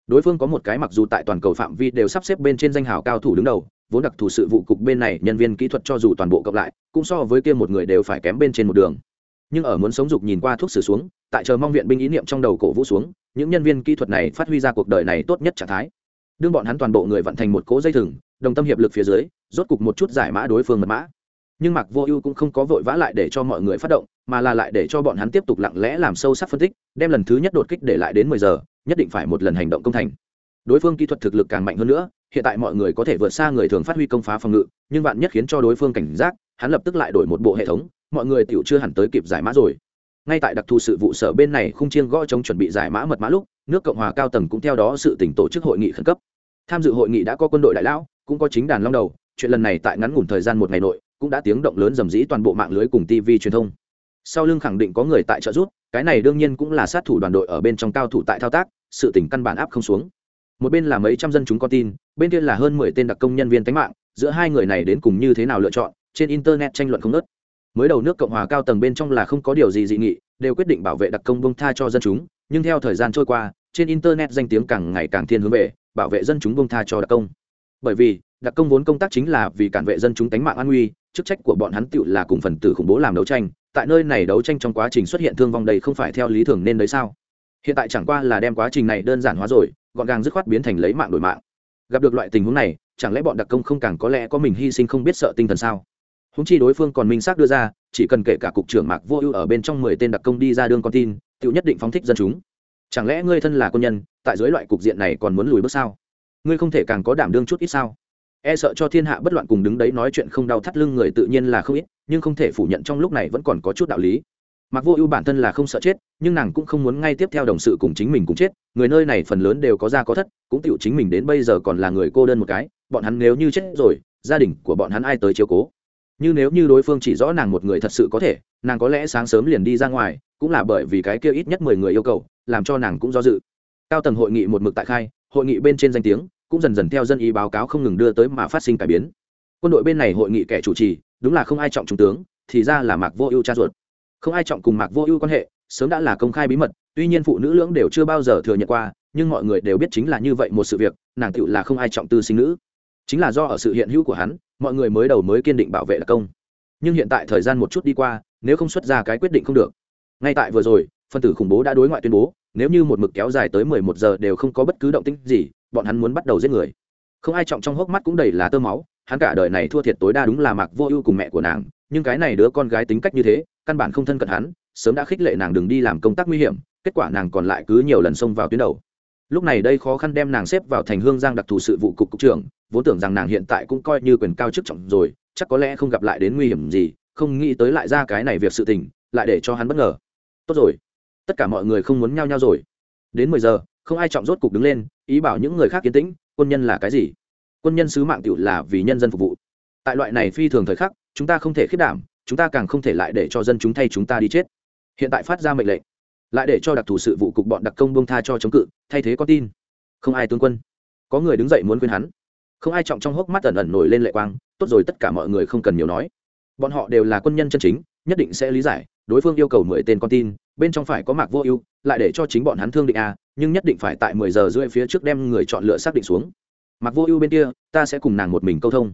đối phương có một cái mặc dù tại toàn cầu phạm vi đều sắp xếp bên trên danh hào cao thủ đứng đầu, vốn đặc thù sự vụ cục bên này, nhân viên kỹ thuật cho dù toàn bộ cộng lại, cũng so với kia một người đều phải kém bên trên một đường. Nhưng ở muốn sống dục nhìn qua thuốc sử xuống, tại chờ mong viện binh ý niệm trong đầu cổ vũ xuống, những nhân viên kỹ thuật này phát huy ra cuộc đời này tốt nhất trạng thái. Đương bọn hắn toàn bộ người vận thành một cỗ dây thừng, đồng tâm hiệp lực phía dưới, rốt cục một chút giải mã đối phương mật mã nhưng mặc vô ưu cũng không có vội vã lại để cho mọi người phát động, mà là lại để cho bọn hắn tiếp tục lặng lẽ làm sâu sắc phân tích, đem lần thứ nhất đột kích để lại đến mười giờ, nhất định phải một lần hành động công thành. Đối phương kỹ thuật thực lực càng mạnh hơn nữa, hiện tại mọi người có thể vượt xa người thường phát huy công phá phòng ngự, nhưng bạn nhất khiến cho đối phương cảnh giác, hắn lập tức lại đổi một bộ hệ thống, mọi người tiểu chưa hẳn tới kịp giải mã rồi. Ngay tại đặc thù sự vụ sở bên này khung chiêng gõ chống chuẩn bị giải mã mật mã lúc, nước cộng hòa cao tầng cũng theo đó sự tỉnh tổ chức hội nghị khẩn cấp. Tham dự hội nghị đã có quân đội đại lão, cũng có chính đàn long đầu, chuyện lần này tại ngắn ngủn thời gian một ngày nội cũng đã tiếng động lớn rầm rĩ toàn bộ mạng lưới cùng tv truyền thông. Sau lưng khẳng định có người tại trợ rút cái này đương nhiên cũng là sát thủ đoàn đội ở bên trong cao thủ tại thao tác, sự tỉnh căn bản áp không xuống. Một bên là mấy trăm dân chúng con tin, bên kia là hơn mười tên đặc công nhân viên tánh mạng, giữa hai người này đến cùng như thế nào lựa chọn, trên internet tranh luận không nớt mới đầu nước cộng hòa cao tầng bên trong là không có điều gì dị nghị, đều quyết định bảo vệ đặc công bông tha cho dân chúng, nhưng theo thời gian trôi qua, trên internet danh tiếng càng ngày càng thiên hướng về, bảo vệ dân chúng bông tha cho đặc công. Bởi vì đặc công vốn công tác chính là vì cản vệ dân chúng tánh mạng an nguy, chức trách của bọn hắn tựu là cùng phần tử khủng bố làm đấu tranh, tại nơi này đấu tranh trong quá trình xuất hiện thương vong đây không phải theo lý thường nên đấy sao? Hiện tại chẳng qua là đem quá trình này đơn giản hóa rồi, gọn gàng dứt khoát biến thành lấy mạng đổi mạng. Gặp được loại tình huống này, chẳng lẽ bọn đặc công không càng có lẽ có mình hy sinh không biết sợ tinh thần sao? Húng chi đối phương còn minh xác đưa ra, chỉ cần kể cả cục trưởng mạc vô ưu ở bên trong mười tên đặc công đi ra đương con tin tự nhất định phóng thích dân chúng. Chẳng lẽ ngươi thân là quân nhân, tại dưới loại cục diện này còn muốn lùi bước sao? Ngươi không thể càng có đảm đương chút ít sao? E sợ cho thiên hạ bất loạn cùng đứng đấy nói chuyện không đau thắt lưng người tự nhiên là không ít, nhưng không thể phủ nhận trong lúc này vẫn còn có chút đạo lý. Mặc vô ưu bản thân là không sợ chết, nhưng nàng cũng không muốn ngay tiếp theo đồng sự cùng chính mình cùng chết, người nơi này phần lớn đều có ra có thất, cũng tựu chính mình đến bây giờ còn là người cô đơn một cái, bọn hắn nếu như chết rồi, gia đình của bọn hắn ai tới chiếu cố? Như nếu như đối phương chỉ rõ nàng một người thật sự có thể, nàng có lẽ sáng sớm liền đi ra ngoài, cũng là bởi vì cái kia ít nhất mười người yêu cầu, làm cho nàng cũng do dự. Cao tầng hội nghị một mực tại khai, hội nghị bên trên danh tiếng cũng dần dần theo dân ý báo cáo không ngừng đưa tới mà phát sinh cải biến. Quân đội bên này hội nghị kẻ chủ trì, đúng là không ai trọng trung tướng, thì ra là mạc vô ưu cha ruột. Không ai trọng cùng mạc vô ưu quan hệ, sớm đã là công khai bí mật, tuy nhiên phụ nữ lưỡng đều chưa bao giờ thừa nhận qua, nhưng mọi người đều biết chính là như vậy một sự việc, nàng tựu là không ai trọng tư sinh nữ. Chính là do ở sự hiện hữu của hắn, mọi người mới đầu mới kiên định bảo vệ đặc công. Nhưng hiện tại thời gian một chút đi qua, nếu không xuất ra cái quyết định không được. Ngay tại vừa rồi phân tử khủng bố đã đối ngoại tuyên bố nếu như một mực kéo dài tới mười một giờ đều không có bất cứ động tĩnh gì, bọn hắn muốn bắt đầu giết người. Không ai trọng trong hốc mắt cũng đầy là tơ máu, hắn cả đời này thua thiệt tối đa đúng là mạc vô ưu cùng mẹ của nàng, nhưng cái này đứa con gái tính cách như thế, căn bản không thân cận hắn, sớm đã khích lệ nàng đừng đi làm công tác nguy hiểm, kết quả nàng còn lại cứ nhiều lần xông vào tuyến đầu. Lúc này đây khó khăn đem nàng xếp vào thành hương giang đặc thù sự vụ cục cục trưởng, vốn tưởng rằng nàng hiện tại cũng coi như quyền cao chức trọng rồi, chắc có lẽ không gặp lại đến nguy hiểm gì, không nghĩ tới lại ra cái này việc sự tình, lại để cho hắn bất ngờ. Tốt rồi tất cả mọi người không muốn nhao nhao rồi. Đến mười giờ, không ai trọng rốt cục đứng lên, ý bảo những người khác kiến tĩnh, quân nhân là cái gì? Quân nhân sứ mạng tựu là vì nhân dân phục vụ. Tại loại này phi thường thời khắc, chúng ta không thể khiết đảm, chúng ta càng không thể lại để cho dân chúng thay chúng ta đi chết. Hiện tại phát ra mệnh lệnh, lại để cho đặc thù sự vụ cục bọn đặc công bông tha cho chống cự, thay thế có tin. Không ai tướng quân. Có người đứng dậy muốn khuyên hắn. Không ai trọng trong hốc mắt ẩn ẩn nổi lên lệ quang, tốt rồi tất cả mọi người không cần nhiều nói. Bọn họ đều là quân nhân chân chính, nhất định sẽ lý giải đối phương yêu cầu mười tên con tin, bên trong phải có mạc vô ưu, lại để cho chính bọn hắn thương định a nhưng nhất định phải tại mười giờ rưỡi phía trước đem người chọn lựa xác định xuống. Mặc vô ưu bên kia, ta sẽ cùng nàng một mình câu thông.